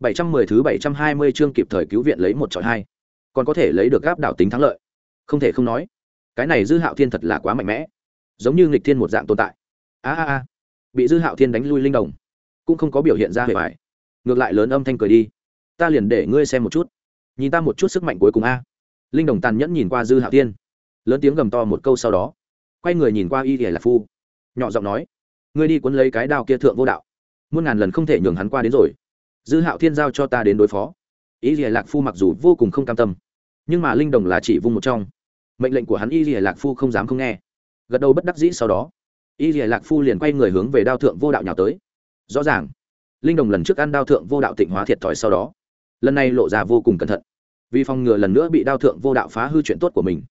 710 thứ 720 chương kịp thời cứu viện lấy một chọi hai. Còn có thể lấy được gáp đảo tính thắng lợi. Không thể không nói, cái này dư hạo thiên thật là quá mạnh mẽ. Giống như nghịch thiên một dạng tồn tại. A a a. Bị dư hạo thiên đánh lui linh đồng, cũng không có biểu hiện ra hề bại. ngược lại lớn âm thanh cười đi. Ta liền để ngươi xem một chút. Nhìn ta một chút sức mạnh cuối cùng a. Linh đồng tàn nhẫn nhìn qua dư hạo thiên. Lớn tiếng gầm to một câu sau đó, quay người nhìn qua y Liễu lạc phu. Nhỏ giọng nói, ngươi đi cuốn lấy cái đao kia thượng vô đạo. Muôn ngàn lần không thể nhường hắn qua đến rồi dư hạo thiên giao cho ta đến đối phó. Y gì lạc phu mặc dù vô cùng không cam tâm, nhưng mà linh đồng là chỉ vung một trong. Mệnh lệnh của hắn y gì lạc phu không dám không nghe. Gật đầu bất đắc dĩ sau đó, y gì lạc phu liền quay người hướng về đao thượng vô đạo nhào tới. Rõ ràng, linh đồng lần trước ăn đao thượng vô đạo tịnh hóa thiệt thòi sau đó, lần này lộ ra vô cùng cẩn thận. Vì phòng ngừa lần nữa bị đao thượng vô đạo phá hư chuyện tốt của mình,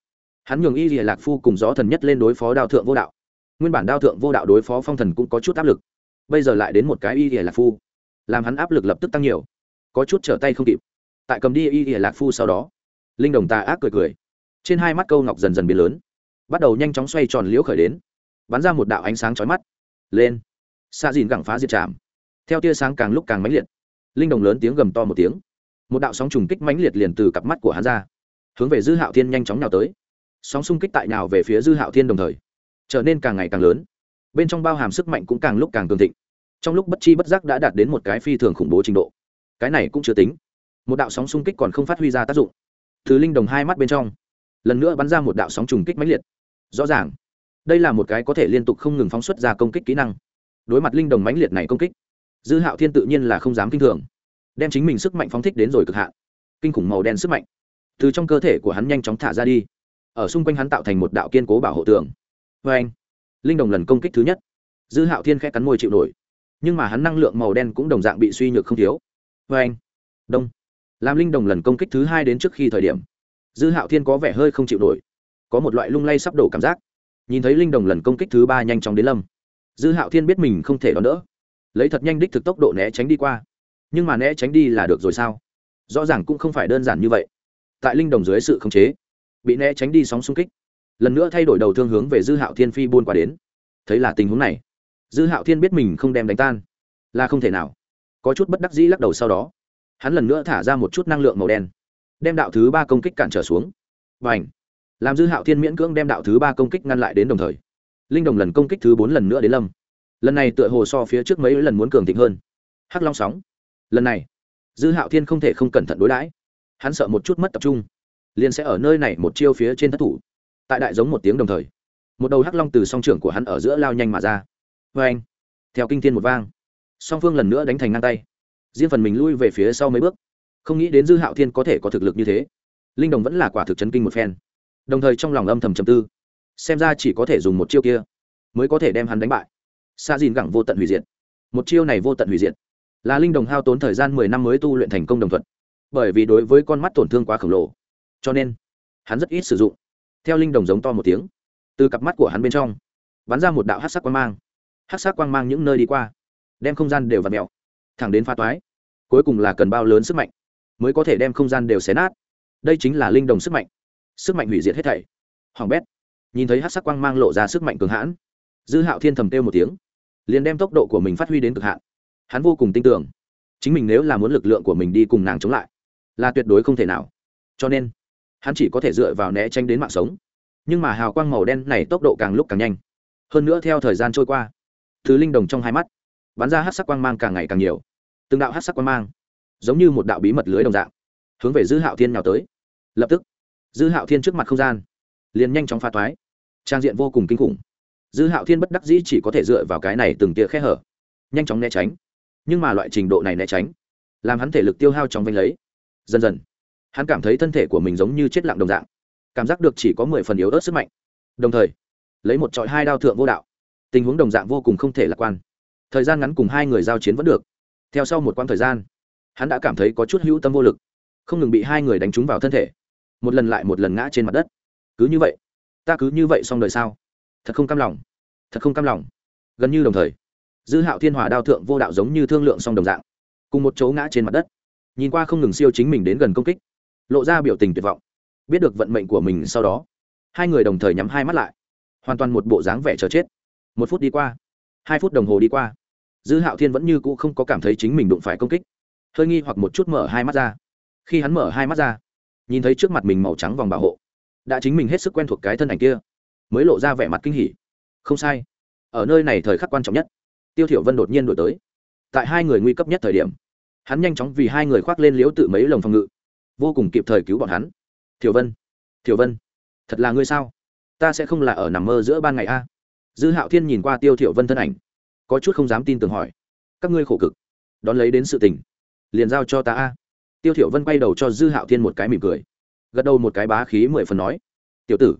hắn nhường y lìa lạc phu cùng gió thần nhất lên đối phó đao thượng vô đạo. Nguyên bản đao thượng vô đạo đối phó phong thần cũng có chút áp lực. Bây giờ lại đến một cái y lìa lạc phu làm hắn áp lực lập tức tăng nhiều. Có chút trở tay không kịp. Tại cầm đi y lìa lạc phu sau đó, linh đồng tà ác cười cười. Trên hai mắt câu ngọc dần dần biến lớn. Bắt đầu nhanh chóng xoay tròn liễu khởi đến. Bắn ra một đạo ánh sáng chói mắt. Lên. Xa dìn gẳng phá diệt chạm theo tia sáng càng lúc càng mãnh liệt. Linh đồng lớn tiếng gầm to một tiếng. Một đạo sóng trùng kích mãnh liệt liền từ cặp mắt của hắn ra. Hướng về dư hạo thiên nhanh chóng nào tới. Sóng xung kích tại nào về phía dư hạo thiên đồng thời, trở nên càng ngày càng lớn. Bên trong bao hàm sức mạnh cũng càng lúc càng cường thịnh trong lúc bất chi bất giác đã đạt đến một cái phi thường khủng bố trình độ. Cái này cũng chưa tính. Một đạo sóng xung kích còn không phát huy ra tác dụng. Thứ linh đồng hai mắt bên trong, lần nữa bắn ra một đạo sóng trùng kích mãnh liệt. Rõ ràng, đây là một cái có thể liên tục không ngừng phóng xuất ra công kích kỹ năng. Đối mặt linh đồng mãnh liệt này công kích, dư hạo thiên tự nhiên là không dám kinh thường, đem chính mình sức mạnh phóng thích đến rồi cực hạn. Kinh khủng màu đen sức mạnh từ trong cơ thể của hắn nhanh chóng thả ra đi. Ở xung quanh hắn tạo thành một đạo kiên cố bảo hộ tường. Vê anh, linh đồng lần công kích thứ nhất. Dư hạo thiên khẽ cắn môi chịu nổi nhưng mà hắn năng lượng màu đen cũng đồng dạng bị suy nhược không thiếu. Vê anh, đông. Làm linh đồng lần công kích thứ hai đến trước khi thời điểm, dư hạo thiên có vẻ hơi không chịu nổi, có một loại lung lay sắp đổ cảm giác. Nhìn thấy linh đồng lần công kích thứ ba nhanh chóng đến lâm, dư hạo thiên biết mình không thể đón đỡ, lấy thật nhanh đích thực tốc độ né tránh đi qua. Nhưng mà né tránh đi là được rồi sao? Rõ ràng cũng không phải đơn giản như vậy. Tại linh đồng dưới sự khống chế, bị né tránh đi sóng xung kích, lần nữa thay đổi đầu thương hướng về dư hạo thiên phi buôn qua đến. Thấy là tình huống này dư hạo thiên biết mình không đem đánh tan, là không thể nào. Có chút bất đắc dĩ lắc đầu sau đó, hắn lần nữa thả ra một chút năng lượng màu đen, đem đạo thứ ba công kích cản trở xuống. Và h làm dư hạo thiên miễn cưỡng đem đạo thứ ba công kích ngăn lại đến đồng thời, linh đồng lần công kích thứ bốn lần nữa đến lâm. Lần này tựa hồ so phía trước mấy lần muốn cường thịnh hơn. Hắc long sóng. Lần này, dư hạo thiên không thể không cẩn thận đối đãi. Hắn sợ một chút mất tập trung, liền sẽ ở nơi này một chiêu phía trên thất thủ. Tại đại giống một tiếng đồng thời, một đầu hắc long từ song trưởng của hắn ở giữa lao nhanh mà ra vê anh. Theo kinh thiên một vang, song phương lần nữa đánh thành ngang tay. Riêng phần mình lui về phía sau mấy bước. Không nghĩ đến dư hạo thiên có thể có thực lực như thế. Linh đồng vẫn là quả thực chấn kinh một phen. Đồng thời trong lòng âm thầm trầm tư. Xem ra chỉ có thể dùng một chiêu kia mới có thể đem hắn đánh bại. Xa dìn gẳng vô tận hủy diệt. Một chiêu này vô tận hủy diệt. Là linh đồng hao tốn thời gian mười năm mới tu luyện thành công đồng thuận. Bởi vì đối với con mắt tổn thương quá khổng lồ. Cho nên, hắn rất ít sử dụng. Theo linh đồng giống to một tiếng, từ cặp mắt của hắn bên trong, bắn ra một đạo hát sắc quan mang hát sắc quang mang những nơi đi qua, đem không gian đều v ặ mẹo thẳng đến pha toái. Cuối cùng là cần bao lớn sức mạnh mới có thể đem không gian đều xé nát. Đây chính là linh đồng sức mạnh sức mạnh hủy diệt hết thảy. Hoàng bét nhìn thấy hát sắc quang mang lộ ra sức mạnh cường hãn, dư hạo thiên thầm kêu một tiếng, liền đem tốc độ của mình phát huy đến cực hạn. Hắn vô cùng tin tưởng, chính mình nếu là muốn lực lượng của mình đi cùng nàng chống lại, là tuyệt đối không thể nào. Cho nên, hắn chỉ có thể dựa vào né tránh đến mạng sống. Nhưng mà hào quang màu đen này tốc độ càng lúc càng nhanh. Hơn nữa theo thời gian trôi qua thứ linh đồng trong hai mắt. Bắn ra hát sắc quang mang càng ngày càng nhiều. Từng đạo hát sắc quang mang, giống như một đạo bí mật lưới đồng dạng, hướng về dư hạo thiên nào tới. Lập tức, dư hạo thiên trước mặt không gian liền nhanh chóng pha toái trang diện vô cùng kinh khủng. Dư hạo thiên bất đắc dĩ chỉ có thể dựa vào cái này từng tia khe hở, nhanh chóng né tránh. Nhưng mà loại trình độ này né tránh, làm hắn thể lực tiêu hao trong vanh lấy, dần dần, hắn cảm thấy thân thể của mình giống như chết lặng đồng dạng, cảm giác được chỉ có mười phần yếu ớt sức mạnh. Đồng thời, lấy một trọi hai đao thượng vô đạo tình huống đồng dạng vô cùng không thể lạc quan. Thời gian ngắn cùng hai người giao chiến vẫn được. Theo sau một quãng thời gian, hắn đã cảm thấy có chút hữu tâm vô lực, không ngừng bị hai người đánh trúng vào thân thể, một lần lại một lần ngã trên mặt đất. Cứ như vậy, ta cứ như vậy xong đời sao? Thật không cam lòng, thật không cam lòng. Gần như đồng thời, dư hạo thiên hòa đao thượng vô đạo giống như thương lượng song đồng dạng, cùng một chỗ ngã trên mặt đất. Nhìn qua không ngừng siêu chính mình đến gần công kích, lộ ra biểu tình tuyệt vọng. Biết được vận mệnh của mình sau đó, hai người đồng thời nhắm hai mắt lại, hoàn toàn một bộ dáng vẻ chờ chết một phút đi qua, hai phút đồng hồ đi qua, dư hạo thiên vẫn như cũ không có cảm thấy chính mình đụng phải công kích. Hơi nghi hoặc một chút mở hai mắt ra. Khi hắn mở hai mắt ra, nhìn thấy trước mặt mình màu trắng vòng bảo hộ, đã chính mình hết sức quen thuộc cái thân ảnh kia, mới lộ ra vẻ mặt kinh hỉ. Không sai, ở nơi này thời khắc quan trọng nhất, tiêu thiểu vân đột nhiên đổi tới. Tại hai người nguy cấp nhất thời điểm, hắn nhanh chóng vì hai người khoác lên liếu tự mấy lồng phòng ngự, vô cùng kịp thời cứu bọn hắn. Thiểu vân thiểu vân, thật là ngươi sao? Ta sẽ không là ở nằm mơ giữa ban ngày a dư hạo thiên nhìn qua tiêu thiểu vân thân ảnh, có chút không dám tin tưởng hỏi, các ngươi khổ cực, đón lấy đến sự tình, liền giao cho ta a. Tiêu thiểu vân quay đầu cho dư hạo thiên một cái mỉm cười, gật đầu một cái bá khí mười phần nói, tiểu tử,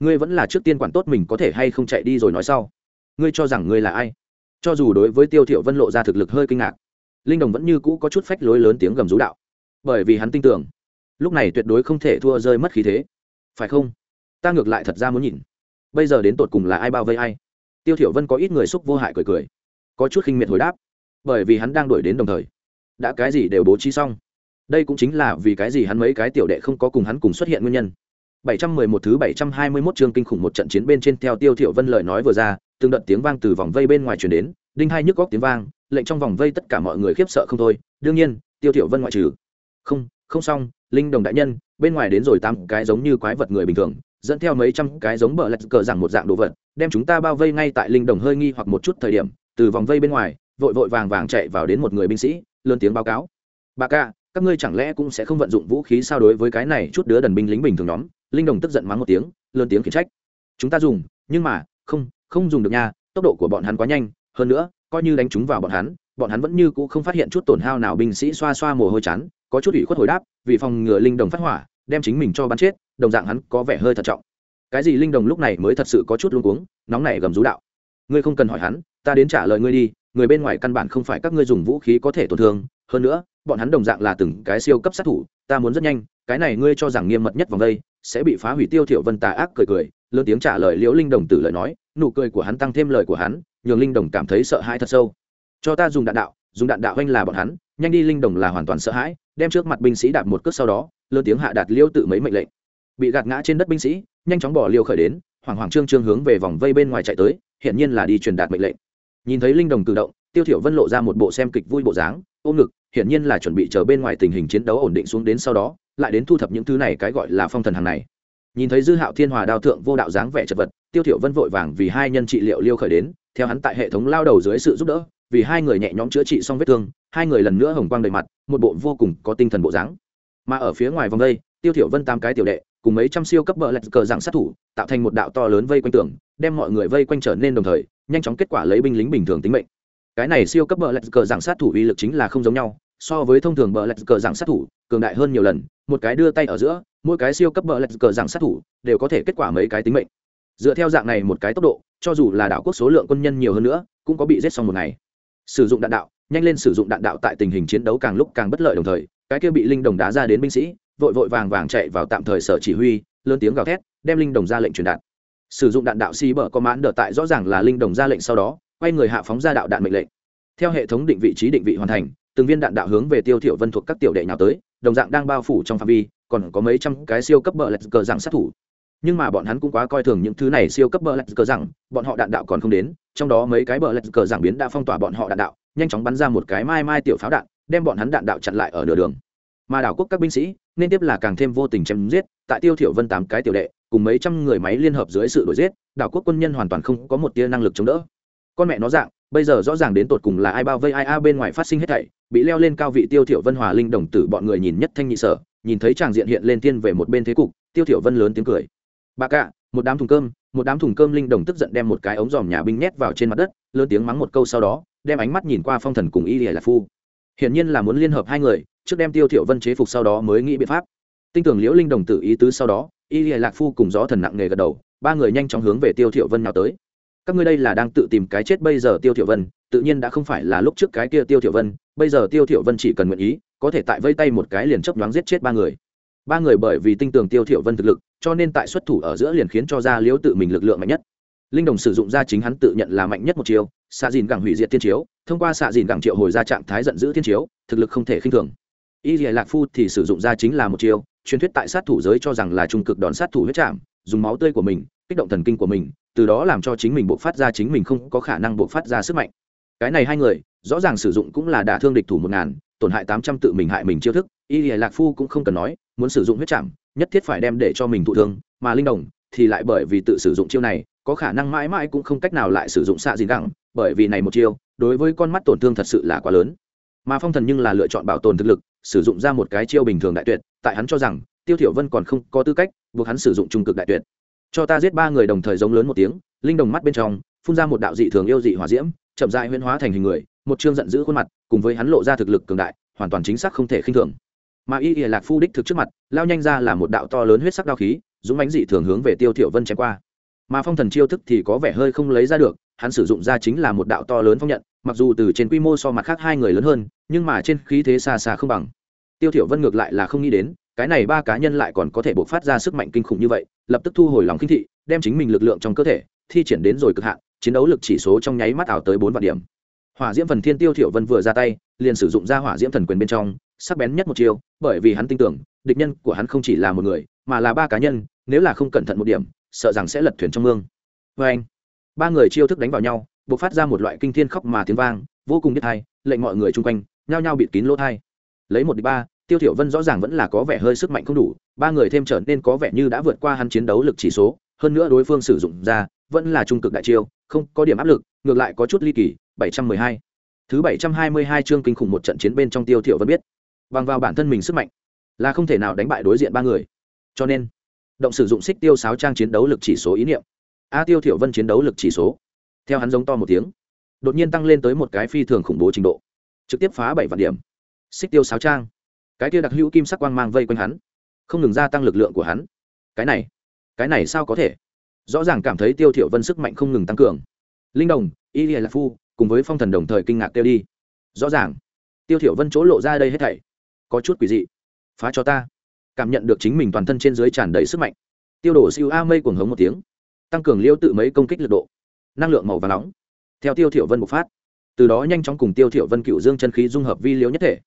ngươi vẫn là trước tiên quản tốt mình có thể hay không chạy đi rồi nói sau. Ngươi cho rằng ngươi là ai? Cho dù đối với tiêu thiểu vân lộ ra thực lực hơi kinh ngạc, linh đồng vẫn như cũ có chút phách lối lớn tiếng gầm rú đạo, bởi vì hắn tin tưởng, lúc này tuyệt đối không thể thua rơi mất khí thế. Phải không? Ta ngược lại thật ra muốn nhìn bây giờ đến tột cùng là ai bao vây ai? Tiêu thiểu vân có ít người xúc vô hại cười cười có chút khinh miệt hồi đáp bởi vì hắn đang đuổi đến đồng thời đã cái gì đều bố trí xong. Đây cũng chính là vì cái gì hắn mấy cái tiểu đệ không có cùng hắn cùng xuất hiện nguyên nhân. 711 thứ 721 chương kinh khủng một trận chiến bên trên theo Tiêu Thiểu Vân lời nói vừa ra, từng đợt tiếng vang từ vòng vây bên ngoài truyền đến, đinh hai nhức góc tiếng vang, lệnh trong vòng vây tất cả mọi người khiếp sợ không thôi, đương nhiên, Tiêu Thiểu Vân ngoại trừ. Không, không xong, linh đồng đại nhân, bên ngoài đến rồi tám cái giống như quái vật người bình thường, dẫn theo mấy trăm cái giống bờ lạch cờ rằng một dạng đồ vật, đem chúng ta bao vây ngay tại linh đồng hơi nghi hoặc một chút thời điểm, từ vòng vây bên ngoài, vội vội vàng vàng chạy vào đến một người binh sĩ, lớn tiếng báo cáo. "Bà ca, các ngươi chẳng lẽ cũng sẽ không vận dụng vũ khí sao đối với cái này chút đứa đần binh lính bình thường nhóm? Linh đồng tức giận mắng một tiếng lớn tiếng khiển trách. Chúng ta dùng nhưng mà không không dùng được nha tốc độ của bọn hắn quá nhanh hơn nữa coi như đánh chúng vào bọn hắn bọn hắn vẫn như cũ không phát hiện chút tổn hao nào. Binh sĩ xoa xoa mồ hôi chán có chút ủy khuất hồi đáp vì phòng ngừa linh đồng phát hỏa đem chính mình cho bắn chết, đồng dạng hắn có vẻ hơi thận trọng. Cái gì linh đồng lúc này mới thật sự có chút luống cuống, nóng nảy gầm rú đạo. Ngươi không cần hỏi hắn, ta đến trả lời ngươi đi, người bên ngoài căn bản không phải các ngươi dùng vũ khí có thể tổn thương. Hơn nữa, bọn hắn đồng dạng là từng cái siêu cấp sát thủ, ta muốn rất nhanh, cái này ngươi cho rằng nghiêm mật nhất vòng đây, sẽ bị phá hủy tiêu thiểu vân tà ác cười cười, lớn tiếng trả lời liễu linh đồng tử lời nói, nụ cười của hắn tăng thêm lời của hắn, nhường linh đồng cảm thấy sợ hãi thật sâu. Cho ta dùng đạn đạo, dùng đạn đạo anh là bọn hắn, nhanh đi linh đồng là hoàn toàn sợ hãi, đem trước mặt binh sĩ đạp một cước sau đó lớn tiếng hạ đạt liêu tự mấy mệnh lệnh. Bị gạt ngã trên đất binh sĩ, nhanh chóng bỏ liêu khởi đến, hoảng hoảng trương trương hướng về vòng vây bên ngoài chạy tới hiện nhiên là đi truyền đạt mệnh lệnh. Nhìn thấy linh đồng cử động, tiêu thiểu vân lộ ra một bộ xem kịch vui bộ dáng, ôm ngực, hiển nhiên là chuẩn bị chờ bên ngoài tình hình chiến đấu ổn định xuống đến sau đó, lại đến thu thập những thứ này cái gọi là phong thần hàng này. Nhìn thấy dư hạo thiên hòa đao thượng vô đạo dáng vẻ chật vật, tiêu thiểu vân vội vàng vì hai nhân trị liệu liêu khởi đến, theo hắn tại hệ thống lao đầu dưới sự giúp đỡ, vì hai người nhẹ nhõm chữa trị xong vết thương, hai người lần nữa hồng quang đầy mặt, một bộ vô cùng có tinh thần bộ dáng mà ở phía ngoài vòng đây, tiêu thiểu vân tam cái tiểu đệ, cùng mấy trăm siêu cấp bờ lạch cờ dạng sát thủ, tạo thành một đạo to lớn vây quanh tường, đem mọi người vây quanh trở nên đồng thời, nhanh chóng kết quả lấy binh lính bình thường tính mệnh. Cái này siêu cấp bờ lạch cờ dạng sát thủ uy lực chính là không giống nhau, so với thông thường bờ lạch cờ dạng sát thủ, cường đại hơn nhiều lần, một cái đưa tay ở giữa, mỗi cái siêu cấp bờ lạch cờ dạng sát thủ đều có thể kết quả mấy cái tính mệnh. Dựa theo dạng này một cái tốc độ, cho dù là đảo quốc số lượng quân nhân nhiều hơn nữa, cũng có bị giết xong một ngày. Sử dụng đạn đạo, nhanh lên sử dụng đạn đạo tại tình hình chiến đấu càng lúc càng bất lợi đồng thời cái kia bị linh đồng đá ra đến binh sĩ, vội vội vàng vàng chạy vào tạm thời sở chỉ huy, lớn tiếng gào thét, đem linh đồng ra lệnh truyền đạt. Sử dụng đạn đạo xì bờ có mãn đợt tại rõ ràng là linh đồng ra lệnh sau đó, quay người hạ phóng ra đạo đạn mệnh lệnh. Theo hệ thống định vị trí định vị hoàn thành, từng viên đạn đạo hướng về tiêu thiểu vân thuộc các tiểu đệ nhào tới, đồng dạng đang bao phủ trong phạm vi, còn có mấy trăm cái siêu cấp bờ lạch cờ dạng sát thủ. Nhưng mà bọn hắn cũng quá coi thường những thứ này siêu cấp bờ lạch cờ rằng bọn họ đạn đạo còn không đến, trong đó mấy cái bờ lạch cờ rằng biến đã phong tỏa bọn họ đạn đạo, nhanh chóng bắn ra một cái mai mai tiểu pháo đạn đem bọn hắn đạn đạo chặn lại ở nửa đường. Mà đảo quốc các binh sĩ, nên tiếp là càng thêm vô tình chém giết, tại tiêu thiểu vân tám cái tiểu đệ, cùng mấy trăm người máy liên hợp dưới sự đuổi giết, đảo quốc quân nhân hoàn toàn không có một tia năng lực chống đỡ. Con mẹ nó dạng, bây giờ rõ ràng đến tột cùng là ai bao vây ai a bên ngoài phát sinh hết thảy, bị leo lên cao vị tiêu thiểu vân hòa linh đồng tử bọn người nhìn nhất thanh nhị sở, nhìn thấy chàng diện hiện lên tiên về một bên thế cục, tiêu thiểu vân lớn tiếng cười. Bà cạ một đám thùng cơm, một đám thùng cơm linh đồng tức giận đem một cái ống giòm nhà binh nhét vào trên mặt đất, lớn tiếng mắng một câu sau đó, đem ánh mắt nhìn qua phong thần cùng y lìa là phu hiển nhiên là muốn liên hợp hai người, trước đem tiêu thiểu vân chế phục sau đó mới nghĩ biện pháp. Tinh tưởng liễu linh đồng tử ý tứ sau đó, y lìa lạc phu cùng gió thần nặng nghề gật đầu, ba người nhanh chóng hướng về tiêu thiểu vân nào tới. Các ngươi đây là đang tự tìm cái chết bây giờ tiêu thiểu vân, tự nhiên đã không phải là lúc trước cái kia tiêu thiểu vân, bây giờ tiêu thiểu vân chỉ cần nguyện ý, có thể tại vây tay một cái liền chớp nhoáng giết chết ba người. Ba người bởi vì tinh tường tiêu thiểu vân thực lực, cho nên tại xuất thủ ở giữa liền khiến cho ra liễu tự mình lực lượng mạnh nhất linh đồng sử dụng ra chính hắn tự nhận là mạnh nhất một chiêu xạ dìn gẳng hủy diệt thiên chiếu, thông qua xạ dìn gẳng triệu hồi ra trạng thái giận dữ thiên chiếu, thực lực không thể khinh thường. Y dìa lạc phu thì sử dụng ra chính là một chiêu, truyền thuyết tại sát thủ giới cho rằng là trung cực đòn sát thủ huyết chạm dùng máu tươi của mình, kích động thần kinh của mình, từ đó làm cho chính mình buộc phát ra chính mình không có khả năng buộc phát ra sức mạnh. Cái này hai người, rõ ràng sử dụng cũng là đả thương địch thủ một ngàn, tổn hại tám trăm tự mình hại mình chiêu thức. Y lìa lạc phu cũng không cần nói, muốn sử dụng huyết chạm nhất thiết phải đem để cho mình thụ thương, mà linh đồng thì lại bởi vì tự sử dụng chiêu này có khả năng mãi mãi cũng không cách nào lại sử dụng xạ gì gẳng, bởi vì này một chiêu, đối với con mắt tổn thương thật sự là quá lớn. Mà phong thần nhưng là lựa chọn bảo tồn thực lực, sử dụng ra một cái chiêu bình thường đại tuyệt, tại hắn cho rằng, tiêu thiểu vân còn không có tư cách buộc hắn sử dụng trung cực đại tuyệt. Cho ta giết ba người đồng thời giống lớn một tiếng, linh đồng mắt bên trong, phun ra một đạo dị thường yêu dị hỏa diễm, chậm rãi huyễn hóa thành hình người, một trương giận dữ khuôn mặt, cùng với hắn lộ ra thực lực cường đại, hoàn toàn chính xác không thể khinh thường. Mà y y lạc phu đích thực trước mặt, lao nhanh ra là một đạo to lớn huyết sắc đao khí, dũng mãnh dị thường hướng về tiêu thiểu vân chém qua mà phong thần chiêu thức thì có vẻ hơi không lấy ra được, hắn sử dụng ra chính là một đạo to lớn phong nhận, mặc dù từ trên quy mô so mặt khác hai người lớn hơn, nhưng mà trên khí thế xa xa không bằng. Tiêu thiểu vân ngược lại là không nghĩ đến, cái này ba cá nhân lại còn có thể bộc phát ra sức mạnh kinh khủng như vậy, lập tức thu hồi lòng kinh thị, đem chính mình lực lượng trong cơ thể, thi triển đến rồi cực hạn, chiến đấu lực chỉ số trong nháy mắt ảo tới bốn vạn điểm. Hỏa diễm phần thiên tiêu thiểu vân vừa ra tay, liền sử dụng ra hỏa diễm thần quyền bên trong, sắc bén nhất một chiêu, bởi vì hắn tin tưởng, địch nhân của hắn không chỉ là một người, mà là ba cá nhân, nếu là không cẩn thận một điểm sợ rằng sẽ lật thuyền trong mương. Vê anh, ba người chiêu thức đánh vào nhau b ộ c phát ra một loại kinh thiên khóc mà tiếng vang, vô cùng biết thai lệnh mọi người chung quanh, nhao nhao bịt kín lỗ thai. Lấy một đi ba, tiêu thiểu vân rõ ràng vẫn là có vẻ hơi sức mạnh không đủ, ba người thêm trở nên có vẻ như đã vượt qua hắn chiến đấu lực chỉ số, hơn nữa đối phương sử dụng ra, vẫn là trung cực đại chiêu, không có điểm áp lực, ngược lại có chút ly kỳ 712. thứ 722 chương kinh khủng một trận chiến bên trong tiêu thiểu vân biết, bằng vào bản thân mình sức mạnh, là không thể nào đánh bại đối diện ba người. Cho nên động sử dụng xích tiêu sáo trang chiến đấu lực chỉ số ý niệm. A tiêu thiểu vân chiến đấu lực chỉ số. Theo hắn giống to một tiếng, đột nhiên tăng lên tới một cái phi thường khủng bố trình độ. Trực tiếp phá bảy vạn điểm. Xích tiêu sáo trang. Cái kia đặc hữu kim sắc quang mang vây quanh hắn. Không ngừng gia tăng lực lượng của hắn. Cái này cái này sao có thể? Rõ ràng cảm thấy tiêu thiểu vân sức mạnh không ngừng tăng cường. Linh đồng, y lìa lạc phu, cùng với phong thần đồng thời kinh ngạc tiêu đi. Rõ ràng, tiêu thiểu vân chỗ lộ ra đây hết thảy, có chút quỷ dị. Phá cho ta cảm nhận được chính mình toàn thân trên dưới tràn đầy sức mạnh. Tiêu đổ siêu a mây cuồng hống một tiếng, tăng cường liêu tự mấy công kích lực độ, năng lượng màu và nóng. Theo tiêu thiểu vân bộc phát, từ đó nhanh chóng cùng tiêu thiểu vân cựu dương chân khí dung hợp vi liếu nhất thể,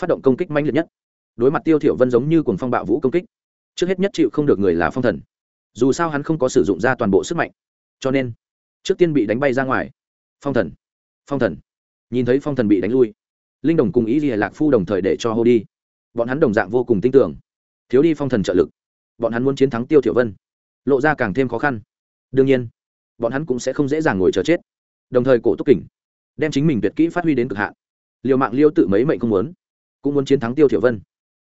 phát động công kích mãnh liệt nhất. Đối mặt tiêu thiểu vân giống như cuồng phong bạo vũ công kích, trước hết nhất chịu không được người là phong thần. Dù sao hắn không có sử dụng ra toàn bộ sức mạnh, cho nên trước tiên bị đánh bay ra ngoài. Phong thần phong thần. Nhìn thấy phong thần bị đánh lui, linh đồng cùng ý gì lạc phu đồng thời để cho hô đi. Bọn hắn đồng dạng vô cùng tin tưởng thiếu đi phong thần trợ lực, bọn hắn muốn chiến thắng tiêu thiểu vân, lộ ra càng thêm khó khăn. Đương nhiên, bọn hắn cũng sẽ không dễ dàng ngồi chờ chết, đồng thời cổ túc kình đem chính mình tuyệt kỹ phát huy đến cực hạn. Liều mạng liêu tự mấy mệnh không muốn, cũng muốn chiến thắng tiêu thiểu vân.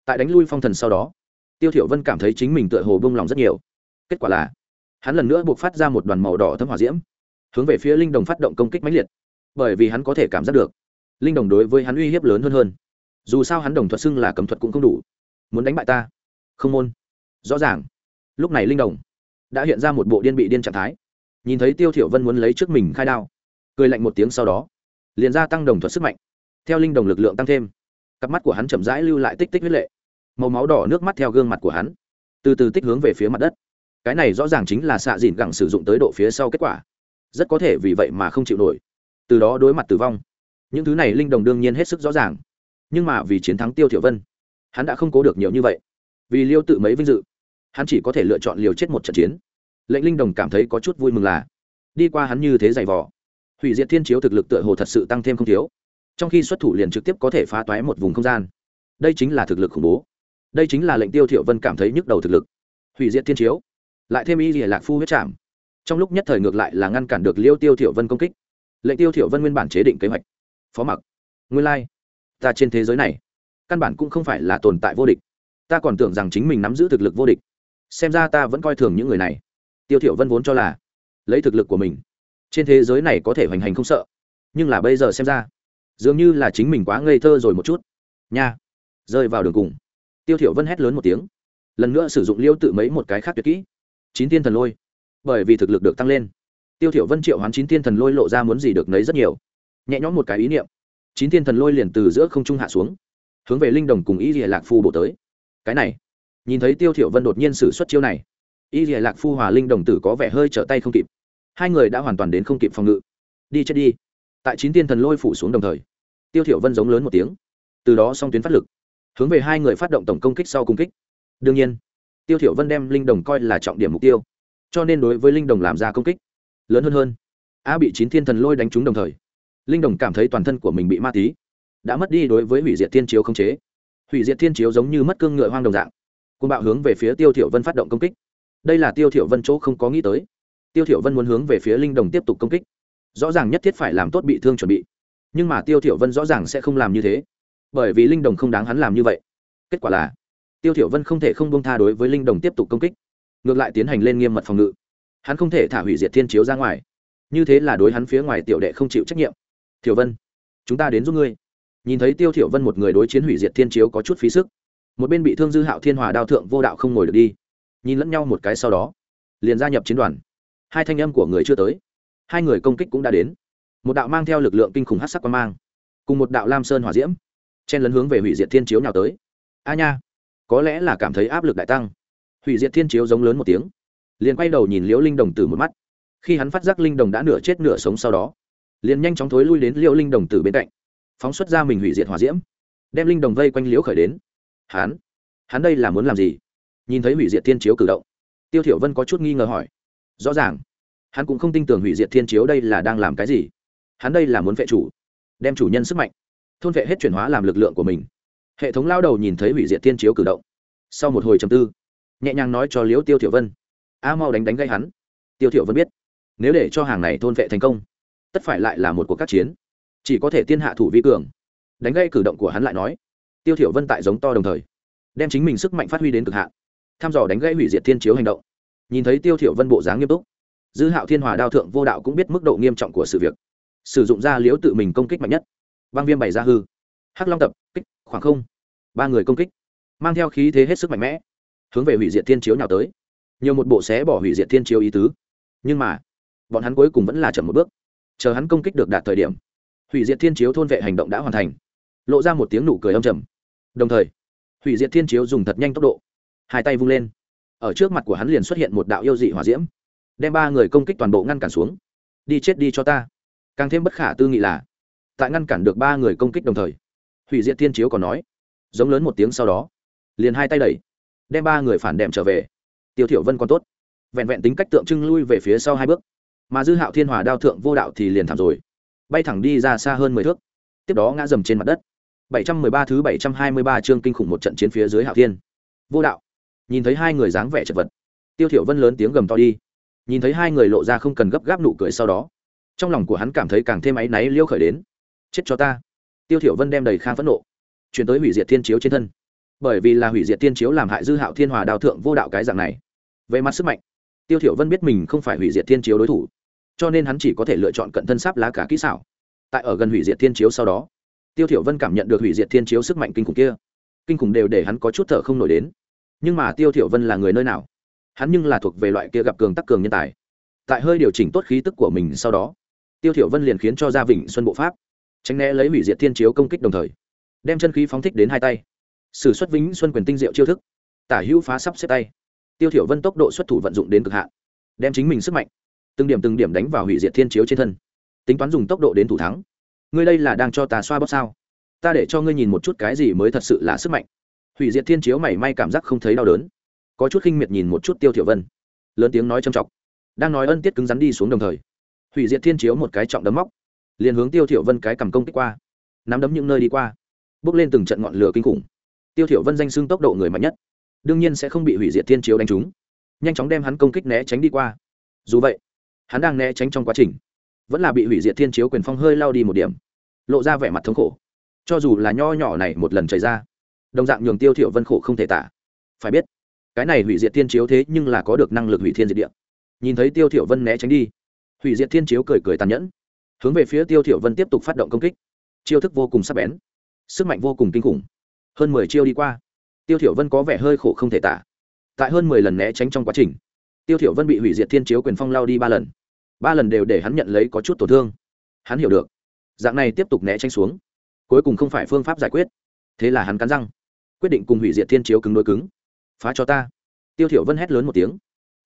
Tại đánh lui phong thần sau đó, tiêu thiểu vân cảm thấy chính mình tựa hồ bông lòng rất nhiều. Kết quả là, hắn lần nữa buộc phát ra một đoàn màu đỏ thấm hỏa diễm, hướng về phía linh đồng phát động công kích mãnh liệt. Bởi vì hắn có thể cảm giác được, linh đồng đối với hắn uy hiếp lớn hơn hơn. Dù sao hắn đồng thuật xưng là cấm thuật cũng không đủ, muốn đánh bại ta không môn. Rõ ràng. Lúc này linh đồng đã hiện ra một bộ điên bị điên trạng thái. Nhìn thấy tiêu thiểu vân muốn lấy trước mình khai đao, cười lạnh một tiếng sau đó, liền gia tăng đồng thuật sức mạnh. Theo linh đồng lực lượng tăng thêm, cặp mắt của hắn chậm rãi lưu lại tích tích huyết lệ. Màu máu đỏ nước mắt theo gương mặt của hắn, từ từ tích hướng về phía mặt đất. Cái này rõ ràng chính là xạ dìn gẳng sử dụng tới độ phía sau kết quả. Rất có thể vì vậy mà không chịu nổi. Từ đó đối mặt tử vong. Những thứ này linh đồng đương nhiên hết sức rõ ràng. Nhưng mà vì chiến thắng tiêu thiểu vân, hắn đã không cố được nhiều như vậy vì liêu tự mấy vinh dự. Hắn chỉ có thể lựa chọn liều chết một trận chiến. Lệnh linh đồng cảm thấy có chút vui mừng là, đi qua hắn như thế giày vò, hủy diệt thiên chiếu thực lực tựa hồ thật sự tăng thêm không thiếu. Trong khi xuất thủ liền trực tiếp có thể phá toái một vùng không gian. Đây chính là thực lực khủng bố. Đây chính là lệnh tiêu thiệu vân cảm thấy nhức đầu thực lực. Hủy diệt thiên chiếu, lại thêm y lìa lạc phu huyết chạm trong lúc nhất thời ngược lại là ngăn cản được liêu tiêu thiệu vân công kích. Lệnh tiêu thiệu vân nguyên bản chế định kế hoạch. Phó mặc, nguyên lai like. ta trên thế giới này, căn bản cũng không phải là tồn tại vô địch ta còn tưởng rằng chính mình nắm giữ thực lực vô địch. Xem ra ta vẫn coi thường những người này. Tiêu thiểu vân vốn cho là lấy thực lực của mình, trên thế giới này có thể hoành hành không sợ. Nhưng là bây giờ xem ra, dường như là chính mình quá ngây thơ rồi một chút. Nha, rơi vào đường cùng. Tiêu thiểu vân hét lớn một tiếng. Lần nữa sử dụng liêu tự mấy một cái khác tuyệt kỹ. Chín tiên thần lôi. Bởi vì thực lực được tăng lên, tiêu thiểu vân triệu hoán chín tiên thần lôi lộ ra muốn gì được nấy rất nhiều. Nhẹ nhõm một cái ý niệm, chín tiên thần lôi liền từ giữa không trung hạ xuống, hướng về linh đồng cùng ý rìa lạc phu bổ tới cái này, nhìn thấy tiêu thiểu vân đột nhiên sử xuất chiêu này, y lìa lạc phu hòa linh đồng tử có vẻ hơi trở tay không kịp. Hai người đã hoàn toàn đến không kịp phòng ngự. Đi chết đi. Tại chín tiên thần lôi phủ xuống đồng thời, tiêu thiểu vân giống lớn một tiếng. Từ đó song tuyến phát lực, hướng về hai người phát động tổng công kích sau công kích. Đương nhiên, tiêu thiểu vân đem linh đồng coi là trọng điểm mục tiêu, cho nên đối với linh đồng làm ra công kích, lớn hơn hơn. A bị chín thiên thần lôi đánh trúng đồng thời, linh đồng cảm thấy toàn thân của mình bị ma tí, đã mất đi đối với hủy diệt thiên chiếu không chế hủy diệt thiên chiếu giống như mất cương ngựa hoang đồng dạng. Côn bạo hướng về phía tiêu thiểu vân phát động công kích. Đây là tiêu thiểu vân chỗ không có nghĩ tới. Tiêu thiểu vân muốn hướng về phía linh đồng tiếp tục công kích. Rõ ràng nhất thiết phải làm tốt bị thương chuẩn bị. Nhưng mà tiêu thiểu vân rõ ràng sẽ không làm như thế. Bởi vì linh đồng không đáng hắn làm như vậy. Kết quả là, tiêu thiểu vân không thể không buông tha đối với linh đồng tiếp tục công kích. Ngược lại tiến hành lên nghiêm mật phòng ngự. Hắn không thể thả hủy diệt thiên chiếu ra ngoài. Như thế là đối hắn phía ngoài tiểu đệ không chịu trách nhiệm. Thiểu vân, chúng ta đến giúp ngươi nhìn thấy tiêu thiểu vân một người đối chiến hủy diệt thiên chiếu có chút phí sức, một bên bị thương dư hạo thiên hòa đao thượng vô đạo không ngồi được đi, nhìn lẫn nhau một cái sau đó, liền gia nhập chiến đoàn. Hai thanh âm của người chưa tới, hai người công kích cũng đã đến. Một đạo mang theo lực lượng kinh khủng hắc sắc quan mang, cùng một đạo lam sơn hỏa diễm, chen lấn hướng về hủy diệt thiên chiếu nhào tới. A nha, có lẽ là cảm thấy áp lực đại tăng. Hủy diệt thiên chiếu giống lớn một tiếng, liền quay đầu nhìn liễu linh đồng tử một mắt. Khi hắn phát giác linh đồng đã nửa chết nửa sống sau đó, liền nhanh chóng thối lui đến liễu linh đồng tử bên cạnh phóng xuất ra mình hủy diệt hỏa diễm, đem linh đồng vây quanh liễu khởi đến. Hắn hắn đây là muốn làm gì? Nhìn thấy hủy diệt thiên chiếu cử động, tiêu thiểu vân có chút nghi ngờ hỏi. Rõ ràng, hắn cũng không tin tưởng hủy diệt thiên chiếu đây là đang làm cái gì. Hắn đây là muốn vệ chủ, đem chủ nhân sức mạnh, thôn vệ hết chuyển hóa làm lực lượng của mình. Hệ thống lao đầu nhìn thấy hủy diệt thiên chiếu cử động, sau một hồi trầm tư, nhẹ nhàng nói cho liễu tiêu thiểu vân. A, mau đánh đánh gây hắn. Tiêu thiểu vân biết, nếu để cho hàng này thôn vệ thành công, tất phải lại là một cuộc các chiến chỉ có thể tiên hạ thủ vi cường. Đánh gây cử động của hắn lại nói, tiêu thiểu vân tại giống to đồng thời, đem chính mình sức mạnh phát huy đến cực hạn, tham dò đánh gãy hủy diệt thiên chiếu hành động. Nhìn thấy tiêu thiểu vân bộ dáng nghiêm túc, dư hạo thiên hòa đao thượng vô đạo cũng biết mức độ nghiêm trọng của sự việc, sử dụng ra liễu tự mình công kích mạnh nhất. Băng viêm bày ra hư, hắc long tập, kích, khoảng không, ba người công kích, mang theo khí thế hết sức mạnh mẽ, hướng về hủy diệt thiên chiếu nhào tới. Nhiều một bộ xé bỏ hủy diệt thiên chiếu ý tứ, nhưng mà, bọn hắn cuối cùng vẫn là chậm một bước. Chờ hắn công kích được đạt thời điểm hủy diệt thiên chiếu thôn vệ hành động đã hoàn thành. Lộ ra một tiếng nụ cười âm trầm. Đồng thời, hủy diệt thiên chiếu dùng thật nhanh tốc độ. Hai tay vung lên. Ở trước mặt của hắn liền xuất hiện một đạo yêu dị hỏa diễm. Đem ba người công kích toàn bộ ngăn cản xuống. Đi chết đi cho ta. Càng thêm bất khả tư nghị là, tại ngăn cản được ba người công kích đồng thời, hủy diệt thiên chiếu còn nói, giống lớn một tiếng sau đó, liền hai tay đẩy, đem ba người phản đệm trở về. Tiêu thiểu vân còn tốt. Vẹn vẹn tính cách tượng trưng lui về phía sau hai bước. Mà dư hạo thiên hòa đao thượng vô đạo thì liền thảm rồi bay thẳng đi ra xa hơn mười thước. Tiếp đó ngã dầm trên mặt đất. 713 thứ 723 chương kinh khủng một trận chiến phía dưới hạo thiên. Vô đạo. Nhìn thấy hai người dáng vẻ chật vật. Tiêu thiểu vân lớn tiếng gầm to đi. Nhìn thấy hai người lộ ra không cần gấp gáp nụ cười sau đó, trong lòng của hắn cảm thấy càng thêm áy náy liêu khởi đến. Chết cho ta. Tiêu thiểu vân đem đầy khang phẫn nộ, chuyển tới hủy diệt thiên chiếu trên thân. Bởi vì là hủy diệt thiên chiếu làm hại dư hạo thiên hòa đào thượng vô đạo cái dạng này. Về mặt sức mạnh, tiêu thiểu vân biết mình không phải hủy diệt thiên chiếu đối thủ cho nên hắn chỉ có thể lựa chọn cận thân sáp lá cả kỹ xảo. Tại ở gần hủy diệt thiên chiếu sau đó, tiêu thiểu vân cảm nhận được hủy diệt thiên chiếu sức mạnh kinh khủng kia. Kinh khủng đều để hắn có chút thở không nổi đến. Nhưng mà tiêu thiểu vân là người nơi nào? Hắn nhưng là thuộc về loại kia gặp cường tắc cường nhân tài. Tại hơi điều chỉnh tốt khí tức của mình sau đó, tiêu thiểu vân liền khiến cho gia vịnh xuân bộ pháp, tránh né lấy hủy diệt thiên chiếu công kích đồng thời, đem chân khí phóng thích đến hai tay. Sử xuất vĩnh xuân quyền tinh diệu chiêu thức, tả hữu phá sắp xếp tay. Tiêu thiểu vân tốc độ xuất thủ vận dụng đến cực hạn, đem chính mình sức mạnh từng điểm từng điểm đánh vào hủy diệt thiên chiếu trên thân. Tính toán dùng tốc độ đến thủ thắng. Ngươi đây là đang cho ta xoa bóp sao? Ta để cho ngươi nhìn một chút cái gì mới thật sự là sức mạnh. Hủy diệt thiên chiếu mảy may cảm giác không thấy đau đớn. Có chút khinh miệt nhìn một chút tiêu thiểu vân. Lớn tiếng nói trầm trọng đang nói ân tiết cứng rắn đi xuống đồng thời. Hủy diệt thiên chiếu một cái trọng đấm móc. Liền hướng tiêu thiểu vân cái cầm công kích qua. Nắm đấm những nơi đi qua. Bước lên từng trận ngọn lửa kinh khủng. Tiêu thiểu vân danh xưng tốc độ người mạnh nhất. Đương nhiên sẽ không bị hủy diệt thiên chiếu đánh trúng. Nhanh chóng đem hắn công kích né tránh đi qua. Dù vậy hắn đang né tránh trong quá trình. Vẫn là bị hủy diệt thiên chiếu quyền phong hơi lao đi một điểm. Lộ ra vẻ mặt thống khổ. Cho dù là nho nhỏ này một lần chảy ra, đồng dạng nhường tiêu thiểu vân khổ không thể tả. Phải biết, cái này hủy diệt thiên chiếu thế nhưng là có được năng lực hủy thiên diệt địa. Nhìn thấy tiêu thiểu vân né tránh đi, hủy diệt thiên chiếu cười cười tàn nhẫn. Hướng về phía tiêu thiểu vân tiếp tục phát động công kích. Chiêu thức vô cùng sắc bén, sức mạnh vô cùng kinh khủng. Hơn mười chiêu đi qua, tiêu thiểu vân có vẻ hơi khổ không thể tả. Tại hơn mười lần né tránh trong quá trình, tiêu thiểu vân bị hủy diệt thiên chiếu quyền phong lao đi ba lần ba lần đều để hắn nhận lấy có chút tổn thương. Hắn hiểu được. Dạng này tiếp tục né tránh xuống. Cuối cùng không phải phương pháp giải quyết. Thế là hắn cắn răng. Quyết định cùng hủy diệt thiên chiếu cứng đối cứng. Phá cho ta. Tiêu thiểu vân hét lớn một tiếng.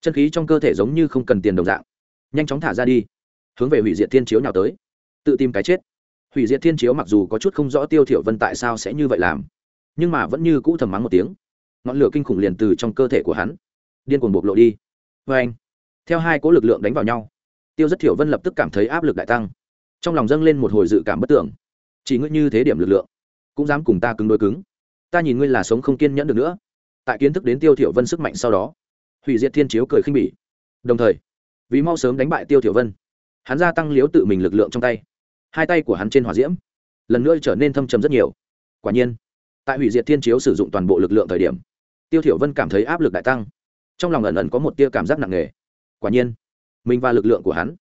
Chân khí trong cơ thể giống như không cần tiền đồng dạng. Nhanh chóng thả ra đi. Hướng về hủy diệt thiên chiếu nào tới. Tự tìm cái chết. Hủy diệt thiên chiếu mặc dù có chút không rõ tiêu thiểu vân tại sao sẽ như vậy làm, nhưng mà vẫn như cũ thầm mắng một tiếng. Ngọn lửa kinh khủng liền từ trong cơ thể của hắn. Điên cuồng bộc lộ đi. Với anh theo hai cỗ lực lượng đánh vào nhau tiêu rất thiểu vân lập tức cảm thấy áp lực đại tăng. Trong lòng dâng lên một hồi dự cảm bất tưởng. Chỉ ngươi như thế điểm lực lượng, cũng dám cùng ta cứng đôi cứng. Ta nhìn ngươi là sống không kiên nhẫn được nữa. Tại kiến thức đến tiêu thiểu vân sức mạnh sau đó, hủy diệt thiên chiếu cười khinh bỉ. Đồng thời, vì mau sớm đánh bại tiêu thiểu vân, hắn gia tăng liếu tự mình lực lượng trong tay. Hai tay của hắn trên hỏa diễm, lần nữa trở nên thâm trầm rất nhiều. Quả nhiên, tại hủy diệt thiên chiếu sử dụng toàn bộ lực lượng thời điểm, tiêu thiểu vân cảm thấy áp lực đại tăng. Trong lòng ẩn ẩn có một tia cảm giác nặng nề. Quả nhiên mình và lực lượng của hắn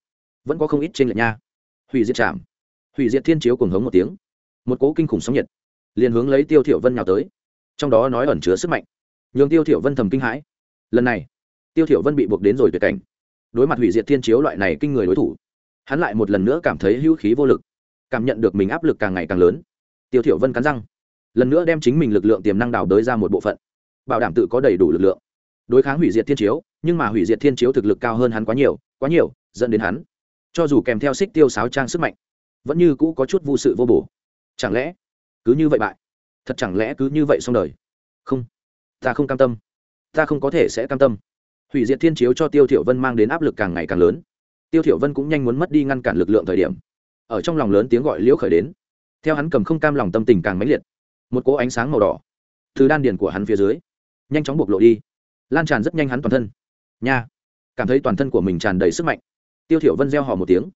vẫn có không ít trên lệch nha. Hủy diệt chạm hủy diệt thiên chiếu cùng hống một tiếng. Một cỗ kinh khủng sóng nhiệt liền hướng lấy tiêu thiểu vân nhào tới. Trong đó nói ẩn chứa sức mạnh. Nhường tiêu thiểu vân thầm kinh hãi. Lần này, tiêu thiểu vân bị buộc đến rồi tuyệt cảnh. Đối mặt hủy diệt thiên chiếu loại này kinh người đối thủ, hắn lại một lần nữa cảm thấy hữu khí vô lực, cảm nhận được mình áp lực càng ngày càng lớn. Tiêu thiểu vân cắn răng, lần nữa đem chính mình lực lượng tiềm năng đào đới ra một bộ phận, bảo đảm tự có đầy đủ lực lượng đối kháng hủy diệt thiên chiếu, nhưng mà hủy diệt thiên chiếu thực lực cao hơn hắn quá nhiều quá nhiều, dẫn đến hắn, cho dù kèm theo xích tiêu sáo trang sức mạnh, vẫn như cũ có chút vô sự vô bổ. Chẳng lẽ, cứ như vậy bại? Thật chẳng lẽ cứ như vậy xong đời? Không, ta không cam tâm. Ta không có thể sẽ cam tâm. Hủy diệt thiên chiếu cho tiêu thiểu vân mang đến áp lực càng ngày càng lớn. Tiêu thiểu vân cũng nhanh muốn mất đi ngăn cản lực lượng thời điểm. Ở trong lòng lớn tiếng gọi liễu khởi đến. Theo hắn cầm không cam lòng tâm tình càng mãnh liệt. Một cỗ ánh sáng màu đỏ từ đan điền của hắn phía dưới, nhanh chóng bộc lộ đi lan tràn rất nhanh hắn toàn thân. Nha, cảm thấy toàn thân của mình tràn đầy sức mạnh. Tiêu thiểu vân reo hò một tiếng,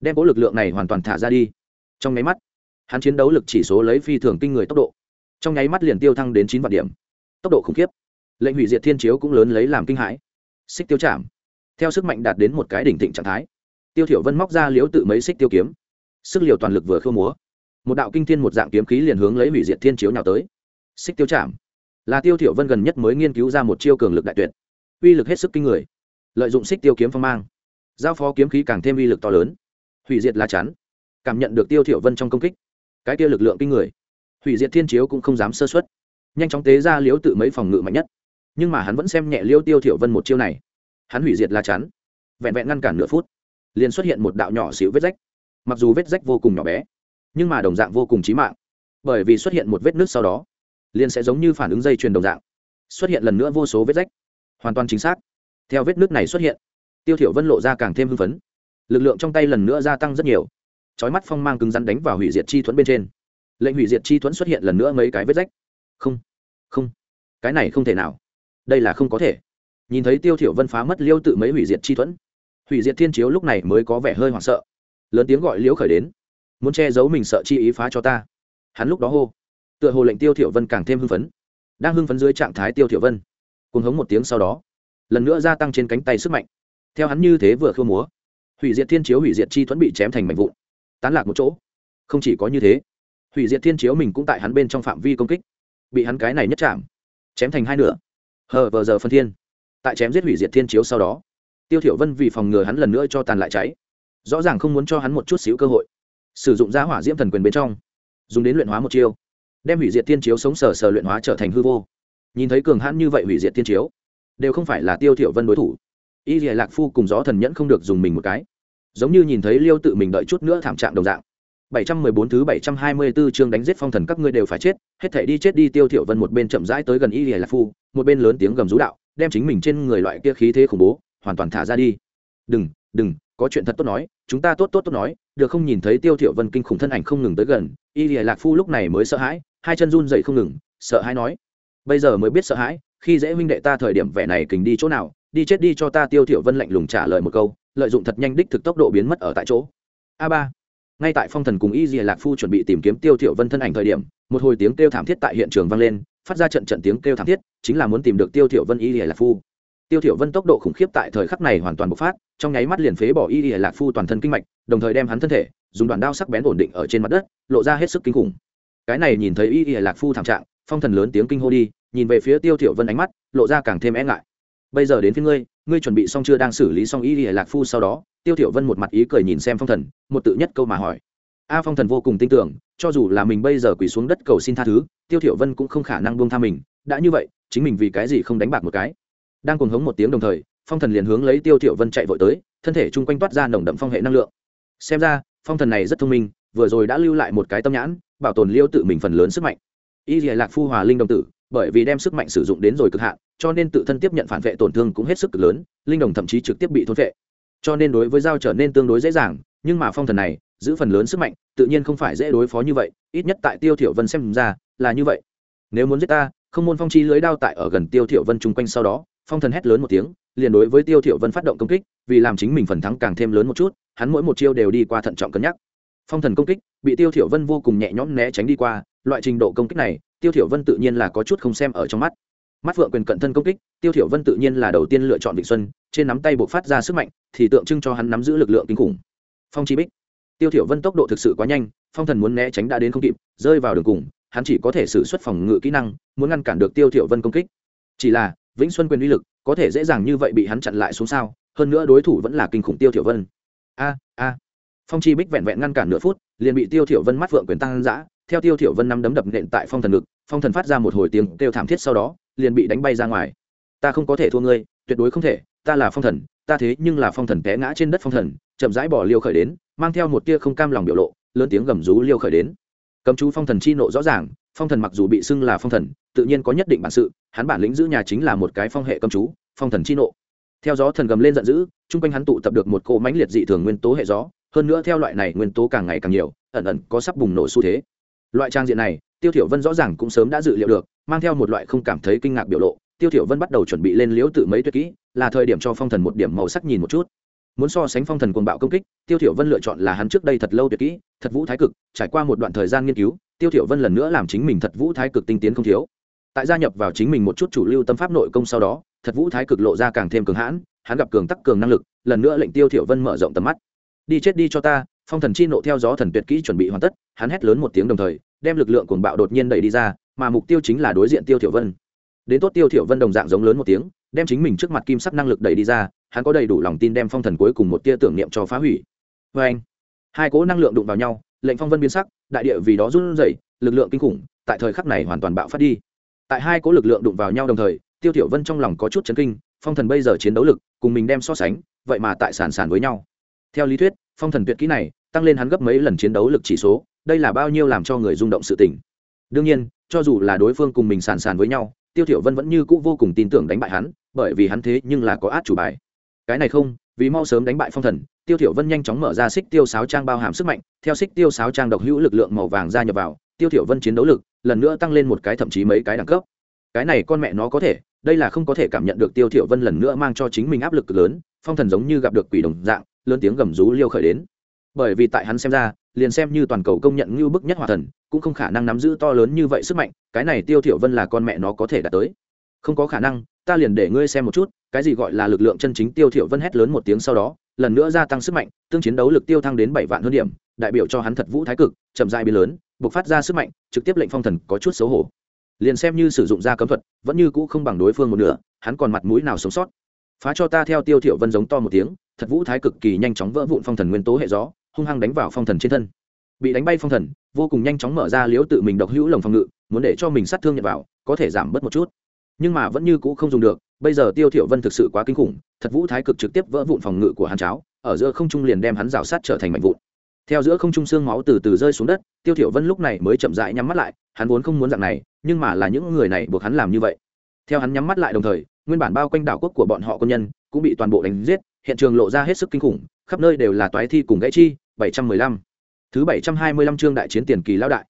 đem cố lực lượng này hoàn toàn thả ra đi. Trong nháy mắt, hắn chiến đấu lực chỉ số lấy phi thường kinh người tốc độ. Trong nháy mắt liền tiêu thăng đến chín vạn điểm. Tốc độ khủng khiếp. Lệnh hủy diệt thiên chiếu cũng lớn lấy làm kinh hãi. Xích tiêu chạm. Theo sức mạnh đạt đến một cái đỉnh thịnh trạng thái, tiêu thiểu vân móc ra liếu tự mấy xích tiêu kiếm. Sức liều toàn lực vừa khêu múa. Một đạo kinh thiên một dạng kiếm khí liền hướng lấy hủy diệt thiên chiếu nhào tới. Xích tiêu chạm là tiêu thiểu vân gần nhất mới nghiên cứu ra một chiêu cường lực đại tuyệt uy lực hết sức kinh người lợi dụng xích tiêu kiếm phong mang giao phó kiếm khí càng thêm uy lực to lớn hủy diệt lá chắn cảm nhận được tiêu thiểu vân trong công kích cái tiêu lực lượng kinh người hủy diệt thiên chiếu cũng không dám sơ suất nhanh chóng tế ra liếu tự mấy phòng ngự mạnh nhất nhưng mà hắn vẫn xem nhẹ liêu tiêu thiểu vân một chiêu này hắn hủy diệt lá chắn vẹn vẹn ngăn cản nửa phút liền xuất hiện một đạo nhỏ xíu vết rách mặc dù vết rách vô cùng nhỏ bé nhưng mà đồng dạng vô cùng chí mạng bởi vì xuất hiện một vết nứt sau đó liền sẽ giống như phản ứng dây chuyền đồng dạng. Xuất hiện lần nữa vô số vết rách. Hoàn toàn chính xác. Theo vết nứt này xuất hiện, tiêu thiểu vân lộ ra càng thêm hưng phấn. Lực lượng trong tay lần nữa gia tăng rất nhiều. Chói mắt phong mang cứng rắn đánh vào hủy diệt chi thuẫn bên trên. Lệnh hủy diệt chi thuẫn xuất hiện lần nữa mấy cái vết rách. Không không, cái này không thể nào. Đây là không có thể. Nhìn thấy tiêu thiểu vân phá mất liêu tự mấy hủy diệt chi thuẫn, hủy diệt thiên chiếu lúc này mới có vẻ hơi hoảng sợ. Lớn tiếng gọi liễu khởi đến, muốn che giấu mình sợ chi ý phá cho ta. Hắn lúc đó hô tựa hồ lệnh tiêu thiểu vân càng thêm hưng phấn, đang hưng phấn dưới trạng thái tiêu thiểu vân. Cùng hống một tiếng sau đó, lần nữa gia tăng trên cánh tay sức mạnh. Theo hắn như thế vừa khêu múa, hủy diệt thiên chiếu hủy diệt chi thuẫn bị chém thành mảnh vụn, tán lạc một chỗ. Không chỉ có như thế, hủy diệt thiên chiếu mình cũng tại hắn bên trong phạm vi công kích, bị hắn cái này nhất chạm, chém thành hai nửa. Hờ vờ giờ phân thiên, tại chém giết hủy diệt thiên chiếu sau đó, tiêu thiểu vân vì phòng ngừa hắn lần nữa cho tàn lại cháy, rõ ràng không muốn cho hắn một chút xíu cơ hội, sử dụng ra hỏa diễm thần quyền bên trong, dùng đến luyện hóa một chiêu đem hủy diệt tiên chiếu sống sờ sờ luyện hóa trở thành hư vô. Nhìn thấy cường hãn như vậy hủy diệt tiên chiếu đều không phải là tiêu thiểu vân đối thủ. Y lìa lạc phu cùng gió thần nhẫn không được dùng mình một cái. Giống như nhìn thấy liêu tự mình đợi chút nữa thảm trạng đồng dạng. 714 thứ 724 chương đánh giết phong thần các ngươi đều phải chết, hết thảy đi chết đi Tiêu Thiểu Vân một bên chậm rãi tới gần Y Lệ Lạc Phu, một bên lớn tiếng gầm rú đạo, đem chính mình trên người loại kia khí thế khủng bố, hoàn toàn thả ra đi. Đừng, đừng, có chuyện thật tốt nói, chúng ta tốt tốt tốt nói, được không nhìn thấy Tiêu Thiểu Vân kinh khủng thân ảnh không ngừng tới gần, Y Lệ Lạc Phu lúc này mới sợ hãi, hai chân run rẩy không ngừng, sợ hãi nói, bây giờ mới biết sợ hãi, khi dễ huynh đệ ta thời điểm vẻ này kình đi chỗ nào, đi chết đi cho ta Tiêu Thiểu Vân lạnh lùng trả lời một câu, lợi dụng thật nhanh đích thực tốc độ biến mất ở tại chỗ. A ba ngay tại phong thần cùng y dìa lạc phu chuẩn bị tìm kiếm tiêu thiểu vân thân ảnh thời điểm một hồi tiếng kêu thảm thiết tại hiện trường vang lên phát ra trận trận tiếng kêu thảm thiết chính là muốn tìm được tiêu thiểu vân y dìa lạc phu tiêu thiểu vân tốc độ khủng khiếp tại thời khắc này hoàn toàn bộc phát trong nháy mắt liền phế bỏ y dìa lạc phu toàn thân kinh mạch đồng thời đem hắn thân thể dùng đoạn đao sắc bén ổn định ở trên mặt đất lộ ra hết sức kinh khủng cái này nhìn thấy y y lạc phu thảm trạng, phong thần lớn tiếng kinh hô đi, nhìn về phía tiêu thiểu vân ánh mắt, lộ ra càng thêm e ngại. Bây giờ đến phía ngươi ngươi chuẩn bị xong chưa đang xử lý xong y y lạc phu sau đó? Tiêu thiểu vân một mặt ý cười nhìn xem phong thần, một tự nhất câu mà hỏi. A, phong thần vô cùng tin tưởng, cho dù là mình bây giờ quỳ xuống đất cầu xin tha thứ, tiêu thiểu vân cũng không khả năng buông tha mình. Đã như vậy, chính mình vì cái gì không đánh bạc một cái? Đang cuồng hống một tiếng đồng thời, phong thần liền hướng lấy tiêu thiểu vân chạy vội tới, thân thể trung quanh toát ra nồng đậm phong hệ năng lượng. Xem ra, phong thần này rất thông minh vừa rồi đã lưu lại một cái tâm nhãn, bảo tồn liêu tự mình phần lớn sức mạnh. Y dìa lạc phu hòa linh đồng tử, bởi vì đem sức mạnh sử dụng đến rồi cực hạn, cho nên tự thân tiếp nhận phản vệ tổn thương cũng hết sức cực lớn, linh đồng thậm chí trực tiếp bị thôn vệ. Cho nên đối với dao trở nên tương đối dễ dàng, nhưng mà phong thần này, giữ phần lớn sức mạnh, tự nhiên không phải dễ đối phó như vậy, ít nhất tại tiêu thiểu vân xem ra, là như vậy. Nếu muốn giết ta, không môn phong chi lưới đao tại ở gần tiêu thiểu vân chung quanh sau đó, phong thần hét lớn một tiếng, liền đối với tiêu thiểu vân phát động công kích, vì làm chính mình phần thắng càng thêm lớn một chút, hắn mỗi một chiêu đều đi qua thận trọng cân nhắc phong thần công kích, bị tiêu thiểu vân vô cùng nhẹ nhõm né tránh đi qua, loại trình độ công kích này, tiêu thiểu vân tự nhiên là có chút không xem ở trong mắt. Mắt vượng quyền cận thân công kích, tiêu thiểu vân tự nhiên là đầu tiên lựa chọn vịnh xuân, trên nắm tay buộc phát ra sức mạnh, thì tượng trưng cho hắn nắm giữ lực lượng kinh khủng. Phong chi bích. Tiêu thiểu vân tốc độ thực sự quá nhanh, phong thần muốn né tránh đã đến không kịp, rơi vào đường cùng, hắn chỉ có thể sử xuất phòng ngự kỹ năng, muốn ngăn cản được tiêu thiểu vân công kích. Chỉ là vĩnh xuân quyền uy lực, có thể dễ dàng như vậy bị hắn chặn lại xuống sao, hơn nữa đối thủ vẫn là kinh khủng tiêu thiểu vân. A a phong chi bích vẹn vẹn ngăn cản nửa phút, liền bị tiêu thiểu vân mắt vượng quyền tăng dã. Theo tiêu thiểu vân năm đấm đập nện tại phong thần ngực, phong thần phát ra một hồi tiếng kêu thảm thiết sau đó, liền bị đánh bay ra ngoài. Ta không có thể thua ngươi, tuyệt đối không thể, ta là phong thần, ta thế nhưng là phong thần té ngã trên đất phong thần. Chậm rãi bỏ liêu khởi đến, mang theo một tia không cam lòng biểu lộ, lớn tiếng gầm rú liêu khởi đến. Cấm chú phong thần chi nộ rõ ràng, phong thần mặc dù bị xưng là phong thần, tự nhiên có nhất định bản sự, hắn bản lĩnh giữ nhà chính là một cái phong hệ cấm chú, phong thần chi nộ. Theo gió thần gầm lên giận dữ, chung quanh hắn tụ tập được một cỗ mãnh liệt dị thường nguyên tố hệ gió hơn nữa theo loại này nguyên tố càng ngày càng nhiều, ẩn ẩn có sắp bùng nổ xu thế. Loại trang diện này, tiêu thiểu vân rõ ràng cũng sớm đã dự liệu được, mang theo một loại không cảm thấy kinh ngạc biểu lộ, tiêu thiểu vân bắt đầu chuẩn bị lên liễu tự mấy tuyệt kỹ, là thời điểm cho phong thần một điểm màu sắc nhìn một chút. Muốn so sánh phong thần cuồng bạo công kích, tiêu thiểu vân lựa chọn là hắn trước đây thật lâu tuyệt kỹ, thật vũ thái cực, trải qua một đoạn thời gian nghiên cứu, tiêu thiểu vân lần nữa làm chính mình thật vũ thái cực tinh tiến không thiếu. Tại gia nhập vào chính mình một chút chủ lưu tâm pháp nội công sau đó, thật vũ thái cực lộ ra càng thêm cường hãn, hắn gặp cường tắc cường năng lực, lần nữa lệnh tiêu thiểu vân mở rộng tầm mắt đi chết đi cho ta, phong thần chi nộ theo gió thần tuyệt kỹ chuẩn bị hoàn tất, hắn hét lớn một tiếng đồng thời, đem lực lượng cuồng bạo đột nhiên đẩy đi ra, mà mục tiêu chính là đối diện tiêu thiểu vân. Đến tốt tiêu thiểu vân đồng dạng giống lớn một tiếng, đem chính mình trước mặt kim sắc năng lực đẩy đi ra, hắn có đầy đủ lòng tin đem phong thần cuối cùng một tia tưởng niệm cho phá hủy. Với anh hai cỗ năng lượng đụng vào nhau, lệnh phong vân biến sắc, đại địa vì đó run rẩy, lực lượng kinh khủng, tại thời khắc này hoàn toàn bạo phát đi. Tại hai cỗ lực lượng đụng vào nhau đồng thời, tiêu thiểu vân trong lòng có chút chấn kinh, phong thần bây giờ chiến đấu lực, cùng mình đem so sánh, vậy mà tại sản sản với nhau theo lý thuyết, phong thần tuyệt kỹ này tăng lên hắn gấp mấy lần chiến đấu lực chỉ số, đây là bao nhiêu làm cho người rung động sự tình. Đương nhiên, cho dù là đối phương cùng mình sàn sàn với nhau, tiêu thiểu vân vẫn như cũ vô cùng tin tưởng đánh bại hắn, bởi vì hắn thế nhưng là có át chủ bài. Cái này không, vì mau sớm đánh bại phong thần, tiêu thiểu vân nhanh chóng mở ra xích tiêu sáo trang bao hàm sức mạnh, theo xích tiêu sáo trang độc hữu lực lượng màu vàng gia nhập vào, tiêu thiểu vân chiến đấu lực lần nữa tăng lên một cái thậm chí mấy cái đẳng cấp. Cái này con mẹ nó có thể, đây là không có thể cảm nhận được tiêu thiểu vân lần nữa mang cho chính mình áp lực lớn, phong thần giống như gặp được quỷ đồng dạng lớn tiếng gầm rú liêu khởi đến. Bởi vì tại hắn xem ra, liền xem như toàn cầu công nhận ngưu bức nhất hòa thần, cũng không khả năng nắm giữ to lớn như vậy sức mạnh, cái này tiêu thiểu vân là con mẹ nó có thể đạt tới. Không có khả năng, ta liền để ngươi xem một chút, cái gì gọi là lực lượng chân chính tiêu thiểu vân hét lớn một tiếng sau đó, lần nữa gia tăng sức mạnh, tương chiến đấu lực tiêu thăng đến bảy vạn hơn điểm, đại biểu cho hắn thật vũ thái cực, chậm rãi biến lớn, bộc phát ra sức mạnh, trực tiếp lệnh phong thần có chút xấu hổ. Liền xem như sử dụng ra cấm thuật, vẫn như cũ không bằng đối phương một nửa, hắn còn mặt mũi nào sống sót phá cho ta theo tiêu thiểu vân giống to một tiếng, thật vũ thái cực kỳ nhanh chóng vỡ vụn phong thần nguyên tố hệ gió, hung hăng đánh vào phong thần trên thân. Bị đánh bay phong thần, vô cùng nhanh chóng mở ra liếu tự mình độc hữu lồng phòng ngự, muốn để cho mình sát thương nhập vào, có thể giảm bớt một chút. Nhưng mà vẫn như cũ không dùng được, bây giờ tiêu thiểu vân thực sự quá kinh khủng, thật vũ thái cực trực tiếp vỡ vụn phòng ngự của hắn cháo, ở giữa không trung liền đem hắn rào sát trở thành mảnh vụn. Theo giữa không trung xương máu từ từ rơi xuống đất, tiêu thiểu vân lúc này mới chậm rãi nhắm mắt lại, hắn vốn không muốn dạng này, nhưng mà là những người này buộc hắn làm như vậy. Theo hắn nhắm mắt lại đồng thời nguyên bản bao quanh đảo quốc của bọn họ quân nhân cũng bị toàn bộ đánh giết, hiện trường lộ ra hết sức kinh khủng, khắp nơi đều là toái thi cùng gãy chi 715. thứ 725 chương đại chiến tiền kỳ lão đại.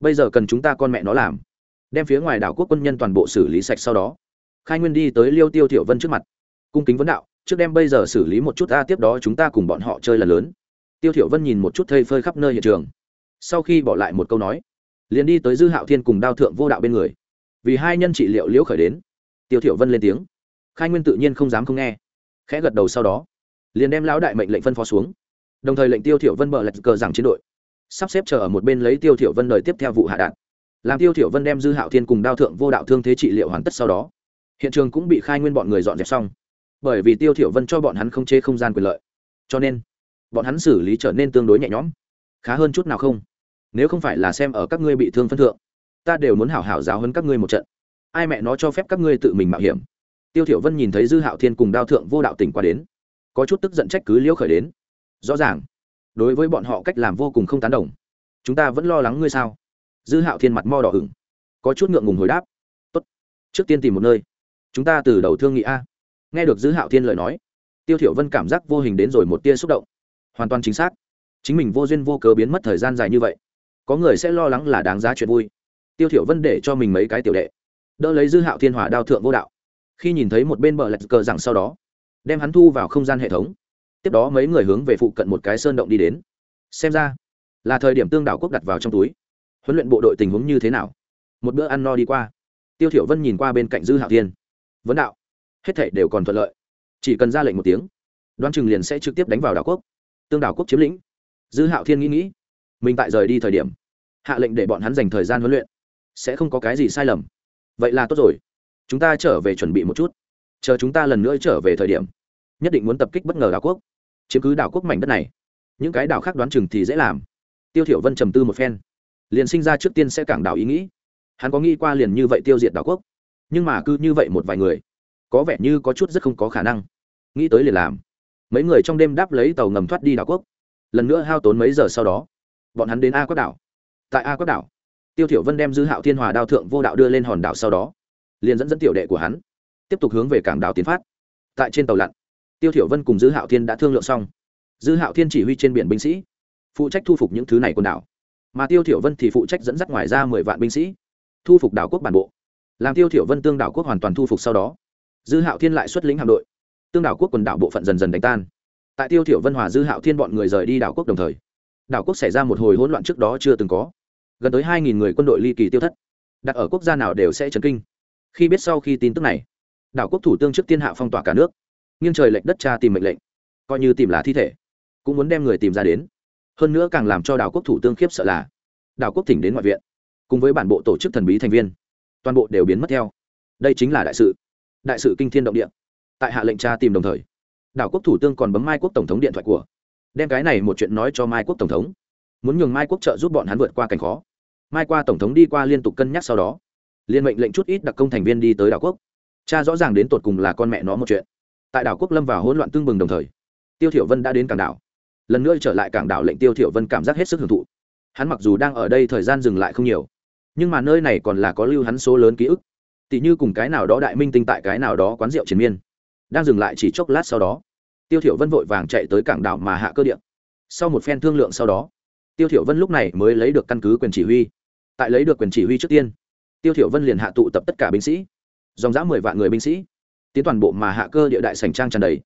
Bây giờ cần chúng ta con mẹ nó làm. Đem phía ngoài đảo quốc quân nhân toàn bộ xử lý sạch sau đó. Khai nguyên đi tới liêu tiêu thiểu vân trước mặt. Cung kính vấn đạo, trước đem bây giờ xử lý một chút ta tiếp đó chúng ta cùng bọn họ chơi là lớn. Tiêu thiểu vân nhìn một chút thây phơi khắp nơi hiện trường. Sau khi bỏ lại một câu nói, liền đi tới dư hạo thiên cùng đao thượng vô đạo bên người. Vì hai nhân trị liệu liễu khởi đến tiêu thiểu vân lên tiếng. Khai nguyên tự nhiên không dám không nghe. Khẽ gật đầu sau đó, liền đem lão đại mệnh lệnh phân phó xuống. Đồng thời lệnh tiêu thiểu vân bờ lạch cờ giảng chiến đội. Sắp xếp chờ ở một bên lấy tiêu thiểu vân đời tiếp theo vụ hạ đạn. Làm tiêu thiểu vân đem dư hạo thiên cùng đao thượng vô đạo thương thế trị liệu hoàn tất sau đó, hiện trường cũng bị khai nguyên bọn người dọn dẹp xong. Bởi vì tiêu thiểu vân cho bọn hắn không chế không gian quyền lợi, cho nên bọn hắn xử lý trở nên tương đối nhẹ nhõm. Khá hơn chút nào không? Nếu không phải là xem ở các ngươi bị thương phân thượng, ta đều muốn hảo hảo giáo hơn các ngươi một trận ai mẹ nó cho phép các ngươi tự mình mạo hiểm. Tiêu thiểu vân nhìn thấy dư hạo thiên cùng đao thượng vô đạo tỉnh qua đến có chút tức giận trách cứ liễu khởi đến. Rõ ràng đối với bọn họ cách làm vô cùng không tán đồng. Chúng ta vẫn lo lắng ngươi sao? Dư hạo thiên mặt mo đỏ hửng, có chút ngượng ngùng hồi đáp. Tốt trước tiên tìm một nơi. Chúng ta từ đầu thương nghị a. Nghe được dư hạo thiên lời nói tiêu thiểu vân cảm giác vô hình đến rồi một tia xúc động. Hoàn toàn chính xác. Chính mình vô duyên vô cớ biến mất thời gian dài như vậy. Có người sẽ lo lắng là đáng giá chuyện vui. Tiêu thiểu vân để cho mình mấy cái tiểu đệ đỡ lấy dư hạo thiên hỏa đao thượng vô đạo. Khi nhìn thấy một bên bờ lạch cờ rằng sau đó, đem hắn thu vào không gian hệ thống. Tiếp đó mấy người hướng về phụ cận một cái sơn động đi đến. Xem ra, là thời điểm tương đảo quốc đặt vào trong túi. Huấn luyện bộ đội tình huống như thế nào? Một bữa ăn no đi qua. Tiêu thiểu vân nhìn qua bên cạnh dư hạo thiên. Vấn đạo, hết thảy đều còn thuận lợi. Chỉ cần ra lệnh một tiếng đoan trường liền sẽ trực tiếp đánh vào đảo quốc. Tương đảo quốc chiếm lĩnh. Dư hạo thiên nghĩ nghĩ, mình tại rời đi thời điểm, hạ lệnh để bọn hắn dành thời gian huấn luyện, sẽ không có cái gì sai lầm vậy là tốt rồi. Chúng ta trở về chuẩn bị một chút. Chờ chúng ta lần nữa trở về thời điểm, nhất định muốn tập kích bất ngờ đảo quốc. Chiếm cứ đảo quốc mảnh đất này, những cái đảo khác đoán chừng thì dễ làm. Tiêu thiểu vân trầm tư một phen, liền sinh ra trước tiên sẽ cảng đảo ý nghĩ. Hắn có nghĩ qua liền như vậy tiêu diệt đảo quốc, nhưng mà cứ như vậy một vài người, có vẻ như có chút rất không có khả năng. Nghĩ tới liền làm. Mấy người trong đêm đáp lấy tàu ngầm thoát đi đảo quốc, lần nữa hao tốn mấy giờ sau đó, bọn hắn đến a quốc đảo. Tại a quốc đảo tiêu thiểu vân đem dư hạo thiên hòa đao thượng vô đạo đưa lên hòn đảo sau đó, liền dẫn dẫn tiểu đệ của hắn, tiếp tục hướng về cảng đảo tiến phát. Tại trên tàu lặn, tiêu thiểu vân cùng dư hạo thiên đã thương lượng xong. Dư hạo thiên chỉ huy trên biển binh sĩ, phụ trách thu phục những thứ này quần đảo. Mà tiêu thiểu vân thì phụ trách dẫn dắt ngoài ra mười vạn binh sĩ, thu phục đảo quốc bản bộ. Làm tiêu thiểu vân tương đảo quốc hoàn toàn thu phục sau đó, dư hạo thiên lại xuất lĩnh hạm đội. Tương đảo quốc quần đảo bộ phận dần dần đánh tan. Tại tiêu thiểu vân hòa dư hạo thiên bọn người rời đi đảo quốc đồng thời, đảo quốc xảy ra một hồi hỗn loạn trước đó chưa từng có gần tới hai nghìn người quân đội ly kỳ tiêu thất. Đặt ở quốc gia nào đều sẽ chấn kinh. Khi biết sau khi tin tức này, đảo quốc thủ tướng trước tiên hạ phong tỏa cả nước. Nghiêng trời lệnh đất cha tìm mệnh lệnh, coi như tìm là thi thể, cũng muốn đem người tìm ra đến. Hơn nữa càng làm cho đảo quốc thủ tướng khiếp sợ là, đảo quốc thỉnh đến ngoại viện, cùng với bản bộ tổ chức thần bí thành viên, toàn bộ đều biến mất theo. Đây chính là đại sự đại sự kinh thiên động địa. Tại hạ lệnh tra tìm đồng thời, đảo quốc thủ tướng còn bấm mai quốc tổng thống điện thoại của, đem cái này một chuyện nói cho mai quốc tổng thống. Muốn nhường mai quốc trợ giúp bọn hắn vượt qua cảnh khó mai qua tổng thống đi qua liên tục cân nhắc sau đó, liên mệnh lệnh chút ít đặc công thành viên đi tới đảo quốc. Cha rõ ràng đến tột cùng là con mẹ nó một chuyện. Tại đảo quốc lâm vào hỗn loạn tương bừng đồng thời, tiêu thiểu vân đã đến cảng đảo. Lần nữa trở lại cảng đảo lệnh tiêu thiểu vân cảm giác hết sức hưởng thụ. Hắn mặc dù đang ở đây thời gian dừng lại không nhiều, nhưng mà nơi này còn là có lưu hắn số lớn ký ức. Tỷ như cùng cái nào đó đại minh tinh tại cái nào đó quán rượu chiến miên, đang dừng lại chỉ chốc lát sau đó, tiêu thiểu vân vội vàng chạy tới cảng đảo mà hạ cơ điện sau một phen thương lượng sau đó, tiêu thiểu vân lúc này mới lấy được căn cứ quyền chỉ huy tại lấy được quyền chỉ huy trước tiên. Tiêu thiểu vân liền hạ tụ tập tất cả binh sĩ. Dòng dã mười vạn người binh sĩ. Tiến toàn bộ mà hạ cơ địa đại sảnh trang tràn đầy.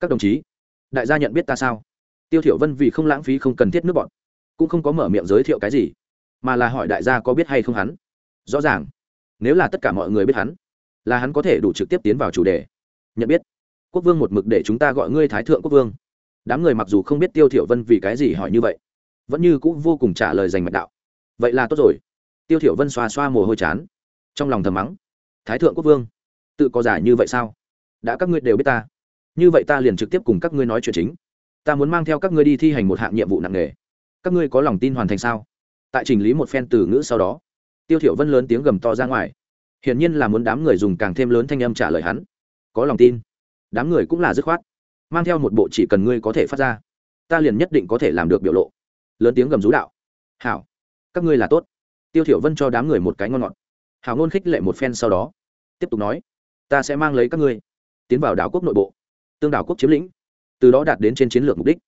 Các đồng chí, đại gia nhận biết ta sao? Tiêu thiểu vân vì không lãng phí không cần thiết nước bọn, cũng không có mở miệng giới thiệu cái gì, mà là hỏi đại gia có biết hay không hắn. Rõ ràng, nếu là tất cả mọi người biết hắn, là hắn có thể đủ trực tiếp tiến vào chủ đề. Nhận biết, quốc vương một mực để chúng ta gọi ngươi thái thượng quốc vương. Đám người mặc dù không biết tiêu thiểu vân vì cái gì hỏi như vậy, vẫn như cũng vô cùng trả lời dành mạch đạo. Vậy là tốt rồi tiêu thiểu vân xoa xoa mồ hôi chán. Trong lòng thầm mắng, thái thượng quốc vương, tự có giải như vậy sao? Đã các ngươi đều biết ta. Như vậy ta liền trực tiếp cùng các ngươi nói chuyện chính. Ta muốn mang theo các ngươi đi thi hành một hạng nhiệm vụ nặng nề. Các ngươi có lòng tin hoàn thành sao? Tại chỉnh lý một phen từ ngữ sau đó, tiêu thiểu vân lớn tiếng gầm to ra ngoài. Hiển nhiên là muốn đám người dùng càng thêm lớn thanh âm trả lời hắn. Có lòng tin. Đám người cũng là dứt khoát. Mang theo một bộ chỉ cần ngươi có thể phát ra, ta liền nhất định có thể làm được biểu lộ. Lớn tiếng gầm rú đạo. Hảo, các ngươi là tốt tiêu thiểu vân cho đám người một cái ngon ngọt. Hào ngôn khích lệ một phen sau đó, tiếp tục nói, ta sẽ mang lấy các ngươi, tiến vào đảo quốc nội bộ, tương đảo quốc chiếm lĩnh, từ đó đạt đến trên chiến lược mục đích.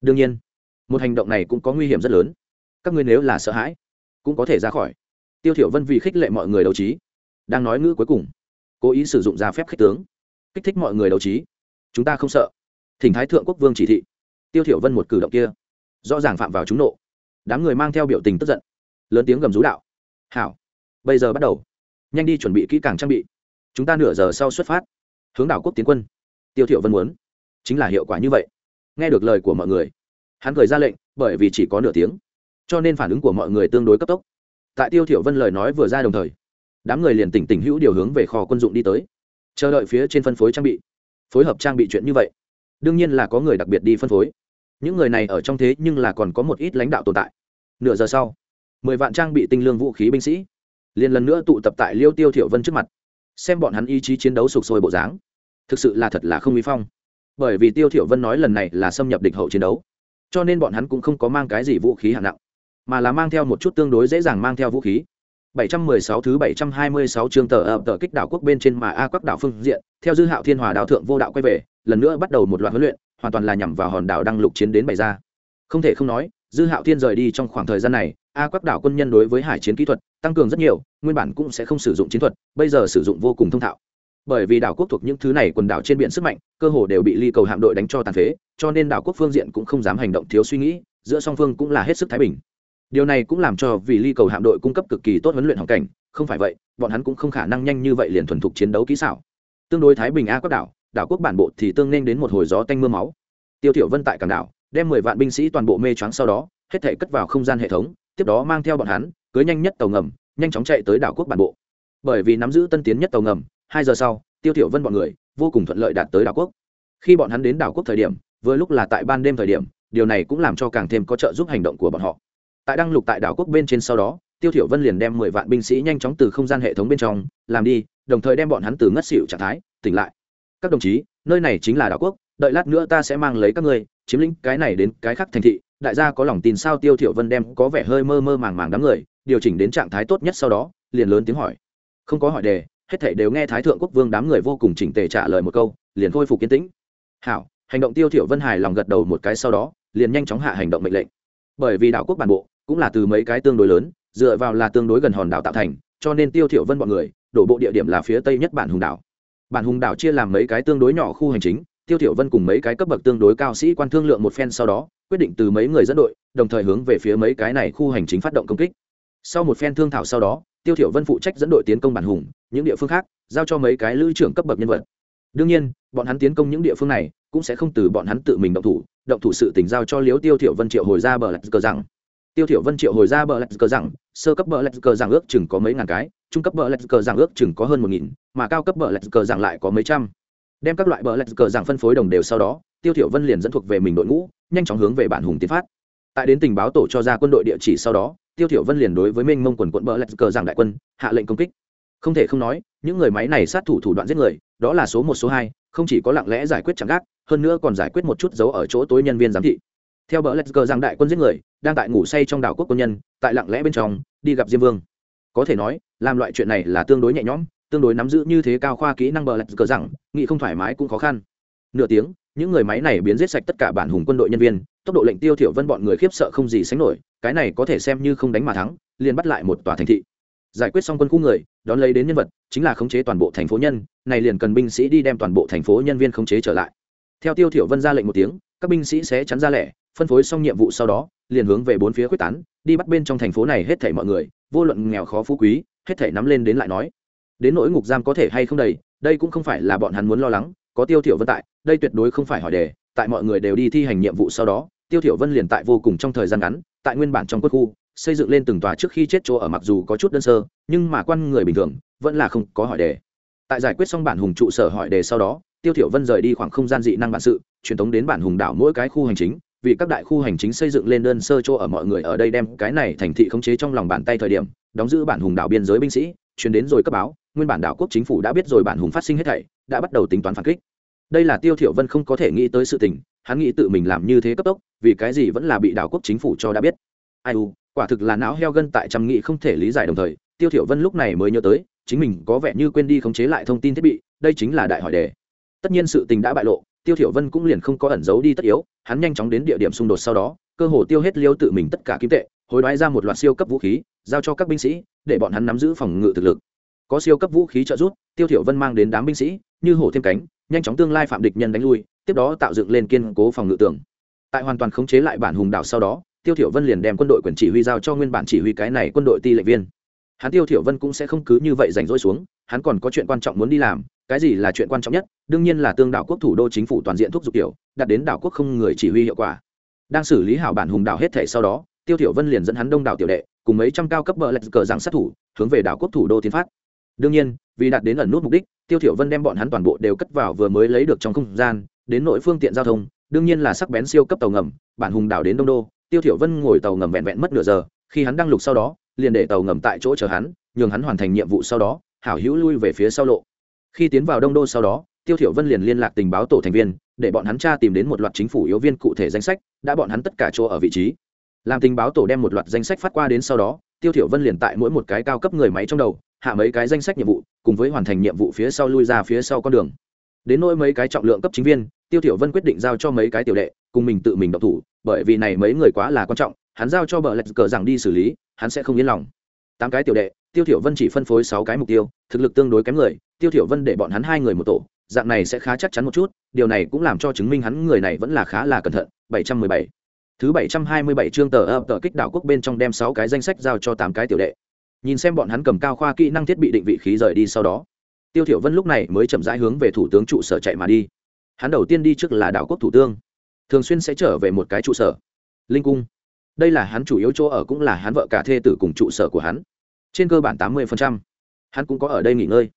Đương nhiên, một hành động này cũng có nguy hiểm rất lớn. Các ngươi nếu là sợ hãi, cũng có thể ra khỏi. Tiêu thiểu vân vì khích lệ mọi người đấu trí, đang nói ngữ cuối cùng, cố ý sử dụng ra phép khích tướng, kích thích mọi người đấu trí. Chúng ta không sợ. Thỉnh thái thượng quốc vương chỉ thị. Tiêu thiểu vân một cử động kia, rõ ràng phạm vào chúng nộ. Đám người mang theo biểu tình tức giận lớn tiếng gầm rú đạo. Hảo, bây giờ bắt đầu. Nhanh đi chuẩn bị kỹ càng trang bị. Chúng ta nửa giờ sau xuất phát. Hướng đảo quốc tiến quân. Tiêu thiểu vân muốn. Chính là hiệu quả như vậy. Nghe được lời của mọi người, hắn cười ra lệnh, bởi vì chỉ có nửa tiếng, cho nên phản ứng của mọi người tương đối cấp tốc. Tại tiêu thiểu vân lời nói vừa ra đồng thời, đám người liền tỉnh tỉnh hữu điều hướng về kho quân dụng đi tới, chờ đợi phía trên phân phối trang bị. Phối hợp trang bị chuyện như vậy, đương nhiên là có người đặc biệt đi phân phối. Những người này ở trong thế nhưng là còn có một ít lãnh đạo tồn tại. Nửa giờ sau mười vạn trang bị tinh lương vũ khí binh sĩ liền lần nữa tụ tập tại liêu tiêu thiểu vân trước mặt xem bọn hắn ý chí chiến đấu sục sôi bộ dáng. Thực sự là thật là không uy phong. Bởi vì tiêu thiểu vân nói lần này là xâm nhập địch hậu chiến đấu cho nên bọn hắn cũng không có mang cái gì vũ khí hạng nặng mà là mang theo một chút tương đối dễ dàng mang theo vũ khí. 716 thứ 726 chương tờ ập tờ kích đảo quốc bên trên mà A quắc đảo phương diện, theo dư hạo thiên hòa đạo thượng vô đạo quay về, lần nữa bắt đầu một loạt huấn luyện, hoàn toàn là nhằm vào hòn đảo đang lục chiến đến bày ra. không thể không nói dư hạo thiên rời đi trong khoảng thời gian này a quắc đảo quân nhân đối với hải chiến kỹ thuật tăng cường rất nhiều, nguyên bản cũng sẽ không sử dụng chiến thuật, bây giờ sử dụng vô cùng thông thạo. Bởi vì đảo quốc thuộc những thứ này quần đảo trên biển sức mạnh, cơ hồ đều bị ly cầu hạm đội đánh cho tàn phế, cho nên đảo quốc phương diện cũng không dám hành động thiếu suy nghĩ, giữa song phương cũng là hết sức thái bình. Điều này cũng làm cho vì ly cầu hạm đội cung cấp cực kỳ tốt huấn luyện hoàn cảnh, không phải vậy, bọn hắn cũng không khả năng nhanh như vậy liền thuần thục chiến đấu kỹ xảo. Tương đối thái bình a quốc đảo đảo quốc bản bộ thì tương nên đến một hồi gió tanh mưa máu. Tiêu thiểu vân tại cảng đảo, đem mười vạn binh sĩ toàn bộ mê choáng sau đó, hết thể cất vào không gian hệ thống tiếp đó mang theo bọn hắn, cưới nhanh nhất tàu ngầm, nhanh chóng chạy tới đảo quốc bản bộ. Bởi vì nắm giữ tân tiến nhất tàu ngầm, hai giờ sau, tiêu thiểu vân bọn người vô cùng thuận lợi đạt tới đảo quốc. Khi bọn hắn đến đảo quốc thời điểm, vừa lúc là tại ban đêm thời điểm, điều này cũng làm cho càng thêm có trợ giúp hành động của bọn họ. Tại đăng lục tại đảo quốc bên trên sau đó, tiêu thiểu vân liền đem mười vạn binh sĩ nhanh chóng từ không gian hệ thống bên trong, làm đi, đồng thời đem bọn hắn từ ngất xỉu trạng thái, tỉnh lại. Các đồng chí, nơi này chính là đảo quốc, đợi lát nữa ta sẽ mang lấy các ngươi, chiếm lĩnh cái này đến cái khác thành thị đại gia có lòng tin sao tiêu thiểu vân đem có vẻ hơi mơ mơ màng màng đám người điều chỉnh đến trạng thái tốt nhất sau đó, liền lớn tiếng hỏi. Không có hỏi đề, hết thảy đều nghe thái thượng quốc vương đám người vô cùng chỉnh tề trả lời một câu, liền khôi phục kiên tĩnh. Hảo, hành động tiêu thiểu vân hài lòng gật đầu một cái sau đó, liền nhanh chóng hạ hành động mệnh lệnh. Bởi vì đảo quốc bản bộ cũng là từ mấy cái tương đối lớn, dựa vào là tương đối gần hòn đảo tạo thành, cho nên tiêu thiểu vân bọn người đổ bộ địa điểm là phía tây nhất bản hùng đảo. Bản hùng đảo chia làm mấy cái tương đối nhỏ khu hành chính tiêu tiểu vân cùng mấy cái cấp bậc tương đối cao sĩ quan thương lượng một phen sau đó, quyết định từ mấy người dẫn đội, đồng thời hướng về phía mấy cái này khu hành chính phát động công kích. Sau một phen thương thảo sau đó, tiêu tiểu vân phụ trách dẫn đội tiến công bản hùng, những địa phương khác, giao cho mấy cái lữ trưởng cấp bậc nhân vật. Đương nhiên, bọn hắn tiến công những địa phương này, cũng sẽ không từ bọn hắn tự mình động thủ động thủ sự tình giao cho liếu tiêu tiểu vân triệu hồi ra bờ lạch cờ rằng tiêu tiểu vân triệu hồi ra bờ lạch cờ rằng sơ cấp bờ lạch cờ rằng ước chừng có mấy ngàn cái, trung cấp bờ lạch cờ rằng ước chừng có hơn một nghìn, mà cao cấp bờ lạch cờ rằng lại có mấy trăm đem các loại bờ lạch cờ rằng phân phối đồng đều sau đó, tiêu thiểu vân liền dẫn thuộc về mình đội ngũ, nhanh chóng hướng về bản hùng tiến phát. Tại đến tình báo tổ cho ra quân đội địa chỉ sau đó, tiêu thiểu vân liền đối với minh mông quần quận bờ lạch cờ rằng đại quân, hạ lệnh công kích. Không thể không nói, những người máy này sát thủ thủ đoạn giết người, đó là số một, số hai, không chỉ có lặng lẽ giải quyết chẳng gác, hơn nữa còn giải quyết một chút dấu ở chỗ tối nhân viên giám thị. Theo bờ lạch cờ rằng đại quân giết người, đang tại ngủ say trong đảo quốc quân nhân, tại lặng lẽ bên trong, đi gặp diêm vương. Có thể nói, làm loại chuyện này là tương đối nhẹ nhõm tương đối nắm giữ như thế cao khoa kỹ năng bờ lạch cờ rằng nghị không thoải mái cũng khó khăn. Nửa tiếng, những người máy này biến giết sạch tất cả bản hùng quân đội nhân viên, tốc độ lệnh tiêu thiểu vân bọn người khiếp sợ không gì sánh nổi, cái này có thể xem như không đánh mà thắng, liền bắt lại một tòa thành thị. Giải quyết xong quân khu người, đón lấy đến nhân vật, chính là khống chế toàn bộ thành phố nhân, này liền cần binh sĩ đi đem toàn bộ thành phố nhân viên khống chế trở lại. Theo tiêu thiểu vân ra lệnh một tiếng, các binh sĩ sẽ chắn ra lẻ, phân phối xong nhiệm vụ sau đó, liền hướng về bốn phía quyết tán, đi bắt bên trong thành phố này hết thảy mọi người, vô luận nghèo khó phú quý, hết thảy nắm lên đến lại nói đến nỗi ngục giam có thể hay không đầy, đây cũng không phải là bọn hắn muốn lo lắng, có tiêu thiểu vân tại, đây tuyệt đối không phải hỏi đề, tại mọi người đều đi thi hành nhiệm vụ sau đó, tiêu thiểu vân liền tại vô cùng trong thời gian ngắn, tại nguyên bản trong quốc khu, xây dựng lên từng tòa trước khi chết chỗ ở mặc dù có chút đơn sơ, nhưng mà quan người bình thường, vẫn là không có hỏi đề. Tại giải quyết xong bản hùng trụ sở hỏi đề sau đó, tiêu thiểu vân rời đi khoảng không gian dị năng bản sự, truyền tống đến bản hùng đảo mỗi cái khu hành chính, vì các đại khu hành chính xây dựng lên đơn sơ chỗ ở mọi người ở đây đem cái này thành thị khống chế trong lòng bàn tay thời điểm, đóng giữ bản hùng đảo biên giới binh sĩ truyền đến rồi cấp báo, nguyên bản đảo quốc chính phủ đã biết rồi bản hùng phát sinh hết thảy, đã bắt đầu tính toán phản kích. Đây là tiêu thiểu vân không có thể nghĩ tới sự tình, hắn nghĩ tự mình làm như thế cấp tốc, vì cái gì vẫn là bị đảo quốc chính phủ cho đã biết. Ai u, quả thực là não heo gân tại trăm nghị không thể lý giải đồng thời, tiêu thiểu vân lúc này mới nhớ tới, chính mình có vẻ như quên đi khống chế lại thông tin thiết bị, đây chính là đại hỏi đề. Tất nhiên sự tình đã bại lộ, tiêu thiểu vân cũng liền không có ẩn giấu đi tất yếu, hắn nhanh chóng đến địa điểm xung đột sau đó cơ hồ tiêu hết liêu tự mình tất cả kim tệ, hối đoái ra một loạt siêu cấp vũ khí, giao cho các binh sĩ, để bọn hắn nắm giữ phòng ngự thực lực. Có siêu cấp vũ khí trợ giúp, tiêu thiểu vân mang đến đám binh sĩ, như hổ thêm cánh, nhanh chóng tương lai phạm địch nhân đánh lui, tiếp đó tạo dựng lên kiên cố phòng ngự tường. Tại hoàn toàn khống chế lại bản hùng đảo sau đó, tiêu thiểu vân liền đem quân đội quyền chỉ huy giao cho nguyên bản chỉ huy cái này quân đội ti lệnh viên. Hắn tiêu thiểu vân cũng sẽ không cứ như vậy rảnh rỗi xuống, hắn còn có chuyện quan trọng muốn đi làm, cái gì là chuyện quan trọng nhất? Đương nhiên là tương đảo quốc thủ đô chính phủ toàn diện thúc giục tiểu, đạt đến đảo quốc không người chỉ huy hiệu quả đang xử lý hảo bản hùng đảo hết thể sau đó, tiêu thiểu vân liền dẫn hắn đông đảo tiểu đệ, cùng mấy trăm cao cấp bờ lạch cờ giảng sát thủ, hướng về đảo quốc thủ đô tiến phát. Đương nhiên, vì đạt đến ẩn nút mục đích, tiêu thiểu vân đem bọn hắn toàn bộ đều cất vào vừa mới lấy được trong không gian, đến nội phương tiện giao thông, đương nhiên là sắc bén siêu cấp tàu ngầm, bản hùng đảo đến đông đô, tiêu thiểu vân ngồi tàu ngầm vẹn vẹn mất nửa giờ, khi hắn đăng lục sau đó, liền để tàu ngầm tại chỗ chờ hắn, nhường hắn hoàn thành nhiệm vụ sau đó, hảo hữu lui về phía sau lộ. Khi tiến vào đông đô sau đó, tiêu thiểu vân liền liên lạc tình báo tổ thành viên để bọn hắn tra tìm đến một loạt chính phủ yếu viên cụ thể danh sách, đã bọn hắn tất cả chỗ ở vị trí. Làm tình báo tổ đem một loạt danh sách phát qua đến sau đó, tiêu thiểu vân liền tại mỗi một cái cao cấp người máy trong đầu, hạ mấy cái danh sách nhiệm vụ, cùng với hoàn thành nhiệm vụ phía sau lui ra phía sau con đường. Đến nỗi mấy cái trọng lượng cấp chính viên, tiêu thiểu vân quyết định giao cho mấy cái tiểu đệ, cùng mình tự mình động thủ, bởi vì này mấy người quá là quan trọng, hắn giao cho bờ lạch cờ rằng đi xử lý, hắn sẽ không yên lòng. Tám cái tiểu đệ, tiêu thiểu vân chỉ phân phối sáu cái mục tiêu, thực lực tương đối kém người, tiêu thiểu vân để bọn hắn hai người một tổ dạng này sẽ khá chắc chắn một chút, điều này cũng làm cho chứng minh hắn người này vẫn là khá là cẩn thận. 717 thứ 727 chương tờ ập tờ kích đảo quốc bên trong đem sáu cái danh sách giao cho tám cái tiểu đệ. Nhìn xem bọn hắn cầm cao khoa kỹ năng thiết bị định vị khí rời đi sau đó, tiêu thiểu vân lúc này mới chậm rãi hướng về thủ tướng trụ sở chạy mà đi. Hắn đầu tiên đi trước là đảo quốc thủ tướng, thường xuyên sẽ trở về một cái trụ sở, linh cung. Đây là hắn chủ yếu chỗ ở cũng là hắn vợ cả thê tử cùng trụ sở của hắn. Trên cơ bản tám mươi hắn cũng có ở đây nghỉ ngơi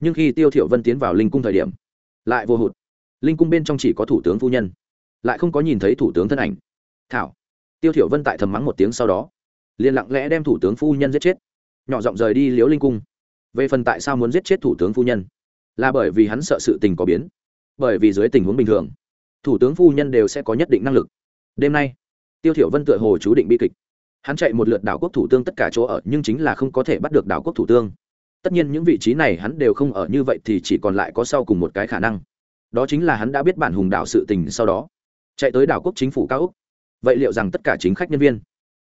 nhưng khi tiêu thiểu vân tiến vào linh cung thời điểm, lại vô hụt. Linh cung bên trong chỉ có thủ tướng phu nhân, lại không có nhìn thấy thủ tướng thân ảnh. Thảo, tiêu thiểu vân tại thầm mắng một tiếng sau đó, liền lặng lẽ đem thủ tướng phu nhân giết chết. Nhỏ giọng rời đi liếu linh cung. Về phần tại sao muốn giết chết thủ tướng phu nhân, là bởi vì hắn sợ sự tình có biến, bởi vì dưới tình huống bình thường, thủ tướng phu nhân đều sẽ có nhất định năng lực. Đêm nay, tiêu thiểu vân tựa hồ chú định bi kịch. Hắn chạy một lượt đảo quốc thủ tướng tất cả chỗ ở, nhưng chính là không có thể bắt được đảo quốc thủ tướng tất nhiên những vị trí này hắn đều không ở như vậy thì chỉ còn lại có sau cùng một cái khả năng. Đó chính là hắn đã biết bản hùng đảo sự tình sau đó. Chạy tới đảo quốc chính phủ cao úc. Vậy liệu rằng tất cả chính khách nhân viên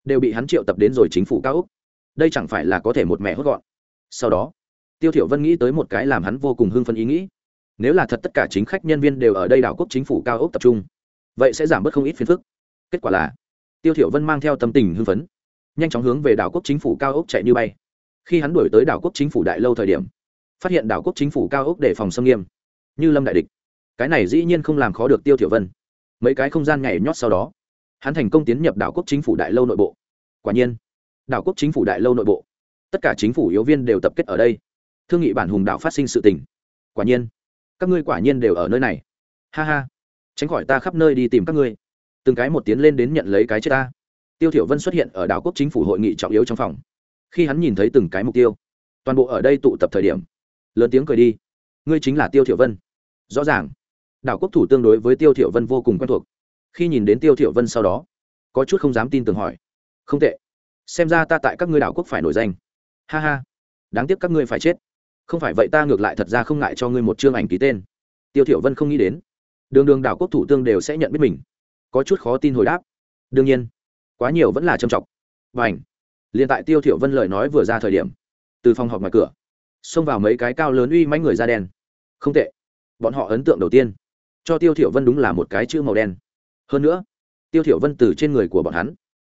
đều bị hắn triệu tập đến rồi chính phủ cao úc? Đây chẳng phải là có thể một mẹ hốt gọn. Sau đó, tiêu thiểu vân nghĩ tới một cái làm hắn vô cùng hưng phấn ý nghĩ. Nếu là thật tất cả chính khách nhân viên đều ở đây đảo quốc chính phủ cao ốc tập trung, vậy sẽ giảm bớt không ít phiền phức. Kết quả là, tiêu thiểu vân mang theo tâm tình hưng phấn, nhanh chóng hướng về đảo quốc chính phủ cao ốc chạy như bay khi hắn đuổi tới đảo quốc chính phủ đại lâu thời điểm, phát hiện đảo quốc chính phủ cao ốc để phòng xâm nghiêm, như lâm đại địch. Cái này dĩ nhiên không làm khó được tiêu thiểu vân. Mấy cái không gian nhảy nhót sau đó, hắn thành công tiến nhập đảo quốc chính phủ đại lâu nội bộ. Quả nhiên, đảo quốc chính phủ đại lâu nội bộ, tất cả chính phủ yếu viên đều tập kết ở đây. Thương nghị bản hùng đảo phát sinh sự tình. Quả nhiên, các ngươi quả nhiên đều ở nơi này. Ha ha, tránh khỏi ta khắp nơi đi tìm các ngươi. Từng cái một tiến lên đến nhận lấy cái chết ta. Tiêu thiểu vân xuất hiện ở đảo quốc chính phủ hội nghị trọng yếu trong phòng khi hắn nhìn thấy từng cái mục tiêu, toàn bộ ở đây tụ tập thời điểm, lớn tiếng cười đi. Ngươi chính là tiêu thiểu vân. Rõ ràng, đảo quốc thủ tương đối với tiêu thiểu vân vô cùng quen thuộc. Khi nhìn đến tiêu thiểu vân sau đó, có chút không dám tin tưởng hỏi, không tệ, xem ra ta tại các ngươi đảo quốc phải nổi danh. Ha ha, đáng tiếc các ngươi phải chết. Không phải vậy ta ngược lại thật ra không ngại cho ngươi một chương ảnh ký tên. Tiêu thiểu vân không nghĩ đến, đường đường đảo quốc thủ tương đều sẽ nhận biết mình, có chút khó tin hồi đáp. Đương nhiên, quá nhiều vẫn là trầm trọng. Và ảnh liền tại tiêu thiểu vân lời nói vừa ra thời điểm, từ phòng họp ngoài cửa, xông vào mấy cái cao lớn uy mãnh người da đen. Không tệ. Bọn họ ấn tượng đầu tiên cho tiêu thiểu vân đúng là một cái chữ màu đen. Hơn nữa, tiêu thiểu vân từ trên người của bọn hắn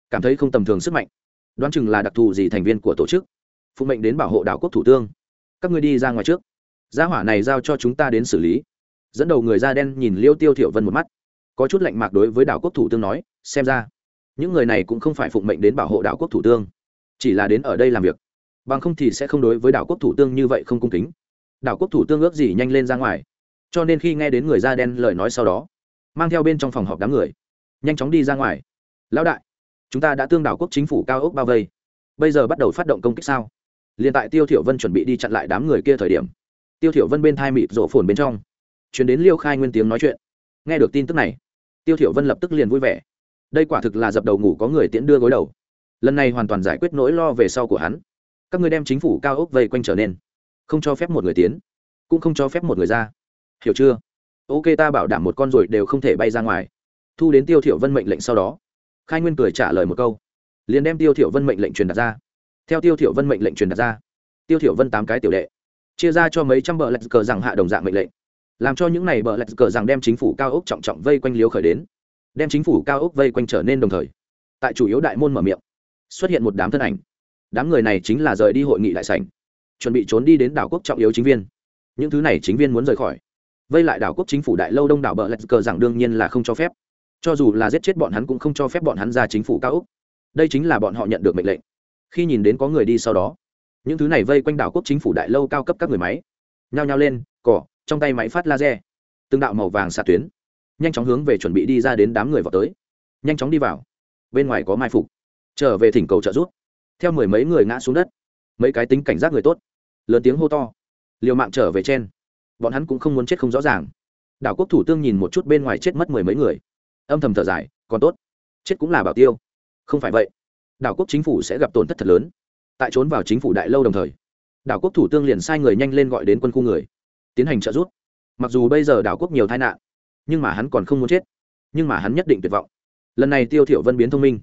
cảm thấy không tầm thường sức mạnh. Đoán chừng là đặc thù gì thành viên của tổ chức, phụ mệnh đến bảo hộ đảo quốc thủ tướng các ngươi đi ra ngoài trước. Gia hỏa này giao cho chúng ta đến xử lý. Dẫn đầu người da đen nhìn liêu tiêu thiểu vân một mắt, có chút lạnh mạc đối với đảo quốc thủ tướng nói, xem ra, những người này cũng không phải phụng mệnh đến bảo hộ đảo quốc thủ tướng chỉ là đến ở đây làm việc. Bằng không thì sẽ không đối với đảo quốc thủ tướng như vậy không cung kính. Đảo quốc thủ tướng ước gì nhanh lên ra ngoài. Cho nên khi nghe đến người da đen lời nói sau đó, mang theo bên trong phòng họp đám người, nhanh chóng đi ra ngoài. Lão đại, chúng ta đã tương đảo quốc chính phủ cao ốc bao vây. Bây giờ bắt đầu phát động công kích sao? Liền tại tiêu thiểu vân chuẩn bị đi chặn lại đám người kia thời điểm, tiêu thiểu vân bên thai mịt rộ phồn bên trong truyền đến liêu khai nguyên tiếng nói chuyện. Nghe được tin tức này, tiêu thiểu vân lập tức liền vui vẻ. Đây quả thực là dập đầu ngủ có người tiễn đưa gối đầu lần này hoàn toàn giải quyết nỗi lo về sau của hắn. Các ngươi đem chính phủ cao ốc vây quanh trở nên không cho phép một người tiến, cũng không cho phép một người ra. Hiểu chưa? Ok, ta bảo đảm một con ruồi đều không thể bay ra ngoài. Thu đến tiêu thiểu vân mệnh lệnh sau đó, khai nguyên cười trả lời một câu, liền đem tiêu thiểu vân mệnh lệnh truyền đạt ra. Theo tiêu thiểu vân mệnh lệnh truyền đạt ra, tiêu thiểu vân tám cái tiểu đệ, chia ra cho mấy trăm bờ lạch cờ rằng hạ đồng dạng mệnh lệnh, làm cho những này bờ lạch cờ rằng đem chính phủ cao ốc trọng trọng vây quanh liếu khởi đến, đem chính phủ cao ốc vây quanh trở nên đồng thời. Tại chủ yếu đại môn mở miệng xuất hiện một đám thân ảnh. Đám người này chính là rời đi hội nghị đại sảnh, chuẩn bị trốn đi đến đảo quốc trọng yếu chính viên. Những thứ này chính viên muốn rời khỏi. Vây lại đảo quốc chính phủ đại lâu đông đảo bờ lạch cờ rằng đương nhiên là không cho phép. Cho dù là giết chết bọn hắn cũng không cho phép bọn hắn ra chính phủ cao úc đây chính là bọn họ nhận được mệnh lệnh. Khi nhìn đến có người đi sau đó, những thứ này vây quanh đảo quốc chính phủ đại lâu cao cấp các người máy, nhao nhao lên, cỏ, trong tay máy phát laser. Từng đạo màu vàng xạ tuyến, nhanh chóng hướng về chuẩn bị đi ra đến đám người vào tới. Nhanh chóng đi vào. Bên ngoài có mai phục trở về thỉnh cầu trợ giúp. Theo mười mấy người ngã xuống đất, mấy cái tính cảnh giác người tốt, lớn tiếng hô to, liều mạng trở về trên. Bọn hắn cũng không muốn chết không rõ ràng. Đảo quốc thủ tương nhìn một chút bên ngoài chết mất mười mấy người. Âm thầm thở dài, còn tốt, chết cũng là bảo tiêu. Không phải vậy, đảo quốc chính phủ sẽ gặp tổn thất thật lớn. Tại trốn vào chính phủ đại lâu đồng thời, đảo quốc thủ tương liền sai người nhanh lên gọi đến quân khu người, tiến hành trợ giúp. Mặc dù bây giờ đảo quốc nhiều tai nạn, nhưng mà hắn còn không muốn chết, nhưng mà hắn nhất định tuyệt vọng. Lần này tiêu thiểu vân biến thông minh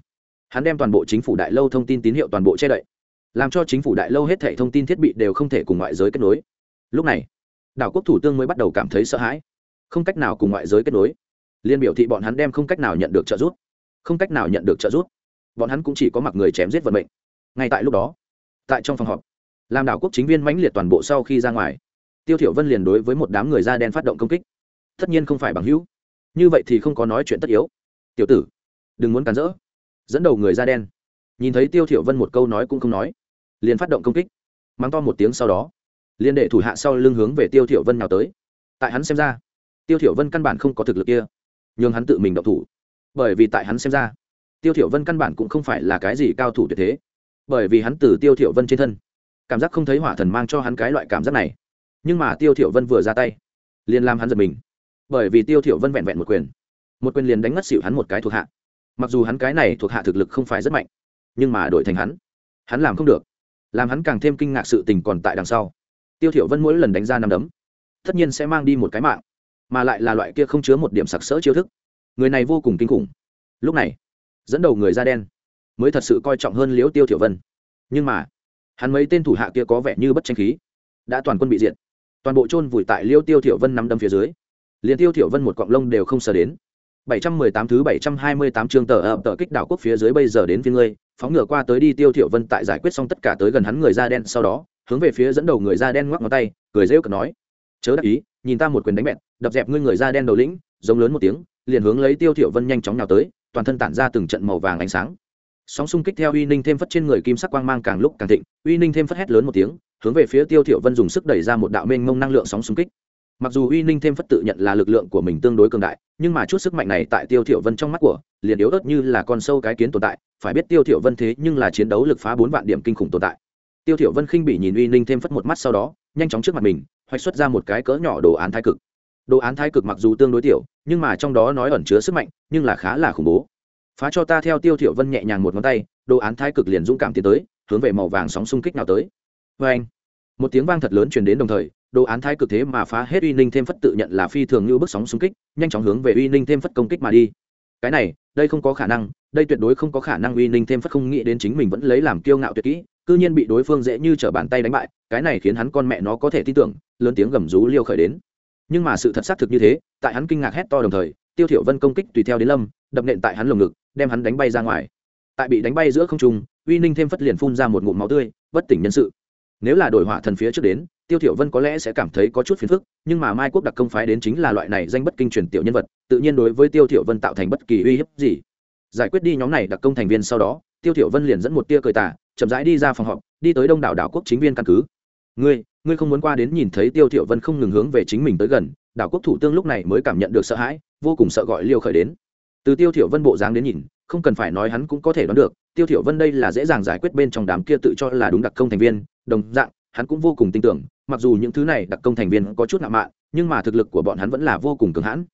hắn đem toàn bộ chính phủ đại lâu thông tin tín hiệu toàn bộ che đậy, làm cho chính phủ đại lâu hết thảy thông tin thiết bị đều không thể cùng ngoại giới kết nối. Lúc này, đảo quốc thủ tướng mới bắt đầu cảm thấy sợ hãi. Không cách nào cùng ngoại giới kết nối. Liên biểu thị bọn hắn đem không cách nào nhận được trợ giúp. Không cách nào nhận được trợ giúp. Bọn hắn cũng chỉ có mặc người chém giết vận mệnh. Ngay tại lúc đó, tại trong phòng họp, làm đảo quốc chính viên mãnh liệt toàn bộ sau khi ra ngoài, tiêu thiểu vân liền đối với một đám người da đen phát động công kích. Tất nhiên không phải bằng hữu. Như vậy thì không có nói chuyện tất yếu. Tiểu tử, đừng muốn cản rỡ dẫn đầu người da đen. Nhìn thấy tiêu thiểu vân một câu nói cũng không nói, liền phát động công kích. Mang to một tiếng sau đó, liền để thủ hạ sau lưng hướng về tiêu thiểu vân nào tới. Tại hắn xem ra, tiêu thiểu vân căn bản không có thực lực kia nhưng hắn tự mình động thủ. Bởi vì tại hắn xem ra, tiêu thiểu vân căn bản cũng không phải là cái gì cao thủ tuyệt thế. Bởi vì hắn từ tiêu thiểu vân trên thân, cảm giác không thấy hỏa thần mang cho hắn cái loại cảm giác này. Nhưng mà tiêu thiểu vân vừa ra tay, liền làm hắn giật mình. Bởi vì tiêu thiểu vân vẹn vẹn một quyền một quyền liền đánh ngất xỉu hắn một cái thuộc hạ mặc dù hắn cái này thuộc hạ thực lực không phải rất mạnh, nhưng mà đổi thành hắn hắn làm không được. Làm hắn càng thêm kinh ngạc sự tình còn tại đằng sau. Tiêu thiểu vân mỗi lần đánh ra năm đấm, tất nhiên sẽ mang đi một cái mạng, mà lại là loại kia không chứa một điểm sặc sỡ chiêu thức. Người này vô cùng kinh khủng. Lúc này, dẫn đầu người da đen mới thật sự coi trọng hơn liễu tiêu thiểu vân. Nhưng mà, hắn mấy tên thủ hạ kia có vẻ như bất tranh khí, đã toàn quân bị diệt. Toàn bộ chôn vùi tại liễu tiêu thiểu vân nắm đấm phía dưới, liền tiêu thiểu vân một cọng lông đều không sờ đến. 718 thứ 728 chương tờ ập tờ kích đảo quốc phía dưới bây giờ đến phía ngươi, phóng ngựa qua tới đi tiêu thiểu vân tại giải quyết xong tất cả tới gần hắn người da đen sau đó, hướng về phía dẫn đầu người da đen ngoắc ngón tay, cười rêu cợt nói, chớ đắc ý, nhìn ta một quyền đánh bẹt đập dẹp ngươi người da đen đầu lĩnh, giống lớn một tiếng, liền hướng lấy tiêu thiểu vân nhanh chóng nhào tới, toàn thân tản ra từng trận màu vàng ánh sáng. Sóng xung kích theo uy ninh thêm phất trên người kim sắc quang mang càng lúc càng thịnh, uy ninh thêm phất hét lớn một tiếng, hướng về phía tiêu thiểu vân dùng sức đẩy ra một đạo mênh mông năng lượng sóng xung kích mặc dù uy ninh thêm phất tự nhận là lực lượng của mình tương đối cường đại, nhưng mà chút sức mạnh này tại tiêu thiểu vân trong mắt của, liền yếu ớt như là con sâu cái kiến tồn tại, phải biết tiêu thiểu vân thế nhưng là chiến đấu lực phá bốn vạn điểm kinh khủng tồn tại. Tiêu thiểu vân khinh bị nhìn uy ninh thêm phất một mắt sau đó, nhanh chóng trước mặt mình, hoạch xuất ra một cái cỡ nhỏ đồ án thái cực. Đồ án thái cực mặc dù tương đối tiểu, nhưng mà trong đó nói ẩn chứa sức mạnh, nhưng là khá là khủng bố. Phá cho ta theo tiêu thiểu vân nhẹ nhàng một ngón tay, đồ án thái cực liền dũng cảm tiến tới, hướng về màu vàng sóng xung kích nào tới. Với anh một tiếng vang thật lớn truyền đến đồng thời đồ án thái cực thế mà phá hết uy ninh thêm phất tự nhận là phi thường như bước sóng xung kích, nhanh chóng hướng về uy ninh thêm phất công kích mà đi. Cái này, đây không có khả năng, đây tuyệt đối không có khả năng uy ninh thêm phất không nghĩ đến chính mình vẫn lấy làm kiêu ngạo tuyệt kỹ, cư nhiên bị đối phương dễ như trở bàn tay đánh bại, cái này khiến hắn con mẹ nó có thể tin tưởng, lớn tiếng gầm rú liêu khởi đến. Nhưng mà sự thật xác thực như thế, tại hắn kinh ngạc hét to đồng thời, tiêu thiểu vân công kích tùy theo đến lâm, đập nện tại hắn lồng ngực, đem hắn đánh bay ra ngoài. Tại bị đánh bay giữa không trung, uy ninh thêm phất liền phun ra một ngụm máu tươi, bất tỉnh nhân sự nếu là đổi hỏa thần phía trước đến, tiêu thiểu vân có lẽ sẽ cảm thấy có chút phiền phức, nhưng mà mai quốc đặc công phái đến chính là loại này danh bất kinh truyền tiểu nhân vật, tự nhiên đối với tiêu thiểu vân tạo thành bất kỳ uy hiếp gì. Giải quyết đi nhóm này đặc công thành viên sau đó, tiêu thiểu vân liền dẫn một tia cười tà, chậm rãi đi ra phòng họp, đi tới đông đảo đảo quốc chính viên căn cứ. Ngươi ngươi không muốn qua đến nhìn thấy tiêu thiểu vân không ngừng hướng về chính mình tới gần, đảo quốc thủ tướng lúc này mới cảm nhận được sợ hãi, vô cùng sợ gọi liêu khởi đến. Từ tiêu thiểu vân bộ dáng đến nhìn, không cần phải nói hắn cũng có thể đoán được, tiêu thiểu vân đây là dễ dàng giải quyết bên trong đám kia tự cho là đúng đặc công thành viên đồng dạng, hắn cũng vô cùng tin tưởng, mặc dù những thứ này đặc công thành viên có chút ngạo mạn, nhưng mà thực lực của bọn hắn vẫn là vô cùng cường hãn.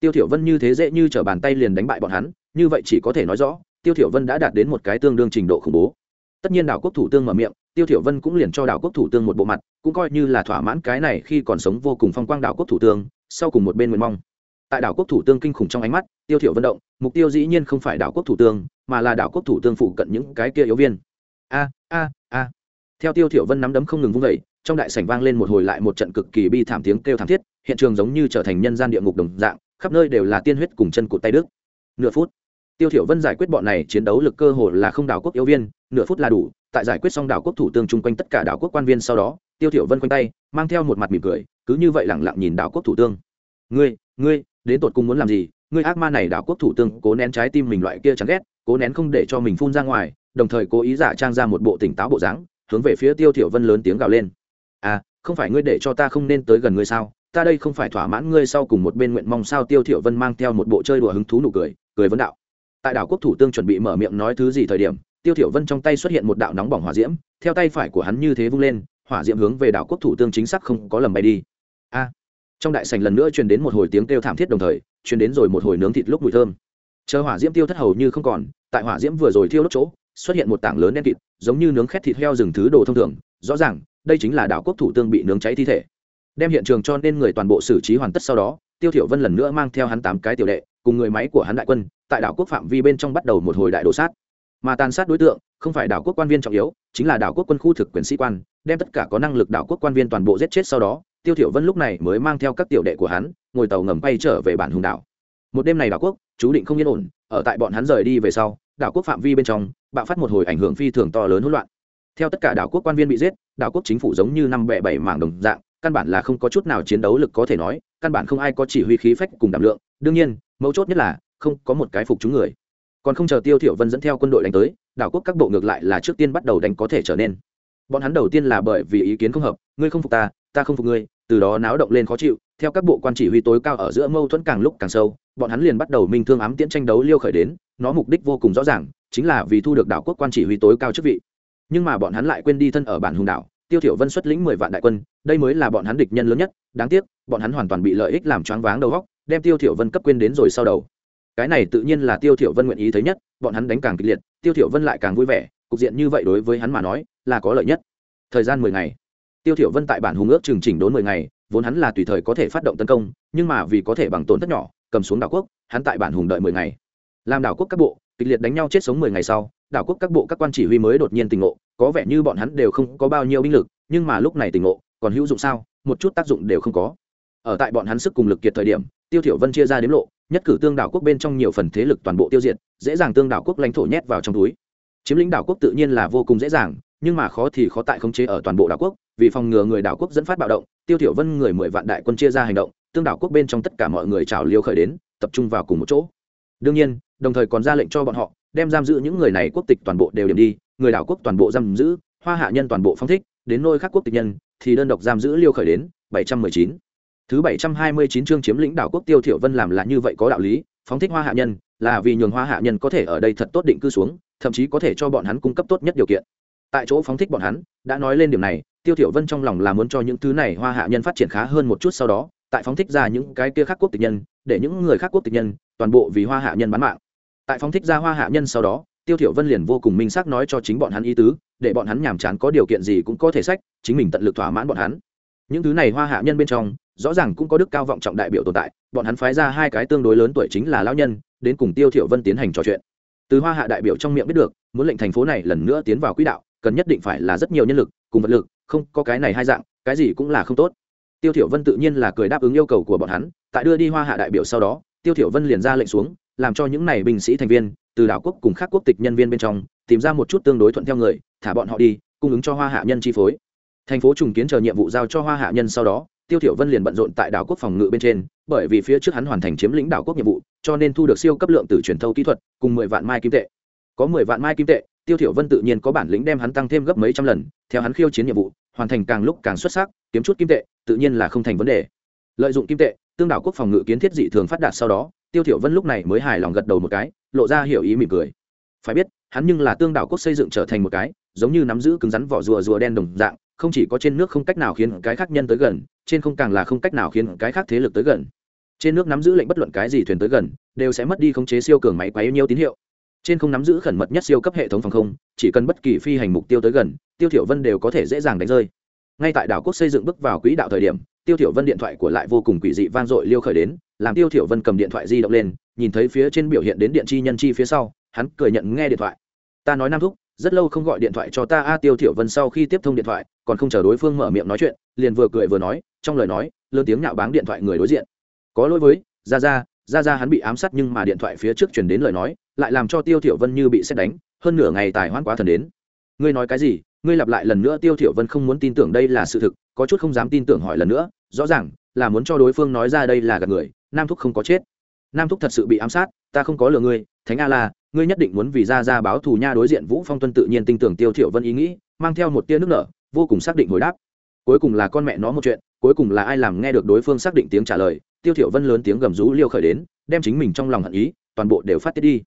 Tiêu thiểu vân như thế dễ như trở bàn tay liền đánh bại bọn hắn, như vậy chỉ có thể nói rõ, tiêu thiểu vân đã đạt đến một cái tương đương trình độ khủng bố. Tất nhiên đảo quốc thủ tướng mở miệng, tiêu thiểu vân cũng liền cho đảo quốc thủ tướng một bộ mặt, cũng coi như là thỏa mãn cái này khi còn sống vô cùng phong quang đảo quốc thủ tướng sau cùng một bên nguyện mong. Tại đảo quốc thủ tướng kinh khủng trong ánh mắt, tiêu thiểu vân động, mục tiêu dĩ nhiên không phải đảo quốc thủ tướng mà là đảo quốc thủ tướng phụ cận những cái kia yếu viên. A a theo tiêu thiểu vân nắm đấm không ngừng vung dậy, trong đại sảnh vang lên một hồi lại một trận cực kỳ bi thảm tiếng kêu thảm thiết, hiện trường giống như trở thành nhân gian địa ngục đồng dạng, khắp nơi đều là tiên huyết cùng chân cụt tay đức nửa phút, tiêu thiểu vân giải quyết bọn này chiến đấu lực cơ hồ là không đảo quốc yếu viên, nửa phút là đủ, tại giải quyết xong đảo quốc thủ tướng chung quanh tất cả đảo quốc quan viên sau đó, tiêu thiểu vân quanh tay, mang theo một mặt mỉm cười, cứ như vậy lặng lặng nhìn đảo quốc thủ tướng ngươi ngươi, đến tột cùng muốn làm gì? Ngươi ác ma này đảo quốc thủ tướng cố nén trái tim mình loại kia chán ghét, cố nén không để cho mình phun ra ngoài, đồng thời cố ý giả trang ra một bộ tỉnh táo bộ dáng hướng về phía tiêu thiểu vân lớn tiếng gào lên. À không phải ngươi để cho ta không nên tới gần ngươi sao? Ta đây không phải thỏa mãn ngươi sau cùng một bên nguyện mong sao? Tiêu thiểu vân mang theo một bộ chơi đùa hứng thú nụ cười cười vấn đạo. Tại đảo quốc thủ tướng chuẩn bị mở miệng nói thứ gì thời điểm, tiêu thiểu vân trong tay xuất hiện một đạo nóng bỏng hỏa diễm, theo tay phải của hắn như thế vung lên, hỏa diễm hướng về đảo quốc thủ tướng chính xác không có lầm bay đi. A! Trong đại sảnh lần nữa truyền đến một hồi tiếng kêu thảm thiết đồng thời, truyền đến rồi một hồi nướng thịt lúc mùi thơm. Chờ hỏa diễm tiêu thất hầu như không còn, tại hỏa diễm vừa rồi thiêu đốt chỗ xuất hiện một tảng lớn đen kịt, giống như nướng khét thịt heo rừng thứ đồ thông thường. Rõ ràng, đây chính là đảo quốc thủ tương bị nướng cháy thi thể. Đem hiện trường cho nên người toàn bộ xử trí hoàn tất sau đó, tiêu thiểu vân lần nữa mang theo hắn tám cái tiểu đệ, cùng người máy của hắn đại quân, tại đảo quốc phạm vi bên trong bắt đầu một hồi đại đồ sát. Mà tàn sát đối tượng, không phải đảo quốc quan viên trọng yếu, chính là đảo quốc quân khu thực quyền sĩ quan, đem tất cả có năng lực đảo quốc quan viên toàn bộ giết chết sau đó, tiêu thiểu vân lúc này mới mang theo các tiểu đệ của hắn, ngồi tàu ngầm bay trở về bản hùng đảo. Một đêm này đảo quốc, chú định không yên ổn, ở tại bọn hắn rời đi về sau, đảo quốc phạm vi bên trong bạo phát một hồi ảnh hưởng phi thường to lớn hỗn loạn. Theo tất cả đảo quốc quan viên bị giết, đảo quốc chính phủ giống như năm bẻ bảy mảng đồng dạng, căn bản là không có chút nào chiến đấu lực có thể nói, căn bản không ai có chỉ huy khí phách cùng đảm lượng. Đương nhiên, mấu chốt nhất là, không có một cái phục chúng người. Còn không chờ tiêu thiểu vân dẫn theo quân đội đánh tới, đảo quốc các bộ ngược lại là trước tiên bắt đầu đánh có thể trở nên. Bọn hắn đầu tiên là bởi vì ý kiến không hợp, ngươi không phục ta ta không phục ngươi. Từ đó náo động lên khó chịu, theo các bộ quan chỉ huy tối cao ở giữa mâu thuẫn càng lúc càng sâu, bọn hắn liền bắt đầu minh thương ám tiễn tranh đấu liêu khởi đến, nó mục đích vô cùng rõ ràng chính là vì thu được đảo quốc quan chỉ huy tối cao chức vị. Nhưng mà bọn hắn lại quên đi thân ở bản hùng đảo, tiêu thiểu vân xuất lĩnh mười vạn đại quân, đây mới là bọn hắn địch nhân lớn nhất, đáng tiếc, bọn hắn hoàn toàn bị lợi ích làm choáng váng đầu óc, đem tiêu thiểu vân cấp quên đến rồi sau đầu. Cái này tự nhiên là tiêu thiểu vân nguyện ý thấy nhất, bọn hắn đánh càng kịch liệt, tiêu thiểu vân lại càng vui vẻ, cục diện như vậy đối với hắn mà nói, là có lợi nhất. Thời gian mười ngày. Tiêu thiểu vân tại bản hùng ước chừng chỉnh đốn mười ngày, vốn hắn là tùy thời có thể phát động tấn công, nhưng mà vì có thể bằng tổn thất nhỏ, cầm xuống đảo quốc, hắn tại bản hùng đợi mười ngày. Làm đảo quốc các bộ kịch liệt đánh nhau chết sống mười ngày sau, đảo quốc các bộ các quan chỉ huy mới đột nhiên tình ngộ, có vẻ như bọn hắn đều không có bao nhiêu binh lực, nhưng mà lúc này tình ngộ, còn hữu dụng sao? Một chút tác dụng đều không có. Ở tại bọn hắn sức cùng lực kiệt thời điểm, tiêu thiểu vân chia ra đến lộ, nhất cử tương đảo quốc bên trong nhiều phần thế lực toàn bộ tiêu diệt, dễ dàng tương đảo quốc lãnh thổ nhét vào trong túi. Chiếm lĩnh đảo quốc tự nhiên là vô cùng dễ dàng, nhưng mà khó thì khó tại khống chế ở toàn bộ đảo quốc, vì phòng ngừa người đảo quốc dẫn phát bạo động, tiêu thiểu vân người mười vạn đại quân chia ra hành động, tương đảo quốc bên trong tất cả mọi người trào liêu khởi đến, tập trung vào cùng một chỗ. Đương nhiên đồng thời còn ra lệnh cho bọn họ, đem giam giữ những người này quốc tịch toàn bộ đều điểm đi, người đảo quốc toàn bộ giam giữ, hoa hạ nhân toàn bộ phong thích, đến nơi khác quốc tịch nhân, thì đơn độc giam giữ liêu khởi đến 719. thứ 729 chương chiếm lĩnh đảo quốc tiêu thiểu vân làm là như vậy có đạo lý phóng thích hoa hạ nhân, là vì nhường hoa hạ nhân có thể ở đây thật tốt định cư xuống, thậm chí có thể cho bọn hắn cung cấp tốt nhất điều kiện tại chỗ phóng thích bọn hắn, đã nói lên điểm này, tiêu thiểu vân trong lòng là muốn cho những thứ này hoa hạ nhân phát triển khá hơn một chút sau đó, tại phóng thích ra những cái kia khác quốc tịch nhân, để những người khác quốc tịch nhân, toàn bộ vì hoa hạ nhân bán mạng tại phóng thích ra hoa hạ nhân sau đó, tiêu thiểu vân liền vô cùng minh xác nói cho chính bọn hắn ý tứ, để bọn hắn nhảm chán có điều kiện gì cũng có thể sách, chính mình tận lực thỏa mãn bọn hắn. Những thứ này hoa hạ nhân bên trong, rõ ràng cũng có đức cao vọng trọng đại biểu tồn tại, bọn hắn phái ra hai cái tương đối lớn tuổi chính là lão nhân, đến cùng tiêu thiểu vân tiến hành trò chuyện. Từ hoa hạ đại biểu trong miệng biết được, muốn lệnh thành phố này lần nữa tiến vào quỹ đạo, cần nhất định phải là rất nhiều nhân lực, cùng vật lực, không có cái này hai dạng, cái gì cũng là không tốt. Tiêu thiểu vân tự nhiên là cười đáp ứng yêu cầu của bọn hắn, tại đưa đi hoa hạ đại biểu sau đó, tiêu thiểu vân liền ra lệnh xuống làm cho những này binh sĩ thành viên từ đảo quốc cùng các quốc tịch nhân viên bên trong tìm ra một chút tương đối thuận theo người, thả bọn họ đi, cung ứng cho hoa hạ nhân chi phối. Thành phố trùng kiến chờ nhiệm vụ giao cho hoa hạ nhân sau đó, tiêu thiểu vân liền bận rộn tại đảo quốc phòng ngự bên trên, bởi vì phía trước hắn hoàn thành chiếm lĩnh đảo quốc nhiệm vụ, cho nên thu được siêu cấp lượng từ truyền thâu kỹ thuật, cùng mười vạn mai kim tệ. Có mười vạn mai kim tệ, tiêu thiểu vân tự nhiên có bản lĩnh đem hắn tăng thêm gấp mấy trăm lần, theo hắn khiêu chiến nhiệm vụ, hoàn thành càng lúc càng xuất sắc, kiếm chút kim tệ, tự nhiên là không thành vấn đề. Lợi dụng kim tệ, tương đảo quốc phòng ngự kiến thiết dị thường phát đạt sau đó tiêu thiểu vân lúc này mới hài lòng gật đầu một cái, lộ ra hiểu ý mỉm cười. Phải biết, hắn nhưng là tương đảo quốc xây dựng trở thành một cái, giống như nắm giữ cứng rắn vỏ rùa rùa đen đồng dạng, không chỉ có trên nước không cách nào khiến cái khác nhân tới gần, trên không càng là không cách nào khiến cái khác thế lực tới gần. Trên nước nắm giữ lệnh bất luận cái gì thuyền tới gần, đều sẽ mất đi khống chế siêu cường máy quấy nhiều tín hiệu. Trên không nắm giữ khẩn mật nhất siêu cấp hệ thống phòng không, chỉ cần bất kỳ phi hành mục tiêu tới gần, tiêu thiểu vân đều có thể dễ dàng đánh rơi. Ngay tại đảo quốc xây dựng bước vào quỹ đạo thời điểm, tiêu thiểu vân điện thoại của lại vô cùng quỷ dị vang dội liêu khởi đến làm tiêu thiểu vân cầm điện thoại di động lên nhìn thấy phía trên biểu hiện đến điện chi nhân chi phía sau hắn cười nhận nghe điện thoại. Ta nói nam thúc rất lâu không gọi điện thoại cho ta a tiêu thiểu vân sau khi tiếp thông điện thoại còn không chờ đối phương mở miệng nói chuyện liền vừa cười vừa nói trong lời nói lớn tiếng nhạo báng điện thoại người đối diện. Có lỗi với Gia Gia, Gia Gia hắn bị ám sát nhưng mà điện thoại phía trước truyền đến lời nói lại làm cho tiêu thiểu vân như bị xét đánh hơn nửa ngày tài hoãn quá thần đến. Ngươi nói cái gì? Ngươi lặp lại lần nữa tiêu thiểu vân không muốn tin tưởng đây là sự thực có chút không dám tin tưởng hỏi lần nữa rõ ràng là muốn cho đối phương nói ra đây là gạt người nam thúc không có chết. Nam thúc thật sự bị ám sát ta không có lừa ngươi thánh a la ngươi nhất định muốn vì ra ra báo thù nha đối diện vũ phong tuân tự nhiên tin tưởng tiêu thiểu vân ý nghĩ mang theo một tia nước nở vô cùng xác định hồi đáp. Cuối cùng là con mẹ nó một chuyện cuối cùng là ai làm nghe được đối phương xác định tiếng trả lời tiêu thiểu vân lớn tiếng gầm rú liêu khởi đến đem chính mình trong lòng hận ý toàn bộ đều phát tiết đi.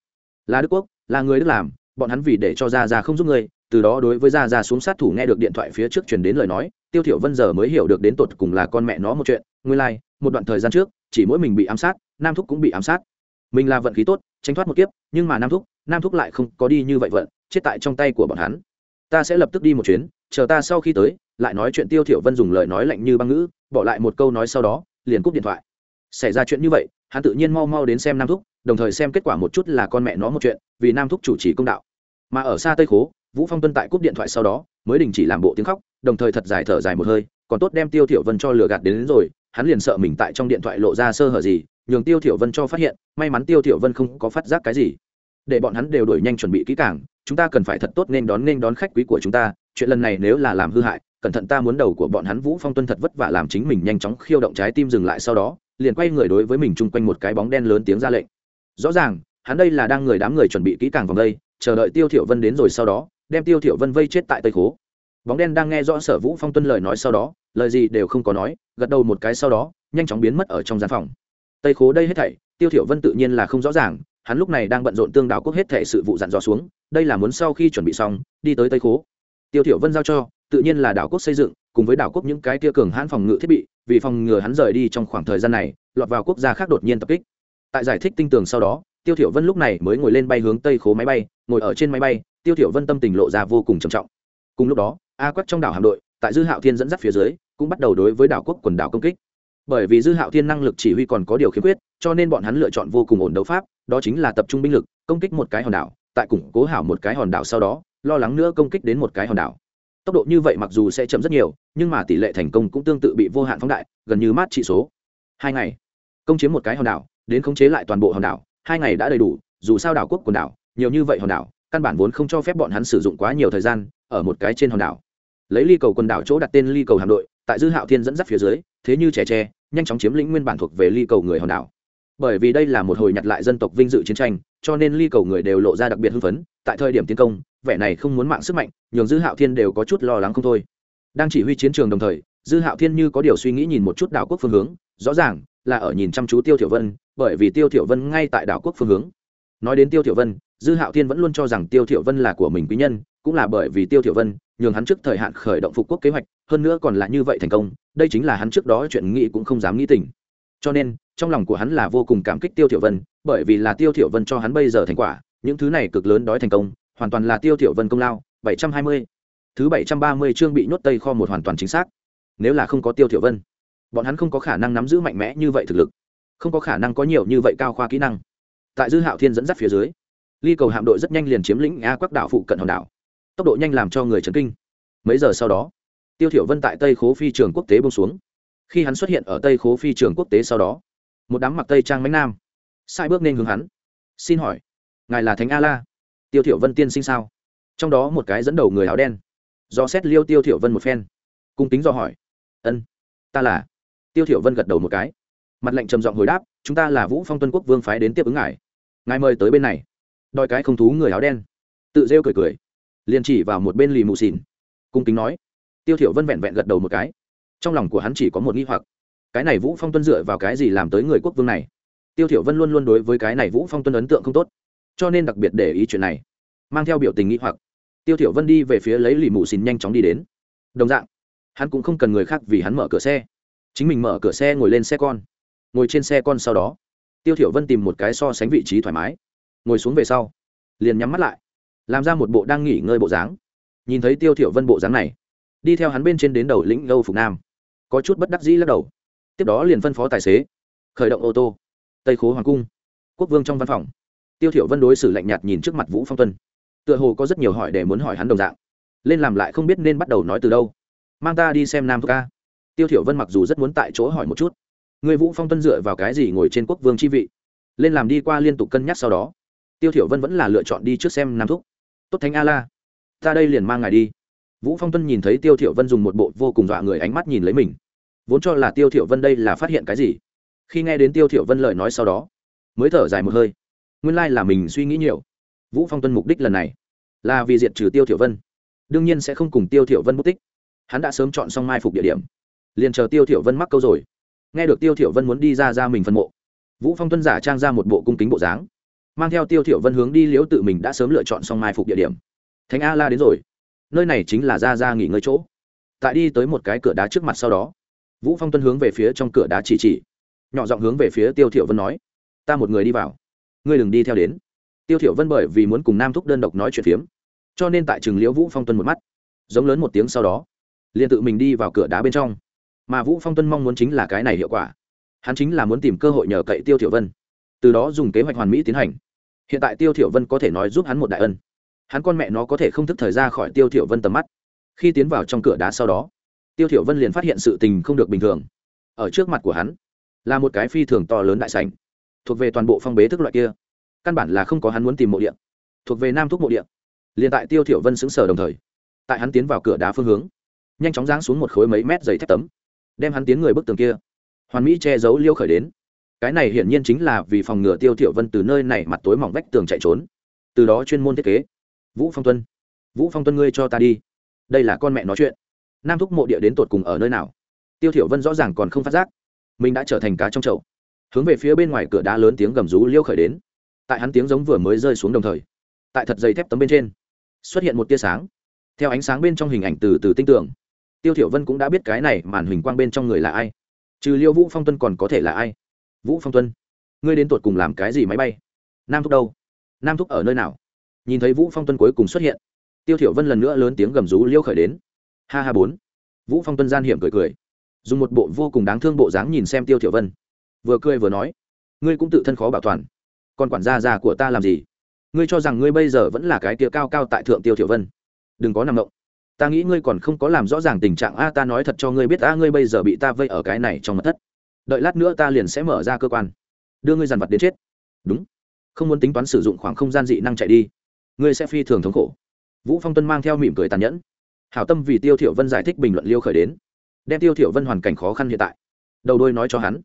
Là đức quốc là người đức làm bọn hắn vì để cho ra ra không giúp ngươi từ đó đối với ra ra xuống sát thủ nghe được điện thoại phía trước truyền đến lời nói tiêu thiểu vân giờ mới hiểu được đến tột cùng là con mẹ nó một chuyện nguyên lai like, một đoạn thời gian trước chỉ mỗi mình bị ám sát nam thúc cũng bị ám sát. Mình là vận khí tốt tránh thoát một kiếp nhưng mà nam thúc nam thúc lại không có đi như vậy vận chết tại trong tay của bọn hắn. Ta sẽ lập tức đi một chuyến chờ ta sau khi tới lại nói chuyện tiêu thiểu vân dùng lời nói lạnh như băng ngữ bỏ lại một câu nói sau đó liền cúp điện thoại. Xảy ra chuyện như vậy hắn tự nhiên mau mau đến xem nam thúc đồng thời xem kết quả một chút là con mẹ nó một chuyện vì nam thúc chủ trì công đạo. Mà ở xa tây khố vũ phong tuân tại cúp điện thoại sau đó mới đình chỉ làm bộ tiếng khóc đồng thời thật dài thở dài một hơi còn tốt đem tiêu thiểu vân cho lừa gạt đến, đến rồi hắn liền sợ mình tại trong điện thoại lộ ra sơ hở gì, nhường tiêu thiểu vân cho phát hiện, may mắn tiêu thiểu vân không có phát giác cái gì. Để bọn hắn đều đuổi nhanh chuẩn bị kỹ càng, chúng ta cần phải thật tốt nên đón nên đón khách quý của chúng ta, chuyện lần này nếu là làm hư hại, cẩn thận ta muốn đầu của bọn hắn vũ phong tuân thật vất vả làm chính mình nhanh chóng khiêu động trái tim dừng lại sau đó, liền quay người đối với mình chung quanh một cái bóng đen lớn tiếng ra lệnh. Rõ ràng, hắn đây là đang người đám người chuẩn bị kỹ càng vòng đây, chờ đợi tiêu thiểu vân đến rồi sau đó, đem tiêu thiểu vân vây chết tại tây khố. Bóng đen đang nghe rõ sở vũ phong tuân lời nói sau đó lời gì đều không có nói, gật đầu một cái sau đó, nhanh chóng biến mất ở trong gian phòng. Tây khố đây hết thảy, tiêu thiểu vân tự nhiên là không rõ ràng, hắn lúc này đang bận rộn tương đảo quốc hết thảy sự vụ dặn dò xuống, đây là muốn sau khi chuẩn bị xong, đi tới tây khố. Tiêu thiểu vân giao cho, tự nhiên là đảo quốc xây dựng, cùng với đảo quốc những cái kia cường hãn phòng ngự thiết bị, vì phòng ngừa hắn rời đi trong khoảng thời gian này, lọt vào quốc gia khác đột nhiên tập kích. Tại giải thích tinh tường sau đó, tiêu thiểu vân lúc này mới ngồi lên bay hướng tây khố máy bay, ngồi ở trên máy bay, tiêu thiểu vân tâm tình lộ ra vô cùng trầm trọng. Cùng lúc đó, a quắc trong đảo hạm đội, tại dư hạo thiên dẫn dắt phía dưới cũng bắt đầu đối với đảo quốc quần đảo công kích. Bởi vì dư hạo thiên năng lực chỉ huy còn có điều khiếm khuyết cho nên bọn hắn lựa chọn vô cùng ổn đấu pháp, đó chính là tập trung binh lực, công kích một cái hòn đảo, tại củng cố hảo một cái hòn đảo sau đó, lo lắng nữa công kích đến một cái hòn đảo. Tốc độ như vậy mặc dù sẽ chậm rất nhiều, nhưng mà tỷ lệ thành công cũng tương tự bị vô hạn phóng đại, gần như mát trị số. Hai ngày, công chiếm một cái hòn đảo, đến khống chế lại toàn bộ hòn đảo, hai ngày đã đầy đủ, dù sao đảo quốc quần đảo, nhiều như vậy hòn đảo, căn bản vốn không cho phép bọn hắn sử dụng quá nhiều thời gian ở một cái trên hòn đảo lấy ly cầu quần đảo chỗ đặt tên ly cầu hạm đội, tại dư hạo thiên dẫn dắt phía dưới, thế như trẻ tre, nhanh chóng chiếm lĩnh nguyên bản thuộc về ly cầu người hòn đảo. Bởi vì đây là một hồi nhặt lại dân tộc vinh dự chiến tranh, cho nên ly cầu người đều lộ ra đặc biệt hưng phấn, tại thời điểm tiến công, vẻ này không muốn mạng sức mạnh, nhường dư hạo thiên đều có chút lo lắng không thôi. Đang chỉ huy chiến trường đồng thời, dư hạo thiên như có điều suy nghĩ nhìn một chút đảo quốc phương hướng, rõ ràng là ở nhìn chăm chú tiêu thiểu vân, bởi vì tiêu thiểu vân ngay tại đảo quốc phương hướng. Nói đến tiêu thiểu vân, dư hạo thiên vẫn luôn cho rằng tiêu thiểu vân là của mình quý nhân, cũng là bởi vì tiêu thiểu vân nhường hắn trước thời hạn khởi động phục quốc kế hoạch, hơn nữa còn là như vậy thành công, đây chính là hắn trước đó chuyện nghĩ cũng không dám nghĩ tình. Cho nên, trong lòng của hắn là vô cùng cảm kích tiêu thiểu vân, bởi vì là tiêu thiểu vân cho hắn bây giờ thành quả, những thứ này cực lớn đói thành công, hoàn toàn là tiêu thiểu vân công lao 720 thứ 730 chương bị nhốt tây kho một hoàn toàn chính xác. Nếu là không có tiêu thiểu vân, bọn hắn không có khả năng nắm giữ mạnh mẽ như vậy thực lực, không có khả năng có nhiều như vậy cao khoa kỹ năng. Tại dư hạo thiên dẫn dắt phía dưới, ly cầu hạm đội rất nhanh liền chiếm lĩnh a quắc đảo phụ cận hòn đảo tốc độ nhanh làm cho người chấn kinh. Mấy giờ sau đó, tiêu thiểu vân tại tây khố phi trường quốc tế bông xuống. Khi hắn xuất hiện ở tây khố phi trường quốc tế sau đó, một đám mặc tây trang mánh nam, sai bước nên hướng hắn, xin hỏi, ngài là thánh a la tiêu thiểu vân tiên sinh sao? Trong đó một cái dẫn đầu người áo đen, do xét liêu tiêu thiểu vân một phen, cung kính do hỏi, ân, ta là tiêu thiểu vân gật đầu một cái, mặt lệnh trầm giọng hồi đáp, chúng ta là vũ phong tuân quốc vương phái đến tiếp ứng ngài. Ngài mời tới bên này. Đòi cái không thú người áo đen, tự rêu cười cười liền chỉ vào một bên lì mù xỉn cung kính nói. Tiêu thiểu vân vẹn vẹn gật đầu một cái. Trong lòng của hắn chỉ có một nghi hoặc. Cái này vũ phong tuân dựa vào cái gì làm tới người quốc vương này? Tiêu thiểu vân luôn luôn đối với cái này vũ phong tuân ấn tượng không tốt. Cho nên đặc biệt để ý chuyện này. Mang theo biểu tình nghi hoặc, tiêu thiểu vân đi về phía lấy lì mù xỉn nhanh chóng đi đến. Đồng dạng, hắn cũng không cần người khác vì hắn mở cửa xe. Chính mình mở cửa xe ngồi lên xe con. Ngồi trên xe con sau đó, tiêu thiểu vân tìm một cái so sánh vị trí thoải mái. Ngồi xuống về sau, liền nhắm mắt lại làm ra một bộ đang nghỉ ngơi bộ dáng. Nhìn thấy tiêu thiểu vân bộ dáng này, đi theo hắn bên trên đến đầu lĩnh âu phục nam, có chút bất đắc dĩ lắc đầu. Tiếp đó liền phân phó tài xế, khởi động ô tô, tây khố hoàng cung, quốc vương trong văn phòng. Tiêu thiểu vân đối xử lạnh nhạt nhìn trước mặt vũ phong tuân, tựa hồ có rất nhiều hỏi để muốn hỏi hắn đồng dạng, lên làm lại không biết nên bắt đầu nói từ đâu. Mang ta đi xem nam thúc ca. Tiêu thiểu vân mặc dù rất muốn tại chỗ hỏi một chút, người vũ phong tuân dựa vào cái gì ngồi trên quốc vương chi vị, lên làm đi qua liên tục cân nhắc sau đó. Tiêu thiểu vân vẫn là lựa chọn đi trước xem nam thúc tốt thánh a la ta đây liền mang ngài đi. Vũ phong tuân nhìn thấy tiêu thiểu vân dùng một bộ vô cùng dọa người ánh mắt nhìn lấy mình. Vốn cho là tiêu thiểu vân đây là phát hiện cái gì? Khi nghe đến tiêu thiểu vân lời nói sau đó, mới thở dài một hơi. Nguyên lai là mình suy nghĩ nhiều. Vũ phong tuân mục đích lần này là vì diệt trừ tiêu thiểu vân. Đương nhiên sẽ không cùng tiêu thiểu vân mất tích. Hắn đã sớm chọn xong mai phục địa điểm. Liền chờ tiêu thiểu vân mắc câu rồi. Nghe được tiêu thiểu vân muốn đi ra ra mình phân mộ, vũ phong tuân giả trang ra một bộ cung kính bộ dáng mang theo tiêu thiểu vân hướng đi liễu tự mình đã sớm lựa chọn xong mai phục địa điểm. Thánh a la đến rồi. Nơi này chính là ra ra nghỉ ngơi chỗ. Tại đi tới một cái cửa đá trước mặt sau đó, vũ phong tuân hướng về phía trong cửa đá chỉ chỉ. Nhỏ giọng hướng về phía tiêu thiểu vân nói, ta một người đi vào. Ngươi đừng đi theo đến. Tiêu thiểu vân bởi vì muốn cùng nam thúc đơn độc nói chuyện phiếm, cho nên tại trường liễu vũ phong tuân một mắt. Giống lớn một tiếng sau đó, liền tự mình đi vào cửa đá bên trong. Mà vũ phong tuân mong muốn chính là cái này hiệu quả. Hắn chính là muốn tìm cơ hội nhờ cậy tiêu thiểu vân. Từ đó dùng kế hoạch hoàn mỹ tiến hành hiện tại tiêu thiểu vân có thể nói giúp hắn một đại ân. Hắn con mẹ nó có thể không thức thời ra khỏi tiêu thiểu vân tầm mắt. Khi tiến vào trong cửa đá sau đó, tiêu thiểu vân liền phát hiện sự tình không được bình thường. Ở trước mặt của hắn, là một cái phi thường to lớn đại sảnh, thuộc về toàn bộ phong bế thức loại kia. Căn bản là không có hắn muốn tìm mộ địa, thuộc về nam thúc mộ địa. Liền tại tiêu thiểu vân sững sờ đồng thời, tại hắn tiến vào cửa đá phương hướng, nhanh chóng giáng xuống một khối mấy mét dày thép tấm, đem hắn tiến người bức tường kia. Hoàn mỹ che giấu liêu khởi đến cái này hiển nhiên chính là vì phòng ngừa tiêu thiểu vân từ nơi này mặt tối mỏng vách tường chạy trốn. Từ đó chuyên môn thiết kế. Vũ phong tuân. Vũ phong tuân ngươi cho ta đi. Đây là con mẹ nói chuyện. Nam thúc mộ địa đến tột cùng ở nơi nào? Tiêu thiểu vân rõ ràng còn không phát giác. Mình đã trở thành cá trong chậu. Hướng về phía bên ngoài cửa đá lớn tiếng gầm rú liêu khởi đến. Tại hắn tiếng giống vừa mới rơi xuống đồng thời, tại thật dày thép tấm bên trên, xuất hiện một tia sáng. Theo ánh sáng bên trong hình ảnh từ từ tinh tưởng tiêu thiểu vân cũng đã biết cái này màn hình quang bên trong người là ai. Trừ liêu vũ phong tuân còn có thể là ai? Vũ phong tuân, ngươi đến tột cùng làm cái gì máy bay? Nam thúc đâu? Nam thúc ở nơi nào? Nhìn thấy vũ phong tuân cuối cùng xuất hiện, tiêu thiểu vân lần nữa lớn tiếng gầm rú liêu khởi đến. Ha ha bốn. Vũ phong tuân gian hiểm cười cười, dùng một bộ vô cùng đáng thương bộ dáng nhìn xem tiêu thiểu vân, vừa cười vừa nói, ngươi cũng tự thân khó bảo toàn, còn quản gia già của ta làm gì? Ngươi cho rằng ngươi bây giờ vẫn là cái kia cao cao tại thượng tiêu thiểu vân? Đừng có nằm động. Ta nghĩ ngươi còn không có làm rõ ràng tình trạng. A, ta nói thật cho ngươi biết, a, ngươi bây giờ bị ta vây ở cái này trong mật thất đợi lát nữa ta liền sẽ mở ra cơ quan. Đưa ngươi dàn vật đến chết. Đúng. Không muốn tính toán sử dụng khoảng không gian dị năng chạy đi. Ngươi sẽ phi thường thống khổ. Vũ phong tuân mang theo mỉm cười tàn nhẫn. Hảo tâm vì tiêu thiểu vân giải thích bình luận liêu khởi đến. Đem tiêu thiểu vân hoàn cảnh khó khăn hiện tại. Đầu đôi nói cho hắn.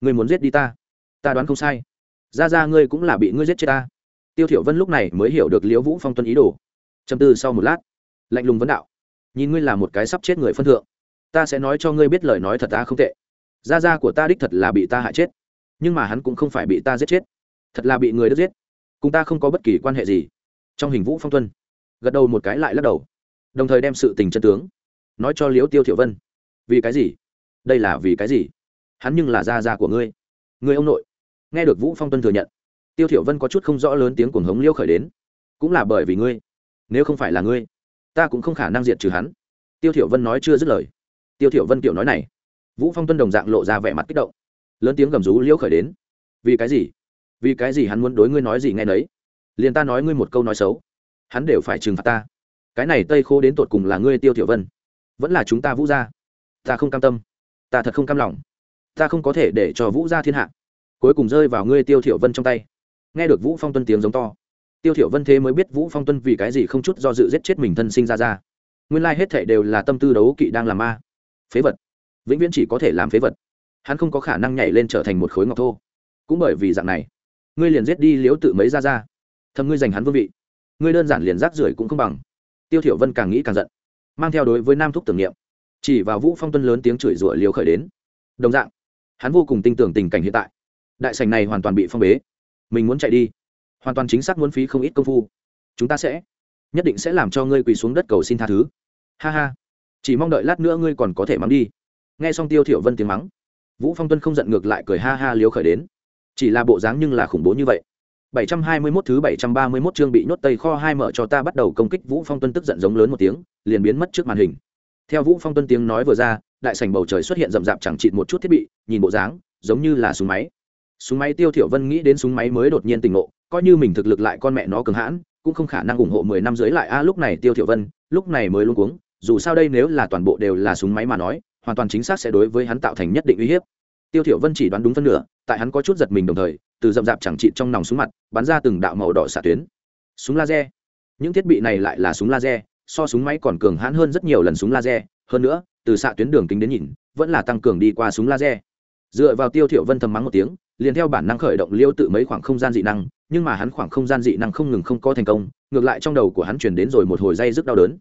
Ngươi muốn giết đi ta. Ta đoán không sai. Ra ra ngươi cũng là bị ngươi giết chết ta. Tiêu thiểu vân lúc này mới hiểu được liễu vũ phong tuân ý đồ. Trầm tư sau một lát, lạnh lùng vấn đạo. Nhìn ngươi là một cái sắp chết người phân thượng. Ta sẽ nói cho ngươi biết lời nói thật ta không tệ gia gia của ta đích thật là bị ta hại chết. Nhưng mà hắn cũng không phải bị ta giết chết. Thật là bị người đứt giết. Cùng ta không có bất kỳ quan hệ gì. Trong hình vũ phong tuân, gật đầu một cái lại lắc đầu, đồng thời đem sự tình chân tướng nói cho liễu tiêu thiệu vân. Vì cái gì? Đây là vì cái gì? Hắn nhưng là gia gia của ngươi. Ngươi ông nội. Nghe được vũ phong tuân thừa nhận, tiêu thiệu vân có chút không rõ lớn tiếng cuồng hống liêu khởi đến. Cũng là bởi vì ngươi. Nếu không phải là ngươi, ta cũng không khả năng diệt trừ hắn. Tiêu thiệu vân nói chưa dứt lời. Tiêu thiệu vân tiểu nói này vũ phong tuân đồng dạng lộ ra vẻ mặt kích động. Lớn tiếng gầm rú liễu khởi đến. Vì cái gì? Vì cái gì hắn muốn đối ngươi nói gì nghe nấy? Liền ta nói ngươi một câu nói xấu. Hắn đều phải trừng phạt ta. Cái này tây khô đến tột cùng là ngươi tiêu thiểu vân. Vẫn là chúng ta vũ gia. Ta không cam tâm. Ta thật không cam lòng. Ta không có thể để cho vũ gia thiên hạ. Cuối cùng rơi vào ngươi tiêu thiểu vân trong tay. Nghe được vũ phong tuân tiếng giống to, tiêu thiểu vân thế mới biết vũ phong tuân vì cái gì không chút do dự giết chết mình thân sinh ra ra. Nguyên lai hết thảy đều là tâm tư đấu kỵ đang làm ma. Phế vật vĩnh viễn chỉ có thể làm phế vật. Hắn không có khả năng nhảy lên trở thành một khối ngọc thô. Cũng bởi vì dạng này, ngươi liền giết đi liếu tự mấy ra ra thầm ngươi giành hắn vương vị. Ngươi đơn giản liền rác rưởi cũng không bằng. Tiêu thiểu vân càng nghĩ càng giận, mang theo đối với nam thúc tưởng niệm. Chỉ vào vũ phong tuân lớn tiếng chửi rủa liều khởi đến. Đồng dạng, hắn vô cùng tin tưởng tình cảnh hiện tại. Đại sảnh này hoàn toàn bị phong bế. Mình muốn chạy đi. Hoàn toàn chính xác muốn phí không ít công phu. Chúng ta sẽ nhất định sẽ làm cho ngươi quỳ xuống đất cầu xin tha thứ. Ha ha. Chỉ mong đợi lát nữa ngươi còn có thể mắng đi nghe xong tiêu thiểu vân tiếng mắng vũ phong tuân không giận ngược lại cười ha ha liếu khởi đến. Chỉ là bộ dáng nhưng là khủng bố như vậy. 721 thứ 731 chương bị nhốt tây kho hai mở cho ta bắt đầu công kích Vũ Phong Tuân tức giận giống lớn một tiếng, liền biến mất trước màn hình. Theo Vũ Phong Tuân tiếng nói vừa ra, đại sảnh bầu trời xuất hiện rậm rạp chẳng chịt một chút thiết bị, nhìn bộ dáng, giống như là súng máy. Súng máy tiêu thiểu vân nghĩ đến súng máy mới đột nhiên tỉnh ngộ coi như mình thực lực lại con mẹ nó cường hãn cũng không khả năng ủng hộ mười năm dưới lại. A lúc này tiêu thiểu vân lúc này mới luống cuống dù sao đây nếu là toàn bộ đều là súng máy mà nói hoàn toàn chính xác sẽ đối với hắn tạo thành nhất định uy hiếp. Tiêu thiểu vân chỉ đoán đúng phân nửa, tại hắn có chút giật mình đồng thời, từ dậm dạp chẳng trị trong nòng súng mặt, bắn ra từng đạo màu đỏ xạ tuyến. Súng laser. Những thiết bị này lại là súng laser, so súng máy còn cường hãn hơn rất nhiều lần súng laser. Hơn nữa, từ xạ tuyến đường kính đến nhìn, vẫn là tăng cường đi qua súng laser. Dựa vào tiêu thiểu vân thầm mắng một tiếng, liền theo bản năng khởi động liêu tự mấy khoảng không gian dị năng, nhưng mà hắn khoảng không gian dị năng không ngừng không có thành công, ngược lại trong đầu của hắn truyền đến rồi một hồi dây rất đau đớn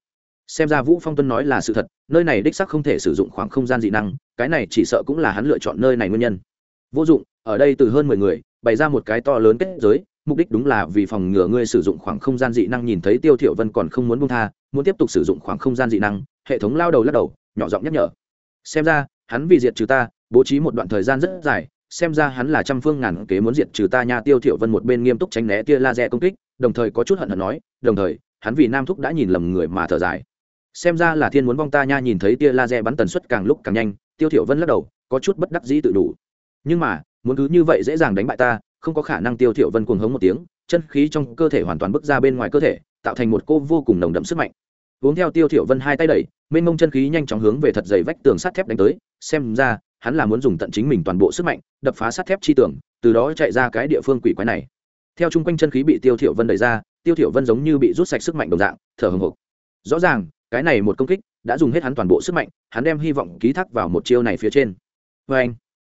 xem ra vũ phong tuân nói là sự thật, nơi này đích xác không thể sử dụng khoảng không gian dị năng, cái này chỉ sợ cũng là hắn lựa chọn nơi này nguyên nhân. Vô dụng, ở đây từ hơn mười người, bày ra một cái to lớn kết giới, mục đích đúng là vì phòng ngừa ngươi sử dụng khoảng không gian dị năng nhìn thấy tiêu thiểu vân còn không muốn buông tha, muốn tiếp tục sử dụng khoảng không gian dị năng, hệ thống lao đầu lắc đầu, nhỏ giọng nhắc nhở. Xem ra, hắn vì diệt trừ ta, bố trí một đoạn thời gian rất dài, xem ra hắn là trăm phương ngàn kế muốn diệt trừ ta nha, tiêu thiểu vân một bên nghiêm túc tránh né tia laser công kích, đồng thời có chút hận hận nói, đồng thời, hắn vì nam thúc đã nhìn lầm người mà thở dài xem ra là thiên muốn vong ta nha, nhìn thấy tia laser bắn tần suất càng lúc càng nhanh, tiêu thiểu vân lắc đầu, có chút bất đắc dĩ tự đủ. Nhưng mà, muốn cứ như vậy dễ dàng đánh bại ta, không có khả năng tiêu thiểu vân cuồng hống một tiếng, chân khí trong cơ thể hoàn toàn bứt ra bên ngoài cơ thể, tạo thành một cô vô cùng nồng đậm sức mạnh. Uống theo tiêu thiểu vân hai tay đẩy, mênh mông chân khí nhanh chóng hướng về thật dày vách tường sắt thép đánh tới, xem ra, hắn là muốn dùng tận chính mình toàn bộ sức mạnh, đập phá sắt thép chi tường, từ đó chạy ra cái địa phương quỷ quái này. Theo chung quanh chân khí bị tiêu thiểu vân đẩy ra, tiêu thiểu vân giống như bị rút sạch sức mạnh đồng dạng, thở hổn hộc. Rõ ràng cái này một công kích đã dùng hết hắn toàn bộ sức mạnh, hắn đem hy vọng ký thác vào một chiêu này phía trên. Với anh,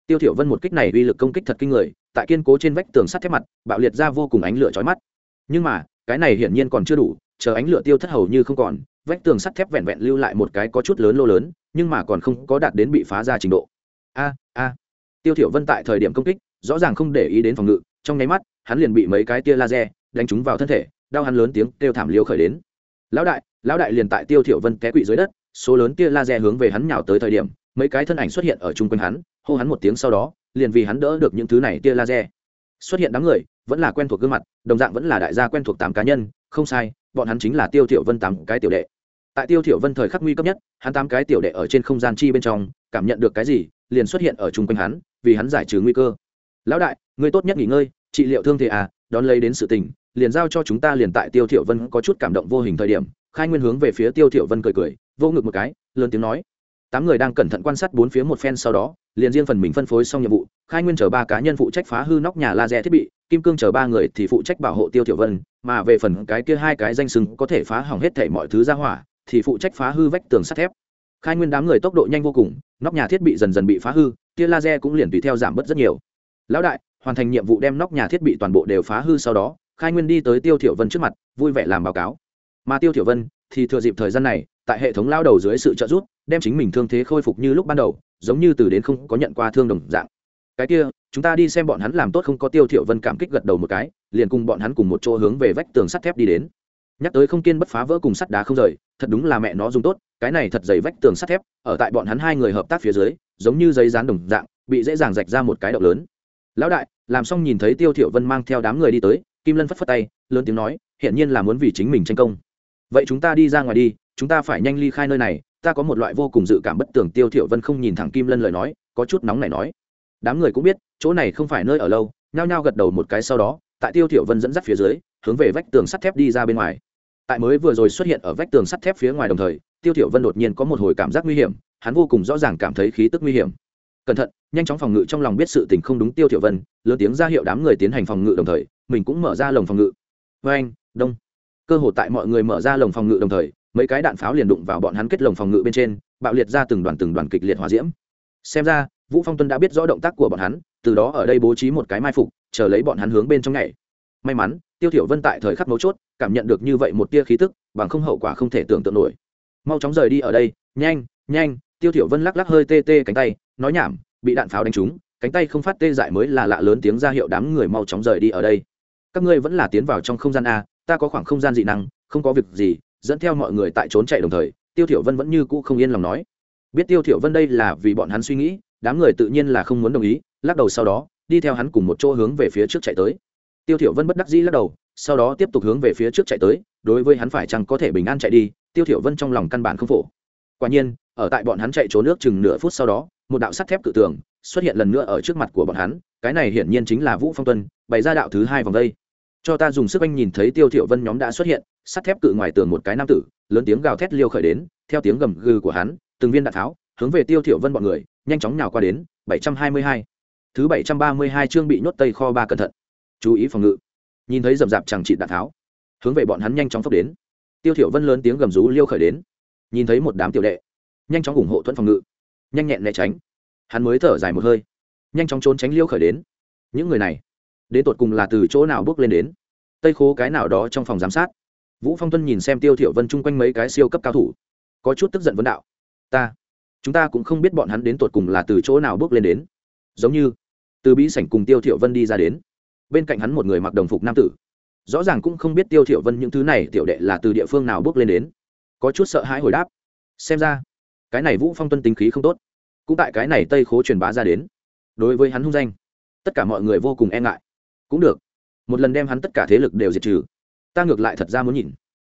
tiêu thiểu vân một kích này uy lực công kích thật kinh người, tại kiên cố trên vách tường sắt thép mặt, bạo liệt ra vô cùng ánh lửa chói mắt. Nhưng mà, cái này hiển nhiên còn chưa đủ, chờ ánh lửa tiêu thất hầu như không còn, vách tường sắt thép vẹn vẹn lưu lại một cái có chút lớn lô lớn, nhưng mà còn không có đạt đến bị phá ra trình độ. A a. Tiêu thiểu vân tại thời điểm công kích, rõ ràng không để ý đến phòng ngự, trong nháy mắt, hắn liền bị mấy cái tia laser đánh trúng vào thân thể, đau hắn lớn tiếng kêu thảm liêu khởi đến lão đại lão đại liền tại tiêu thiểu vân té quỵ dưới đất, số lớn tia laser hướng về hắn nhào tới thời điểm, mấy cái thân ảnh xuất hiện ở chung quanh hắn, hô hắn một tiếng sau đó, liền vì hắn đỡ được những thứ này tia laser. Xuất hiện đám người, vẫn là quen thuộc gương mặt, đồng dạng vẫn là đại gia quen thuộc tám cá nhân, không sai, bọn hắn chính là tiêu thiểu vân tám cái tiểu đệ. Tại tiêu thiểu vân thời khắc nguy cấp nhất, hắn tám cái tiểu đệ ở trên không gian chi bên trong, cảm nhận được cái gì, liền xuất hiện ở chung quanh hắn, vì hắn giải trừ nguy cơ. Lão đại người tốt nhất nghỉ ngơi, trị liệu thương thế à đón lấy đến sự tình liền giao cho chúng ta liền tại tiêu thiểu vân có chút cảm động vô hình thời điểm, khai nguyên hướng về phía tiêu thiểu vân cười cười, vô ngực một cái, lớn tiếng nói. Tám người đang cẩn thận quan sát bốn phía một phen sau đó, liền riêng phần mình phân phối xong nhiệm vụ, khai nguyên chờ ba cá nhân phụ trách phá hư nóc nhà laser thiết bị, kim cương chờ ba người thì phụ trách bảo hộ tiêu thiểu vân, mà về phần cái kia hai cái danh sừng có thể phá hỏng hết thảy mọi thứ ra hỏa, thì phụ trách phá hư vách tường sắt thép. Khai nguyên đám người tốc độ nhanh vô cùng, nóc nhà thiết bị dần dần bị phá hư, tia laser cũng liền tùy theo giảm bớt rất nhiều. Lão đại, hoàn thành nhiệm vụ đem nóc nhà thiết bị toàn bộ đều phá hư sau đó khai nguyên đi tới tiêu thiểu vân trước mặt, vui vẻ làm báo cáo. Mà tiêu thiểu vân thì thừa dịp thời gian này, tại hệ thống lao đầu dưới sự trợ giúp, đem chính mình thương thế khôi phục như lúc ban đầu, giống như từ đến không có nhận qua thương đồng dạng. Cái kia, chúng ta đi xem bọn hắn làm tốt không có tiêu thiểu vân cảm kích gật đầu một cái, liền cùng bọn hắn cùng một chỗ hướng về vách tường sắt thép đi đến. Nhắc tới không kiên bất phá vỡ cùng sắt đá không rời, thật đúng là mẹ nó dùng tốt, cái này thật dày vách tường sắt thép, ở tại bọn hắn hai người hợp tác phía dưới, giống như giấy dán đồng dạng, bị dễ dàng rạch ra một cái động lớn. Lão đại, làm xong nhìn thấy tiêu thiểu vân mang theo đám người đi tới kim lân phất phất tay, lớn tiếng nói hiện nhiên là muốn vì chính mình tranh công. Vậy chúng ta đi ra ngoài đi, chúng ta phải nhanh ly khai nơi này, ta có một loại vô cùng dự cảm bất tưởng tiêu thiểu vân không nhìn thẳng kim lân lời nói, có chút nóng này nói. Đám người cũng biết, chỗ này không phải nơi ở lâu, nhao nhao gật đầu một cái sau đó, tại tiêu thiểu vân dẫn dắt phía dưới, hướng về vách tường sắt thép đi ra bên ngoài. Tại mới vừa rồi xuất hiện ở vách tường sắt thép phía ngoài đồng thời, tiêu thiểu vân đột nhiên có một hồi cảm giác nguy hiểm, hắn vô cùng rõ ràng cảm thấy khí tức nguy hiểm. Cẩn thận, nhanh chóng phòng ngự trong lòng biết sự tình không đúng tiêu thiểu vân, lớn tiếng ra hiệu đám người tiến hành phòng ngự đồng thời mình cũng mở ra lồng phòng ngự. Vê anh, đông. Cơ hội tại mọi người mở ra lồng phòng ngự đồng thời, mấy cái đạn pháo liền đụng vào bọn hắn kết lồng phòng ngự bên trên, bạo liệt ra từng đoàn từng đoàn kịch liệt hỏa diễm. Xem ra, vũ phong tuân đã biết rõ động tác của bọn hắn, từ đó ở đây bố trí một cái mai phục, chờ lấy bọn hắn hướng bên trong nhảy. May mắn, tiêu thiểu vân tại thời khắc mấu chốt, cảm nhận được như vậy một tia khí tức, bằng không hậu quả không thể tưởng tượng nổi. Mau chóng rời đi ở đây, nhanh nhanh, tiêu thiểu vân lắc lắc hơi tê tê cánh tay, nói nhảm, bị đạn pháo đánh trúng, cánh tay không phát tê dại mới là lạ lớn tiếng ra hiệu đám người mau chóng rời đi ở đây các ngươi vẫn là tiến vào trong không gian a, ta có khoảng không gian dị năng, không có việc gì, dẫn theo mọi người tại trốn chạy đồng thời, tiêu thiểu vân vẫn như cũ không yên lòng nói. Biết tiêu thiểu vân đây là vì bọn hắn suy nghĩ, đám người tự nhiên là không muốn đồng ý, lắc đầu sau đó, đi theo hắn cùng một chỗ hướng về phía trước chạy tới. Tiêu thiểu vân bất đắc dĩ lắc đầu, sau đó tiếp tục hướng về phía trước chạy tới, đối với hắn phải chăng có thể bình an chạy đi, tiêu thiểu vân trong lòng căn bản không phổ. Quả nhiên, ở tại bọn hắn chạy trốn nước chừng nửa phút sau đó, một đạo sắt thép cự tường xuất hiện lần nữa ở trước mặt của bọn hắn, cái này hiển nhiên chính là vũ phong tuân, bày ra đạo thứ hai vòng đây cho ta dùng sức anh nhìn thấy tiêu thiểu vân nhóm đã xuất hiện, sắt thép cự ngoài tường một cái nam tử, lớn tiếng gào thét liêu khởi đến, theo tiếng gầm gừ của hắn, từng viên đạn tháo, hướng về tiêu thiểu vân bọn người, nhanh chóng nhào qua đến 722 thứ 732 chương bị nhốt tây kho ba cẩn thận. Chú ý phòng ngự. Nhìn thấy rầm rạp chẳng trị đạn tháo, hướng về bọn hắn nhanh chóng phốc đến. Tiêu thiểu vân lớn tiếng gầm rú liêu khởi đến. Nhìn thấy một đám tiểu đệ, nhanh chóng ủng hộ thuận phòng ngự, nhanh nhẹn né tránh. Hắn mới thở dài một hơi, nhanh chóng trốn tránh liêu khởi đến. Những người này đến tột cùng là từ chỗ nào bước lên đến. Tây khố cái nào đó trong phòng giám sát. Vũ phong tuân nhìn xem tiêu thiểu vân chung quanh mấy cái siêu cấp cao thủ. Có chút tức giận vấn đạo. Ta, chúng ta cũng không biết bọn hắn đến tột cùng là từ chỗ nào bước lên đến. Giống như, từ bí sảnh cùng tiêu thiểu vân đi ra đến. Bên cạnh hắn một người mặc đồng phục nam tử. Rõ ràng cũng không biết tiêu thiểu vân những thứ này tiểu đệ là từ địa phương nào bước lên đến. Có chút sợ hãi hồi đáp. Xem ra, cái này vũ phong tuân tính khí không tốt. Cũng tại cái này tây khố truyền bá ra đến. Đối với hắn hung danh, tất cả mọi người vô cùng e ngại cũng được. Một lần đem hắn tất cả thế lực đều diệt trừ, ta ngược lại thật ra muốn nhìn.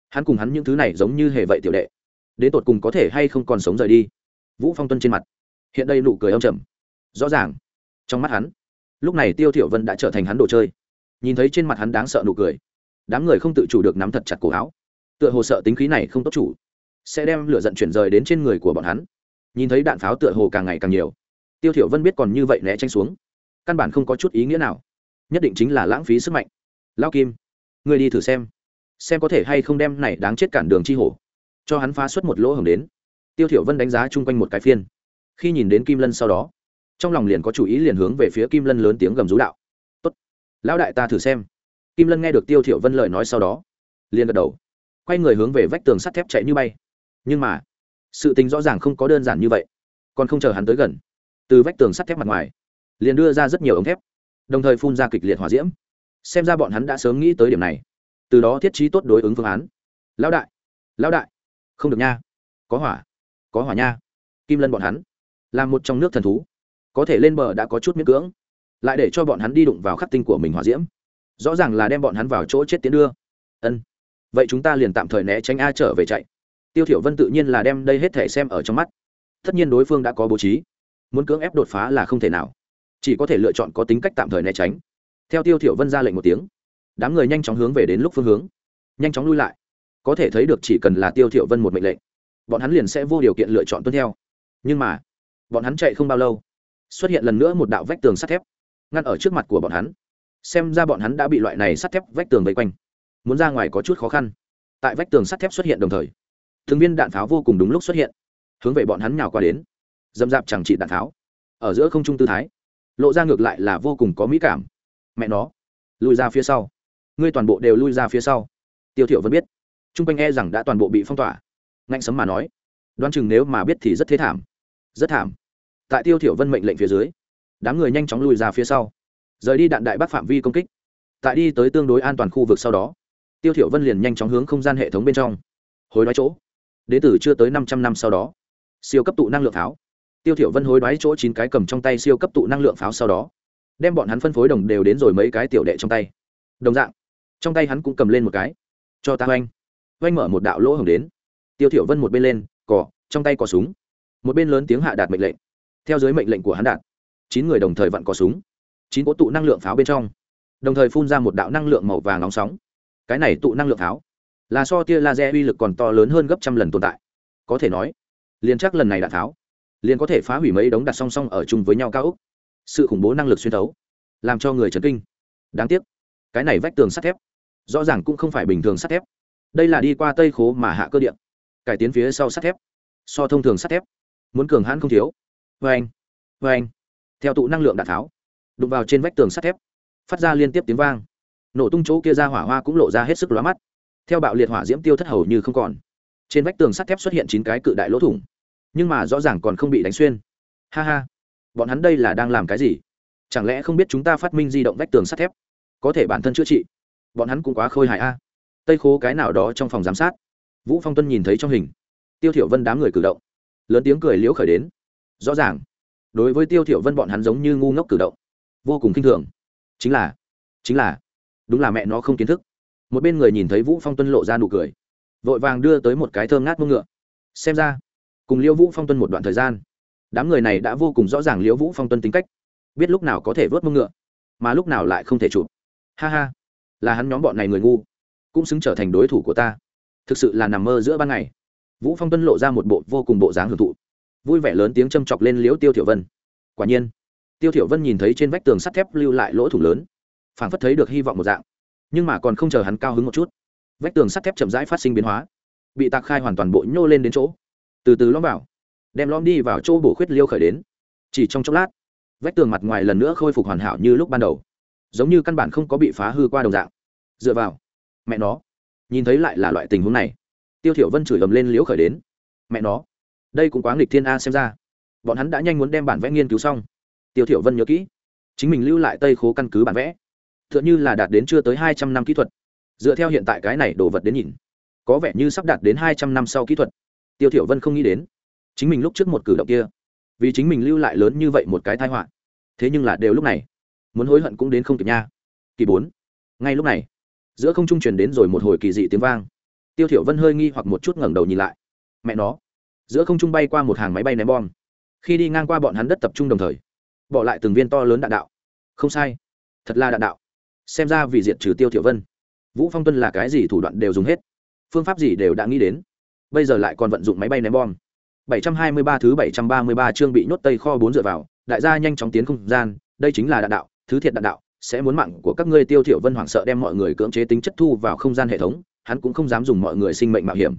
Hắn cùng hắn những thứ này giống như hề vậy tiểu đệ. Đến tột cùng có thể hay không còn sống rời đi? Vũ phong tuân trên mặt, hiện đây nụ cười âm trầm. Rõ ràng, trong mắt hắn, lúc này tiêu thiểu vân đã trở thành hắn đồ chơi. Nhìn thấy trên mặt hắn đáng sợ nụ cười, đám người không tự chủ được nắm thật chặt cổ áo. Tựa hồ sợ tính khí này không tốt chủ, sẽ đem lửa giận chuyển rời đến trên người của bọn hắn. Nhìn thấy đạn pháo tựa hồ càng ngày càng nhiều, tiêu thiểu vân biết còn như vậy né tránh xuống, căn bản không có chút ý nghĩa nào nhất định chính là lãng phí sức mạnh. Lao kim người đi thử xem xem có thể hay không đem này đáng chết cản đường chi hổ, cho hắn phá xuất một lỗ hồng đến. Tiêu thiểu vân đánh giá chung quanh một cái phiên. Khi nhìn đến kim lân sau đó, trong lòng liền có chủ ý liền hướng về phía kim lân lớn tiếng gầm rú đạo. Tốt, lão đại ta thử xem. Kim lân nghe được tiêu thiểu vân lời nói sau đó, liền gật đầu, quay người hướng về vách tường sắt thép chạy như bay. Nhưng mà, sự tình rõ ràng không có đơn giản như vậy, còn không chờ hắn tới gần, từ vách tường sắt thép mặt ngoài, liền đưa ra rất nhiều ống thép đồng thời phun ra kịch liệt hỏa diễm. Xem ra bọn hắn đã sớm nghĩ tới điểm này. Từ đó thiết trí tốt đối ứng phương án. Lão đại lão đại. Không được nha. Có hỏa. Có hỏa nha. Kim lân bọn hắn, là một trong nước thần thú. Có thể lên bờ đã có chút miễn cưỡng. Lại để cho bọn hắn đi đụng vào khắc tinh của mình hỏa diễm. Rõ ràng là đem bọn hắn vào chỗ chết tiến đưa. Ân. Vậy chúng ta liền tạm thời né tránh a trở về chạy. Tiêu thiểu vân tự nhiên là đem đây hết thể xem ở trong mắt. Tất nhiên đối phương đã có bố trí. Muốn cưỡng ép đột phá là không thể nào chỉ có thể lựa chọn có tính cách tạm thời né tránh. Theo tiêu thiểu vân ra lệnh một tiếng, đám người nhanh chóng hướng về đến lúc phương hướng, nhanh chóng lui lại. Có thể thấy được chỉ cần là tiêu thiểu vân một mệnh lệnh, bọn hắn liền sẽ vô điều kiện lựa chọn tuân theo. Nhưng mà, bọn hắn chạy không bao lâu, xuất hiện lần nữa một đạo vách tường sắt thép ngăn ở trước mặt của bọn hắn. Xem ra bọn hắn đã bị loại này sắt thép vách tường vây quanh, muốn ra ngoài có chút khó khăn. Tại vách tường sắt thép xuất hiện đồng thời, thường viên đạn pháo vô cùng đúng lúc xuất hiện, hướng về bọn hắn nhào qua đến dâm dạp chẳng trị đạn pháo ở giữa không trung tư thái lộ ra ngược lại là vô cùng có mỹ cảm. Mẹ nó lùi ra phía sau. Ngươi toàn bộ đều lui ra phía sau. Tiêu thiểu vẫn biết. Trung quanh e rằng đã toàn bộ bị phong tỏa. Ngạnh sấm mà nói, đoán chừng nếu mà biết thì rất thế thảm. Rất thảm. Tại tiêu thiểu vân mệnh lệnh phía dưới, đám người nhanh chóng lùi ra phía sau. Rời đi đạn đại bác phạm vi công kích. Tại đi tới tương đối an toàn khu vực sau đó, tiêu thiểu vân liền nhanh chóng hướng không gian hệ thống bên trong. Hồi nói chỗ. Đế tử chưa tới 500 năm sau đó, siêu cấp tụ năng lượng pháo tiêu thiểu vân hối đoái chỗ chín cái cầm trong tay siêu cấp tụ năng lượng pháo sau đó, đem bọn hắn phân phối đồng đều đến rồi mấy cái tiểu đệ trong tay. Đồng dạng, trong tay hắn cũng cầm lên một cái. Cho ta oanh. Oanh mở một đạo lỗ hổng đến. Tiêu thiểu vân một bên lên, cò, trong tay có súng. Một bên lớn tiếng hạ đạt mệnh lệnh. Theo dưới mệnh lệnh của hắn đạt, chín người đồng thời vặn có súng. Chín cỗ tụ năng lượng pháo bên trong. Đồng thời phun ra một đạo năng lượng màu vàng nóng sóng. Cái này tụ năng lượng pháo là so tia laser uy lực còn to lớn hơn gấp trăm lần tồn tại. Có thể nói, liền chắc lần này đạn tháo liền có thể phá hủy mấy đống đặt song song ở chung với nhau cao ốc. Sự khủng bố năng lực xuyên thấu, làm cho người chấn kinh. Đáng tiếc, cái này vách tường sắt thép, rõ ràng cũng không phải bình thường sắt thép. Đây là đi qua tây khố mà hạ cơ điện cải tiến phía sau sắt thép, so thông thường sắt thép, muốn cường hãn không thiếu. Vê anh vê anh, theo tụ năng lượng đạn tháo, đụng vào trên vách tường sắt thép, phát ra liên tiếp tiếng vang. Nổ tung chỗ kia ra hỏa hoa cũng lộ ra hết sức lóa mắt. Theo bạo liệt hỏa diễm tiêu thất hầu như không còn. Trên vách tường sắt thép xuất hiện chín cái cự đại lỗ thủng nhưng mà rõ ràng còn không bị đánh xuyên. Ha ha, bọn hắn đây là đang làm cái gì? Chẳng lẽ không biết chúng ta phát minh di động vách tường sắt thép? Có thể bản thân chữa trị. Bọn hắn cũng quá khôi hài a. Tây khố cái nào đó trong phòng giám sát. Vũ phong tuân nhìn thấy trong hình. Tiêu thiểu vân đám người cử động. Lớn tiếng cười liễu khởi đến. Rõ ràng, đối với tiêu thiểu vân bọn hắn giống như ngu ngốc cử động. Vô cùng kinh thường. Chính là chính là, đúng là mẹ nó không kiến thức. Một bên người nhìn thấy vũ phong tuân lộ ra nụ cười. Vội vàng đưa tới một cái thơm ngát mông ngựa. Xem ra cùng liễu vũ phong tuân một đoạn thời gian. Đám người này đã vô cùng rõ ràng liễu vũ phong tuân tính cách. Biết lúc nào có thể vớt mông ngựa, mà lúc nào lại không thể chụp. Ha ha, là hắn nhóm bọn này người ngu, cũng xứng trở thành đối thủ của ta. Thực sự là nằm mơ giữa ban ngày. Vũ phong tuân lộ ra một bộ vô cùng bộ dáng hưởng thụ. Vui vẻ lớn tiếng châm chọc lên liễu tiêu thiểu vân. Quả nhiên, tiêu thiểu vân nhìn thấy trên vách tường sắt thép lưu lại lỗ thủng lớn, phảng phất thấy được hy vọng một dạng. Nhưng mà còn không chờ hắn cao hứng một chút, vách tường sắt thép chậm rãi phát sinh biến hóa, bị tạc khai hoàn toàn bộ nhô lên đến chỗ từ từ lõm vào, đem lõm đi vào chỗ bổ khuyết liêu khởi đến. Chỉ trong chốc lát, vách tường mặt ngoài lần nữa khôi phục hoàn hảo như lúc ban đầu, giống như căn bản không có bị phá hư qua đồng dạng. Dựa vào, mẹ nó, nhìn thấy lại là loại tình huống này. Tiêu thiểu vân chửi ầm lên liễu khởi đến. Mẹ nó, đây cũng quá nghịch thiên a xem ra. Bọn hắn đã nhanh muốn đem bản vẽ nghiên cứu xong. Tiêu thiểu vân nhớ kỹ, chính mình lưu lại tây khố căn cứ bản vẽ. Tựa như là đạt đến chưa tới hai trăm năm kỹ thuật. Dựa theo hiện tại cái này đồ vật đến nhìn, có vẻ như sắp đạt đến hai trăm năm sau kỹ thuật tiêu thiểu vân không nghĩ đến. Chính mình lúc trước một cử động kia, vì chính mình lưu lại lớn như vậy một cái tai họa. Thế nhưng là đều lúc này, muốn hối hận cũng đến không kịp nha. Kỳ bốn. Ngay lúc này, giữa không trung truyền đến rồi một hồi kỳ dị tiếng vang. Tiêu thiểu vân hơi nghi hoặc một chút ngẩng đầu nhìn lại. Mẹ nó. Giữa không trung bay qua một hàng máy bay ném bom. Khi đi ngang qua bọn hắn đất tập trung đồng thời, bỏ lại từng viên to lớn đạn đạo. Không sai. Thật là đạn đạo. Xem ra vì diệt trừ tiêu thiểu vân, vũ phong tuân là cái gì thủ đoạn đều dùng hết. Phương pháp gì đều đã nghĩ đến bây giờ lại còn vận dụng máy bay ném bom. 723 thứ 733 chương bị nhốt tây kho bốn dựa vào đại gia nhanh chóng tiến không gian đây chính là đạn đạo thứ thiệt đạn đạo sẽ muốn mạng của các ngươi tiêu thiểu vân hoảng sợ đem mọi người cưỡng chế tính chất thu vào không gian hệ thống hắn cũng không dám dùng mọi người sinh mệnh mạo hiểm.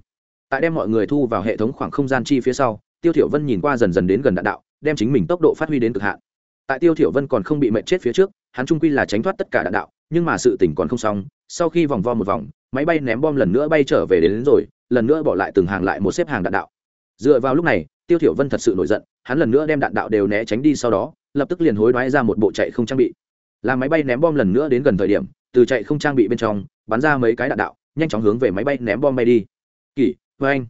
Tại đem mọi người thu vào hệ thống khoảng không gian chi phía sau tiêu thiểu vân nhìn qua dần dần đến gần đạn đạo đem chính mình tốc độ phát huy đến cực hạn. Tại tiêu thiểu vân còn không bị mệt chết phía trước hắn trung quy là tránh thoát tất cả đạn đạo nhưng mà sự tình còn không xong sau khi vòng vo một vòng máy bay ném bom lần nữa bay trở về đến, đến rồi lần nữa bỏ lại từng hàng lại một xếp hàng đạn đạo. Dựa vào lúc này, tiêu thiểu vân thật sự nổi giận, hắn lần nữa đem đạn đạo đều né tránh đi sau đó, lập tức liền hối đoái ra một bộ chạy không trang bị. Làm máy bay ném bom lần nữa đến gần thời điểm, từ chạy không trang bị bên trong, bắn ra mấy cái đạn đạo, nhanh chóng hướng về máy bay ném bom bay đi. Kỷ với anh.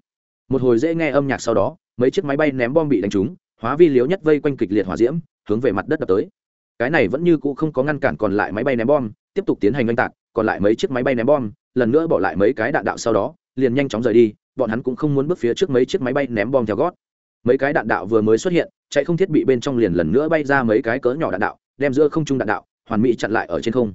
Một hồi dễ nghe âm nhạc sau đó, mấy chiếc máy bay ném bom bị đánh trúng, hóa vi liếu nhất vây quanh kịch liệt hỏa diễm, hướng về mặt đất đập tới. Cái này vẫn như cũ không có ngăn cản còn lại máy bay ném bom, tiếp tục tiến hành oanh tạc, còn lại mấy chiếc máy bay ném bom, lần nữa bỏ lại mấy cái đạn đạo sau đó liền nhanh chóng rời đi, bọn hắn cũng không muốn bước phía trước mấy chiếc máy bay ném bom theo gót. Mấy cái đạn đạo vừa mới xuất hiện, chạy không thiết bị bên trong liền lần nữa bay ra mấy cái cỡ nhỏ đạn đạo, đem giữa không trung đạn đạo, hoàn mỹ chặn lại ở trên không.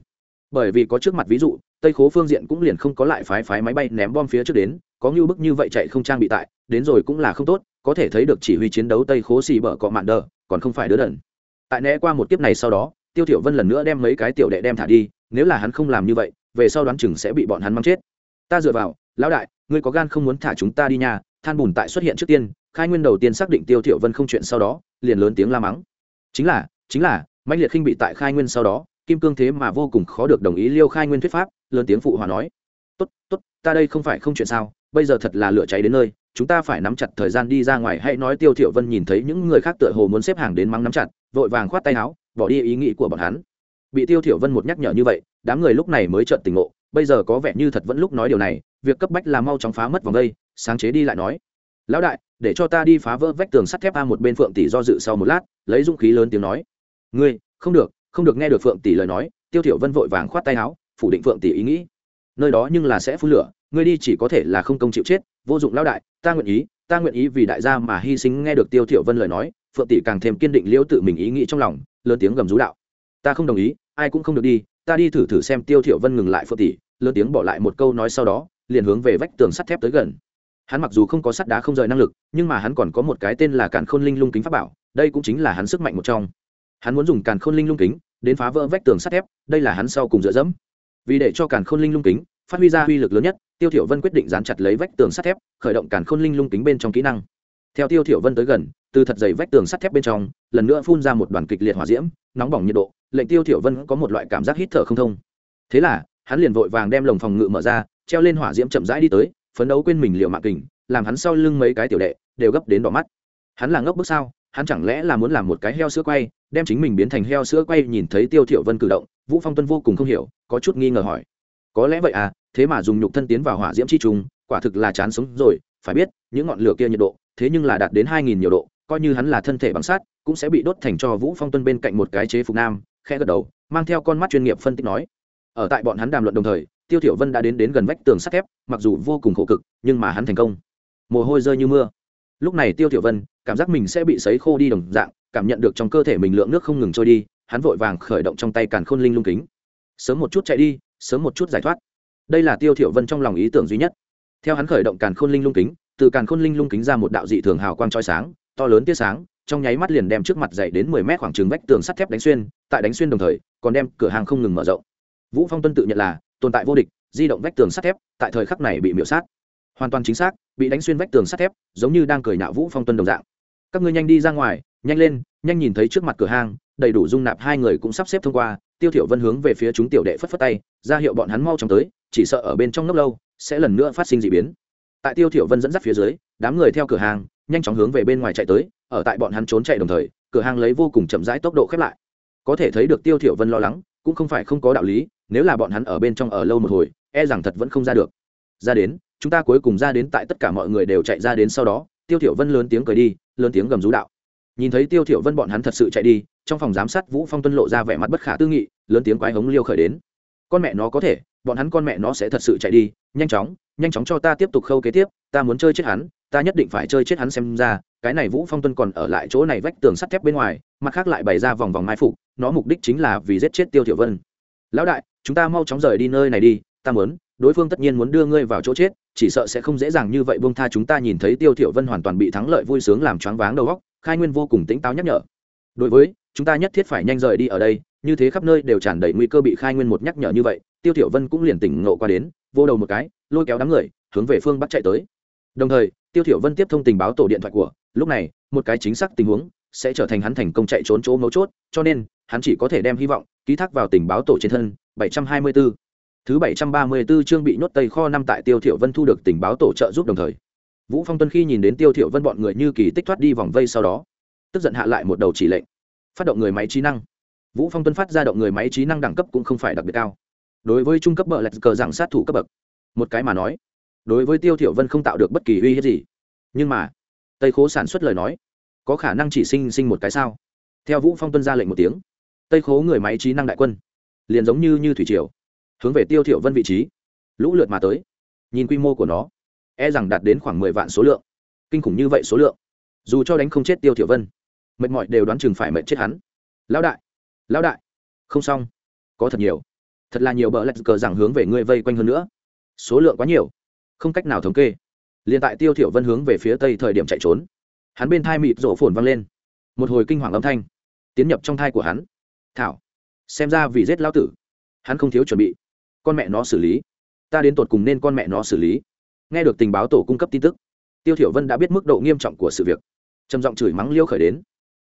Bởi vì có trước mặt ví dụ, tây khố phương diện cũng liền không có lại phái phái máy bay ném bom phía trước đến, có ngưu bức như vậy chạy không trang bị tại, đến rồi cũng là không tốt, có thể thấy được chỉ huy chiến đấu tây khố xì bở cọ mạn đờ, còn không phải đứa đần. Tại né qua một kiếp này sau đó, tiêu thiểu vân lần nữa đem mấy cái tiểu đệ đem thả đi, nếu là hắn không làm như vậy, về sau đoán chừng sẽ bị bọn hắn mang chết. Ta dựa vào lão đại, ngươi có gan không muốn thả chúng ta đi nhà? Than bùn tại xuất hiện trước tiên, khai nguyên đầu tiên xác định tiêu thiểu vân không chuyện sau đó, liền lớn tiếng la mắng. Chính là chính là mãnh liệt khinh bị tại khai nguyên sau đó, kim cương thế mà vô cùng khó được đồng ý liêu khai nguyên thuyết pháp, lớn tiếng phụ hòa nói. Tốt tốt, ta đây không phải không chuyện sao, bây giờ thật là lửa cháy đến nơi, chúng ta phải nắm chặt thời gian đi ra ngoài. Hãy nói tiêu thiểu vân nhìn thấy những người khác tựa hồ muốn xếp hàng đến mắng nắm chặt, vội vàng khoát tay áo, bỏ đi ý nghĩ của bọn hắn. Bị tiêu thiểu vân một nhắc nhở như vậy, đám người lúc này mới chợt tỉnh ngộ, bây giờ có vẻ như thật vẫn lúc nói điều này việc cấp bách là mau chóng phá mất vòng đây, sáng chế đi lại nói. Lão đại, để cho ta đi phá vỡ vách tường sắt thép a một bên phượng tỷ do dự sau một lát, lấy dũng khí lớn tiếng nói. Ngươi, không được không được nghe được phượng tỷ lời nói, tiêu thiểu vân vội vàng khoát tay áo, phủ định phượng tỷ ý nghĩ. Nơi đó nhưng là sẽ phun lửa, ngươi đi chỉ có thể là không công chịu chết, vô dụng lão đại, ta nguyện ý, ta nguyện ý vì đại gia mà hy sinh nghe được tiêu thiểu vân lời nói, phượng tỷ càng thêm kiên định liễu tự mình ý nghĩ trong lòng, lớn tiếng gầm rú đạo. Ta không đồng ý, ai cũng không được đi, ta đi thử thử xem tiêu thiểu vân ngừng lại phượng tỷ, lớn tiếng bỏ lại một câu nói sau đó liền hướng về vách tường sắt thép tới gần. Hắn mặc dù không có sắt đá không rời năng lực, nhưng mà hắn còn có một cái tên là càn khôn linh lung kính pháp bảo, đây cũng chính là hắn sức mạnh một trong. Hắn muốn dùng càn khôn linh lung kính đến phá vỡ vách tường sắt thép, đây là hắn sau cùng dựa dẫm. Vì để cho càn khôn linh lung kính phát huy ra uy lực lớn nhất, tiêu thiểu vân quyết định dán chặt lấy vách tường sắt thép, khởi động càn khôn linh lung kính bên trong kỹ năng. Theo tiêu thiểu vân tới gần, từ thật dày vách tường sắt thép bên trong, lần nữa phun ra một đoàn kịch liệt hỏa diễm, nóng bỏng nhiệt độ, lệnh tiêu thiểu vân có một loại cảm giác hít thở không thông. Thế là, hắn liền vội vàng đem lồng phòng ngự mở ra treo lên hỏa diễm chậm rãi đi tới, phấn đấu quên mình liều mạng kình, làm hắn sau lưng mấy cái tiểu đệ đều gấp đến đỏ mắt. Hắn là ngốc bước sao? Hắn chẳng lẽ là muốn làm một cái heo sữa quay, đem chính mình biến thành heo sữa quay nhìn thấy tiêu thiểu vân cử động, vũ phong tuân vô cùng không hiểu, có chút nghi ngờ hỏi. Có lẽ vậy à thế mà dùng nhục thân tiến vào hỏa diễm chi trùng, quả thực là chán sống rồi, phải biết, những ngọn lửa kia nhiệt độ, thế nhưng là đạt đến 2.000 nhiều độ, coi như hắn là thân thể bằng sắt, cũng sẽ bị đốt thành cho vũ phong tuân bên cạnh một cái chế phục nam, khẽ gật đầu, mang theo con mắt chuyên nghiệp phân tích nói. Ở tại bọn hắn đàm luận đồng thời tiêu thiểu vân đã đến đến gần vách tường sắt thép, mặc dù vô cùng khổ cực, nhưng mà hắn thành công. Mồ hôi rơi như mưa. Lúc này tiêu thiểu vân, cảm giác mình sẽ bị sấy khô đi đồng dạng, cảm nhận được trong cơ thể mình lượng nước không ngừng trôi đi, hắn vội vàng khởi động trong tay càn khôn linh lung kính. Sớm một chút chạy đi, sớm một chút giải thoát. Đây là tiêu thiểu vân trong lòng ý tưởng duy nhất. Theo hắn khởi động càn khôn linh lung kính, từ càn khôn linh lung kính ra một đạo dị thường hào quang chói sáng, to lớn tia sáng, trong nháy mắt liền đem trước mặt dậy đến 10 mét khoảng trường vách tường sắt thép đánh xuyên, tại đánh xuyên đồng thời, còn đem cửa hàng không ngừng mở rộng. Vũ phong tuân tự nhận là tồn tại vô địch, di động vách tường sắt thép, tại thời khắc này bị miễu sát. Hoàn toàn chính xác, bị đánh xuyên vách tường sắt thép, giống như đang cười nhạo vũ phong tuân đồng dạng. Các ngươi nhanh đi ra ngoài, nhanh lên, nhanh nhìn thấy trước mặt cửa hang, đầy đủ dung nạp hai người cũng sắp xếp thông qua, tiêu thiểu vân hướng về phía chúng tiểu đệ phất phất tay, ra hiệu bọn hắn mau chóng tới, chỉ sợ ở bên trong nốc lâu, sẽ lần nữa phát sinh dị biến. Tại tiêu thiểu vân dẫn dắt phía dưới, đám người theo cửa hàng, nhanh chóng hướng về bên ngoài chạy tới, ở tại bọn hắn trốn chạy đồng thời, cửa hàng lấy vô cùng chậm rãi tốc độ khép lại. Có thể thấy được tiêu thiểu vân lo lắng, cũng không phải không có đạo lý nếu là bọn hắn ở bên trong ở lâu một hồi e rằng thật vẫn không ra được. Ra đến, chúng ta cuối cùng ra đến tại tất cả mọi người đều chạy ra đến sau đó, tiêu thiểu vân lớn tiếng cười đi, lớn tiếng gầm rú đạo. Nhìn thấy tiêu thiểu vân bọn hắn thật sự chạy đi, trong phòng giám sát vũ phong tuân lộ ra vẻ mặt bất khả tư nghị, lớn tiếng quái hống liêu khởi đến. Con mẹ nó có thể, bọn hắn con mẹ nó sẽ thật sự chạy đi, nhanh chóng nhanh chóng cho ta tiếp tục khâu kế tiếp, ta muốn chơi chết hắn, ta nhất định phải chơi chết hắn xem ra, cái này vũ phong tuân còn ở lại chỗ này vách tường sắt thép bên ngoài, mặt khác lại bày ra vòng vòng mai phục, nó mục đích chính là vì giết chết tiêu thiểu vân. Lão đại chúng ta mau chóng rời đi nơi này đi, ta muốn, đối phương tất nhiên muốn đưa ngươi vào chỗ chết, chỉ sợ sẽ không dễ dàng như vậy buông tha chúng ta nhìn thấy tiêu thiểu vân hoàn toàn bị thắng lợi vui sướng làm choáng váng đầu óc, khai nguyên vô cùng tỉnh táo nhắc nhở. Đối với, chúng ta nhất thiết phải nhanh rời đi ở đây, như thế khắp nơi đều tràn đầy nguy cơ bị khai nguyên một nhắc nhở như vậy, tiêu thiểu vân cũng liền tỉnh ngộ qua đến, vô đầu một cái, lôi kéo đám người, hướng về phương bắc chạy tới. Đồng thời, tiêu thiểu vân tiếp thông tình báo tổ điện thoại của, lúc này, một cái chính xác tình huống sẽ trở thành hắn thành công chạy trốn chỗ mấu chốt, cho nên hắn chỉ có thể đem hy vọng ký thác vào tình báo tổ trên thân 724. thứ 734 chương bị nhốt tây kho năm tại tiêu tiểu vân thu được tình báo tổ trợ giúp đồng thời, vũ phong tuân khi nhìn đến tiêu tiểu vân bọn người như kỳ tích thoát đi vòng vây sau đó, tức giận hạ lại một đầu chỉ lệnh, phát động người máy trí năng. Vũ phong tuân phát ra động người máy trí năng đẳng cấp cũng không phải đặc biệt cao. Đối với trung cấp bờ lạch cờ dạng sát thủ cấp bậc, một cái mà nói, đối với tiêu thiểu vân không tạo được bất kỳ uy hiếp gì. Nhưng mà, tây khố sản xuất lời nói, có khả năng chỉ sinh sinh một cái sao? Theo vũ phong tuân ra lệnh một tiếng tây khố người máy trí năng đại quân, liền giống như như thủy triều, hướng về tiêu thiểu vân vị trí, lũ lượt mà tới. Nhìn quy mô của nó e rằng đạt đến khoảng mười vạn số lượng, kinh khủng như vậy số lượng, dù cho đánh không chết tiêu thiểu vân, mệt mỏi đều đoán chừng phải mệt chết hắn. Lão đại lão đại, không xong, có thật nhiều, thật là nhiều bờ lạch cờ rằng hướng về ngươi vây quanh hơn nữa. Số lượng quá nhiều, không cách nào thống kê. Liền tại tiêu thiểu vân hướng về phía tây thời điểm chạy trốn, hắn bên thai mịt rổ phồn vang lên, một hồi kinh hoàng âm thanh, tiến nhập trong thai của hắn thảo. Xem ra vì giết lão tử, hắn không thiếu chuẩn bị. Con mẹ nó xử lý. Ta đến tột cùng nên con mẹ nó xử lý. Nghe được tình báo tổ cung cấp tin tức, tiêu thiểu vân đã biết mức độ nghiêm trọng của sự việc. Trầm giọng chửi mắng liêu khởi đến.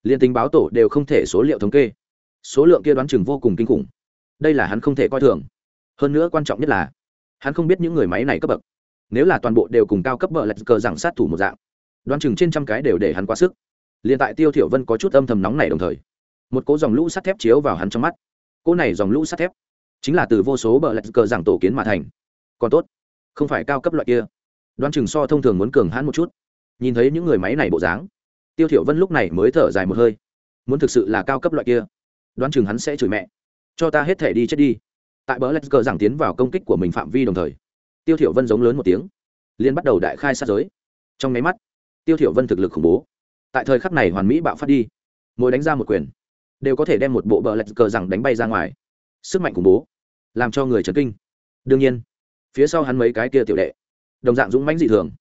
Liền tình báo tổ đều không thể số liệu thống kê. Số lượng kia đoán chừng vô cùng kinh khủng. Đây là hắn không thể coi thường. Hơn nữa quan trọng nhất là, hắn không biết những người máy này cấp bậc. Nếu là toàn bộ đều cùng cao cấp bờ lạch cờ rằng sát thủ một dạng, đoán chừng trên trăm cái đều để hắn quá sức. Liền tại tiêu thiểu vân có chút âm thầm nóng này đồng thời một cỗ dòng lũ sắt thép chiếu vào hắn trong mắt. Cỗ này dòng lũ sắt thép chính là từ vô số bờ lạch cờ giảng tổ kiến mà thành. Còn tốt, không phải cao cấp loại kia. Đoan chừng so thông thường muốn cường hắn một chút. Nhìn thấy những người máy này bộ dáng, tiêu thiểu vân lúc này mới thở dài một hơi. Muốn thực sự là cao cấp loại kia Đoan chừng hắn sẽ chửi mẹ. Cho ta hết thể đi chết đi. Tại bờ lạch cờ giảng tiến vào công kích của mình phạm vi đồng thời, tiêu thiểu vân giống lớn một tiếng liên bắt đầu đại khai sát giới. Trong nháy mắt, tiêu thiểu vân thực lực khủng bố. Tại thời khắc này hoàn mỹ bạo phát đi, mỗi đánh ra một quyền đều có thể đem một bộ bờ lạch cờ rằng đánh bay ra ngoài. Sức mạnh khủng bố, làm cho người chấn kinh. Đương nhiên, phía sau hắn mấy cái kia tiểu đệ, đồng dạng dũng mãnh dị thường.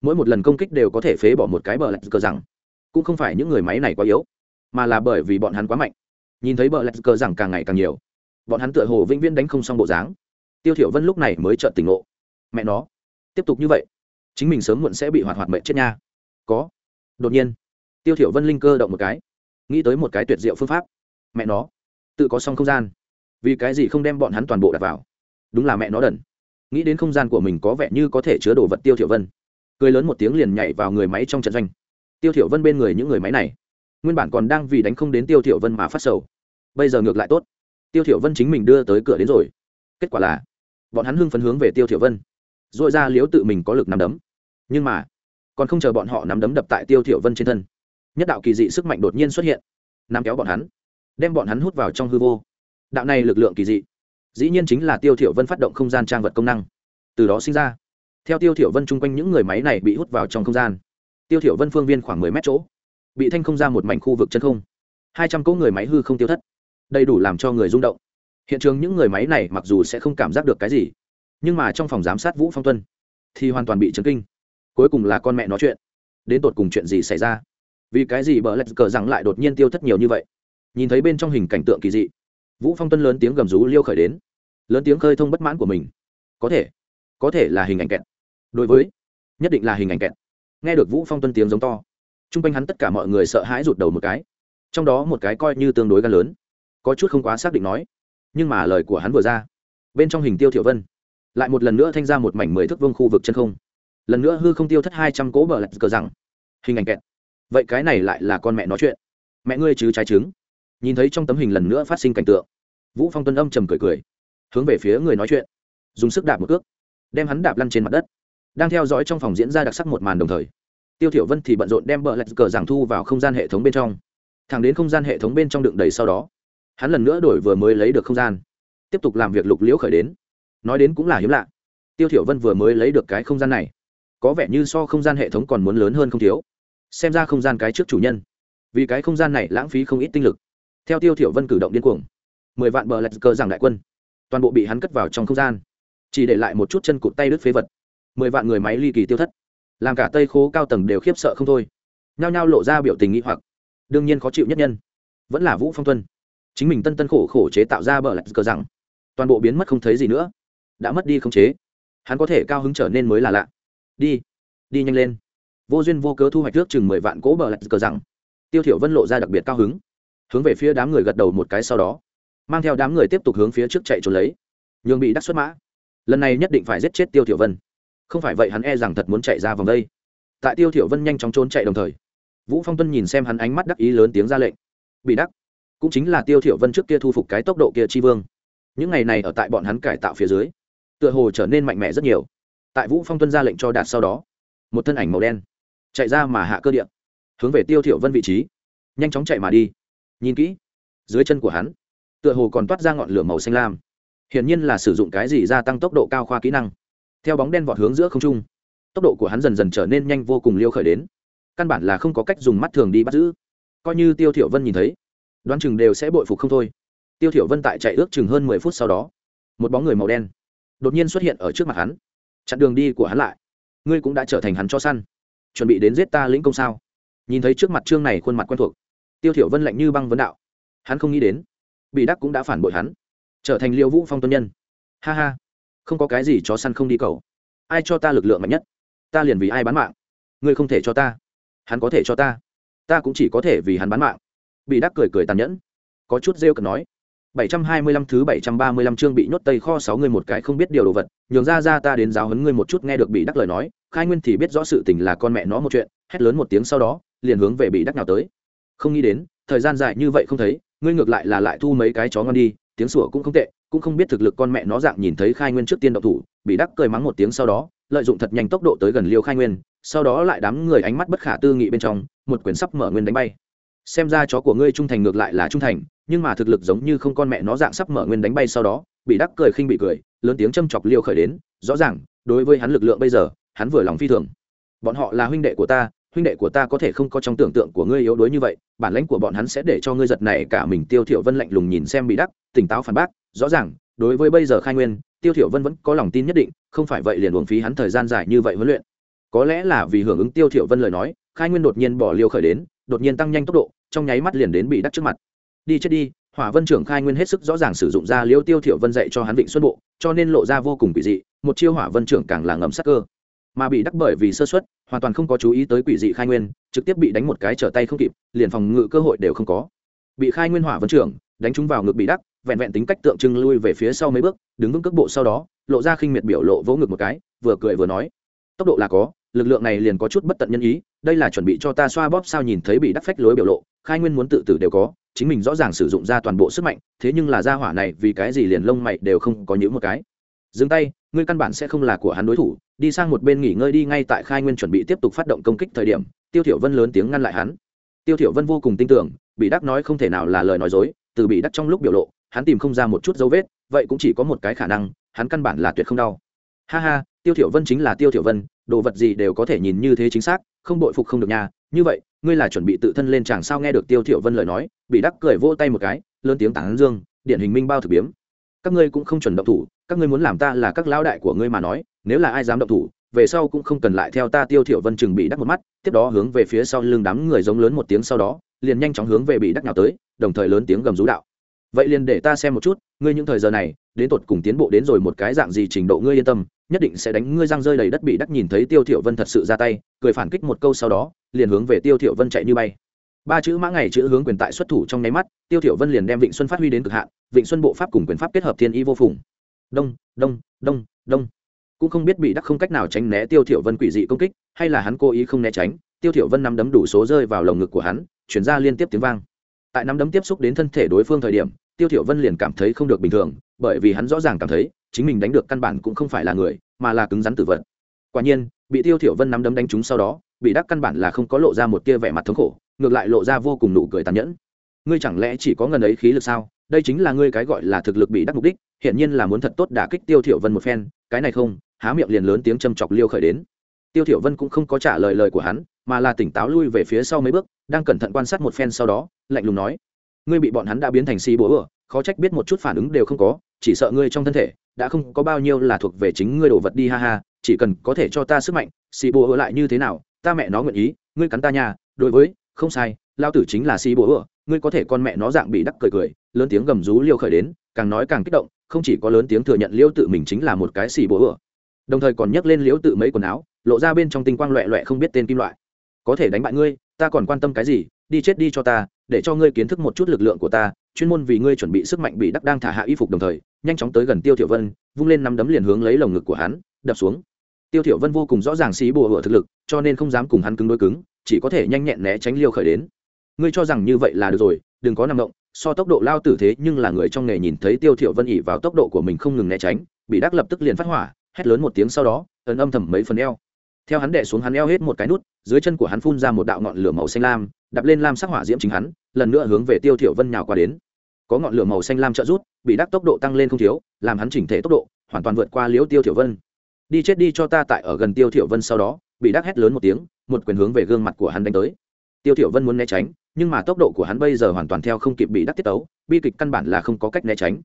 Mỗi một lần công kích đều có thể phế bỏ một cái bờ lạch cờ rằng. Cũng không phải những người máy này quá yếu, mà là bởi vì bọn hắn quá mạnh. Nhìn thấy bờ lạch cờ rằng càng ngày càng nhiều, bọn hắn tựa hồ vĩnh viễn đánh không xong bộ dáng. Tiêu thiểu vân lúc này mới chợt tỉnh ngộ. Mẹ nó, tiếp tục như vậy, chính mình sớm muộn sẽ bị hoạt hoạt mệnh chết nha. Có. Đột nhiên, tiêu thiểu vân linh cơ động một cái nghĩ tới một cái tuyệt diệu phương pháp. Mẹ nó, tự có xong không gian. Vì cái gì không đem bọn hắn toàn bộ đặt vào? Đúng là mẹ nó đần. Nghĩ đến không gian của mình có vẻ như có thể chứa đồ vật tiêu thiểu vân. Cười lớn một tiếng liền nhảy vào người máy trong trận doanh. Tiêu thiểu vân bên người những người máy này, nguyên bản còn đang vì đánh không đến tiêu thiểu vân mà phát sầu. Bây giờ ngược lại tốt. Tiêu thiểu vân chính mình đưa tới cửa đến rồi. Kết quả là, bọn hắn hưng phấn hướng về tiêu thiểu vân. Rồi ra liếu tự mình có lực nắm đấm. Nhưng mà, còn không chờ bọn họ nắm đấm đập tại tiêu thiểu vân trên thân nhất đạo kỳ dị sức mạnh đột nhiên xuất hiện, nắm kéo bọn hắn, đem bọn hắn hút vào trong hư vô. Đạo này lực lượng kỳ dị, dĩ nhiên chính là tiêu thiểu vân phát động không gian trang vật công năng. Từ đó sinh ra, theo tiêu thiểu vân chung quanh những người máy này bị hút vào trong không gian, tiêu thiểu vân phương viên khoảng 10 mét chỗ, bị thanh không ra một mảnh khu vực chân không, hai trăm cỗ người máy hư không tiêu thất, đầy đủ làm cho người rung động. Hiện trường những người máy này mặc dù sẽ không cảm giác được cái gì, nhưng mà trong phòng giám sát vũ phong tuân thì hoàn toàn bị chấn kinh. Cuối cùng là con mẹ nói chuyện, đến tột cùng chuyện gì xảy ra? Vì cái gì bờ lạch cờ rằng lại đột nhiên tiêu thất nhiều như vậy? Nhìn thấy bên trong hình cảnh tượng kỳ dị, vũ phong tuân lớn tiếng gầm rú liêu khởi đến. Lớn tiếng khơi thông bất mãn của mình. Có thể có thể là hình ảnh kẹt. Đối với, nhất định là hình ảnh kẹt. Nghe được vũ phong tuân tiếng giống to trung quanh hắn tất cả mọi người sợ hãi rụt đầu một cái. Trong đó một cái coi như tương đối gan lớn, có chút không quá xác định nói, nhưng mà lời của hắn vừa ra, bên trong hình tiêu thiểu vân lại một lần nữa thanh ra một mảnh mười thước vương khu vực chân không. Lần nữa hư không tiêu thất hai trăm cố bờ lạch cờ rằng, hình ảnh kẹt vậy cái này lại là con mẹ nói chuyện. Mẹ ngươi chứ trái trứng. Nhìn thấy trong tấm hình lần nữa phát sinh cảnh tượng, vũ phong tuân âm trầm cười cười, hướng về phía người nói chuyện, dùng sức đạp một cước, đem hắn đạp lăn trên mặt đất, đang theo dõi trong phòng diễn ra đặc sắc một màn đồng thời, tiêu thiểu vân thì bận rộn đem bờ lạch cờ giảng thu vào không gian hệ thống bên trong. Thẳng đến không gian hệ thống bên trong đựng đầy sau đó, hắn lần nữa đổi vừa mới lấy được không gian, tiếp tục làm việc lục liễu khởi đến. Nói đến cũng là hiếm lạ. Tiêu thiểu vân vừa mới lấy được cái không gian này, có vẻ như so không gian hệ thống còn muốn lớn hơn không thiếu xem ra không gian cái trước chủ nhân. Vì cái không gian này lãng phí không ít tinh lực. Theo tiêu thiểu vân cử động điên cuồng, mười vạn bờ lạch cờ giảng đại quân, toàn bộ bị hắn cất vào trong không gian, chỉ để lại một chút chân cụt tay đứt phế vật, mười vạn người máy ly kỳ tiêu thất, làm cả tây khố cao tầng đều khiếp sợ không thôi. Nhao nhao lộ ra biểu tình nghĩ hoặc, đương nhiên khó chịu nhất nhân, vẫn là vũ phong tuân. Chính mình tân tân khổ khổ chế tạo ra bờ lạch cờ rằng toàn bộ biến mất không thấy gì nữa, đã mất đi không chế, hắn có thể cao hứng trở nên mới là lạ. Đi đi nhanh lên vô duyên vô cớ thu hoạch trước chừng mười vạn cỗ bờ lạch cờ rằng. Tiêu thiểu vân lộ ra đặc biệt cao hứng. Hướng về phía đám người gật đầu một cái sau đó, mang theo đám người tiếp tục hướng phía trước chạy trốn lấy. Nhường bị đắc xuất mã. Lần này nhất định phải giết chết tiêu thiểu vân. Không phải vậy hắn e rằng thật muốn chạy ra vòng đây. Tại tiêu thiểu vân nhanh chóng trốn chạy đồng thời, vũ phong tuân nhìn xem hắn ánh mắt đắc ý lớn tiếng ra lệnh. Bị đắc, cũng chính là tiêu thiểu vân trước kia thu phục cái tốc độ kia chi vương. Những ngày này ở tại bọn hắn cải tạo phía dưới, tựa hồ trở nên mạnh mẽ rất nhiều. Tại vũ phong tuân ra lệnh cho đạt sau đó, một thân ảnh màu đen chạy ra mà hạ cơ điện hướng về tiêu thiểu vân vị trí, nhanh chóng chạy mà đi. Nhìn kỹ, dưới chân của hắn, tựa hồ còn toát ra ngọn lửa màu xanh lam. Hiển nhiên là sử dụng cái gì gia tăng tốc độ cao khoa kỹ năng. Theo bóng đen vọt hướng giữa không trung, tốc độ của hắn dần dần trở nên nhanh vô cùng liêu khởi đến. Căn bản là không có cách dùng mắt thường đi bắt giữ. Coi như tiêu thiểu vân nhìn thấy, đoán chừng đều sẽ bội phục không thôi. Tiêu thiểu vân tại chạy ước chừng hơn mười phút sau đó, một bóng người màu đen đột nhiên xuất hiện ở trước mặt hắn. Chặn đường đi của hắn lại. Ngươi cũng đã trở thành hắn cho săn chuẩn bị đến giết ta lĩnh công sao? Nhìn thấy trước mặt trương này khuôn mặt quen thuộc tiêu thiểu vân lạnh như băng vấn đạo. Hắn không nghĩ đến bị đắc cũng đã phản bội hắn trở thành liêu vũ phong tuân nhân. Ha ha không có cái gì chó săn không đi cầu. Ai cho ta lực lượng mạnh nhất? Ta liền vì ai bán mạng? Ngươi không thể cho ta. Hắn có thể cho ta. Ta cũng chỉ có thể vì hắn bán mạng. Bị đắc cười cười tàn nhẫn có chút rêu cần nói. 725 thứ 735 chương bị nhốt tây kho sáu người một cái không biết điều đồ vật, nhường ra ra ta đến giáo huấn ngươi một chút nghe được bị đắc lời nói, Khai Nguyên thì biết rõ sự tình là con mẹ nó một chuyện, hét lớn một tiếng sau đó, liền hướng về bị đắc nào tới. Không nghĩ đến, thời gian dài như vậy không thấy, ngươi ngược lại là lại thu mấy cái chó ngon đi, tiếng sủa cũng không tệ, cũng không biết thực lực con mẹ nó dạng nhìn thấy Khai Nguyên trước tiên động thủ, bị đắc cười mắng một tiếng sau đó, lợi dụng thật nhanh tốc độ tới gần Liêu Khai Nguyên, sau đó lại đám người ánh mắt bất khả tư nghị bên trong, một quyển sắp mở nguyên đánh bay. Xem ra chó của ngươi trung thành ngược lại là trung thành, nhưng mà thực lực giống như không con mẹ nó dạng sắp mở nguyên đánh bay sau đó bị đắc cười khinh bị cười lớn tiếng châm chọc liêu khởi đến rõ ràng đối với hắn lực lượng bây giờ hắn vừa lòng phi thường. Bọn họ là huynh đệ của ta, huynh đệ của ta có thể không có trong tưởng tượng của ngươi yếu đuối như vậy, bản lãnh của bọn hắn sẽ để cho ngươi giật này cả mình. Tiêu thiểu vân lạnh lùng nhìn xem bị đắc, tỉnh táo phản bác, rõ ràng, đối với bây giờ khai nguyên, tiêu thiểu vân vẫn có lòng tin nhất định, không phải vậy liền uổng phí hắn thời gian dài như vậy huấn luyện. Có lẽ là vì hưởng ứng tiêu thiểu vân lời nói, khai nguyên đột nhiên bỏ liều khởi đến, đột nhiên tăng nhanh tốc độ, trong nháy mắt liền đến bị đắc trước mặt. Đi chết đi, hỏa vân trưởng khai nguyên hết sức rõ ràng sử dụng ra liêu tiêu thiểu vân dạy cho hắn vịnh xuân bộ, cho nên lộ ra vô cùng quỷ dị, một chiêu hỏa vân trưởng càng là ngầm sắc cơ mà bị đắc bởi vì sơ suất, hoàn toàn không có chú ý tới quỷ dị khai nguyên, trực tiếp bị đánh một cái trở tay không kịp, liền phòng ngự cơ hội đều không có. Bị khai nguyên hỏa vân trưởng, đánh trúng vào ngực bị đắc, vẹn vẹn tính cách tượng trưng lui về phía sau mấy bước, đứng vững cước bộ sau đó, lộ ra khinh miệt biểu lộ vỗ ngực một cái, vừa cười vừa nói. Tốc độ là có, lực lượng này liền có chút bất tận nhân ý, đây là chuẩn bị cho ta xoa bóp sao nhìn thấy bị đắc phách lối biểu lộ, khai nguyên muốn tự tử đều có, chính mình rõ ràng sử dụng ra toàn bộ sức mạnh, thế nhưng là gia hỏa này vì cái gì liền lông mày đều không có những một cái. Dừng tay, ngươi căn bản sẽ không là của hắn đối thủ đi sang một bên nghỉ ngơi đi, ngay tại khai nguyên chuẩn bị tiếp tục phát động công kích thời điểm, tiêu thiểu vân lớn tiếng ngăn lại hắn. Tiêu thiểu vân vô cùng tin tưởng, bị đắc nói không thể nào là lời nói dối, từ bị đắc trong lúc biểu lộ, hắn tìm không ra một chút dấu vết, vậy cũng chỉ có một cái khả năng, hắn căn bản là tuyệt không đau. Ha ha, tiêu thiểu vân chính là tiêu thiểu vân, đồ vật gì đều có thể nhìn như thế chính xác, không bội phục không được nha. Như vậy, ngươi là chuẩn bị tự thân lên chàng sao nghe được tiêu thiểu vân lời nói, bị đắc cười vỗ tay một cái, lớn tiếng tán dương, điển hình minh bao thực biếm. Các ngươi cũng không chuẩn động thủ các ngươi muốn làm ta là các lão đại của ngươi mà nói, nếu là ai dám động thủ, về sau cũng không cần lại theo ta tiêu thiểu vân chừng bị đắc một mắt, tiếp đó hướng về phía sau lưng đám người giống lớn một tiếng sau đó, liền nhanh chóng hướng về bị đắc nhào tới, đồng thời lớn tiếng gầm rú đạo. Vậy liền để ta xem một chút, ngươi những thời giờ này, đến tột cùng tiến bộ đến rồi một cái dạng gì trình độ ngươi yên tâm, nhất định sẽ đánh ngươi răng rơi đầy đất bị đắc nhìn thấy tiêu thiểu vân thật sự ra tay, cười phản kích một câu sau đó, liền hướng về tiêu thiểu vân chạy như bay. Ba chữ mã ngày chữ hướng quyền tại xuất thủ trong nháy mắt, tiêu thiểu vân liền đem vịnh xuân phát huy đến cực hạn, vịnh xuân bộ pháp cùng quyền pháp kết hợp thiên y vô phùng đông đông đông đông. Cũng không biết bị đắc không cách nào tránh né tiêu thiểu vân quỷ dị công kích, hay là hắn cố ý không né tránh, tiêu thiểu vân nắm đấm đủ số rơi vào lồng ngực của hắn, chuyển ra liên tiếp tiếng vang. Tại nắm đấm tiếp xúc đến thân thể đối phương thời điểm, tiêu thiểu vân liền cảm thấy không được bình thường, bởi vì hắn rõ ràng cảm thấy, chính mình đánh được căn bản cũng không phải là người, mà là cứng rắn tử vật. Quả nhiên, bị tiêu thiểu vân nắm đấm đánh trúng sau đó, bị đắc căn bản là không có lộ ra một tia vẻ mặt thống khổ, ngược lại lộ ra vô cùng nụ cười tàn nhẫn. Ngươi chẳng lẽ chỉ có ngần ấy khí lực sao? Đây chính là ngươi cái gọi là thực lực bị đắc mục đích hiện nhiên là muốn thật tốt đả kích tiêu thiểu vân một phen, cái này không, há miệng liền lớn tiếng châm chọc liêu khởi đến. Tiêu thiểu vân cũng không có trả lời lời của hắn, mà là tỉnh táo lui về phía sau mấy bước, đang cẩn thận quan sát một phen sau đó, lạnh lùng nói, ngươi bị bọn hắn đã biến thành xì búa ửa khó trách biết một chút phản ứng đều không có, chỉ sợ ngươi trong thân thể đã không có bao nhiêu là thuộc về chính ngươi đồ vật đi ha ha, chỉ cần có thể cho ta sức mạnh xì búa ửa lại như thế nào, ta mẹ nó nguyện ý, ngươi cắn ta nhà đối với, không sai lao tử chính là xì búa ửa ngươi có thể con mẹ nó dạng bị đắc cười cười, lớn tiếng gầm rú liêu khởi đến, càng nói càng kích động không chỉ có lớn tiếng thừa nhận Liễu tự mình chính là một cái xì bố ựa đồng thời còn nhấc lên Liễu tự mấy quần áo, lộ ra bên trong tinh quang loẹ loẹ không biết tên kim loại. Có thể đánh bại ngươi, ta còn quan tâm cái gì? Đi chết đi cho ta, để cho ngươi kiến thức một chút lực lượng của ta, chuyên môn vì ngươi chuẩn bị sức mạnh bị đắc đang thả hạ y phục đồng thời, nhanh chóng tới gần tiêu thiểu vân, vung lên năm đấm liền hướng lấy lồng ngực của hắn, đập xuống. Tiêu thiểu vân vô cùng rõ ràng xí bùa hựa thực lực, cho nên không dám cùng hắn cứng đối cứng, chỉ có thể nhanh nhẹn né tránh liêu khởi đến. Ngươi cho rằng như vậy là được rồi, đừng có nằm động so tốc độ lao tử thế nhưng là người trong nghề nhìn thấy tiêu thiểu vân ỉ vào tốc độ của mình không ngừng né tránh, bị đắc lập tức liền phát hỏa, hét lớn một tiếng sau đó, ấn âm thầm mấy phần eo. Theo hắn đè xuống hắn eo hết một cái nút, dưới chân của hắn phun ra một đạo ngọn lửa màu xanh lam, đập lên lam sắc hỏa diễm chính hắn, lần nữa hướng về tiêu thiểu vân nhào qua đến. Có ngọn lửa màu xanh lam trợ rút bị đắc tốc độ tăng lên không thiếu, làm hắn chỉnh thể tốc độ, hoàn toàn vượt qua liễu tiêu thiểu vân. Đi chết đi cho ta tại ở gần tiêu thiểu vân sau đó, bị đắc hét lớn một tiếng, một quyền hướng về gương mặt của hắn đánh tới. Tiêu thiểu vân muốn né tránh nhưng mà tốc độ của hắn bây giờ hoàn toàn theo không kịp bị đắc tiết tấu, bi kịch căn bản là không có cách né tránh.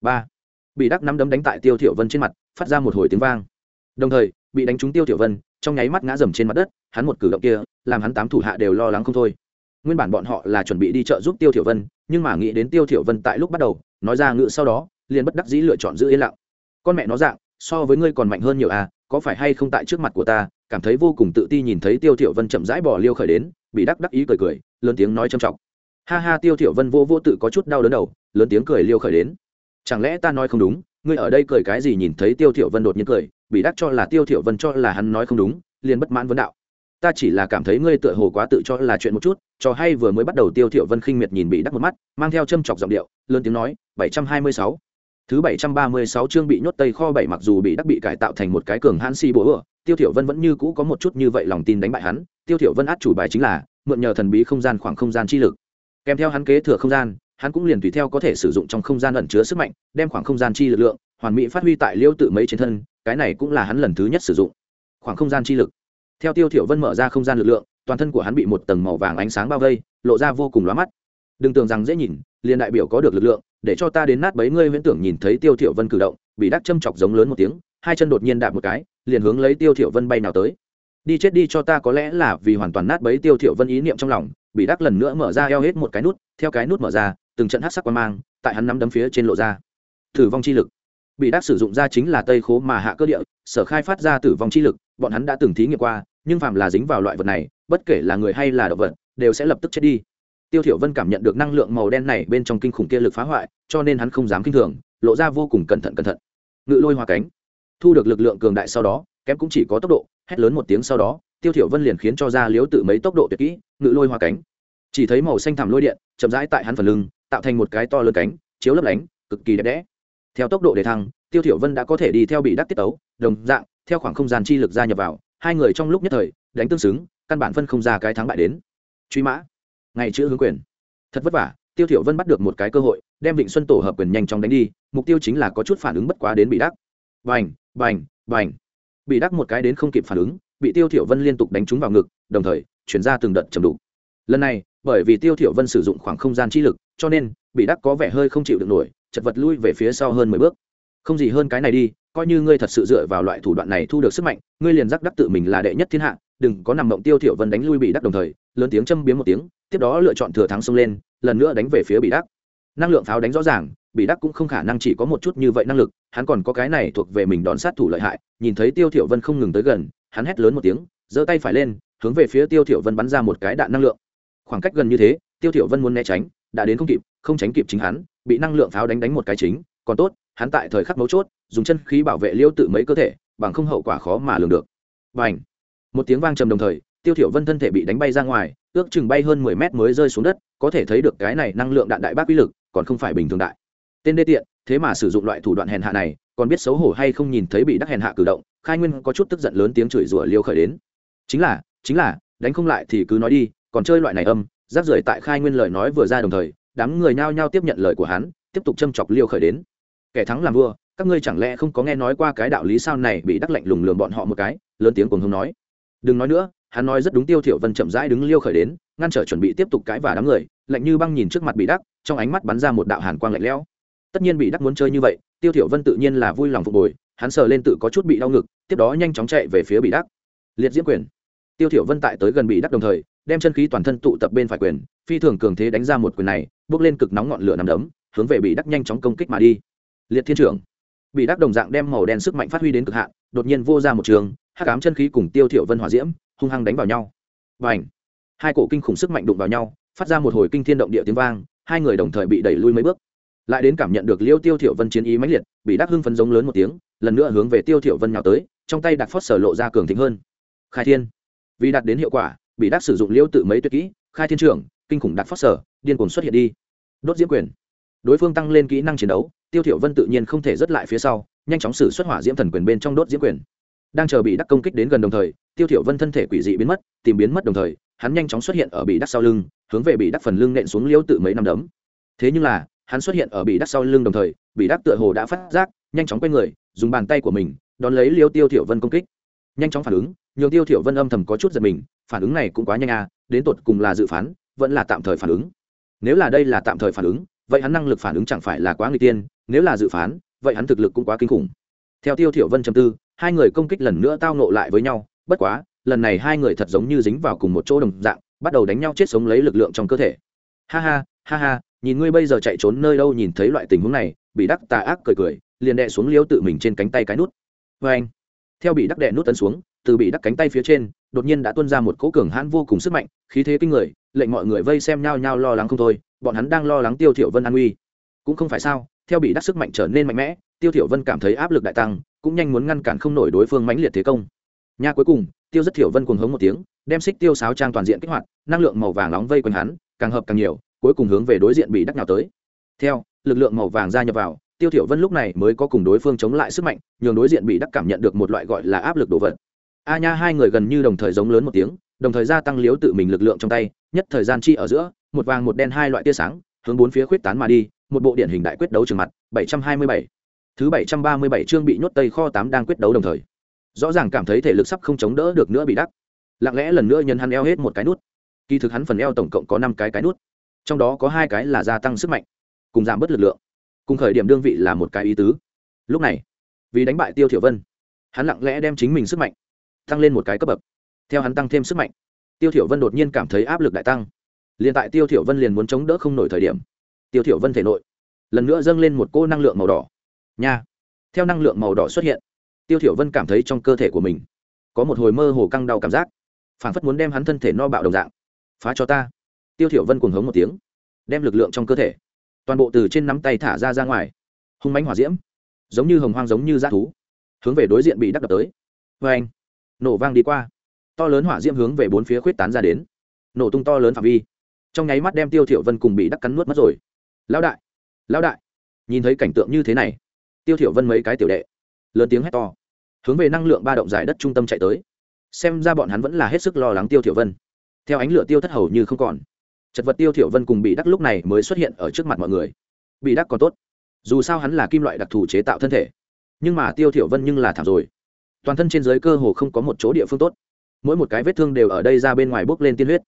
Ba, bị đắc nắm đấm đánh tại tiêu thiểu vân trên mặt, phát ra một hồi tiếng vang. Đồng thời, bị đánh trúng tiêu thiểu vân, trong nháy mắt ngã dầm trên mặt đất, hắn một cử động kia, làm hắn tám thủ hạ đều lo lắng không thôi. Nguyên bản bọn họ là chuẩn bị đi chợ giúp tiêu thiểu vân, nhưng mà nghĩ đến tiêu thiểu vân tại lúc bắt đầu, nói ra ngựa sau đó, liền bất đắc dĩ lựa chọn giữ yên lặng. Con mẹ nó dạng, so với ngươi còn mạnh hơn nhiều à có phải hay không tại trước mặt của ta, cảm thấy vô cùng tự ti nhìn thấy tiêu thiểu vân chậm rãi bỏ liêu khởi đến, bị đắc đắc ý cười cười lớn tiếng nói châm trọng ha ha, tiêu thiểu vân vô vô tự có chút đau đớn đầu, lớn tiếng cười liêu khởi đến. Chẳng lẽ ta nói không đúng? Ngươi ở đây cười cái gì nhìn thấy tiêu thiểu vân đột nhiên cười, bị đắc cho là tiêu thiểu vân cho là hắn nói không đúng, liền bất mãn vấn đạo. Ta chỉ là cảm thấy ngươi tựa hồ quá tự cho là chuyện một chút, cho hay vừa mới bắt đầu tiêu thiểu vân khinh miệt nhìn bị đắc một mắt, mang theo châm chọc giọng điệu, lớn tiếng nói 726 thứ 736 chương bị nhốt tây kho bảy mặc dù bị đắc bị cải tạo thành một cái cường hãn si bùa ửa tiêu thiểu vân vẫn như cũ có một chút như vậy lòng tin đánh bại hắn, tiêu thiểu vân át chủ bài chính là mượn nhờ thần bí không gian khoảng không gian chi lực. Kèm theo hắn kế thừa không gian, hắn cũng liền tùy theo có thể sử dụng trong không gian ẩn chứa sức mạnh, đem khoảng không gian chi lực lượng hoàn mỹ phát huy tại liêu tự mấy trên thân, cái này cũng là hắn lần thứ nhất sử dụng. Khoảng không gian chi lực. Theo tiêu thiểu vân mở ra không gian lực lượng, toàn thân của hắn bị một tầng màu vàng ánh sáng bao vây, lộ ra vô cùng lóa mắt. Đừng tưởng rằng dễ nhìn, liền đại biểu có được lực lượng, để cho ta đến nát bấy ngươi huyễn tưởng nhìn thấy tiêu thiểu vân cử động, bị đắc châm chọc giống lớn một tiếng, hai chân đột nhiên đạp một cái, liền hướng lấy tiêu thiểu vân bay nào tới đi chết đi cho ta có lẽ là vì hoàn toàn nát bấy tiêu thiểu vân ý niệm trong lòng, bị đắc lần nữa mở ra eo hết một cái nút, theo cái nút mở ra, từng trận hắc sắc quang mang tại hắn nắm đấm phía trên lộ ra. Tử vong chi lực. Bị đắc sử dụng ra chính là tây khố mà hạ cơ địa, sở khai phát ra tử vong chi lực, bọn hắn đã từng thí nghiệm qua, nhưng phàm là dính vào loại vật này, bất kể là người hay là động vật, đều sẽ lập tức chết đi. Tiêu thiểu vân cảm nhận được năng lượng màu đen này bên trong kinh khủng kia lực phá hoại, cho nên hắn không dám kinh thường, lộ ra vô cùng cẩn thận cẩn thận. Ngự lôi hoa cánh. Thu được lực lượng cường đại sau đó kém cũng chỉ có tốc độ, hét lớn một tiếng sau đó, tiêu thiểu vân liền khiến cho ra liếu tự mấy tốc độ tuyệt kỹ, ngự lôi hoa cánh. Chỉ thấy màu xanh thẳm lôi điện, chậm rãi tại hắn phần lưng, tạo thành một cái to lớn cánh, chiếu lấp lánh, cực kỳ đẹp đẽ. Theo tốc độ để thăng, tiêu thiểu vân đã có thể đi theo bị đắc tiết tấu, đồng dạng, theo khoảng không gian chi lực gia nhập vào, hai người trong lúc nhất thời, đánh tương xứng, căn bản phân không ra cái thắng bại đến. Truy mã. Ngày chữ hướng quyền. Thật vất vả, tiêu thiểu vân bắt được một cái cơ hội, đem vịnh xuân tổ hợp quyền nhanh chóng đánh đi, mục tiêu chính là có chút phản ứng bất quá đến bị đắc. Bành bành bành bị đắc một cái đến không kịp phản ứng, bị tiêu thiểu vân liên tục đánh trúng vào ngực, đồng thời, chuyển ra từng đợt trầm đủ lần này, bởi vì tiêu thiểu vân sử dụng khoảng không gian chi lực, cho nên, bị đắc có vẻ hơi không chịu được nổi, chật vật lui về phía sau hơn mười bước. Không gì hơn cái này đi, coi như ngươi thật sự dựa vào loại thủ đoạn này thu được sức mạnh, ngươi liền giác đắc tự mình là đệ nhất thiên hạ, đừng có nằm mộng tiêu thiểu vân đánh lui bị đắc đồng thời, lớn tiếng châm biếm một tiếng, tiếp đó lựa chọn thừa thắng xông lên, lần nữa đánh về phía bị đắc. Năng lượng pháo đánh rõ ràng, bị đắc cũng không khả năng chỉ có một chút như vậy năng lực hắn còn có cái này thuộc về mình đón sát thủ lợi hại, nhìn thấy tiêu thiểu vân không ngừng tới gần, hắn hét lớn một tiếng, giơ tay phải lên, hướng về phía tiêu thiểu vân bắn ra một cái đạn năng lượng. Khoảng cách gần như thế, tiêu thiểu vân muốn né tránh, đã đến không kịp, không tránh kịp chính hắn, bị năng lượng pháo đánh đánh một cái chính, còn tốt, hắn tại thời khắc mấu chốt, dùng chân khí bảo vệ liêu tự mấy cơ thể, bằng không hậu quả khó mà lường được. Bành! Một tiếng vang trầm đồng thời, tiêu thiểu vân thân thể bị đánh bay ra ngoài, ước chừng bay hơn 10 mét mới rơi xuống đất, có thể thấy được cái này năng lượng đạn đại bác uy lực, còn không phải bình thường đại. Tên đê tiện thế mà sử dụng loại thủ đoạn hèn hạ này, còn biết xấu hổ hay không nhìn thấy bị đắc hèn hạ cử động, khai nguyên có chút tức giận lớn tiếng chửi rủa liêu khởi đến. Chính là chính là, đánh không lại thì cứ nói đi, còn chơi loại này âm, rác rưởi tại khai nguyên lời nói vừa ra đồng thời, đám người nhao nhao tiếp nhận lời của hắn, tiếp tục châm chọc liêu khởi đến. Kẻ thắng làm vua, các ngươi chẳng lẽ không có nghe nói qua cái đạo lý sao này bị đắc lạnh lùng lường bọn họ một cái, lớn tiếng cùng không nói. Đừng nói nữa, hắn nói rất đúng tiêu thiểu vân chậm rãi đứng liêu khởi đến, ngăn trở chuẩn bị tiếp tục cãi và đám người, lạnh như băng nhìn trước mặt bị đắc, trong ánh mắt bắn ra một đạo hàn quang lạnh lẽo tất nhiên bị đắc muốn chơi như vậy tiêu thiểu vân tự nhiên là vui lòng phục bồi hắn sờ lên tự có chút bị đau ngực tiếp đó nhanh chóng chạy về phía bị đắc. Liệt diễm quyền. Tiêu thiểu vân tại tới gần bị đắc đồng thời đem chân khí toàn thân tụ tập bên phải quyền phi thường cường thế đánh ra một quyền này bước lên cực nóng ngọn lửa nằm đấm hướng về bị đắc nhanh chóng công kích mà đi. Liệt thiên trưởng. Bị đắc đồng dạng đem màu đen sức mạnh phát huy đến cực hạn đột nhiên vô ra một trường hắc ám chân khí cùng tiêu thiểu vân hỏa diễm hung hăng đánh vào nhau. Bành, hai cổ kinh khủng sức mạnh đụng vào nhau phát ra một hồi kinh thiên động địa tiếng vang hai người đồng thời bị đẩy lui mấy bước lại đến cảm nhận được liêu tiêu thiểu vân chiến ý mãnh liệt, bị đắc hưng phấn giống lớn một tiếng, lần nữa hướng về tiêu thiểu vân nhào tới, trong tay đặt phốt sở lộ ra cường thịnh hơn. Khai thiên. Vì đạt đến hiệu quả, bị đắc sử dụng liêu tự mấy tuyệt kỹ, khai thiên trưởng, kinh khủng đặt phốt sở, điên cuồng xuất hiện đi. Đốt diễm quyền. Đối phương tăng lên kỹ năng chiến đấu, tiêu thiểu vân tự nhiên không thể rớt lại phía sau, nhanh chóng sử xuất hỏa diễm thần quyền bên trong đốt diễm quyền. Đang chờ bị đắc công kích đến gần đồng thời, tiêu thiểu vân thân thể quỷ dị biến mất, tìm biến mất đồng thời, hắn nhanh chóng xuất hiện ở bị đắc sau lưng, hướng về bị đắc phần lưng nện xuống liêu tự mấy năm đấm. Thế nhưng là hắn xuất hiện ở bị đắc sau lưng đồng thời, bị đắc tựa hồ đã phát giác, nhanh chóng quay người, dùng bàn tay của mình, đón lấy liêu tiêu thiểu vân công kích. Nhanh chóng phản ứng, nhường tiêu thiểu vân âm thầm có chút giật mình, phản ứng này cũng quá nhanh à đến tột cùng là dự phán, vẫn là tạm thời phản ứng. Nếu là đây là tạm thời phản ứng, vậy hắn năng lực phản ứng chẳng phải là quá nguy tiên, nếu là dự phán, vậy hắn thực lực cũng quá kinh khủng. Theo tiêu thiểu vân trầm tư, hai người công kích lần nữa tao nộ lại với nhau, bất quá, lần này hai người thật giống như dính vào cùng một chỗ đồng dạng, bắt đầu đánh nhau chết sống lấy lực lượng trong cơ thể. Ha ha ha ha nhìn ngươi bây giờ chạy trốn nơi đâu nhìn thấy loại tình huống này, bị đắc tà ác cười cười, liền đè xuống liêu tự mình trên cánh tay cái nút. Vê anh, theo bị đắc đè nút tấn xuống, từ bị đắc cánh tay phía trên, đột nhiên đã tuôn ra một cỗ cường hãn vô cùng sức mạnh, khí thế kinh người, lệnh mọi người vây xem nhau nhau lo lắng không thôi, bọn hắn đang lo lắng tiêu thiểu vân an nguy. Cũng không phải sao, theo bị đắc sức mạnh trở nên mạnh mẽ, tiêu thiểu vân cảm thấy áp lực đại tăng, cũng nhanh muốn ngăn cản không nổi đối phương mãnh liệt thế công. Nha cuối cùng, tiêu rất thiểu vân cuồng hống một tiếng, đem xích tiêu sáo trang toàn diện kích hoạt, năng lượng màu vàng nóng vây quanh hắn, càng hợp càng nhiều cuối cùng hướng về đối diện bị đắc nào tới. Theo, lực lượng màu vàng ra nhập vào, tiêu thiểu vân lúc này mới có cùng đối phương chống lại sức mạnh, nhường đối diện bị đắc cảm nhận được một loại gọi là áp lực đồ vật. A nha, hai người gần như đồng thời giống lớn một tiếng, đồng thời gia tăng liếu tự mình lực lượng trong tay, nhất thời gian chi ở giữa, một vàng một đen hai loại tia sáng, hướng bốn phía khuyết tán mà đi, một bộ điển hình đại quyết đấu trường mặt 727 thứ 737 chương bị nhốt tây kho tám đang quyết đấu đồng thời. Rõ ràng cảm thấy thể lực sắp không chống đỡ được nữa bị đắc. Lặng lẽ lần nữa nhân hắn eo hết một cái nút. Kỳ thực hắn phần eo tổng cộng có năm cái cái nút trong đó có hai cái là gia tăng sức mạnh, cùng giảm bớt lực lượng, cùng khởi điểm đương vị là một cái ý tứ. Lúc này, vì đánh bại tiêu thiểu vân, hắn lặng lẽ đem chính mình sức mạnh tăng lên một cái cấp bậc. Theo hắn tăng thêm sức mạnh, tiêu thiểu vân đột nhiên cảm thấy áp lực đại tăng. Liền tại tiêu thiểu vân liền muốn chống đỡ không nổi thời điểm, tiêu thiểu vân thể nội lần nữa dâng lên một cô năng lượng màu đỏ. Nha! Theo năng lượng màu đỏ xuất hiện, tiêu thiểu vân cảm thấy trong cơ thể của mình có một hồi mơ hồ căng đau cảm giác, phảng phất muốn đem hắn thân thể no bạo đồng dạng. Phá cho ta! Tiêu thiểu vân cuồng hống một tiếng, đem lực lượng trong cơ thể, toàn bộ từ trên nắm tay thả ra ra ngoài. Hung mãnh hỏa diễm, giống như hồng hoang giống như dã thú, hướng về đối diện bị đắc đập tới. Với anh, nổ vang đi qua. To lớn hỏa diễm hướng về bốn phía khuyết tán ra đến. Nổ tung to lớn phạm vi. Trong nháy mắt đem tiêu thiểu vân cùng bị đắc cắn nuốt mất rồi. Lão đại lão đại, nhìn thấy cảnh tượng như thế này, tiêu thiểu vân mấy cái tiểu đệ, lớn tiếng hét to, hướng về năng lượng ba động giải đất trung tâm chạy tới. Xem ra bọn hắn vẫn là hết sức lo lắng tiêu thiểu vân. Theo ánh lửa tiêu thất hầu như không còn chật vật tiêu thiểu vân cùng bị đắc lúc này mới xuất hiện ở trước mặt mọi người. Bị đắc còn tốt. Dù sao hắn là kim loại đặc thù chế tạo thân thể. Nhưng mà tiêu thiểu vân nhưng là thảm rồi. Toàn thân trên dưới cơ hồ không có một chỗ địa phương tốt. Mỗi một cái vết thương đều ở đây ra bên ngoài bốc lên tiên huyết.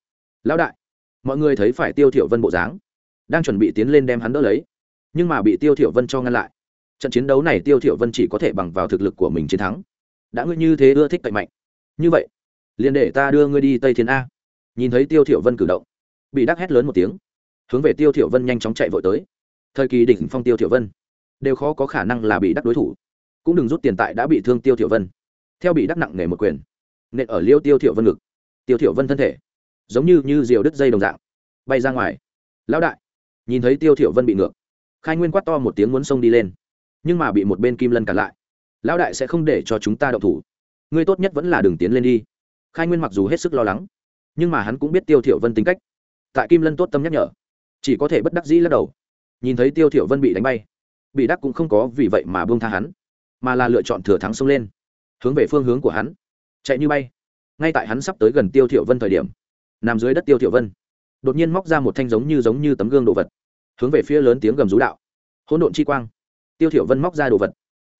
Lão đại, mọi người thấy phải tiêu thiểu vân bộ dáng. Đang chuẩn bị tiến lên đem hắn đỡ lấy. Nhưng mà bị tiêu thiểu vân cho ngăn lại. Trận chiến đấu này tiêu thiểu vân chỉ có thể bằng vào thực lực của mình chiến thắng. Đã ngươi như thế ưa thích cậy mạnh. Như vậy, liền để ta đưa ngươi đi tây thiên a. Nhìn thấy tiêu thiểu vân cử động bị đắc hét lớn một tiếng, hướng về tiêu thiểu vân nhanh chóng chạy vội tới. Thời kỳ đỉnh phong tiêu thiểu vân, đều khó có khả năng là bị đắc đối thủ. Cũng đừng rút tiền tại đã bị thương tiêu thiểu vân. Theo bị đắc nặng nề một quyền, nện ở liêu tiêu thiểu vân ngực. Tiêu thiểu vân thân thể, giống như như diều đứt dây đồng dạng, bay ra ngoài. Lão đại, nhìn thấy tiêu thiểu vân bị ngược, khai nguyên quát to một tiếng muốn xông đi lên, nhưng mà bị một bên kim lân cản lại. Lão đại sẽ không để cho chúng ta động thủ. Ngươi tốt nhất vẫn là đừng tiến lên đi. Khai nguyên mặc dù hết sức lo lắng, nhưng mà hắn cũng biết tiêu thiểu vân tính cách tại kim lân tốt tâm nhắc nhở. Chỉ có thể bất đắc dĩ lắc đầu. Nhìn thấy tiêu thiểu vân bị đánh bay, bị đắc cũng không có vì vậy mà buông tha hắn, mà là lựa chọn thừa thắng xông lên, hướng về phương hướng của hắn, chạy như bay. Ngay tại hắn sắp tới gần tiêu thiểu vân thời điểm, nằm dưới đất tiêu thiểu vân, đột nhiên móc ra một thanh giống như giống như tấm gương đồ vật, hướng về phía lớn tiếng gầm rú đạo. Hỗn độn chi quang. Tiêu thiểu vân móc ra đồ vật,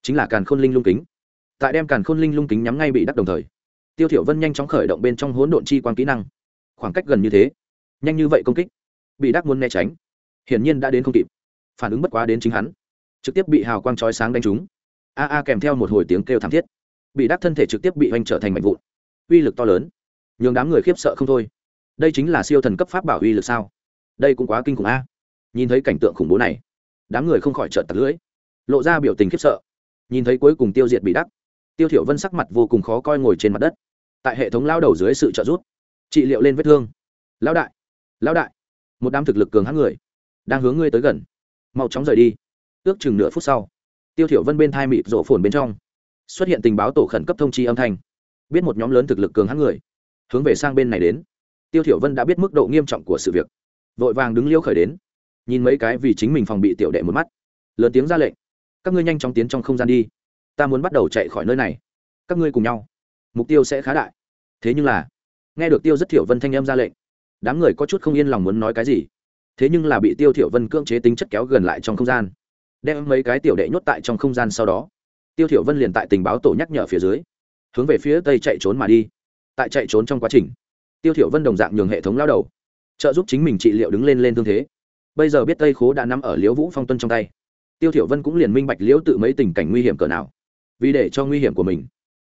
chính là càn khôn linh lung kính. Tại đem càn khôn linh lung kính nhắm ngay bị đắc đồng thời, tiêu thiểu vân nhanh chóng khởi động bên trong hỗn độn chi quang kỹ năng, khoảng cách gần như thế nhanh như vậy công kích, bị đắc muốn né tránh, hiển nhiên đã đến không kịp. Phản ứng bất quá đến chính hắn, trực tiếp bị hào quang chói sáng đánh trúng. A a kèm theo một hồi tiếng kêu thảm thiết, bị đắc thân thể trực tiếp bị hoành trở thành mảnh vụn. Uy lực to lớn, nhường đám người khiếp sợ không thôi. Đây chính là siêu thần cấp pháp bảo uy lực sao? Đây cũng quá kinh khủng a. Nhìn thấy cảnh tượng khủng bố này, đám người không khỏi trợn tạt lưỡi, lộ ra biểu tình khiếp sợ. Nhìn thấy cuối cùng tiêu diệt bị đắc, tiêu thiểu vân sắc mặt vô cùng khó coi ngồi trên mặt đất. Tại hệ thống lao đầu dưới sự trợ giúp, trị liệu lên vết thương. Lão đại lão đại, một đám thực lực cường hãn người đang hướng ngươi tới gần. Mau chóng rời đi. Ước chừng nửa phút sau, tiêu thiểu vân bên thai mịt rộ phồn bên trong xuất hiện tình báo tổ khẩn cấp thông chi âm thanh, biết một nhóm lớn thực lực cường hãn người hướng về sang bên này đến. Tiêu thiểu vân đã biết mức độ nghiêm trọng của sự việc, vội vàng đứng liêu khởi đến, nhìn mấy cái vì chính mình phòng bị tiểu đệ một mắt, lớn tiếng ra lệnh, các ngươi nhanh chóng tiến trong không gian đi, ta muốn bắt đầu chạy khỏi nơi này. Các ngươi cùng nhau, mục tiêu sẽ khá đại. Thế nhưng là, nghe được tiêu rất thiểu vân thanh âm ra lệnh đám người có chút không yên lòng muốn nói cái gì. Thế nhưng là bị tiêu thiểu vân cưỡng chế tính chất kéo gần lại trong không gian, đem mấy cái tiểu đệ nhốt tại trong không gian sau đó. Tiêu thiểu vân liền tại tình báo tổ nhắc nhở phía dưới, hướng về phía tây chạy trốn mà đi. Tại chạy trốn trong quá trình, tiêu thiểu vân đồng dạng nhường hệ thống lao đầu, trợ giúp chính mình trị liệu đứng lên lên thương thế. Bây giờ biết tây khố đã nắm ở liễu vũ phong tuân trong tay, tiêu thiểu vân cũng liền minh bạch liễu tự mấy tình cảnh nguy hiểm cỡ nào. Vì để cho nguy hiểm của mình,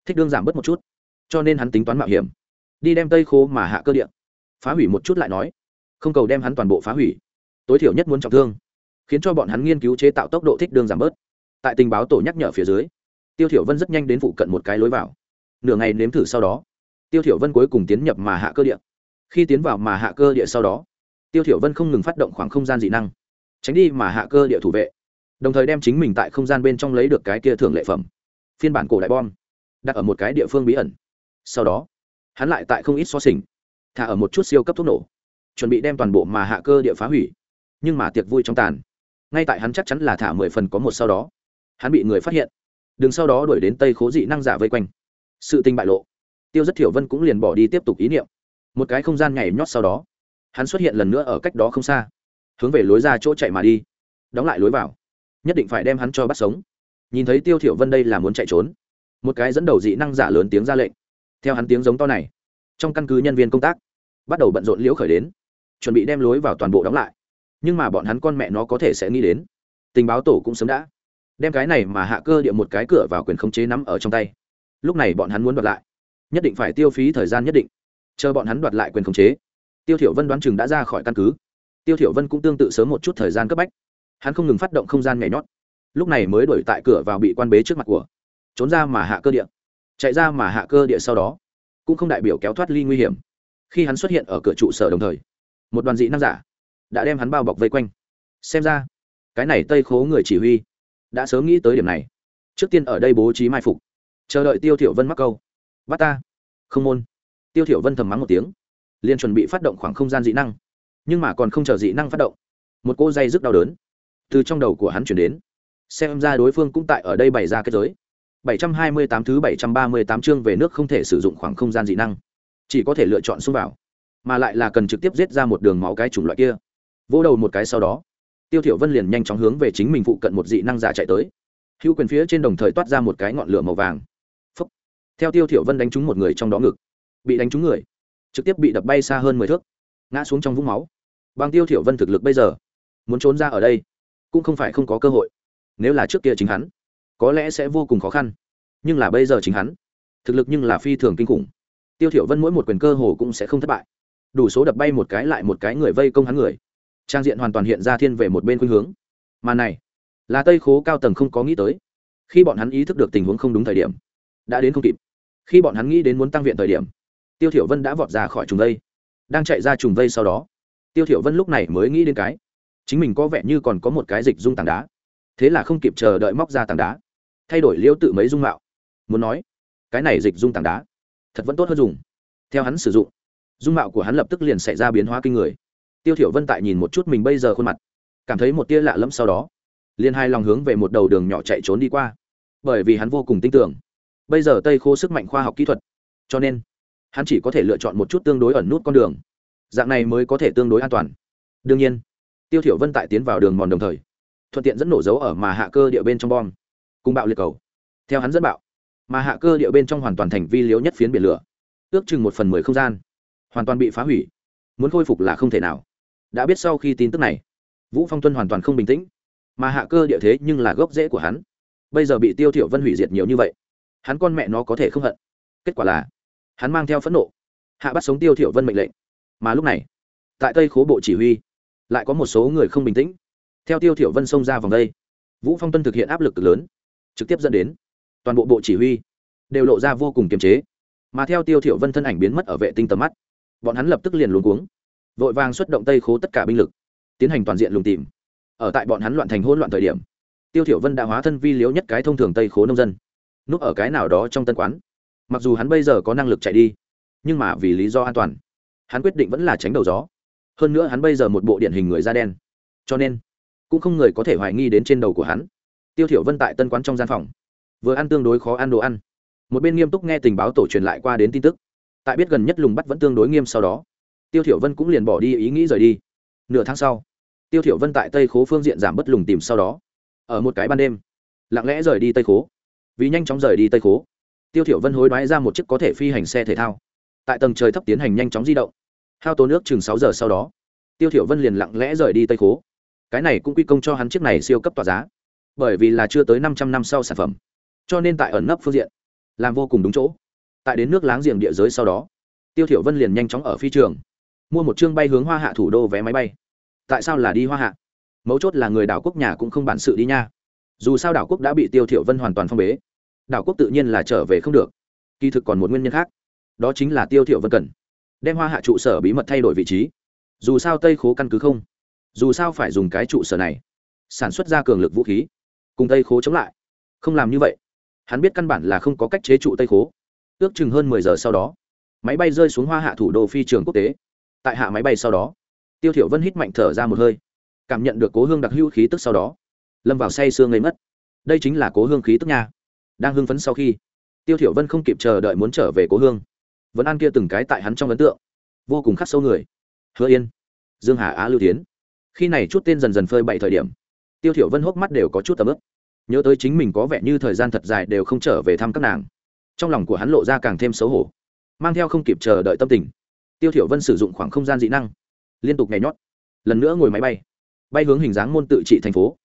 thích đương giảm bớt một chút, cho nên hắn tính toán mạo hiểm, đi đem tây khố mà hạ cơ điện phá hủy một chút lại nói, không cầu đem hắn toàn bộ phá hủy. Tối thiểu nhất muốn trọng thương, khiến cho bọn hắn nghiên cứu chế tạo tốc độ thích đường giảm bớt. Tại tình báo tổ nhắc nhở phía dưới, tiêu thiểu vân rất nhanh đến phụ cận một cái lối vào. Nửa ngày nếm thử sau đó, tiêu thiểu vân cuối cùng tiến nhập mà hạ cơ địa. Khi tiến vào mà hạ cơ địa sau đó, tiêu thiểu vân không ngừng phát động khoảng không gian dị năng, tránh đi mà hạ cơ địa thủ vệ, đồng thời đem chính mình tại không gian bên trong lấy được cái kia thường lệ phẩm, phiên bản cổ đại bom, đặt ở một cái địa phương bí ẩn. Sau đó, hắn lại tại không ít so sánh thả ở một chút siêu cấp thuốc nổ, chuẩn bị đem toàn bộ mà hạ cơ địa phá hủy. Nhưng mà tiệc vui trong tàn. Ngay tại hắn chắc chắn là thả mười phần có một sau đó, hắn bị người phát hiện. Đừng sau đó đuổi đến tây khố dị năng giả vây quanh. Sự tình bại lộ. Tiêu rất thiểu vân cũng liền bỏ đi tiếp tục ý niệm. Một cái không gian nhảy nhót sau đó, hắn xuất hiện lần nữa ở cách đó không xa, hướng về lối ra chỗ chạy mà đi. Đóng lại lối vào. Nhất định phải đem hắn cho bắt sống. Nhìn thấy tiêu thiểu vân đây là muốn chạy trốn, một cái dẫn đầu dị năng giả lớn tiếng ra lệnh. Theo hắn tiếng giống to này, trong căn cứ nhân viên công tác bắt đầu bận rộn liễu khởi đến, chuẩn bị đem lối vào toàn bộ đóng lại. Nhưng mà bọn hắn con mẹ nó có thể sẽ nghĩ đến. Tình báo tổ cũng sớm đã đem cái này mà hạ cơ địa một cái cửa vào quyền khống chế nắm ở trong tay. Lúc này bọn hắn muốn đoạt lại. Nhất định phải tiêu phí thời gian nhất định. Chờ bọn hắn đoạt lại quyền khống chế, tiêu thiểu vân đoán chừng đã ra khỏi căn cứ. Tiêu thiểu vân cũng tương tự sớm một chút thời gian cấp bách. Hắn không ngừng phát động không gian nhảy nhót. Lúc này mới đuổi tại cửa vào bị quan bế trước mặt của. Trốn ra mà hạ cơ địa. Chạy ra mà hạ cơ địa sau đó, cũng không đại biểu kéo thoát ly nguy hiểm khi hắn xuất hiện ở cửa trụ sở đồng thời, một đoàn dị năng giả đã đem hắn bao bọc vây quanh. Xem ra, cái này tây khố người chỉ huy đã sớm nghĩ tới điểm này. Trước tiên ở đây bố trí mai phục, chờ đợi tiêu thiểu vân mắc câu. Bắt ta. Không môn. Tiêu thiểu vân thầm mắng một tiếng, liền chuẩn bị phát động khoảng không gian dị năng. Nhưng mà còn không chờ dị năng phát động, một cô dây rất đau đớn từ trong đầu của hắn chuyển đến. Xem ra đối phương cũng tại ở đây bày ra kết giới. 728 thứ 738 chương về nước không thể sử dụng khoảng không gian dị năng chỉ có thể lựa chọn xông vào, mà lại là cần trực tiếp giết ra một đường máu cái chủng loại kia. Vỗ đầu một cái sau đó, tiêu thiểu vân liền nhanh chóng hướng về chính mình phụ cận một dị năng giả chạy tới. Hữu quyền phía trên đồng thời toát ra một cái ngọn lửa màu vàng. Phúc. theo tiêu thiểu vân đánh trúng một người trong đó ngực, bị đánh trúng người, trực tiếp bị đập bay xa hơn mười thước, ngã xuống trong vũng máu. Bằng tiêu thiểu vân thực lực bây giờ, muốn trốn ra ở đây, cũng không phải không có cơ hội. Nếu là trước kia chính hắn, có lẽ sẽ vô cùng khó khăn. Nhưng là bây giờ chính hắn, thực lực nhưng là phi thường kinh khủng tiêu thiểu vân mỗi một quyền cơ hồ cũng sẽ không thất bại. Đủ số đập bay một cái lại một cái người vây công hắn người. Trang diện hoàn toàn hiện ra thiên về một bên khuynh hướng. Mà này, là tây khố cao tầng không có nghĩ tới. Khi bọn hắn ý thức được tình huống không đúng thời điểm, đã đến không kịp. Khi bọn hắn nghĩ đến muốn tăng viện thời điểm, tiêu thiểu vân đã vọt ra khỏi trùng vây. Đang chạy ra trùng vây sau đó, tiêu thiểu vân lúc này mới nghĩ đến cái, chính mình có vẻ như còn có một cái dịch dung tảng đá. Thế là không kịp chờ đợi móc ra tảng đá. Thay đổi liễu tự mấy dung mạo. Muốn nói, cái này dịch dung tảng đá thật vẫn tốt hơn dùng. Theo hắn sử dụng, dung mạo của hắn lập tức liền xảy ra biến hóa kinh người. Tiêu thiểu vân tại nhìn một chút mình bây giờ khuôn mặt, cảm thấy một tia lạ lẫm sau đó, liền hai lòng hướng về một đầu đường nhỏ chạy trốn đi qua. Bởi vì hắn vô cùng tin tưởng, bây giờ tây khô sức mạnh khoa học kỹ thuật, cho nên hắn chỉ có thể lựa chọn một chút tương đối ẩn nút con đường. Dạng này mới có thể tương đối an toàn. Đương nhiên, tiêu thiểu vân tại tiến vào đường mòn đồng thời, thuận tiện dẫn nổ dấu ở mà hạ cơ địa bên trong bom, cùng bạo liệt cầu. Theo hắn dẫn bạo mà hạ cơ địa bên trong hoàn toàn thành vi liếu nhất phiến biển lửa. Ước chừng một phần mười không gian. Hoàn toàn bị phá hủy. Muốn khôi phục là không thể nào. Đã biết sau khi tin tức này, vũ phong tuân hoàn toàn không bình tĩnh. Mà hạ cơ địa thế nhưng là gốc rễ của hắn. Bây giờ bị tiêu thiểu vân hủy diệt nhiều như vậy, hắn con mẹ nó có thể không hận. Kết quả là, hắn mang theo phẫn nộ, hạ bắt sống tiêu thiểu vân mệnh lệnh. Mà lúc này, tại tây khố bộ chỉ huy, lại có một số người không bình tĩnh. Theo tiêu thiểu vân xông ra vòng đây, vũ phong tuân thực hiện áp lực cực lớn, trực tiếp dẫn đến toàn bộ bộ chỉ huy đều lộ ra vô cùng kiềm chế. Mà theo tiêu thiểu vân thân ảnh biến mất ở vệ tinh tầm mắt, bọn hắn lập tức liền luống cuống, vội vàng xuất động tây khố tất cả binh lực, tiến hành toàn diện lùng tìm. Ở tại bọn hắn loạn thành hỗn loạn thời điểm, tiêu thiểu vân đã hóa thân vi liếu nhất cái thông thường tây khố nông dân, núp ở cái nào đó trong tân quán. Mặc dù hắn bây giờ có năng lực chạy đi, nhưng mà vì lý do an toàn, hắn quyết định vẫn là tránh đầu gió. Hơn nữa hắn bây giờ một bộ điển hình người da đen, cho nên cũng không người có thể hoài nghi đến trên đầu của hắn. Tiêu thiểu vân tại tân quán trong gian phòng vừa ăn tương đối khó ăn đồ ăn. Một bên nghiêm túc nghe tình báo tổ truyền lại qua đến tin tức. Tại biết gần nhất lùng bắt vẫn tương đối nghiêm sau đó, tiêu thiểu vân cũng liền bỏ đi ý nghĩ rời đi. Nửa tháng sau, tiêu thiểu vân tại tây khố phương diện giảm bất lùng tìm sau đó. Ở một cái ban đêm, lặng lẽ rời đi tây khố. Vì nhanh chóng rời đi tây khố, tiêu thiểu vân hối đoái ra một chiếc có thể phi hành xe thể thao. Tại tầng trời thấp tiến hành nhanh chóng di động. Hao tốn nước chừng sáu giờ sau đó, tiêu thiểu vân liền lặng lẽ rời đi tây khố. Cái này cũng quy công cho hắn chiếc này siêu cấp tỏa giá. Bởi vì là chưa tới 500 năm sau sản phẩm cho nên tại ẩn nấp phương diện, làm vô cùng đúng chỗ. Tại đến nước láng giềng địa giới sau đó, tiêu thiểu vân liền nhanh chóng ở phi trường, mua một chương bay hướng hoa hạ thủ đô vé máy bay. Tại sao là đi hoa hạ? Mấu chốt là người đảo quốc nhà cũng không bản sự đi nha. Dù sao đảo quốc đã bị tiêu thiểu vân hoàn toàn phong bế, đảo quốc tự nhiên là trở về không được. Kỳ thực còn một nguyên nhân khác, đó chính là tiêu thiểu vân cần đem hoa hạ trụ sở bí mật thay đổi vị trí. Dù sao tây khố căn cứ không, dù sao phải dùng cái trụ sở này sản xuất ra cường lực vũ khí, cùng tây khố chống lại, không làm như vậy hắn biết căn bản là không có cách chế trụ tây khố ước chừng hơn mười giờ sau đó máy bay rơi xuống hoa hạ thủ đô phi trường quốc tế tại hạ máy bay sau đó tiêu thiểu vân hít mạnh thở ra một hơi cảm nhận được cố hương đặc hữu khí tức sau đó lâm vào say sương ngây mất đây chính là cố hương khí tức nha đang hưng phấn sau khi tiêu thiểu vân không kịp chờ đợi muốn trở về cố hương vẫn an kia từng cái tại hắn trong ấn tượng vô cùng khắc sâu người hứa yên dương hà á lưu tiến khi này chút tên dần dần phơi bậy thời điểm tiêu thiểu vân hốc mắt đều có chút tầm ướp nhớ tới chính mình có vẻ như thời gian thật dài đều không trở về thăm các nàng. Trong lòng của hắn lộ ra càng thêm xấu hổ, mang theo không kịp chờ đợi tâm tình. Tiêu thiểu vân sử dụng khoảng không gian dị năng, liên tục nhảy nhót, lần nữa ngồi máy bay bay hướng hình dáng môn tự trị thành phố,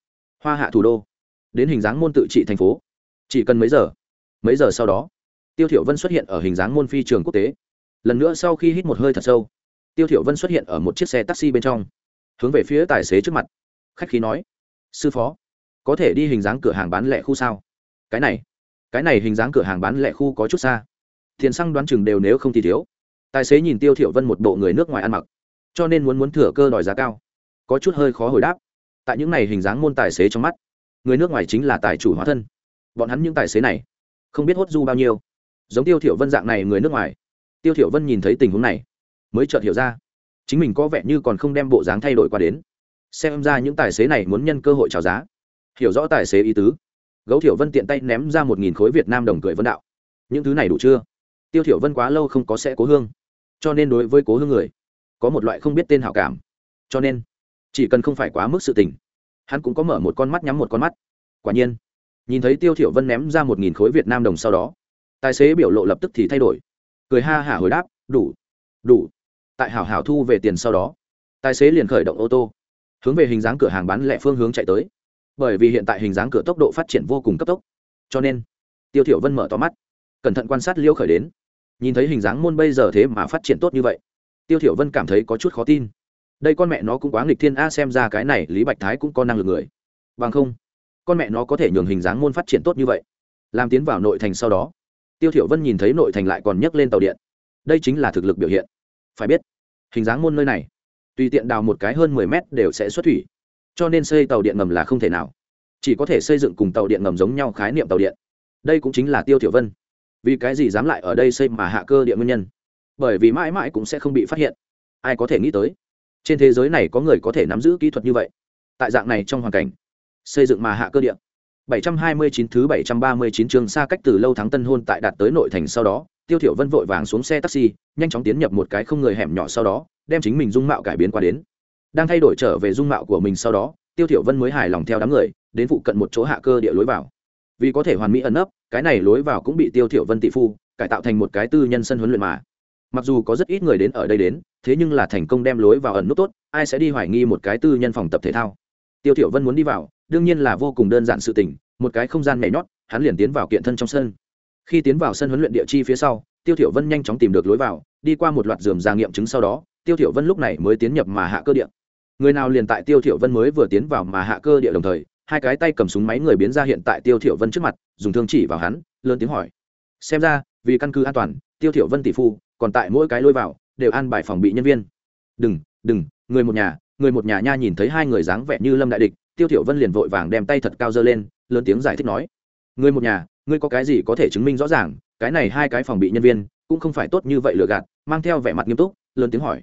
hoa hạ thủ đô. Đến hình dáng môn tự trị thành phố, chỉ cần mấy giờ mấy giờ sau đó, tiêu thiểu vân xuất hiện ở hình dáng môn phi trường quốc tế. Lần nữa sau khi hít một hơi thật sâu, tiêu thiểu vân xuất hiện ở một chiếc xe taxi bên trong, hướng về phía tài xế trước mặt. Khách khí nói, sư phó có thể đi hình dáng cửa hàng bán lẻ khu sao? Cái này cái này hình dáng cửa hàng bán lẻ khu có chút xa. Tiền xăng đoán chừng đều nếu không thì thiếu. Tài xế nhìn tiêu thiểu vân một bộ người nước ngoài ăn mặc, cho nên muốn muốn thừa cơ đòi giá cao. Có chút hơi khó hồi đáp. Tại những này hình dáng môn tài xế trong mắt, người nước ngoài chính là tài chủ hóa thân. Bọn hắn những tài xế này, không biết hốt du bao nhiêu. Giống tiêu thiểu vân dạng này người nước ngoài, tiêu thiểu vân nhìn thấy tình huống này, mới chợt hiểu ra, chính mình có vẻ như còn không đem bộ dáng thay đổi qua đến. Xem ra những tài xế này muốn nhân cơ hội chào giá hiểu rõ tài xế ý tứ. Gấu thiểu vân tiện tay ném ra một nghìn khối việt nam đồng cười vân đạo. Những thứ này đủ chưa? Tiêu thiểu vân quá lâu không có sẽ cố hương. Cho nên đối với cố hương người, có một loại không biết tên hảo cảm. Cho nên, chỉ cần không phải quá mức sự tình, hắn cũng có mở một con mắt nhắm một con mắt. Quả nhiên, nhìn thấy tiêu thiểu vân ném ra một nghìn khối việt nam đồng sau đó, tài xế biểu lộ lập tức thì thay đổi. Cười ha hả hồi đáp, đủ đủ. Tại hảo hảo thu về tiền sau đó, tài xế liền khởi động ô tô, hướng về hình dáng cửa hàng bán lẻ phương hướng chạy tới bởi vì hiện tại hình dáng cửa tốc độ phát triển vô cùng cấp tốc. Cho nên, tiêu thiểu vân mở to mắt, cẩn thận quan sát liêu khởi đến. Nhìn thấy hình dáng môn bây giờ thế mà phát triển tốt như vậy, tiêu thiểu vân cảm thấy có chút khó tin. Đây con mẹ nó cũng quá nghịch thiên a, xem ra cái này lý bạch thái cũng có năng lực người. Bằng không, con mẹ nó có thể nhường hình dáng môn phát triển tốt như vậy. Làm tiến vào nội thành sau đó, tiêu thiểu vân nhìn thấy nội thành lại còn nhấc lên tàu điện. Đây chính là thực lực biểu hiện. Phải biết, hình dáng môn nơi này, tùy tiện đào một cái hơn 10 mét đều sẽ xuất thủy cho nên xây tàu điện ngầm là không thể nào. Chỉ có thể xây dựng cùng tàu điện ngầm giống nhau khái niệm tàu điện. Đây cũng chính là tiêu thiểu vân. Vì cái gì dám lại ở đây xây mà hạ cơ điện nguyên nhân? Bởi vì mãi mãi cũng sẽ không bị phát hiện. Ai có thể nghĩ tới? Trên thế giới này có người có thể nắm giữ kỹ thuật như vậy. Tại dạng này trong hoàn cảnh xây dựng mà hạ cơ điện 729 thứ 739 chương xa cách từ lâu thắng tân hôn tại đạt tới nội thành sau đó, Tiêu Thiểu Vân vội vàng xuống xe taxi, nhanh chóng tiến nhập một cái không người hẻm nhỏ sau đó, đem chính mình dung mạo cải biến qua đến. Đang thay đổi trở về dung mạo của mình sau đó, Tiêu Thiểu Vân mới hài lòng theo đám người, đến phụ cận một chỗ hạ cơ địa lối vào. vì có thể hoàn mỹ ẩn nấp cái này lối vào cũng bị tiêu thiểu vân tỷ phu cải tạo thành một cái tư nhân sân huấn luyện mà. Mặc dù có rất ít người đến ở đây đến thế nhưng là thành công đem lối vào ẩn nút tốt ai sẽ đi hoài nghi một cái tư nhân phòng tập thể thao. Tiêu thiểu vân muốn đi vào đương nhiên là vô cùng đơn giản sự tình một cái không gian nhảy nhót hắn liền tiến vào kiện thân trong sân. Khi tiến vào sân huấn luyện địa chi phía sau tiêu thiểu vân nhanh chóng tìm được lối vào đi qua một loạt dườm ra nghiệm chứng sau đó tiêu thiểu vân lúc này mới tiến nhập mà hạ cơ địa người nào liền tại tiêu thiểu vân mới vừa tiến vào mà hạ cơ địa đồng thời, hai cái tay cầm súng máy người biến ra hiện tại tiêu thiểu vân trước mặt, dùng thương chỉ vào hắn, lớn tiếng hỏi. Xem ra, vì căn cứ an toàn, tiêu thiểu vân tỷ phu còn tại mỗi cái lôi vào, đều an bài phòng bị nhân viên. Đừng đừng, người một nhà, người một nhà nha nhìn thấy hai người dáng vẻ như lâm đại địch, tiêu thiểu vân liền vội vàng đem tay thật cao giơ lên, lớn tiếng giải thích nói. Người một nhà, ngươi có cái gì có thể chứng minh rõ ràng, cái này hai cái phòng bị nhân viên cũng không phải tốt như vậy lừa gạt, mang theo vẻ mặt nghiêm túc, lớn tiếng hỏi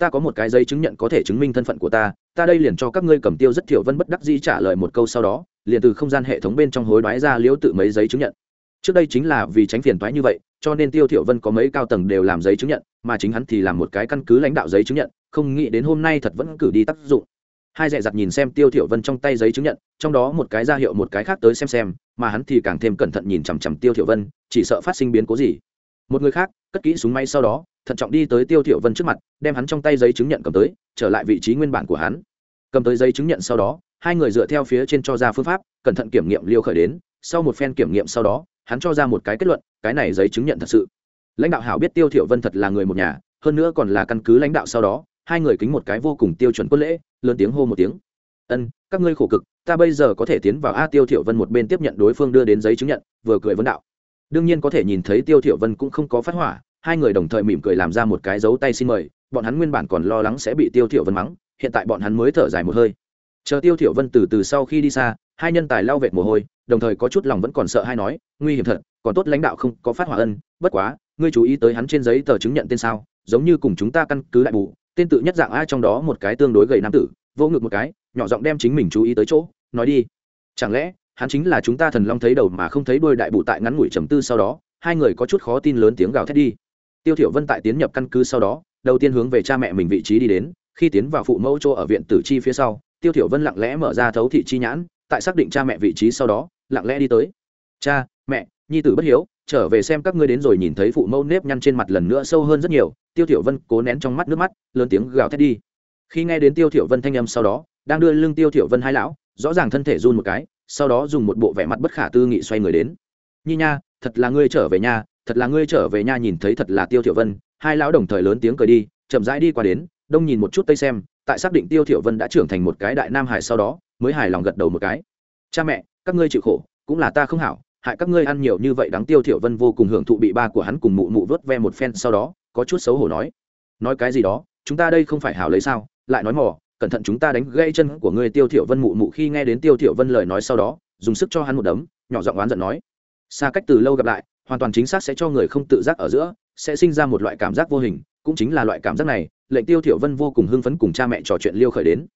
ta có một cái giấy chứng nhận có thể chứng minh thân phận của ta ta đây liền cho các ngươi cầm tiêu rất thiểu vân bất đắc dĩ trả lời một câu sau đó, liền từ không gian hệ thống bên trong hối đoái ra liễu tự mấy giấy chứng nhận. Trước đây chính là vì tránh phiền toái như vậy, cho nên tiêu thiểu vân có mấy cao tầng đều làm giấy chứng nhận, mà chính hắn thì làm một cái căn cứ lãnh đạo giấy chứng nhận, không nghĩ đến hôm nay thật vẫn cử đi tác dụng. Hai dẹ dặt nhìn xem tiêu thiểu vân trong tay giấy chứng nhận, trong đó một cái ra hiệu một cái khác tới xem xem, mà hắn thì càng thêm cẩn thận nhìn chằm chằm tiêu thiểu vân, chỉ sợ phát sinh biến cố gì. Một người khác, cất kỹ súng máy sau đó thận trọng đi tới tiêu thiểu vân trước mặt, đem hắn trong tay giấy chứng nhận cầm tới, trở lại vị trí nguyên bản của hắn. Cầm tới giấy chứng nhận sau đó, hai người dựa theo phía trên cho ra phương pháp, cẩn thận kiểm nghiệm liêu khởi đến, sau một phen kiểm nghiệm sau đó, hắn cho ra một cái kết luận, cái này giấy chứng nhận thật sự. Lãnh đạo hảo biết tiêu thiểu vân thật là người một nhà, hơn nữa còn là căn cứ lãnh đạo sau đó, hai người kính một cái vô cùng tiêu chuẩn quân lễ, lớn tiếng hô một tiếng. Ân, các ngươi khổ cực, ta bây giờ có thể tiến vào a tiêu thiểu vân một bên tiếp nhận đối phương đưa đến giấy chứng nhận, vừa cười vấn đạo. Đương nhiên có thể nhìn thấy tiêu thiểu vân cũng không có phát hỏa hai người đồng thời mỉm cười làm ra một cái dấu tay xin mời, bọn hắn nguyên bản còn lo lắng sẽ bị tiêu thiểu vân mắng, hiện tại bọn hắn mới thở dài một hơi. Chờ tiêu thiểu vân từ từ sau khi đi xa, hai nhân tài lao vệt mồ hôi, đồng thời có chút lòng vẫn còn sợ hai nói, nguy hiểm thật, còn tốt lãnh đạo không có phát hỏa ân, bất quá, ngươi chú ý tới hắn trên giấy tờ chứng nhận tên sao, giống như cùng chúng ta căn cứ đại bù, tên tự nhất dạng ai trong đó một cái tương đối gầy nam tử, vô ngực một cái, nhỏ giọng đem chính mình chú ý tới chỗ, nói đi. Chẳng lẽ, hắn chính là chúng ta thần long thấy đầu mà không thấy đuôi đại bù tại ngắn ngủi trầm tư sau đó, hai người có chút khó tin lớn tiếng gào thét đi tiêu thiểu vân tại tiến nhập căn cứ sau đó, đầu tiên hướng về cha mẹ mình vị trí đi đến, khi tiến vào phụ mẫu chỗ ở viện tử chi phía sau, tiêu thiểu vân lặng lẽ mở ra thấu thị chi nhãn, tại xác định cha mẹ vị trí sau đó, lặng lẽ đi tới. Cha, mẹ, nhi tử bất hiếu, trở về xem các ngươi đến rồi nhìn thấy phụ mẫu nếp nhăn trên mặt lần nữa sâu hơn rất nhiều. Tiêu thiểu vân cố nén trong mắt nước mắt, lớn tiếng gào thét đi. Khi nghe đến tiêu thiểu vân thanh âm sau đó, đang đưa lưng tiêu thiểu vân hai lão, rõ ràng thân thể run một cái, sau đó dùng một bộ vẻ mặt bất khả tư nghị xoay người đến. Nhi nha, thật là ngươi trở về nha thật là ngươi trở về nha nhìn thấy thật là tiêu thiểu vân. Hai lão đồng thời lớn tiếng cười đi, chậm rãi đi qua đến, đông nhìn một chút tây xem, tại xác định tiêu thiểu vân đã trưởng thành một cái đại nam hải sau đó, mới hài lòng gật đầu một cái. Cha mẹ, các ngươi chịu khổ, cũng là ta không hảo, hại các ngươi ăn nhiều như vậy đáng tiêu thiểu vân vô cùng hưởng thụ bị ba của hắn cùng mụ mụ vớt ve một phen sau đó, có chút xấu hổ nói. Nói cái gì đó, chúng ta đây không phải hảo lấy sao, lại nói mò, cẩn thận chúng ta đánh gãy chân của ngươi tiêu thiểu vân mụ mụ khi nghe đến tiêu thiểu vân lời nói sau đó, dùng sức cho hắn một đấm, nhỏ giọng oán giận nói. Xa cách từ lâu gặp lại hoàn toàn chính xác sẽ cho người không tự giác ở giữa, sẽ sinh ra một loại cảm giác vô hình, cũng chính là loại cảm giác này, lệnh tiêu thiểu vân vô cùng hưng phấn cùng cha mẹ trò chuyện liêu khởi đến.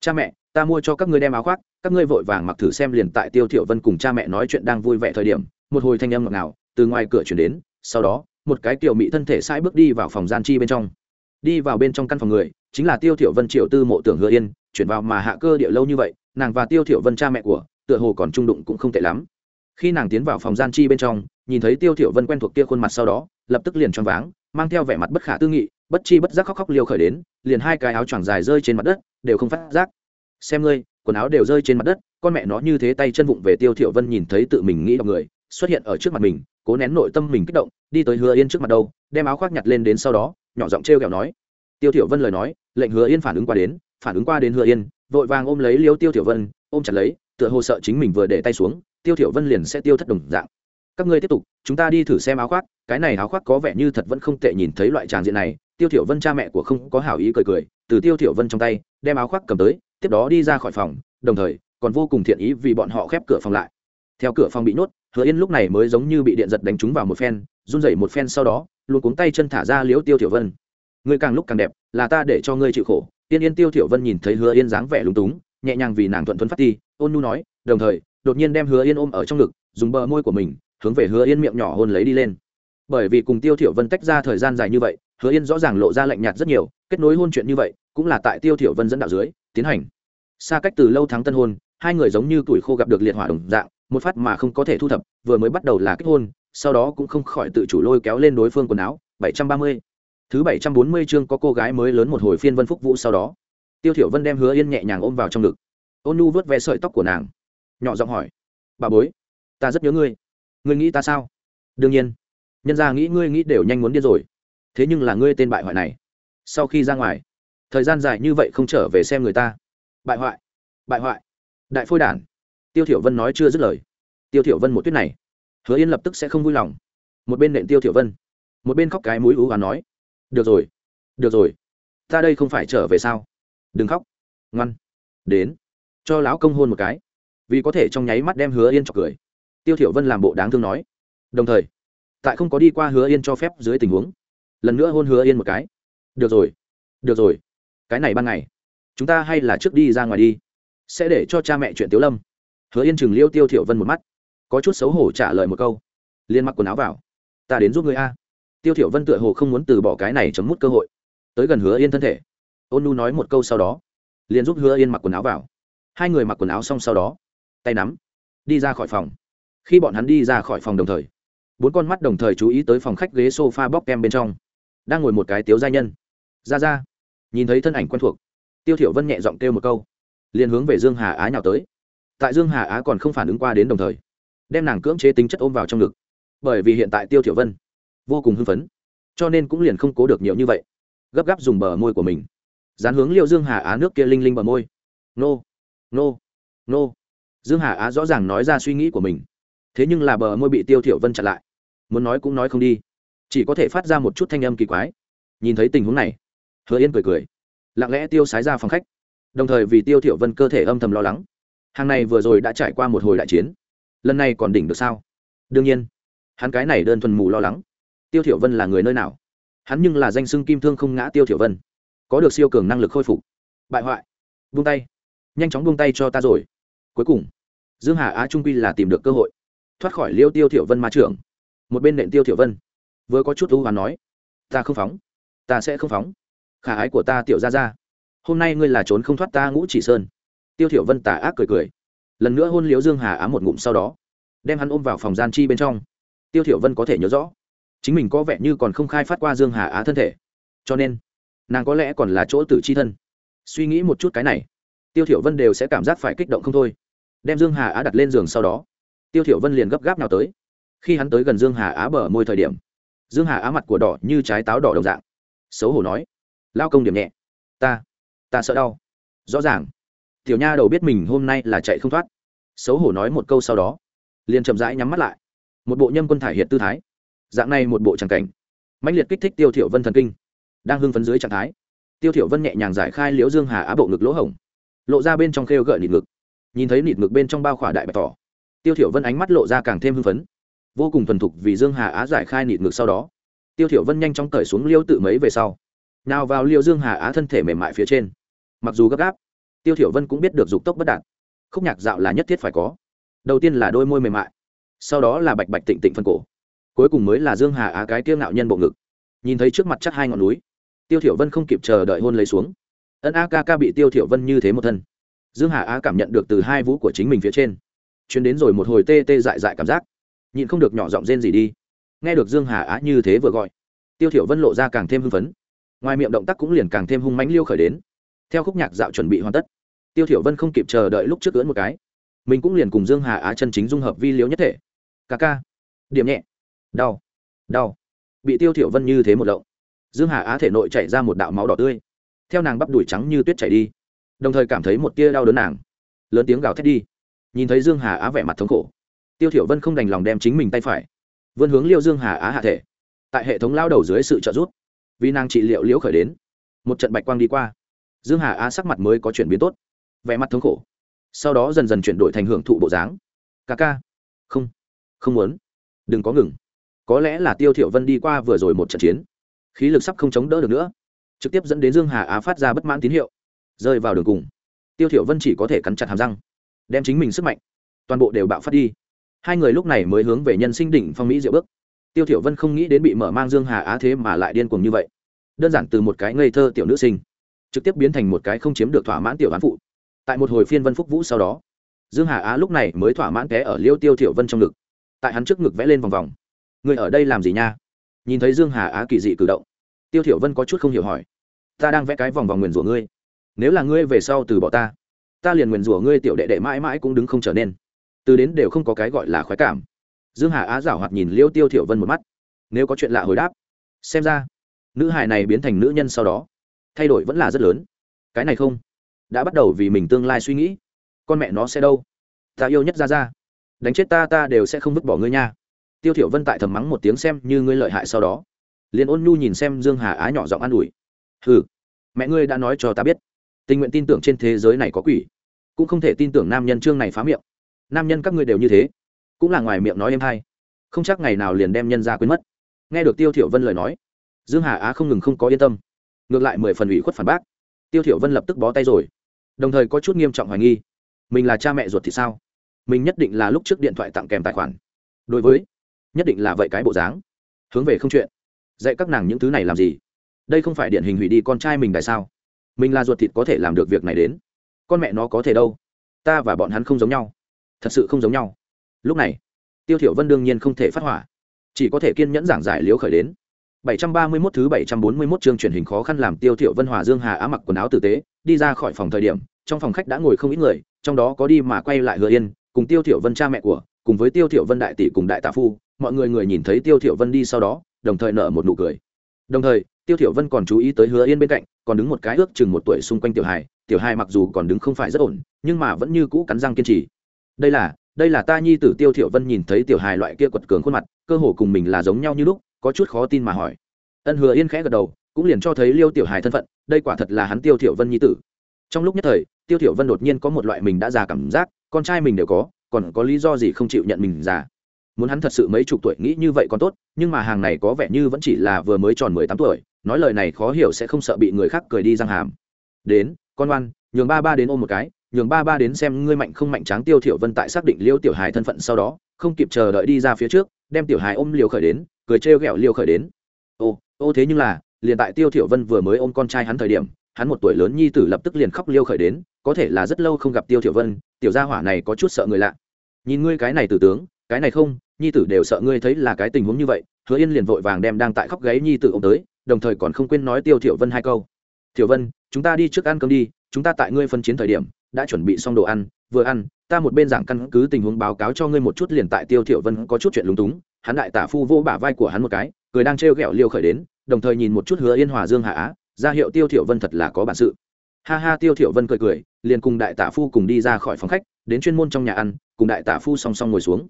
Cha mẹ, ta mua cho các ngươi đem áo khoác, các ngươi vội vàng mặc thử xem liền tại tiêu thiểu vân cùng cha mẹ nói chuyện đang vui vẻ thời điểm, một hồi thanh âm ngọt ngào từ ngoài cửa truyền đến, sau đó, một cái tiểu mỹ thân thể sai bước đi vào phòng gian chi bên trong. Đi vào bên trong căn phòng người, chính là tiêu thiểu vân triệu tư mộ tưởng hứa yên, chuyển vào mà hạ cơ địa lâu như vậy, nàng và tiêu thiểu vân cha mẹ của, tựa hồ còn trung đụng cũng không tệ lắm khi nàng tiến vào phòng gian chi bên trong, nhìn thấy tiêu thiểu vân quen thuộc kia khuôn mặt sau đó, lập tức liền choáng váng, mang theo vẻ mặt bất khả tư nghị, bất chi bất giác khóc khóc liều khởi đến, liền hai cái áo choàng dài rơi trên mặt đất, đều không phát giác. Xem ngươi, quần áo đều rơi trên mặt đất, con mẹ nó như thế tay chân vụng về tiêu thiểu vân nhìn thấy tự mình nghĩ đọc người, xuất hiện ở trước mặt mình, cố nén nội tâm mình kích động, đi tới hứa yên trước mặt đâu, đem áo khoác nhặt lên đến sau đó, nhỏ giọng treo kẹo nói. Tiêu thiểu vân lời nói, lệnh hứa yên phản ứng qua đến, phản ứng qua đến hứa yên, vội vàng ôm lấy liêu tiêu thiểu vân, ôm chặt lấy, tựa hồ sợ chính mình vừa để tay xuống tiêu thiểu vân liền sẽ tiêu thất đồng dạng. Các ngươi tiếp tục chúng ta đi thử xem áo khoác cái này áo khoác có vẻ như thật vẫn không tệ nhìn thấy loại tràng diện này tiêu thiểu vân cha mẹ của không có hảo ý cười cười từ tiêu thiểu vân trong tay đem áo khoác cầm tới tiếp đó đi ra khỏi phòng đồng thời còn vô cùng thiện ý vì bọn họ khép cửa phòng lại. Theo cửa phòng bị nuốt, hứa yên lúc này mới giống như bị điện giật đánh trúng vào một phen run rẩy một phen sau đó luôn cuống tay chân thả ra liễu tiêu thiểu vân. Ngươi càng lúc càng đẹp là ta để cho ngươi chịu khổ. Tiên yên tiêu thiểu vân nhìn thấy hứa yên dáng vẻ lúng túng nhẹ nhàng vì nàng thuận thuận phát ti ôn nhu nói đồng thời đột nhiên đem hứa yên ôm ở trong ngực, dùng bờ môi của mình, hướng về hứa yên miệng nhỏ hôn lấy đi lên. Bởi vì cùng tiêu thiểu vân tách ra thời gian dài như vậy, hứa yên rõ ràng lộ ra lạnh nhạt rất nhiều, kết nối hôn chuyện như vậy, cũng là tại tiêu thiểu vân dẫn đạo dưới, tiến hành. Xa cách từ lâu tháng tân hôn, hai người giống như tuổi khô gặp được liệt hỏa đồng dạng, một phát mà không có thể thu thập, vừa mới bắt đầu là kết hôn, sau đó cũng không khỏi tự chủ lôi kéo lên đối phương quần áo, bảy trăm ba mươi. Thứ bảy trăm bốn mươi chương có cô gái mới lớn một hồi phiên vân phúc vũ sau đó. Tiêu thiểu vân đem hứa yên nhẹ nhàng ôm vào trong ngực. Ôn nu vớt ve sợi tóc của nàng nhỏ giọng hỏi. Bà bối, ta rất nhớ ngươi. Ngươi nghĩ ta sao? Đương nhiên. Nhân gia nghĩ ngươi nghĩ đều nhanh muốn điên rồi. Thế nhưng là ngươi tên bại hoại này. Sau khi ra ngoài, thời gian dài như vậy không trở về xem người ta. Bại hoại bại hoại. Đại phôi đản. Tiêu thiểu vân nói chưa dứt lời. Tiêu thiểu vân một tuyết này. Hứa yên lập tức sẽ không vui lòng. Một bên nện tiêu thiểu vân. Một bên khóc cái mũi ú và nói. Được rồi được rồi. Ta đây không phải trở về sao? Đừng khóc. Ngoan. Đến. Cho lão công hôn một cái vì có thể trong nháy mắt đem hứa yên chọc cười. Tiêu thiểu vân làm bộ đáng thương nói, đồng thời, tại không có đi qua hứa yên cho phép dưới tình huống, lần nữa hôn hứa yên một cái. Được rồi được rồi, cái này ban ngày, chúng ta hay là trước đi ra ngoài đi, sẽ để cho cha mẹ chuyện tiếu lâm. Hứa yên chừng liêu tiêu thiểu vân một mắt, có chút xấu hổ trả lời một câu, liên mặc quần áo vào, ta đến giúp ngươi a. Tiêu thiểu vân tựa hồ không muốn từ bỏ cái này chấm mút cơ hội, tới gần hứa yên thân thể. Ôn nu nói một câu sau đó, liền giúp hứa yên mặc quần áo vào. Hai người mặc quần áo xong sau đó tay nắm, đi ra khỏi phòng. Khi bọn hắn đi ra khỏi phòng đồng thời, bốn con mắt đồng thời chú ý tới phòng khách ghế sofa bóc kem bên trong. Đang ngồi một cái tiếu gia nhân. Ra ra, nhìn thấy thân ảnh quen thuộc. Tiêu thiểu vân nhẹ giọng kêu một câu, liền hướng về dương hà á nhào tới. Tại dương hà á còn không phản ứng qua đến đồng thời, đem nàng cưỡng chế tính chất ôm vào trong ngực. Bởi vì hiện tại tiêu thiểu vân vô cùng hưng phấn, cho nên cũng liền không cố được nhiều như vậy. Gấp gáp dùng bờ môi của mình. Dán hướng liệu dương hà á nước kia linh linh bờ môi. Nô nô nô dương hà á rõ ràng nói ra suy nghĩ của mình. Thế nhưng là bờ môi bị tiêu thiểu vân chặn lại. Muốn nói cũng nói không đi. Chỉ có thể phát ra một chút thanh âm kỳ quái. Nhìn thấy tình huống này, hứa yên cười cười. Lặng lẽ tiêu sái ra phòng khách. Đồng thời vì tiêu thiểu vân cơ thể âm thầm lo lắng. Hàng này vừa rồi đã trải qua một hồi đại chiến. Lần này còn đỉnh được sao? Đương nhiên. Hắn cái này đơn thuần mù lo lắng. Tiêu thiểu vân là người nơi nào? Hắn nhưng là danh sưng kim thương không ngã tiêu thiểu vân. Có được siêu cường năng lực khôi phục. Bại hoại. Buông tay. Nhanh chóng buông tay cho ta rồi cuối cùng, dương hà á trung quy là tìm được cơ hội, thoát khỏi liêu tiêu thiểu vân ma trưởng, một bên nện tiêu thiểu vân. Vừa có chút u hoán nói, ta không phóng, ta sẽ không phóng. Khả ái của ta tiểu gia gia, hôm nay ngươi là trốn không thoát ta ngũ chỉ sơn. Tiêu thiểu vân tà ác cười cười. Lần nữa hôn liếu dương hà á một ngụm sau đó, đem hắn ôm vào phòng gian chi bên trong. Tiêu thiểu vân có thể nhớ rõ, chính mình có vẻ như còn không khai phát qua dương hà á thân thể. Cho nên, nàng có lẽ còn là chỗ tử chi thân. Suy nghĩ một chút cái này, tiêu thiểu vân đều sẽ cảm giác phải kích động không thôi đem dương hà á đặt lên giường sau đó. Tiêu thiểu vân liền gấp gáp nào tới. Khi hắn tới gần dương hà á bờ môi thời điểm, dương hà á mặt của đỏ như trái táo đỏ đồng dạng. Xấu hổ nói, lao công điểm nhẹ. Ta ta sợ đau. Rõ ràng. Tiểu nha đầu biết mình hôm nay là chạy không thoát. Xấu hổ nói một câu sau đó, liền chậm rãi nhắm mắt lại. Một bộ nhâm quân thải hiện tư thái. Dạng này một bộ tràng cảnh. Mãnh liệt kích thích tiêu thiểu vân thần kinh. Đang hưng phấn dưới trạng thái, tiêu thiểu vân nhẹ nhàng giải khai liễu dương hà á bộ ngực lỗ hổng, lộ ra bên trong khêu gợi nhịn ngực nhìn thấy nịt ngực bên trong bao khỏa đại bạch tỏ tiêu thiểu vân ánh mắt lộ ra càng thêm hưng phấn. Vô cùng thuần thục vì dương hà á giải khai nịt ngực sau đó, tiêu thiểu vân nhanh chóng cởi xuống liêu tự mấy về sau. Nào vào liêu dương hà á thân thể mềm mại phía trên. Mặc dù gấp gáp, tiêu thiểu vân cũng biết được dục tốc bất đạt. Khúc nhạc dạo là nhất thiết phải có. Đầu tiên là đôi môi mềm mại, sau đó là bạch bạch tịnh tịnh phân cổ. Cuối cùng mới là dương hà á cái kiêu ngạo nhân bộ ngực. Nhìn thấy trước mặt chắc hai ngọn núi, tiêu thiểu vân không kịp chờ đợi hôn lấy xuống. Ân a ca ca bị tiêu thiểu vân như thế một thân dương hà á cảm nhận được từ hai vũ của chính mình phía trên. Chuyến đến rồi một hồi tê tê dại dại cảm giác. Nhịn không được nhỏ giọng rên gì đi. Nghe được dương hà á như thế vừa gọi, tiêu thiểu vân lộ ra càng thêm hưng phấn. Ngoài miệng động tác cũng liền càng thêm hung mãnh liêu khởi đến. Theo khúc nhạc dạo chuẩn bị hoàn tất, tiêu thiểu vân không kịp chờ đợi lúc trước ưỡn một cái. Mình cũng liền cùng dương hà á chân chính dung hợp vi liếu nhất thể. Ca ca. Điểm nhẹ. Đau. Đau. Bị tiêu thiểu vân như thế một lộng. Dương hà á thể nội chảy ra một đạo máu đỏ tươi. Theo nàng bắp đuổi trắng như tuyết chảy đi đồng thời cảm thấy một tia đau đớn nàng. Lớn tiếng gào thét đi. Nhìn thấy dương hà á vẻ mặt thống khổ, tiêu thiểu vân không đành lòng đem chính mình tay phải vươn hướng liêu dương hà á hạ thể. Tại hệ thống lao đầu dưới sự trợ giúp, vì nàng trị liệu liễu khởi đến, một trận bạch quang đi qua. Dương hà á sắc mặt mới có chuyển biến tốt, vẻ mặt thống khổ. Sau đó dần dần chuyển đổi thành hưởng thụ bộ dáng. Ca ca. Không không muốn. Đừng có ngừng. Có lẽ là tiêu thiểu vân đi qua vừa rồi một trận chiến, khí lực sắp không chống đỡ được nữa, trực tiếp dẫn đến dương hà á phát ra bất mãn tín hiệu rơi vào đường cùng. Tiêu thiểu vân chỉ có thể cắn chặt hàm răng, đem chính mình sức mạnh, toàn bộ đều bạo phát đi. Hai người lúc này mới hướng về nhân sinh đỉnh phong mỹ diệu bước. Tiêu thiểu vân không nghĩ đến bị mở mang dương hà á thế mà lại điên cuồng như vậy. Đơn giản từ một cái ngây thơ tiểu nữ sinh, trực tiếp biến thành một cái không chiếm được thỏa mãn tiểu án phụ. Tại một hồi phiên vân phúc vũ sau đó, dương hà á lúc này mới thỏa mãn té ở liêu tiêu thiểu vân trong ngực. Tại hắn trước ngực vẽ lên vòng vòng. Người ở đây làm gì nha? Nhìn thấy dương hà á kỳ dị cử động, tiêu thiểu vân có chút không hiểu hỏi. Ta đang vẽ cái vòng vòng nguyền rủa ngươi nếu là ngươi về sau từ bỏ ta ta liền nguyền rủa ngươi tiểu đệ đệ mãi mãi cũng đứng không trở nên. Từ đến đều không có cái gọi là khoái cảm. Dương hà á giảo hoạt nhìn liêu tiêu thiểu vân một mắt, nếu có chuyện lạ hồi đáp. Xem ra, nữ hài này biến thành nữ nhân sau đó, thay đổi vẫn là rất lớn. Cái này không, đã bắt đầu vì mình tương lai suy nghĩ. Con mẹ nó sẽ đâu? Ta yêu nhất ra ra đánh chết ta ta đều sẽ không vứt bỏ ngươi nha. Tiêu thiểu vân tại thầm mắng một tiếng xem như ngươi lợi hại sau đó, liền ôn nhu nhìn xem dương hà á nhỏ giọng an ủi. Hừ, mẹ ngươi đã nói cho ta biết tình nguyện tin tưởng trên thế giới này có quỷ, cũng không thể tin tưởng nam nhân trương này phá miệng. Nam nhân các ngươi đều như thế, cũng là ngoài miệng nói em hay, không chắc ngày nào liền đem nhân ra quên mất. Nghe được tiêu thiểu vân lời nói, dương hà á không ngừng không có yên tâm, ngược lại mười phần ủy khuất phản bác. Tiêu thiểu vân lập tức bó tay rồi, đồng thời có chút nghiêm trọng hoài nghi, mình là cha mẹ ruột thì sao? Mình nhất định là lúc trước điện thoại tặng kèm tài khoản. Đối với, nhất định là vậy cái bộ dáng, hướng về không chuyện, dạy các nàng những thứ này làm gì? Đây không phải điển hình hủy đi con trai mình tại sao? Mình là ruột thịt có thể làm được việc này đến. Con mẹ nó có thể đâu? Ta và bọn hắn không giống nhau. Thật sự không giống nhau. Lúc này tiêu thiểu vân đương nhiên không thể phát hỏa. Chỉ có thể kiên nhẫn giảng giải liếu khởi đến. 731 thứ 741 chương truyền hình khó khăn làm Tiêu Thiệu Vân Hòa Dương Hà Á mặc quần áo tử tế, đi ra khỏi phòng thời điểm, trong phòng khách đã ngồi không ít người, trong đó có đi mà quay lại Hứa Yên, cùng Tiêu Thiệu Vân cha mẹ của, cùng với Tiêu Thiệu Vân đại tỷ cùng đại tạ phu, mọi người người nhìn thấy Tiêu Thiệu Vân đi sau đó, đồng thời nở một nụ cười. Đồng thời, Tiêu Thiệu Vân còn chú ý tới Hứa Yên bên cạnh, còn đứng một cái ước chừng một tuổi xung quanh tiểu hài, tiểu hài mặc dù còn đứng không phải rất ổn, nhưng mà vẫn như cũ cắn răng kiên trì. Đây là, đây là ta nhi tử Tiêu Thiệu Vân nhìn thấy tiểu hài loại kia quật cường khuôn mặt, cơ hồ cùng mình là giống nhau như lúc, có chút khó tin mà hỏi. Ân hứa yên khẽ gật đầu cũng liền cho thấy liêu tiểu hài thân phận đây quả thật là hắn tiêu thiểu vân nhi tử. Trong lúc nhất thời tiêu thiểu vân đột nhiên có một loại mình đã già cảm giác con trai mình đều có còn có lý do gì không chịu nhận mình già. Muốn hắn thật sự mấy chục tuổi nghĩ như vậy còn tốt nhưng mà hàng này có vẻ như vẫn chỉ là vừa mới tròn mười tám tuổi nói lời này khó hiểu sẽ không sợ bị người khác cười đi răng hàm. Đến, con oan nhường ba ba đến ôm một cái, nhường ba ba đến xem ngươi mạnh không mạnh tráng tiêu thiểu vân tại xác định liêu tiểu hài thân phận sau đó, không kịp chờ đợi đi ra phía trước, đem tiểu hài ôm liều khởi đến, cười trêu ghẹo liều khởi đến. Ô ô thế nhưng là, liền tại tiêu thiểu vân vừa mới ôm con trai hắn thời điểm, hắn một tuổi lớn nhi tử lập tức liền khóc liêu khởi đến, có thể là rất lâu không gặp tiêu thiểu vân, tiểu gia hỏa này có chút sợ người lạ. Nhìn ngươi cái này tử tướng, cái này không, nhi tử đều sợ ngươi thấy là cái tình huống như vậy, hứa yên liền vội vàng đem đang tại khóc gáy nhi tử ôm tới đồng thời còn không quên nói tiêu thiểu vân hai câu. Thiểu vân, chúng ta đi trước ăn cơm đi, chúng ta tại ngươi phân chiến thời điểm, đã chuẩn bị xong đồ ăn, vừa ăn, ta một bên giảng căn cứ tình huống báo cáo cho ngươi một chút liền tại tiêu thiểu vân có chút chuyện lúng túng, hắn đại tả phu vô bả vai của hắn một cái, cười đang treo gẹo liêu khởi đến, đồng thời nhìn một chút hứa yên hòa dương hạ á, ra hiệu tiêu thiểu vân thật là có bản sự. Ha ha, tiêu thiểu vân cười cười, liền cùng đại tả phu cùng đi ra khỏi phòng khách, đến chuyên môn trong nhà ăn, cùng đại tả phu song song ngồi xuống.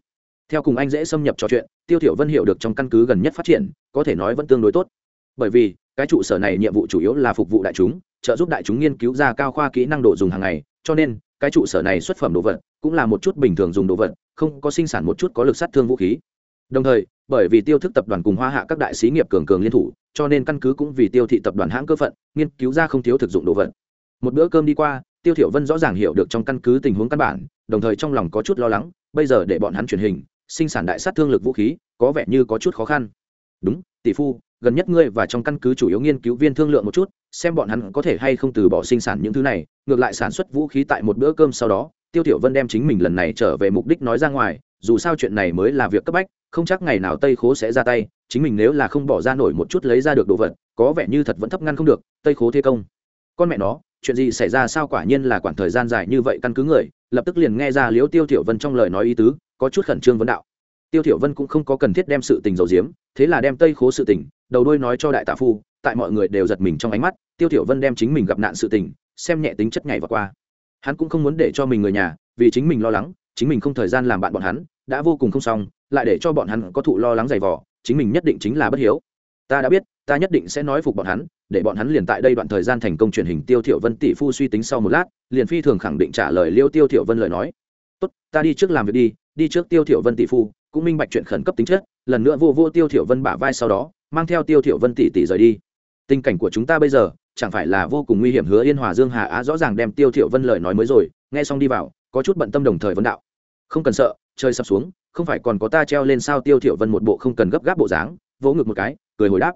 Theo cùng anh dễ xâm nhập trò chuyện, tiêu thiểu vân hiểu được trong căn cứ gần nhất phát triển, có thể nói vẫn tương đối tốt bởi vì, cái trụ sở này nhiệm vụ chủ yếu là phục vụ đại chúng, trợ giúp đại chúng nghiên cứu ra cao khoa kỹ năng độ dùng hàng ngày, cho nên, cái trụ sở này xuất phẩm đồ vật cũng là một chút bình thường dùng đồ vật, không có sinh sản một chút có lực sát thương vũ khí. Đồng thời, bởi vì tiêu thức tập đoàn cùng hoa hạ các đại sĩ nghiệp cường cường liên thủ, cho nên căn cứ cũng vì tiêu thị tập đoàn hãng cơ phận, nghiên cứu ra không thiếu thực dụng đồ vật. Một bữa cơm đi qua, tiêu thiểu vân rõ ràng hiểu được trong căn cứ tình huống căn bản, đồng thời trong lòng có chút lo lắng, bây giờ để bọn hắn truyền hình, sinh sản đại sát thương lực vũ khí, có vẻ như có chút khó khăn. Đúng, tỷ phu gần nhất ngươi và trong căn cứ chủ yếu nghiên cứu viên thương lượng một chút, xem bọn hắn có thể hay không từ bỏ sinh sản những thứ này, ngược lại sản xuất vũ khí tại một bữa cơm sau đó, tiêu Tiểu vân đem chính mình lần này trở về mục đích nói ra ngoài, dù sao chuyện này mới là việc cấp bách, không chắc ngày nào tây khố sẽ ra tay, chính mình nếu là không bỏ ra nổi một chút lấy ra được đồ vật, có vẻ như thật vẫn thấp ngăn không được, tây khố thế công. Con mẹ nó, chuyện gì xảy ra sao quả nhiên là quản thời gian dài như vậy căn cứ người, lập tức liền nghe ra liếu tiêu Tiểu vân trong lời nói ý tứ, có chút khẩn trương vấn đạo tiêu thiểu vân cũng không có cần thiết đem sự tình dầu diếm thế là đem tây khố sự tình, đầu đuôi nói cho đại tạ phu, tại mọi người đều giật mình trong ánh mắt, tiêu thiểu vân đem chính mình gặp nạn sự tình, xem nhẹ tính chất ngày và qua. Hắn cũng không muốn để cho mình người nhà, vì chính mình lo lắng, chính mình không thời gian làm bạn bọn hắn, đã vô cùng không xong, lại để cho bọn hắn có thụ lo lắng dày vò, chính mình nhất định chính là bất hiếu. Ta đã biết, ta nhất định sẽ nói phục bọn hắn, để bọn hắn liền tại đây đoạn thời gian thành công truyền hình tiêu thiểu vân tỷ phu suy tính sau một lát, liền phi thường khẳng định trả lời liêu tiêu thiểu vân lời nói. Tốt, ta đi trước làm việc đi đi trước tiêu thiểu vân tỷ phu cũng minh bạch chuyện khẩn cấp tính chất, lần nữa vô vô tiêu thiểu vân bả vai sau đó, mang theo tiêu thiểu vân tỷ tỷ rời đi. Tình cảnh của chúng ta bây giờ, chẳng phải là vô cùng nguy hiểm hứa yên hòa dương hà á rõ ràng đem tiêu thiểu vân lời nói mới rồi, nghe xong đi vào, có chút bận tâm đồng thời vấn đạo. Không cần sợ chơi sắp xuống, không phải còn có ta treo lên sao tiêu thiểu vân một bộ không cần gấp gáp bộ dáng, vỗ ngực một cái, cười hồi đáp.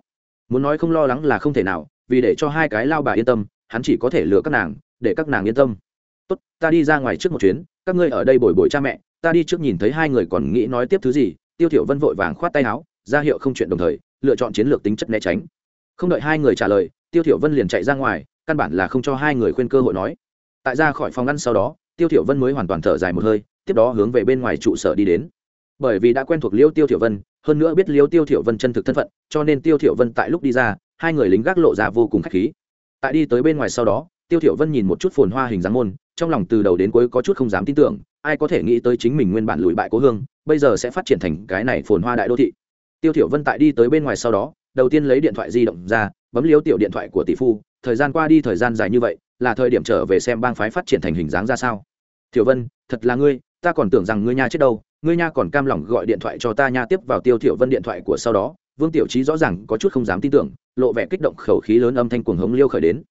Muốn nói không lo lắng là không thể nào, vì để cho hai cái lao bà yên tâm, hắn chỉ có thể lừa các nàng, để các nàng yên tâm. Tốt, ta đi ra ngoài trước một chuyến, các ngươi ở đây bồi bồi cha mẹ ta đi trước nhìn thấy hai người còn nghĩ nói tiếp thứ gì, tiêu thiểu vân vội vàng khoát tay áo, ra hiệu không chuyện đồng thời, lựa chọn chiến lược tính chất né tránh. Không đợi hai người trả lời, tiêu thiểu vân liền chạy ra ngoài, căn bản là không cho hai người khuyên cơ hội nói. Tại ra khỏi phòng ngăn sau đó, tiêu thiểu vân mới hoàn toàn thở dài một hơi, tiếp đó hướng về bên ngoài trụ sở đi đến. Bởi vì đã quen thuộc liêu tiêu thiểu vân, hơn nữa biết liêu tiêu thiểu vân chân thực thân phận, cho nên tiêu thiểu vân tại lúc đi ra, hai người lính gác lộ ra vô cùng khách khí. Tại đi tới bên ngoài sau đó, tiêu thiểu vân nhìn một chút phồn hoa hình dáng môn, trong lòng từ đầu đến cuối có chút không dám tin tưởng ai có thể nghĩ tới chính mình nguyên bản lùi bại cố hương, bây giờ sẽ phát triển thành cái này phồn hoa đại đô thị. Tiêu thiểu vân tại đi tới bên ngoài sau đó, đầu tiên lấy điện thoại di động ra, bấm liếu tiểu điện thoại của tỷ phu, thời gian qua đi thời gian dài như vậy, là thời điểm trở về xem bang phái phát triển thành hình dáng ra sao. Thiểu vân, thật là ngươi, ta còn tưởng rằng ngươi nha chết đâu, ngươi nha còn cam lòng gọi điện thoại cho ta nha, tiếp vào tiêu thiểu vân điện thoại của sau đó, vương tiểu trí rõ ràng có chút không dám tin tưởng, lộ vẻ kích động khẩu khí lớn âm thanh cuồng hống liêu khởi đến.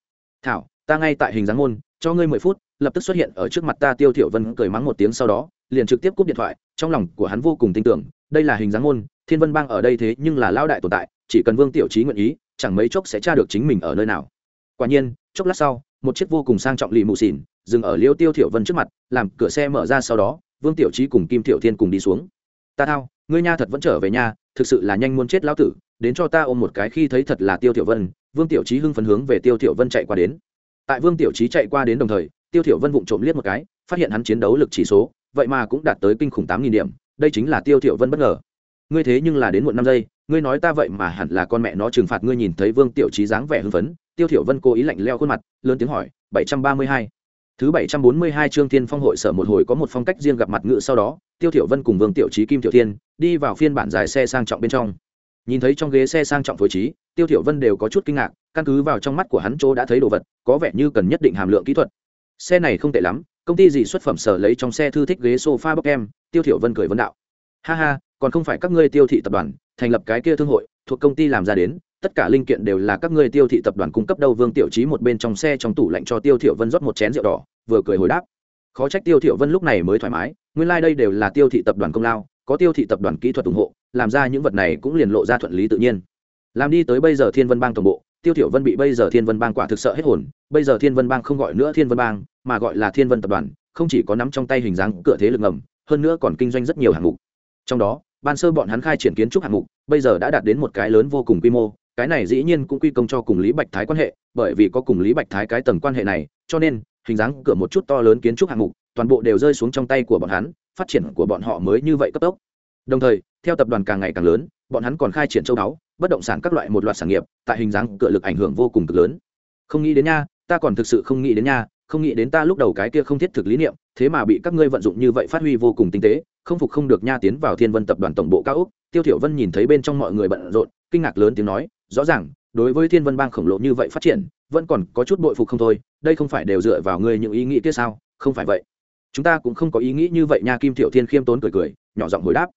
Thảo, ta ngay tại hình dáng môn, cho ngươi mười phút lập tức xuất hiện ở trước mặt ta tiêu thiểu vân cười mắng một tiếng sau đó, liền trực tiếp cúp điện thoại, trong lòng của hắn vô cùng tin tưởng, đây là hình dáng môn, thiên vân bang ở đây thế nhưng là lao đại tồn tại, chỉ cần vương tiểu trí nguyện ý, chẳng mấy chốc sẽ tra được chính mình ở nơi nào. Quả nhiên, chốc lát sau, một chiếc vô cùng sang trọng lì mù xỉn dừng ở liêu tiêu thiểu vân trước mặt, làm cửa xe mở ra sau đó, vương tiểu trí cùng kim tiểu thiên cùng đi xuống. Ta thao, ngươi nha thật vẫn trở về nhà thực sự là nhanh muốn chết lão tử, đến cho ta ôm một cái khi thấy thật là tiêu tiểu vân. Vương tiểu trí hưng phấn hướng về tiêu tiểu vân chạy qua đến. Tại vương tiểu trí chạy qua đến đồng thời tiêu thiểu vân vụng trộm liếc một cái, phát hiện hắn chiến đấu lực chỉ số, vậy mà cũng đạt tới kinh khủng tám nghìn điểm, đây chính là tiêu thiểu vân bất ngờ. Ngươi thế nhưng là đến muộn năm giây, ngươi nói ta vậy mà hẳn là con mẹ nó trừng phạt ngươi nhìn thấy vương tiểu trí dáng vẻ hưng phấn, tiêu thiểu vân cố ý lạnh leo khuôn mặt, lớn tiếng hỏi, bảy trăm ba mươi hai. Thứ bảy trăm bốn mươi hai chương thiên phong hội sở một hồi có một phong cách riêng gặp mặt ngự sau đó, tiêu thiểu vân cùng vương tiểu trí kim tiểu thiên đi vào phiên bản dài xe sang trọng bên trong. Nhìn thấy trong ghế xe sang trọng phối trí, tiêu thiểu vân đều có chút kinh ngạc, căn cứ vào trong mắt của hắn chỗ đã thấy đồ vật, có vẻ như cần nhất định hàm lượng kỹ thuật xe này không tệ lắm, công ty gì xuất phẩm sở lấy trong xe thư thích ghế sofa bọc em, tiêu thiểu vân cười vấn đạo. Ha ha, còn không phải các ngươi tiêu thị tập đoàn, thành lập cái kia thương hội, thuộc công ty làm ra đến, tất cả linh kiện đều là các ngươi tiêu thị tập đoàn cung cấp đâu, vương tiểu trí một bên trong xe trong tủ lạnh cho tiêu thiểu vân rót một chén rượu đỏ, vừa cười hồi đáp. Khó trách tiêu thiểu vân lúc này mới thoải mái, nguyên lai like đây đều là tiêu thị tập đoàn công lao, có tiêu thị tập đoàn kỹ thuật ủng hộ, làm ra những vật này cũng liền lộ ra thuận lý tự nhiên. Làm đi tới bây giờ thiên vân bang tổng bộ tiêu Tiểu vân bị bây giờ thiên vân bang quả thực sợ hết hồn, bây giờ thiên vân bang không gọi nữa thiên vân bang, mà gọi là thiên vân tập đoàn, không chỉ có nắm trong tay hình dáng cửa thế lực ngầm, hơn nữa còn kinh doanh rất nhiều hạng mục. Trong đó, ban sơ bọn hắn khai triển kiến trúc hạng mục, bây giờ đã đạt đến một cái lớn vô cùng quy mô, cái này dĩ nhiên cũng quy công cho cùng lý bạch thái quan hệ, bởi vì có cùng lý bạch thái cái tầng quan hệ này, cho nên, hình dáng cửa một chút to lớn kiến trúc hạng mục, toàn bộ đều rơi xuống trong tay của bọn hắn, phát triển của bọn họ mới như vậy cấp tốc. Đồng thời, theo tập đoàn càng ngày càng lớn, bọn hắn còn khai triển châu đáo bất động sản các loại một loạt sản nghiệp, tại hình dáng cựa lực ảnh hưởng vô cùng cực lớn. Không nghĩ đến nha, ta còn thực sự không nghĩ đến nha, không nghĩ đến ta lúc đầu cái kia không thiết thực lý niệm, thế mà bị các ngươi vận dụng như vậy phát huy vô cùng tinh tế, không phục không được nha tiến vào thiên vân tập đoàn tổng bộ cao úc tiêu thiểu vân nhìn thấy bên trong mọi người bận rộn, kinh ngạc lớn tiếng nói, rõ ràng, đối với thiên vân bang khổng lồ như vậy phát triển, vẫn còn có chút bội phục không thôi, đây không phải đều dựa vào ngươi những ý nghĩ kia sao? Không phải vậy. Chúng ta cũng không có ý nghĩ như vậy nha. Kim thiểu thiên khiêm tốn cười cười, nhỏ giọng hồi đáp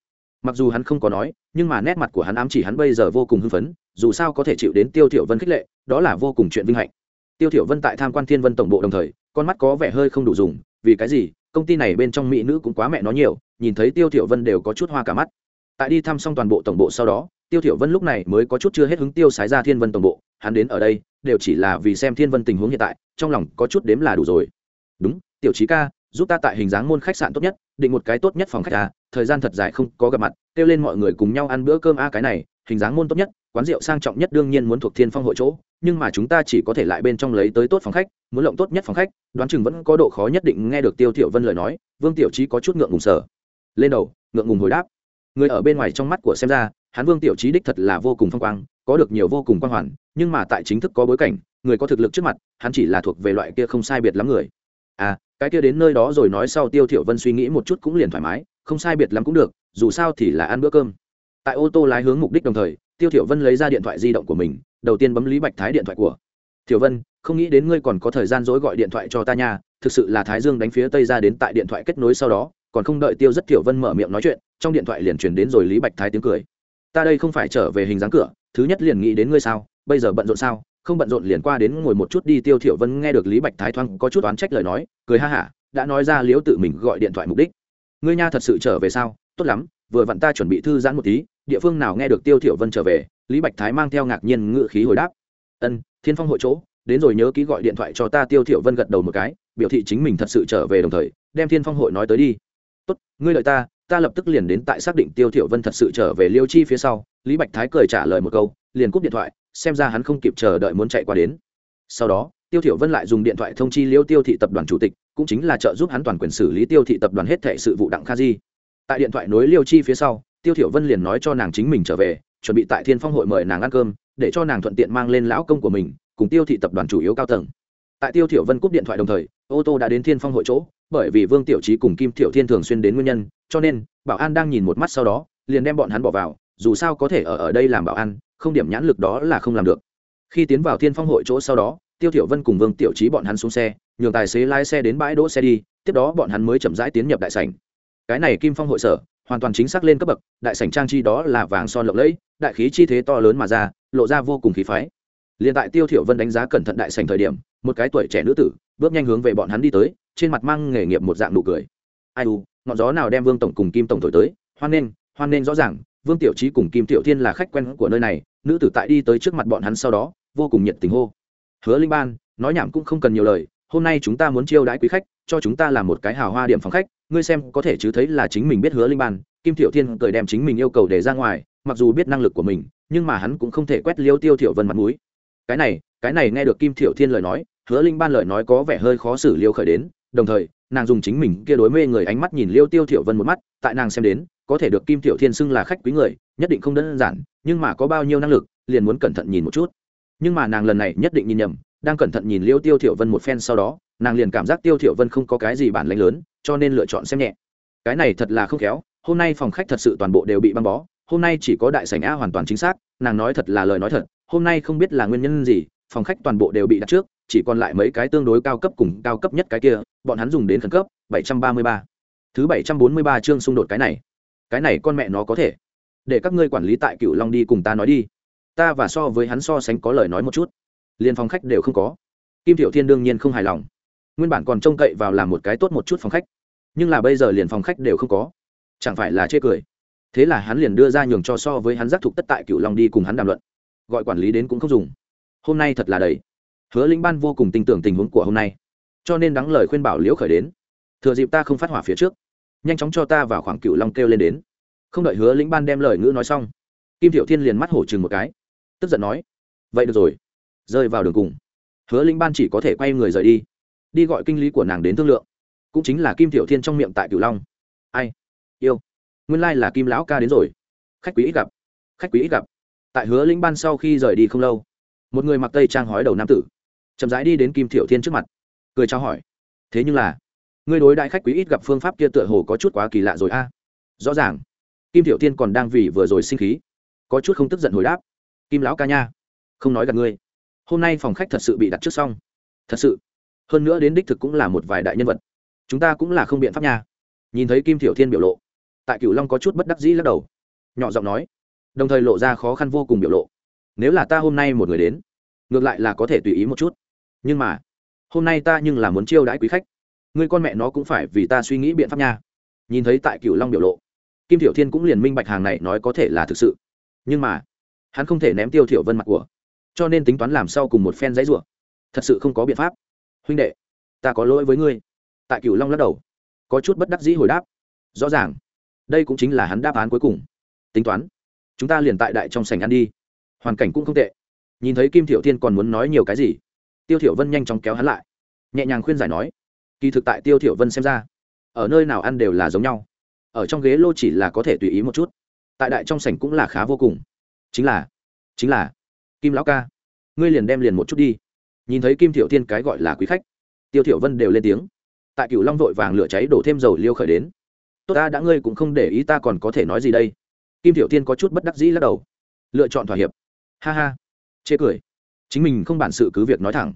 mặc dù hắn không có nói, nhưng mà nét mặt của hắn ám chỉ hắn bây giờ vô cùng hưng phấn, dù sao có thể chịu đến tiêu thiểu vân khích lệ, đó là vô cùng chuyện vinh hạnh. Tiêu thiểu vân tại tham quan thiên vân tổng bộ đồng thời, con mắt có vẻ hơi không đủ dùng, vì cái gì, công ty này bên trong mỹ nữ cũng quá mẹ nó nhiều, nhìn thấy tiêu thiểu vân đều có chút hoa cả mắt. Tại đi thăm xong toàn bộ tổng bộ sau đó, tiêu thiểu vân lúc này mới có chút chưa hết hứng tiêu sái ra thiên vân tổng bộ, hắn đến ở đây, đều chỉ là vì xem thiên vân tình huống hiện tại, trong lòng có chút đếm là đủ rồi. Đúng, tiểu trí ca, giúp ta tại hình dáng môn khách sạn tốt nhất, định một cái tốt nhất phòng khách à thời gian thật dài không có gặp mặt, kêu lên mọi người cùng nhau ăn bữa cơm a cái này, hình dáng môn tốt nhất, quán rượu sang trọng nhất đương nhiên muốn thuộc thiên phong hội chỗ, nhưng mà chúng ta chỉ có thể lại bên trong lấy tới tốt phòng khách, muốn lộng tốt nhất phòng khách, đoán chừng vẫn có độ khó nhất định nghe được tiêu tiểu vân lời nói, vương tiểu trí có chút ngượng ngùng sở lên đầu, ngượng ngùng hồi đáp. Người ở bên ngoài trong mắt của xem ra, hắn vương tiểu trí đích thật là vô cùng phong quang, có được nhiều vô cùng quan hoàn, nhưng mà tại chính thức có bối cảnh, người có thực lực trước mặt, hắn chỉ là thuộc về loại kia không sai biệt lắm người. À cái kia đến nơi đó rồi nói sau tiêu thiểu vân suy nghĩ một chút cũng liền thoải mái không sai biệt lắm cũng được, dù sao thì là ăn bữa cơm. Tại ô tô lái hướng mục đích đồng thời, tiêu thiểu vân lấy ra điện thoại di động của mình, đầu tiên bấm lý bạch thái điện thoại của. Thiểu vân, không nghĩ đến ngươi còn có thời gian dối gọi điện thoại cho ta nha, thực sự là thái dương đánh phía tây ra đến tại điện thoại kết nối sau đó, còn không đợi tiêu rất thiểu vân mở miệng nói chuyện, trong điện thoại liền truyền đến rồi lý bạch thái tiếng cười. Ta đây không phải trở về hình dáng cửa, thứ nhất liền nghĩ đến ngươi sao, bây giờ bận rộn sao? Không bận rộn liền qua đến ngồi một chút đi, tiêu thiểu vân nghe được lý bạch thái thoáng có chút oán trách lời nói, cười ha hả, đã nói ra liếu tự mình gọi điện thoại mục đích ngươi nha thật sự trở về sao? Tốt lắm, vừa vặn ta chuẩn bị thư giãn một tí, địa phương nào nghe được tiêu thiểu vân trở về? Lý bạch thái mang theo ngạc nhiên ngựa khí hồi đáp. Ân, thiên phong hội chỗ, đến rồi nhớ ký gọi điện thoại cho ta, tiêu thiểu vân gật đầu một cái, biểu thị chính mình thật sự trở về đồng thời, đem thiên phong hội nói tới đi. Tốt, ngươi lợi ta ta lập tức liền đến tại xác định tiêu thiểu vân thật sự trở về liêu chi phía sau. Lý bạch thái cười trả lời một câu, liền cúp điện thoại, xem ra hắn không kịp chờ đợi muốn chạy qua đến. Sau đó, tiêu thiểu vân lại dùng điện thoại thông chi liêu tiêu thị tập đoàn chủ tịch cũng chính là trợ giúp hắn toàn quyền xử lý tiêu thị tập đoàn hết thệ sự vụ đặng kha di. Tại điện thoại nối liêu chi phía sau, tiêu thiểu vân liền nói cho nàng chính mình trở về, chuẩn bị tại thiên phong hội mời nàng ăn cơm, để cho nàng thuận tiện mang lên lão công của mình, cùng tiêu thị tập đoàn chủ yếu cao tầng. Tại tiêu thiểu vân cúp điện thoại đồng thời, ô tô đã đến thiên phong hội chỗ, bởi vì vương tiểu trí cùng kim tiểu thiên thường xuyên đến nguyên nhân, cho nên, bảo an đang nhìn một mắt sau đó, liền đem bọn hắn bỏ vào, dù sao có thể ở ở đây làm bảo an, không điểm nhãn lực đó là không làm được. Khi tiến vào thiên phong hội chỗ sau đó, tiêu thiểu vân cùng vương tiểu trí bọn hắn xuống xe nhường tài xế lái xe đến bãi đỗ xe đi tiếp đó bọn hắn mới chậm rãi tiến nhập đại sảnh. Cái này kim phong hội sở hoàn toàn chính xác lên cấp bậc đại sảnh trang chi đó là vàng son lộng lẫy đại khí chi thế to lớn mà ra lộ ra vô cùng khí phái. Liền tại tiêu thiểu vân đánh giá cẩn thận đại sảnh thời điểm một cái tuổi trẻ nữ tử bước nhanh hướng về bọn hắn đi tới trên mặt mang nghề nghiệp một dạng nụ cười. Ai u ngọn gió nào đem vương tổng cùng kim tổng thổi tới? Hoan nên, hoan nên rõ ràng vương tiểu trí cùng kim tiểu thiên là khách quen của nơi này nữ tử tại đi tới trước mặt bọn hắn sau đó vô cùng nhiệt tình hô. Hứa linh ban nói nhảm cũng không cần nhiều lời hôm nay chúng ta muốn chiêu đãi quý khách, cho chúng ta làm một cái hào hoa điểm phòng khách, ngươi xem có thể chứ thấy là chính mình biết hứa linh ban, kim tiểu thiên cười đem chính mình yêu cầu để ra ngoài, mặc dù biết năng lực của mình, nhưng mà hắn cũng không thể quét liêu tiêu thiểu vân mặt mũi. Cái này cái này nghe được kim Tiểu thiên lời nói, hứa linh ban lời nói có vẻ hơi khó xử liêu khởi đến, đồng thời, nàng dùng chính mình kia đối mê người ánh mắt nhìn liêu tiêu thiểu vân một mắt, tại nàng xem đến, có thể được kim Tiểu thiên xưng là khách quý người, nhất định không đơn giản, nhưng mà có bao nhiêu năng lực, liền muốn cẩn thận nhìn một chút. Nhưng mà nàng lần này nhất định nhìn nhầm đang cẩn thận nhìn liêu tiêu thiểu vân một phen sau đó, nàng liền cảm giác tiêu thiểu vân không có cái gì bản lĩnh lớn, cho nên lựa chọn xem nhẹ. Cái này thật là không khéo, hôm nay phòng khách thật sự toàn bộ đều bị băng bó, hôm nay chỉ có đại sảnh a hoàn toàn chính xác, nàng nói thật là lời nói thật, hôm nay không biết là nguyên nhân gì, phòng khách toàn bộ đều bị đặt trước, chỉ còn lại mấy cái tương đối cao cấp cùng cao cấp nhất cái kia, bọn hắn dùng đến khẩn cấp 733. thứ 743 chương xung đột cái này. Cái này con mẹ nó có thể. Để các ngươi quản lý tại cựu long đi cùng ta nói đi. Ta và so với hắn so sánh có lời nói một chút liền phòng khách đều không có. Kim tiểu thiên đương nhiên không hài lòng. Nguyên bản còn trông cậy vào làm một cái tốt một chút phòng khách, nhưng là bây giờ liền phòng khách đều không có. Chẳng phải là chê cười. Thế là hắn liền đưa ra nhường cho so với hắn giác thục tất tại cựu long đi cùng hắn đàm luận. Gọi quản lý đến cũng không dùng. Hôm nay thật là đầy. Hứa lĩnh ban vô cùng tin tưởng tình huống của hôm nay. Cho nên đắng lời khuyên bảo liễu khởi đến. Thừa dịp ta không phát hỏa phía trước, nhanh chóng cho ta vào khoảng cựu long kêu lên đến. Không đợi hứa lĩnh ban đem lời ngữ nói xong, kim thiệu thiên liền mắt hổ chừng một cái, tức giận nói, vậy được rồi rơi vào đường cùng. Hứa linh ban chỉ có thể quay người rời đi. Đi gọi kinh lý của nàng đến thương lượng. Cũng chính là kim tiểu thiên trong miệng tại cửu long. Ai? Yêu. Nguyên lai là kim lão ca đến rồi. Khách quý ít gặp. Khách quý ít gặp. Tại hứa linh ban sau khi rời đi không lâu, một người mặc tây trang hói đầu nam tử, chậm rãi đi đến kim tiểu thiên trước mặt, cười trao hỏi. Thế nhưng là người đối đại khách quý ít gặp phương pháp kia tựa hồ có chút quá kỳ lạ rồi a. Rõ ràng, kim tiểu thiên còn đang vì vừa rồi sinh khí, có chút không tức giận hồi đáp. Kim lão ca nha, không nói gặp ngươi hôm nay phòng khách thật sự bị đặt trước xong. Thật sự. Hơn nữa đến đích thực cũng là một vài đại nhân vật. Chúng ta cũng là không biện pháp nha. Nhìn thấy kim thiểu thiên biểu lộ, tại cửu long có chút bất đắc dĩ lắc đầu. Nhỏ giọng nói, đồng thời lộ ra khó khăn vô cùng biểu lộ. Nếu là ta hôm nay một người đến, ngược lại là có thể tùy ý một chút. Nhưng mà, hôm nay ta nhưng là muốn chiêu đãi quý khách. Người con mẹ nó cũng phải vì ta suy nghĩ biện pháp nha. Nhìn thấy tại cửu long biểu lộ, kim thiểu thiên cũng liền minh bạch hàng này nói có thể là thực sự. Nhưng mà, hắn không thể ném tiêu thiểu vân mặt của cho nên tính toán làm sau cùng một phen giấy rủa. Thật sự không có biện pháp. Huynh đệ, ta có lỗi với ngươi. Tại cửu long lắc đầu, có chút bất đắc dĩ hồi đáp. Rõ ràng, đây cũng chính là hắn đáp án cuối cùng. Tính toán, chúng ta liền tại đại trong sảnh ăn đi. Hoàn cảnh cũng không tệ. Nhìn thấy kim thiểu thiên còn muốn nói nhiều cái gì, tiêu thiểu vân nhanh chóng kéo hắn lại. Nhẹ nhàng khuyên giải nói, kỳ thực tại tiêu thiểu vân xem ra, ở nơi nào ăn đều là giống nhau. Ở trong ghế lô chỉ là có thể tùy ý một chút. Tại đại trong sảnh cũng là khá vô cùng. Chính là chính là kim lão ca, ngươi liền đem liền một chút đi. Nhìn thấy kim thiểu thiên cái gọi là quý khách, tiêu thiểu vân đều lên tiếng. Tại cửu long vội vàng lửa cháy đổ thêm dầu liêu khởi đến. Tốt ta đã, ngươi cũng không để ý ta còn có thể nói gì đây. Kim thiểu thiên có chút bất đắc dĩ lắc đầu. Lựa chọn thỏa hiệp. Ha ha. Chê cười. Chính mình không bản sự cứ việc nói thẳng.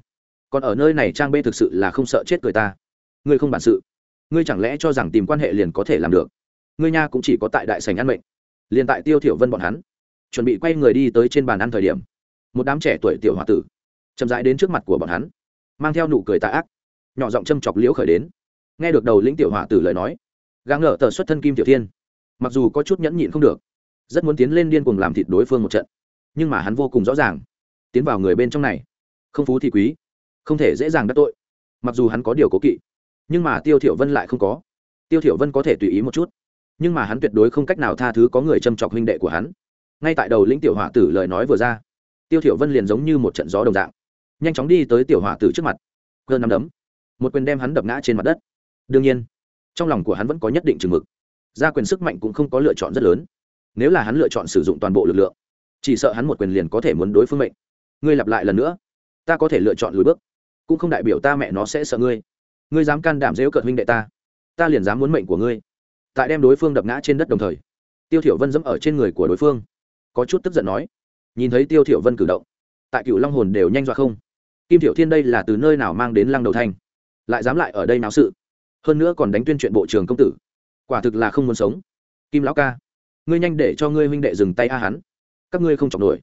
Còn ở nơi này trang bê thực sự là không sợ chết cười ta. Ngươi không bản sự. Ngươi chẳng lẽ cho rằng tìm quan hệ liền có thể làm được? Ngươi nha cũng chỉ có tại đại sành ăn mệnh. Liền tại tiêu thiểu vân bọn hắn, chuẩn bị quay người đi tới trên bàn ăn thời điểm một đám trẻ tuổi tiểu h o a tử, chậm rãi đến trước mặt của bọn hắn, mang theo nụ cười tạ ác, nhỏ giọng châm chọc liễu khởi đến. Nghe được đầu lĩnh tiểu h o a tử lời nói, gã ngờ tờ xuất thân kim tiểu thiên, mặc dù có chút nhẫn nhịn không được, rất muốn tiến lên điên cùng làm thịt đối phương một trận, nhưng mà hắn vô cùng rõ ràng, tiến vào người bên trong này, không phú thì quý, không thể dễ dàng đắc tội, mặc dù hắn có điều cố kỵ, nhưng mà tiêu thiểu vân lại không có. Tiêu thiểu vân có thể tùy ý một chút, nhưng mà hắn tuyệt đối không cách nào tha thứ có người châm chọc huynh đệ của hắn. Ngay tại đầu lĩnh tiểu hỏa tử lời nói vừa ra tiêu thiểu vân liền giống như một trận gió đồng dạng, nhanh chóng đi tới tiểu hỏa tử trước mặt gơ nắm đấm, một quyền đem hắn đập ngã trên mặt đất. Đương nhiên, trong lòng của hắn vẫn có nhất định chừng mực, gia quyền sức mạnh cũng không có lựa chọn rất lớn. Nếu là hắn lựa chọn sử dụng toàn bộ lực lượng, chỉ sợ hắn một quyền liền có thể muốn đối phương mệnh. Ngươi lặp lại lần nữa, ta có thể lựa chọn lùi bước, cũng không đại biểu ta mẹ nó sẽ sợ ngươi. Ngươi dám can đảm dễu cợt huynh đệ ta ta liền dám muốn mệnh của ngươi. Tại đem đối phương đập ngã trên đất đồng thời, tiêu thiểu vân dẫm ở trên người của đối phương, có chút tức giận nói nhìn thấy tiêu thiểu vân cử động, tại cựu long hồn đều nhanh dọa không. Kim thiểu thiên đây là từ nơi nào mang đến lăng đầu thanh lại dám lại ở đây náo sự? Hơn nữa còn đánh tuyên chuyện bộ trưởng công tử. Quả thực là không muốn sống. Kim lão ca, ngươi nhanh để cho ngươi huynh đệ dừng tay a hắn. Các ngươi không chọc nổi.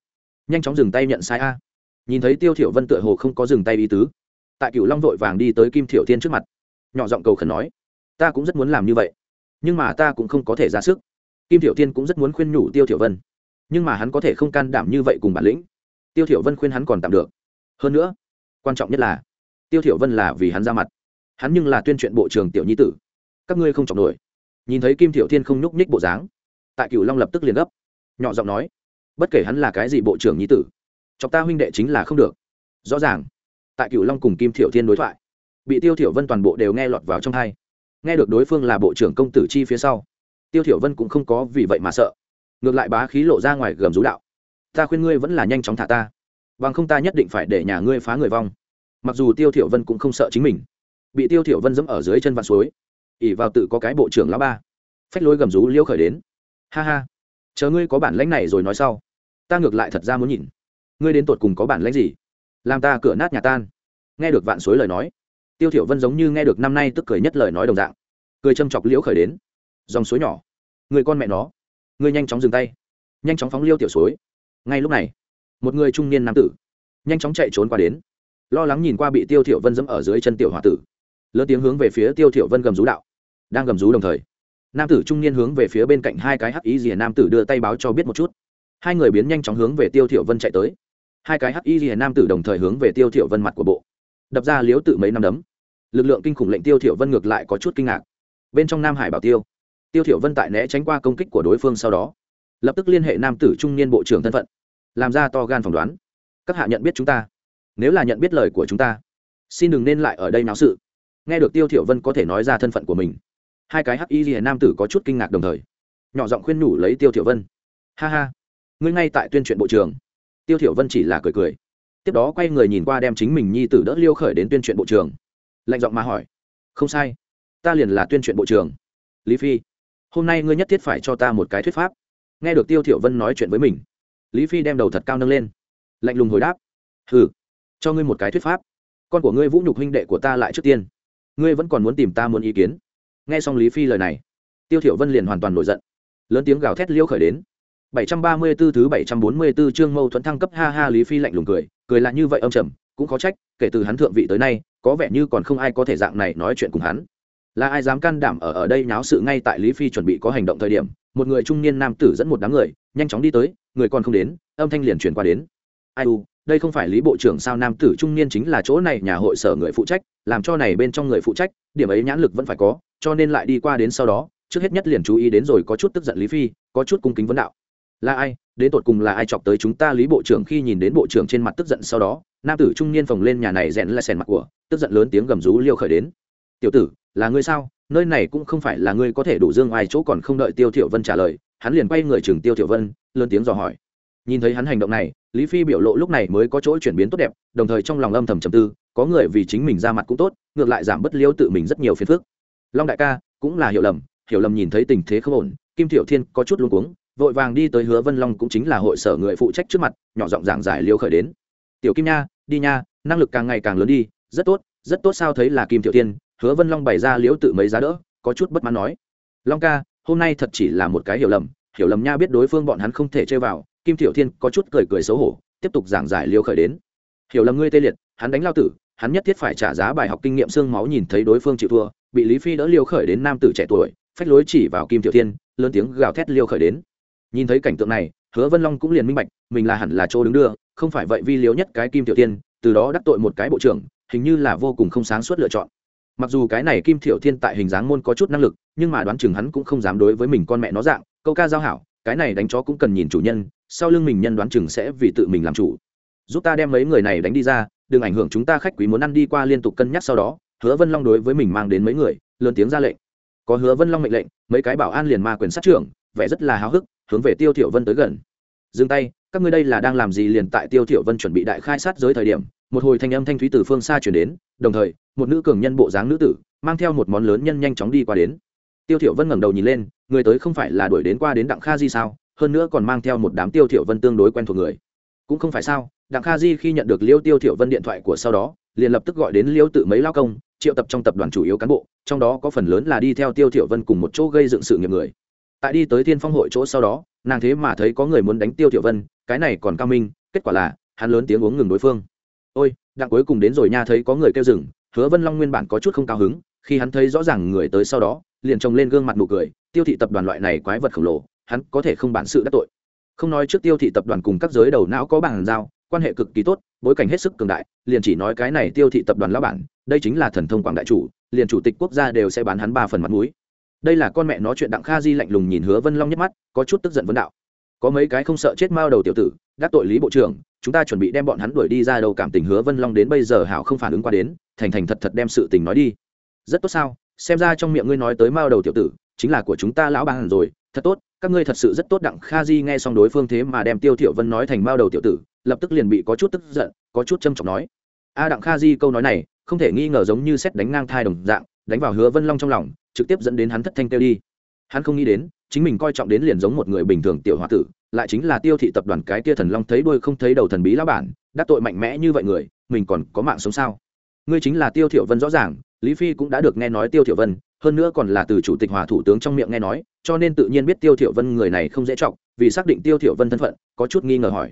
Nhanh chóng dừng tay nhận sai a. Nhìn thấy tiêu thiểu vân tựa hồ không có dừng tay ý tứ, tại cựu long vội vàng đi tới kim thiểu thiên trước mặt, nhỏ giọng cầu khẩn nói, ta cũng rất muốn làm như vậy, nhưng mà ta cũng không có thể ra sức. Kim thiểu thiên cũng rất muốn khuyên nhủ tiêu thiểu vân nhưng mà hắn có thể không can đảm như vậy cùng bản lĩnh. Tiêu thiểu vân khuyên hắn còn tạm được. Hơn nữa, quan trọng nhất là, tiêu thiểu vân là vì hắn ra mặt. Hắn nhưng là tuyên truyền bộ trưởng tiểu nhi tử. Các ngươi không chọc nổi. Nhìn thấy kim thiểu thiên không nhúc nhích bộ dáng tại cửu long lập tức liền gấp, nhỏ giọng nói, bất kể hắn là cái gì bộ trưởng nhi tử, chọc ta huynh đệ chính là không được. Rõ ràng tại cửu long cùng kim thiểu thiên đối thoại, bị tiêu thiểu vân toàn bộ đều nghe lọt vào trong hai nghe được đối phương là bộ trưởng công tử chi phía sau, tiêu thiểu vân cũng không có vì vậy mà sợ ngược lại bá khí lộ ra ngoài gầm rú đạo. Ta khuyên ngươi vẫn là nhanh chóng thả ta. Bằng không ta nhất định phải để nhà ngươi phá người vong. Mặc dù tiêu thiểu vân cũng không sợ chính mình. Bị tiêu thiểu vân dẫm ở dưới chân vạn suối. Ỉ vào tự có cái bộ trưởng lão ba. Phách lối gầm rú liêu khởi đến. Ha ha. Chờ ngươi có bản lãnh này rồi nói sau. Ta ngược lại thật ra muốn nhìn. Ngươi đến tột cùng có bản lãnh gì? Làm ta cửa nát nhà tan. Nghe được vạn suối lời nói, tiêu thiểu vân giống như nghe được năm nay tức cười nhất lời nói đồng dạng. Cười châm chọc liễu khởi đến. Dòng suối nhỏ. Người con mẹ nó ngươi nhanh chóng dừng tay. Nhanh chóng phóng liêu tiểu suối. Ngay lúc này, một người trung niên nam tử, nhanh chóng chạy trốn qua đến. Lo lắng nhìn qua bị tiêu thiểu vân dẫm ở dưới chân tiểu hòa tử. Lớn tiếng hướng về phía tiêu thiểu vân gầm rú đạo. Đang gầm rú đồng thời, nam tử trung niên hướng về phía bên cạnh hai cái hắc y rìa nam tử đưa tay báo cho biết một chút. Hai người biến nhanh chóng hướng về tiêu thiểu vân chạy tới. Hai cái hắc y rìa nam tử đồng thời hướng về tiêu thiểu vân mặt của bộ. Đập ra liếu tự mấy năm đấm. Lực lượng kinh khủng lệnh tiêu thiểu vân ngược lại có chút kinh ngạc. Bên trong nam hải bảo tiêu tiêu thiểu vân tại né tránh qua công kích của đối phương sau đó, lập tức liên hệ nam tử trung niên bộ trưởng thân phận, làm ra to gan phỏng đoán. Các hạ nhận biết chúng ta. Nếu là nhận biết lời của chúng ta, xin đừng nên lại ở đây náo sự. Nghe được tiêu thiểu vân có thể nói ra thân phận của mình, hai cái hắc y lìa nam tử có chút kinh ngạc đồng thời, nhỏ giọng khuyên nhủ lấy tiêu thiểu vân. Ha ha, ngươi ngay tại tuyên truyền bộ trưởng. Tiêu thiểu vân chỉ là cười cười. Tiếp đó quay người nhìn qua đem chính mình nhi tử đỡ liêu khởi đến tuyên truyền bộ trưởng. Lạnh giọng mà hỏi, không sai, ta liền là tuyên truyền bộ trưởng. Lý phi hôm nay ngươi nhất thiết phải cho ta một cái thuyết pháp. Nghe được tiêu thiểu vân nói chuyện với mình, lý phi đem đầu thật cao nâng lên, lạnh lùng hồi đáp, hừ, cho ngươi một cái thuyết pháp. Con của ngươi vũ nhục huynh đệ của ta lại trước tiên. Ngươi vẫn còn muốn tìm ta muốn ý kiến. Nghe xong lý phi lời này, tiêu thiểu vân liền hoàn toàn nổi giận, lớn tiếng gào thét liêu khởi đến. 734 thứ 744 chương mâu thuẫn thăng cấp, ha ha, lý phi lạnh lùng cười cười là như vậy âm trầm, cũng khó trách, kể từ hắn thượng vị tới nay, có vẻ như còn không ai có thể dạng này nói chuyện cùng hắn là ai dám can đảm ở ở đây náo sự ngay tại lý phi chuẩn bị có hành động thời điểm, một người trung niên nam tử dẫn một đám người, nhanh chóng đi tới, người còn không đến, âm thanh liền truyền qua đến. Ai u, đây không phải lý bộ trưởng sao, nam tử trung niên chính là chỗ này nhà hội sở người phụ trách, làm cho này bên trong người phụ trách, điểm ấy nhãn lực vẫn phải có, cho nên lại đi qua đến sau đó, trước hết nhất liền chú ý đến rồi có chút tức giận lý phi, có chút cung kính vấn đạo. Là ai, đến tột cùng là ai chọc tới chúng ta lý bộ trưởng khi nhìn đến bộ trưởng trên mặt tức giận sau đó, nam tử trung niên phồng lên nhà này rẽn lại sèn mặt của, tức giận lớn tiếng gầm rú liêu khởi đến. Tiểu tử là ngươi sao? Nơi này cũng không phải là ngươi có thể đủ dương ai chỗ còn không đợi tiêu thiểu vân trả lời, hắn liền quay người chừng tiêu thiểu vân, lớn tiếng dò hỏi. Nhìn thấy hắn hành động này, lý phi biểu lộ lúc này mới có chỗ chuyển biến tốt đẹp, đồng thời trong lòng âm thầm trầm tư, có người vì chính mình ra mặt cũng tốt, ngược lại giảm bất liêu tự mình rất nhiều phiền phức. Long đại ca, cũng là hiểu lầm hiểu lầm nhìn thấy tình thế không ổn, kim thiểu thiên có chút luống cuống, vội vàng đi tới hứa vân long cũng chính là hội sở người phụ trách trước mặt, nhỏ giọng giảng giải liêu khởi đến. Tiểu kim nha, đi nha, năng lực càng ngày càng lớn đi, rất tốt rất tốt sao thấy là kim thiểu thiên hứa vân long bày ra liễu tự mấy giá đỡ, có chút bất mãn nói. Long ca, hôm nay thật chỉ là một cái hiểu lầm hiểu lầm nha biết đối phương bọn hắn không thể chơi vào, kim Tiểu thiên có chút cười cười xấu hổ, tiếp tục giảng giải liêu khởi đến. Hiểu lầm ngươi tê liệt, hắn đánh lao tử, hắn nhất thiết phải trả giá bài học kinh nghiệm xương máu nhìn thấy đối phương chịu thua, bị lý phi đỡ liêu khởi đến nam tử trẻ tuổi, phách lối chỉ vào kim tiểu thiên, lớn tiếng gào thét liêu khởi đến. Nhìn thấy cảnh tượng này, hứa vân long cũng liền minh bạch, mình là hẳn là chỗ đứng đưa, không phải vậy vi liếu nhất cái kim tiểu thiên, từ đó đắc tội một cái bộ trưởng, hình như là vô cùng không sáng suốt lựa chọn mặc dù cái này kim thiểu thiên tại hình dáng môn có chút năng lực, nhưng mà đoán chừng hắn cũng không dám đối với mình con mẹ nó dạng, câu ca giao hảo, cái này đánh chó cũng cần nhìn chủ nhân, sau lưng mình nhân đoán chừng sẽ vì tự mình làm chủ. Giúp ta đem mấy người này đánh đi ra, đừng ảnh hưởng chúng ta khách quý muốn ăn đi qua liên tục cân nhắc sau đó, hứa vân long đối với mình mang đến mấy người, lớn tiếng ra lệnh. Có hứa vân long mệnh lệnh, mấy cái bảo an liền ma quyền sát trưởng, vẻ rất là háo hức, hướng về tiêu thiểu vân tới gần. Dừng tay, các ngươi đây là đang làm gì liền tại tiêu thiểu vân chuẩn bị đại khai sát giới thời điểm một hồi thanh âm thanh thúy từ phương xa truyền đến, đồng thời, một nữ cường nhân bộ dáng nữ tử, mang theo một món lớn nhân nhanh chóng đi qua đến. Tiêu thiểu vân ngẩng đầu nhìn lên, người tới không phải là đuổi đến qua đến đặng kha di sao? Hơn nữa còn mang theo một đám tiêu thiểu vân tương đối quen thuộc người. Cũng không phải sao, đặng kha di khi nhận được liêu tiêu thiểu vân điện thoại của sau đó, liền lập tức gọi đến liêu tự mấy lao công, triệu tập trong tập đoàn chủ yếu cán bộ, trong đó có phần lớn là đi theo tiêu thiểu vân cùng một chỗ gây dựng sự nghiệp người. Tại đi tới thiên phong hội chỗ sau đó, nàng thế mà thấy có người muốn đánh tiêu thiểu vân, cái này còn cao minh, kết quả là, hắn lớn tiếng uống ngừng đối phương ôi, đặng cuối cùng đến rồi nha thấy có người kêu dừng, hứa vân long nguyên bản có chút không cao hứng, khi hắn thấy rõ ràng người tới sau đó, liền trồng lên gương mặt nụ cười, tiêu thị tập đoàn loại này quái vật khổng lồ, hắn có thể không bản sự đắc tội. Không nói trước tiêu thị tập đoàn cùng các giới đầu não có bàn giao, quan hệ cực kỳ tốt, bối cảnh hết sức cường đại, liền chỉ nói cái này tiêu thị tập đoàn lão bản, đây chính là thần thông quảng đại chủ, liền chủ tịch quốc gia đều sẽ bán hắn ba phần mặt mũi. Đây là con mẹ nói chuyện đặng kha di lạnh lùng nhìn hứa vân long nhắc mắt, có chút tức giận vấn đạo có mấy cái không sợ chết mao đầu tiểu tử, đắc tội lý bộ trưởng, chúng ta chuẩn bị đem bọn hắn đuổi đi ra đầu cảm tình hứa vân long đến bây giờ hảo không phản ứng qua đến, thành thành thật thật đem sự tình nói đi. Rất tốt sao? Xem ra trong miệng ngươi nói tới mao đầu tiểu tử, chính là của chúng ta lão bàn rồi. Thật tốt, các ngươi thật sự rất tốt, đặng kha di nghe xong đối phương thế mà đem tiêu thiểu vân nói thành mao đầu tiểu tử, lập tức liền bị có chút tức giận, có chút châm trọng nói. A, đặng kha di, câu nói này, không thể nghi ngờ giống như xét đánh ngang thai đồng dạng, đánh vào hứa vân long trong lòng, trực tiếp dẫn đến hắn thất thanh tiêu đi hắn không nghĩ đến, chính mình coi trọng đến liền giống một người bình thường tiểu h tử, lại chính là tiêu thị tập đoàn cái tia thần long thấy đuôi không thấy đầu thần bí lão bản, đắc tội mạnh mẽ như vậy người, mình còn có mạng sống sao? Ngươi chính là tiêu thiểu vân rõ ràng, lý phi cũng đã được nghe nói tiêu thiểu vân, hơn nữa còn là từ chủ tịch hòa thủ tướng trong miệng nghe nói, cho nên tự nhiên biết tiêu thiểu vân người này không dễ trọng vì xác định tiêu thiểu vân thân phận, có chút nghi ngờ hỏi.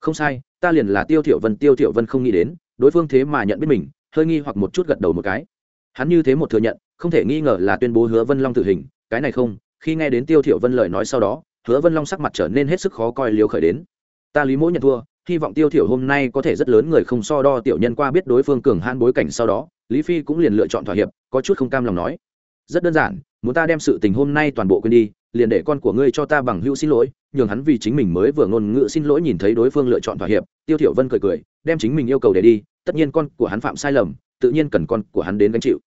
Không sai, ta liền là tiêu thiểu vân, tiêu thiểu vân không nghĩ đến, đối phương thế mà nhận biết mình, hơi nghi hoặc một chút gật đầu một cái. Hắn như thế một thừa nhận, không thể nghi ngờ là tuyên bố hứa vân long tử hình cái này không, khi nghe đến tiêu thiểu vân lời nói sau đó, hứa vân long sắc mặt trở nên hết sức khó coi liều khởi đến. Ta lý mỗ nhận thua, hy vọng tiêu thiểu hôm nay có thể rất lớn người không so đo tiểu nhân qua biết đối phương cường hãn bối cảnh sau đó, lý phi cũng liền lựa chọn thỏa hiệp, có chút không cam lòng nói. Rất đơn giản, muốn ta đem sự tình hôm nay toàn bộ quên đi, liền để con của ngươi cho ta bằng hữu xin lỗi, nhường hắn vì chính mình mới vừa ngôn ngữ xin lỗi nhìn thấy đối phương lựa chọn thỏa hiệp, tiêu thiểu vân cười cười, đem chính mình yêu cầu để đi, tất nhiên con của hắn phạm sai lầm, tự nhiên cần con của hắn đến gánh chịu.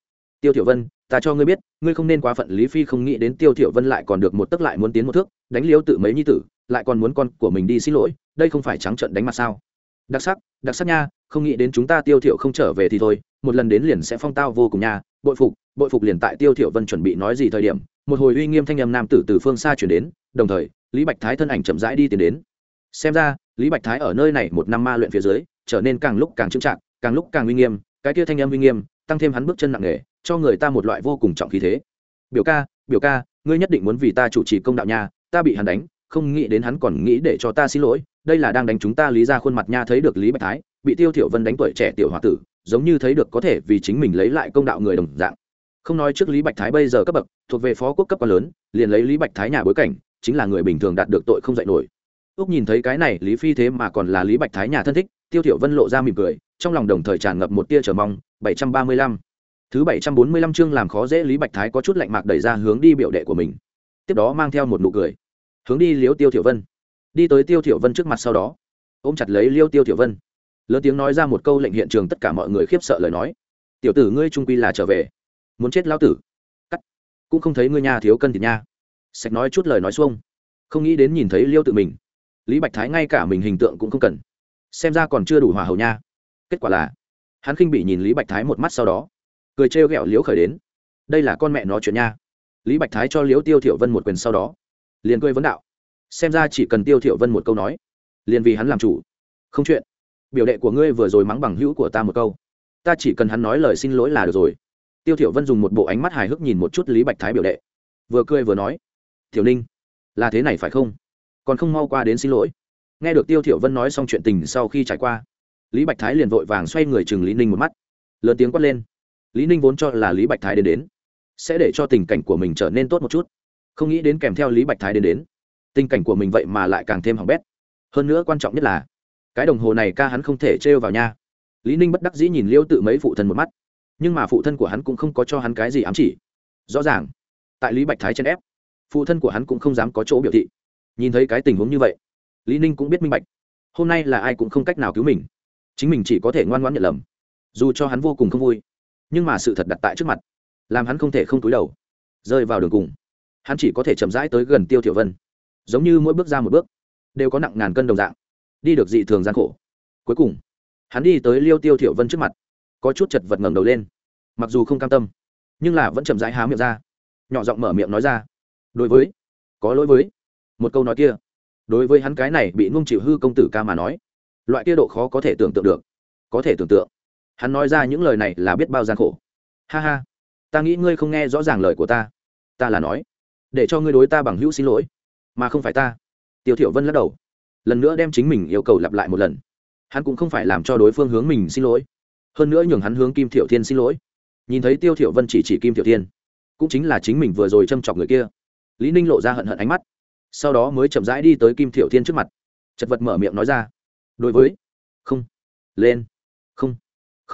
Tiêu thiểu vân ta cho ngươi biết, ngươi không nên quá phận lý phi không nghĩ đến tiêu thiểu vân lại còn được một tức lại muốn tiến một thước, đánh liếu tự mấy nhi tử, lại còn muốn con của mình đi xin lỗi, đây không phải trắng trợn đánh mặt sao? Đặc sắc đặc sắc nha, không nghĩ đến chúng ta tiêu thiểu không trở về thì thôi, một lần đến liền sẽ phong tao vô cùng nha. Bội phục bội phục liền tại tiêu thiểu vân chuẩn bị nói gì thời điểm, một hồi uy nghiêm thanh âm nam tử từ phương xa truyền đến, đồng thời, lý bạch thái thân ảnh chậm rãi đi tiến đến. Xem ra, lý bạch thái ở nơi này một năm ma luyện phía dưới, trở nên càng lúc càng trưng trạng càng lúc càng uy nghiêm, cái kia thanh âm uy nghiêm, tăng thêm hắn bước chân nặng nề cho người ta một loại vô cùng trọng khí thế. Biểu ca biểu ca, ngươi nhất định muốn vì ta chủ trì công đạo nha, ta bị hắn đánh, không nghĩ đến hắn còn nghĩ để cho ta xin lỗi, đây là đang đánh chúng ta lý ra khuôn mặt nha, thấy được lý bạch thái, bị tiêu thiểu vân đánh tuổi trẻ tiểu hòa tử, giống như thấy được có thể vì chính mình lấy lại công đạo người đồng dạng. Không nói trước lý bạch thái bây giờ cấp bậc, thuộc về phó quốc cấp quá lớn, liền lấy lý bạch thái nhà bối cảnh, chính là người bình thường đạt được tội không dạy nổi. Úc nhìn thấy cái này, lý phi thế mà còn là lý bạch thái nhà thân thích, tiêu thiểu vân lộ ra mỉm cười, trong lòng đồng thời tràn ngập một tia chờ mong 735 thứ 745 chương làm khó dễ lý bạch thái có chút lạnh mạc đẩy ra hướng đi biểu đệ của mình. Tiếp đó mang theo một nụ cười. Hướng đi liếu tiêu thiểu vân. Đi tới tiêu thiểu vân trước mặt sau đó, ôm chặt lấy liêu tiêu thiểu vân. Lớn tiếng nói ra một câu lệnh hiện trường tất cả mọi người khiếp sợ lời nói. Tiểu tử ngươi trung quy là trở về. Muốn chết lão tử. Cắt. Cũng không thấy ngươi nhà thiếu cân thịt nha. Sạch nói chút lời nói xuông. Không nghĩ đến nhìn thấy liêu tự mình. Lý bạch thái ngay cả mình hình tượng cũng không cần. Xem ra còn chưa đủ hòa hậu nha. Kết quả là, hắn khinh bị nhìn lý bạch thái một mắt sau đó cười trêu ghẹo liễu khởi đến. Đây là con mẹ nó chuyện nha. Lý bạch thái cho liễu tiêu thiểu vân một quyền sau đó, liền cười vấn đạo. Xem ra chỉ cần tiêu thiểu vân một câu nói, liền vì hắn làm chủ. Không chuyện. Biểu đệ của ngươi vừa rồi mắng bằng hữu của ta một câu. Ta chỉ cần hắn nói lời xin lỗi là được rồi. Tiêu thiểu vân dùng một bộ ánh mắt hài hước nhìn một chút lý bạch thái biểu đệ. Vừa cười vừa nói, tiểu ninh, là thế này phải không? Còn không mau qua đến xin lỗi. Nghe được tiêu thiểu vân nói xong chuyện tình sau khi trải qua, lý bạch thái liền vội vàng xoay người chừng lý ninh một mắt. Lớn tiếng quát lên lý ninh vốn cho là lý bạch thái đến đến, sẽ để cho tình cảnh của mình trở nên tốt một chút. Không nghĩ đến kèm theo lý bạch thái đến đến, tình cảnh của mình vậy mà lại càng thêm hỏng bét. Hơn nữa quan trọng nhất là, cái đồng hồ này ca hắn không thể trêu vào nha. Lý ninh bất đắc dĩ nhìn liêu tự mấy phụ thân một mắt, nhưng mà phụ thân của hắn cũng không có cho hắn cái gì ám chỉ. Rõ ràng, tại lý bạch thái chen ép, phụ thân của hắn cũng không dám có chỗ biểu thị. Nhìn thấy cái tình huống như vậy, lý ninh cũng biết minh bạch, hôm nay là ai cũng không cách nào cứu mình. Chính mình chỉ có thể ngoan ngoãn nhận lầm, dù cho hắn vô cùng không vui nhưng mà sự thật đặt tại trước mặt, làm hắn không thể không túi đầu, rơi vào đường cùng. Hắn chỉ có thể chậm rãi tới gần tiêu thiểu vân, giống như mỗi bước ra một bước, đều có nặng ngàn cân đồng dạng, đi được dị thường gian khổ. Cuối cùng, hắn đi tới liêu tiêu thiểu vân trước mặt, có chút chật vật ngẩng đầu lên, mặc dù không cam tâm, nhưng là vẫn chậm rãi há miệng ra, nhỏ giọng mở miệng nói ra, đối với, có lỗi với. Một câu nói kia, đối với hắn cái này bị nung chịu hư công tử ca mà nói, loại kia độ khó có thể tưởng tượng được, có thể tưởng tượng hắn nói ra những lời này là biết bao gian khổ. Ha ha, ta nghĩ ngươi không nghe rõ ràng lời của ta. Ta là nói, để cho ngươi đối ta bằng hữu xin lỗi, mà không phải ta. Tiêu thiểu vân lắc đầu, lần nữa đem chính mình yêu cầu lặp lại một lần. Hắn cũng không phải làm cho đối phương hướng mình xin lỗi, hơn nữa nhường hắn hướng kim thiểu thiên xin lỗi. Nhìn thấy tiêu thiểu vân chỉ chỉ kim thiểu thiên, cũng chính là chính mình vừa rồi châm chọc người kia. Lý ninh lộ ra hận hận ánh mắt, sau đó mới chậm rãi đi tới kim thiểu thiên trước mặt, chật vật mở miệng nói ra, đối với, không, lên, không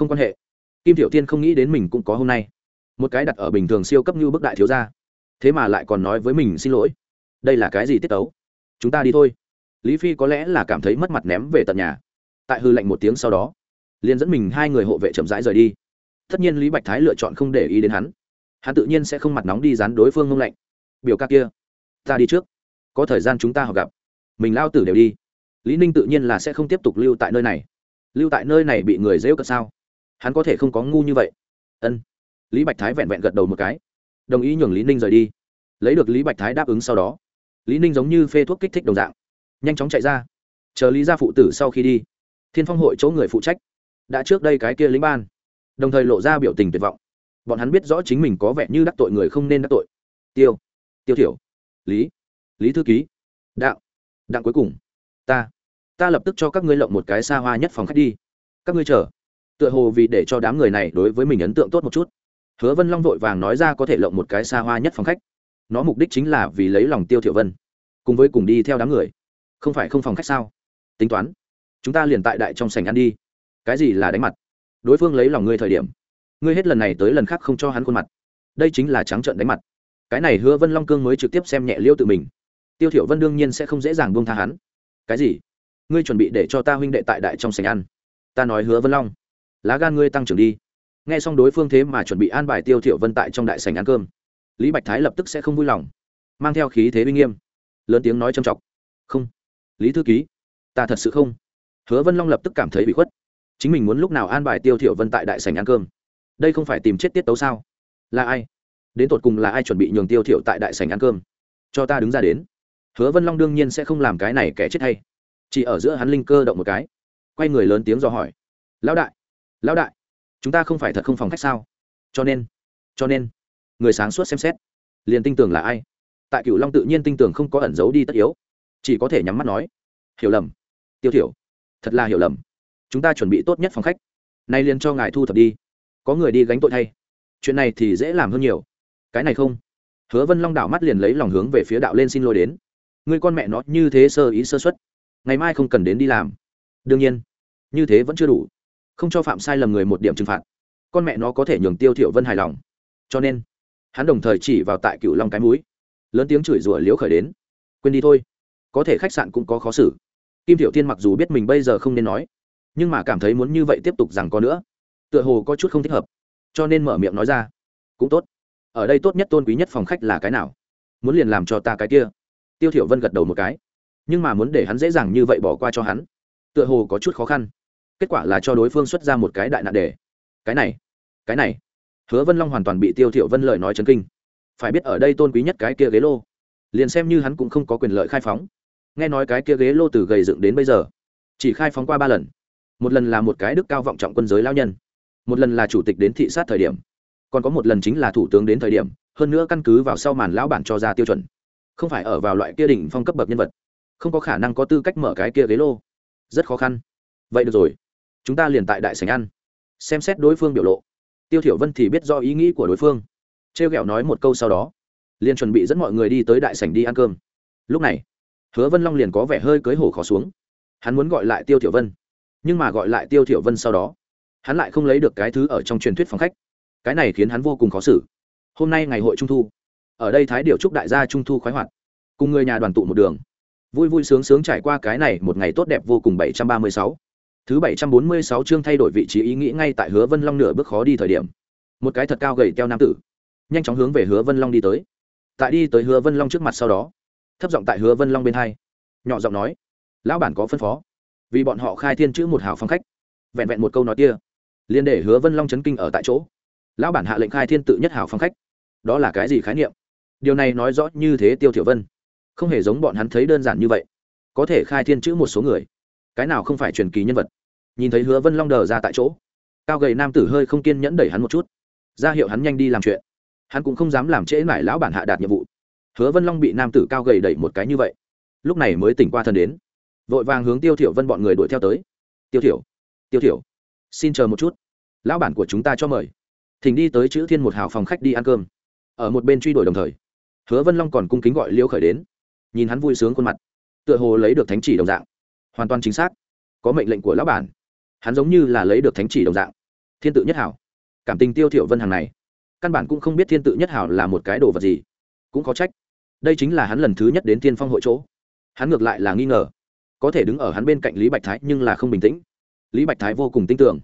không quan hệ. Kim Tiểu thiên không nghĩ đến mình cũng có hôm nay. Một cái đặt ở bình thường siêu cấp như bức đại thiếu gia. Thế mà lại còn nói với mình xin lỗi. Đây là cái gì tiết tấu? Chúng ta đi thôi. Lý phi có lẽ là cảm thấy mất mặt ném về tận nhà. Tại hư lệnh một tiếng sau đó, liền dẫn mình hai người hộ vệ chậm rãi rời đi. Tất nhiên lý bạch thái lựa chọn không để ý đến hắn. Hắn tự nhiên sẽ không mặt nóng đi dán đối phương ngông lạnh. Biểu ca kia, ta đi trước. Có thời gian chúng ta họ gặp. Mình lao tử đều đi. Lý ninh tự nhiên là sẽ không tiếp tục lưu tại nơi này. Lưu tại nơi này bị người dễu cận sao? Hắn có thể không có ngu như vậy. Ân. Lý bạch thái vẹn vẹn gật đầu một cái. Đồng ý nhường lý ninh rời đi. Lấy được lý bạch thái đáp ứng sau đó, lý ninh giống như phê thuốc kích thích đồng dạng, nhanh chóng chạy ra. Chờ lý ra phụ tử sau khi đi, thiên phong hội chỗ người phụ trách đã trước đây cái kia lính ban, đồng thời lộ ra biểu tình tuyệt vọng. Bọn hắn biết rõ chính mình có vẻ như đắc tội người không nên đắc tội. Tiêu tiêu thiểu, lý lý thư ký đạo đặng cuối cùng, ta ta lập tức cho các ngươi lộng một cái xa hoa nhất phòng khách đi. Các ngươi chờ tựa hồ vì để cho đám người này đối với mình ấn tượng tốt một chút. Hứa vân long vội vàng nói ra có thể lộng một cái xa hoa nhất phòng khách. Nó mục đích chính là vì lấy lòng tiêu thiệu vân, cùng với cùng đi theo đám người. Không phải không phòng khách sao? Tính toán. Chúng ta liền tại đại trong sảnh ăn đi. Cái gì là đánh mặt? Đối phương lấy lòng ngươi thời điểm. Ngươi hết lần này tới lần khác không cho hắn khuôn mặt. Đây chính là trắng trợn đánh mặt. Cái này hứa vân long cương mới trực tiếp xem nhẹ liêu tự mình. Tiêu thiểu vân đương nhiên sẽ không dễ dàng buông tha hắn. Cái gì? Ngươi chuẩn bị để cho ta huynh đệ tại đại trong sảnh ăn. Ta nói hứa vân long lá gan ngươi tăng trưởng đi. Nghe xong đối phương thế mà chuẩn bị an bài tiêu thiểu vân tại trong đại sảnh ăn cơm, lý bạch thái lập tức sẽ không vui lòng, mang theo khí thế uy nghiêm, lớn tiếng nói trầm trọng. Không, lý thư ký, ta thật sự không. Hứa vân long lập tức cảm thấy bị khuất. Chính mình muốn lúc nào an bài tiêu thiểu vân tại đại sảnh ăn cơm? Đây không phải tìm chết tiết tấu sao? Là ai? Đến tột cùng là ai chuẩn bị nhường tiêu thiểu tại đại sảnh ăn cơm? Cho ta đứng ra đến. Hứa vân long đương nhiên sẽ không làm cái này kẻ chết hay. Chỉ ở giữa hắn linh cơ động một cái. Quay người lớn tiếng dò hỏi. Lão đại lão đại, chúng ta không phải thật không phòng khách sao? Cho nên cho nên, người sáng suốt xem xét, liền tin tưởng là ai? Tại cửu long tự nhiên tin tưởng không có ẩn giấu đi tất yếu, chỉ có thể nhắm mắt nói, hiểu lầm, tiêu thiểu, thật là hiểu lầm. Chúng ta chuẩn bị tốt nhất phòng khách. Nay liền cho ngài thu thập đi. Có người đi gánh tội thay. Chuyện này thì dễ làm hơn nhiều. Cái này không? Hứa vân long đảo mắt liền lấy lòng hướng về phía đạo lên xin lỗi đến. Người con mẹ nó, như thế sơ ý sơ xuất ngày mai không cần đến đi làm. Đương nhiên, như thế vẫn chưa đủ không cho phạm sai lầm người một điểm trừng phạt. Con mẹ nó có thể nhường tiêu thiểu vân hài lòng. Cho nên, hắn đồng thời chỉ vào tại cựu long cái mũi. Lớn tiếng chửi rủa liễu khởi đến. Quên đi thôi. Có thể khách sạn cũng có khó xử. Kim tiểu thiên mặc dù biết mình bây giờ không nên nói, nhưng mà cảm thấy muốn như vậy tiếp tục rằng có nữa. Tựa hồ có chút không thích hợp. Cho nên mở miệng nói ra. Cũng tốt. Ở đây tốt nhất tôn quý nhất phòng khách là cái nào? Muốn liền làm cho ta cái kia. Tiêu thiểu vân gật đầu một cái. Nhưng mà muốn để hắn dễ dàng như vậy bỏ qua cho hắn, tựa hồ có chút khó khăn kết quả là cho đối phương xuất ra một cái đại nạn đề. Cái này cái này. Hứa vân long hoàn toàn bị tiêu thiểu vân lời nói chấn kinh. Phải biết ở đây tôn quý nhất cái kia ghế lô. Liền xem như hắn cũng không có quyền lợi khai phóng. Nghe nói cái kia ghế lô từ gầy dựng đến bây giờ, chỉ khai phóng qua ba lần. Một lần là một cái đức cao vọng trọng quân giới lao nhân. Một lần là chủ tịch đến thị sát thời điểm. Còn có một lần chính là thủ tướng đến thời điểm, hơn nữa căn cứ vào sau màn lão bản cho ra tiêu chuẩn. Không phải ở vào loại kia đỉnh phong cấp bậc nhân vật. Không có khả năng có tư cách mở cái kia ghế lô. Rất khó khăn. Vậy được rồi chúng ta liền tại đại sành ăn, xem xét đối phương biểu lộ. Tiêu thiểu vân thì biết do ý nghĩ của đối phương. Treo gẹo nói một câu sau đó, liền chuẩn bị dẫn mọi người đi tới đại sảnh đi ăn cơm. Lúc này, hứa vân long liền có vẻ hơi cưới hổ khó xuống. Hắn muốn gọi lại tiêu thiểu vân, nhưng mà gọi lại tiêu thiểu vân sau đó, hắn lại không lấy được cái thứ ở trong truyền thuyết phòng khách. Cái này khiến hắn vô cùng khó xử. Hôm nay ngày hội trung thu, ở đây thái điều chúc đại gia trung thu khoái hoạt, cùng người nhà đoàn tụ một đường, vui vui sướng sướng trải qua cái này một ngày tốt đẹp vô cùng 736 thứ bảy trăm bốn mươi sáu chương thay đổi vị trí ý nghĩ ngay tại hứa vân long nửa bước khó đi thời điểm. Một cái thật cao gầy keo nam tử, nhanh chóng hướng về hứa vân long đi tới. Tại đi tới hứa vân long trước mặt sau đó, thấp giọng tại hứa vân long bên hai, nhỏ giọng nói, lão bản có phân phó, vì bọn họ khai thiên chữ một hào phong khách. Vẹn vẹn một câu nói kia, liền để hứa vân long chấn kinh ở tại chỗ. Lão bản hạ lệnh khai thiên tự nhất hào phong khách. Đó là cái gì khái niệm? Điều này nói rõ như thế tiêu thiểu vân, không hề giống bọn hắn thấy đơn giản như vậy, có thể khai thiên chữ một số người, cái nào không phải truyền kỳ nhân vật? Nhìn thấy hứa vân long đờ ra tại chỗ. Cao gầy nam tử hơi không kiên nhẫn đẩy hắn một chút. Ra hiệu hắn nhanh đi làm chuyện. Hắn cũng không dám làm trễ mải lão bản hạ đạt nhiệm vụ. Hứa vân long bị nam tử cao gầy đẩy một cái như vậy, lúc này mới tỉnh qua thân đến. Vội vàng hướng tiêu thiểu vân bọn người đuổi theo tới. Tiêu thiểu tiêu thiểu, xin chờ một chút. Lão bản của chúng ta cho mời. Thỉnh đi tới chữ thiên một hào phòng khách đi ăn cơm. Ở một bên truy đuổi đồng thời, hứa vân long còn cung kính gọi liêu khởi đến. Nhìn hắn vui sướng khuôn mặt, tựa hồ lấy được thánh chỉ đồng dạng. Hoàn toàn chính xác. Có mệnh lệnh của lão bản hắn giống như là lấy được thánh chỉ đồng dạng. Thiên tự nhất hảo. Cảm tình tiêu thiểu vân hàng này. Căn bản cũng không biết thiên tự nhất hảo là một cái đồ vật gì. Cũng có trách. Đây chính là hắn lần thứ nhất đến tiên phong hội chỗ. Hắn ngược lại là nghi ngờ. Có thể đứng ở hắn bên cạnh lý bạch thái nhưng là không bình tĩnh. Lý bạch thái vô cùng tin tưởng.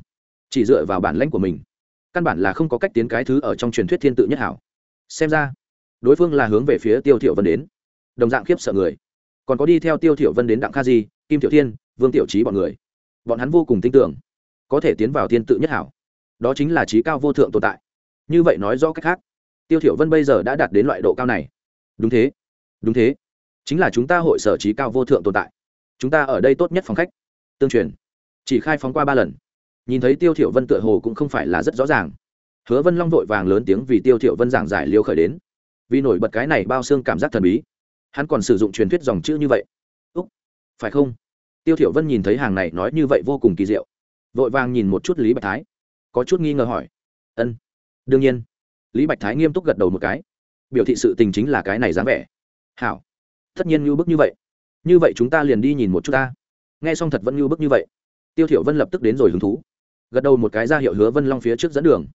Chỉ dựa vào bản lãnh của mình. Căn bản là không có cách tiến cái thứ ở trong truyền thuyết thiên tự nhất hảo. Xem ra, đối phương là hướng về phía tiêu thiểu vân đến. Đồng dạng khiếp sợ người. Còn có đi theo tiêu thiểu vân đến đặng kha di, kim tiểu thiên, vương tiểu trí bọn người bọn hắn vô cùng tin tưởng, có thể tiến vào thiên tự nhất hảo. Đó chính là trí cao vô thượng tồn tại. Như vậy nói rõ cách khác, tiêu thiểu vân bây giờ đã đạt đến loại độ cao này. Đúng thế đúng thế. Chính là chúng ta hội sở trí cao vô thượng tồn tại. Chúng ta ở đây tốt nhất phòng khách, tương truyền. Chỉ khai phóng qua ba lần. Nhìn thấy tiêu thiểu vân tựa hồ cũng không phải là rất rõ ràng. Hứa vân long vội vàng lớn tiếng vì tiêu thiểu vân giảng giải liêu khởi đến. Vì nổi bật cái này bao xương cảm giác thần bí, hắn còn sử dụng truyền thuyết dòng chữ như vậy. Úc, phải không? Tiêu thiểu vân nhìn thấy hàng này nói như vậy vô cùng kỳ diệu. Vội vàng nhìn một chút lý bạch thái. Có chút nghi ngờ hỏi. Ân, đương nhiên. Lý bạch thái nghiêm túc gật đầu một cái. Biểu thị sự tình chính là cái này dáng vẻ. Hảo. Tất nhiên như bức như vậy. Như vậy chúng ta liền đi nhìn một chút ta. Nghe xong thật vẫn như bức như vậy. Tiêu thiểu vân lập tức đến rồi hứng thú. Gật đầu một cái ra hiệu hứa vân long phía trước dẫn đường.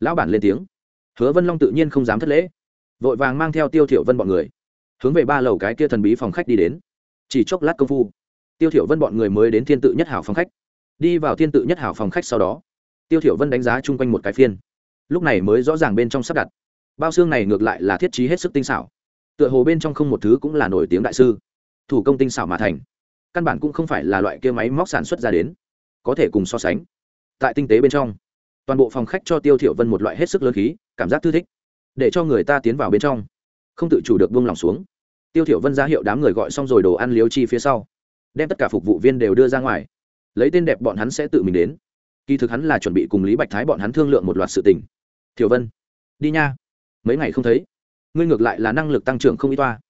Lão bản lên tiếng. Hứa vân long tự nhiên không dám thất lễ. Vội vàng mang theo tiêu thiểu vân bọn người, hướng về ba lầu cái kia thần bí phòng khách đi đến. Chỉ chốc lát công phu tiêu thiểu vân bọn người mới đến thiên tự nhất hảo phòng khách. Đi vào thiên tự nhất hảo phòng khách sau đó, tiêu thiểu vân đánh giá chung quanh một cái phiên. Lúc này mới rõ ràng bên trong sắp đặt. Bao xương này ngược lại là thiết trí hết sức tinh xảo. Tựa hồ bên trong không một thứ cũng là nổi tiếng đại sư. Thủ công tinh xảo mà thành. Căn bản cũng không phải là loại kia máy móc sản xuất ra đến. Có thể cùng so sánh. Tại tinh tế bên trong, toàn bộ phòng khách cho tiêu thiểu vân một loại hết sức lớn khí, cảm giác thư thích. Để cho người ta tiến vào bên trong. Không tự chủ được buông lòng xuống. Tiêu thiểu vân ra hiệu đám người gọi xong rồi đồ ăn liếu chi phía sau đem tất cả phục vụ viên đều đưa ra ngoài. Lấy tên đẹp bọn hắn sẽ tự mình đến. Kỳ thực hắn là chuẩn bị cùng lý bạch thái bọn hắn thương lượng một loạt sự tình. Thiểu vân, đi nha. Mấy ngày không thấy. Ngươi ngược lại là năng lực tăng trưởng không ít toa.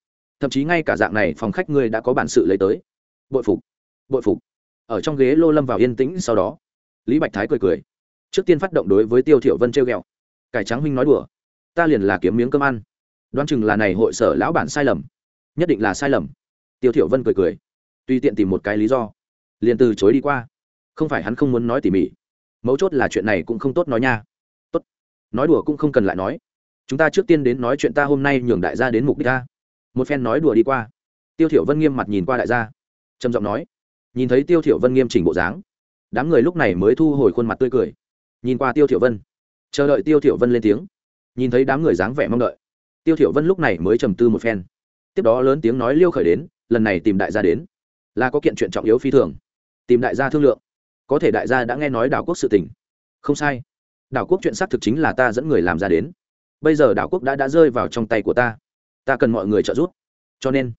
Thậm chí ngay cả dạng này phòng khách ngươi đã có bản sự lấy tới. Bội phục bội phục. Ở trong ghế lô lâm vào yên tĩnh sau đó, lý bạch thái cười cười. Trước tiên phát động đối với tiêu thiểu vân treo ghẹo. Cải trắng huynh nói đùa, ta liền là kiếm miếng cơm ăn. Đoán chừng là này hội sở lão bản sai lầm. Nhất định là sai lầm. Tiêu thiểu vân cười cười tùy tiện tìm một cái lý do. Liền từ chối đi qua. Không phải hắn không muốn nói tỉ mỉ. Mấu chốt là chuyện này cũng không tốt nói nha. Tốt. Nói đùa cũng không cần lại nói. Chúng ta trước tiên đến nói chuyện ta hôm nay nhường đại gia đến mục đích ta một phen nói đùa đi qua. Tiêu thiểu vân nghiêm mặt nhìn qua đại gia. Trầm giọng nói. Nhìn thấy tiêu thiểu vân nghiêm chỉnh bộ dáng, đám người lúc này mới thu hồi khuôn mặt tươi cười. Nhìn qua tiêu thiểu vân. Chờ đợi tiêu thiểu vân lên tiếng. Nhìn thấy đám người dáng vẻ mong đợi, tiêu thiểu vân lúc này mới trầm tư một phen. Tiếp đó lớn tiếng nói liêu khởi đến, lần này tìm đại gia đến là có kiện chuyện trọng yếu phi thường. Tìm đại gia thương lượng. Có thể đại gia đã nghe nói đảo quốc sự tình. Không sai. Đảo quốc chuyện xác thực chính là ta dẫn người làm ra đến. Bây giờ đảo quốc đã đã rơi vào trong tay của ta. Ta cần mọi người trợ giúp. Cho nên,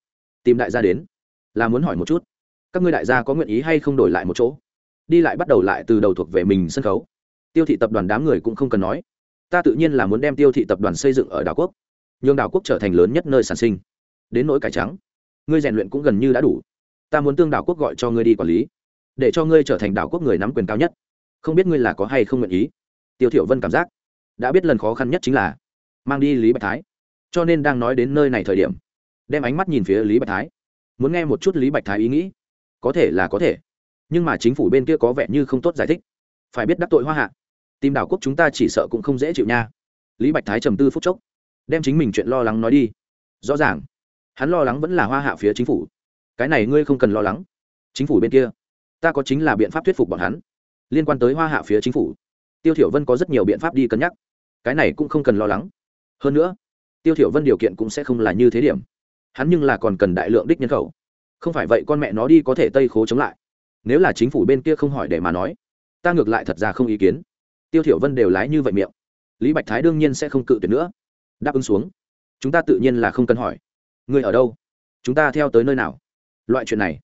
tìm đại gia đến, là muốn hỏi một chút. Các ngươi đại gia có nguyện ý hay không đổi lại một chỗ? Đi lại bắt đầu lại từ đầu thuộc về mình sân khấu. Tiêu thị tập đoàn đám người cũng không cần nói. Ta tự nhiên là muốn đem tiêu thị tập đoàn xây dựng ở đảo quốc. Nhường đảo quốc trở thành lớn nhất nơi sản sinh. Đến nỗi cải trắng, ngươi rèn luyện cũng gần như đã đủ ta muốn tương đảo quốc gọi cho ngươi đi quản lý, để cho ngươi trở thành đảo quốc người nắm quyền cao nhất. Không biết ngươi là có hay không nguyện ý? Tiêu thiểu vân cảm giác đã biết lần khó khăn nhất chính là mang đi lý bạch thái. Cho nên đang nói đến nơi này thời điểm, đem ánh mắt nhìn phía lý bạch thái. Muốn nghe một chút lý bạch thái ý nghĩ, có thể là có thể, nhưng mà chính phủ bên kia có vẻ như không tốt giải thích. Phải biết đắc tội hoa hạ, tìm đảo quốc chúng ta chỉ sợ cũng không dễ chịu nha. Lý bạch thái trầm tư phút chốc, đem chính mình chuyện lo lắng nói đi. Rõ ràng, hắn lo lắng vẫn là hoa hạ phía chính phủ cái này ngươi không cần lo lắng. Chính phủ bên kia, ta có chính là biện pháp thuyết phục bọn hắn. Liên quan tới hoa hạ phía chính phủ, tiêu thiểu vân có rất nhiều biện pháp đi cân nhắc. Cái này cũng không cần lo lắng. Hơn nữa, tiêu thiểu vân điều kiện cũng sẽ không là như thế điểm. Hắn nhưng là còn cần đại lượng đích nhân khẩu. Không phải vậy con mẹ nó đi có thể tây khố chống lại. Nếu là chính phủ bên kia không hỏi để mà nói, ta ngược lại thật ra không ý kiến. Tiêu thiểu vân đều lái như vậy miệng. Lý bạch thái đương nhiên sẽ không cự tuyệt nữa. Đáp ứng xuống. Chúng ta tự nhiên là không cần hỏi. Người ở đâu? Chúng ta theo tới nơi nào? Loại chuyện này,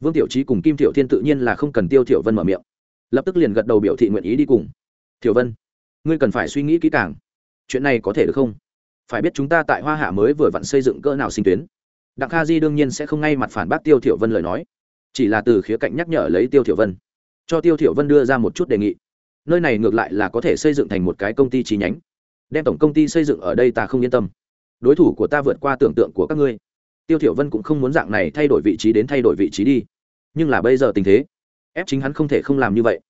vương tiểu trí cùng kim Tiểu thiên tự nhiên là không cần tiêu Tiểu vân mở miệng. Lập tức liền gật đầu biểu thị nguyện ý đi cùng. Tiểu vân, ngươi cần phải suy nghĩ kỹ càng. Chuyện này có thể được không? Phải biết chúng ta tại hoa hạ mới vừa vặn xây dựng cỡ nào sinh tuyến. Đặng kha di đương nhiên sẽ không ngay mặt phản bác tiêu Tiểu vân lời nói. Chỉ là từ khía cạnh nhắc nhở lấy tiêu Tiểu vân, cho tiêu Tiểu vân đưa ra một chút đề nghị. Nơi này ngược lại là có thể xây dựng thành một cái công ty chi nhánh. Đem tổng công ty xây dựng ở đây ta không yên tâm. Đối thủ của ta vượt qua tưởng tượng của các ngươi tiêu thiểu vân cũng không muốn dạng này thay đổi vị trí đến thay đổi vị trí đi. Nhưng là bây giờ tình thế, ép chính hắn không thể không làm như vậy.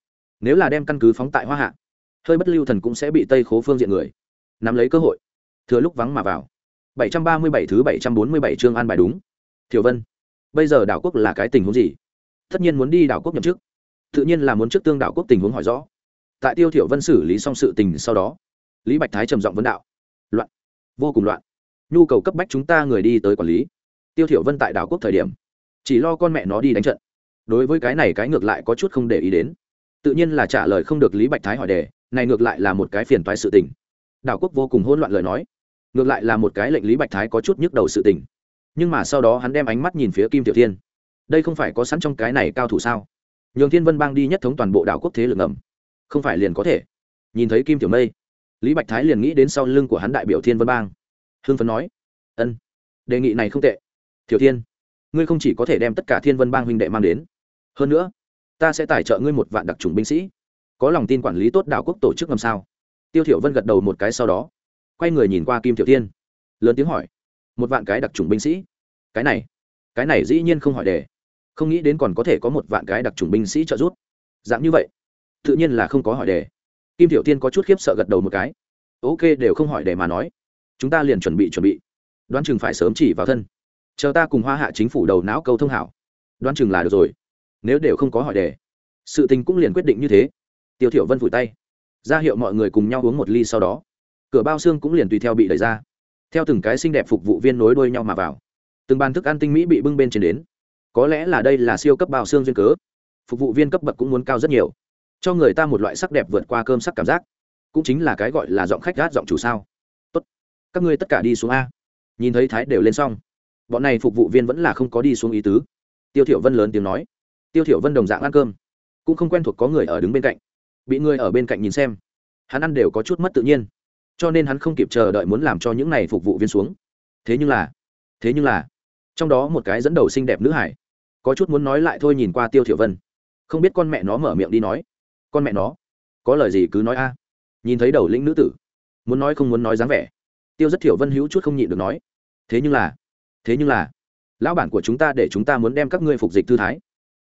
Nếu là đem căn cứ phóng tại hoa hạ, hơi bất lưu thần cũng sẽ bị tây khố phương diện người nắm lấy cơ hội. Thừa lúc vắng mà vào. 737 thứ 747 chương an bài đúng. Thiểu vân, bây giờ đảo quốc là cái tình huống gì? Tất nhiên muốn đi đảo quốc nhậm chức. Tự nhiên là muốn trước tương đảo quốc tình huống hỏi rõ. Tại tiêu thiểu vân xử lý xong sự tình sau đó, lý bạch thái trầm giọng vấn đạo. Loạn. Vô cùng loạn. Nhu cầu cấp bách chúng ta người đi tới quản lý tiêu thiểu vân tại đảo quốc thời điểm. Chỉ lo con mẹ nó đi đánh trận. Đối với cái này cái ngược lại có chút không để ý đến. Tự nhiên là trả lời không được lý bạch thái hỏi đề, này ngược lại là một cái phiền toái sự tình. Đảo quốc vô cùng hỗn loạn lời nói. Ngược lại là một cái lệnh lý bạch thái có chút nhức đầu sự tình. Nhưng mà sau đó hắn đem ánh mắt nhìn phía kim tiểu thiên. Đây không phải có sẵn trong cái này cao thủ sao? Nhường thiên vân bang đi nhất thống toàn bộ đảo quốc thế lực ngầm. Không phải liền có thể. Nhìn thấy kim tiểu mây, lý bạch thái liền nghĩ đến sau lưng của hắn đại biểu thiên vân bang. Hương phấn nói, ân, đề nghị này không tệ thiểu thiên, ngươi không chỉ có thể đem tất cả thiên vân bang huynh đệ mang đến, hơn nữa, ta sẽ tài trợ ngươi một vạn đặc trùng binh sĩ. Có lòng tin quản lý tốt đảo quốc tổ chức làm sao? Tiêu thiểu vân gật đầu một cái sau đó, quay người nhìn qua kim tiểu thiên, lớn tiếng hỏi, một vạn cái đặc trùng binh sĩ? Cái này cái này dĩ nhiên không hỏi đề không nghĩ đến còn có thể có một vạn cái đặc trùng binh sĩ trợ giúp. Dạng như vậy, tự nhiên là không có hỏi đề kim tiểu thiên có chút khiếp sợ gật đầu một cái, ok, đều không hỏi đề mà nói, chúng ta liền chuẩn bị chuẩn bị. Đoán chừng phải sớm chỉ vào thân chờ ta cùng hoa hạ chính phủ đầu não câu thông hảo. Đoán chừng là được rồi. Nếu đều không có hỏi đề, sự tình cũng liền quyết định như thế. Tiêu thiểu vân vùi tay. Ra hiệu mọi người cùng nhau uống một ly sau đó, cửa bao xương cũng liền tùy theo bị đẩy ra. Theo từng cái xinh đẹp phục vụ viên nối đuôi nhau mà vào, từng bàn thức ăn tinh mỹ bị bưng bên trên đến. Có lẽ là đây là siêu cấp bao xương duyên cớ. Phục vụ viên cấp bậc cũng muốn cao rất nhiều. Cho người ta một loại sắc đẹp vượt qua cơm sắc cảm giác. Cũng chính là cái gọi là giọng khách gát giọng chủ sao. Tốt. Các ngươi tất cả đi xuống a. Nhìn thấy thái đều lên xong bọn này phục vụ viên vẫn là không có đi xuống ý tứ. Tiêu thiểu vân lớn tiếng nói. Tiêu thiểu vân đồng dạng ăn cơm, cũng không quen thuộc có người ở đứng bên cạnh, bị người ở bên cạnh nhìn xem. Hắn ăn đều có chút mất tự nhiên, cho nên hắn không kịp chờ đợi muốn làm cho những này phục vụ viên xuống. Thế nhưng là, thế nhưng là, trong đó một cái dẫn đầu xinh đẹp nữ hải, có chút muốn nói lại thôi nhìn qua tiêu thiểu vân. Không biết con mẹ nó mở miệng đi nói. Con mẹ nó, có lời gì cứ nói a. Nhìn thấy đầu lĩnh nữ tử, muốn nói không muốn nói dáng vẻ, tiêu rất thiểu vân hữu chút không nhịn được nói. Thế nhưng là thế nhưng là, lão bản của chúng ta để chúng ta muốn đem các ngươi phục dịch thư thái.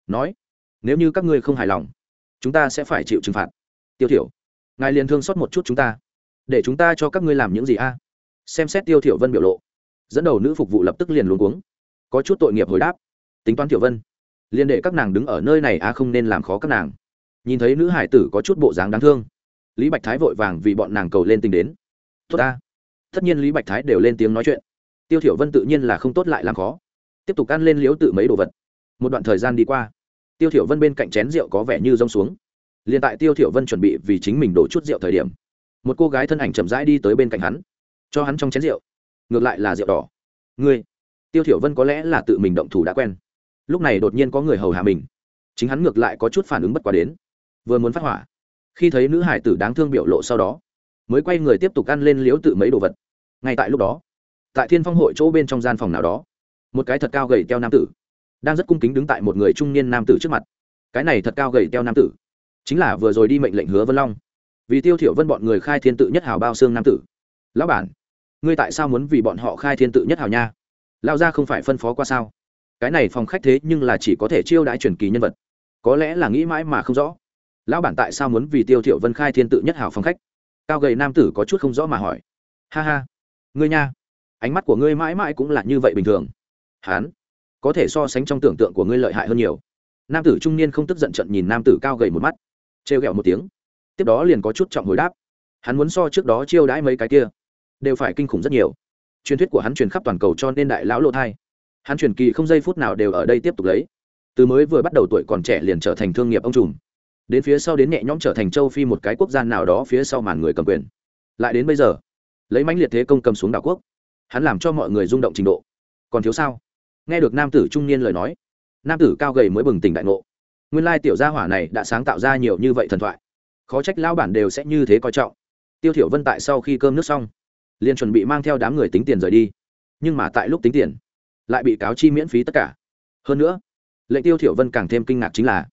Nói, nếu như các ngươi không hài lòng, chúng ta sẽ phải chịu trừng phạt. Tiêu thiểu, ngài liền thương xót một chút chúng ta, để chúng ta cho các ngươi làm những gì a? Xem xét tiêu thiểu vân biểu lộ, dẫn đầu nữ phục vụ lập tức liền luống cuống. Có chút tội nghiệp hồi đáp, tính toán tiểu vân, liền để các nàng đứng ở nơi này a, không nên làm khó các nàng. Nhìn thấy nữ hải tử có chút bộ dáng đáng thương, lý bạch thái vội vàng vì bọn nàng cầu lên tình đến. Tốt ta tất nhiên lý bạch thái đều lên tiếng nói chuyện tiêu thiểu vân tự nhiên là không tốt lại làm khó. Tiếp tục ăn lên liếu tự mấy đồ vật. Một đoạn thời gian đi qua, tiêu thiểu vân bên cạnh chén rượu có vẻ như rông xuống. Liền tại tiêu thiểu vân chuẩn bị vì chính mình đổ chút rượu thời điểm, một cô gái thân ảnh chậm rãi đi tới bên cạnh hắn, cho hắn trong chén rượu. Ngược lại là rượu đỏ. Ngươi? Tiêu thiểu vân có lẽ là tự mình động thủ đã quen. Lúc này đột nhiên có người hầu hạ mình. Chính hắn ngược lại có chút phản ứng bất quá đến. Vừa muốn phát hỏa, khi thấy nữ hải tử đáng thương biểu lộ sau đó, mới quay người tiếp tục ăn lên liếu tự mấy đồ vật. Ngay tại lúc đó tại thiên phong hội chỗ bên trong gian phòng nào đó. Một cái thật cao gầy teo nam tử, đang rất cung kính đứng tại một người trung niên nam tử trước mặt. Cái này thật cao gầy teo nam tử, chính là vừa rồi đi mệnh lệnh hứa vân long. Vì tiêu thiểu vân bọn người khai thiên tự nhất hào bao xương nam tử. Lão bản, ngươi tại sao muốn vì bọn họ khai thiên tự nhất hào nha? Lao gia không phải phân phó qua sao? Cái này phòng khách thế nhưng là chỉ có thể chiêu đãi truyền kỳ nhân vật. Có lẽ là nghĩ mãi mà không rõ. Lão bản tại sao muốn vì tiêu thiểu vân khai thiên tự nhất hảo phòng khách? Cao gầy nam tử có chút không rõ mà hỏi. Ha ha, ngươi nha ánh mắt của ngươi mãi mãi cũng là như vậy bình thường. Hán, có thể so sánh trong tưởng tượng của ngươi lợi hại hơn nhiều. Nam tử trung niên không tức giận trận nhìn nam tử cao gầy một mắt, trêu ghẹo một tiếng. Tiếp đó liền có chút trọng hồi đáp. Hắn muốn so trước đó chiêu đãi mấy cái kia, đều phải kinh khủng rất nhiều. Truyền thuyết của hắn truyền khắp toàn cầu cho nên đại lão lộ thai. Hắn truyền kỳ không giây phút nào đều ở đây tiếp tục lấy. Từ mới vừa bắt đầu tuổi còn trẻ liền trở thành thương nghiệp ông trùm. Đến phía sau đến nhẹ nhõm trở thành châu phi một cái quốc gia nào đó phía sau màn người cầm quyền. Lại đến bây giờ, lấy mãnh liệt thế công cầm xuống đảo quốc hắn làm cho mọi người rung động trình độ. Còn thiếu sao? Nghe được nam tử trung niên lời nói, nam tử cao gầy mới bừng tỉnh đại ngộ. Nguyên lai tiểu gia hỏa này đã sáng tạo ra nhiều như vậy thần thoại. Khó trách lao bản đều sẽ như thế coi trọng. Tiêu thiểu vân tại sau khi cơm nước xong, liền chuẩn bị mang theo đám người tính tiền rời đi. Nhưng mà tại lúc tính tiền, lại bị cáo chi miễn phí tất cả. Hơn nữa, lệnh tiêu thiểu vân càng thêm kinh ngạc chính là,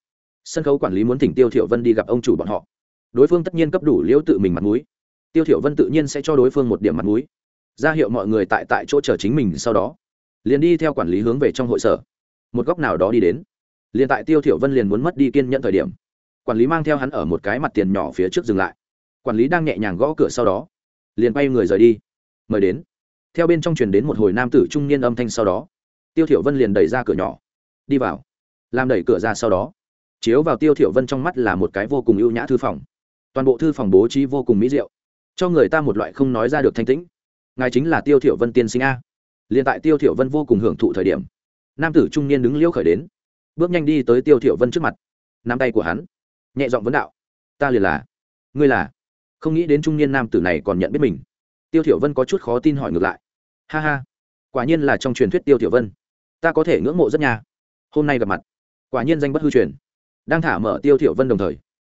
sân khấu quản lý muốn thỉnh tiêu thiểu vân đi gặp ông chủ bọn họ. Đối phương tất nhiên cấp đủ liễu tự mình mặt mũi. Tiêu thiểu vân tự nhiên sẽ cho đối phương một điểm mặt mũi ra hiệu mọi người tại tại chỗ chờ chính mình sau đó. Liền đi theo quản lý hướng về trong hội sở. Một góc nào đó đi đến. Liền tại tiêu thiểu vân liền muốn mất đi kiên nhẫn thời điểm. Quản lý mang theo hắn ở một cái mặt tiền nhỏ phía trước dừng lại. Quản lý đang nhẹ nhàng gõ cửa sau đó. Liền bay người rời đi. Mời đến. Theo bên trong truyền đến một hồi nam tử trung niên âm thanh sau đó. Tiêu thiểu vân liền đẩy ra cửa nhỏ. Đi vào. Làm đẩy cửa ra sau đó. Chiếu vào tiêu thiểu vân trong mắt là một cái vô cùng ưu nhã thư phòng. Toàn bộ thư phòng bố trí vô cùng mỹ diệu. Cho người ta một loại không nói ra được thanh tĩnh ngài chính là tiêu thiểu vân tiên sinh a. Liền tại tiêu thiểu vân vô cùng hưởng thụ thời điểm, nam tử trung niên đứng liễu khởi đến, bước nhanh đi tới tiêu thiểu vân trước mặt, nắm tay của hắn, nhẹ giọng vấn đạo, ta liền là, ngươi là? Không nghĩ đến trung niên nam tử này còn nhận biết mình. Tiêu thiểu vân có chút khó tin hỏi ngược lại, ha ha, quả nhiên là trong truyền thuyết tiêu thiểu vân. Ta có thể ngưỡng mộ rất nha. Hôm nay gặp mặt, quả nhiên danh bất hư truyền. Đang thả mở tiêu thiểu vân đồng thời,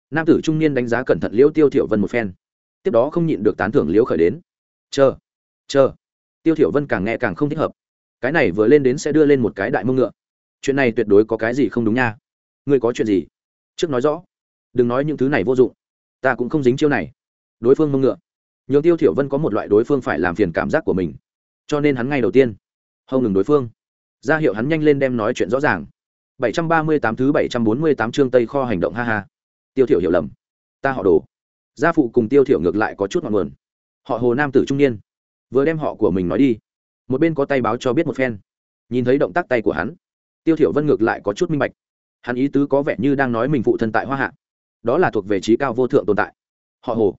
nam tử trung niên đánh giá cẩn thận liễu tiêu thiểu vân một phen, tiếp đó không nhịn được tán thưởng liễu khởi đến, chờ chờ. Tiêu thiểu vân càng nghe càng không thích hợp. Cái này vừa lên đến sẽ đưa lên một cái đại mông ngựa. Chuyện này tuyệt đối có cái gì không đúng nha. Ngươi có chuyện gì? Trước nói rõ. Đừng nói những thứ này vô dụng. Ta cũng không dính chiêu này. Đối phương mông ngựa. Nhường tiêu thiểu vân có một loại đối phương phải làm phiền cảm giác của mình. Cho nên hắn ngay đầu tiên hông ngừng đối phương. Ra hiệu hắn nhanh lên đem nói chuyện rõ ràng. 738 thứ 748 chương tây kho hành động, ha ha. Tiêu thiểu hiểu lầm. Ta họ đồ. Gia phụ cùng tiêu thiểu ngược lại có chút ngọn nguồn. Họ hồ nam tử trung niên vừa đem họ của mình nói đi. Một bên có tay báo cho biết một phen. Nhìn thấy động tác tay của hắn, tiêu thiểu vân ngược lại có chút minh bạch. Hắn ý tứ có vẻ như đang nói mình phụ thân tại hoa hạ. Đó là thuộc về trí cao vô thượng tồn tại. Họ hồ.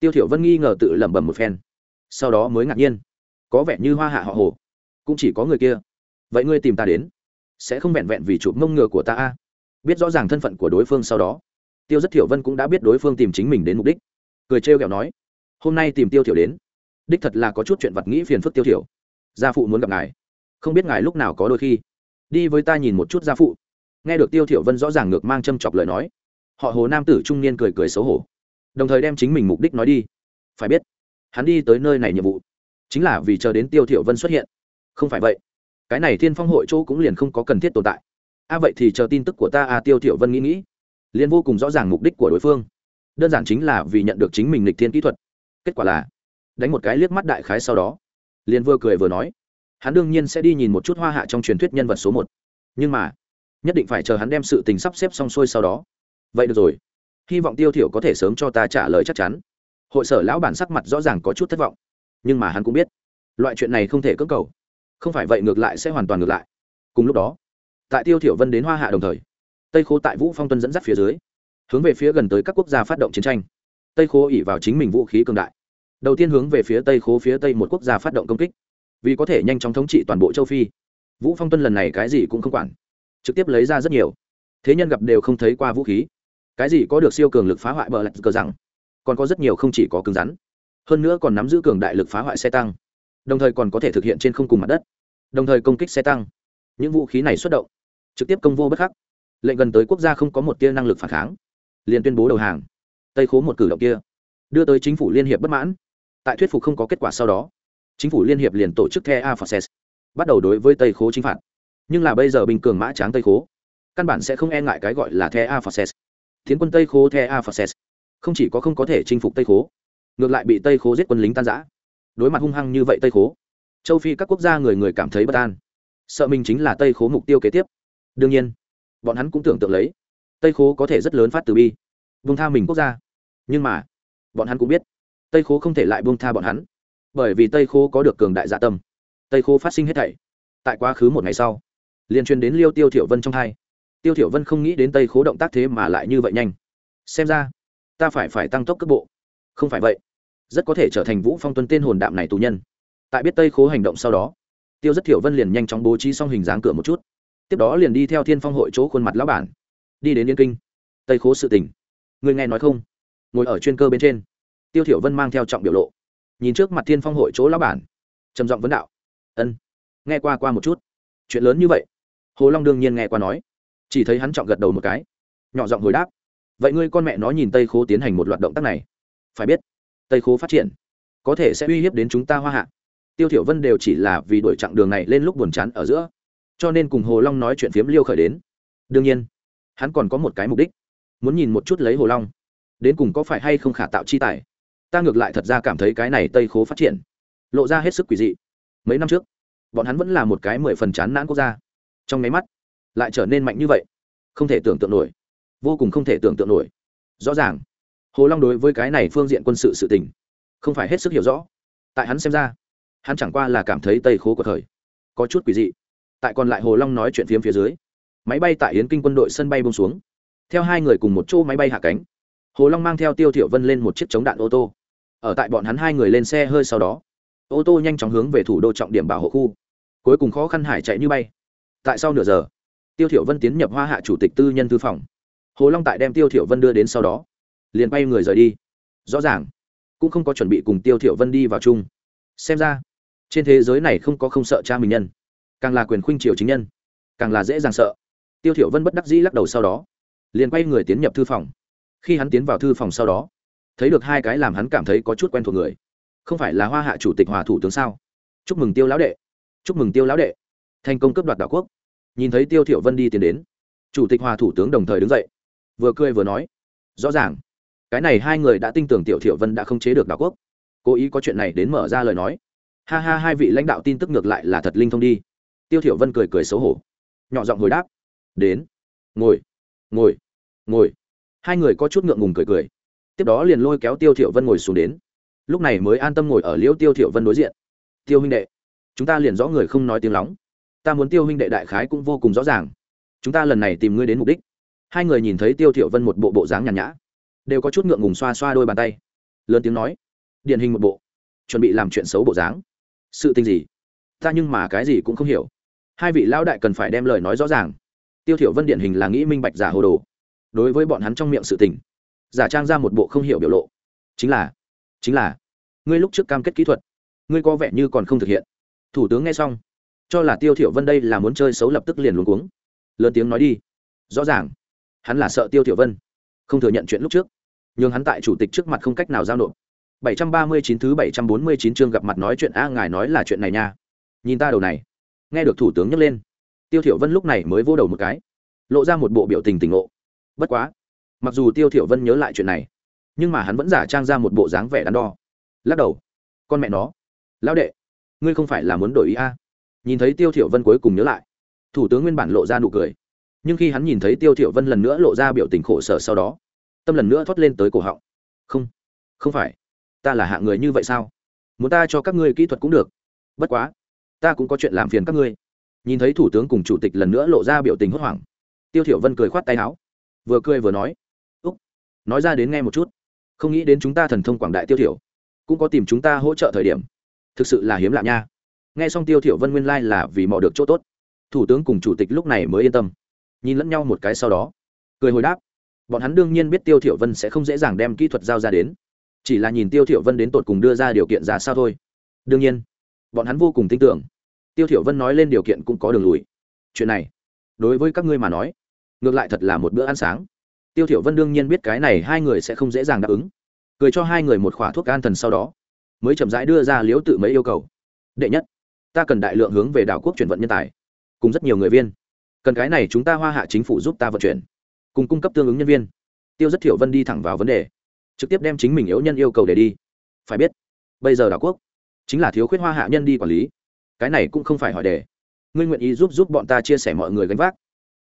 Tiêu thiểu vân nghi ngờ tự lẩm bẩm một phen. Sau đó mới ngạc nhiên. Có vẻ như hoa hạ họ hồ. Cũng chỉ có người kia. Vậy ngươi tìm ta đến, sẽ không vẹn vẹn vì chụp mông ngựa của ta a? Biết rõ ràng thân phận của đối phương sau đó, tiêu rất thiểu vân cũng đã biết đối phương tìm chính mình đến mục đích. Cười trêu ghẹo nói, hôm nay tìm tiêu thiểu đến đích thật là có chút chuyện vật nghĩ phiền phức tiêu thiểu. Gia phụ muốn gặp ngài. Không biết ngài lúc nào có đôi khi. Đi với ta nhìn một chút gia phụ. Nghe được tiêu thiểu vân rõ ràng ngược mang châm chọc lời nói. Họ hồ nam tử trung niên cười cười xấu hổ. Đồng thời đem chính mình mục đích nói đi. Phải biết, hắn đi tới nơi này nhiệm vụ, chính là vì chờ đến tiêu thiểu vân xuất hiện. Không phải vậy. Cái này thiên phong hội chỗ cũng liền không có cần thiết tồn tại. A, vậy thì chờ tin tức của ta a, tiêu thiểu vân nghĩ nghĩ. Liền vô cùng rõ ràng mục đích của đối phương. Đơn giản chính là vì nhận được chính mình lịch thiên kỹ thuật. Kết quả là đánh một cái liếc mắt đại khái sau đó. Liền vừa cười vừa nói, hắn đương nhiên sẽ đi nhìn một chút hoa hạ trong truyền thuyết nhân vật số một. Nhưng mà, nhất định phải chờ hắn đem sự tình sắp xếp xong xuôi sau đó. Vậy được rồi. Hy vọng tiêu thiểu có thể sớm cho ta trả lời chắc chắn. Hội sở lão bản sắc mặt rõ ràng có chút thất vọng. Nhưng mà hắn cũng biết, loại chuyện này không thể cưỡng cầu. Không phải vậy ngược lại sẽ hoàn toàn ngược lại. Cùng lúc đó, tại tiêu thiểu vân đến hoa hạ đồng thời, tây khố tại vũ phong tuân dẫn dắt phía dưới, hướng về phía gần tới các quốc gia phát động chiến tranh. Tây khố ỉ vào chính mình vũ khí cường đại đầu tiên hướng về phía tây khố phía tây một quốc gia phát động công kích, vì có thể nhanh chóng thống trị toàn bộ châu phi. Vũ phong tuân lần này cái gì cũng không quản, trực tiếp lấy ra rất nhiều. Thế nhân gặp đều không thấy qua vũ khí. Cái gì có được siêu cường lực phá hoại bờ lạch cờ rằng, còn có rất nhiều không chỉ có cứng rắn. Hơn nữa còn nắm giữ cường đại lực phá hoại xe tăng, đồng thời còn có thể thực hiện trên không cùng mặt đất, đồng thời công kích xe tăng. Những vũ khí này xuất động, trực tiếp công vô bất khắc. Lệnh gần tới quốc gia không có một tia năng lực phản kháng, liền tuyên bố đầu hàng. Tây khố một cử động kia, đưa tới chính phủ liên hiệp bất mãn tại thuyết phục không có kết quả sau đó, chính phủ liên hiệp liền tổ chức the a forces, bắt đầu đối với tây khố chính phạt. Nhưng là bây giờ bình cường mã tráng tây khố, căn bản sẽ không e ngại cái gọi là the a forces. Tiến quân tây khố the a forces, không chỉ có không có thể chinh phục tây khố, ngược lại bị tây khố giết quân lính tan giã đối mặt hung hăng như vậy tây khố, châu phi các quốc gia người người cảm thấy bất an. Sợ mình chính là tây khố mục tiêu kế tiếp. Đương nhiên, bọn hắn cũng tưởng tượng lấy, tây khố có thể rất lớn phát từ bi vùng tha mình quốc gia. Nhưng mà, bọn hắn cũng biết tây khố không thể lại buông tha bọn hắn, bởi vì tây khố có được cường đại dạ tâm. Tây khố phát sinh hết thảy, tại quá khứ một ngày sau, liền truyền đến liêu tiêu thiểu vân trong hai. Tiêu thiểu vân không nghĩ đến tây khố động tác thế mà lại như vậy nhanh. Xem ra, ta phải phải tăng tốc cấp bộ. Không phải vậy, rất có thể trở thành vũ phong tuân tên hồn đạm này tù nhân. Tại biết tây khố hành động sau đó, tiêu rất thiểu vân liền nhanh chóng bố trí xong hình dáng cửa một chút. Tiếp đó liền đi theo thiên phong hội chỗ khuôn mặt lão bản, đi đến yên kinh. Tây khố sự tình, người nghe nói không? Ngồi ở chuyên cơ bên trên tiêu thiểu vân mang theo trọng biểu lộ. Nhìn trước mặt thiên phong hội chỗ lão bản. Trầm giọng vấn đạo. Ân, nghe qua qua một chút. Chuyện lớn như vậy. Hồ long đương nhiên nghe qua nói. Chỉ thấy hắn trọng gật đầu một cái. Nhỏ giọng hồi đáp. Vậy ngươi con mẹ nó nhìn tây khố tiến hành một loạt động tác này. Phải biết, tây khố phát triển, có thể sẽ uy hiếp đến chúng ta hoa hạ. Tiêu thiểu vân đều chỉ là vì đuổi chặng đường này lên lúc buồn chán ở giữa. Cho nên cùng hồ long nói chuyện phiếm liêu khởi đến. Đương nhiên, hắn còn có một cái mục đích. Muốn nhìn một chút lấy hồ long. Đến cùng có phải hay không khả tạo chi tài ta ngược lại thật ra cảm thấy cái này tây khố phát triển lộ ra hết sức quỷ dị. Mấy năm trước, bọn hắn vẫn là một cái mười phần chán nản quốc gia. Trong máy mắt, lại trở nên mạnh như vậy. Không thể tưởng tượng nổi. Vô cùng không thể tưởng tượng nổi. Rõ ràng, hồ long đối với cái này phương diện quân sự sự tình, không phải hết sức hiểu rõ. Tại hắn xem ra, hắn chẳng qua là cảm thấy tây khố của thời có chút quỷ dị. Tại còn lại hồ long nói chuyện phiếm phía dưới, máy bay tại yến kinh quân đội sân bay bông xuống. Theo hai người cùng một chỗ máy bay hạ cánh, hồ long mang theo tiêu thiểu vân lên một chiếc chống đạn ô tô ở tại bọn hắn hai người lên xe hơi sau đó. Ô tô nhanh chóng hướng về thủ đô trọng điểm bảo hộ khu. Cuối cùng khó khăn hải chạy như bay. Tại sau nửa giờ, tiêu thiểu vân tiến nhập hoa hạ chủ tịch tư nhân thư phòng. Hồ long tại đem tiêu thiểu vân đưa đến sau đó, liền bay người rời đi. Rõ ràng, cũng không có chuẩn bị cùng tiêu thiểu vân đi vào chung. Xem ra, trên thế giới này không có không sợ cha mình nhân, càng là quyền khuynh triều chính nhân, càng là dễ dàng sợ. Tiêu thiểu vân bất đắc dĩ lắc đầu sau đó, liền quay người tiến nhập thư phòng. Khi hắn tiến vào thư phòng sau đó thấy được hai cái làm hắn cảm thấy có chút quen thuộc người. Không phải là hoa hạ chủ tịch hòa thủ tướng sao? Chúc mừng tiêu lão đệ. Chúc mừng tiêu lão đệ. Thành công cấp đoạt đảo quốc. Nhìn thấy tiêu thiểu vân đi tiến đến, chủ tịch hòa thủ tướng đồng thời đứng dậy, vừa cười vừa nói, rõ ràng, cái này hai người đã tin tưởng tiểu thiểu vân đã không chế được đảo quốc. Cố ý có chuyện này đến mở ra lời nói. Ha ha, hai vị lãnh đạo tin tức ngược lại là thật linh thông đi. Tiêu thiểu vân cười cười xấu hổ, nhỏ giọng hồi đáp, đến, ngồi ngồi ngồi. Hai người có chút ngượng ngùng cười cười tiếp đó liền lôi kéo tiêu thiểu vân ngồi xuống đến. Lúc này mới an tâm ngồi ở liễu tiêu thiểu vân đối diện. Tiêu huynh đệ, chúng ta liền rõ người không nói tiếng lóng. Ta muốn tiêu huynh đệ đại khái cũng vô cùng rõ ràng. Chúng ta lần này tìm ngươi đến mục đích. Hai người nhìn thấy tiêu thiểu vân một bộ bộ dáng nhàn nhã, đều có chút ngượng ngùng xoa xoa đôi bàn tay, lớn tiếng nói, điển hình một bộ, chuẩn bị làm chuyện xấu bộ dáng. Sự tình gì? Ta nhưng mà cái gì cũng không hiểu. Hai vị lão đại cần phải đem lời nói rõ ràng. Tiêu thiểu vân điển hình là nghĩ minh bạch giả hồ đồ. Đối với bọn hắn trong miệng sự tình giả trang ra một bộ không hiểu biểu lộ. Chính là chính là, ngươi lúc trước cam kết kỹ thuật, ngươi có vẻ như còn không thực hiện. Thủ tướng nghe xong, cho là tiêu thiểu vân đây là muốn chơi xấu lập tức liền luống cuống. Lớn tiếng nói đi. Rõ ràng, hắn là sợ tiêu thiểu vân, không thừa nhận chuyện lúc trước. Nhưng hắn tại chủ tịch trước mặt không cách nào giao nộp. 739 thứ 749 chương gặp mặt nói chuyện a ngài nói là chuyện này nha. Nhìn ta đầu này. Nghe được thủ tướng nhắc lên, tiêu thiểu vân lúc này mới vô đầu một cái, lộ ra một bộ biểu tình tỉnh ngộ. Bất quá mặc dù tiêu thiểu vân nhớ lại chuyện này, nhưng mà hắn vẫn giả trang ra một bộ dáng vẻ đắn đo. Lắc đầu. Con mẹ nó. Lão đệ, ngươi không phải là muốn đổi ý a? Nhìn thấy tiêu thiểu vân cuối cùng nhớ lại, thủ tướng nguyên bản lộ ra nụ cười. Nhưng khi hắn nhìn thấy tiêu thiểu vân lần nữa lộ ra biểu tình khổ sở sau đó, tâm lần nữa thoát lên tới cổ họng. Không không phải. Ta là hạng người như vậy sao? Muốn ta cho các ngươi kỹ thuật cũng được. Bất quá, ta cũng có chuyện làm phiền các ngươi. Nhìn thấy thủ tướng cùng chủ tịch lần nữa lộ ra biểu tình hốt hoảng, tiêu thiểu vân cười khoát tay áo. Vừa cười vừa nói nói ra đến nghe một chút. Không nghĩ đến chúng ta thần thông quảng đại tiêu thiểu, cũng có tìm chúng ta hỗ trợ thời điểm. Thực sự là hiếm lạ nha. Nghe xong tiêu thiểu vân nguyên lai like là vì mò được chỗ tốt. Thủ tướng cùng chủ tịch lúc này mới yên tâm. Nhìn lẫn nhau một cái sau đó, cười hồi đáp. Bọn hắn đương nhiên biết tiêu thiểu vân sẽ không dễ dàng đem kỹ thuật giao ra đến. Chỉ là nhìn tiêu thiểu vân đến tột cùng đưa ra điều kiện ra sao thôi. Đương nhiên, bọn hắn vô cùng tin tưởng. Tiêu thiểu vân nói lên điều kiện cũng có đường lùi. Chuyện này, đối với các ngươi mà nói, ngược lại thật là một bữa ăn sáng tiêu thiểu vân đương nhiên biết cái này hai người sẽ không dễ dàng đáp ứng. Cười cho hai người một khỏa thuốc an thần sau đó, mới chậm rãi đưa ra liếu tự mấy yêu cầu. Đệ nhất, ta cần đại lượng hướng về đảo quốc chuyển vận nhân tài, cùng rất nhiều người viên. Cần cái này chúng ta hoa hạ chính phủ giúp ta vận chuyển, cùng cung cấp tương ứng nhân viên. Tiêu rất thiểu vân đi thẳng vào vấn đề, trực tiếp đem chính mình yếu nhân yêu cầu để đi. Phải biết, bây giờ đảo quốc chính là thiếu khuyết hoa hạ nhân đi quản lý, cái này cũng không phải hỏi đề. Ngươi nguyện ý giúp giúp bọn ta chia sẻ mọi người gánh vác,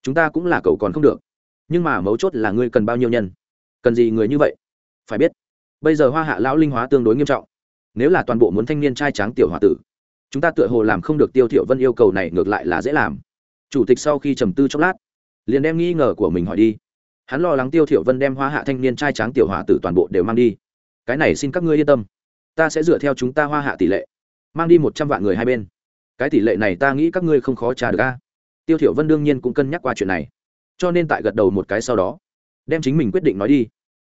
chúng ta cũng là cầu còn không được nhưng mà mấu chốt là ngươi cần bao nhiêu nhân? Cần gì người như vậy? Phải biết, bây giờ hoa hạ lão linh hóa tương đối nghiêm trọng. Nếu là toàn bộ muốn thanh niên trai tráng tiểu h tử, chúng ta tựa hồ làm không được tiêu thiểu vân yêu cầu này ngược lại là dễ làm. Chủ tịch sau khi trầm tư chốc lát, liền đem nghi ngờ của mình hỏi đi. Hắn lo lắng tiêu thiểu vân đem hoa hạ thanh niên trai tráng tiểu hòa tử toàn bộ đều mang đi. Cái này xin các ngươi yên tâm. Ta sẽ dựa theo chúng ta hoa hạ tỷ lệ, mang đi một trăm vạn người hai bên. Cái tỷ lệ này ta nghĩ các ngươi không khó trả được a. Tiêu thiểu vân đương nhiên cũng cân nhắc qua chuyện này cho nên tại gật đầu một cái sau đó, đem chính mình quyết định nói đi.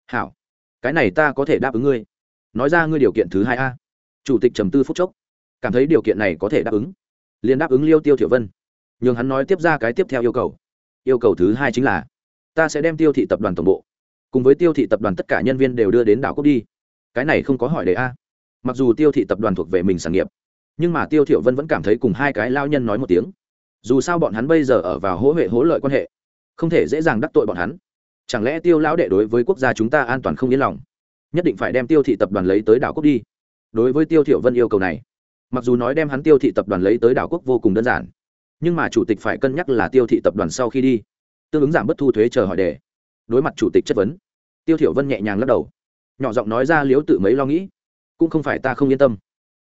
Hảo, cái này ta có thể đáp ứng ngươi. Nói ra ngươi điều kiện thứ hai a. Chủ tịch trầm tư phúc chốc, cảm thấy điều kiện này có thể đáp ứng. Liền đáp ứng liêu tiêu thiểu vân. Nhưng hắn nói tiếp ra cái tiếp theo yêu cầu. Yêu cầu thứ hai chính là, ta sẽ đem tiêu thị tập đoàn tổng bộ, cùng với tiêu thị tập đoàn tất cả nhân viên đều đưa đến đảo quốc đi. Cái này không có hỏi đề a. Mặc dù tiêu thị tập đoàn thuộc về mình sản nghiệp, nhưng mà tiêu thiểu vân vẫn cảm thấy cùng hai cái lao nhân nói một tiếng. Dù sao bọn hắn bây giờ ở vào hỗ huệ hỗ lợi quan hệ không thể dễ dàng đắc tội bọn hắn. Chẳng lẽ tiêu lão đệ đối với quốc gia chúng ta an toàn không yên lòng? Nhất định phải đem tiêu thị tập đoàn lấy tới đảo quốc đi. Đối với tiêu thiểu vân yêu cầu này, mặc dù nói đem hắn tiêu thị tập đoàn lấy tới đảo quốc vô cùng đơn giản, nhưng mà chủ tịch phải cân nhắc là tiêu thị tập đoàn sau khi đi, tương ứng giảm bất thu thuế chờ hỏi đề. Đối mặt chủ tịch chất vấn, tiêu thiểu vân nhẹ nhàng lắc đầu, nhỏ giọng nói ra liếu tự mấy lo nghĩ, cũng không phải ta không yên tâm,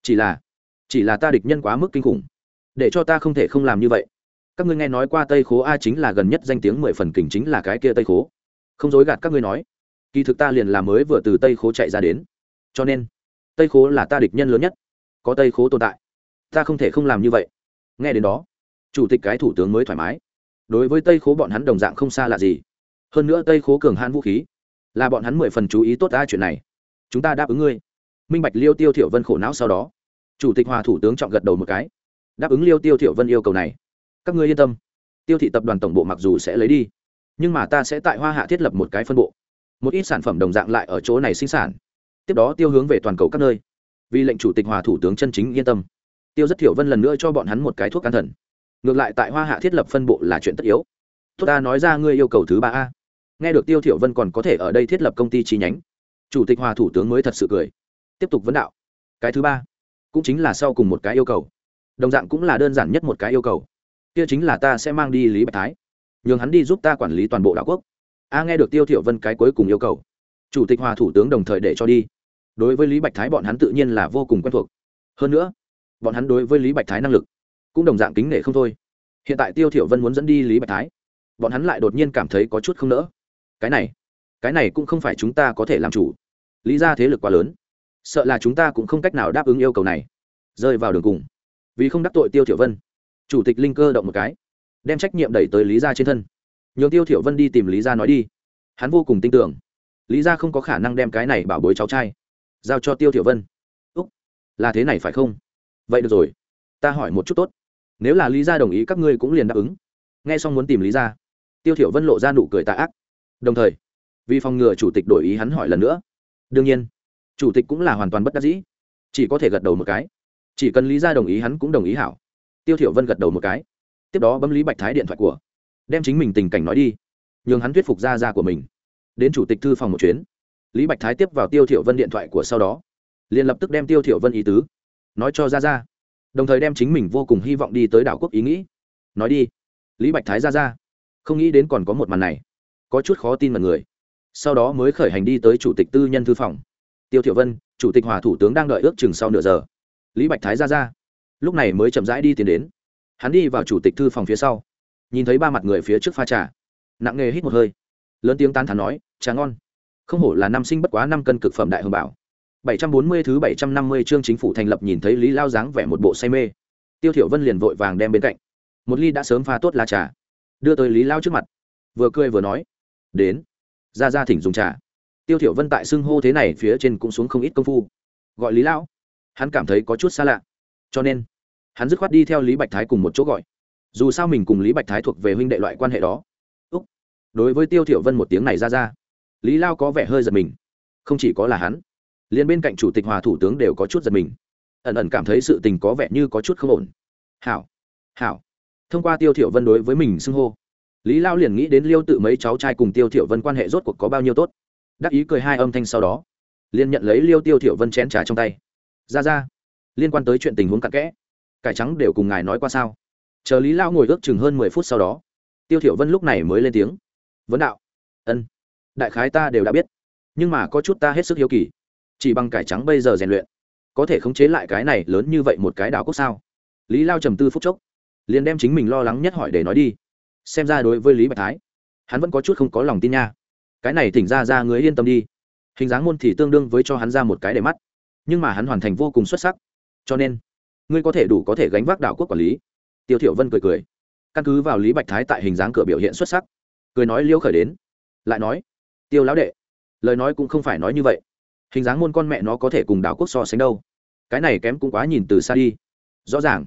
chỉ là chỉ là ta địch nhân quá mức kinh khủng, để cho ta không thể không làm như vậy các ngươi nghe nói qua tây khố a chính là gần nhất danh tiếng mười phần kình chính là cái kia tây khố. Không dối gạt các ngươi nói. Kỳ thực ta liền là mới vừa từ tây khố chạy ra đến. Cho nên, tây khố là ta địch nhân lớn nhất. Có tây khố tồn tại, ta không thể không làm như vậy. Nghe đến đó, chủ tịch cái thủ tướng mới thoải mái. Đối với tây khố bọn hắn đồng dạng không xa lạ gì. Hơn nữa tây khố cường hãn vũ khí, là bọn hắn mười phần chú ý tốt ra chuyện này. Chúng ta đáp ứng ngươi. Minh bạch liêu tiêu thiểu vân khổ não sau đó. Chủ tịch hòa thủ tướng chọn gật đầu một cái. Đáp ứng liêu tiêu thiểu vân yêu cầu này các ngươi yên tâm. Tiêu thị tập đoàn tổng bộ mặc dù sẽ lấy đi, nhưng mà ta sẽ tại hoa hạ thiết lập một cái phân bộ. Một ít sản phẩm đồng dạng lại ở chỗ này sinh sản. Tiếp đó tiêu hướng về toàn cầu các nơi. Vì lệnh chủ tịch hòa thủ tướng chân chính yên tâm. Tiêu rất thiểu vân lần nữa cho bọn hắn một cái thuốc can thần. Ngược lại tại hoa hạ thiết lập phân bộ là chuyện tất yếu. Tốt, ta nói ra ngươi yêu cầu thứ ba a. Nghe được tiêu thiểu vân còn có thể ở đây thiết lập công ty chi nhánh, chủ tịch hòa thủ tướng mới thật sự cười. Tiếp tục vấn đạo. Cái thứ ba, cũng chính là sau cùng một cái yêu cầu. Đồng dạng cũng là đơn giản nhất một cái yêu cầu kia chính là ta sẽ mang đi lý bạch thái. Nhường hắn đi giúp ta quản lý toàn bộ đảo quốc. A, nghe được tiêu thiểu vân cái cuối cùng yêu cầu. Chủ tịch hòa thủ tướng đồng thời để cho đi. Đối với lý bạch thái bọn hắn tự nhiên là vô cùng quen thuộc. Hơn nữa, bọn hắn đối với lý bạch thái năng lực cũng đồng dạng kính nể không thôi. Hiện tại tiêu thiểu vân muốn dẫn đi lý bạch thái, bọn hắn lại đột nhiên cảm thấy có chút không nỡ. Cái này cái này cũng không phải chúng ta có thể làm chủ. Lý ra thế lực quá lớn, sợ là chúng ta cũng không cách nào đáp ứng yêu cầu này. Rơi vào đường cùng. Vì không đắc tội tiêu thiểu vân chủ tịch linh cơ động một cái, đem trách nhiệm đẩy tới lý gia trên thân. Nhường tiêu thiểu vân đi tìm lý gia nói đi. Hắn vô cùng tin tưởng, lý gia không có khả năng đem cái này bảo bối cháu trai giao cho tiêu thiểu vân. Úc, là thế này phải không? Vậy được rồi, ta hỏi một chút tốt. Nếu là lý gia đồng ý, các ngươi cũng liền đáp ứng. Nghe xong muốn tìm lý gia, tiêu thiểu vân lộ ra nụ cười tà ác. Đồng thời, vì phòng ngừa chủ tịch đổi ý hắn hỏi lần nữa. Đương nhiên, chủ tịch cũng là hoàn toàn bất đắc dĩ. Chỉ có thể gật đầu một cái. Chỉ cần lý gia đồng ý, hắn cũng đồng ý hảo tiêu thiểu vân gật đầu một cái. Tiếp đó bấm lý bạch thái điện thoại của, đem chính mình tình cảnh nói đi, nhường hắn thuyết phục gia gia của mình. Đến chủ tịch thư phòng một chuyến, lý bạch thái tiếp vào tiêu thiểu vân điện thoại của sau đó, liền lập tức đem tiêu thiểu vân ý tứ nói cho gia gia, đồng thời đem chính mình vô cùng hy vọng đi tới đảo quốc ý nghĩ nói đi. Lý bạch thái gia gia, không nghĩ đến còn có một màn này, có chút khó tin mọi người. Sau đó mới khởi hành đi tới chủ tịch tư nhân thư phòng. Tiêu thiểu vân, chủ tịch hòa thủ tướng đang đợi ước chừng sau nửa giờ. Lý bạch thái ra ra lúc này mới chậm rãi đi tiến đến. Hắn đi vào chủ tịch thư phòng phía sau nhìn thấy ba mặt người phía trước pha trà. Nặng nghề hít một hơi lớn tiếng tán thán nói trà ngon. Không hổ là năm sinh bất quá năm cân cực phẩm đại hồng bảo. 740 thứ 750 chương chính phủ thành lập nhìn thấy Lý Lao dáng vẻ một bộ say mê. Tiêu Thiểu Vân liền vội vàng đem bên cạnh. Một ly đã sớm pha tốt lá trà, đưa tới Lý Lao trước mặt, vừa cười vừa nói: "Đến, ra ra thỉnh dùng trà." Tiêu Thiểu Vân tại xưng hô thế này phía trên cũng xuống không ít công phu, gọi Lý Lao hắn cảm thấy có chút xa lạ. Cho nên hắn dứt khoát đi theo lý bạch thái cùng một chỗ gọi. Dù sao mình cùng lý bạch thái thuộc về huynh đệ loại quan hệ đó. Úc. đối với tiêu thiểu vân một tiếng này ra ra, lý lao có vẻ hơi giật mình. Không chỉ có là hắn, liền bên cạnh chủ tịch hòa thủ tướng đều có chút giật mình. Ẩn ẩn cảm thấy sự tình có vẻ như có chút không ổn. Hảo hảo. Thông qua tiêu thiểu vân đối với mình xưng hô, lý lao liền nghĩ đến liêu tự mấy cháu trai cùng tiêu thiểu vân quan hệ rốt cuộc có bao nhiêu tốt. Đắc ý cười hai âm thanh sau đó, liền nhận lấy liêu tiêu thiểu vân chén trà trong tay. Ra ra, liên quan tới chuyện tình huống cặn kẽ cải trắng đều cùng ngài nói qua sao? Chờ lý lao ngồi ước chừng hơn mười phút sau đó, tiêu thiểu vân lúc này mới lên tiếng. Vấn đạo. Ân. Đại khái ta đều đã biết, nhưng mà có chút ta hết sức hiếu kỳ. Chỉ bằng cải trắng bây giờ rèn luyện, có thể khống chế lại cái này lớn như vậy một cái đảo quốc sao? Lý lao trầm tư phút chốc, liền đem chính mình lo lắng nhất hỏi để nói đi. Xem ra đối với lý bạch thái, hắn vẫn có chút không có lòng tin nha. Cái này thỉnh ra ra người yên tâm đi. Hình dáng môn thì tương đương với cho hắn ra một cái để mắt, nhưng mà hắn hoàn thành vô cùng xuất sắc. Cho nên ngươi có thể đủ có thể gánh vác đảo quốc quản lý. Tiêu thiểu vân cười cười. Căn cứ vào lý bạch thái tại hình dáng cửa biểu hiện xuất sắc. Cười nói liêu khởi đến. Lại nói, tiêu lão đệ, lời nói cũng không phải nói như vậy. Hình dáng môn con mẹ nó có thể cùng đảo quốc so sánh đâu. Cái này kém cũng quá nhìn từ xa đi. Rõ ràng,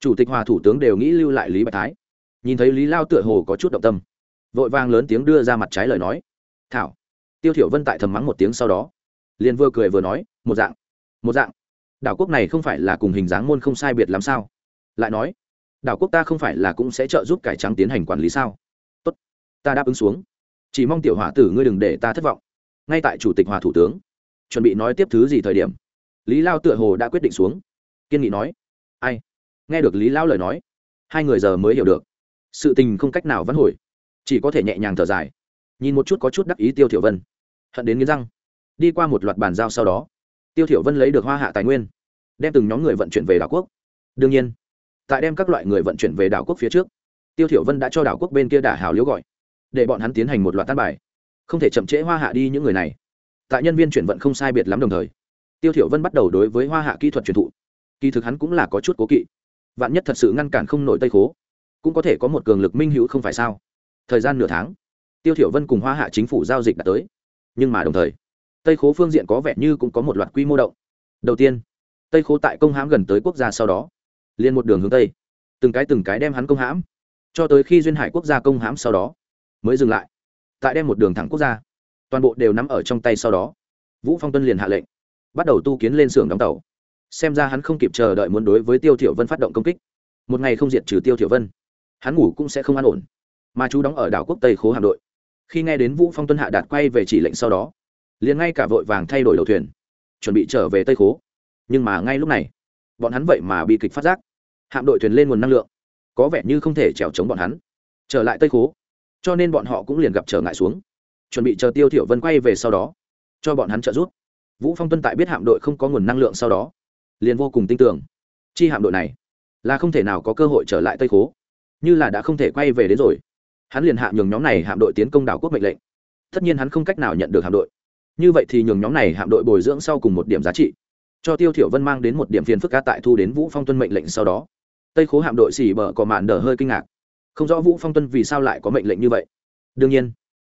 chủ tịch hòa thủ tướng đều nghĩ lưu lại lý bạch thái. Nhìn thấy lý lao tựa hồ có chút động tâm. Vội vàng lớn tiếng đưa ra mặt trái lời nói. Thảo. Tiêu thiểu vân tại thầm mắng một tiếng sau đó, liền vừa cười vừa nói, một dạng một dạng đảo quốc này không phải là cùng hình dáng môn không sai biệt làm sao? Lại nói, đảo quốc ta không phải là cũng sẽ trợ giúp cải trắng tiến hành quản lý sao? Tốt, ta đáp ứng xuống. Chỉ mong tiểu hỏa tử ngươi đừng để ta thất vọng. Ngay tại chủ tịch hòa thủ tướng, chuẩn bị nói tiếp thứ gì thời điểm, lý lao tựa hồ đã quyết định xuống. Kiên nghị nói, ai? Nghe được lý lao lời nói, hai người giờ mới hiểu được, sự tình không cách nào vãn hồi, chỉ có thể nhẹ nhàng thở dài, nhìn một chút có chút đắc ý tiêu thiểu vân, hận đến nghiến răng, đi qua một loạt bàn giao sau đó tiêu thiểu vân lấy được hoa hạ tài nguyên, đem từng nhóm người vận chuyển về đảo quốc. Đương nhiên, tại đem các loại người vận chuyển về đảo quốc phía trước, tiêu thiểu vân đã cho đảo quốc bên kia đả hào liễu gọi, để bọn hắn tiến hành một loạt tan bài, không thể chậm trễ hoa hạ đi những người này. Tại nhân viên chuyển vận không sai biệt lắm đồng thời, tiêu thiểu vân bắt đầu đối với hoa hạ kỹ thuật truyền thụ. Kỳ thực hắn cũng là có chút cố kỵ. Vạn nhất thật sự ngăn cản không nổi tây khố, cũng có thể có một cường lực minh hữu không phải sao? Thời gian nửa tháng, tiêu thiểu vân cùng hoa hạ chính phủ giao dịch đã tới. Nhưng mà đồng thời tây khố phương diện có vẻ như cũng có một loạt quy mô động. Đầu tiên, tây khố tại công hãm gần tới quốc gia sau đó liên một đường hướng tây, từng cái từng cái đem hắn công hãm, cho tới khi duyên hải quốc gia công hãm sau đó, mới dừng lại, tại đem một đường thẳng quốc gia, toàn bộ đều nắm ở trong tay sau đó, vũ phong tuân liền hạ lệnh, bắt đầu tu kiến lên xưởng đóng tàu, xem ra hắn không kịp chờ đợi muốn đối với tiêu thiểu vân phát động công kích, một ngày không diệt trừ tiêu thiểu vân, hắn ngủ cũng sẽ không an ổn, mà chú đóng ở đảo quốc tây khố hạm đội, khi nghe đến vũ phong tuân hạ đạt quay về chỉ lệnh sau đó liền ngay cả vội vàng thay đổi đầu thuyền, chuẩn bị trở về tây khố. Nhưng mà ngay lúc này, bọn hắn vậy mà bị kịch phát giác, hạm đội thuyền lên nguồn năng lượng, có vẻ như không thể trèo chống bọn hắn. Trở lại tây khố, cho nên bọn họ cũng liền gặp trở ngại xuống, chuẩn bị chờ tiêu thiểu vân quay về sau đó, cho bọn hắn trợ giúp. Vũ phong tuân tại biết hạm đội không có nguồn năng lượng sau đó, liền vô cùng tin tưởng, chi hạm đội này là không thể nào có cơ hội trở lại tây khố, như là đã không thể quay về đến rồi. Hắn liền hạ nhường nhóm này hạm đội tiến công đảo quốc mệnh lệnh. Tất nhiên hắn không cách nào nhận được hạm đội như vậy thì nhường nhóm này hạm đội bồi dưỡng sau cùng một điểm giá trị. Cho tiêu thiểu vân mang đến một điểm phiền phức ca tại thu đến vũ phong tuân mệnh lệnh sau đó. Tây khố hạm đội xỉ bờ có mạn đờ hơi kinh ngạc. Không rõ vũ phong tuân vì sao lại có mệnh lệnh như vậy. Đương nhiên,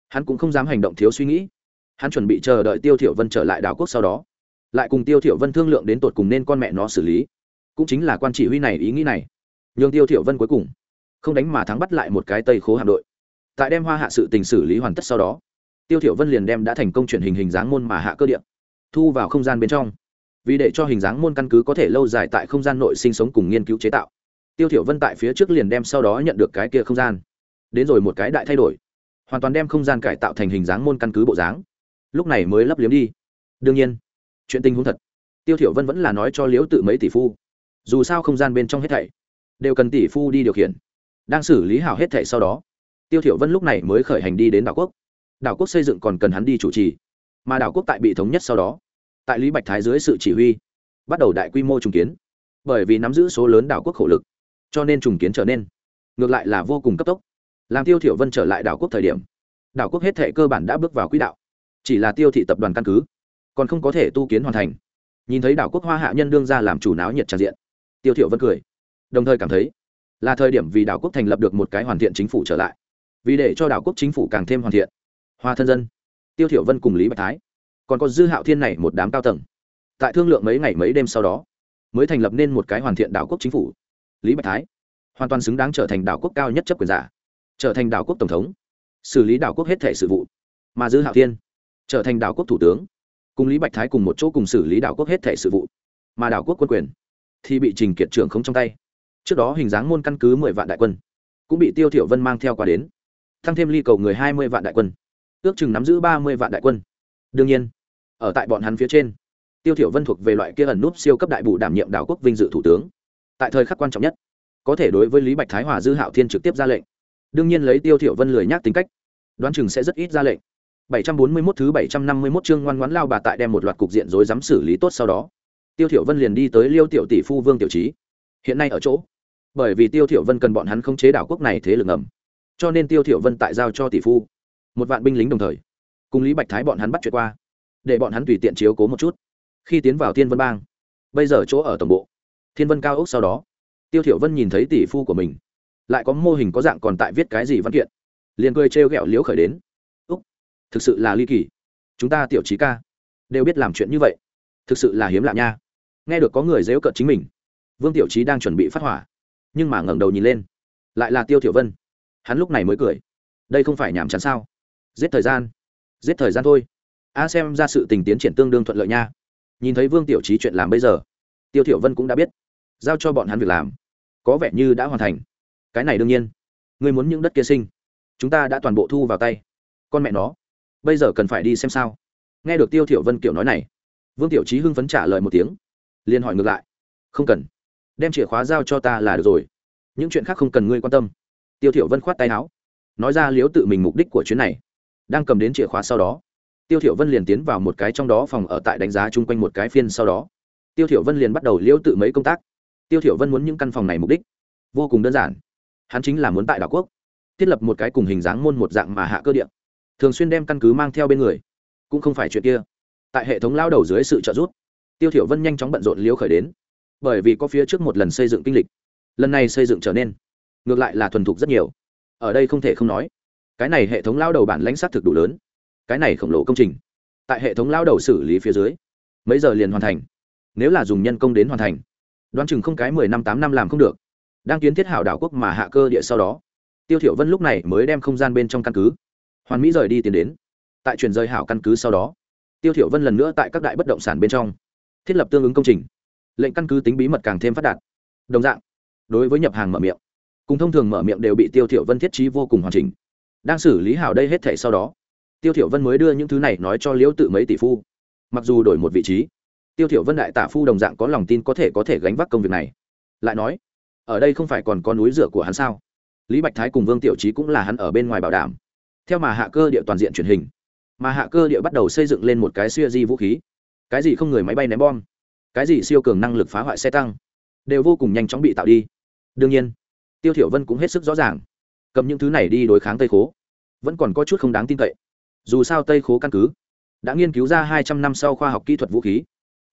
hắn cũng không dám hành động thiếu suy nghĩ. Hắn chuẩn bị chờ đợi tiêu thiểu vân trở lại đảo quốc sau đó. Lại cùng tiêu thiểu vân thương lượng đến tột cùng nên con mẹ nó xử lý. Cũng chính là quan chỉ huy này ý nghĩ này. Nhưng tiêu thiểu vân cuối cùng không đánh mà thắng bắt lại một cái tây khố hạm đội. Tại đem hoa hạ sự tình xử lý hoàn tất sau đó tiêu thiểu vân liền đem đã thành công chuyển hình hình dáng môn mà hạ cơ điện thu vào không gian bên trong. Vì để cho hình dáng môn căn cứ có thể lâu dài tại không gian nội sinh sống cùng nghiên cứu chế tạo, tiêu thiểu vân tại phía trước liền đem sau đó nhận được cái kia không gian. Đến rồi một cái đại thay đổi, hoàn toàn đem không gian cải tạo thành hình dáng môn căn cứ bộ dáng. Lúc này mới lấp liếm đi. Đương nhiên, chuyện tình huống thật, tiêu thiểu vân vẫn là nói cho liễu tự mấy tỷ phu, dù sao không gian bên trong hết thảy đều cần tỷ phu đi điều khiển. Đang xử lý hảo hết thảy sau đó, tiêu thiểu vân lúc này mới khởi hành đi đến đảo quốc đảo quốc xây dựng còn cần hắn đi chủ trì. Mà đảo quốc tại bị thống nhất sau đó, tại lý bạch thái dưới sự chỉ huy, bắt đầu đại quy mô trùng kiến. Bởi vì nắm giữ số lớn đảo quốc khổ lực, cho nên trùng kiến trở nên ngược lại là vô cùng cấp tốc. Làm tiêu thiểu vân trở lại đảo quốc thời điểm, đảo quốc hết thệ cơ bản đã bước vào quỹ đạo. Chỉ là tiêu thị tập đoàn căn cứ, còn không có thể tu kiến hoàn thành. Nhìn thấy đảo quốc hoa hạ nhân đương ra làm chủ náo nhiệt tràn diện, tiêu thiểu vân cười, đồng thời cảm thấy là thời điểm vì đảo quốc thành lập được một cái hoàn thiện chính phủ trở lại. Vì để cho đảo quốc chính phủ càng thêm hoàn thiện hoa thân dân, tiêu thiểu vân cùng lý bạch thái, còn có dư hạo thiên này một đám cao tầng. Tại thương lượng mấy ngày mấy đêm sau đó, mới thành lập nên một cái hoàn thiện đảo quốc chính phủ. Lý bạch thái, hoàn toàn xứng đáng trở thành đảo quốc cao nhất chấp quyền giả, trở thành đảo quốc tổng thống, xử lý đảo quốc hết thể sự vụ, mà dư hạo thiên trở thành đảo quốc thủ tướng, cùng lý bạch thái cùng một chỗ cùng xử lý đảo quốc hết thể sự vụ, mà đảo quốc quân quyền thì bị trình kiệt trưởng không trong tay. Trước đó hình dáng môn căn cứ mười vạn đại quân cũng bị tiêu thiểu vân mang theo qua đến, thăng thêm ly cầu người hai mươi vạn đại quân ước chừng nắm giữ ba mươi vạn đại quân đương nhiên ở tại bọn hắn phía trên tiêu thiểu vân thuộc về loại kia ẩn núp siêu cấp đại bù đảm nhiệm đảo quốc vinh dự thủ tướng tại thời khắc quan trọng nhất có thể đối với lý bạch thái hòa dư hạo thiên trực tiếp ra lệnh đương nhiên lấy tiêu thiểu vân lười nhác tính cách đoán chừng sẽ rất ít ra lệnh 741 thứ 751 chương ngoan ngoãn lao bà tại đem một loạt cục diện rối rắm xử lý tốt sau đó. Tiêu Thiểu Vân liền đi tới Liêu tiểu tỷ phu Vương Tiểu Chí. Hiện nay ở chỗ, bởi vì Tiêu Thiểu Vân cần bọn hắn khống chế đảo quốc này thế lực ngầm, cho nên Tiêu Thiểu Vân tại giao cho tỷ phu một vạn binh lính đồng thời, cùng Lý Bạch Thái bọn hắn bắt chuyện qua, để bọn hắn tùy tiện chiếu cố một chút. Khi tiến vào Thiên Vân Bang, bây giờ chỗ ở tổng bộ, Thiên Vân cao ốc sau đó, Tiêu Thiểu Vân nhìn thấy tỷ phu của mình, lại có mô hình có dạng còn tại viết cái gì văn kiện, liền cười trêu ghẹo liếu khởi đến. Thực sự là ly kỳ. Chúng ta tiểu trí ca đều biết làm chuyện như vậy. Thực sự là hiếm lạ nha. Nghe được có người dếu cợt chính mình vương tiểu trí đang chuẩn bị phát hỏa nhưng mà ngẩng đầu nhìn lên lại là tiêu thiểu vân. Hắn lúc này mới cười. Đây không phải nhảm chán sao? Giết thời gian. Giết thời gian thôi. A xem ra sự tình tiến triển tương đương thuận lợi nha. Nhìn thấy vương tiểu trí chuyện làm bây giờ, tiêu thiểu vân cũng đã biết. Giao cho bọn hắn việc làm. Có vẻ như đã hoàn thành. Cái này đương nhiên. Ngươi muốn những đất kia sinh. Chúng ta đã toàn bộ thu vào tay. Con mẹ nó. Bây giờ cần phải đi xem sao. Nghe được tiêu thiểu vân kiểu nói này, vương tiểu trí hưng phấn trả lời một tiếng. Liền hỏi ngược lại. Không cần. Đem chìa khóa giao cho ta là được rồi. Những chuyện khác không cần ngươi quan tâm. Tiêu thiểu vân khoát tay áo. Nói ra liếu tự mình mục đích của chuyến này đang cầm đến chìa khóa sau đó. Tiêu thiểu vân liền tiến vào một cái trong đó phòng ở tại đánh giá chung quanh một cái phiên sau đó. Tiêu thiểu vân liền bắt đầu liêu tự mấy công tác. Tiêu thiểu vân muốn những căn phòng này mục đích vô cùng đơn giản. Hắn chính là muốn tại đảo quốc, thiết lập một cái cùng hình dáng môn một dạng mà hạ cơ địa. Thường xuyên đem căn cứ mang theo bên người, cũng không phải chuyện kia. Tại hệ thống lao đầu dưới sự trợ giúp, tiêu thiểu vân nhanh chóng bận rộn liêu khởi đến. Bởi vì có phía trước một lần xây dựng kinh lịch, lần này xây dựng trở nên, ngược lại là thuần thục rất nhiều. Ở đây không thể không nói cái này hệ thống lao đầu bản lãnh sát thực đủ lớn. Cái này khổng lồ công trình, tại hệ thống lao đầu xử lý phía dưới, mấy giờ liền hoàn thành. Nếu là dùng nhân công đến hoàn thành, đoán chừng không cái mười năm tám năm làm không được. Đang kiến thiết hảo đảo quốc mà hạ cơ địa sau đó, tiêu thiểu vân lúc này mới đem không gian bên trong căn cứ, hoàn mỹ rời đi tiến đến. Tại chuyển rời hảo căn cứ sau đó, tiêu thiểu vân lần nữa tại các đại bất động sản bên trong, thiết lập tương ứng công trình. Lệnh căn cứ tính bí mật càng thêm phát đạt. Đồng dạng, đối với nhập hàng mở miệng, cùng thông thường mở miệng đều bị tiêu thiểu vân thiết trí vô cùng hoàn chỉnh đang xử lý hảo đây hết thảy sau đó. Tiêu thiểu vân mới đưa những thứ này nói cho liễu tự mấy tỷ phu. Mặc dù đổi một vị trí, tiêu thiểu vân đại tả phu đồng dạng có lòng tin có thể có thể gánh vác công việc này. Lại nói, ở đây không phải còn có núi rửa của hắn sao? Lý bạch thái cùng vương tiểu trí cũng là hắn ở bên ngoài bảo đảm. Theo mà hạ cơ địa toàn diện truyền hình, mà hạ cơ địa bắt đầu xây dựng lên một cái siêu di vũ khí. Cái gì không người máy bay ném bom, cái gì siêu cường năng lực phá hoại xe tăng, đều vô cùng nhanh chóng bị tạo đi. Đương nhiên, tiêu thiểu vân cũng hết sức rõ ràng cầm những thứ này đi đối kháng tây khố. Vẫn còn có chút không đáng tin cậy. Dù sao tây khố căn cứ đã nghiên cứu ra hai trăm năm sau khoa học kỹ thuật vũ khí,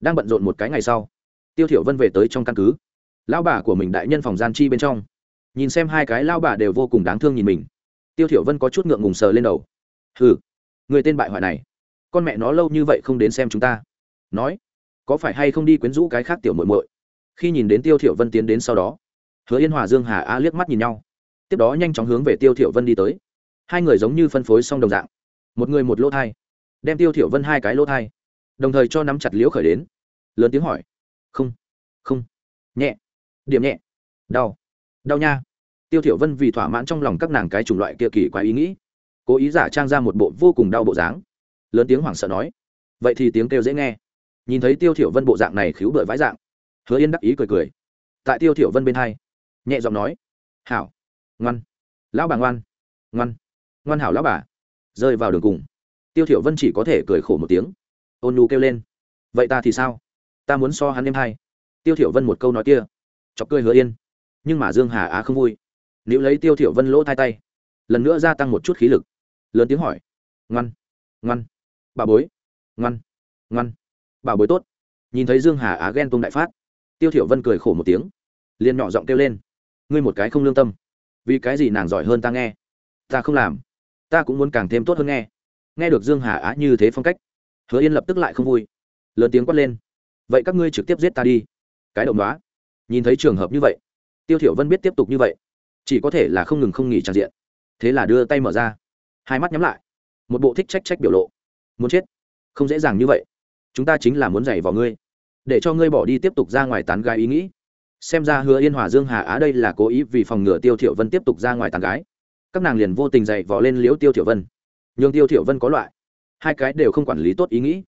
đang bận rộn một cái ngày sau, tiêu thiểu vân về tới trong căn cứ. Lão bà của mình đại nhân phòng gian chi bên trong. Nhìn xem hai cái lão bà đều vô cùng đáng thương nhìn mình. Tiêu thiểu vân có chút ngượng ngùng sờ lên đầu. Hừ, người tên bại hoại này, con mẹ nó lâu như vậy không đến xem chúng ta. Nói, có phải hay không đi quyến rũ cái khác tiểu muội muội? Khi nhìn đến tiêu thiểu vân tiến đến sau đó, hứa yên hòa, dương hà a liếc mắt nhìn nhau tiếp đó nhanh chóng hướng về tiêu thiểu vân đi tới. Hai người giống như phân phối xong đồng dạng. Một người một lỗ thai. Đem tiêu thiểu vân hai cái lỗ thai. Đồng thời cho nắm chặt liễu khởi đến. Lớn tiếng hỏi. Không không. Nhẹ. Điểm nhẹ. Đau. Đau nha. Tiêu thiểu vân vì thỏa mãn trong lòng các nàng cái chủng loại kia kỳ quái ý nghĩ. Cố ý giả trang ra một bộ vô cùng đau bộ dáng. Lớn tiếng hoảng sợ nói. Vậy thì tiếng kêu dễ nghe. Nhìn thấy tiêu thiểu vân bộ dạng này khiếu bưởi vãi dạng. Hứa yên đắc ý cười cười. Tại tiêu thiểu vân bên hai. Nhẹ giọng nói. Hảo ngoan. Lão bà ngoan. Ngoan. Ngoan hảo lão bà. Rơi vào đường cùng. Tiêu thiểu vân chỉ có thể cười khổ một tiếng. Ôn nhu kêu lên. Vậy ta thì sao? Ta muốn so hắn em hai tiêu thiểu vân một câu nói kia. Chọc cười hứa yên. Nhưng mà dương hà á không vui. Nếu lấy tiêu thiểu vân lỗ thay tay. Lần nữa gia tăng một chút khí lực. Lớn tiếng hỏi. Ngoan. Ngoan. Bà bối. Ngoan. Ngoan. Bà bối tốt. Nhìn thấy dương hà á ghen tung đại phát. Tiêu thiểu vân cười khổ một tiếng. Liền nhỏ giọng kêu lên. Ngươi một cái không lương tâm vì cái gì nàng giỏi hơn ta nghe? Ta không làm. Ta cũng muốn càng thêm tốt hơn nghe. Nghe được dương hà á như thế phong cách, hứa yên lập tức lại không vui. Lớn tiếng quát lên. Vậy các ngươi trực tiếp giết ta đi. Cái động đó nhìn thấy trường hợp như vậy, tiêu thiểu vân biết tiếp tục như vậy. Chỉ có thể là không ngừng không nghỉ tràn diện. Thế là đưa tay mở ra. Hai mắt nhắm lại. Một bộ thích trách trách biểu lộ. Muốn chết. Không dễ dàng như vậy. Chúng ta chính là muốn giày vào ngươi. Để cho ngươi bỏ đi tiếp tục ra ngoài tán gái ý nghĩ xem ra hứa yên hòa dương hà á đây là cố ý vì phòng ngừa tiêu thiểu vân tiếp tục ra ngoài tán gái. Các nàng liền vô tình dậy vò lên liễu tiêu thiểu vân. Nhưng tiêu thiểu vân có loại, hai cái đều không quản lý tốt ý nghĩ.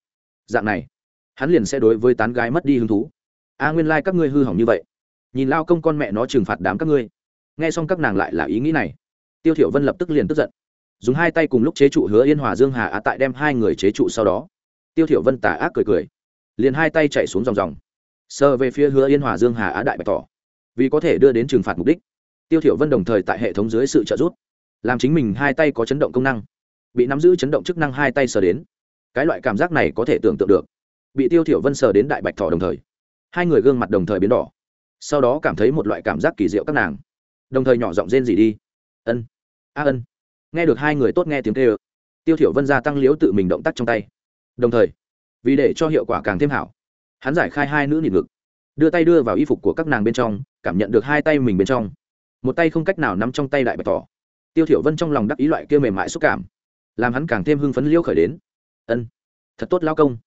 Dạng này, hắn liền sẽ đối với tán gái mất đi hứng thú. A nguyên lai like các ngươi hư hỏng như vậy. Nhìn lao công con mẹ nó trừng phạt đám các ngươi. Nghe xong các nàng lại là ý nghĩ này, tiêu thiểu vân lập tức liền tức giận. Dùng hai tay cùng lúc chế trụ hứa yên hòa dương hà á tại đem hai người chế trụ sau đó. Tiêu thiểu vân tà ác cười cười, liền hai tay chạy xuống dòng dòng sờ về phía hứa yên hòa dương hà á đại bạch tỏ, vì có thể đưa đến trừng phạt mục đích. Tiêu thiểu vân đồng thời tại hệ thống dưới sự trợ giúp, làm chính mình hai tay có chấn động công năng, bị nắm giữ chấn động chức năng hai tay sờ đến. Cái loại cảm giác này có thể tưởng tượng được. Bị tiêu thiểu vân sờ đến đại bạch thỏ đồng thời, hai người gương mặt đồng thời biến đỏ, sau đó cảm thấy một loại cảm giác kỳ diệu các nàng, đồng thời nhỏ giọng rên gì đi. Ân, a ân. Nghe được hai người tốt nghe tiếng kêu, tiêu thiểu vân gia tăng liễu tự mình động tác trong tay, đồng thời, vì để cho hiệu quả càng thêm hảo hắn giải khai hai nữ nhịn ngực, đưa tay đưa vào y phục của các nàng bên trong, cảm nhận được hai tay mình bên trong. Một tay không cách nào nắm trong tay đại bạch tỏ. Tiêu thiểu vân trong lòng đắc ý loại kia mềm mại xúc cảm, làm hắn càng thêm hưng phấn liêu khởi đến. Ân, thật tốt lao công.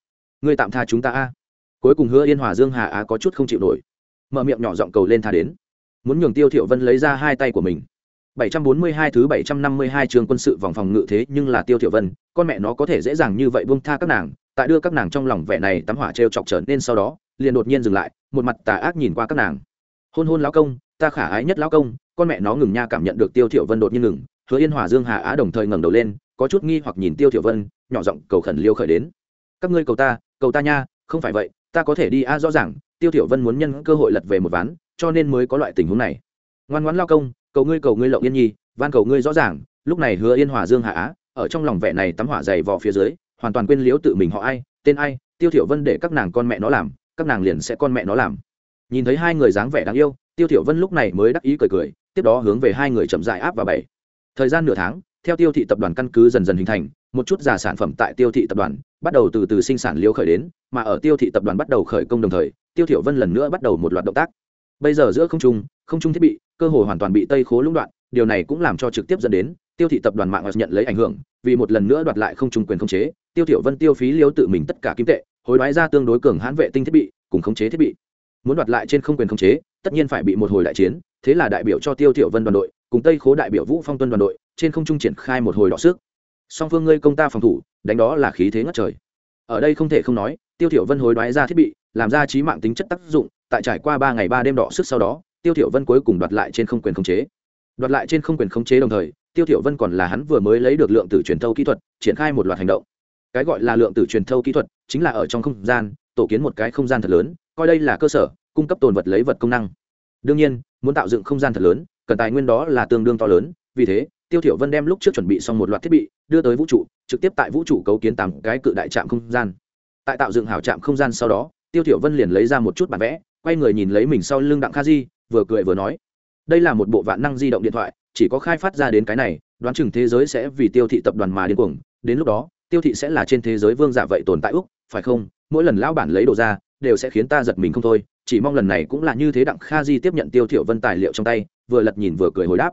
Ngươi tạm tha chúng ta a. Cuối cùng hứa yên hòa dương hà á có chút không chịu nổi, mở miệng nhỏ giọng cầu lên tha đến. Muốn nhường tiêu thiểu vân lấy ra hai tay của mình. 742 thứ 752 trường quân sự vòng phòng ngự thế nhưng là tiêu thiểu vân, con mẹ nó có thể dễ dàng như vậy buông tha các nàng tại đưa các nàng trong lòng vẻ này tắm hỏa treo chọc trở nên sau đó, liền đột nhiên dừng lại, một mặt tà ác nhìn qua các nàng. Hôn hôn lão công, ta khả ái nhất lão công. Con mẹ nó ngừng nha cảm nhận được tiêu thiểu vân đột nhiên ngừng, hứa yên hòa dương hà á đồng thời ngẩng đầu lên, có chút nghi hoặc nhìn tiêu thiểu vân, nhỏ giọng cầu khẩn liêu khởi đến. Các ngươi cầu ta cầu ta nha, không phải vậy, ta có thể đi a, rõ ràng, tiêu thiểu vân muốn nhân cơ hội lật về một ván, cho nên mới có loại tình huống này. Ngoan ngoãn lao công, cầu ngươi cầu ngươi lộng yên nhi, van cầu ngươi rõ ràng. Lúc này hứa yên hòa dương hạ á, ở trong lòng vẻ này tắm hỏa dày vò phía dưới hoàn toàn quên liếu tự mình họ ai, tên ai, tiêu thiểu vân để các nàng con mẹ nó làm, các nàng liền sẽ con mẹ nó làm. Nhìn thấy hai người dáng vẻ đáng yêu, tiêu thiểu vân lúc này mới đắc ý cười cười, tiếp đó hướng về hai người chậm rãi áp vào bảy thời gian nửa tháng, theo tiêu thị tập đoàn căn cứ dần dần hình thành, một chút giả sản phẩm tại tiêu thị tập đoàn bắt đầu từ từ sinh sản liêu khởi đến, mà ở tiêu thị tập đoàn bắt đầu khởi công đồng thời, tiêu thiểu vân lần nữa bắt đầu một loạt động tác. Bây giờ giữa không trung không trung thiết bị, cơ hội hoàn toàn bị tây khố lũng đoạn, điều này cũng làm cho trực tiếp dẫn đến tiêu thị tập đoàn mạng nhận lấy ảnh hưởng, vì một lần nữa đoạt lại không trung quyền khống chế tiêu thiểu vân tiêu phí liếu tự mình tất cả kim tệ, hối đoái ra tương đối cường hãn vệ tinh thiết bị, cùng khống chế thiết bị. Muốn đoạt lại trên không quyền khống chế, tất nhiên phải bị một hồi đại chiến, thế là đại biểu cho tiêu thiểu vân đoàn đội, cùng tây khố đại biểu vũ phong tuân đoàn đội, trên không trung triển khai một hồi đọ sức. Song phương ngươi công ta phòng thủ, đánh đó là khí thế ngất trời. Ở đây không thể không nói, tiêu thiểu vân hối đoái ra thiết bị, làm ra trí mạng tính chất tác dụng, tại trải qua ba ngày ba đêm đọ sức sau đó, tiêu thiểu vân cuối cùng đoạt lại trên không quyền khống chế. Đoạt lại trên không quyền khống chế đồng thời, tiêu thiểu vân còn là hắn vừa mới lấy được lượng tử truyền thâu kỹ thuật, triển khai một loạt hành động cái gọi là lượng tử truyền thâu kỹ thuật chính là ở trong không gian, tổ kiến một cái không gian thật lớn, coi đây là cơ sở, cung cấp tồn vật lấy vật công năng. Đương nhiên, muốn tạo dựng không gian thật lớn, cần tài nguyên đó là tương đương to lớn, vì thế, tiêu thiểu vân đem lúc trước chuẩn bị xong một loạt thiết bị, đưa tới vũ trụ, trực tiếp tại vũ trụ cấu kiến tám cái cự đại trạm không gian. Tại tạo dựng hảo trạm không gian sau đó, tiêu thiểu vân liền lấy ra một chút bản vẽ, quay người nhìn lấy mình sau lưng đặng kha di, vừa cười vừa nói, đây là một bộ vạn năng di động điện thoại, chỉ có khai phát ra đến cái này, đoán chừng thế giới sẽ vì tiêu thị tập đoàn mà điên cuồng, đến lúc đó tiêu thị sẽ là trên thế giới vương giả vậy tồn tại úc, phải không? Mỗi lần lão bản lấy đồ ra, đều sẽ khiến ta giật mình không thôi. Chỉ mong lần này cũng là như thế đặng kha di tiếp nhận tiêu thiểu vân tài liệu trong tay, vừa lật nhìn vừa cười hồi đáp.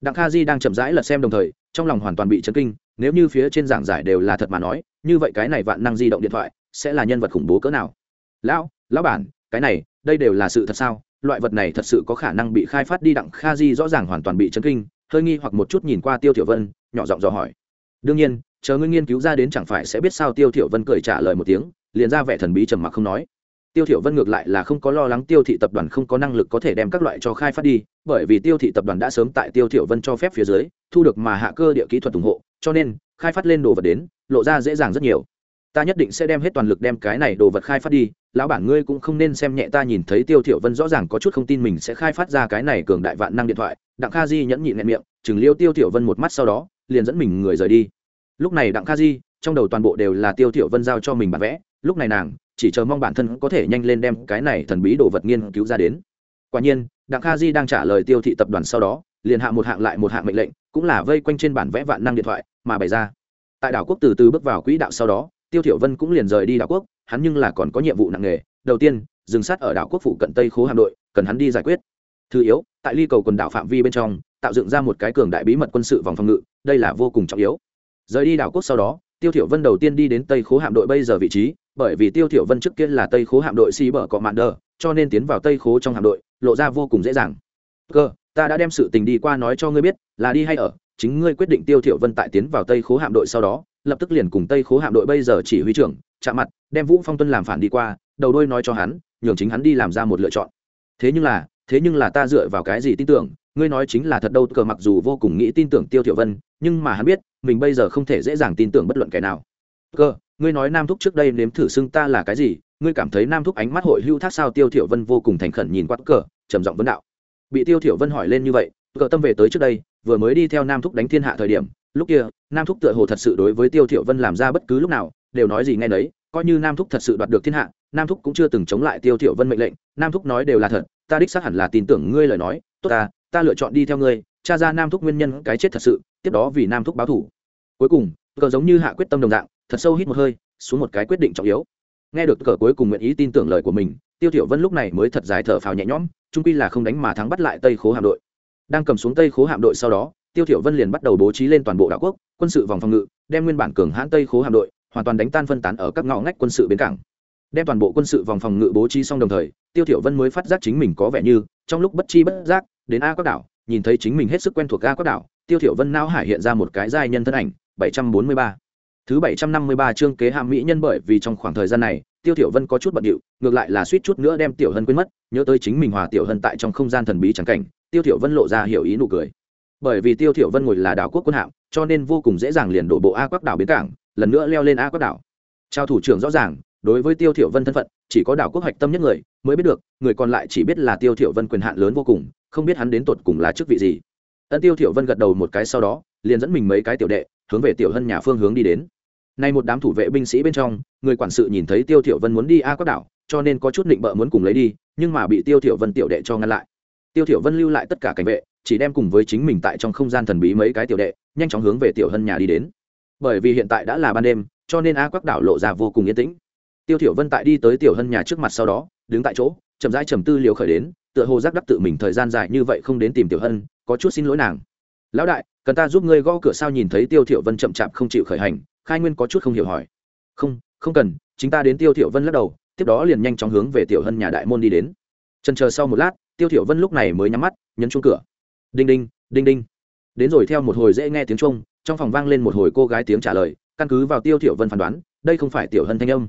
Đặng kha di đang chậm rãi lật xem đồng thời, trong lòng hoàn toàn bị chấn kinh, nếu như phía trên giảng giải đều là thật mà nói, như vậy cái này vạn năng di động điện thoại, sẽ là nhân vật khủng bố cỡ nào? Lão lão bản, cái này, đây đều là sự thật sao? Loại vật này thật sự có khả năng bị khai phát đi, đặng kha di rõ ràng hoàn toàn bị chấn kinh, hơi nghi hoặc một chút nhìn qua tiêu thiểu vân, nhỏ giọng dò hỏi đương nhiên, chờ ngươi nghiên cứu ra đến chẳng phải sẽ biết sao tiêu thiểu vân cười trả lời một tiếng, liền ra vẻ thần bí trầm mặc không nói. Tiêu thiểu vân ngược lại là không có lo lắng tiêu thị tập đoàn không có năng lực có thể đem các loại cho khai phát đi, bởi vì tiêu thị tập đoàn đã sớm tại tiêu thiểu vân cho phép phía dưới, thu được mà hạ cơ địa kỹ thuật ủng hộ, cho nên, khai phát lên đồ vật đến, lộ ra dễ dàng rất nhiều. Ta nhất định sẽ đem hết toàn lực đem cái này đồ vật khai phát đi, lão bản ngươi cũng không nên xem nhẹ ta nhìn thấy tiêu thiểu vân rõ ràng có chút không tin mình sẽ khai phát ra cái này cường đại vạn năng điện thoại, đặng kha di nhẫn nhịn nhẹ miệng, chừng liêu tiêu thiểu vân một mắt sau đó liền dẫn mình người rời đi. Lúc này đặng kha di, trong đầu toàn bộ đều là tiêu thiểu vân giao cho mình bản vẽ. Lúc này nàng, chỉ chờ mong bản thân có thể nhanh lên đem cái này thần bí đồ vật nghiên cứu ra đến. Quả nhiên, đặng kha di đang trả lời tiêu thị tập đoàn sau đó, liền hạ một hạng lại một hạng mệnh lệnh, cũng là vây quanh trên bản vẽ vạn năng điện thoại, mà bày ra. Tại đảo quốc từ từ bước vào quỹ đạo sau đó, tiêu thiểu vân cũng liền rời đi đảo quốc, hắn nhưng là còn có nhiệm vụ nặng nề. Đầu tiên, dừng sát ở đảo quốc phụ cận tây khố hạm đội, cần hắn đi giải quyết. Thứ yếu, tại ly cầu quần đảo phạm vi bên trong tạo dựng ra một cái cường đại bí mật quân sự vòng phòng ngự, đây là vô cùng trọng yếu. Rời đi đảo quốc sau đó, tiêu thiểu vân đầu tiên đi đến tây khố hạm đội bây giờ vị trí, bởi vì tiêu thiểu vân trước kia là tây khố hạm đội si bờ cọ mạn đờ, cho nên tiến vào tây khố trong hạm đội, lộ ra vô cùng dễ dàng. Cơ, ta đã đem sự tình đi qua nói cho ngươi biết, là đi hay ở, chính ngươi quyết định tiêu thiểu vân tại tiến vào tây khố hạm đội sau đó, lập tức liền cùng tây khố hạm đội bây giờ chỉ huy trưởng, chạm mặt, đem vũ phong tuân làm phản đi qua, đầu đôi nói cho hắn, nhường chính hắn đi làm ra một lựa chọn. Thế nhưng là thế nhưng là ta dựa vào cái gì tin tưởng? Ngươi nói chính là thật đâu, cờ mặc dù vô cùng nghĩ tin tưởng tiêu thiểu vân, nhưng mà hắn biết, mình bây giờ không thể dễ dàng tin tưởng bất luận kẻ nào. Cờ, ngươi nói nam thúc trước đây nếm thử xưng ta là cái gì? Ngươi cảm thấy nam thúc ánh mắt hội hưu thác sao? Tiêu thiểu vân vô cùng thành khẩn nhìn quát cờ, trầm giọng vấn đạo. Bị tiêu thiểu vân hỏi lên như vậy, cờ tâm về tới trước đây, vừa mới đi theo nam thúc đánh thiên hạ thời điểm, lúc kia, nam thúc tựa hồ thật sự đối với tiêu thiểu vân làm ra bất cứ lúc nào, đều nói gì nghe nấy, coi như nam thúc thật sự đoạt được thiên hạ, nam thúc cũng chưa từng chống lại tiêu thiểu vân mệnh lệnh, nam thúc nói đều là thật ta đích xác hẳn là tin tưởng ngươi lời nói, tốt ta ta lựa chọn đi theo ngươi tra ra nam thúc nguyên nhân cái chết thật sự, tiếp đó vì nam thúc báo thù. Cuối cùng, cờ giống như hạ quyết tâm đồng dạng, thật sâu hít một hơi, xuống một cái quyết định trọng yếu. Nghe được cờ cuối cùng nguyện ý tin tưởng lời của mình, tiêu thiểu vân lúc này mới thật dài thở phào nhẹ nhõm trung quy là không đánh mà thắng bắt lại tây khố hạm đội. Đang cầm xuống tây khố hạm đội sau đó, tiêu thiểu vân liền bắt đầu bố trí lên toàn bộ đảo quốc, quân sự vòng phòng ngự, đem nguyên bản cường hãn tây khố hạm đội hoàn toàn đánh tan phân tán ở các ngõ ngách quân sự bến cảng đem toàn bộ quân sự vòng phòng ngự bố trí xong đồng thời, tiêu thiểu vân mới phát giác chính mình có vẻ như, trong lúc bất chi bất giác, đến a quắc đảo, nhìn thấy chính mình hết sức quen thuộc a quắc đảo, tiêu thiểu vân não hải hiện ra một cái giai nhân thân ảnh 743 thứ 753 chương kế hàm mỹ nhân bởi vì trong khoảng thời gian này, tiêu thiểu vân có chút bận điệu, ngược lại là suýt chút nữa đem tiểu hân quên mất, nhớ tới chính mình hòa tiểu hân tại trong không gian thần bí chẳng cảnh, tiêu thiểu vân lộ ra hiểu ý nụ cười. Bởi vì tiêu thiểu vân ngồi là đảo quốc quân hạm, cho nên vô cùng dễ dàng liền đổ bộ a quắc đảo bến cảng, lần nữa leo lên a quắc đảo. Trao thủ trưởng rõ ràng đối với tiêu thiểu vân thân phận, chỉ có đảo quốc hoạch tâm nhất người mới biết được, người còn lại chỉ biết là tiêu thiểu vân quyền hạn lớn vô cùng, không biết hắn đến tột cùng là chức vị gì. Ân tiêu thiểu vân gật đầu một cái sau đó, liền dẫn mình mấy cái tiểu đệ, hướng về tiểu hân nhà phương hướng đi đến. Nay một đám thủ vệ binh sĩ bên trong, người quản sự nhìn thấy tiêu thiểu vân muốn đi a quốc đảo, cho nên có chút định bợ muốn cùng lấy đi, nhưng mà bị tiêu thiểu vân tiểu đệ cho ngăn lại. Tiêu thiểu vân lưu lại tất cả cảnh vệ, chỉ đem cùng với chính mình tại trong không gian thần bí mấy cái tiểu đệ, nhanh chóng hướng về tiểu hân nhà đi đến. Bởi vì hiện tại đã là ban đêm, cho nên a quắc đảo lộ ra vô cùng yên tĩnh tiêu thiểu vân tại đi tới tiểu hân nhà trước mặt sau đó, đứng tại chỗ, chậm rãi trầm tư liều khởi đến, tựa hồ giác đắc tự mình thời gian dài như vậy không đến tìm tiểu hân, có chút xin lỗi nàng. Lão đại, cần ta giúp ngươi gõ cửa sao? Nhìn thấy tiêu thiểu vân chậm chạp không chịu khởi hành, khai nguyên có chút không hiểu hỏi. Không không cần, chính ta đến tiêu thiểu vân lắc đầu, tiếp đó liền nhanh chóng hướng về tiểu hân nhà đại môn đi đến. Chần chờ sau một lát, tiêu thiểu vân lúc này mới nhắm mắt, nhấn chuông cửa. Đinh đinh đinh đinh. Đến rồi theo một hồi dễ nghe tiếng chuông, trong phòng vang lên một hồi cô gái tiếng trả lời, căn cứ vào tiêu thiểu vân phán đoán, đây không phải tiểu hân thanh âm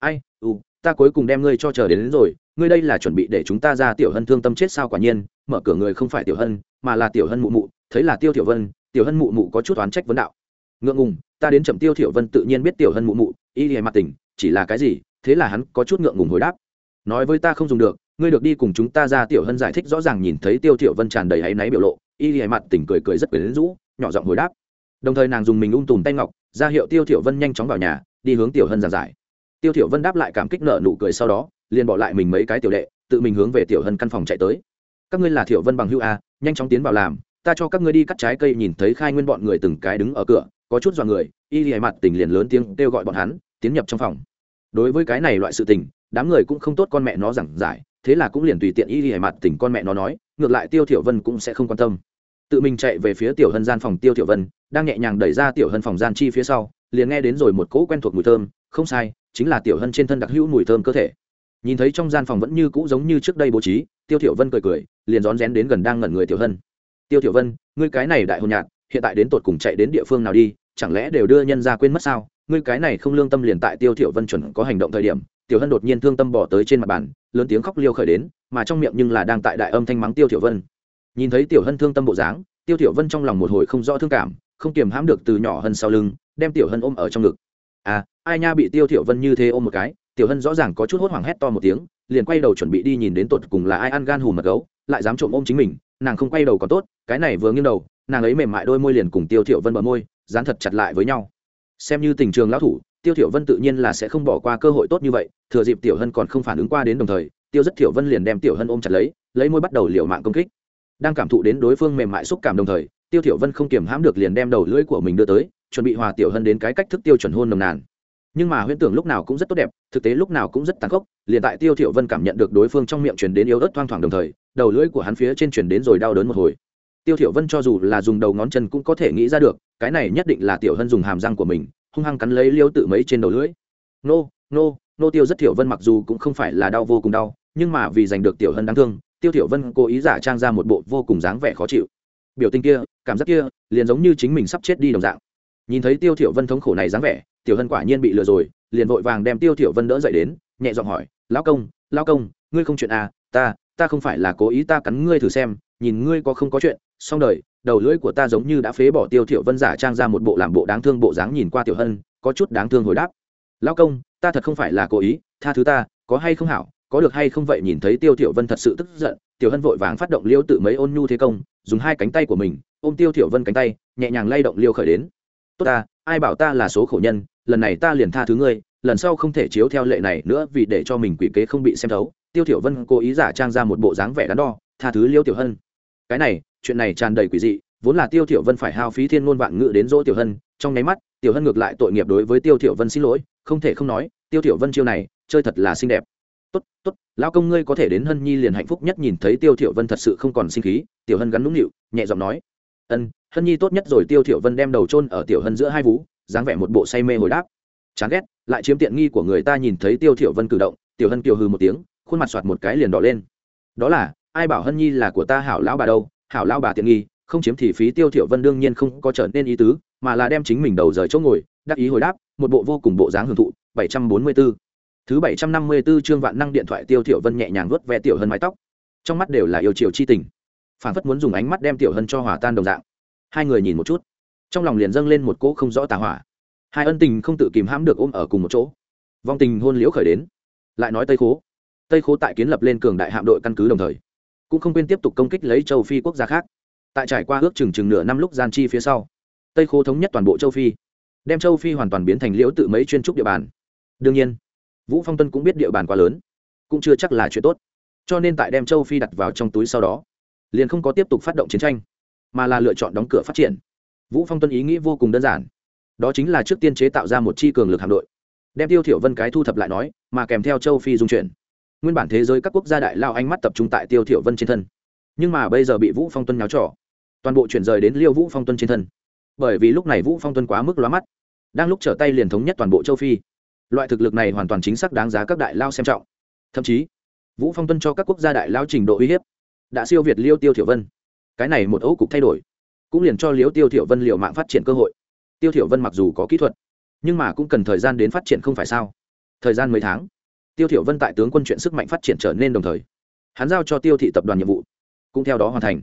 ai ừ ta cuối cùng đem ngươi cho chờ đến, đến rồi ngươi đây là chuẩn bị để chúng ta ra tiểu hân thương tâm chết sao? Quả nhiên mở cửa người không phải tiểu hân mà là tiểu hân mụ mụ thấy là tiêu tiểu vân tiểu hân mụ mụ có chút oán trách vấn đạo. Ngượng ngùng ta đến chậm tiêu tiểu vân tự nhiên biết tiểu hân mụ mụ y hề mặt tỉnh chỉ là cái gì thế là hắn có chút ngượng ngùng hồi đáp. Nói với ta không dùng được ngươi được đi cùng chúng ta ra tiểu hân giải thích rõ ràng nhìn thấy tiêu tiểu vân tràn đầy áy náy biểu lộ y hề mặt tỉnh cười cười rất quyến rũ nhỏ giọng hồi đáp. Đồng thời nàng dùng mình ung tùm tay ngọc ra hiệu tiêu tiểu vân nhanh chóng vào nhà đi hướng tiểu hân giảng giải tiêu thiểu vân đáp lại cảm kích nở nụ cười sau đó, liền bỏ lại mình mấy cái tiểu đệ, tự mình hướng về tiểu hân căn phòng chạy tới. Các ngươi là thiểu vân bằng hữu a nhanh chóng tiến vào làm, ta cho các ngươi đi cắt trái cây nhìn thấy khai nguyên bọn người từng cái đứng ở cửa, có chút dọa người, y lìa mặt tình liền lớn tiếng kêu gọi bọn hắn, tiến nhập trong phòng. Đối với cái này loại sự tình, đám người cũng không tốt con mẹ nó giảng giải, thế là cũng liền tùy tiện y lìa mặt tình con mẹ nó nói, ngược lại tiêu thiểu vân cũng sẽ không quan tâm. Tự mình chạy về phía tiểu hân gian phòng, tiêu thiểu vân đang nhẹ nhàng đẩy ra tiểu hân phòng gian chi phía sau, liền nghe đến rồi một cỗ quen thuộc mùi thơm không sai, chính là tiểu hân trên thân đặc hữu mùi thơm cơ thể. Nhìn thấy trong gian phòng vẫn như cũ giống như trước đây bố trí, tiêu thiểu vân cười cười, liền rón rén đến gần đang ngẩn người tiểu hân. Tiêu thiểu vân, ngươi cái này đại hôn nhạt hiện tại đến tột cùng chạy đến địa phương nào đi, chẳng lẽ đều đưa nhân ra quên mất sao? Ngươi cái này không lương tâm liền tại tiêu thiểu vân chuẩn có hành động thời điểm. Tiểu hân đột nhiên thương tâm bỏ tới trên mặt bàn, lớn tiếng khóc liêu khởi đến, mà trong miệng nhưng là đang tại đại âm thanh mắng tiêu thiểu vân. Nhìn thấy tiểu hân thương tâm bộ dáng, tiêu thiểu vân trong lòng một hồi không rõ thương cảm, không kiềm hãm được từ nhỏ hân sau lưng, đem tiểu hân ôm ở trong ngực. À ai nha bị tiêu thiểu vân như thế ôm một cái, tiểu hân rõ ràng có chút hốt hoảng hét to một tiếng, liền quay đầu chuẩn bị đi nhìn đến tột cùng là ai ăn gan hùm mật gấu, lại dám trộm ôm chính mình, nàng không quay đầu còn tốt, cái này vừa nghiêng đầu, nàng ấy mềm mại đôi môi liền cùng tiêu thiểu vân bờ môi, dán thật chặt lại với nhau. Xem như tình trường lão thủ, tiêu thiểu vân tự nhiên là sẽ không bỏ qua cơ hội tốt như vậy, thừa dịp tiểu hân còn không phản ứng qua đến đồng thời, tiêu rất thiểu vân liền đem tiểu hân ôm chặt lấy lấy môi bắt đầu liều mạng công kích. Đang cảm thụ đến đối phương mềm mại xúc cảm đồng thời, tiêu thiểu vân không kiềm hãm được liền đem đầu lưỡi của mình đưa tới, chuẩn bị hòa tiểu hân đến cái cách thức tiêu chuẩn hôn nồng nàn nhưng mà huyễn tưởng lúc nào cũng rất tốt đẹp, thực tế lúc nào cũng rất tàn khốc, liền tại tiêu thiểu vân cảm nhận được đối phương trong miệng truyền đến yếu ớt thoang thoảng đồng thời, đầu lưỡi của hắn phía trên truyền đến rồi đau đớn một hồi. Tiêu thiểu vân cho dù là dùng đầu ngón chân cũng có thể nghĩ ra được, cái này nhất định là tiểu hân dùng hàm răng của mình, hung hăng cắn lấy liêu tự mấy trên đầu lưỡi. Nô nô nô tiêu rất thiểu vân mặc dù cũng không phải là đau vô cùng đau, nhưng mà vì giành được tiểu hân đáng thương, tiêu thiểu vân cố ý giả trang ra một bộ vô cùng dáng vẻ khó chịu. Biểu tình kia, cảm giác kia, liền giống như chính mình sắp chết đi đồng dạng. Nhìn thấy tiêu thiểu vân thống khổ này dáng vẻ tiểu hân quả nhiên bị lừa rồi, liền vội vàng đem tiêu thiểu vân đỡ dậy đến, nhẹ giọng hỏi, lão công lão công, ngươi không chuyện à ta ta không phải là cố ý ta cắn ngươi thử xem, nhìn ngươi có không có chuyện, xong đời, đầu lưỡi của ta giống như đã phế bỏ tiêu thiểu vân giả trang ra một bộ làm bộ đáng thương bộ dáng nhìn qua tiểu hân, có chút đáng thương hồi đáp. Lão công, ta thật không phải là cố ý, tha thứ ta, có hay không hảo, có được hay không vậy? Nhìn thấy tiêu thiểu vân thật sự tức giận, tiểu hân vội vàng phát động liêu tự mấy ôn nhu thế công, dùng hai cánh tay của mình, ôm tiêu thiểu vân cánh tay, nhẹ nhàng lay động liêu khởi đến. Tốt ta ai bảo ta là số khổ nhân, lần này ta liền tha thứ ngươi, lần sau không thể chiếu theo lệ này nữa vì để cho mình quỷ kế không bị xem thấu. Tiêu thiểu vân cố ý giả trang ra một bộ dáng vẻ đắn đo, tha thứ liêu tiểu hân. Cái này, chuyện này tràn đầy quỷ dị, vốn là tiêu thiểu vân phải hao phí thiên ngôn vạn ngữ đến dỗ tiểu hân, trong nháy mắt, tiểu hân ngược lại tội nghiệp đối với tiêu thiểu vân xin lỗi, không thể không nói, tiêu thiểu vân chiêu này, chơi thật là xinh đẹp. Tốt tốt, lão công ngươi có thể đến hân nhi liền hạnh phúc nhất nhìn thấy tiêu thiểu vân thật sự không còn sinh khí. Tiểu hân gắn nũng nịu, nhẹ giọng nói. Ân hân nhi tốt nhất rồi, tiêu thiểu vân đem đầu chôn ở tiểu hân giữa hai vú, dáng vẻ một bộ say mê hồi đáp. Chán ghét, lại chiếm tiện nghi của người ta nhìn thấy tiêu thiểu vân cử động, tiểu hân kiều hừ một tiếng, khuôn mặt soạt một cái liền đỏ lên. Đó là, ai bảo hân nhi là của ta hảo lão bà đâu, hảo lão bà tiện nghi, không chiếm thì phí, tiêu thiểu vân đương nhiên không có trở nên ý tứ, mà là đem chính mình đầu rời chỗ ngồi, đắc ý hồi đáp, một bộ vô cùng bộ dáng hưởng thụ 744 thứ 754 chương vạn năng điện thoại tiêu thiểu vân nhẹ nhàng vuốt ve tiểu hân mái tóc. Trong mắt đều là yêu chiều chi tình. Phản phất muốn dùng ánh mắt đem tiểu hân cho hòa tan đồng dạng hai người nhìn một chút. Trong lòng liền dâng lên một cỗ không rõ tà hỏa. Hai ân tình không tự kìm hãm được ôm ở cùng một chỗ. Vong tình hôn liễu khởi đến. Lại nói tây khố. Tây khố tại kiến lập lên cường đại hạm đội căn cứ đồng thời, cũng không quên tiếp tục công kích lấy châu phi quốc gia khác. Tại trải qua ước chừng chừng nửa năm lúc gian chi phía sau, tây khố thống nhất toàn bộ châu phi, đem châu phi hoàn toàn biến thành liễu tự mấy chuyên trúc địa bàn. Đương nhiên, vũ phong tuân cũng biết địa bàn quá lớn, cũng chưa chắc là chuyện tốt. Cho nên tại đem châu phi đặt vào trong túi sau đó, liền không có tiếp tục phát động chiến tranh mà là lựa chọn đóng cửa phát triển. Vũ phong tuân ý nghĩ vô cùng đơn giản. Đó chính là trước tiên chế tạo ra một chi cường lực hạm đội. Đem tiêu thiểu vân cái thu thập lại nói, mà kèm theo châu phi dung chuyển. Nguyên bản thế giới các quốc gia đại lao ánh mắt tập trung tại tiêu thiểu vân trên thân. Nhưng mà bây giờ bị vũ phong tuân nháo trò, toàn bộ chuyển rời đến liêu vũ phong tuân trên thân. Bởi vì lúc này vũ phong tuân quá mức lóa mắt, đang lúc trở tay liền thống nhất toàn bộ châu phi. Loại thực lực này hoàn toàn chính xác đáng giá các đại lao xem trọng. Thậm chí, vũ phong tuân cho các quốc gia đại lao trình độ uy hiếp đã siêu việt liêu tiêu thiểu vân cái này một ấu cục thay đổi, cũng liền cho liễu tiêu thiểu vân liệu mạng phát triển cơ hội. Tiêu thiểu vân mặc dù có kỹ thuật, nhưng mà cũng cần thời gian đến phát triển không phải sao? Thời gian mấy tháng, tiêu thiểu vân tại tướng quân chuyện sức mạnh phát triển trở nên đồng thời. Hắn giao cho tiêu thị tập đoàn nhiệm vụ, cũng theo đó hoàn thành.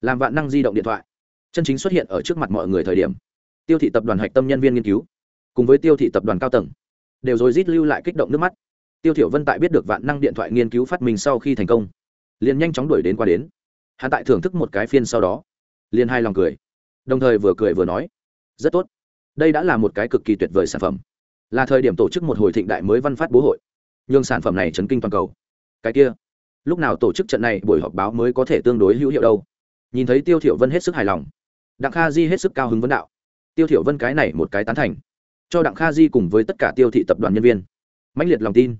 Làm vạn năng di động điện thoại. Chân chính xuất hiện ở trước mặt mọi người thời điểm, tiêu thị tập đoàn hạch tâm nhân viên nghiên cứu, cùng với tiêu thị tập đoàn cao tầng, đều rồi rít lưu lại kích động nước mắt. Tiêu thiểu vân tại biết được vạn năng điện thoại nghiên cứu phát minh sau khi thành công, liền nhanh chóng đuổi đến qua đến hắn tại thưởng thức một cái phiên sau đó, liền hai lòng cười, đồng thời vừa cười vừa nói, rất tốt. Đây đã là một cái cực kỳ tuyệt vời sản phẩm. Là thời điểm tổ chức một hồi thịnh đại mới văn phát bố hội. Nhưng sản phẩm này chấn kinh toàn cầu. Cái kia, lúc nào tổ chức trận này buổi họp báo mới có thể tương đối hữu hiệu đâu. Nhìn thấy tiêu thiểu vân hết sức hài lòng, đặng kha di hết sức cao hứng vấn đạo. Tiêu thiểu vân cái này một cái tán thành. Cho đặng kha di cùng với tất cả tiêu thị tập đoàn nhân viên, mãnh liệt lòng tin.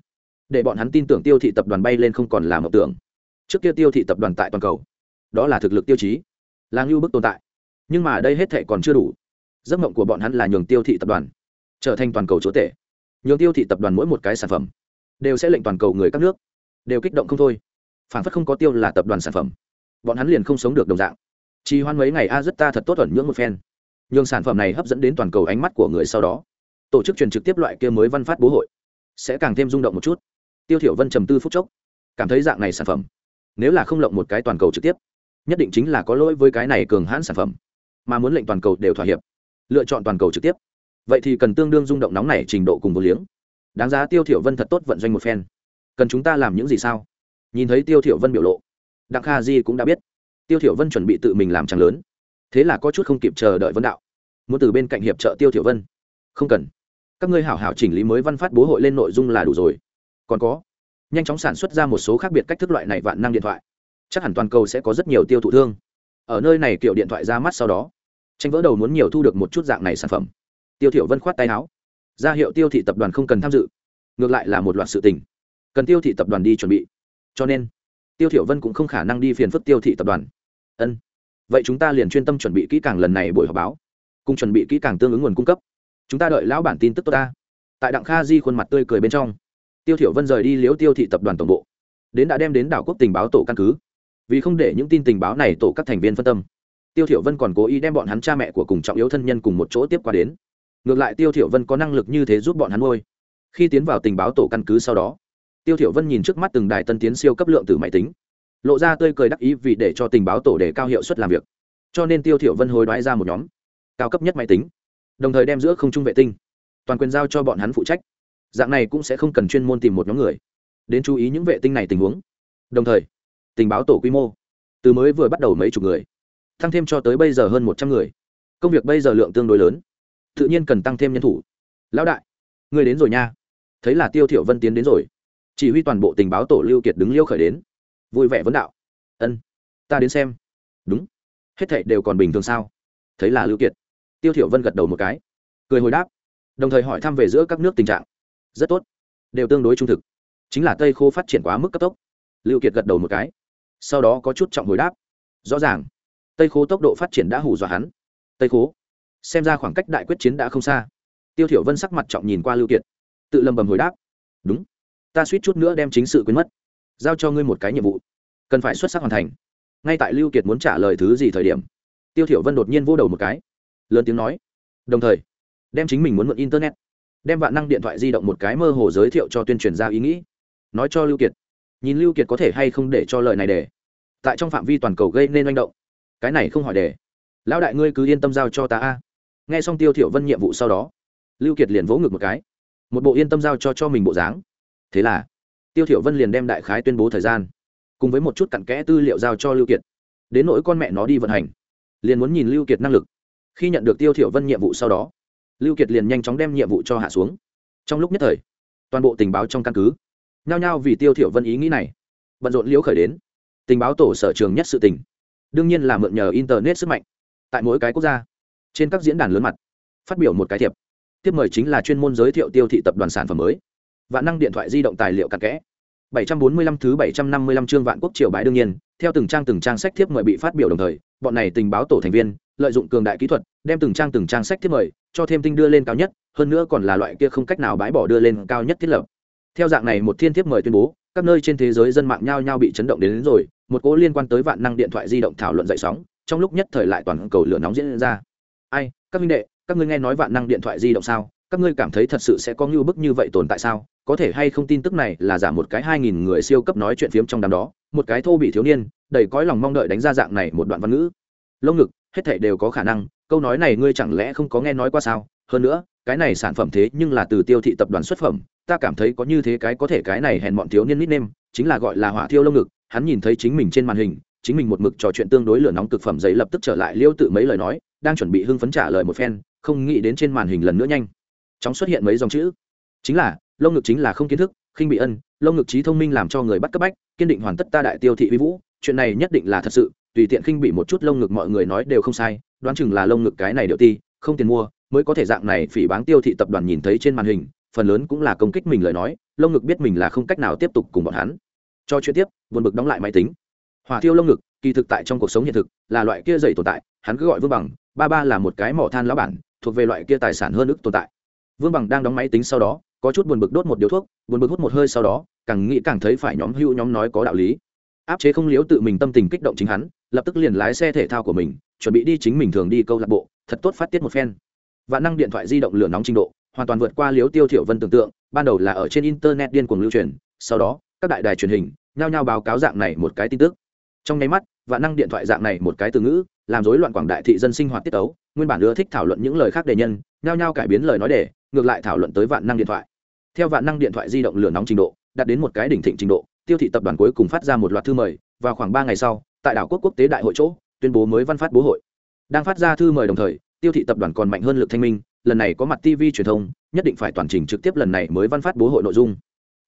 Để bọn hắn tin tưởng tiêu thị tập đoàn bay lên không còn là một tưởng. Trước kia tiêu thị tập đoàn tại toàn cầu đó là thực lực tiêu chí, là ngưu bức tồn tại. Nhưng mà đây hết thệ còn chưa đủ. Giấc mộng của bọn hắn là nhường tiêu thị tập đoàn trở thành toàn cầu chúa tể. Nhường tiêu thị tập đoàn mỗi một cái sản phẩm đều sẽ lệnh toàn cầu người các nước đều kích động không thôi. Phản phất không có tiêu là tập đoàn sản phẩm. Bọn hắn liền không sống được đồng dạng. Chỉ hoan mấy ngày a, rất ta thật tốt ẩn nhưỡng một phen. Nhường sản phẩm này hấp dẫn đến toàn cầu ánh mắt của người sau đó. Tổ chức truyền trực tiếp loại kia mới văn phát bố hội sẽ càng thêm rung động một chút. Tiêu thiểu vân trầm tư phút chốc, cảm thấy dạng này sản phẩm nếu là không lộng một cái toàn cầu trực tiếp nhất định chính là có lỗi với cái này cường hãn sản phẩm, mà muốn lệnh toàn cầu đều thỏa hiệp, lựa chọn toàn cầu trực tiếp. Vậy thì cần tương đương rung động nóng này trình độ cùng vô liếng. Đáng giá tiêu thiểu vân thật tốt vận doanh một phen. Cần chúng ta làm những gì sao? Nhìn thấy tiêu thiểu vân biểu lộ, đặng kha di cũng đã biết. Tiêu thiểu vân chuẩn bị tự mình làm chẳng lớn. Thế là có chút không kịp chờ đợi vân đạo. Muốn từ bên cạnh hiệp trợ tiêu thiểu vân. Không cần. Các ngươi hảo hảo chỉnh lý mới văn phát bố hội lên nội dung là đủ rồi. Còn có, nhanh chóng sản xuất ra một số khác biệt cách thức loại này vạn năng điện thoại chắc hẳn toàn cầu sẽ có rất nhiều tiêu thụ thương. Ở nơi này kiểu điện thoại ra mắt sau đó, tranh vỡ đầu muốn nhiều thu được một chút dạng này sản phẩm. Tiêu thiểu vân khoát tay áo. Ra hiệu tiêu thị tập đoàn không cần tham dự. Ngược lại là một loạt sự tình. Cần tiêu thị tập đoàn đi chuẩn bị. Cho nên, tiêu thiểu vân cũng không khả năng đi phiền phức tiêu thị tập đoàn. Ân. Vậy chúng ta liền chuyên tâm chuẩn bị kỹ càng lần này buổi họp báo. Cùng chuẩn bị kỹ càng tương ứng nguồn cung cấp. Chúng ta đợi lão bản tin tức tốt ta. Tại đặng kha di khuôn mặt tươi cười bên trong, tiêu thiểu vân rời đi liếu tiêu thị tập đoàn tổng bộ. Đến đã đem đến đảo quốc tình báo tổ căn cứ vì không để những tin tình báo này tổ các thành viên phân tâm. Tiêu thiểu vân còn cố ý đem bọn hắn cha mẹ của cùng trọng yếu thân nhân cùng một chỗ tiếp qua đến. Ngược lại tiêu thiểu vân có năng lực như thế giúp bọn hắn nuôi. Khi tiến vào tình báo tổ căn cứ sau đó, tiêu thiểu vân nhìn trước mắt từng đài tân tiến siêu cấp lượng từ máy tính, lộ ra tươi cười đắc ý vì để cho tình báo tổ để cao hiệu suất làm việc. Cho nên tiêu thiểu vân hối đoái ra một nhóm cao cấp nhất máy tính, đồng thời đem giữa không trung vệ tinh, toàn quyền giao cho bọn hắn phụ trách. Dạng này cũng sẽ không cần chuyên môn tìm một nhóm người đến chú ý những vệ tinh này tình huống. Đồng thời tình báo tổ quy mô. Từ mới vừa bắt đầu mấy chục người, tăng thêm cho tới bây giờ hơn một trăm người. Công việc bây giờ lượng tương đối lớn, tự nhiên cần tăng thêm nhân thủ. Lão đại, người đến rồi nha. Thấy là tiêu thiểu vân tiến đến rồi. Chỉ huy toàn bộ tình báo tổ lưu kiệt đứng liêu khởi đến. Vui vẻ vấn đạo. Ân, ta đến xem. Đúng, hết thảy đều còn bình thường sao? Thấy là lưu kiệt. Tiêu thiểu vân gật đầu một cái, cười hồi đáp, đồng thời hỏi thăm về giữa các nước tình trạng. Rất tốt, đều tương đối trung thực. Chính là tây khô phát triển quá mức cấp tốc. Lưu kiệt gật đầu một cái sau đó có chút trọng hồi đáp. Rõ ràng, tây khố tốc độ phát triển đã hù dọa hắn. Tây khố, xem ra khoảng cách đại quyết chiến đã không xa. Tiêu thiểu vân sắc mặt trọng nhìn qua lưu kiệt, tự lầm bầm hồi đáp. Đúng, ta suýt chút nữa đem chính sự quên mất. Giao cho ngươi một cái nhiệm vụ, cần phải xuất sắc hoàn thành. Ngay tại lưu kiệt muốn trả lời thứ gì thời điểm, tiêu thiểu vân đột nhiên vô đầu một cái, lớn tiếng nói, đồng thời, đem chính mình muốn mượn internet, đem vạn năng điện thoại di động một cái mơ hồ giới thiệu cho tuyên truyền ra ý nghĩ. Nói cho lưu kiệt nhìn lưu kiệt có thể hay không để cho lời này để. Tại trong phạm vi toàn cầu gây nên manh động. Cái này không hỏi để. Lão đại ngươi cứ yên tâm giao cho ta a. Nghe xong tiêu thiểu vân nhiệm vụ sau đó, lưu kiệt liền vỗ ngực một cái. Một bộ yên tâm giao cho cho mình bộ dáng. Thế là, tiêu thiểu vân liền đem đại khái tuyên bố thời gian, cùng với một chút cặn kẽ tư liệu giao cho lưu kiệt. Đến nỗi con mẹ nó đi vận hành, liền muốn nhìn lưu kiệt năng lực. Khi nhận được tiêu thiểu vân nhiệm vụ sau đó, lưu kiệt liền nhanh chóng đem nhiệm vụ cho hạ xuống. Trong lúc nhất thời, toàn bộ tình báo trong căn cứ nhao nhao vì tiêu thiểu vân ý nghĩ này bận rộn liễu khởi đến. Tình báo tổ sở trường nhất sự tình đương nhiên là mượn nhờ internet sức mạnh. Tại mỗi cái quốc gia trên các diễn đàn lớn mặt phát biểu một cái thiệp. Tiếp mời chính là chuyên môn giới thiệu tiêu thị tập đoàn sản phẩm mới. Vạn năng điện thoại di động tài liệu cặn kẽ. 745 thứ 755 chương vạn quốc triều bái đương nhiên, theo từng trang từng trang sách thiếp mời bị phát biểu đồng thời, bọn này tình báo tổ thành viên, lợi dụng cường đại kỹ thuật, đem từng trang từng trang sách thiếp mời, cho thêm tinh đưa lên cao nhất, hơn nữa còn là loại kia không cách nào bãi bỏ đưa lên cao nhất thiết lập. Theo dạng này một thiên thiếp mời tuyên bố, các nơi trên thế giới dân mạng nhao nhao bị chấn động đến, đến rồi, một cố liên quan tới vạn năng điện thoại di động thảo luận dậy sóng, trong lúc nhất thời lại toàn cầu lửa nóng diễn ra. Ai, các minh đệ, các ngươi nghe nói vạn năng điện thoại di động sao? Các ngươi cảm thấy thật sự sẽ có như bức như vậy tồn tại sao? có thể hay không tin tức này là giả một cái hai nghìn người siêu cấp nói chuyện phiếm trong đám đó một cái thô bị thiếu niên đầy cõi lòng mong đợi đánh ra dạng này một đoạn văn ngữ lông ngực hết thảy đều có khả năng câu nói này ngươi chẳng lẽ không có nghe nói qua sao hơn nữa cái này sản phẩm thế nhưng là từ tiêu thị tập đoàn xuất phẩm ta cảm thấy có như thế cái có thể cái này hèn bọn thiếu niên nít nêm, chính là gọi là hỏa thiêu lông ngực, hắn nhìn thấy chính mình trên màn hình, chính mình một mực trò chuyện tương đối lửa nóng cực phẩm giấy lập tức trở lại liêu tự mấy lời nói, đang chuẩn bị hưng phấn trả lời một phen, không nghĩ đến trên màn hình lần nữa nhanh. Chóng xuất hiện mấy dòng chữ. Chính là, lông ngực chính là không kiến thức, khinh bị ân, lông ngực trí thông minh làm cho người bắt cấp bách, kiên định hoàn tất ta đại tiêu thị vi vũ, chuyện này nhất định là thật sự, tùy tiện khinh bị một chút lông ngực mọi người nói đều không sai, đoán chừng là lông ngực cái này điệu ti, không tiền mua, mới có thể dạng này phỉ báng tiêu thị tập đoàn nhìn thấy trên màn hình phần lớn cũng là công kích mình lời nói lông ngực biết mình là không cách nào tiếp tục cùng bọn hắn. Cho chuyện tiếp, buồn bực đóng lại máy tính. Hỏa thiêu lông ngực, kỳ thực tại trong cuộc sống hiện thực, là loại kia dày tồn tại, hắn cứ gọi vương bằng, ba ba là một cái mỏ than lão bản, thuộc về loại kia tài sản hơn ức tồn tại. Vương bằng đang đóng máy tính sau đó, có chút buồn bực đốt một điếu thuốc, buồn bực hút một hơi sau đó, càng nghĩ càng thấy phải nhóm hữu nhóm nói có đạo lý. Áp chế không liếu tự mình tâm tình kích động chính hắn, lập tức liền lái xe thể thao của mình, chuẩn bị đi chính mình thường đi câu lạc bộ, thật tốt phát tiết một phen. Vạn năng điện thoại di động lửa nóng trình độ hoàn toàn vượt qua liếu tiêu thiểu vân tưởng tượng, ban đầu là ở trên internet điên cuồng lưu truyền, sau đó, các đại đài truyền hình nhao nhao báo cáo dạng này một cái tin tức. Trong nháy mắt, vạn năng điện thoại dạng này một cái từ ngữ, làm rối loạn quảng đại thị dân sinh hoạt tiết tấu, nguyên bản ưa thích thảo luận những lời khác đề nhân, nhao nhao cải biến lời nói để ngược lại thảo luận tới vạn năng điện thoại. Theo vạn năng điện thoại di động lửa nóng trình độ, đạt đến một cái đỉnh thịnh trình độ, tiêu thị tập đoàn cuối cùng phát ra một loạt thư mời, vào khoảng ba ngày sau, tại đảo quốc quốc tế đại hội chỗ, tuyên bố mới văn phát bố hội. Đang phát ra thư mời đồng thời, tiêu thị tập đoàn còn mạnh hơn lực thanh minh lần này có mặt tv truyền thông, nhất định phải toàn trình trực tiếp lần này mới văn phát bố hội nội dung.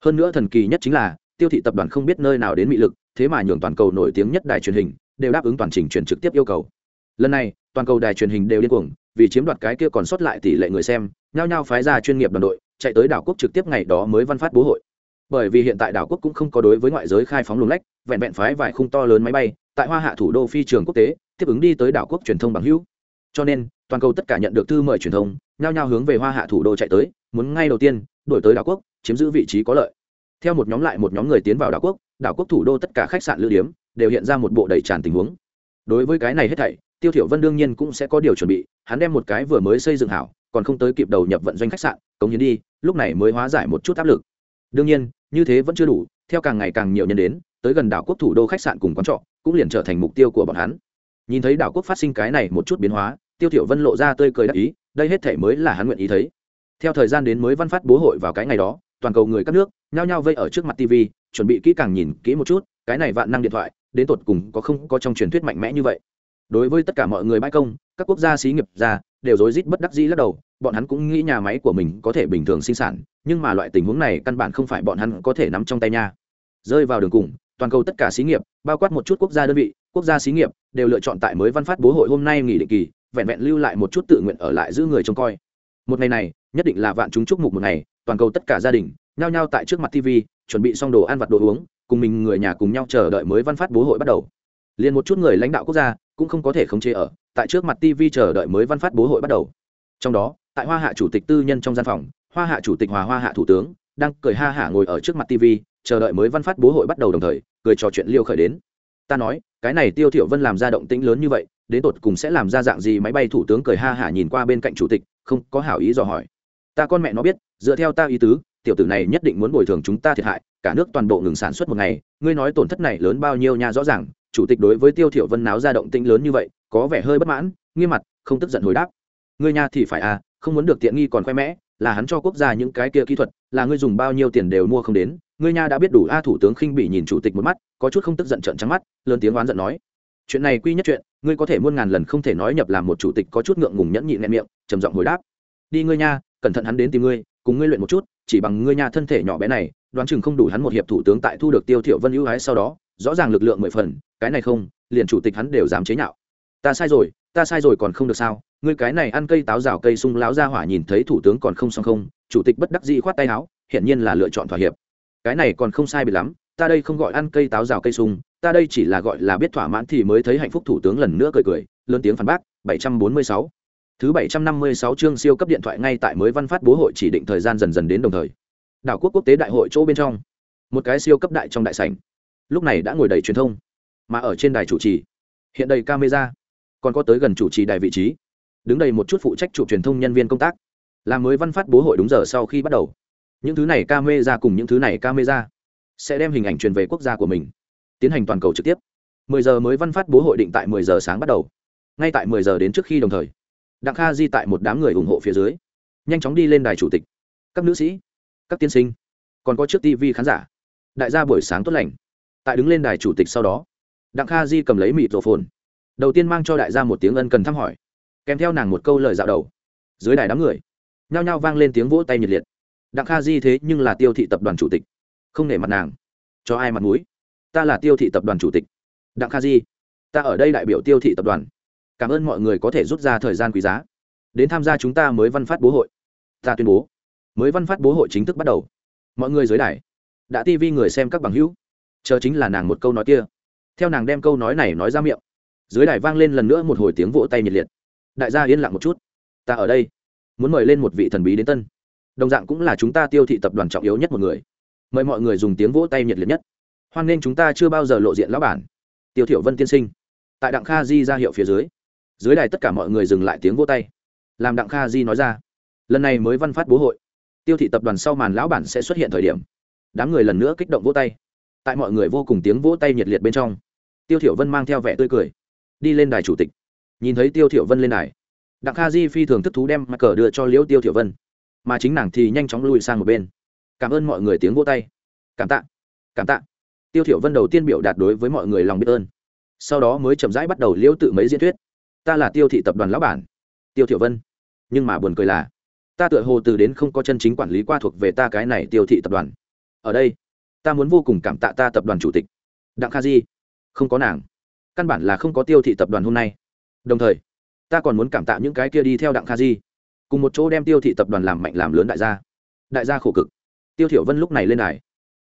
Hơn nữa thần kỳ nhất chính là, tiêu thị tập đoàn không biết nơi nào đến mị lực, thế mà nhường toàn cầu nổi tiếng nhất đài truyền hình đều đáp ứng toàn trình truyền trực tiếp yêu cầu. Lần này, toàn cầu đài truyền hình đều điên cuồng, vì chiếm đoạt cái kia còn sót lại tỷ lệ người xem, nhao nhao phái ra chuyên nghiệp đoàn đội, chạy tới đảo quốc trực tiếp ngày đó mới văn phát bố hội. Bởi vì hiện tại đảo quốc cũng không có đối với ngoại giới khai phóng luồng lách, vẹn vẹn phái vài khung to lớn máy bay, tại hoa hạ thủ đô phi trường quốc tế, tiếp ứng đi tới đảo quốc truyền thông bằng hữu. Cho nên, toàn cầu tất cả nhận được thư mời truyền thông nhao nhao hướng về hoa hạ thủ đô chạy tới, muốn ngay đầu tiên đổi tới đảo quốc, chiếm giữ vị trí có lợi. Theo một nhóm lại một nhóm người tiến vào đảo quốc đảo quốc thủ đô tất cả khách sạn lưu điếm đều hiện ra một bộ đầy tràn tình huống. Đối với cái này hết thảy, tiêu thiểu vân đương nhiên cũng sẽ có điều chuẩn bị, hắn đem một cái vừa mới xây dựng hảo, còn không tới kịp đầu nhập vận doanh khách sạn, cống hiến đi, lúc này mới hóa giải một chút áp lực. Đương nhiên, như thế vẫn chưa đủ, theo càng ngày càng nhiều nhân đến, tới gần đảo quốc thủ đô khách sạn cùng quán trọ, cũng liền trở thành mục tiêu của bọn hắn. Nhìn thấy đảo quốc phát sinh cái này một chút biến hóa tiêu thiểu vân lộ ra tươi cười đắc ý, đây hết thể mới là hắn nguyện ý thấy. Theo thời gian đến mới văn phát bố hội vào cái ngày đó, toàn cầu người các nước nhao nhao vây ở trước mặt tv chuẩn bị kỹ càng nhìn kỹ một chút, cái này vạn năng điện thoại, đến tột cùng có không có trong truyền thuyết mạnh mẽ như vậy. Đối với tất cả mọi người bãi công, các quốc gia xí nghiệp ra, đều rối rít bất đắc dĩ lắc đầu, bọn hắn cũng nghĩ nhà máy của mình có thể bình thường sinh sản, nhưng mà loại tình huống này căn bản không phải bọn hắn có thể nắm trong tay nha. Rơi vào đường cùng, toàn cầu tất cả xí nghiệp, bao quát một chút quốc gia đơn vị, quốc gia xí nghiệp, đều lựa chọn tại mới văn phát bố hội hôm nay nghỉ định kỳ vẹn vẹn lưu lại một chút tự nguyện ở lại giữ người trông coi. Một ngày này, nhất định là vạn chúng chúc mục một ngày, toàn cầu tất cả gia đình, nhao nhao tại trước mặt tv chuẩn bị xong đồ ăn vặt đồ uống, cùng mình người nhà cùng nhau chờ đợi mới văn phát bố hội bắt đầu. Liền một chút người lãnh đạo quốc gia cũng không có thể khống chế ở, tại trước mặt tv chờ đợi mới văn phát bố hội bắt đầu. Trong đó, tại hoa hạ chủ tịch tư nhân trong gian phòng, hoa hạ chủ tịch hòa hoa hạ thủ tướng, đang cười ha hả ngồi ở trước mặt tv chờ đợi mới văn phát bố hội bắt đầu đồng thời, cười trò chuyện liêu khởi đến. Ta nói, cái này tiêu thiểu vân làm ra động tĩnh lớn như vậy đến tột cùng sẽ làm ra dạng gì? Máy bay thủ tướng cười ha hả nhìn qua bên cạnh chủ tịch, không có hảo ý dò hỏi. Ta con mẹ nó biết, dựa theo ta ý tứ, tiểu tử này nhất định muốn bồi thường chúng ta thiệt hại, cả nước toàn bộ ngừng sản xuất một ngày, ngươi nói tổn thất này lớn bao nhiêu nha, rõ ràng, chủ tịch đối với tiêu thiểu vân náo ra động tĩnh lớn như vậy, có vẻ hơi bất mãn, nghiêm mặt, không tức giận hồi đáp. Ngươi nha thì phải à không muốn được tiện nghi còn khoe mẽ, là hắn cho quốc gia những cái kia kỹ thuật, là ngươi dùng bao nhiêu tiền đều mua không đến. Ngươi nha đã biết đủ a thủ tướng khinh bỉ nhìn chủ tịch một mắt, có chút không tức giận trợn trắng mắt, lớn tiếng oán giận nói chuyện này quy nhất chuyện, ngươi có thể muôn ngàn lần không thể nói nhập làm một chủ tịch có chút ngượng ngùng nhẫn nhịn nghẹn miệng, trầm giọng hồi đáp. Đi ngươi nha, cẩn thận hắn đến tìm ngươi, cùng ngươi luyện một chút, chỉ bằng ngươi nha thân thể nhỏ bé này, đoán chừng không đủ hắn một hiệp thủ tướng tại thu được tiêu thiểu vân ưu ái sau đó, rõ ràng lực lượng mười phần, cái này không, liền chủ tịch hắn đều dám chế nhạo. Ta sai rồi, ta sai rồi còn không được sao? Ngươi cái này ăn cây táo rào cây sung láo ra hỏa nhìn thấy thủ tướng còn không xong không, chủ tịch bất đắc dĩ khoát tay áo, hiển nhiên là lựa chọn thỏa hiệp. Cái này còn không sai biệt lắm ta đây không gọi ăn cây táo rào cây sung, ta đây chỉ là gọi là biết thỏa mãn thì mới thấy hạnh phúc, thủ tướng lần nữa cười cười, lớn tiếng phản bác 746 thứ 756 chương siêu cấp điện thoại ngay tại mới văn phát bố hội chỉ định thời gian dần dần đến đồng thời. Đảo quốc quốc tế đại hội chỗ bên trong. Một cái siêu cấp đại trong đại sảnh. Lúc này đã ngồi đầy truyền thông, mà ở trên đài chủ trì. Hiện đầy camera. Còn có tới gần chủ trì đài vị trí. Đứng đầy một chút phụ trách chủ truyền thông nhân viên công tác. Là mới văn phát bố hội đúng giờ sau khi bắt đầu. Những thứ này camera cùng những thứ này camera sẽ đem hình ảnh truyền về quốc gia của mình, tiến hành toàn cầu trực tiếp. 10 giờ mới văn phát bố hội định tại 10 giờ sáng bắt đầu. Ngay tại 10 giờ đến trước khi đồng thời, đặng kha di tại một đám người ủng hộ phía dưới, nhanh chóng đi lên đài chủ tịch. Các nữ sĩ, các tiên sinh, còn có trước tv khán giả, đại gia buổi sáng tốt lành. Tại đứng lên đài chủ tịch sau đó, đặng kha di cầm lấy mịt rổ phồn đầu tiên mang cho đại gia một tiếng ân cần thăm hỏi, kèm theo nàng một câu lời dạo đầu. Dưới đài đám người, nhao nhao vang lên tiếng vỗ tay nhiệt liệt. Đặng kha di thế nhưng là tiêu thị tập đoàn chủ tịch không nể mặt nàng. Cho ai mặt mũi? Ta là tiêu thị tập đoàn chủ tịch. Đặng kha di, ta ở đây đại biểu tiêu thị tập đoàn. Cảm ơn mọi người có thể rút ra thời gian quý giá. Đến tham gia chúng ta mới văn phát bố hội. Ta tuyên bố, mới văn phát bố hội chính thức bắt đầu. Mọi người dưới đài, đã tivi người xem các bằng hữu. Chờ chính là nàng một câu nói kia. Theo nàng đem câu nói này nói ra miệng, dưới đài vang lên lần nữa một hồi tiếng vỗ tay nhiệt liệt. Đại gia yên lặng một chút. Ta ở đây, muốn mời lên một vị thần bí đến tân. Đồng dạng cũng là chúng ta tiêu thị tập đoàn trọng yếu nhất một người mời mọi người dùng tiếng vỗ tay nhiệt liệt nhất. Hoan nghênh chúng ta chưa bao giờ lộ diện lão bản. Tiêu thiểu vân tiên sinh. Tại đặng kha di ra hiệu phía dưới dưới đài tất cả mọi người dừng lại tiếng vỗ tay. Làm đặng kha di nói ra, lần này mới văn phát bố hội. Tiêu thị tập đoàn sau màn lão bản sẽ xuất hiện thời điểm. Đám người lần nữa kích động vỗ tay. Tại mọi người vô cùng tiếng vỗ tay nhiệt liệt bên trong, tiêu thiểu vân mang theo vẻ tươi cười, đi lên đài chủ tịch. Nhìn thấy tiêu thiểu vân lên đài, đặng kha di phi thường thức thú đem mặt cờ đưa cho liễu tiêu thiểu vân, mà chính nàng thì nhanh chóng lùi sang một bên cảm ơn mọi người tiếng vỗ tay. Cảm tạ cảm tạ. Tiêu thiểu vân đầu tiên biểu đạt đối với mọi người lòng biết ơn. Sau đó mới chậm rãi bắt đầu liêu tự mấy diễn thuyết. Ta là tiêu thị tập đoàn lão bản. Tiêu thiểu vân. Nhưng mà buồn cười là, ta tựa hồ từ đến không có chân chính quản lý qua thuộc về ta cái này tiêu thị tập đoàn. Ở đây, ta muốn vô cùng cảm tạ ta tập đoàn chủ tịch, đặng kha di. Không có nàng, căn bản là không có tiêu thị tập đoàn hôm nay. Đồng thời, ta còn muốn cảm tạ những cái kia đi theo đặng kha di, cùng một chỗ đem tiêu thị tập đoàn làm mạnh làm lớn đại gia. Đại gia khổ cực tiêu thiểu vân lúc này lên đài.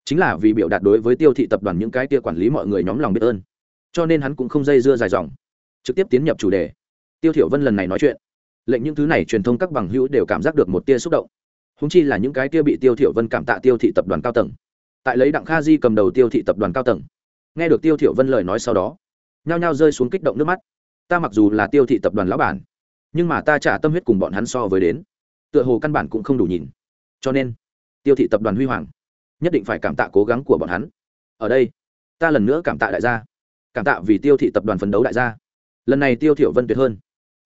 Chính là vì biểu đạt đối với tiêu thị tập đoàn những cái kia quản lý mọi người nhóm lòng biết ơn. Cho nên hắn cũng không dây dưa dài dòng. Trực tiếp tiến nhập chủ đề. Tiêu thiểu vân lần này nói chuyện. Lệnh những thứ này truyền thông các bằng hữu đều cảm giác được một tia xúc động. Húng chi là những cái kia bị tiêu thiểu vân cảm tạ tiêu thị tập đoàn cao tầng. Tại lấy đặng kha di cầm đầu tiêu thị tập đoàn cao tầng. Nghe được tiêu thiểu vân lời nói sau đó, nhao nhao rơi xuống kích động nước mắt. Ta mặc dù là tiêu thị tập đoàn lão bản, nhưng mà ta trả tâm huyết cùng bọn hắn so với đến. Tựa hồ căn bản cũng không đủ nhìn. Cho nên tiêu thị tập đoàn huy hoàng, nhất định phải cảm tạ cố gắng của bọn hắn. Ở đây, ta lần nữa cảm tạ đại gia. Cảm tạ vì tiêu thị tập đoàn phấn đấu đại gia. Lần này tiêu thiểu vân tuyệt hơn.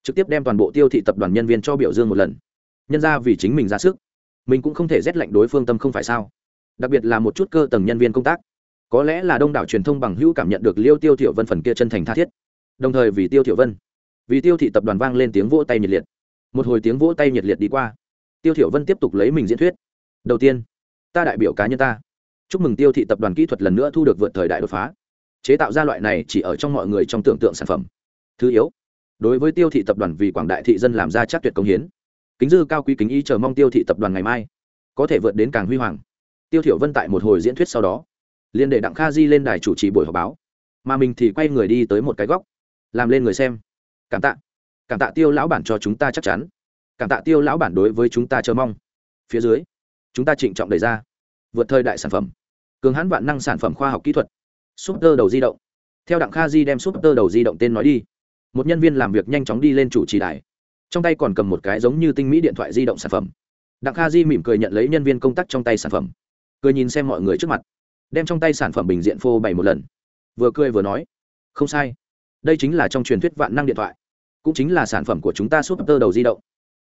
Trực tiếp đem toàn bộ tiêu thị tập đoàn nhân viên cho biểu dương một lần. Nhân ra vì chính mình ra sức. Mình cũng không thể rét lạnh đối phương tâm không phải sao. Đặc biệt là một chút cơ tầng nhân viên công tác. Có lẽ là đông đảo truyền thông bằng hữu cảm nhận được liêu tiêu thiểu vân phần kia chân thành tha thiết. Đồng thời vì tiêu thiểu vân, vì tiêu thị tập đoàn vang lên tiếng vỗ tay nhiệt liệt. Một hồi tiếng vỗ tay nhiệt liệt đi qua, tiêu thiểu vân tiếp tục lấy mình diễn thuyết đầu tiên, ta đại biểu cá nhân ta. Chúc mừng tiêu thị tập đoàn kỹ thuật lần nữa thu được vượt thời đại đột phá. Chế tạo ra loại này chỉ ở trong mọi người trong tưởng tượng sản phẩm. Thứ yếu, đối với tiêu thị tập đoàn vì quảng đại thị dân làm ra chắc tuyệt công hiến. Kính dư cao quý kính ý chờ mong tiêu thị tập đoàn ngày mai có thể vượt đến càng huy hoàng. Tiêu thiểu vân tại một hồi diễn thuyết sau đó liên đệ đặng kha di lên đài chủ trì buổi họp báo. Mà mình thì quay người đi tới một cái góc, làm lên người xem. Cảm tạ. Cảm tạ tiêu lão bản cho chúng ta chắc chắn. Cảm tạ tiêu lão bản đối với chúng ta chờ mong. Phía dưới chúng ta trịnh trọng đề ra, vượt thời đại sản phẩm, cường hãn vạn năng sản phẩm khoa học kỹ thuật. Súp tơ đầu di động. Theo đặng kha di đem súp tơ đầu di động tên nói đi, một nhân viên làm việc nhanh chóng đi lên chủ trì đài. Trong tay còn cầm một cái giống như tinh mỹ điện thoại di động sản phẩm. Đặng kha di mỉm cười nhận lấy nhân viên công tác trong tay sản phẩm. Cười nhìn xem mọi người trước mặt, đem trong tay sản phẩm bình diện phô bày một lần. Vừa cười vừa nói, không sai, đây chính là trong truyền thuyết vạn năng điện thoại, cũng chính là sản phẩm của chúng ta súp tơ đầu di động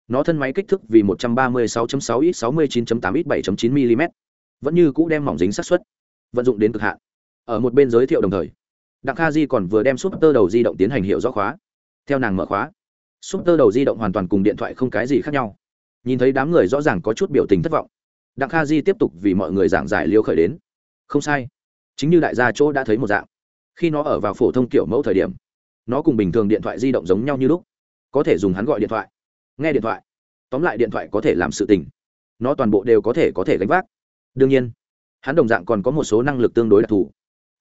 nó thân máy kích thước vì 136.6 x 69.8 x 7.9 mm, vẫn như cũ đem mỏng dính sát xuất vận dụng đến cực hạn. Ở một bên giới thiệu đồng thời đặng kha di còn vừa đem súp tơ đầu di động tiến hành hiệu rõ khóa. Theo nàng mở khóa súp tơ đầu di động hoàn toàn cùng điện thoại không cái gì khác nhau. Nhìn thấy đám người rõ ràng có chút biểu tình thất vọng đặng kha di tiếp tục vì mọi người giảng giải liêu khởi đến. Không sai chính như đại gia chỗ đã thấy một dạng. Khi nó ở vào phổ thông kiểu mẫu thời điểm nó cùng bình thường điện thoại di động giống nhau như lúc. Có thể dùng hắn gọi điện thoại nghe điện thoại. Tóm lại điện thoại có thể làm sự tình. Nó toàn bộ đều có thể có thể gánh vác. Đương nhiên, hắn đồng dạng còn có một số năng lực tương đối đặc thù.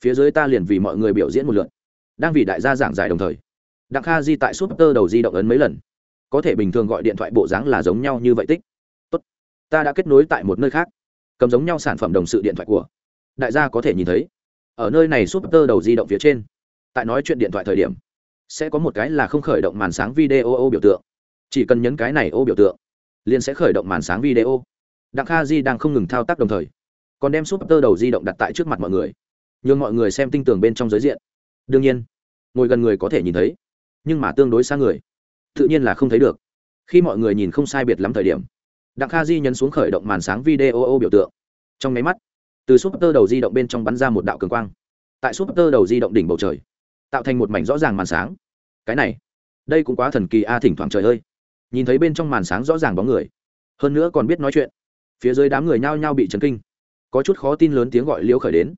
Phía dưới ta liền vì mọi người biểu diễn một lượt, đang vì đại gia giảng giải đồng thời. Đặng kha di tại súp tơ đầu di động ấn mấy lần. Có thể bình thường gọi điện thoại bộ dáng là giống nhau như vậy tích. Tốt, ta đã kết nối tại một nơi khác. Cầm giống nhau sản phẩm đồng sự điện thoại của đại gia có thể nhìn thấy. Ở nơi này súp tơ đầu di động phía trên, tại nói chuyện điện thoại thời điểm, sẽ có một cái là không khởi động màn sáng video ô biểu tượng chỉ cần nhấn cái này ô biểu tượng, liền sẽ khởi động màn sáng video. Đặng kha di đang không ngừng thao tác đồng thời, còn đem súp tơ đầu di động đặt tại trước mặt mọi người, nhường mọi người xem tinh tường bên trong giới diện. Đương nhiên, ngồi gần người có thể nhìn thấy, nhưng mà tương đối xa người, tự nhiên là không thấy được. Khi mọi người nhìn không sai biệt lắm thời điểm, đặng kha di nhấn xuống khởi động màn sáng video ô biểu tượng. Trong máy mắt, từ súp tơ đầu di động bên trong bắn ra một đạo cường quang. Tại súp tơ đầu di động đỉnh bầu trời, tạo thành một mảnh rõ ràng màn sáng. Cái này, đây cũng quá thần kỳ a, thỉnh thoảng trời ơi nhìn thấy bên trong màn sáng rõ ràng bóng người. Hơn nữa còn biết nói chuyện. Phía dưới đám người nhao nhao bị chấn kinh. Có chút khó tin lớn tiếng gọi liễu khởi đến.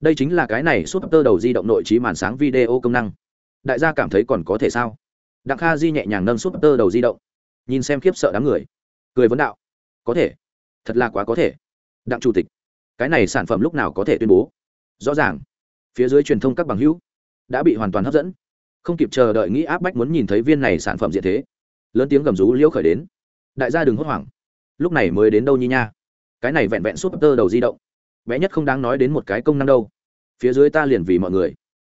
Đây chính là cái này súp tơ đầu di động nội trí màn sáng video công năng. Đại gia cảm thấy còn có thể sao? Đặng kha di nhẹ nhàng nâng súp tơ đầu di động. Nhìn xem khiếp sợ đám người. Cười vấn đạo. Có thể. Thật là quá có thể. Đặng chủ tịch, cái này sản phẩm lúc nào có thể tuyên bố? Rõ ràng. Phía dưới truyền thông các bằng hữu đã bị hoàn toàn hấp dẫn. Không kịp chờ đợi nghĩ áp bách muốn nhìn thấy viên này sản phẩm diện thế lớn tiếng gầm rú liễu khởi đến. Đại gia đừng hốt hoảng. Lúc này mới đến đâu nhi nha? Cái này vẹn vẹn súp tơ đầu di động. Bé nhất không đáng nói đến một cái công năng đâu. Phía dưới ta liền vì mọi người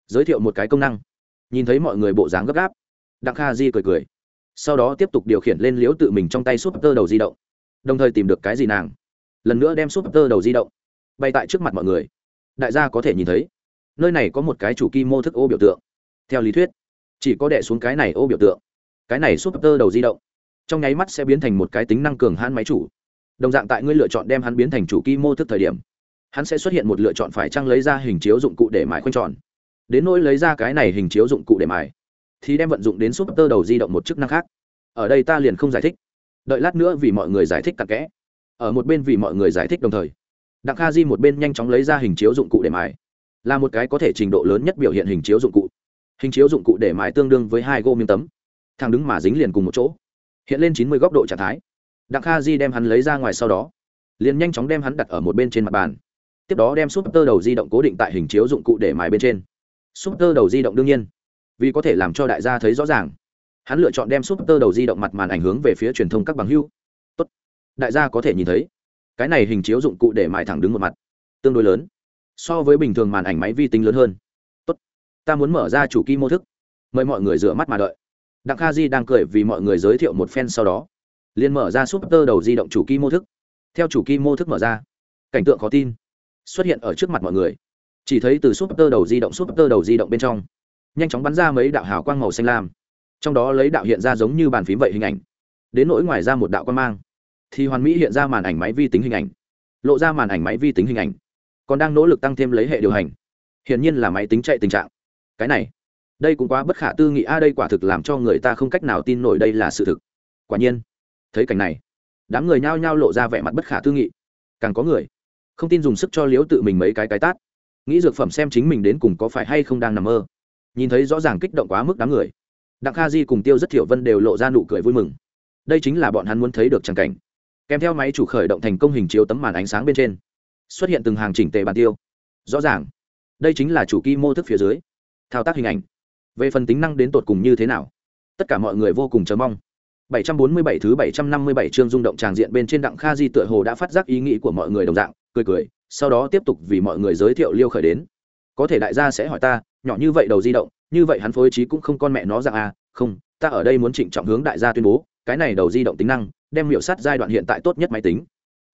giới thiệu một cái công năng. Nhìn thấy mọi người bộ dáng gấp gáp, đặng kha di cười cười. Sau đó tiếp tục điều khiển lên liễu tự mình trong tay súp tơ đầu di động. Đồng thời tìm được cái gì nàng? Lần nữa đem súp tơ đầu di động bay tại trước mặt mọi người. Đại gia có thể nhìn thấy, nơi này có một cái chủ kim mô thức ô biểu tượng. Theo lý thuyết, chỉ có đẻ xuống cái này ô biểu tượng cái này súp tơ đầu di động, trong nháy mắt sẽ biến thành một cái tính năng cường hãn máy chủ. Đồng dạng tại ngươi lựa chọn đem hắn biến thành chủ kim mô thức thời điểm, hắn sẽ xuất hiện một lựa chọn phải trăng lấy ra hình chiếu dụng cụ để mài khoanh tròn. Đến nỗi lấy ra cái này hình chiếu dụng cụ để mài, thì đem vận dụng đến súp tơ đầu di động một chức năng khác. Ở đây ta liền không giải thích. Đợi lát nữa vì mọi người giải thích tặc kẽ. Ở một bên vì mọi người giải thích đồng thời, đặng kha di một bên nhanh chóng lấy ra hình chiếu dụng cụ để mài, là một cái có thể trình độ lớn nhất biểu hiện hình chiếu dụng cụ. Hình chiếu dụng cụ để mài tương đương với hai gô miếng tấm thằng đứng mà dính liền cùng một chỗ. Hiện lên chín mươi góc độ trạng thái. Đặng kha di đem hắn lấy ra ngoài sau đó, liền nhanh chóng đem hắn đặt ở một bên trên mặt bàn. Tiếp đó đem súp tơ đầu di động cố định tại hình chiếu dụng cụ để mài bên trên. Súp tơ đầu di động đương nhiên, vì có thể làm cho đại gia thấy rõ ràng. Hắn lựa chọn đem súp tơ đầu di động mặt màn ảnh hướng về phía truyền thông các bằng hưu Tốt. đại gia có thể nhìn thấy, cái này hình chiếu dụng cụ để mài thẳng đứng một mặt, tương đối lớn, so với bình thường màn ảnh máy vi tính lớn hơn. Tốt. ta muốn mở ra chủ ký mô thức, mời mọi người rửa mắt mà đợi đặng kha di đang cười vì mọi người giới thiệu một phen sau đó, liền mở ra súp tơ đầu di động chủ ký mô thức. Theo chủ ký mô thức mở ra, cảnh tượng khó tin xuất hiện ở trước mặt mọi người. Chỉ thấy từ súp tơ đầu di động súp tơ đầu di động bên trong, nhanh chóng bắn ra mấy đạo hào quang màu xanh lam. Trong đó lấy đạo hiện ra giống như bàn phím vậy hình ảnh. Đến nỗi ngoài ra một đạo quan mang, thì hoàn mỹ hiện ra màn ảnh máy vi tính hình ảnh. Lộ ra màn ảnh máy vi tính hình ảnh. Còn đang nỗ lực tăng thêm lấy hệ điều hành. Hiển nhiên là máy tính chạy tình trạng. Cái này đây cũng quá bất khả tư nghị a, đây quả thực làm cho người ta không cách nào tin nổi đây là sự thực. Quả nhiên, thấy cảnh này, đám người nhao nhao lộ ra vẻ mặt bất khả tư nghị. Càng có người, không tin dùng sức cho liếu tự mình mấy cái cái tát. Nghĩ dược phẩm xem chính mình đến cùng có phải hay không đang nằm mơ. Nhìn thấy rõ ràng kích động quá mức đám người, đặng kha di cùng tiêu rất thiểu vân đều lộ ra nụ cười vui mừng. Đây chính là bọn hắn muốn thấy được tràng cảnh. Kèm theo máy chủ khởi động thành công hình chiếu tấm màn ánh sáng bên trên, xuất hiện từng hàng chỉnh tề bàn tiêu. Rõ ràng, đây chính là chủ ký mô thức phía dưới, thao tác hình ảnh về phần tính năng đến tột cùng như thế nào? Tất cả mọi người vô cùng chờ mong. 747 thứ 757 chương rung động tràng diện bên trên đặng kha di tựa hồ đã phát giác ý nghĩ của mọi người đồng dạng, cười cười, sau đó tiếp tục vì mọi người giới thiệu liêu khởi đến. Có thể đại gia sẽ hỏi ta, nhỏ như vậy đầu di động, như vậy hắn phối trí cũng không con mẹ nó dạng à không, ta ở đây muốn trịnh trọng hướng đại gia tuyên bố, cái này đầu di động tính năng, đem miểu sát giai đoạn hiện tại tốt nhất máy tính.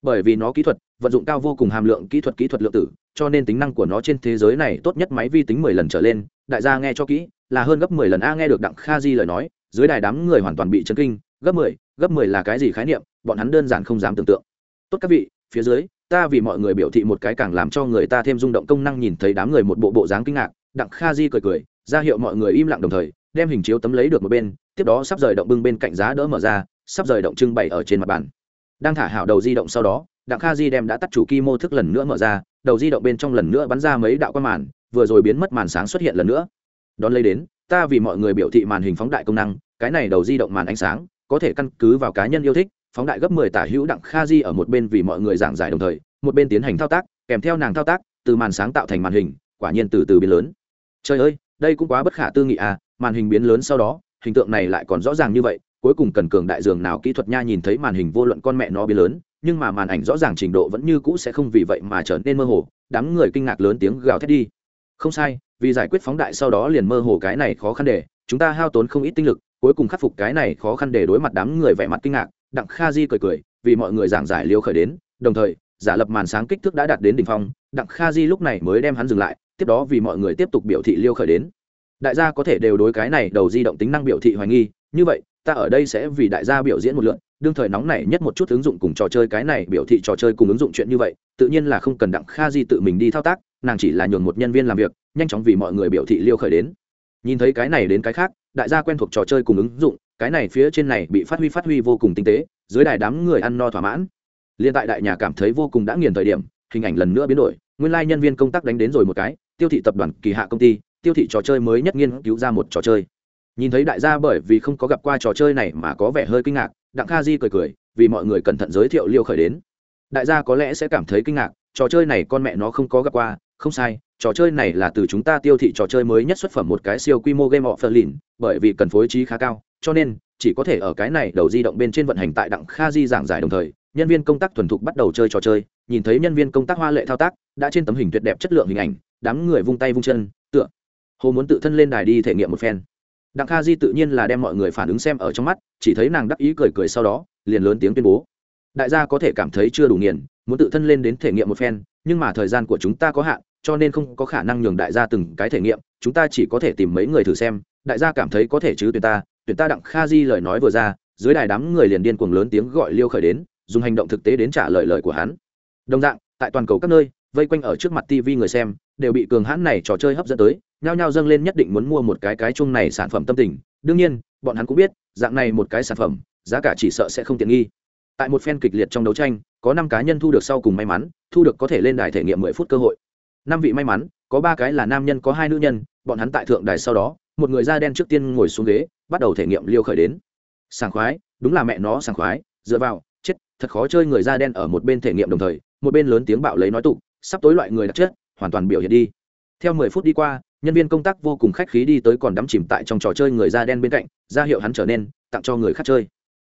Bởi vì nó kỹ thuật, vận dụng cao vô cùng hàm lượng kỹ thuật kỹ thuật lượng tử, cho nên tính năng của nó trên thế giới này tốt nhất máy vi tính mười lần trở lên, đại gia nghe cho kỹ là hơn gấp mười lần a nghe được đặng kha di lời nói, dưới đài đám người hoàn toàn bị chấn kinh, gấp mười gấp mười là cái gì khái niệm, bọn hắn đơn giản không dám tưởng tượng. Tốt các vị, phía dưới, ta vì mọi người biểu thị một cái càng làm cho người ta thêm rung động công năng nhìn thấy đám người một bộ bộ dáng kinh ngạc, đặng kha di cười cười, ra hiệu mọi người im lặng đồng thời, đem hình chiếu tấm lấy được một bên, tiếp đó sắp rời động bưng bên cạnh giá đỡ mở ra, sắp rời động trưng bày ở trên mặt bàn. Đang thả hảo đầu di động sau đó, đặng kha di đem đã tắt chủ ki mô thức lần nữa mở ra, đầu di động bên trong lần nữa bắn ra mấy đạo quan màn, vừa rồi biến mất màn sáng xuất hiện lần nữa đón lấy đến, ta vì mọi người biểu thị màn hình phóng đại công năng, cái này đầu di động màn ánh sáng, có thể căn cứ vào cá nhân yêu thích, phóng đại gấp mười tả hữu đặng kha di ở một bên vì mọi người giảng giải đồng thời, một bên tiến hành thao tác, kèm theo nàng thao tác, từ màn sáng tạo thành màn hình, quả nhiên từ từ biến lớn. Trời ơi, đây cũng quá bất khả tư nghị à màn hình biến lớn sau đó, hình tượng này lại còn rõ ràng như vậy, cuối cùng cần cường đại dường nào kỹ thuật nha nhìn thấy màn hình vô luận con mẹ nó biến lớn, nhưng mà màn ảnh rõ ràng trình độ vẫn như cũ sẽ không vì vậy mà trở nên mơ hồ, đám người kinh ngạc lớn tiếng gào thét đi không sai, vì giải quyết phóng đại sau đó liền mơ hồ cái này khó khăn để chúng ta hao tốn không ít tinh lực, cuối cùng khắc phục cái này khó khăn để đối mặt đám người vẻ mặt kinh ngạc, đặng kha di cười cười, vì mọi người giảng giải liều khởi đến, đồng thời, giả lập màn sáng kích thước đã đạt đến đỉnh phong, đặng kha di lúc này mới đem hắn dừng lại, tiếp đó vì mọi người tiếp tục biểu thị liêu khởi đến. Đại gia có thể đều đối cái này đầu di động tính năng biểu thị hoài nghi, như vậy, ta ở đây sẽ vì đại gia biểu diễn một lượn, đương thời nóng này nhất một chút ứng dụng cùng trò chơi cái này biểu thị trò chơi cùng ứng dụng chuyện như vậy, tự nhiên là không cần đặng kha di tự mình đi thao tác nàng chỉ là nhường một nhân viên làm việc, nhanh chóng vì mọi người biểu thị liêu khởi đến. Nhìn thấy cái này đến cái khác, đại gia quen thuộc trò chơi cùng ứng dụng, cái này phía trên này bị phát huy phát huy vô cùng tinh tế, dưới đài đám người ăn no thỏa mãn. Liên tại đại nhà cảm thấy vô cùng đã nghiền thời điểm, hình ảnh lần nữa biến đổi, nguyên lai nhân viên công tác đánh đến rồi một cái, tiêu thị tập đoàn kỳ hạ công ty, tiêu thị trò chơi mới nhất nghiên cứu ra một trò chơi. Nhìn thấy đại gia bởi vì không có gặp qua trò chơi này mà có vẻ hơi kinh ngạc, đặng kha di cười cười, vì mọi người cẩn thận giới thiệu liêu khởi đến. Đại gia có lẽ sẽ cảm thấy kinh ngạc, trò chơi này con mẹ nó không có gặp qua không sai, trò chơi này là từ chúng ta tiêu thị trò chơi mới nhất xuất phẩm một cái siêu quy mô game of lìn bởi vì cần phối trí khá cao, cho nên, chỉ có thể ở cái này đầu di động bên trên vận hành tại đặng kha di giảng giải đồng thời, nhân viên công tác thuần thục bắt đầu chơi trò chơi, nhìn thấy nhân viên công tác hoa lệ thao tác, đã trên tấm hình tuyệt đẹp chất lượng hình ảnh, đám người vung tay vung chân, tựa hồ muốn tự thân lên đài đi thể nghiệm một phen. Đặng kha di tự nhiên là đem mọi người phản ứng xem ở trong mắt, chỉ thấy nàng đắc ý cười cười sau đó, liền lớn tiếng tuyên bố. Đại gia có thể cảm thấy chưa đủ nghiền, muốn tự thân lên đến thể nghiệm một phen, nhưng mà thời gian của chúng ta có hạn cho nên không có khả năng nhường đại gia từng cái thể nghiệm, chúng ta chỉ có thể tìm mấy người thử xem, đại gia cảm thấy có thể chứ tuyển ta tuyển ta đặng kha di lời nói vừa ra, dưới đài đám người liền điên cuồng lớn tiếng gọi liêu khởi đến, dùng hành động thực tế đến trả lời lời của hắn. Đồng dạng, tại toàn cầu các nơi, vây quanh ở trước mặt tv người xem, đều bị cường hãn này trò chơi hấp dẫn tới, nhao nhao dâng lên nhất định muốn mua một cái cái chung này sản phẩm tâm tình. Đương nhiên, bọn hắn cũng biết, dạng này một cái sản phẩm, giá cả chỉ sợ sẽ không tiện nghi. Tại một phen kịch liệt trong đấu tranh, có năm cá nhân thu được sau cùng may mắn, thu được có thể lên đài thể nghiệm mười phút cơ hội năm vị may mắn, có ba cái là nam nhân, có hai nữ nhân, bọn hắn tại thượng đài sau đó, một người da đen trước tiên ngồi xuống ghế, bắt đầu thể nghiệm liêu khởi đến. Sảng khoái, đúng là mẹ nó sảng khoái, dựa vào, chết, thật khó chơi người da đen ở một bên thể nghiệm đồng thời, một bên lớn tiếng bạo lấy nói tụ, sắp tối loại người đặc chất hoàn toàn biểu hiện đi. Theo mười phút đi qua, nhân viên công tác vô cùng khách khí đi tới còn đắm chìm tại trong trò chơi người da đen bên cạnh, ra hiệu hắn trở nên, tặng cho người khác chơi.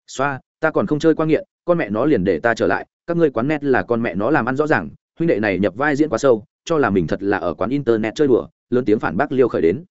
Xoa, ta còn không chơi quan nghiện, con mẹ nó liền để ta trở lại, các ngươi quán net là con mẹ nó làm ăn rõ ràng, huynh đệ này nhập vai diễn quá sâu cho là mình thật là ở quán internet chơi đùa, lớn tiếng phản bác liêu khởi đến.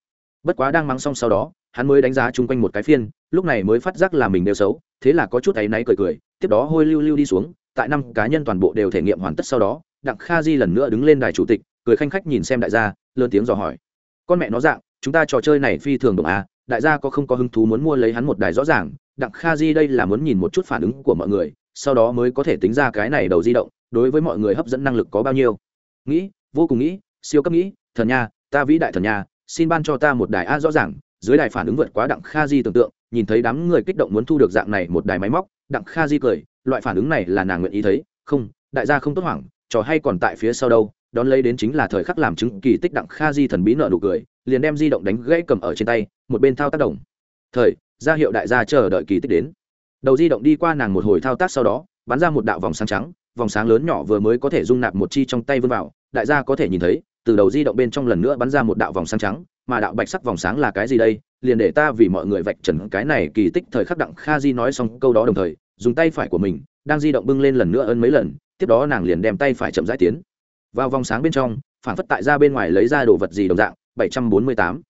Bất quá đang mắng xong sau đó, hắn mới đánh giá chung quanh một cái phiên, lúc này mới phát giác là mình đều xấu, thế là có chút áy náy cười cười, tiếp đó hôi lưu lưu đi xuống, tại năm cá nhân toàn bộ đều thể nghiệm hoàn tất sau đó, đặng kha di lần nữa đứng lên đài chủ tịch, cười khanh khách nhìn xem đại gia, lớn tiếng dò hỏi. Con mẹ nó dạng, chúng ta trò chơi này phi thường đồng à đại gia có không có hứng thú muốn mua lấy hắn một đài rõ ràng, đặng kha di đây là muốn nhìn một chút phản ứng của mọi người, sau đó mới có thể tính ra cái này đầu di động, đối với mọi người hấp dẫn năng lực có bao nhiêu. Nghĩ vô cùng nghĩ siêu cấp nghĩ thần nha ta vĩ đại thần nha xin ban cho ta một đài a rõ ràng dưới đài phản ứng vượt quá đặng kha di tưởng tượng nhìn thấy đám người kích động muốn thu được dạng này một đài máy móc đặng kha di cười loại phản ứng này là nàng nguyện ý thấy không đại gia không tốt hoảng trò hay còn tại phía sau đâu đón lấy đến chính là thời khắc làm chứng kỳ tích đặng kha di thần bí nợ nụ cười liền đem di động đánh gãy cầm ở trên tay một bên thao tác đồng, thời ra hiệu đại gia chờ đợi kỳ tích đến. Đầu di động đi qua nàng một hồi thao tác sau đó bắn ra một đạo vòng sáng trắng vòng sáng lớn nhỏ vừa mới có thể dung nạp một chi trong tay vươn vào đại gia có thể nhìn thấy từ đầu di động bên trong lần nữa bắn ra một đạo vòng sáng trắng mà đạo bạch sắc vòng sáng là cái gì đây liền để ta vì mọi người vạch trần cái này kỳ tích thời khắc đặng kha di nói xong câu đó đồng thời dùng tay phải của mình đang di động bưng lên lần nữa ấn mấy lần tiếp đó nàng liền đem tay phải chậm rãi tiến vào vòng sáng bên trong phản phất tại ra bên ngoài lấy ra đồ vật gì đồng dạng 748.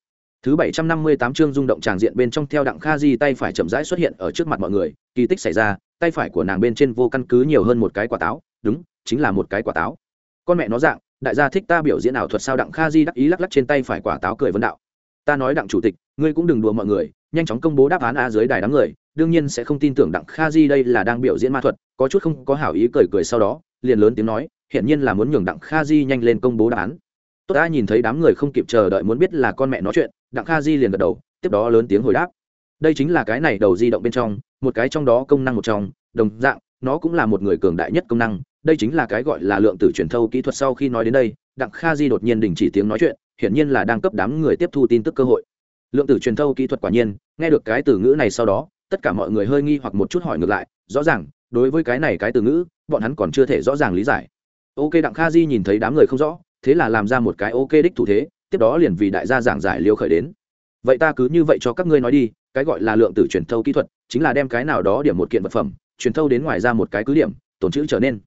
Thứ 758 chương rung động tràng diện bên trong theo đặng Kha Di tay phải chậm rãi xuất hiện ở trước mặt mọi người, kỳ tích xảy ra, tay phải của nàng bên trên vô căn cứ nhiều hơn một cái quả táo, đúng, chính là một cái quả táo. Con mẹ nó dạng, đại gia thích ta biểu diễn ảo thuật sao? Đặng Kha Di đắc ý lắc lắc trên tay phải quả táo cười vấn đạo. Ta nói đặng chủ tịch, ngươi cũng đừng đùa mọi người, nhanh chóng công bố đáp án a dưới đài đám người, đương nhiên sẽ không tin tưởng đặng Kha Di đây là đang biểu diễn ma thuật, có chút không có hảo ý cười cười sau đó, liền lớn tiếng nói, hiện nhiên là muốn nhường đặng Kha Di nhanh lên công bố đáp án. Tốt đã nhìn thấy đám người không kịp chờ đợi muốn biết là con mẹ nói chuyện đặng kha di liền gật đầu tiếp đó lớn tiếng hồi đáp. Đây chính là cái này đầu di động bên trong một cái trong đó công năng một trong đồng dạng nó cũng là một người cường đại nhất công năng đây chính là cái gọi là lượng tử truyền thâu kỹ thuật sau khi nói đến đây, đặng kha di đột nhiên đình chỉ tiếng nói chuyện, hiển nhiên là đang cấp đám người tiếp thu tin tức cơ hội. Lượng tử truyền thâu kỹ thuật quả nhiên, nghe được cái từ ngữ này sau đó, tất cả mọi người hơi nghi hoặc một chút hỏi ngược lại, rõ ràng, đối với cái này cái từ ngữ, bọn hắn còn chưa thể rõ ràng lý giải. Ok, đặng kha di nhìn thấy đám người không rõ, thế là làm ra một cái ok đích thủ thế, tiếp đó liền vì đại gia giảng giải liêu khởi đến. Vậy ta cứ như vậy cho các ngươi nói đi, cái gọi là lượng tử truyền thâu kỹ thuật, chính là đem cái nào đó điểm một kiện vật phẩm, truyền thâu đến ngoài ra một cái cứ điểm, tổn chữ trở nên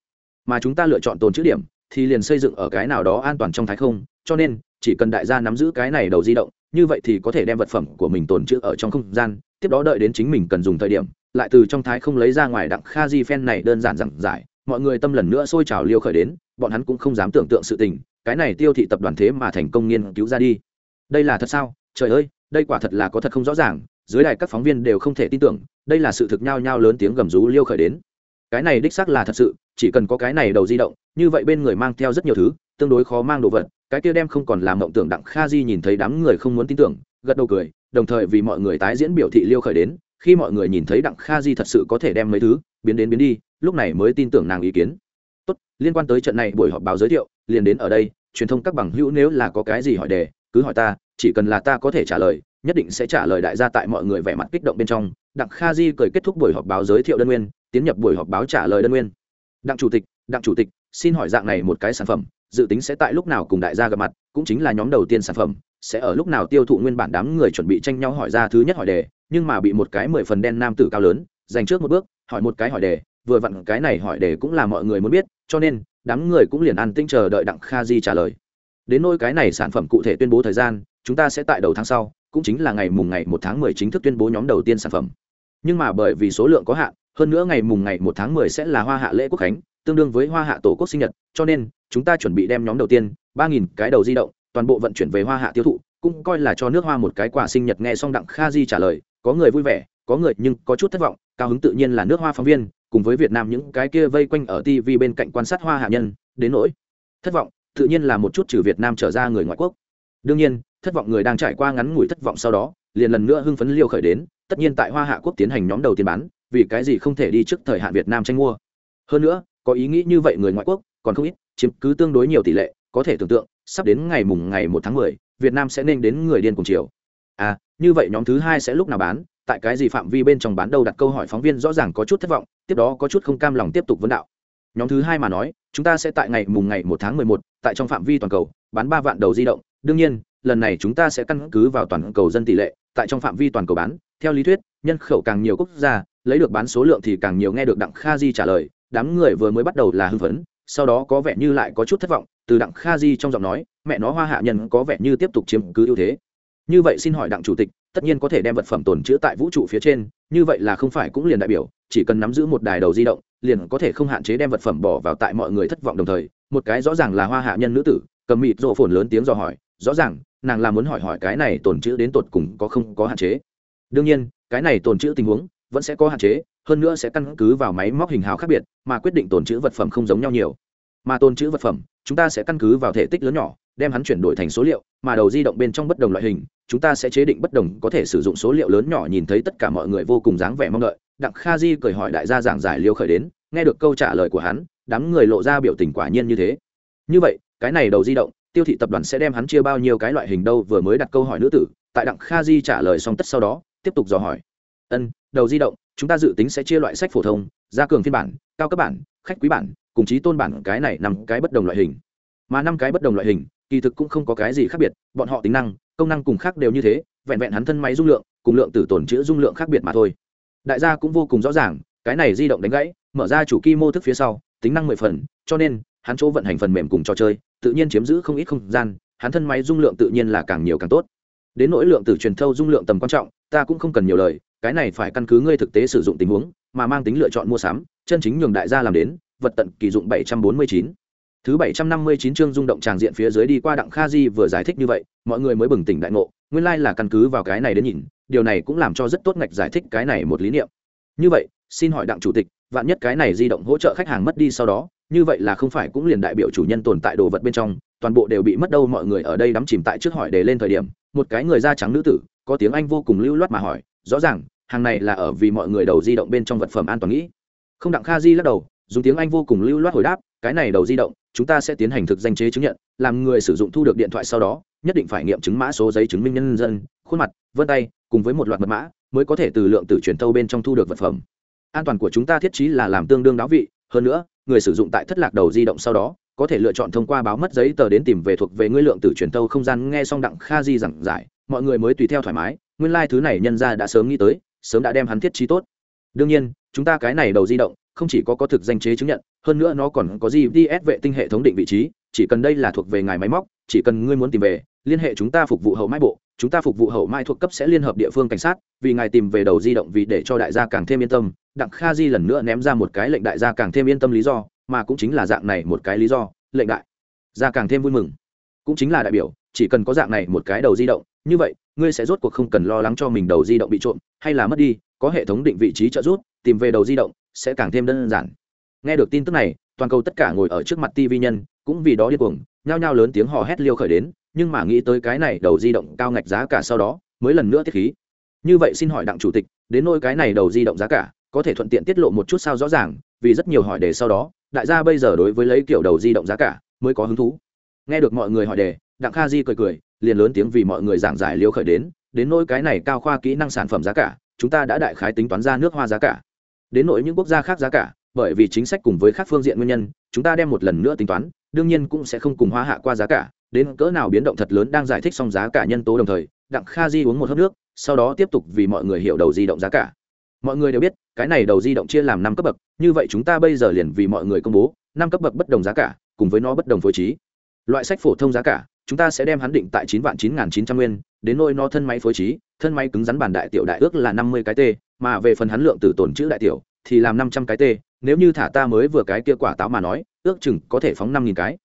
mà chúng ta lựa chọn tồn chữ điểm thì liền xây dựng ở cái nào đó an toàn trong thái không, cho nên chỉ cần đại gia nắm giữ cái này đầu di động, như vậy thì có thể đem vật phẩm của mình tồn chữ ở trong không gian, tiếp đó đợi đến chính mình cần dùng thời điểm, lại từ trong thái không lấy ra ngoài đặng kha di phen này đơn giản giảng giải, mọi người tâm lần nữa sôi trào liêu khởi đến, bọn hắn cũng không dám tưởng tượng sự tình, cái này tiêu thị tập đoàn thế mà thành công nghiên cứu ra đi. Đây là thật sao? Trời ơi, đây quả thật là có thật không rõ ràng, dưới đài các phóng viên đều không thể tin tưởng, đây là sự thực nhao nhao lớn tiếng gầm rú liêu khởi đến. Cái này đích xác là thật sự chỉ cần có cái này đầu di động, như vậy bên người mang theo rất nhiều thứ, tương đối khó mang đồ vật, cái kia đem không còn làm mộng tưởng đặng kha di nhìn thấy đám người không muốn tin tưởng, gật đầu cười, đồng thời vì mọi người tái diễn biểu thị liêu khởi đến, khi mọi người nhìn thấy đặng kha di thật sự có thể đem mấy thứ, biến đến biến đi, lúc này mới tin tưởng nàng ý kiến. Tốt, liên quan tới trận này buổi họp báo giới thiệu, liền đến ở đây, truyền thông các bằng hữu nếu là có cái gì hỏi đề, cứ hỏi ta, chỉ cần là ta có thể trả lời, nhất định sẽ trả lời đại gia tại mọi người vẻ mặt kích động bên trong. Đặng kha di cười kết thúc buổi họp báo giới thiệu đơn nguyên, tiến nhập buổi họp báo trả lời đơn nguyên đặng chủ tịch, đặng chủ tịch, xin hỏi dạng này một cái sản phẩm, dự tính sẽ tại lúc nào cùng đại gia gặp mặt, cũng chính là nhóm đầu tiên sản phẩm, sẽ ở lúc nào tiêu thụ nguyên bản đám người chuẩn bị tranh nhau hỏi ra thứ nhất hỏi đề, nhưng mà bị một cái mười phần đen nam tử cao lớn dành trước một bước, hỏi một cái hỏi đề, vừa vặn cái này hỏi đề cũng là mọi người muốn biết, cho nên, đám người cũng liền ăn tinh chờ đợi đặng kha di trả lời. Đến nôi cái này sản phẩm cụ thể tuyên bố thời gian, chúng ta sẽ tại đầu tháng sau, cũng chính là ngày mùng ngày một tháng mười chính thức tuyên bố nhóm đầu tiên sản phẩm. Nhưng mà bởi vì số lượng có hạn hơn nữa ngày mùng ngày một tháng mười sẽ là hoa hạ lễ quốc khánh, tương đương với hoa hạ tổ quốc sinh nhật, cho nên, chúng ta chuẩn bị đem nhóm đầu tiên, ba nghìn cái đầu di động, toàn bộ vận chuyển về hoa hạ tiêu thụ, cũng coi là cho nước hoa một cái quà sinh nhật nghe xong đặng kha di trả lời, có người vui vẻ, có người nhưng có chút thất vọng, cao hứng tự nhiên là nước hoa phóng viên, cùng với việt nam những cái kia vây quanh ở tv bên cạnh quan sát hoa hạ nhân, đến nỗi, thất vọng, tự nhiên là một chút trừ việt nam trở ra người ngoại quốc. Đương nhiên, thất vọng người đang trải qua ngắn ngủi thất vọng sau đó, liền lần nữa hưng phấn liêu khởi đến, tất nhiên tại hoa hạ quốc tiến hành nhóm đầu tiên bán vì cái gì không thể đi trước thời hạn việt nam tranh mua? Hơn nữa, có ý nghĩ như vậy người ngoại quốc, còn không ít, chiếm cứ tương đối nhiều tỷ lệ, có thể tưởng tượng, sắp đến ngày mùng ngày một tháng mười, việt nam sẽ nên đến người điên cùng chiều. À như vậy nhóm thứ hai sẽ lúc nào bán? Tại cái gì phạm vi bên trong bán đâu đặt câu hỏi phóng viên rõ ràng có chút thất vọng, tiếp đó có chút không cam lòng tiếp tục vấn đạo. Nhóm thứ hai mà nói, chúng ta sẽ tại ngày mùng ngày một tháng mười một, tại trong phạm vi toàn cầu, bán ba vạn đầu di động. Đương nhiên, lần này chúng ta sẽ căn cứ vào toàn cầu dân tỷ lệ, tại trong phạm vi toàn cầu bán, theo lý thuyết, nhân khẩu càng nhiều quốc gia lấy được bán số lượng thì càng nhiều nghe được đặng kha di trả lời, đám người vừa mới bắt đầu là hưng phấn, sau đó có vẻ như lại có chút thất vọng, từ đặng kha di trong giọng nói, mẹ nó hoa hạ nhân có vẻ như tiếp tục chiếm cứ ưu thế. Như vậy xin hỏi đặng chủ tịch, tất nhiên có thể đem vật phẩm tồn chữ tại vũ trụ phía trên, như vậy là không phải cũng liền đại biểu, chỉ cần nắm giữ một đài đầu di động, liền có thể không hạn chế đem vật phẩm bỏ vào tại mọi người thất vọng đồng thời. Một cái rõ ràng là hoa hạ nhân nữ tử, cầm mịt rộ phồn lớn tiếng dò hỏi, rõ ràng, nàng là muốn hỏi hỏi cái này tồn chữ đến tột cùng có không có hạn chế? Đương nhiên, cái này tồn chữ tình huống vẫn sẽ có hạn chế, hơn nữa sẽ căn cứ vào máy móc hình hào khác biệt, mà quyết định tồn chữ vật phẩm không giống nhau nhiều. Mà tồn chữ vật phẩm, chúng ta sẽ căn cứ vào thể tích lớn nhỏ, đem hắn chuyển đổi thành số liệu, mà đầu di động bên trong bất đồng loại hình, chúng ta sẽ chế định bất đồng có thể sử dụng số liệu lớn nhỏ nhìn thấy tất cả mọi người vô cùng dáng vẻ mong đợi. Đặng kha di cười hỏi đại gia giảng giải liêu khởi đến, nghe được câu trả lời của hắn, đám người lộ ra biểu tình quả nhiên như thế. Như vậy, cái này đầu di động, tiêu thị tập đoàn sẽ đem hắn chia bao nhiêu cái loại hình đâu vừa mới đặt câu hỏi nữ tử. Tại đặng kha di trả lời xong tất sau đó, tiếp tục dò hỏi ân, đầu di động, chúng ta dự tính sẽ chia loại sách phổ thông, gia cường phiên bản, cao cấp bản, khách quý bản, cùng chí tôn bản, cái này nằm cái bất đồng loại hình. Mà năm cái bất đồng loại hình, kỳ thực cũng không có cái gì khác biệt, bọn họ tính năng, công năng cùng khác đều như thế, vẹn vẹn hắn thân máy dung lượng, cùng lượng tử tồn chữ dung lượng khác biệt mà thôi. Đại gia cũng vô cùng rõ ràng, cái này di động đánh gãy, mở ra chủ kỳ mô thức phía sau, tính năng mười phần, cho nên, hắn chỗ vận hành phần mềm cùng trò chơi, tự nhiên chiếm giữ không ít không gian, hắn thân máy dung lượng tự nhiên là càng nhiều càng tốt. Đến nỗi lượng tử truyền thâu dung lượng tầm quan trọng, ta cũng không cần nhiều lời cái này phải căn cứ ngươi thực tế sử dụng tình huống, mà mang tính lựa chọn mua sắm, chân chính nhường đại gia làm đến, vật tận kỳ dụng bảy trăm bốn mươi chín. Thứ bảy trăm năm mươi chín chương rung động tràng diện phía dưới đi qua đặng kha di vừa giải thích như vậy, mọi người mới bừng tỉnh đại ngộ, nguyên lai là căn cứ vào cái này đến nhìn, điều này cũng làm cho rất tốt ngạch giải thích cái này một lý niệm. Như vậy, xin hỏi đặng chủ tịch, vạn nhất cái này di động hỗ trợ khách hàng mất đi sau đó, như vậy là không phải cũng liền đại biểu chủ nhân tồn tại đồ vật bên trong, toàn bộ đều bị mất đâu mọi người ở đây đắm chìm tại trước hỏi để lên thời điểm, một cái người da trắng nữ tử, có tiếng anh vô cùng lưu loát mà hỏi, rõ ràng hàng này là ở vì mọi người đầu di động bên trong vật phẩm an toàn nghĩ. Không đặng kha di lắc đầu, dùng tiếng anh vô cùng lưu loát hồi đáp, cái này đầu di động, chúng ta sẽ tiến hành thực danh chế chứng nhận, làm người sử dụng thu được điện thoại sau đó, nhất định phải nghiệm chứng mã số giấy chứng minh nhân dân, khuôn mặt, vân tay, cùng với một loạt mật mã, mới có thể từ lượng tử truyền thâu bên trong thu được vật phẩm. An toàn của chúng ta thiết trí là làm tương đương đáo vị, hơn nữa, người sử dụng tại thất lạc đầu di động sau đó, có thể lựa chọn thông qua báo mất giấy tờ đến tìm về thuộc về ngươi lượng tử truyền thâu không gian, nghe xong đặng kha di giảng giải, mọi người mới tùy theo thoải mái, nguyên lai、like、thứ này nhân ra đã sớm nghĩ tới sớm đã đem hắn thiết trí tốt. Đương nhiên, chúng ta cái này đầu di động, không chỉ có có thực danh chế chứng nhận, hơn nữa nó còn có gps vệ tinh hệ thống định vị trí, chỉ cần đây là thuộc về ngài máy móc, chỉ cần ngươi muốn tìm về, liên hệ chúng ta phục vụ hậu mai bộ, chúng ta phục vụ hậu mai thuộc cấp sẽ liên hợp địa phương cảnh sát, vì ngài tìm về đầu di động vì để cho đại gia càng thêm yên tâm. Đặng kha di lần nữa ném ra một cái lệnh đại gia càng thêm yên tâm lý do, mà cũng chính là dạng này một cái lý do, lệnh đại gia càng thêm vui mừng. Cũng chính là đại biểu, chỉ cần có dạng này một cái đầu di động, như vậy ngươi sẽ rốt cuộc không cần lo lắng cho mình đầu di động bị trộm, hay là mất đi, có hệ thống định vị trí trợ giúp, tìm về đầu di động sẽ càng thêm đơn giản. Nghe được tin tức này, toàn cầu tất cả ngồi ở trước mặt tv nhân cũng vì đó điên cuồng, nhao nhao lớn tiếng hò hét liêu khởi đến, nhưng mà nghĩ tới cái này đầu di động cao ngạch giá cả sau đó, mới lần nữa tiết khí. Như vậy xin hỏi đặng chủ tịch, đến nôi cái này đầu di động giá cả, có thể thuận tiện tiết lộ một chút sao rõ ràng, vì rất nhiều hỏi đề sau đó, đại gia bây giờ đối với lấy kiểu đầu di động giá cả mới có hứng thú. Nghe được mọi người hỏi đề, đặng kha di cười cười liền lớn tiếng vì mọi người giảng giải liêu khởi đến đến nỗi cái này cao khoa kỹ năng sản phẩm giá cả, chúng ta đã đại khái tính toán ra nước hoa giá cả. Đến nỗi những quốc gia khác giá cả, bởi vì chính sách cùng với các phương diện nguyên nhân, chúng ta đem một lần nữa tính toán, đương nhiên cũng sẽ không cùng hoa hạ qua giá cả, đến cỡ nào biến động thật lớn đang giải thích xong giá cả nhân tố đồng thời, đặng kha di uống một hớp nước, sau đó tiếp tục vì mọi người hiểu đầu di động giá cả. Mọi người đều biết, cái này đầu di động chia làm năm cấp bậc, như vậy chúng ta bây giờ liền vì mọi người công bố, năm cấp bậc bất đồng giá cả, cùng với nó bất đồng phối trí. Loại sách phổ thông giá cả chúng ta sẽ đem hắn định tại chín vạn chín nghìn chín trăm nguyên, đến nôi nó thân máy phối trí, thân máy cứng rắn bản đại tiểu đại ước là năm mươi cái t, mà về phần hắn lượng từ tổn chữ đại tiểu thì làm năm trăm cái t, nếu như thả ta mới vừa cái kia quả táo mà nói, ước chừng có thể phóng năm nghìn cái.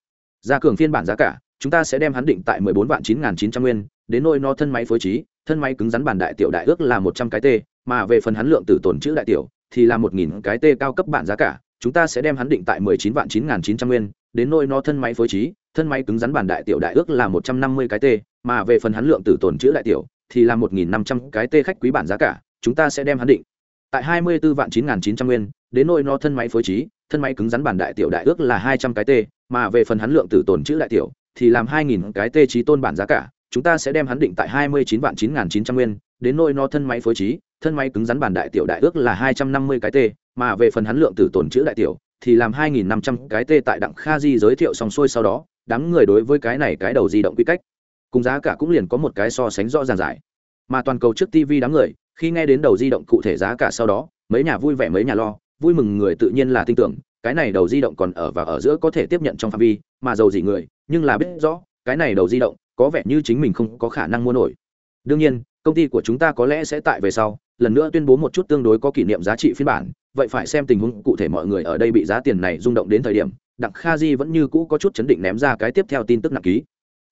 Ra cường phiên bản giá cả, chúng ta sẽ đem hắn định tại mười bốn vạn chín nghìn chín trăm nguyên, đến nôi nó thân máy phối trí, thân máy cứng rắn bản đại tiểu đại ước là một trăm cái t, mà về phần hắn lượng từ tổn chữ đại tiểu thì là một nghìn cái t cao cấp bản giá cả, chúng ta sẽ đem hắn định tại mười chín vạn chín nghìn chín trăm nguyên, đến nôi nó thân máy phối trí thân máy cứng rắn bản đại tiểu đại ước là một trăm năm mươi cái t mà về phần hắn lượng tử tồn chữ đại tiểu thì là một nghìn năm trăm cái t khách quý bản giá cả, chúng ta sẽ đem hắn định. Tại hai mươi bốn vạn chín nghìn chín trăm nguyên, đến nôi nó thân máy phối trí, thân máy cứng rắn bản đại tiểu đại ước là hai trăm cái t mà về phần hắn lượng tử tồn chữ đại tiểu thì làm hai nghìn cái t trí tôn bản giá cả, chúng ta sẽ đem hắn định tại hai mươi chín vạn chín nghìn chín trăm nguyên, đến nôi nó thân máy phối trí, thân máy cứng rắn bản đại tiểu đại ước là hai trăm năm mươi cái t mà về phần hắn lượng tử tồn chữ đại tiểu thì làm hai nghìn năm trăm cái t tại đặng kha di giới thiệu xong xuôi sau đó đám người đối với cái này cái đầu di động quy cách, cùng giá cả cũng liền có một cái so sánh rõ ràng giải mà toàn cầu trước tv đám người, khi nghe đến đầu di động cụ thể giá cả sau đó, mấy nhà vui vẻ mấy nhà lo, vui mừng người tự nhiên là tin tưởng, cái này đầu di động còn ở và ở giữa có thể tiếp nhận trong phạm vi, mà giàu gì người, nhưng là biết rõ, cái này đầu di động có vẻ như chính mình không có khả năng mua nổi. Đương nhiên, công ty của chúng ta có lẽ sẽ tại về sau, lần nữa tuyên bố một chút tương đối có kỷ niệm giá trị phiên bản, vậy phải xem tình huống cụ thể mọi người ở đây bị giá tiền này rung động đến thời điểm đặng kha di vẫn như cũ có chút chấn định ném ra cái tiếp theo tin tức nặng ký.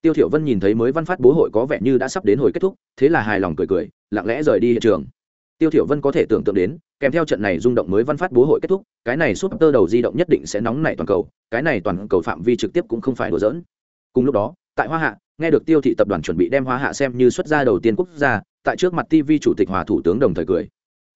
Tiêu thiểu vân nhìn thấy mới văn phát bố hội có vẻ như đã sắp đến hồi kết thúc, thế là hài lòng cười cười, lặng lẽ rời đi hiện trường. Tiêu thiểu vân có thể tưởng tượng đến, kèm theo trận này rung động mới văn phát bố hội kết thúc, cái này suốt tơ đầu di động nhất định sẽ nóng nảy toàn cầu, cái này toàn cầu phạm vi trực tiếp cũng không phải đùa giỡn. Cùng lúc đó, tại hoa hạ, nghe được tiêu thị tập đoàn chuẩn bị đem hoa hạ xem như xuất gia đầu tiên quốc gia, tại trước mặt tv chủ tịch hòa thủ tướng đồng thời cười.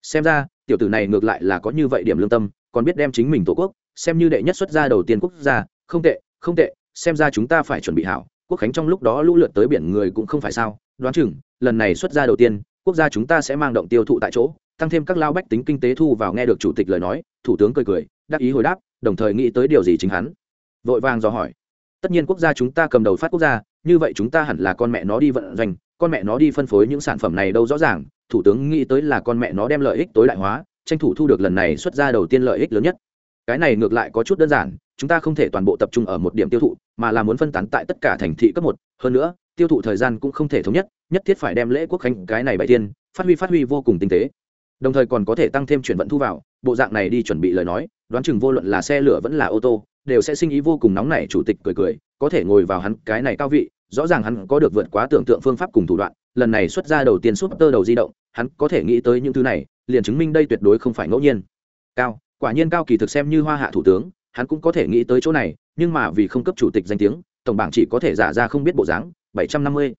Xem ra, tiểu tử này ngược lại là có như vậy điểm lương tâm, còn biết đem chính mình tổ quốc xem như đệ nhất xuất gia đầu tiên quốc gia, không tệ không tệ, xem ra chúng ta phải chuẩn bị hảo, quốc khánh trong lúc đó lũ lượt tới biển người cũng không phải sao, đoán chừng, lần này xuất gia đầu tiên, quốc gia chúng ta sẽ mang động tiêu thụ tại chỗ, tăng thêm các lao bách tính kinh tế thu vào nghe được chủ tịch lời nói, thủ tướng cười cười, đắc ý hồi đáp, đồng thời nghĩ tới điều gì chính hắn. Vội vàng dò hỏi. Tất nhiên quốc gia chúng ta cầm đầu phát quốc gia, như vậy chúng ta hẳn là con mẹ nó đi vận doanh, con mẹ nó đi phân phối những sản phẩm này đâu rõ ràng, thủ tướng nghĩ tới là con mẹ nó đem lợi ích tối đại hóa, tranh thủ thu được lần này xuất ra đầu tiên lợi ích lớn nhất cái này ngược lại có chút đơn giản, chúng ta không thể toàn bộ tập trung ở một điểm tiêu thụ, mà là muốn phân tán tại tất cả thành thị cấp một. Hơn nữa, tiêu thụ thời gian cũng không thể thống nhất nhất thiết phải đem lễ quốc khánh cái này bày tiên, phát huy phát huy vô cùng tinh tế. Đồng thời còn có thể tăng thêm chuyển vận thu vào, bộ dạng này đi chuẩn bị lời nói, đoán chừng vô luận là xe lửa vẫn là ô tô, đều sẽ sinh ý vô cùng nóng nảy, chủ tịch cười cười, có thể ngồi vào hắn cái này cao vị, rõ ràng hắn có được vượt quá tưởng tượng phương pháp cùng thủ đoạn, lần này xuất ra đầu tiên súp tơ đầu di động, hắn có thể nghĩ tới những thứ này, liền chứng minh đây tuyệt đối không phải ngẫu nhiên. Cao quả nhiên cao kỳ thực xem như hoa hạ thủ tướng, hắn cũng có thể nghĩ tới chỗ này, nhưng mà vì không cấp chủ tịch danh tiếng, tổng bảng chỉ có thể giả ra không biết bộ dáng, bảy trăm năm mươi.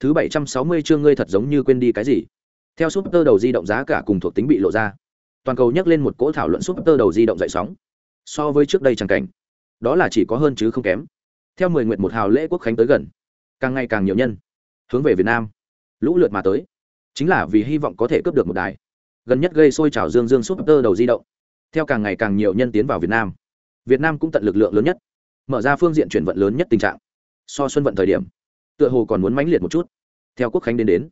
Thứ bảy trăm sáu mươi chương ngươi thật giống như quên đi cái gì. Theo súp tơ đầu di động giá cả cùng thuộc tính bị lộ ra. Toàn cầu nhắc lên một cỗ thảo luận súp tơ đầu di động dậy sóng. So với trước đây chẳng cảnh. Đó là chỉ có hơn chứ không kém. Theo mười nguyện một hào lễ quốc khánh tới gần, càng ngày càng nhiều nhân hướng về việt nam. Lũ lượt mà tới. Chính là vì hy vọng có thể cướp được một đài. Gần nhất gây sôi trào dương dương súp tơ đầu di động theo càng ngày càng nhiều nhân tiến vào việt nam việt nam cũng tận lực lượng lớn nhất, mở ra phương diện chuyển vận lớn nhất tình trạng. So xuân vận thời điểm, tựa hồ còn muốn mãnh liệt một chút. Theo quốc khánh đến đến,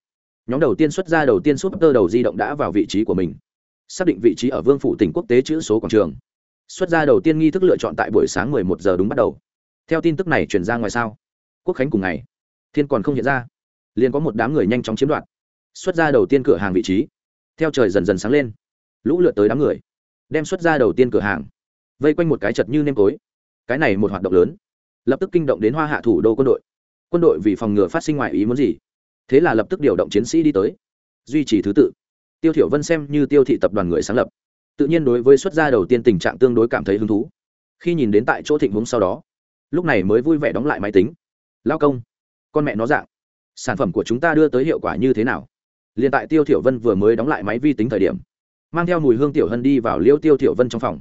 nhóm đầu tiên xuất ra đầu tiên súp tơ đầu di động đã vào vị trí của mình, xác định vị trí ở vương phủ tỉnh quốc tế chữ số quảng trường. Xuất ra đầu tiên nghi thức lựa chọn tại buổi sáng 11 giờ đúng bắt đầu. Theo tin tức này truyền ra ngoài sao, quốc khánh cùng ngày, thiên còn không hiện ra, liền có một đám người nhanh chóng chiếm đoạt. Xuất ra đầu tiên cửa hàng vị trí, theo trời dần dần sáng lên, lũ lượt tới đám người đem xuất ra đầu tiên cửa hàng, vây quanh một cái chật như nêm tối cái này một hoạt động lớn, lập tức kinh động đến hoa hạ thủ đô quân đội. Quân đội vì phòng ngừa phát sinh ngoài ý muốn gì? Thế là lập tức điều động chiến sĩ đi tới, duy trì thứ tự. Tiêu thiểu vân xem như tiêu thị tập đoàn người sáng lập, tự nhiên đối với xuất gia đầu tiên tình trạng tương đối cảm thấy hứng thú. Khi nhìn đến tại chỗ thịnh huống sau đó, lúc này mới vui vẻ đóng lại máy tính. Lao công, con mẹ nó dạng, sản phẩm của chúng ta đưa tới hiệu quả như thế nào? Liền tại tiêu thiểu vân vừa mới đóng lại máy vi tính thời điểm mang theo mùi hương tiểu hân đi vào liêu tiêu tiểu vân trong phòng.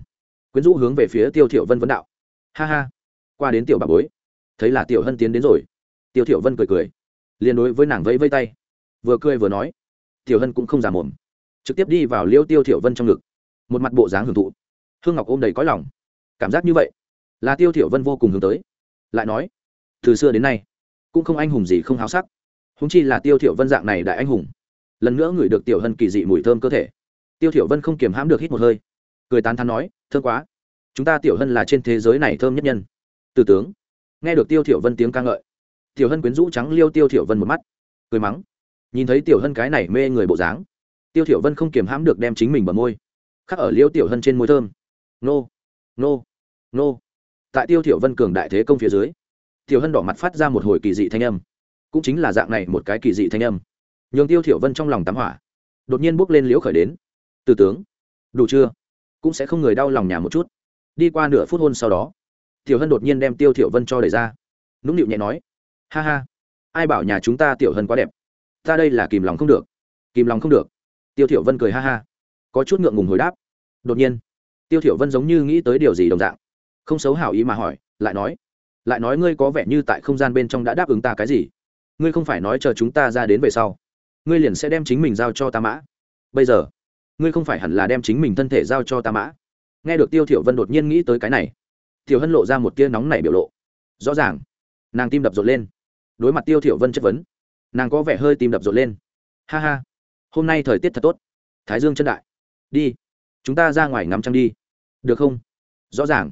Quyến rũ hướng về phía tiêu tiểu vân vấn đạo. Ha ha, qua đến tiểu bà bối. Thấy là tiểu hân tiến đến rồi. Tiêu tiểu vân cười cười, liền đối với nàng vẫy vẫy tay. Vừa cười vừa nói, tiểu hân cũng không giả mồm. Trực tiếp đi vào liêu tiêu tiểu vân trong ngực. Một mặt bộ dáng hưởng thụ. Hương ngọc ôm đầy cõi lòng. Cảm giác như vậy, là tiêu tiểu vân vô cùng hướng tới. Lại nói, từ xưa đến nay, cũng không anh hùng gì không háo sắc. Húng chi là tiêu tiểu vân dạng này đại anh hùng. Lần nữa ngửi được tiểu hân kỳ dị mùi thơm cơ thể tiêu thiểu vân không kiềm hãm được hít một hơi. Cười tán thán nói, thơm quá. Chúng ta tiểu hân là trên thế giới này thơm nhất nhân. Từ tướng. Nghe được tiêu thiểu vân tiếng ca ngợi, tiểu hân quyến rũ trắng liêu tiêu thiểu vân một mắt, cười mắng, nhìn thấy tiểu hân cái này mê người bộ dáng, tiêu thiểu vân không kiềm hãm được đem chính mình bờ môi, khắc ở liêu tiểu hân trên môi thơm. Nô nô nô. Tại tiêu thiểu vân cường đại thế công phía dưới, tiểu hân đỏ mặt phát ra một hồi kỳ dị thanh âm, cũng chính là dạng này một cái kỳ dị thanh âm. Nhường tiêu thiểu vân trong lòng tắm hỏa, đột nhiên bước lên liễu khởi đến từ tướng. Đủ chưa? Cũng sẽ không người đau lòng nhà một chút. Đi qua nửa phút hôn sau đó, tiểu hân đột nhiên đem tiêu thiểu vân cho đẩy ra. Nũng nịu nhẹ nói, ha ha, ai bảo nhà chúng ta tiểu hân quá đẹp. Ta đây là kìm lòng không được, kìm lòng không được. Tiêu thiểu vân cười ha ha, có chút ngượng ngùng hồi đáp. Đột nhiên, tiêu thiểu vân giống như nghĩ tới điều gì đồng dạng, không xấu hảo ý mà hỏi, lại nói lại nói ngươi có vẻ như tại không gian bên trong đã đáp ứng ta cái gì? Ngươi không phải nói chờ chúng ta ra đến về sau, ngươi liền sẽ đem chính mình giao cho ta mã. Bây giờ ngươi không phải hẳn là đem chính mình thân thể giao cho ta mã. Nghe được tiêu thiểu vân đột nhiên nghĩ tới cái này, tiểu hân lộ ra một tia nóng nảy biểu lộ. Rõ ràng, nàng tim đập rộn lên. Đối mặt tiêu thiểu vân chất vấn, nàng có vẻ hơi tim đập rộn lên. Ha ha, hôm nay thời tiết thật tốt. Thái dương chân đại, đi, chúng ta ra ngoài ngắm trăng đi. Được không? Rõ ràng.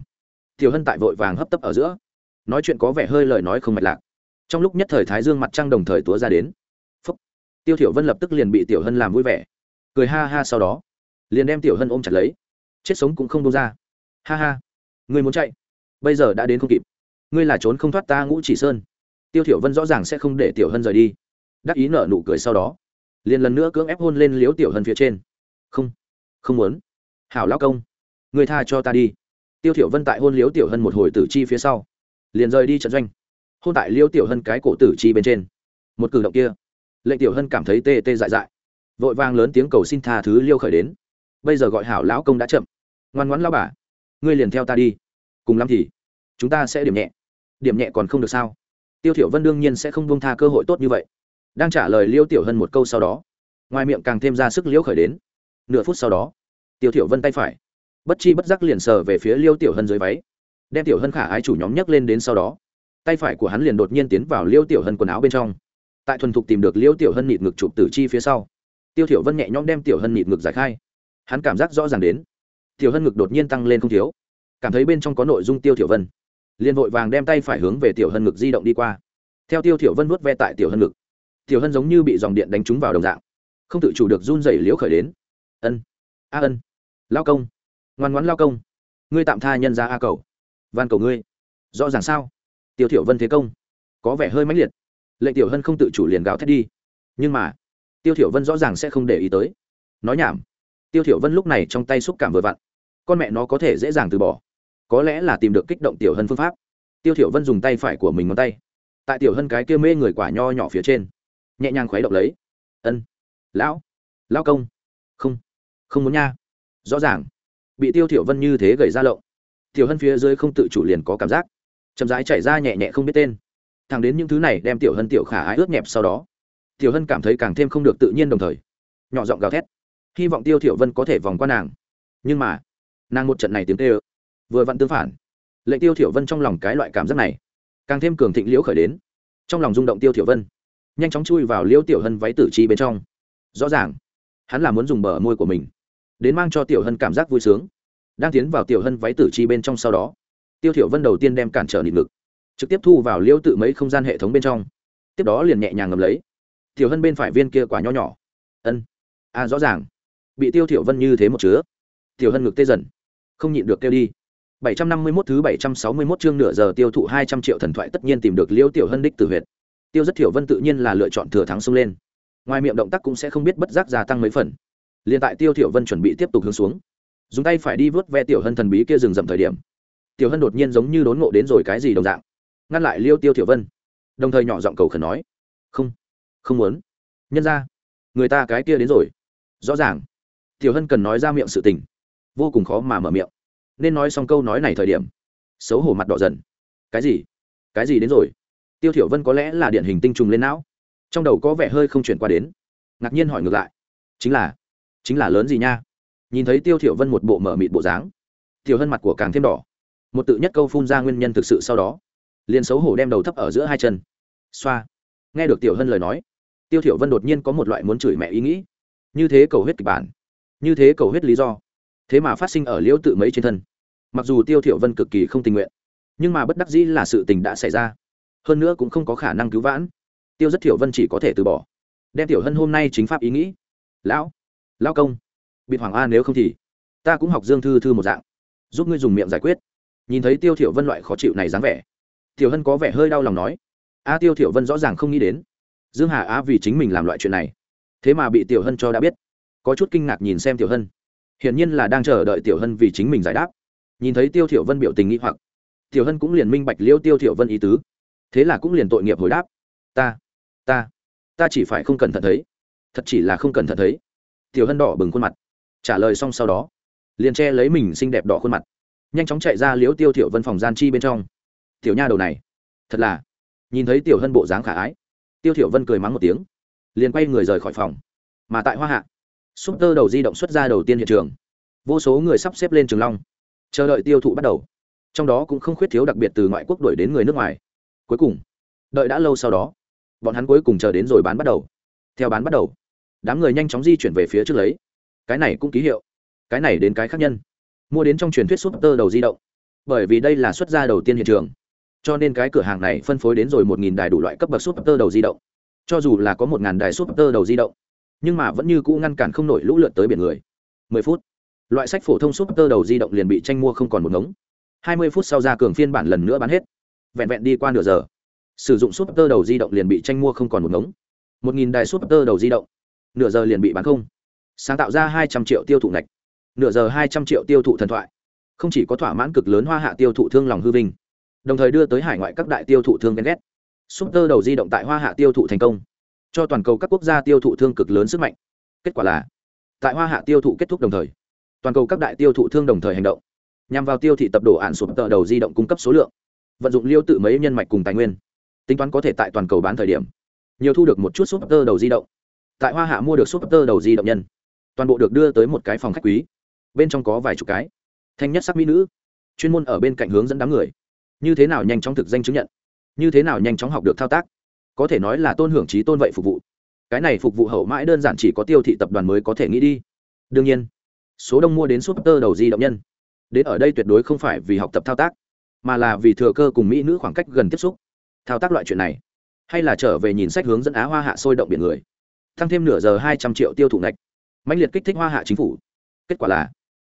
Tiểu hân tại vội vàng hấp tấp ở giữa. Nói chuyện có vẻ hơi lời nói không mạch lạc. Trong lúc nhất thời thái dương mặt trăng đồng thời túa ra đến. Phúc. tiêu thiểu vân lập tức liền bị tiểu hân làm vui vẻ cười ha ha sau đó, liền đem tiểu hân ôm chặt lấy. Chết sống cũng không buông ra. Ha ha, ngươi muốn chạy? Bây giờ đã đến không kịp. Ngươi là trốn không thoát ta ngũ chỉ sơn. Tiêu thiểu vân rõ ràng sẽ không để tiểu hân rời đi. Đắc ý nở nụ cười sau đó, liền lần nữa cưỡng ép hôn lên liếu tiểu hân phía trên. Không không muốn. Hảo lão công người tha cho ta đi. Tiêu thiểu vân tại hôn liếu tiểu hân một hồi tử chi phía sau, liền rời đi trận doanh. Hôn tại liêu tiểu hân cái cổ tử chi bên trên. Một cử động kia, lệnh tiểu hân cảm thấy tê tê dại dại vội vàng lớn tiếng cầu xin tha thứ liêu khởi đến. Bây giờ gọi hảo lão công đã chậm. Ngoan ngoãn lão bà, ngươi liền theo ta đi. Cùng lắm thì, chúng ta sẽ điểm nhẹ. Điểm nhẹ còn không được sao? Tiêu thiểu vân đương nhiên sẽ không buông tha cơ hội tốt như vậy. Đang trả lời liêu tiểu hân một câu sau đó, ngoài miệng càng thêm ra sức liêu khởi đến. Nửa phút sau đó, tiêu thiểu vân tay phải, bất chi bất giác liền sờ về phía liêu tiểu hân dưới váy. Đem tiểu hân khả ái chủ nhóm nhấc lên đến sau đó, tay phải của hắn liền đột nhiên tiến vào liêu tiểu hân quần áo bên trong. Tại thuần thục tìm được liêu tiểu hân nịt ngực chụp tử chi phía sau tiêu thiểu vân nhẹ nhõm đem tiểu hân nhịt ngực giải khai. Hắn cảm giác rõ ràng đến. Tiểu hân ngực đột nhiên tăng lên không thiếu. Cảm thấy bên trong có nội dung tiêu thiểu vân. Liền vội vàng đem tay phải hướng về tiểu hân ngực di động đi qua. Theo tiêu thiểu vân vuốt ve tại tiểu hân ngực, tiểu hân giống như bị dòng điện đánh trúng vào đồng dạng. Không tự chủ được run rẩy liễu khởi đến. Ân, a ân, lao công, ngoan ngoãn lao công, ngươi tạm tha nhân ra a cầu. Van cầu ngươi. Rõ ràng sao? Tiêu thiểu vân thế công, có vẻ hơi mãnh liệt. Lệnh tiểu hân không tự chủ liền gào thét đi. Nhưng mà tiêu thiểu vân rõ ràng sẽ không để ý tới. Nói nhảm. Tiêu thiểu vân lúc này trong tay xúc cảm vừa vặn. Con mẹ nó có thể dễ dàng từ bỏ. Có lẽ là tìm được kích động tiểu hân phương pháp. Tiêu thiểu vân dùng tay phải của mình ngón tay. Tại tiểu hân cái kia mê người quả nho nhỏ phía trên. Nhẹ nhàng khuấy động lấy. Ân, lão lão công. Không không muốn nha. Rõ ràng. Bị tiêu thiểu vân như thế gầy ra lộng. Tiểu hân phía dưới không tự chủ liền có cảm giác. Chậm rãi chảy ra nhẹ nhẹ không biết tên. Thẳng đến những thứ này đem tiểu hân tiểu khả ái ướt nhẹp sau đó tiểu hân cảm thấy càng thêm không được tự nhiên đồng thời, nhỏ giọng gào thét, hy vọng tiêu thiểu vân có thể vòng qua nàng. Nhưng mà, nàng một trận này tiếng tê ơ vừa vặn tương phản. Lệnh tiêu thiểu vân trong lòng cái loại cảm giác này, càng thêm cường thịnh liễu khởi đến. Trong lòng rung động tiêu thiểu vân, nhanh chóng chui vào liễu tiểu hân váy tử chi bên trong. Rõ ràng, hắn là muốn dùng bờ môi của mình, đến mang cho tiểu hân cảm giác vui sướng. Đang tiến vào tiểu hân váy tử chi bên trong sau đó, tiêu thiểu vân đầu tiên đem cản trở nịt ngực, trực tiếp thu vào liễu tự mấy không gian hệ thống bên trong. Tiếp đó liền nhẹ nhàng ngầm lấy tiểu hân bên phải viên kia quả nho nhỏ. Ân. A à, rõ ràng. Bị tiêu thiểu vân như thế một chứa. Tiểu hân ngực tê dần. Không nhịn được kêu đi. 751 thứ 761 chương nửa giờ tiêu thụ 200 triệu thần thoại tất nhiên tìm được liễu tiểu hân đích tử huyệt. Tiêu rất thiểu vân tự nhiên là lựa chọn thừa thắng xông lên. Ngoài miệng động tác cũng sẽ không biết bất giác gia tăng mấy phần. Liền tại tiêu thiểu vân chuẩn bị tiếp tục hướng xuống dùng tay phải đi vớt ve tiểu hân thần bí kia dừng dậm thời điểm. Tiểu hân đột nhiên giống như đốn ngộ đến rồi cái gì đồng dạng ngăn lại liêu tiêu thiểu vân. Đồng thời nhỏ giọng cầu khẩn nói không không muốn. Nhân ra, người ta cái kia đến rồi. Rõ ràng. Tiểu hân cần nói ra miệng sự tình. Vô cùng khó mà mở miệng. Nên nói xong câu nói này thời điểm, xấu hổ mặt đỏ dần. Cái gì? Cái gì đến rồi? Tiêu thiểu vân có lẽ là điển hình tinh trùng lên não. Trong đầu có vẻ hơi không chuyển qua đến. Ngạc nhiên hỏi ngược lại. Chính là chính là lớn gì nha? Nhìn thấy tiêu thiểu vân một bộ mở mịt bộ dáng, tiểu hân mặt của càng thêm đỏ. Một tự nhất câu phun ra nguyên nhân thực sự sau đó, liền xấu hổ đem đầu thấp ở giữa hai chân. Xoa. Nghe được tiểu hân lời nói tiêu thiểu vân đột nhiên có một loại muốn chửi mẹ ý nghĩ. Như thế cầu huyết kịch bản. Như thế cầu huyết lý do. Thế mà phát sinh ở liễu tự mấy trên thân. Mặc dù tiêu thiểu vân cực kỳ không tình nguyện, nhưng mà bất đắc dĩ là sự tình đã xảy ra. Hơn nữa cũng không có khả năng cứu vãn. Tiêu rất thiểu vân chỉ có thể từ bỏ. Đem tiểu hân hôm nay chính pháp ý nghĩ. Lão lão công Bị hoàng a nếu không thì, ta cũng học dương thư thư một dạng. Giúp ngươi dùng miệng giải quyết. Nhìn thấy tiêu thiểu vân loại khó chịu này dáng vẻ, tiểu hân có vẻ hơi đau lòng nói. A tiêu thiểu vân rõ ràng không nghĩ đến dương hà á vì chính mình làm loại chuyện này, thế mà bị tiểu hân cho đã biết. Có chút kinh ngạc nhìn xem tiểu hân. Hiển nhiên là đang chờ đợi tiểu hân vì chính mình giải đáp. Nhìn thấy tiêu thiểu vân biểu tình nghi hoặc, tiểu hân cũng liền minh bạch liêu tiêu thiểu vân ý tứ. Thế là cũng liền tội nghiệp hồi đáp. Ta ta ta chỉ phải không cẩn thận thấy. Thật chỉ là không cẩn thận thấy. Tiểu hân đỏ bừng khuôn mặt. Trả lời xong sau đó, liền che lấy mình xinh đẹp đỏ khuôn mặt, nhanh chóng chạy ra liếu tiêu thiểu vân phòng gian chi bên trong. Tiểu nha đầu này, thật là. Nhìn thấy tiểu hân bộ dáng khả ái tiêu thiểu vân cười mắng một tiếng, liền quay người rời khỏi phòng. Mà tại hoa hạ súp tơ đầu di động xuất ra đầu tiên hiện trường. Vô số người sắp xếp lên trường long, chờ đợi tiêu thụ bắt đầu. Trong đó cũng không khuyết thiếu đặc biệt từ ngoại quốc đuổi đến người nước ngoài. Cuối cùng, đợi đã lâu sau đó, bọn hắn cuối cùng chờ đến rồi bán bắt đầu. Theo bán bắt đầu, đám người nhanh chóng di chuyển về phía trước lấy. Cái này cũng ký hiệu. Cái này đến cái khác nhân. Mua đến trong truyền thuyết súp tơ đầu di động. Bởi vì đây là xuất gia đầu tiên hiện trường cho nên cái cửa hàng này phân phối đến rồi một nghìn đài đủ loại cấp bậc súp tơ đầu di động. Cho dù là có một ngàn đài súp tơ đầu di động, nhưng mà vẫn như cũ ngăn cản không nổi lũ lượt tới biển người. Mười phút, loại sách phổ thông súp tơ đầu di động liền bị tranh mua không còn một ngống. Hai mươi phút sau ra cường phiên bản lần nữa bán hết. Vẹn vẹn đi qua nửa giờ, sử dụng súp tơ đầu di động liền bị tranh mua không còn một ngống. Một nghìn đài súp tơ đầu di động, nửa giờ liền bị bán không. Sáng tạo ra hai trăm triệu tiêu thụ ngạch, nửa giờ hai trăm triệu tiêu thụ thần thoại. Không chỉ có thỏa mãn cực lớn hoa hạ tiêu thụ thương lòng hư vinh đồng thời đưa tới hải ngoại các đại tiêu thụ thương ghen ghét. Súp tơ đầu di động tại hoa hạ tiêu thụ thành công, cho toàn cầu các quốc gia tiêu thụ thương cực lớn sức mạnh. Kết quả là, tại hoa hạ tiêu thụ kết thúc đồng thời, toàn cầu các đại tiêu thụ thương đồng thời hành động, nhằm vào tiêu thị tập đồ ạn sụp tờ đầu di động cung cấp số lượng, vận dụng liêu tự mấy nhân mạch cùng tài nguyên, tính toán có thể tại toàn cầu bán thời điểm, nhiều thu được một chút súp tơ đầu di động. Tại hoa hạ mua được súp tơ đầu di động nhân, toàn bộ được đưa tới một cái phòng khách quý, bên trong có vài chục cái, thanh nhất sắc mỹ nữ, chuyên môn ở bên cạnh hướng dẫn đám người như thế nào nhanh chóng thực danh chứng nhận? Như thế nào nhanh chóng học được thao tác? Có thể nói là tôn hưởng trí tôn vậy phục vụ. Cái này phục vụ hậu mãi đơn giản chỉ có tiêu thị tập đoàn mới có thể nghĩ đi. Đương nhiên, số đông mua đến súp tơ đầu di động nhân. Đến ở đây tuyệt đối không phải vì học tập thao tác, mà là vì thừa cơ cùng mỹ nữ khoảng cách gần tiếp xúc. Thao tác loại chuyện này, hay là trở về nhìn sách hướng dẫn á hoa hạ sôi động biển người. Tăng thêm nửa giờ hai trăm triệu tiêu thụ ngạch. Mạnh liệt kích thích hoa hạ chính phủ. Kết quả là,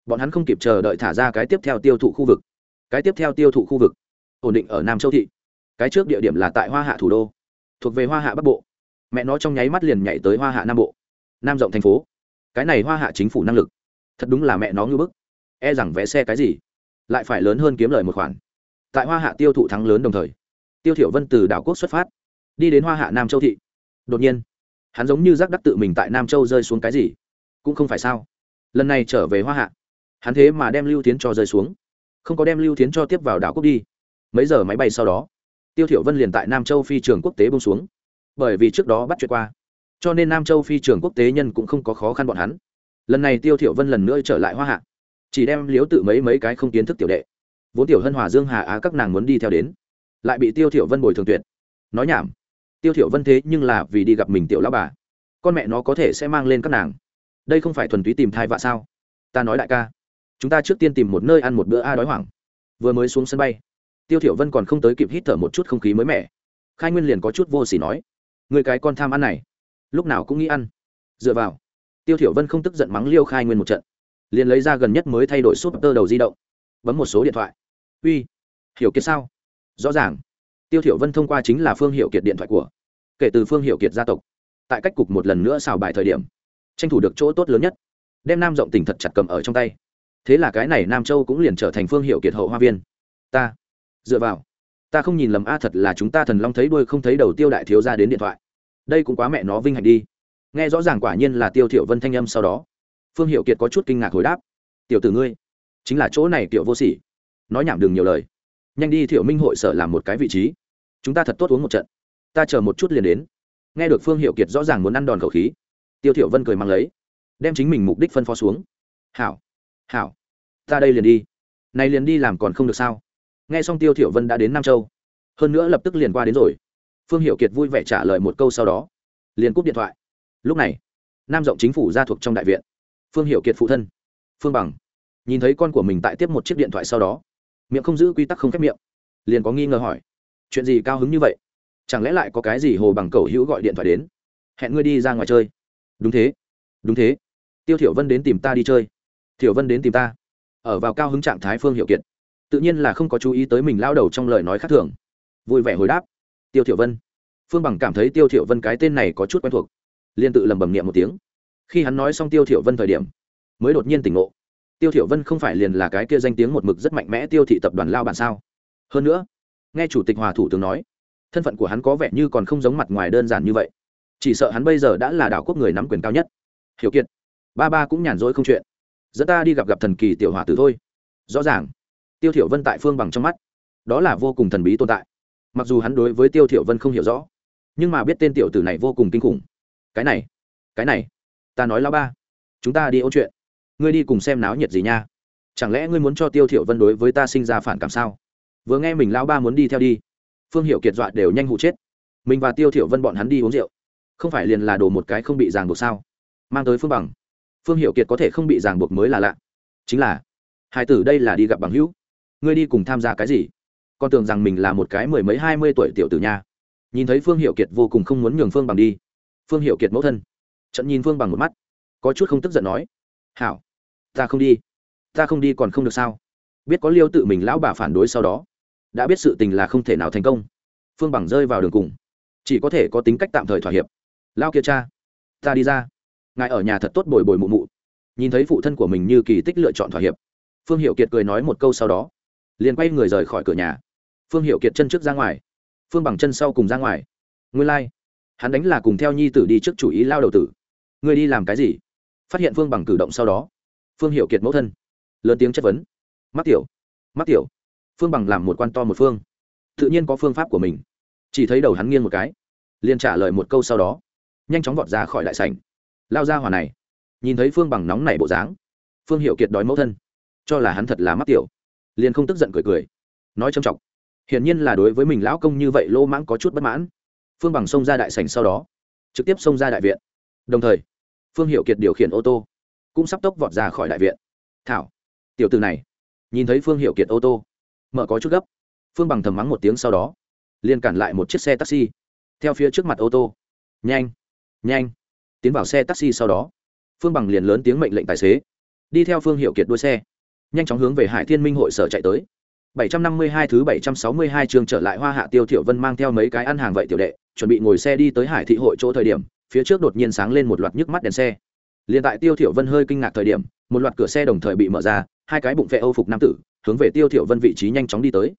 bọn hắn không kịp chờ đợi thả ra cái tiếp theo tiêu thụ khu vực. Cái tiếp theo tiêu thụ khu vực ổn định ở nam châu thị. Cái trước địa điểm là tại hoa hạ thủ đô, thuộc về hoa hạ bắc bộ. Mẹ nó trong nháy mắt liền nhảy tới hoa hạ nam bộ, nam rộng thành phố. Cái này hoa hạ chính phủ năng lực, thật đúng là mẹ nó ngưỡng bức. E rằng vé xe cái gì, lại phải lớn hơn kiếm lời một khoản. Tại hoa hạ tiêu thụ thắng lớn đồng thời, tiêu thiểu vân từ đảo quốc xuất phát, đi đến hoa hạ nam châu thị. Đột nhiên, hắn giống như giác đắc tự mình tại nam châu rơi xuống cái gì, cũng không phải sao. Lần này trở về hoa hạ, hắn thế mà đem lưu tiến cho rơi xuống, không có đem lưu tiến cho tiếp vào đảo quốc đi mấy giờ máy bay sau đó, tiêu thiểu vân liền tại nam châu phi trường quốc tế bông xuống. Bởi vì trước đó bắt chuyện qua, cho nên nam châu phi trường quốc tế nhân cũng không có khó khăn bọn hắn. Lần này tiêu thiểu vân lần nữa trở lại hoa hạ, chỉ đem liếu tự mấy mấy cái không kiến thức tiểu đệ, vốn tiểu hân hòa dương hà á các nàng muốn đi theo đến, lại bị tiêu thiểu vân bồi thường tuyệt. Nói nhảm, tiêu thiểu vân thế nhưng là vì đi gặp mình tiểu lão bà, con mẹ nó có thể sẽ mang lên các nàng. Đây không phải thuần túy tìm thai vạ sao? Ta nói đại ca, chúng ta trước tiên tìm một nơi ăn một bữa a đói hoảng. Vừa mới xuống sân bay tiêu thiểu vân còn không tới kịp hít thở một chút không khí mới mẻ. Khai nguyên liền có chút vô sỉ nói, người cái con tham ăn này, lúc nào cũng nghĩ ăn. Dựa vào, tiêu thiểu vân không tức giận mắng liêu khai nguyên một trận, liền lấy ra gần nhất mới thay đổi súp tơ đầu di động, bấm một số điện thoại. Uy, hiểu kiệt sao? Rõ ràng. Tiêu thiểu vân thông qua chính là phương hiểu kiệt điện thoại của, kể từ phương hiểu kiệt gia tộc, tại cách cục một lần nữa xào bài thời điểm, tranh thủ được chỗ tốt lớn nhất, đem nam rộng tỉnh thật chặt cầm ở trong tay. Thế là cái này nam châu cũng liền trở thành phương hiệu kiệt hậu hoa viên. Ta dựa vào. Ta không nhìn lầm a, thật là chúng ta thần long thấy đuôi không thấy đầu tiêu đại thiếu ra đến điện thoại. Đây cũng quá mẹ nó vinh hạnh đi. Nghe rõ ràng quả nhiên là tiêu thiểu vân thanh âm sau đó. Phương hiệu kiệt có chút kinh ngạc hồi đáp. Tiểu tử ngươi, chính là chỗ này tiểu vô sỉ. Nói nhảm đừng nhiều lời. Nhanh đi thiểu minh hội sở làm một cái vị trí. Chúng ta thật tốt uống một trận. Ta chờ một chút liền đến. Nghe được phương hiệu kiệt rõ ràng muốn ăn đòn khẩu khí, tiêu thiểu vân cười mang lấy, đem chính mình mục đích phân phó xuống. Hảo hảo, ta đây liền đi. Này liền đi làm còn không được sao? Nghe xong tiêu thiểu vân đã đến nam châu, hơn nữa lập tức liền qua đến rồi. Phương hiệu kiệt vui vẻ trả lời một câu sau đó, liền cúp điện thoại. Lúc này, nam rộng chính phủ ra thuộc trong đại viện. Phương hiệu kiệt phụ thân, phương bằng. Nhìn thấy con của mình tại tiếp một chiếc điện thoại sau đó, miệng không giữ quy tắc không khép miệng, liền có nghi ngờ hỏi, chuyện gì cao hứng như vậy? Chẳng lẽ lại có cái gì hồ bằng cầu hữu gọi điện thoại đến? Hẹn ngươi đi ra ngoài chơi. Đúng thế đúng thế. Tiêu thiểu vân đến tìm ta đi chơi. Thiểu vân đến tìm ta. Ở vào cao hứng trạng thái phương hiệu kiệt tự nhiên là không có chú ý tới mình lao đầu trong lời nói khác thường. Vui vẻ hồi đáp. Tiêu thiểu vân. Phương bằng cảm thấy tiêu thiểu vân cái tên này có chút quen thuộc. Liên tự lẩm bẩm niệm một tiếng. Khi hắn nói xong tiêu thiểu vân thời điểm, mới đột nhiên tỉnh ngộ. Tiêu thiểu vân không phải liền là cái kia danh tiếng một mực rất mạnh mẽ tiêu thị tập đoàn lao bản sao? Hơn nữa, nghe chủ tịch hòa thủ tướng nói, thân phận của hắn có vẻ như còn không giống mặt ngoài đơn giản như vậy. Chỉ sợ hắn bây giờ đã là đảo quốc người nắm quyền cao nhất. Hiểu kiệt, ba ba cũng nhàn rỗi không chuyện. Dẫn ta đi gặp gặp thần kỳ tiểu hòa tử thôi. Rõ ràng tiêu thiểu vân tại phương bằng trong mắt, đó là vô cùng thần bí tồn tại. Mặc dù hắn đối với tiêu thiểu vân không hiểu rõ, nhưng mà biết tên tiểu tử này vô cùng kinh khủng. Cái này cái này, ta nói lão ba, chúng ta đi ôn chuyện. Ngươi đi cùng xem náo nhiệt gì nha. Chẳng lẽ ngươi muốn cho tiêu thiểu vân đối với ta sinh ra phản cảm sao? Vừa nghe mình lão ba muốn đi theo đi, phương Hiểu kiệt dọa đều nhanh hụ chết. Mình và tiêu thiểu vân bọn hắn đi uống rượu. Không phải liền là đổ một cái không bị ràng buộc sao? Mang tới phương bằng. Phương Hiểu kiệt có thể không bị ràng buộc mới là lạ. Chính là, hai tử đây là đi gặp bằng hữu ngươi đi cùng tham gia cái gì? Con tưởng rằng mình là một cái mười mấy, hai mươi tuổi tiểu tử nha. Nhìn thấy phương hiệu kiệt vô cùng không muốn nhường phương bằng đi. Phương hiệu kiệt mẫu thân. Trận nhìn phương bằng một mắt. Có chút không tức giận nói. Hảo, ta không đi. Ta không đi còn không được sao? Biết có liêu tự mình lão bà phản đối sau đó. Đã biết sự tình là không thể nào thành công. Phương bằng rơi vào đường cùng. Chỉ có thể có tính cách tạm thời thỏa hiệp. Lao kia cha, ta đi ra. Ngài ở nhà thật tốt bồi bồi mụ mụ. Nhìn thấy phụ thân của mình như kỳ tích lựa chọn thỏa hiệp. Phương hiệu kiệt cười nói một câu sau đó liền quay người rời khỏi cửa nhà. Phương hiệu kiệt chân trước ra ngoài, phương bằng chân sau cùng ra ngoài. Nguyên lai、like. hắn đánh là cùng theo nhi tử đi trước chủ ý lao đầu tử. Người đi làm cái gì? Phát hiện phương bằng cử động sau đó, phương hiệu kiệt mẫu thân, lớn tiếng chất vấn. Mắc tiểu mắc tiểu. Phương bằng làm một quan to một phương. Tự nhiên có phương pháp của mình. Chỉ thấy đầu hắn nghiêng một cái, liền trả lời một câu sau đó, nhanh chóng vọt ra khỏi đại sảnh. Lao ra hòa này, nhìn thấy phương bằng nóng nảy bộ dáng, phương hiệu kiệt đói mẫu thân. Cho là hắn thật là mắc tiểu liền không tức giận cười cười. Nói châm trọng hiển nhiên là đối với mình lão công như vậy lô mãng có chút bất mãn. Phương bằng xông ra đại sảnh sau đó, trực tiếp xông ra đại viện. Đồng thời, phương hiệu kiệt điều khiển ô tô, cũng sắp tốc vọt ra khỏi đại viện. Thảo, tiểu từ này. Nhìn thấy phương hiệu kiệt ô tô, mở có chút gấp. Phương bằng thầm mắng một tiếng sau đó, liền cản lại một chiếc xe taxi, theo phía trước mặt ô tô. Nhanh nhanh. Tiến vào xe taxi sau đó, phương bằng liền lớn tiếng mệnh lệnh tài xế, đi theo phương hiệu kiệt đuôi xe nhanh chóng hướng về hải thiên minh hội sở chạy tới 752 thứ 762 trường trở lại Hoa Hạ Tiêu thiểu Vân mang theo mấy cái ăn hàng vậy tiểu đệ, chuẩn bị ngồi xe đi tới Hải thị hội chỗ thời điểm, phía trước đột nhiên sáng lên một loạt nhức mắt đèn xe. Liên tại Tiêu thiểu Vân hơi kinh ngạc thời điểm, một loạt cửa xe đồng thời bị mở ra, hai cái bụng vệ Âu phục nam tử, hướng về Tiêu thiểu Vân vị trí nhanh chóng đi tới.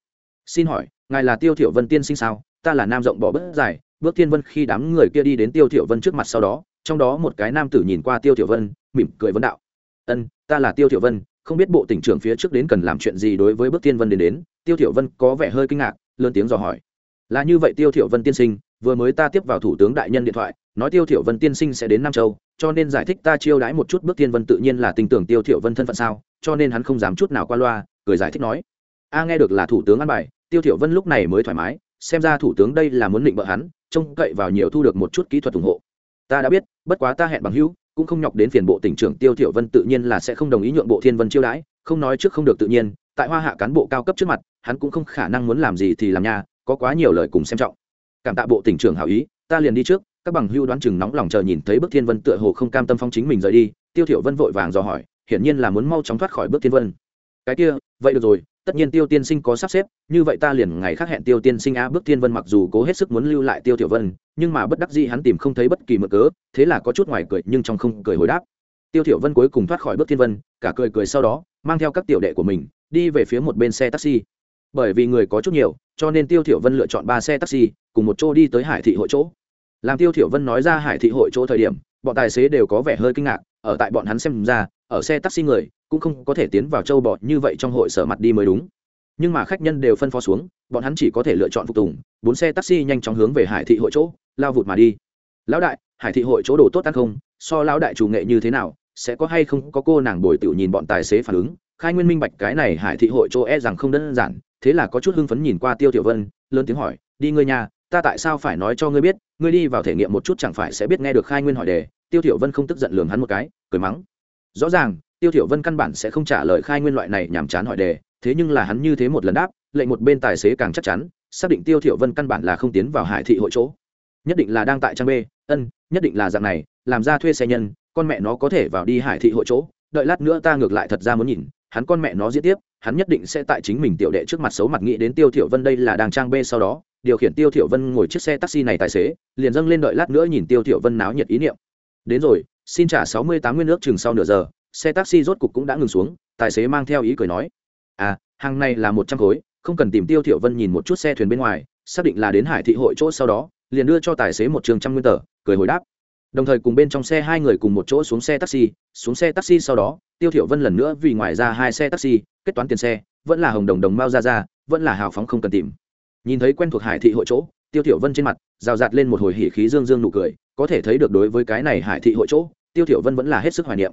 "Xin hỏi, ngài là Tiêu thiểu Vân tiên sinh sao? Ta là nam rộng bỏ bớt dài." Bước Thiên Vân khi đám người kia đi đến Tiêu thiểu Vân trước mặt sau đó, trong đó một cái nam tử nhìn qua Tiêu thiểu Vân, mỉm cười vấn đạo: "Ân, ta là Tiêu thiểu Vân, không biết bộ tỉnh trưởng phía trước đến cần làm chuyện gì đối với bước tiên vân đến đến, tiêu thiểu vân có vẻ hơi kinh ngạc, lớn tiếng dò hỏi. Là như vậy tiêu thiểu vân tiên sinh, vừa mới ta tiếp vào thủ tướng đại nhân điện thoại, nói tiêu thiểu vân tiên sinh sẽ đến nam châu, cho nên giải thích ta chiêu đãi một chút bước tiên vân tự nhiên là tình tưởng tiêu thiểu vân thân phận sao, cho nên hắn không dám chút nào qua loa, cười giải thích nói. A, nghe được là thủ tướng ăn bài, tiêu thiểu vân lúc này mới thoải mái, xem ra thủ tướng đây là muốn định bợ hắn, trông cậy vào nhiều thu được một chút kỹ thuật ủng hộ. Ta đã biết, bất quá ta hẹn bằng hữu cũng không nhọc đến phiền bộ tỉnh trưởng tiêu thiểu vân tự nhiên là sẽ không đồng ý nhượng bộ thiên vân chiêu đãi, không nói trước không được tự nhiên, tại hoa hạ cán bộ cao cấp trước mặt, hắn cũng không khả năng muốn làm gì thì làm nha, có quá nhiều lời cùng xem trọng. Cảm tạ bộ tỉnh trưởng hảo ý, ta liền đi trước, các bằng hưu đoán chừng nóng lòng chờ nhìn thấy bước thiên vân tựa hồ không cam tâm phong chính mình rời đi, tiêu thiểu vân vội vàng dò hỏi, hiển nhiên là muốn mau chóng thoát khỏi bước thiên vân. Cái kia, vậy được rồi tất nhiên tiêu tiên sinh có sắp xếp, như vậy ta liền ngày khác hẹn tiêu tiên sinh a bước thiên vân mặc dù cố hết sức muốn lưu lại tiêu tiểu vân, nhưng mà bất đắc dĩ hắn tìm không thấy bất kỳ mực cớ, thế là có chút ngoài cười nhưng trong không cười hồi đáp. Tiêu tiểu vân cuối cùng thoát khỏi bước thiên vân, cả cười cười sau đó, mang theo các tiểu đệ của mình, đi về phía một bên xe taxi. Bởi vì người có chút nhiều, cho nên tiêu tiểu vân lựa chọn ba xe taxi, cùng một chỗ đi tới hải thị hội chỗ. Làm tiêu tiểu vân nói ra hải thị hội chỗ thời điểm, bọn tài xế đều có vẻ hơi kinh ngạc, ở tại bọn hắn xem ra, ở xe taxi người cũng không có thể tiến vào châu bọ như vậy trong hội sở mặt đi mới đúng. Nhưng mà khách nhân đều phân phó xuống, bọn hắn chỉ có thể lựa chọn phục tùng, bốn xe taxi nhanh chóng hướng về hải thị hội chỗ, lao vụt mà đi. Lão đại, hải thị hội chỗ đồ tốt ăn không? So lão đại chủ nghệ như thế nào? Sẽ có hay không có cô nàng bồi tiểu nhìn bọn tài xế phản ứng? Khai nguyên minh bạch cái này hải thị hội chỗ e rằng không đơn giản, thế là có chút hưng phấn nhìn qua tiêu tiểu vân, lớn tiếng hỏi, đi ngươi nhà, ta tại sao phải nói cho ngươi biết, ngươi đi vào thể nghiệm một chút chẳng phải sẽ biết nghe được khai nguyên hỏi đề. Tiêu tiểu vân không tức giận lường hắn một cái, cười mắng, rõ ràng tiêu thiểu vân căn bản sẽ không trả lời khai nguyên loại này nhảm chán hỏi đề, thế nhưng là hắn như thế một lần đáp, lệnh một bên tài xế càng chắc chắn, xác định tiêu thiểu vân căn bản là không tiến vào hải thị hội chỗ. Nhất định là đang tại trang b, ân, nhất định là dạng này, làm ra thuê xe nhân, con mẹ nó có thể vào đi hải thị hội chỗ, đợi lát nữa ta ngược lại thật ra muốn nhìn, hắn con mẹ nó diễn tiếp, hắn nhất định sẽ tại chính mình tiểu đệ trước mặt xấu mặt nghĩ đến tiêu thiểu vân đây là đang trang b sau đó, điều khiển tiêu thiểu vân ngồi chiếc xe taxi này tài xế, liền dâng lên đợi lát nữa nhìn tiêu thiểu vân náo nhiệt ý niệm. Đến rồi, xin trả sáu mươi tám nguyên nước chừng sau nửa giờ xe taxi rốt cục cũng đã ngừng xuống, tài xế mang theo ý cười nói à hàng này là một trăm khối, không cần tìm tiêu thiểu vân nhìn một chút xe thuyền bên ngoài, xác định là đến hải thị hội chỗ sau đó, liền đưa cho tài xế một trường trăm nguyên tờ, cười hồi đáp. Đồng thời cùng bên trong xe hai người cùng một chỗ xuống xe taxi, xuống xe taxi sau đó, tiêu thiểu vân lần nữa vì ngoài ra hai xe taxi, kết toán tiền xe, vẫn là hồng đồng đồng mao ra ra vẫn là hào phóng không cần tìm. Nhìn thấy quen thuộc hải thị hội chỗ, tiêu thiểu vân trên mặt, rào rạt lên một hồi hỉ khí dương dương nụ cười, có thể thấy được đối với cái này hải thị hội chỗ, tiêu thiểu vân vẫn là hết sức hoài niệm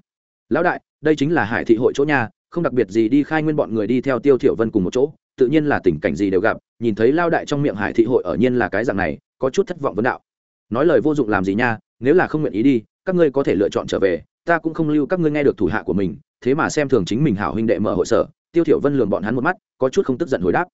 lão đại, đây chính là hải thị hội chỗ nhà, không đặc biệt gì đi khai nguyên bọn người đi theo tiêu thiểu vân cùng một chỗ, tự nhiên là tình cảnh gì đều gặp, nhìn thấy lao đại trong miệng hải thị hội ở nhiên là cái dạng này, có chút thất vọng vấn đạo. Nói lời vô dụng làm gì nha, nếu là không nguyện ý đi, các ngươi có thể lựa chọn trở về, ta cũng không lưu các ngươi nghe được thủ hạ của mình, thế mà xem thường chính mình hảo huynh đệ mở hội sở, tiêu thiểu vân lườm bọn hắn một mắt, có chút không tức giận hồi đáp.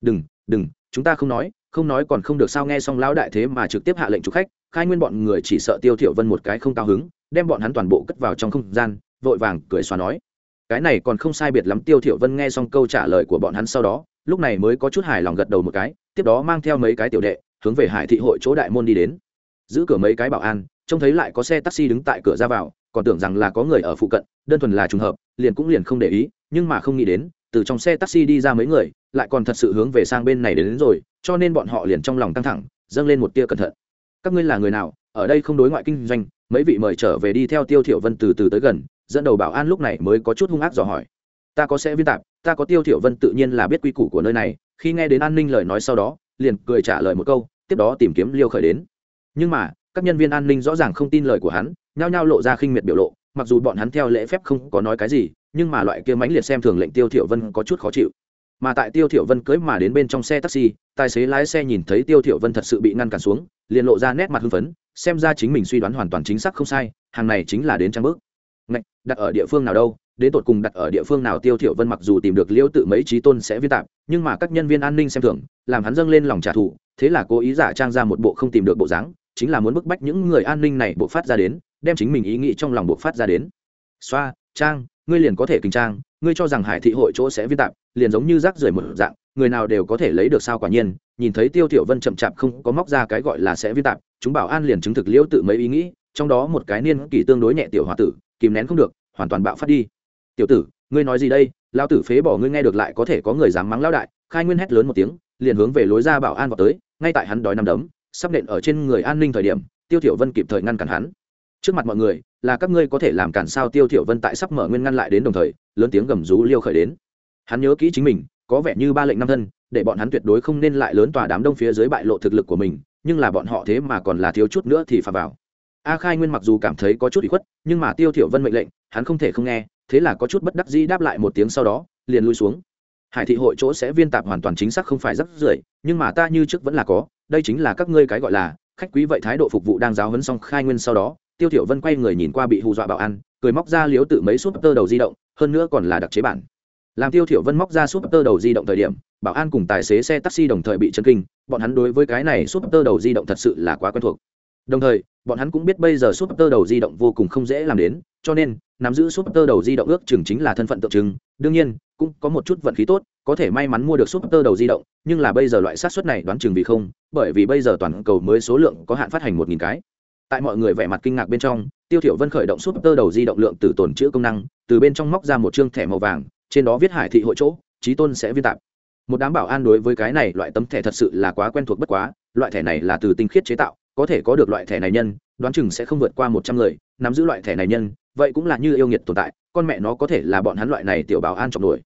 Đừng đừng, chúng ta không nói không nói còn không được sao nghe xong lão đại thế mà trực tiếp hạ lệnh chủ khách, khai nguyên bọn người chỉ sợ tiêu thiểu vân một cái không cao hứng, đem bọn hắn toàn bộ cất vào trong không gian vội vàng cười xóa nói cái này còn không sai biệt lắm. Tiêu thiểu vân nghe xong câu trả lời của bọn hắn sau đó lúc này mới có chút hài lòng gật đầu một cái tiếp đó mang theo mấy cái tiểu đệ hướng về hải thị hội chỗ đại môn đi đến. Giữ cửa mấy cái bảo an trông thấy lại có xe taxi đứng tại cửa ra vào còn tưởng rằng là có người ở phụ cận đơn thuần là trùng hợp liền cũng liền không để ý nhưng mà không nghĩ đến từ trong xe taxi đi ra mấy người lại còn thật sự hướng về sang bên này đến, đến rồi cho nên bọn họ liền trong lòng căng thẳng dâng lên một tia cẩn thận. Các ngươi là người nào? Ở đây không đối ngoại kinh doanh mấy vị mời trở về đi theo tiêu thiểu vân từ từ tới gần dẫn đầu bảo an lúc này mới có chút hung ác dò hỏi. Ta có sẽ viên tạp, ta có tiêu thiểu vân tự nhiên là biết quy củ của nơi này, khi nghe đến an ninh lời nói sau đó, liền cười trả lời một câu, tiếp đó tìm kiếm liêu khởi đến. Nhưng mà, các nhân viên an ninh rõ ràng không tin lời của hắn, nhao nhao lộ ra khinh miệt biểu lộ, mặc dù bọn hắn theo lễ phép không có nói cái gì, nhưng mà loại kia mãnh liệt xem thường lệnh tiêu thiểu vân có chút khó chịu. Mà tại tiêu thiểu vân cưỡi mà đến bên trong xe taxi, tài xế lái xe nhìn thấy tiêu thiểu vân thật sự bị ngăn cản xuống, liền lộ ra nét mặt hưng phấn, xem ra chính mình suy đoán hoàn toàn chính xác không sai, hàng này chính là đến trang bước đặt ở địa phương nào đâu, đến tột cùng đặt ở địa phương nào tiêu thiểu vân mặc dù tìm được liễu tự mấy trí tôn sẽ vi tạm nhưng mà các nhân viên an ninh xem thường, làm hắn dâng lên lòng trả thù, thế là cố ý giả trang ra một bộ không tìm được bộ dáng, chính là muốn bức bách những người an ninh này bộ phát ra đến, đem chính mình ý nghĩ trong lòng bộ phát ra đến. Xoa, trang, ngươi liền có thể kinh trang, ngươi cho rằng hải thị hội chỗ sẽ vi tạm liền giống như rác rưởi một dạng, người nào đều có thể lấy được sao quả nhiên, nhìn thấy tiêu thiểu vân chậm chạp không có móc ra cái gọi là sẽ vi tạm chúng bảo an liền chứng thực liễu tự mấy ý nghĩ, trong đó một cái niên kỳ tương đối nhẹ tiểu hòa tử, kìm nén không được hoàn toàn bạo phát đi. Tiểu tử, ngươi nói gì đây? Lao tử phế bỏ ngươi nghe được lại có thể có người dám mắng lao đại. Khai nguyên hét lớn một tiếng, liền hướng về lối ra bảo an vào tới, ngay tại hắn đói năm đấm, sắp nện ở trên người an ninh thời điểm, tiêu thiểu vân kịp thời ngăn cản hắn. Trước mặt mọi người, là các ngươi có thể làm cản sao? Tiêu thiểu vân tại sắp mở nguyên ngăn lại đến đồng thời, lớn tiếng gầm rú liêu khởi đến. Hắn nhớ kỹ chính mình, có vẻ như ba lệnh năm thân, để bọn hắn tuyệt đối không nên lại lớn tòa đám đông phía dưới bại lộ thực lực của mình, nhưng là bọn họ thế mà còn là thiếu chút nữa thì phạm vào. A khai nguyên mặc dù cảm thấy có chút bị khuất, nhưng mà tiêu thiểu vân mệnh lệnh hắn không thể không nghe, thế là có chút bất đắc dĩ đáp lại một tiếng sau đó, liền lui xuống. Hải thị hội chỗ sẽ viên tạp hoàn toàn chính xác không phải rắc rưởi, nhưng mà ta như trước vẫn là có, đây chính là các ngươi cái gọi là, khách quý vậy thái độ phục vụ đang giáo hấn xong khai nguyên sau đó, tiêu thiểu vân quay người nhìn qua bị hù dọa bảo an, cười móc ra liếu tự mấy súp tơ đầu di động, hơn nữa còn là đặc chế bản. Làm tiêu thiểu vân móc ra súp tơ đầu di động thời điểm, bảo an cùng tài xế xe taxi đồng thời bị chấn kinh, bọn hắn đối với cái này súp tơ đầu di động thật sự là quá quen thuộc đồng thời, bọn hắn cũng biết bây giờ súp tơ đầu di động vô cùng không dễ làm đến, cho nên, nắm giữ súp tơ đầu di động ước chừng chính là thân phận tượng trưng. Đương nhiên, cũng có một chút vận khí tốt, có thể may mắn mua được súp tơ đầu di động, nhưng là bây giờ loại sát xuất này đoán chừng vì không, bởi vì bây giờ toàn cầu mới số lượng có hạn phát hành một nghìn cái. Tại mọi người vẻ mặt kinh ngạc bên trong, tiêu thiểu vân khởi động súp tơ đầu di động lượng từ tồn chữ công năng, từ bên trong móc ra một trương thẻ màu vàng, trên đó viết hải thị hội chỗ trí tôn sẽ viên tạp. Một đám bảo an đối với cái này loại tấm thẻ thật sự là quá quen thuộc bất quá, loại thẻ này là từ tinh khiết chế tạo có thể có được loại thẻ này nhân, đoán chừng sẽ không vượt qua một trăm người, nắm giữ loại thẻ này nhân, vậy cũng là như yêu nghiệt tồn tại, con mẹ nó có thể là bọn hắn loại này tiểu bảo an trọng đuổi.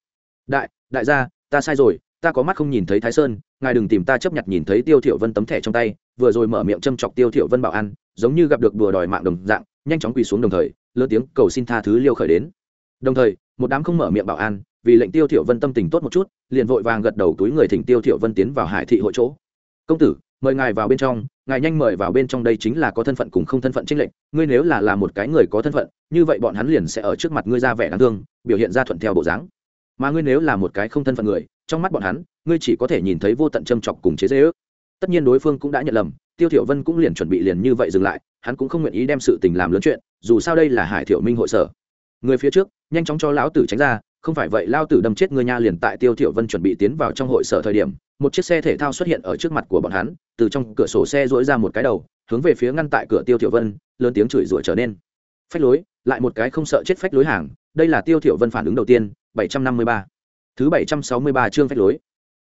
Đại đại gia, ta sai rồi, ta có mắt không nhìn thấy thái sơn, ngài đừng tìm ta chấp nhận nhìn thấy tiêu thiểu vân tấm thẻ trong tay, vừa rồi mở miệng châm chọc tiêu thiểu vân bảo an, giống như gặp được đùa đòi mạng đồng dạng, nhanh chóng quỳ xuống đồng thời, lớn tiếng cầu xin tha thứ liêu khởi đến. Đồng thời, một đám không mở miệng bảo an, vì lệnh tiêu thiểu vân tâm tình tốt một chút, liền vội vàng gật đầu túi người thỉnh tiêu thiểu vân tiến vào hải thị hội chỗ. Công tử mời ngài vào bên trong, ngài nhanh mời vào bên trong đây chính là có thân phận cùng không thân phận trinh lệnh ngươi nếu là là một cái người có thân phận, như vậy bọn hắn liền sẽ ở trước mặt ngươi ra vẻ đáng thương, biểu hiện ra thuận theo bộ dáng. Mà ngươi nếu là một cái không thân phận người, trong mắt bọn hắn, ngươi chỉ có thể nhìn thấy vô tận châm chọc cùng chế dễ ước. Tất nhiên đối phương cũng đã nhận lầm, tiêu thiểu vân cũng liền chuẩn bị liền như vậy dừng lại, hắn cũng không nguyện ý đem sự tình làm lớn chuyện, dù sao đây là hải thiểu minh hội sở. Người phía trước, nhanh chóng cho lão tử tránh ra không phải vậy lao tử đâm chết ngươi nha liền tại tiêu thiểu vân chuẩn bị tiến vào trong hội sở thời điểm, một chiếc xe thể thao xuất hiện ở trước mặt của bọn hắn, từ trong cửa sổ xe dỗi ra một cái đầu, hướng về phía ngăn tại cửa tiêu thiểu vân, lớn tiếng chửi rủa trở nên. Phách lối, lại một cái không sợ chết phách lối hàng, đây là tiêu thiểu vân phản ứng đầu tiên 753 thứ 763 chương phách lối.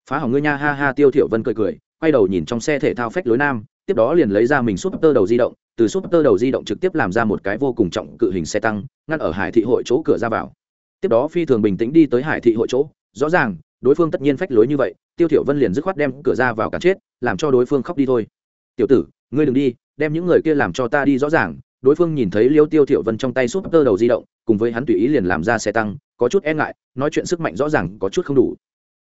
Phá hỏng ngươi nha, ha ha, tiêu thiểu vân cười cười, quay đầu nhìn trong xe thể thao phách lối nam, tiếp đó liền lấy ra mình súp tơ đầu di động, từ súp tơ đầu di động trực tiếp làm ra một cái vô cùng trọng cự hình xe tăng, ngăn ở hải thị hội chỗ cửa ra vào tiếp đó phi thường bình tĩnh đi tới hải thị hội chỗ, rõ ràng, đối phương tất nhiên phách lối như vậy, tiêu thiểu vân liền dứt khoát đem cửa ra vào cản chết, làm cho đối phương khóc đi thôi. Tiểu tử, ngươi đừng đi, đem những người kia làm cho ta đi rõ ràng. Đối phương nhìn thấy liêu tiêu thiểu vân trong tay súp tơ đầu di động, cùng với hắn tùy ý liền làm ra xe tăng, có chút e ngại, nói chuyện sức mạnh rõ ràng có chút không đủ.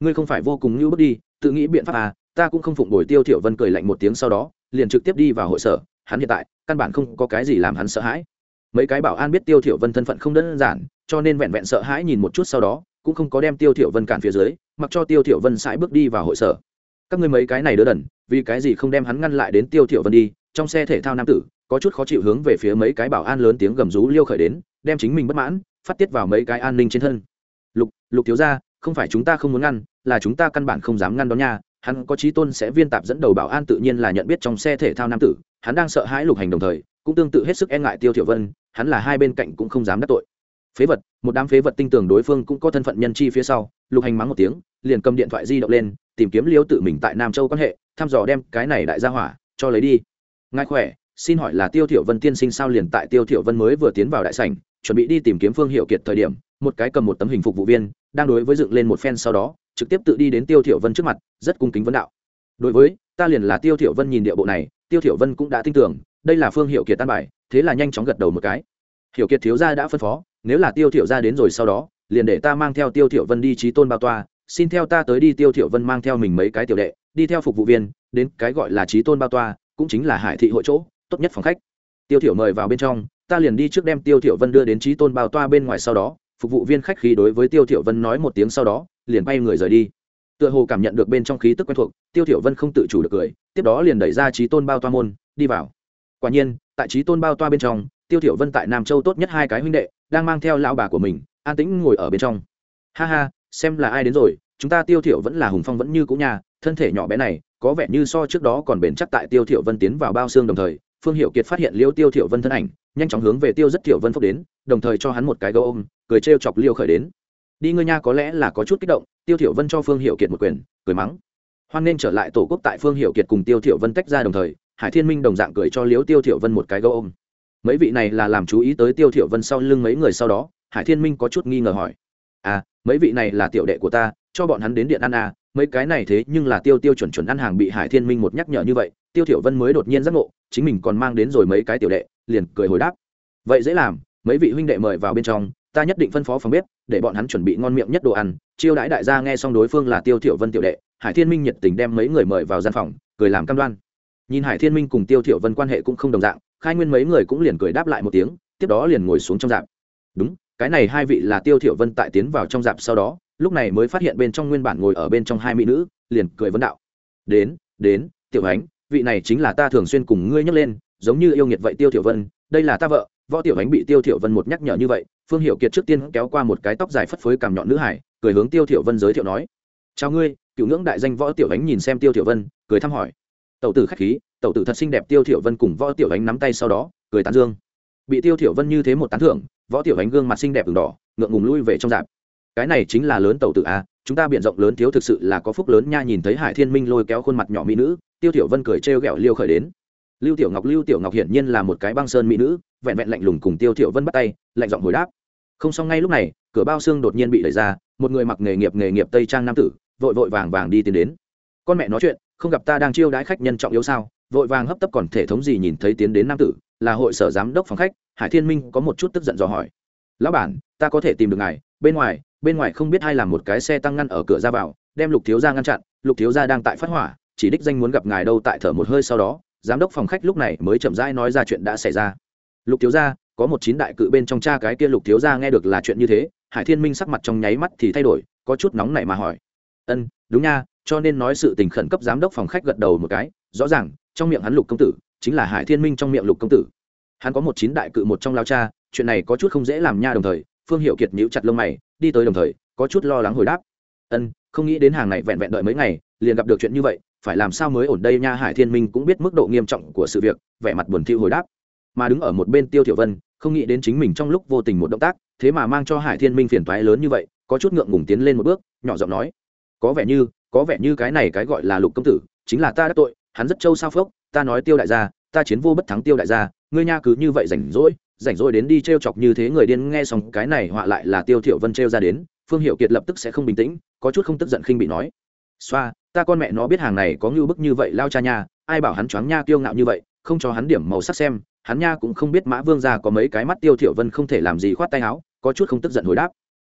Ngươi không phải vô cùng như bước đi, tự nghĩ biện pháp à ta cũng không phụng đổi tiêu thiểu vân cười lạnh một tiếng sau đó, liền trực tiếp đi vào hội sở, hắn hiện tại, căn bản không có cái gì làm hắn sợ hãi. Mấy cái bảo an biết tiêu thiểu vân thân phận không đơn giản cho nên vẹn vẹn sợ hãi nhìn một chút sau đó, cũng không có đem tiêu thiểu vân cản phía dưới, mặc cho tiêu thiểu vân sải bước đi vào hội sở. Các ngươi mấy cái này đứa đần, vì cái gì không đem hắn ngăn lại đến tiêu thiểu vân đi? Trong xe thể thao nam tử, có chút khó chịu hướng về phía mấy cái bảo an lớn tiếng gầm rú liêu khởi đến, đem chính mình bất mãn, phát tiết vào mấy cái an ninh trên thân. Lục lục thiếu gia, không phải chúng ta không muốn ngăn, là chúng ta căn bản không dám ngăn đó nha. Hắn có trí tôn sẽ viên tạp dẫn đầu bảo an tự nhiên là nhận biết trong xe thể thao nam tử. Hắn đang sợ hãi lục hành đồng thời, cũng tương tự hết sức e ngại tiêu thiểu vân, hắn là hai bên cạnh cũng không dám đắc tội phế vật, một đám phế vật tinh tường đối phương cũng có thân phận nhân chi phía sau, lục hành mắng một tiếng, liền cầm điện thoại di động lên, tìm kiếm liêu tự mình tại nam châu quan hệ, thăm dò đem cái này đại gia hỏa cho lấy đi. Ngài khỏe, xin hỏi là tiêu thiểu vân tiên sinh sao liền tại tiêu thiểu vân mới vừa tiến vào đại sảnh, chuẩn bị đi tìm kiếm phương hiệu kiệt thời điểm, một cái cầm một tấm hình phục vụ viên, đang đối với dựng lên một phen sau đó, trực tiếp tự đi đến tiêu thiểu vân trước mặt, rất cung kính vấn đạo. Đối với, ta liền là tiêu thiểu vân nhìn địa bộ này, tiêu thiểu vân cũng đã tin tưởng, đây là phương hiệu kiệt tan bài, thế là nhanh chóng gật đầu một cái hiểu kiệt thiếu gia đã phân phó, nếu là tiêu thiểu gia đến rồi sau đó, liền để ta mang theo tiêu thiểu vân đi trí tôn bao toa, xin theo ta tới đi tiêu thiểu vân mang theo mình mấy cái tiểu đệ, đi theo phục vụ viên, đến cái gọi là trí tôn bao toa, cũng chính là hải thị hội chỗ, tốt nhất phòng khách. Tiêu thiểu mời vào bên trong, ta liền đi trước đem tiêu thiểu vân đưa đến trí tôn bao toa bên ngoài sau đó, phục vụ viên khách khí đối với tiêu thiểu vân nói một tiếng sau đó, liền bay người rời đi. Tựa hồ cảm nhận được bên trong khí tức quen thuộc, tiêu thiểu vân không tự chủ được cười, tiếp đó liền đẩy ra trí tôn bao toa môn, đi vào. Quả nhiên, tại trí tôn bao toa bên trong tiêu thiểu vân tại nam châu tốt nhất hai cái huynh đệ, đang mang theo lão bà của mình, an tĩnh ngồi ở bên trong. Ha ha, xem là ai đến rồi, chúng ta tiêu thiểu vẫn là hùng phong vẫn như cũ nhà thân thể nhỏ bé này, có vẻ như so trước đó còn bền chắc tại tiêu thiểu vân tiến vào bao xương đồng thời, phương hiệu kiệt phát hiện liêu tiêu thiểu vân thân ảnh, nhanh chóng hướng về tiêu rất thiểu vân phúc đến, đồng thời cho hắn một cái gấu ôm, cười trêu chọc liêu khởi đến. Đi ngươi nha, có lẽ là có chút kích động, tiêu thiểu vân cho phương hiệu kiệt một quyền, cười mắng. Hoan nên trở lại tổ quốc tại phương hiệu kiệt cùng tiêu thiểu vân tách ra đồng thời, hải thiên minh đồng dạng cười cho liêu tiêu thiểu vân một cái gấu ôm mấy vị này là làm chú ý tới tiêu thiểu vân sau lưng mấy người sau đó, hải thiên minh có chút nghi ngờ hỏi. À mấy vị này là tiểu đệ của ta, cho bọn hắn đến điện ăn à mấy cái này thế nhưng là tiêu tiêu chuẩn chuẩn ăn hàng bị hải thiên minh một nhắc nhở như vậy, tiêu thiểu vân mới đột nhiên giác ngộ, chính mình còn mang đến rồi mấy cái tiểu đệ, liền cười hồi đáp. Vậy dễ làm, mấy vị huynh đệ mời vào bên trong, ta nhất định phân phó phòng bếp, để bọn hắn chuẩn bị ngon miệng nhất đồ ăn. Chiêu đãi đại gia nghe xong đối phương là tiêu thiểu vân tiểu đệ, hải thiên minh nhiệt tình đem mấy người mời vào gian phòng, cười làm cam đoan. Nhìn hải thiên minh cùng tiêu thiểu vân quan hệ cũng không đồng dạng khai nguyên mấy người cũng liền cười đáp lại một tiếng, tiếp đó liền ngồi xuống trong dạp. Đúng, cái này hai vị là tiêu thiểu vân tại tiến vào trong dạp sau đó, lúc này mới phát hiện bên trong nguyên bản ngồi ở bên trong hai mỹ nữ, liền cười vấn đạo. Đến đến, tiểu ánh, vị này chính là ta thường xuyên cùng ngươi nhắc lên, giống như yêu nghiệt vậy tiêu thiểu vân, đây là ta vợ, võ tiểu ánh bị tiêu thiểu vân một nhắc nhở như vậy, phương hiểu kiệt trước tiên kéo qua một cái tóc dài phất phới cằm nhọn nữ hải, cười hướng tiêu thiểu vân giới thiệu nói. Chào ngươi, cựu ngưỡng đại danh võ tiểu ánh nhìn xem tiêu thiểu vân, cười thăm hỏi. Tẩu tử khách khí tẩu tử thật xinh đẹp tiêu thiểu vân cùng võ tiểu ánh nắm tay sau đó, cười tán dương. Bị tiêu thiểu vân như thế một tán thưởng, võ tiểu ánh gương mặt xinh đẹp ửng đỏ, ngượng ngùng lui về trong dạp. Cái này chính là lớn tẩu tử a chúng ta biện rộng lớn thiếu thực sự là có phúc lớn nha, nhìn thấy hải thiên minh lôi kéo khuôn mặt nhỏ mỹ nữ, tiêu tiểu vân cười trêu ghẹo liêu khởi đến. Lưu tiểu ngọc, lưu tiểu ngọc hiển nhiên là một cái băng sơn mỹ nữ, vẹn vẹn lạnh lùng cùng tiêu tiểu vân bắt tay, lạnh giọng hồi đáp. Không xong ngay lúc này, cửa bao xương đột nhiên bị đẩy ra, một người mặc nghề nghiệp nghề nghiệp tây trang nam tử, vội vội vàng vàng đi tiến đến. Con mẹ nói chuyện, không gặp ta đang chiêu đãi khách nhân trọng yếu sao? Vội vàng hấp tấp còn thể thống gì nhìn thấy tiến đến nam tử, là hội sở giám đốc phòng khách, hải thiên minh có một chút tức giận dò hỏi. Lão bản, ta có thể tìm được ngài, bên ngoài bên ngoài không biết ai làm một cái xe tăng ngăn ở cửa ra vào, đem lục thiếu gia ngăn chặn, lục thiếu gia đang tại phát hỏa, chỉ đích danh muốn gặp ngài đâu tại thở một hơi sau đó, giám đốc phòng khách lúc này mới chậm rãi nói ra chuyện đã xảy ra. Lục thiếu gia, có một chín đại cự bên trong cha cái kia lục thiếu gia nghe được là chuyện như thế, hải thiên minh sắc mặt trong nháy mắt thì thay đổi, có chút nóng nảy mà hỏi. Ân, đúng nha, cho nên nói sự tình khẩn cấp giám đốc phòng khách gật đầu một cái, rõ ràng trong miệng hắn lục công tử, chính là hải thiên minh trong miệng lục công tử. Hắn có một chín đại cự một trong lao cha, chuyện này có chút không dễ làm nha đồng thời, phương hiệu kiệt nhíu chặt lông mày, đi tới đồng thời, có chút lo lắng hồi đáp. Ân, không nghĩ đến hàng này vẹn vẹn đợi mấy ngày, liền gặp được chuyện như vậy, phải làm sao mới ổn đây nha? Hải thiên minh cũng biết mức độ nghiêm trọng của sự việc, vẻ mặt buồn thiu hồi đáp. Mà đứng ở một bên tiêu tiểu vân, không nghĩ đến chính mình trong lúc vô tình một động tác, thế mà mang cho hải thiên minh phiền toái lớn như vậy, có chút ngượng ngùng tiến lên một bước, nhỏ giọng nói, có vẻ như, có vẻ như cái này cái gọi là lục công tử, chính là ta đã tội hắn rất trâu sao phốc, ta nói tiêu đại gia, ta chiến vô bất thắng tiêu đại gia, ngươi nha cứ như vậy rảnh rỗi rảnh rỗi đến đi t chọc như thế người điên, nghe xong cái này họa lại là tiêu thiểu vân t ra đến, phương hiệu kiệt lập tức sẽ không bình tĩnh, có chút không tức giận khinh bị nói. Xoa, ta con mẹ nó biết hàng này có ngưu bức như vậy lao cha nha, ai bảo hắn choáng nha kiêu ngạo như vậy, không cho hắn điểm màu sắc xem, hắn nha cũng không biết mã vương gia có mấy cái mắt tiêu thiểu vân không thể làm gì khoát tay áo, có chút không tức giận hồi đáp.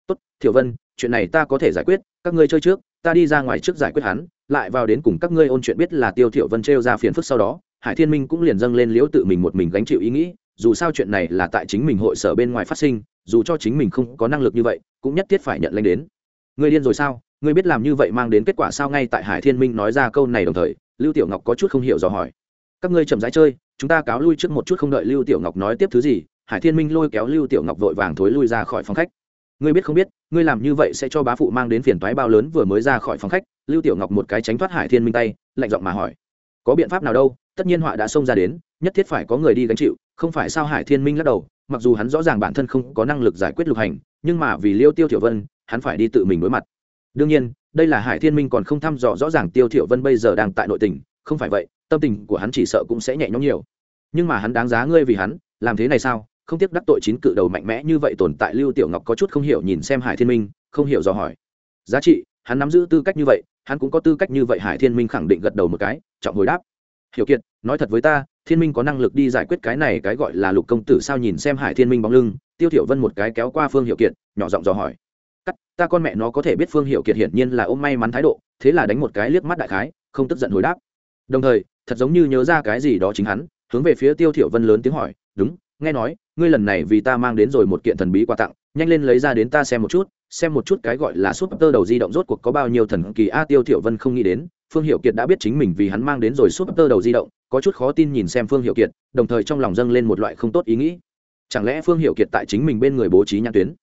Tốt, thiểu vân, chuyện này ta có thể giải quyết, các ngươi chơi trước ta đi ra ngoài trước giải quyết hắn, lại vào đến cùng các ngươi ôn chuyện biết là tiêu thiểu vân treo ra phiền phức sau đó, hải thiên minh cũng liền dâng lên liễu tự mình một mình gánh chịu ý nghĩ, dù sao chuyện này là tại chính mình hội sở bên ngoài phát sinh, dù cho chính mình không có năng lực như vậy, cũng nhất thiết phải nhận lãnh đến. Ngươi điên rồi sao? Ngươi biết làm như vậy mang đến kết quả sao? Ngay tại hải thiên minh nói ra câu này đồng thời, lưu tiểu ngọc có chút không hiểu dò hỏi. Các ngươi chậm rãi chơi, chúng ta cáo lui trước một chút không đợi lưu tiểu ngọc nói tiếp thứ gì, hải thiên minh lôi kéo lưu tiểu ngọc vội vàng thối lui ra khỏi phòng khách ngươi biết không biết, ngươi làm như vậy sẽ cho bá phụ mang đến phiền toái bao lớn vừa mới ra khỏi phòng khách, lưu tiểu ngọc một cái tránh thoát hải thiên minh tay, lạnh giọng mà hỏi. Có biện pháp nào đâu, tất nhiên họa đã xông ra đến, nhất thiết phải có người đi gánh chịu, không phải sao hải thiên minh lắc đầu, mặc dù hắn rõ ràng bản thân không có năng lực giải quyết lục hành, nhưng mà vì liêu tiêu tiểu vân, hắn phải đi tự mình đối mặt. Đương nhiên, đây là hải thiên minh còn không thăm dò rõ ràng tiêu Tiểu vân bây giờ đang tại nội tình, không phải vậy, tâm tình của hắn chỉ sợ cũng sẽ nhẹ nhõm nhiều. Nhưng mà hắn đáng giá ngươi vì hắn, làm thế này sao? Không tiếc đắc tội chín cự đầu mạnh mẽ như vậy tồn tại lưu tiểu ngọc có chút không hiểu nhìn xem hải thiên minh, không hiểu dò hỏi. Giá trị, hắn nắm giữ tư cách như vậy, hắn cũng có tư cách như vậy hải thiên minh khẳng định gật đầu một cái, trọng hồi đáp. Hiểu kiệt, nói thật với ta, thiên minh có năng lực đi giải quyết cái này cái gọi là lục công tử sao nhìn xem hải thiên minh bóng lưng, tiêu thiểu vân một cái kéo qua phương hiểu kiệt, nhỏ giọng dò hỏi. Cắt, ta con mẹ nó có thể biết phương hiểu kiệt hiển nhiên là ôm may mắn thái độ, thế là đánh một cái liếc mắt đại khái, không tức giận hồi đáp. Đồng thời, thật giống như nhớ ra cái gì đó chính hắn, hướng về phía tiêu thiểu vân lớn tiếng hỏi, đúng nghe nói, ngươi lần này vì ta mang đến rồi một kiện thần bí quà tặng, nhanh lên lấy ra đến ta xem một chút, xem một chút cái gọi là súp tơ đầu di động rốt cuộc có bao nhiêu thần kỳ a tiêu thiểu vân không nghĩ đến, phương hiệu kiệt đã biết chính mình vì hắn mang đến rồi súp tơ đầu di động, có chút khó tin nhìn xem phương hiệu kiệt, đồng thời trong lòng dâng lên một loại không tốt ý nghĩ. Chẳng lẽ phương hiệu kiệt tại chính mình bên người bố trí nhãn tuyến?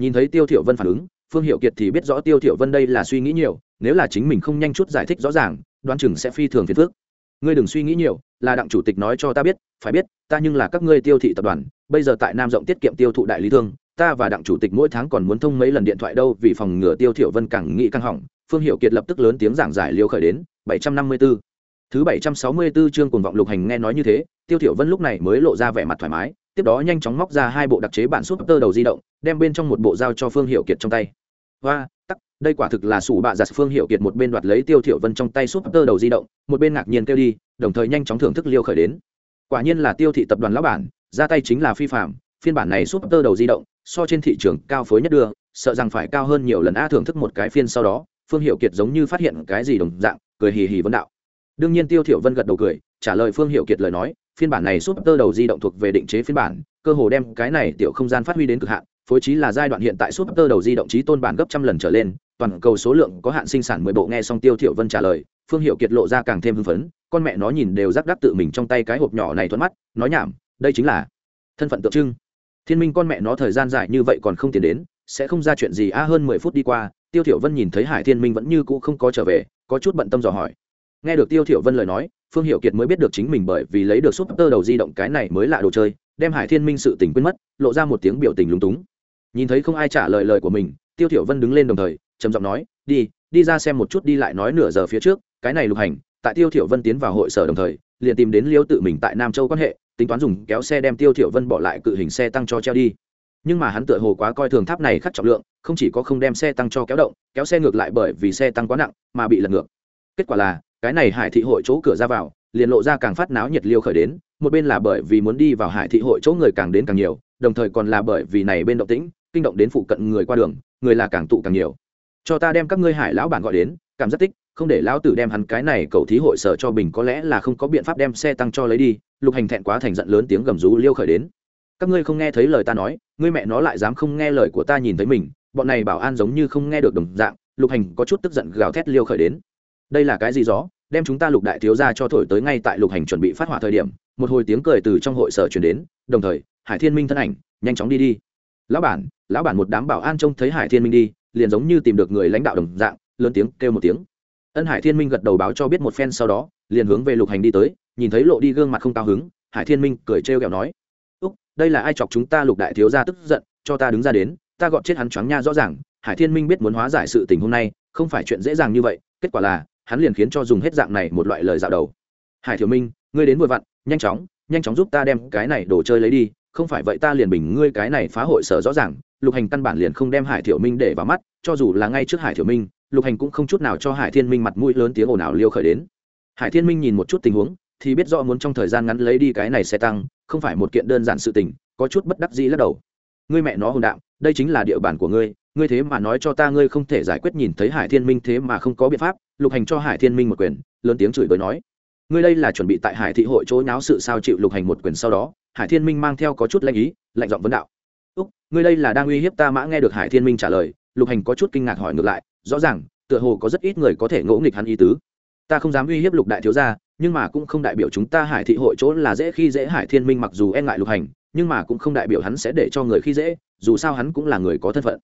Nhìn thấy tiêu thiểu vân phản ứng, phương hiệu kiệt thì biết rõ tiêu thiểu vân đây là suy nghĩ nhiều, nếu là chính mình không nhanh chút giải thích rõ ràng, đoán chừng sẽ phi thường phiền phức ngươi đừng suy nghĩ nhiều, là đặng chủ tịch nói cho ta biết, phải biết, ta nhưng là các ngươi tiêu thị tập đoàn, bây giờ tại nam rộng tiết kiệm tiêu thụ đại lý thương, ta và đặng chủ tịch mỗi tháng còn muốn thông mấy lần điện thoại đâu, vì phòng ngừa tiêu thiểu vân càng nghĩ căng hỏng, phương hiệu kiệt lập tức lớn tiếng giảng giải liêu khởi đến 754 thứ 764 chương cuồng vọng lục hành nghe nói như thế, tiêu thiểu vân lúc này mới lộ ra vẻ mặt thoải mái, tiếp đó nhanh chóng móc ra hai bộ đặc chế bản súp tơ đầu di động, đem bên trong một bộ giao cho phương hiệu kiệt trong tay. Và tắc đây quả thực là sủ bạ giặt phương hiệu kiệt một bên đoạt lấy tiêu thiểu vân trong tay súp tơ đầu di động, một bên ngạc nhiên kêu đi, đồng thời nhanh chóng thưởng thức liêu khởi đến. Quả nhiên là tiêu thị tập đoàn lão bản, ra tay chính là phi phạm, phiên bản này súp tơ đầu di động, so trên thị trường cao phối nhất đưa, sợ rằng phải cao hơn nhiều lần a thưởng thức một cái phiên sau đó, phương hiệu kiệt giống như phát hiện cái gì đồng dạng, cười hì hì vấn đạo. Đương nhiên tiêu thiểu vân gật đầu cười, trả lời phương hiệu kiệt lời nói, phiên bản này súp tơ đầu di động thuộc về định chế phiên bản, cơ hồ đem cái này tiểu không gian phát huy đến cực hạn, phối trí là giai đoạn hiện tại súp tơ đầu di động trí tôn bản gấp trăm lần trở lên toàn cầu số lượng có hạn sinh sản mười bộ nghe xong tiêu thiểu vân trả lời, phương hiệu kiệt lộ ra càng thêm hưng phấn, con mẹ nó nhìn đều rắc đắc tự mình trong tay cái hộp nhỏ này thuận mắt, nói nhảm, đây chính là thân phận tượng trưng. Thiên minh con mẹ nó thời gian dài như vậy còn không tiến đến, sẽ không ra chuyện gì, a, hơn mười phút đi qua, tiêu thiểu vân nhìn thấy hải thiên minh vẫn như cũ không có trở về, có chút bận tâm dò hỏi. Nghe được tiêu thiểu vân lời nói, phương hiệu kiệt mới biết được chính mình bởi vì lấy được súp tơ đầu di động cái này mới lạ đồ chơi, đem hải thiên minh sự tình quên mất, lộ ra một tiếng biểu tình lúng túng. Nhìn thấy không ai trả lời lời của mình, tiêu thiểu vân đứng lên đồng thời trầm giọng nói, đi đi ra xem một chút đi lại nói nửa giờ phía trước, cái này lục hành, tại tiêu thiểu vân tiến vào hội sở đồng thời, liền tìm đến liêu tự mình tại nam châu quan hệ, tính toán dùng kéo xe đem tiêu thiểu vân bỏ lại cự hình xe tăng cho treo đi. Nhưng mà hắn tựa hồ quá coi thường tháp này khắc trọng lượng, không chỉ có không đem xe tăng cho kéo động, kéo xe ngược lại bởi vì xe tăng quá nặng mà bị lật ngược. Kết quả là, cái này hải thị hội chỗ cửa ra vào, liền lộ ra càng phát náo nhiệt liêu khởi đến, một bên là bởi vì muốn đi vào hải thị hội chỗ người càng đến càng nhiều, đồng thời còn là bởi vì này bên động tĩnh, kinh động đến phụ cận người qua đường, người là càng tụ càng nhiều cho ta đem các ngươi hải lão bản gọi đến, cảm giác tích, không để lão tử đem hắn cái này cầu thí hội sở cho bình có lẽ là không có biện pháp đem xe tăng cho lấy đi, lục hành thẹn quá thành giận lớn tiếng gầm rú liêu khởi đến. Các ngươi không nghe thấy lời ta nói, ngươi mẹ nó lại dám không nghe lời của ta nhìn thấy mình, bọn này bảo an giống như không nghe được đồng dạng, lục hành có chút tức giận gào thét liêu khởi đến. Đây là cái gì gió? Đem chúng ta lục đại thiếu ra cho thổi tới ngay tại lục hành chuẩn bị phát hỏa thời điểm, một hồi tiếng cười từ trong hội sở chuyển đến, đồng thời, hải thiên minh thân ảnh, nhanh chóng đi đi. Lão bản lão bản một đám bảo an trông thấy hải thiên minh đi liền giống như tìm được người lãnh đạo đồng dạng, lớn tiếng kêu một tiếng. Ân hải thiên minh gật đầu báo cho biết một phen sau đó, liền hướng về lục hành đi tới, nhìn thấy lộ đi gương mặt không cao hứng, hải thiên minh cười trêu ghẹo nói, úc, đây là ai chọc chúng ta lục đại thiếu gia tức giận, cho ta đứng ra đến, ta gọn chết hắn choáng nha rõ ràng, hải thiên minh biết muốn hóa giải sự tình hôm nay, không phải chuyện dễ dàng như vậy, kết quả là, hắn liền khiến cho dùng hết dạng này một loại lời dạo đầu. Hải Thiếu minh, ngươi đến vội vặn, nhanh chóng nhanh chóng giúp ta đem cái này đồ chơi lấy đi, không phải vậy ta liền bình ngươi cái này phá hội sở rõ ràng lục hành căn bản liền không đem hải thiểu minh để vào mắt, cho dù là ngay trước hải thiểu minh, lục hành cũng không chút nào cho hải thiên minh mặt mũi lớn tiếng ồn ào liêu khởi đến. Hải thiên minh nhìn một chút tình huống, thì biết rõ muốn trong thời gian ngắn lấy đi cái này xe tăng, không phải một kiện đơn giản sự tình, có chút bất đắc dĩ lắc đầu. Ngươi mẹ nó hồn đạm đây chính là địa bàn của ngươi ngươi thế mà nói cho ta ngươi không thể giải quyết nhìn thấy hải thiên minh thế mà không có biện pháp, lục hành cho hải thiên minh một quyền, lớn tiếng chửi bới nói. Ngươi đây là chuẩn bị tại hải thị hội chỗ nháo sự sao chịu lục hành một quyền sau đó, hải thiên minh mang theo có chút lanh ý, lạnh giọng vấn đạo úc, ngươi đây là đang uy hiếp ta mã nghe được hải thiên minh trả lời. Lục hành có chút kinh ngạc hỏi ngược lại, rõ ràng, tựa hồ có rất ít người có thể ngỗ nghịch hắn ý tứ. Ta không dám uy hiếp lục đại thiếu gia, nhưng mà cũng không đại biểu chúng ta hải thị hội chỗ là dễ khi dễ hải thiên minh mặc dù e ngại lục hành, nhưng mà cũng không đại biểu hắn sẽ để cho người khi dễ, dù sao hắn cũng là người có thân phận.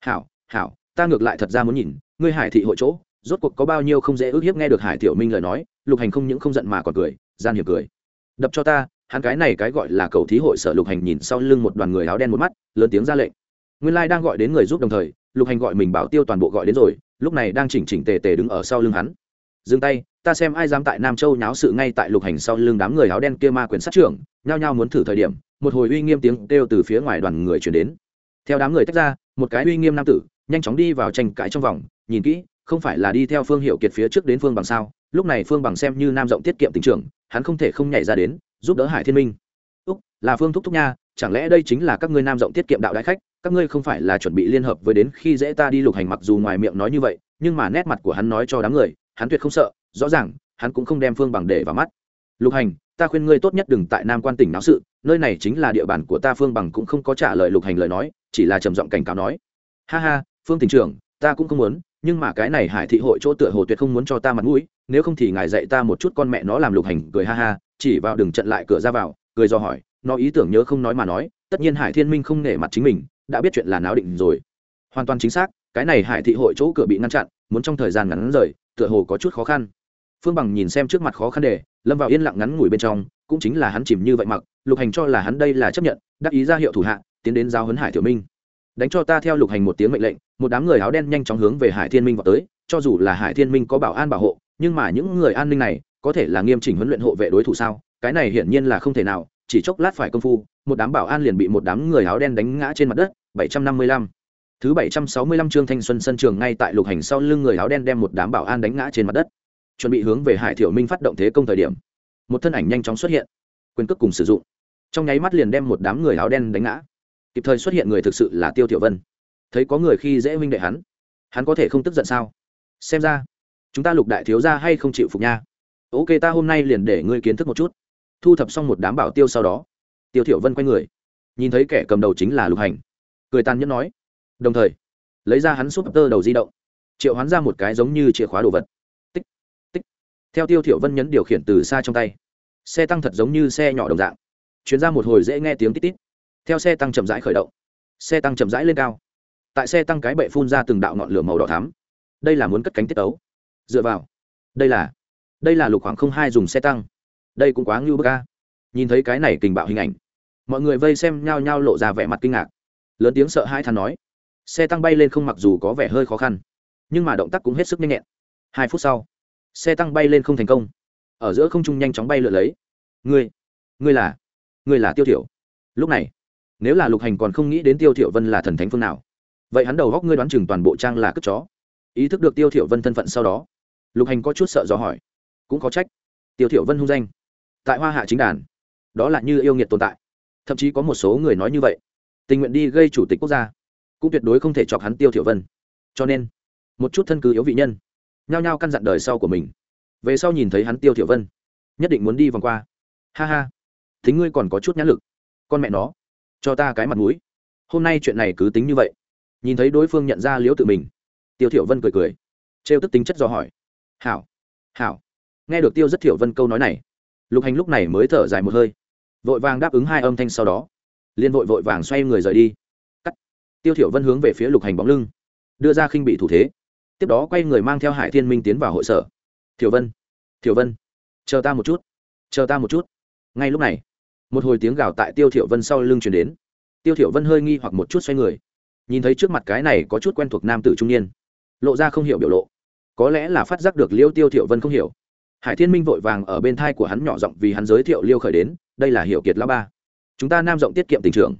Hảo hảo, ta ngược lại thật ra muốn nhìn, ngươi hải thị hội chỗ, rốt cuộc có bao nhiêu không dễ ước hiếp nghe được hải tiểu minh lời nói? Lục hành không những không giận mà còn cười, gian hiệp cười. Đập cho ta hắn cái này cái gọi là cầu thí hội sở lục hành nhìn sau lưng một đoàn người áo đen một mắt, lớn tiếng ra lệnh. Nguyên lai đang gọi đến người giúp đồng thời, lục hành gọi mình bảo tiêu toàn bộ gọi đến rồi, lúc này đang chỉnh chỉnh tề tề đứng ở sau lưng hắn. Dừng tay, ta xem ai dám tại nam châu nháo sự ngay tại lục hành sau lưng đám người áo đen kia ma quyền sát trưởng, nhao nhao muốn thử thời điểm, một hồi uy nghiêm tiếng kêu từ phía ngoài đoàn người chuyển đến. Theo đám người tách ra, một cái uy nghiêm nam tử, nhanh chóng đi vào tranh cãi trong vòng, nhìn kỹ, không phải là đi theo phương hiệu kiệt phía trước đến phương bằng sao? Lúc này phương bằng xem như nam rộng tiết kiệm tình trưởng hắn không thể không nhảy ra đến giúp đỡ hải thiên minh. Úc, là phương thúc thúc nha, chẳng lẽ đây chính là các ngươi nam rộng tiết kiệm đạo đại khách? Các ngươi không phải là chuẩn bị liên hợp với đến khi dễ ta đi lục hành mặc dù ngoài miệng nói như vậy, nhưng mà nét mặt của hắn nói cho đám người, hắn tuyệt không sợ, rõ ràng, hắn cũng không đem phương bằng để vào mắt. Lục hành, ta khuyên ngươi tốt nhất đừng tại nam quan tỉnh náo sự, nơi này chính là địa bàn của ta, phương bằng cũng không có trả lời lục hành lời nói, chỉ là trầm giọng cảnh cáo nói. Ha ha, phương tỉnh trưởng, ta cũng không muốn nhưng mà cái này hải thị hội chỗ tựa hồ tuyệt không muốn cho ta mặt mũi, nếu không thì ngài dạy ta một chút con mẹ nó làm lục hành, cười ha ha, chỉ vào đường trận lại cửa ra vào, cười do hỏi, nó ý tưởng nhớ không nói mà nói, tất nhiên hải thiên minh không nể mặt chính mình, đã biết chuyện là náo định rồi. Hoàn toàn chính xác, cái này hải thị hội chỗ cửa bị ngăn chặn, muốn trong thời gian ngắn rời, tựa hồ có chút khó khăn. Phương bằng nhìn xem trước mặt khó khăn để lâm vào yên lặng ngắn ngủi bên trong, cũng chính là hắn chìm như vậy mặc, lục hành cho là hắn đây là chấp nhận, đắc ý ra hiệu thủ hạ, tiến đến giao hấn hải tiểu minh đánh cho ta theo lục hành một tiếng mệnh lệnh, một đám người áo đen nhanh chóng hướng về hải thiên minh vào tới, cho dù là hải thiên minh có bảo an bảo hộ, nhưng mà những người an ninh này, có thể là nghiêm chỉnh huấn luyện hộ vệ đối thủ sao? Cái này hiển nhiên là không thể nào, chỉ chốc lát phải công phu, một đám bảo an liền bị một đám người áo đen đánh ngã trên mặt đất. 755. thứ 765 chương thanh xuân sân trường ngay tại lục hành sau lưng người áo đen đem một đám bảo an đánh ngã trên mặt đất. Chuẩn bị hướng về hải thiểu minh phát động thế công thời điểm, một thân ảnh nhanh chóng xuất hiện, quyền cước cùng sử dụng. Trong nháy mắt liền đem một đám người áo đen đánh ngã kịp thời xuất hiện người thực sự là tiêu tiểu vân. Thấy có người khi dễ huynh đệ hắn hắn có thể không tức giận sao? Xem ra, chúng ta lục đại thiếu ra hay không chịu phục nha. Ok, ta hôm nay liền để ngươi kiến thức một chút. Thu thập xong một đám bảo tiêu sau đó, tiêu thiểu vân quay người, nhìn thấy kẻ cầm đầu chính là lục hành. Cười tàn nhẫn nói, đồng thời, lấy ra hắn súp tơ đầu di động, triệu hoán ra một cái giống như chìa khóa đồ vật. Tích tích. Theo tiêu thiểu vân nhấn điều khiển từ xa trong tay, xe tăng thật giống như xe nhỏ đồng dạng chuyến ra một hồi dễ nghe tiếng tít tít theo xe tăng chậm rãi khởi động. Xe tăng chậm rãi lên cao. Tại xe tăng cái bệ phun ra từng đạo ngọn lửa màu đỏ thắm. Đây là muốn cất cánh tiết ấu dựa vào. Đây là. Đây là lục khoảng không hai dùng xe tăng. Đây cũng quá ngưu bơ ca nhìn thấy cái này kình bạo hình ảnh, mọi người vây xem nhao nhao lộ ra vẻ mặt kinh ngạc. Lớn tiếng sợ hai than nói. Xe tăng bay lên không mặc dù có vẻ hơi khó khăn, nhưng mà động tác cũng hết sức nhanh nhẹn. Hai phút sau, xe tăng bay lên không thành công. Ở giữa không trung nhanh chóng bay lượn lấy. Ngươi ngươi là ngươi là tiêu thiểu. Lúc này nếu là lục hành còn không nghĩ đến tiêu thiểu vân là thần thánh phương nào vậy hắn đầu góc ngươi đoán chừng toàn bộ trang là cướp chó ý thức được tiêu thiểu vân thân phận sau đó lục hành có chút sợ do hỏi cũng có trách tiêu thiểu vân hung danh tại hoa hạ chính đàn đó là như yêu nghiệt tồn tại thậm chí có một số người nói như vậy tình nguyện đi gây chủ tịch quốc gia cũng tuyệt đối không thể chọc hắn tiêu thiểu vân cho nên một chút thân cư yếu vị nhân nhao nhao căn dặn đời sau của mình về sau nhìn thấy hắn tiêu thiểu vân nhất định muốn đi vòng qua ha ha thính ngươi còn có chút nhãn lực con mẹ nó cho ta cái mặt mũi. Hôm nay chuyện này cứ tính như vậy. Nhìn thấy đối phương nhận ra liễu tự mình, tiêu thiểu vân cười cười. Trêu tức tính chất do hỏi. Hảo hảo. Nghe được tiêu rất thiểu vân câu nói này, lục hành lúc này mới thở dài một hơi. Vội vàng đáp ứng hai âm thanh sau đó. Liên vội vội vàng xoay người rời đi. Cắt. Tiêu thiểu vân hướng về phía lục hành bóng lưng, đưa ra khinh bị thủ thế. Tiếp đó quay người mang theo hải thiên minh tiến vào hội sở. Thiểu vân thiểu vân, chờ ta một chút, chờ ta một chút. Ngay lúc này một hồi tiếng gào tại tiêu thiểu vân sau lưng truyền đến. Tiêu thiểu vân hơi nghi hoặc một chút xoay người, nhìn thấy trước mặt cái này có chút quen thuộc nam tử trung niên, lộ ra không hiểu biểu lộ. Có lẽ là phát giác được liêu tiêu thiểu vân không hiểu. Hải thiên minh vội vàng ở bên thai của hắn nhỏ giọng vì hắn giới thiệu liêu khởi đến, đây là hiểu kiệt lão ba. Chúng ta nam rộng tiết kiệm tình trường.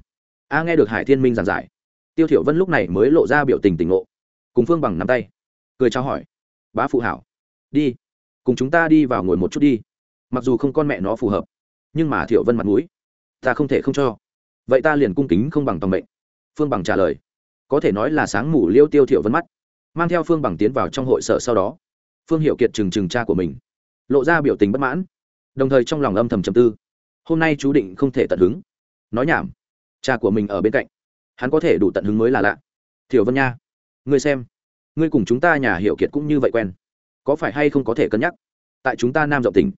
A nghe được hải thiên minh giảng giải, tiêu thiểu vân lúc này mới lộ ra biểu tình tình ngộ, cùng phương bằng nắm tay, cười chào hỏi, bá phụ hảo. Đi, cùng chúng ta đi vào ngồi một chút đi. Mặc dù không con mẹ nó phù hợp nhưng mà Thiệu vân mặt mũi, ta không thể không cho. Vậy ta liền cung kính không bằng tòng mệnh. Phương bằng trả lời. Có thể nói là sáng mù liêu tiêu Thiệu vân mắt. Mang theo phương bằng tiến vào trong hội sở sau đó, phương hiệu kiệt trừng trừng cha của mình, lộ ra biểu tình bất mãn, đồng thời trong lòng âm thầm trầm tư. Hôm nay chú định không thể tận hứng. Nói nhảm, cha của mình ở bên cạnh, hắn có thể đủ tận hứng mới là lạ. Thiểu vân nha, ngươi xem, ngươi cùng chúng ta nhà hiệu kiệt cũng như vậy quen, có phải hay không có thể cân nhắc? Tại chúng ta nam rộng tỉnh,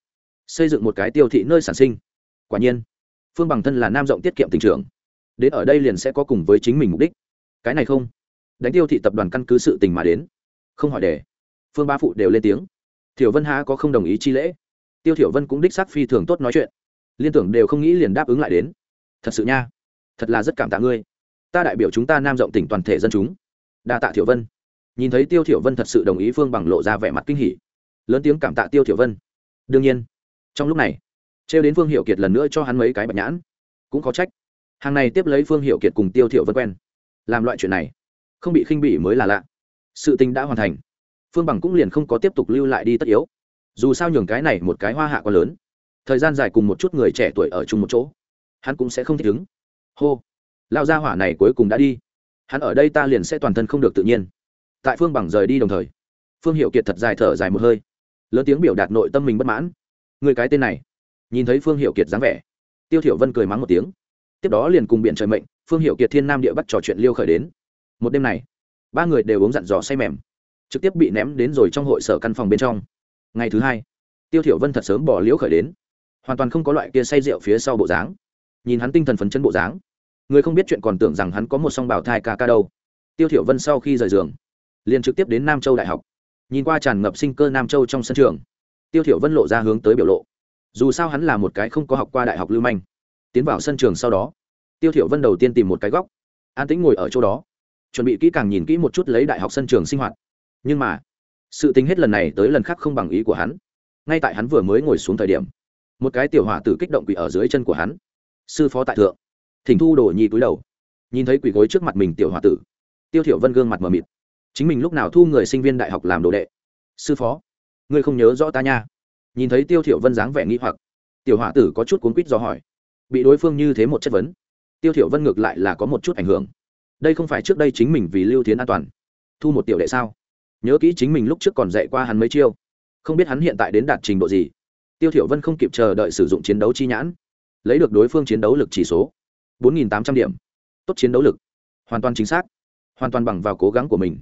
xây dựng một cái tiêu thị nơi sản sinh quả nhiên, phương bằng thân là nam rộng tiết kiệm tình trường. Đến ở đây liền sẽ có cùng với chính mình mục đích. Cái này không. Đánh tiêu thị tập đoàn căn cứ sự tình mà đến. Không hỏi đề phương ba phụ đều lên tiếng. Thiểu vân há có không đồng ý chi lễ. Tiêu thiểu vân cũng đích xác phi thường tốt nói chuyện. Liên tưởng đều không nghĩ liền đáp ứng lại đến. Thật sự nha. Thật là rất cảm tạ ngươi. Ta đại biểu chúng ta nam rộng tỉnh toàn thể dân chúng. Đa tạ thiểu vân. Nhìn thấy tiêu thiểu vân thật sự đồng ý phương bằng lộ ra vẻ mặt kinh hỉ. Lớn tiếng cảm tạ tiêu thiểu vân. Đương nhiên, trong lúc này trêu đến phương hiệu kiệt lần nữa cho hắn mấy cái bạch nhãn. Cũng có trách. Hàng này tiếp lấy phương hiệu kiệt cùng tiêu Thiệu vân quen. Làm loại chuyện này, không bị khinh bỉ mới là lạ. Sự tình đã hoàn thành. Phương bằng cũng liền không có tiếp tục lưu lại đi tất yếu. Dù sao nhường cái này một cái hoa hạ quá lớn. Thời gian dài cùng một chút người trẻ tuổi ở chung một chỗ, hắn cũng sẽ không thích ứng. Hô. Lao gia hỏa này cuối cùng đã đi. Hắn ở đây ta liền sẽ toàn thân không được tự nhiên. Tại phương bằng rời đi đồng thời, phương hiệu kiệt thật dài thở dài một hơi. Lớn tiếng biểu đạt nội tâm mình bất mãn. Người cái tên này nhìn thấy phương hiệu kiệt dáng vẻ, tiêu thiểu vân cười mắng một tiếng. Tiếp đó liền cùng biển trời mệnh, phương hiệu kiệt thiên nam địa bắt trò chuyện liêu khởi đến. Một đêm này, ba người đều uống dặn dò say mềm, trực tiếp bị ném đến rồi trong hội sở căn phòng bên trong. Ngày thứ hai, tiêu thiểu vân thật sớm bỏ liễu khởi đến, hoàn toàn không có loại kia say rượu phía sau bộ dáng. Nhìn hắn tinh thần phấn chấn bộ dáng, người không biết chuyện còn tưởng rằng hắn có một song bảo thai ca ca đâu. Tiêu thiểu vân sau khi rời giường, liền trực tiếp đến nam châu đại học. Nhìn qua tràn ngập sinh cơ nam châu trong sân trường, tiêu thiểu vân lộ ra hướng tới biểu lộ dù sao hắn là một cái không có học qua đại học lưu manh. Tiến vào sân trường sau đó, tiêu thiểu vân đầu tiên tìm một cái góc, an tĩnh ngồi ở chỗ đó, chuẩn bị kỹ càng nhìn kỹ một chút lấy đại học sân trường sinh hoạt. Nhưng mà, sự tính hết lần này tới lần khác không bằng ý của hắn. Ngay tại hắn vừa mới ngồi xuống thời điểm, một cái tiểu hỏa tử kích động quỷ ở dưới chân của hắn. Sư phó tại thượng, thỉnh thu đồ nhi túi đầu. Nhìn thấy quỷ gối trước mặt mình tiểu hỏa tử, tiêu thiểu vân gương mặt mờ mịt. Chính mình lúc nào thu người sinh viên đại học làm đồ đệ? Sư phó, ngươi không nhớ rõ ta nha nhìn thấy tiêu thiểu vân dáng vẻ nghi hoặc, tiểu hỏa tử có chút cuốn quýt do hỏi, bị đối phương như thế một chất vấn, tiêu thiểu vân ngược lại là có một chút ảnh hưởng. Đây không phải trước đây chính mình vì lưu thiến an toàn, thu một tiểu đệ sao? Nhớ kỹ chính mình lúc trước còn dạy qua hắn mấy chiêu, không biết hắn hiện tại đến đạt trình độ gì. Tiêu thiểu vân không kịp chờ đợi sử dụng chiến đấu chi nhãn, lấy được đối phương chiến đấu lực chỉ số 4.800 điểm. Tốt chiến đấu lực, hoàn toàn chính xác, hoàn toàn bằng vào cố gắng của mình,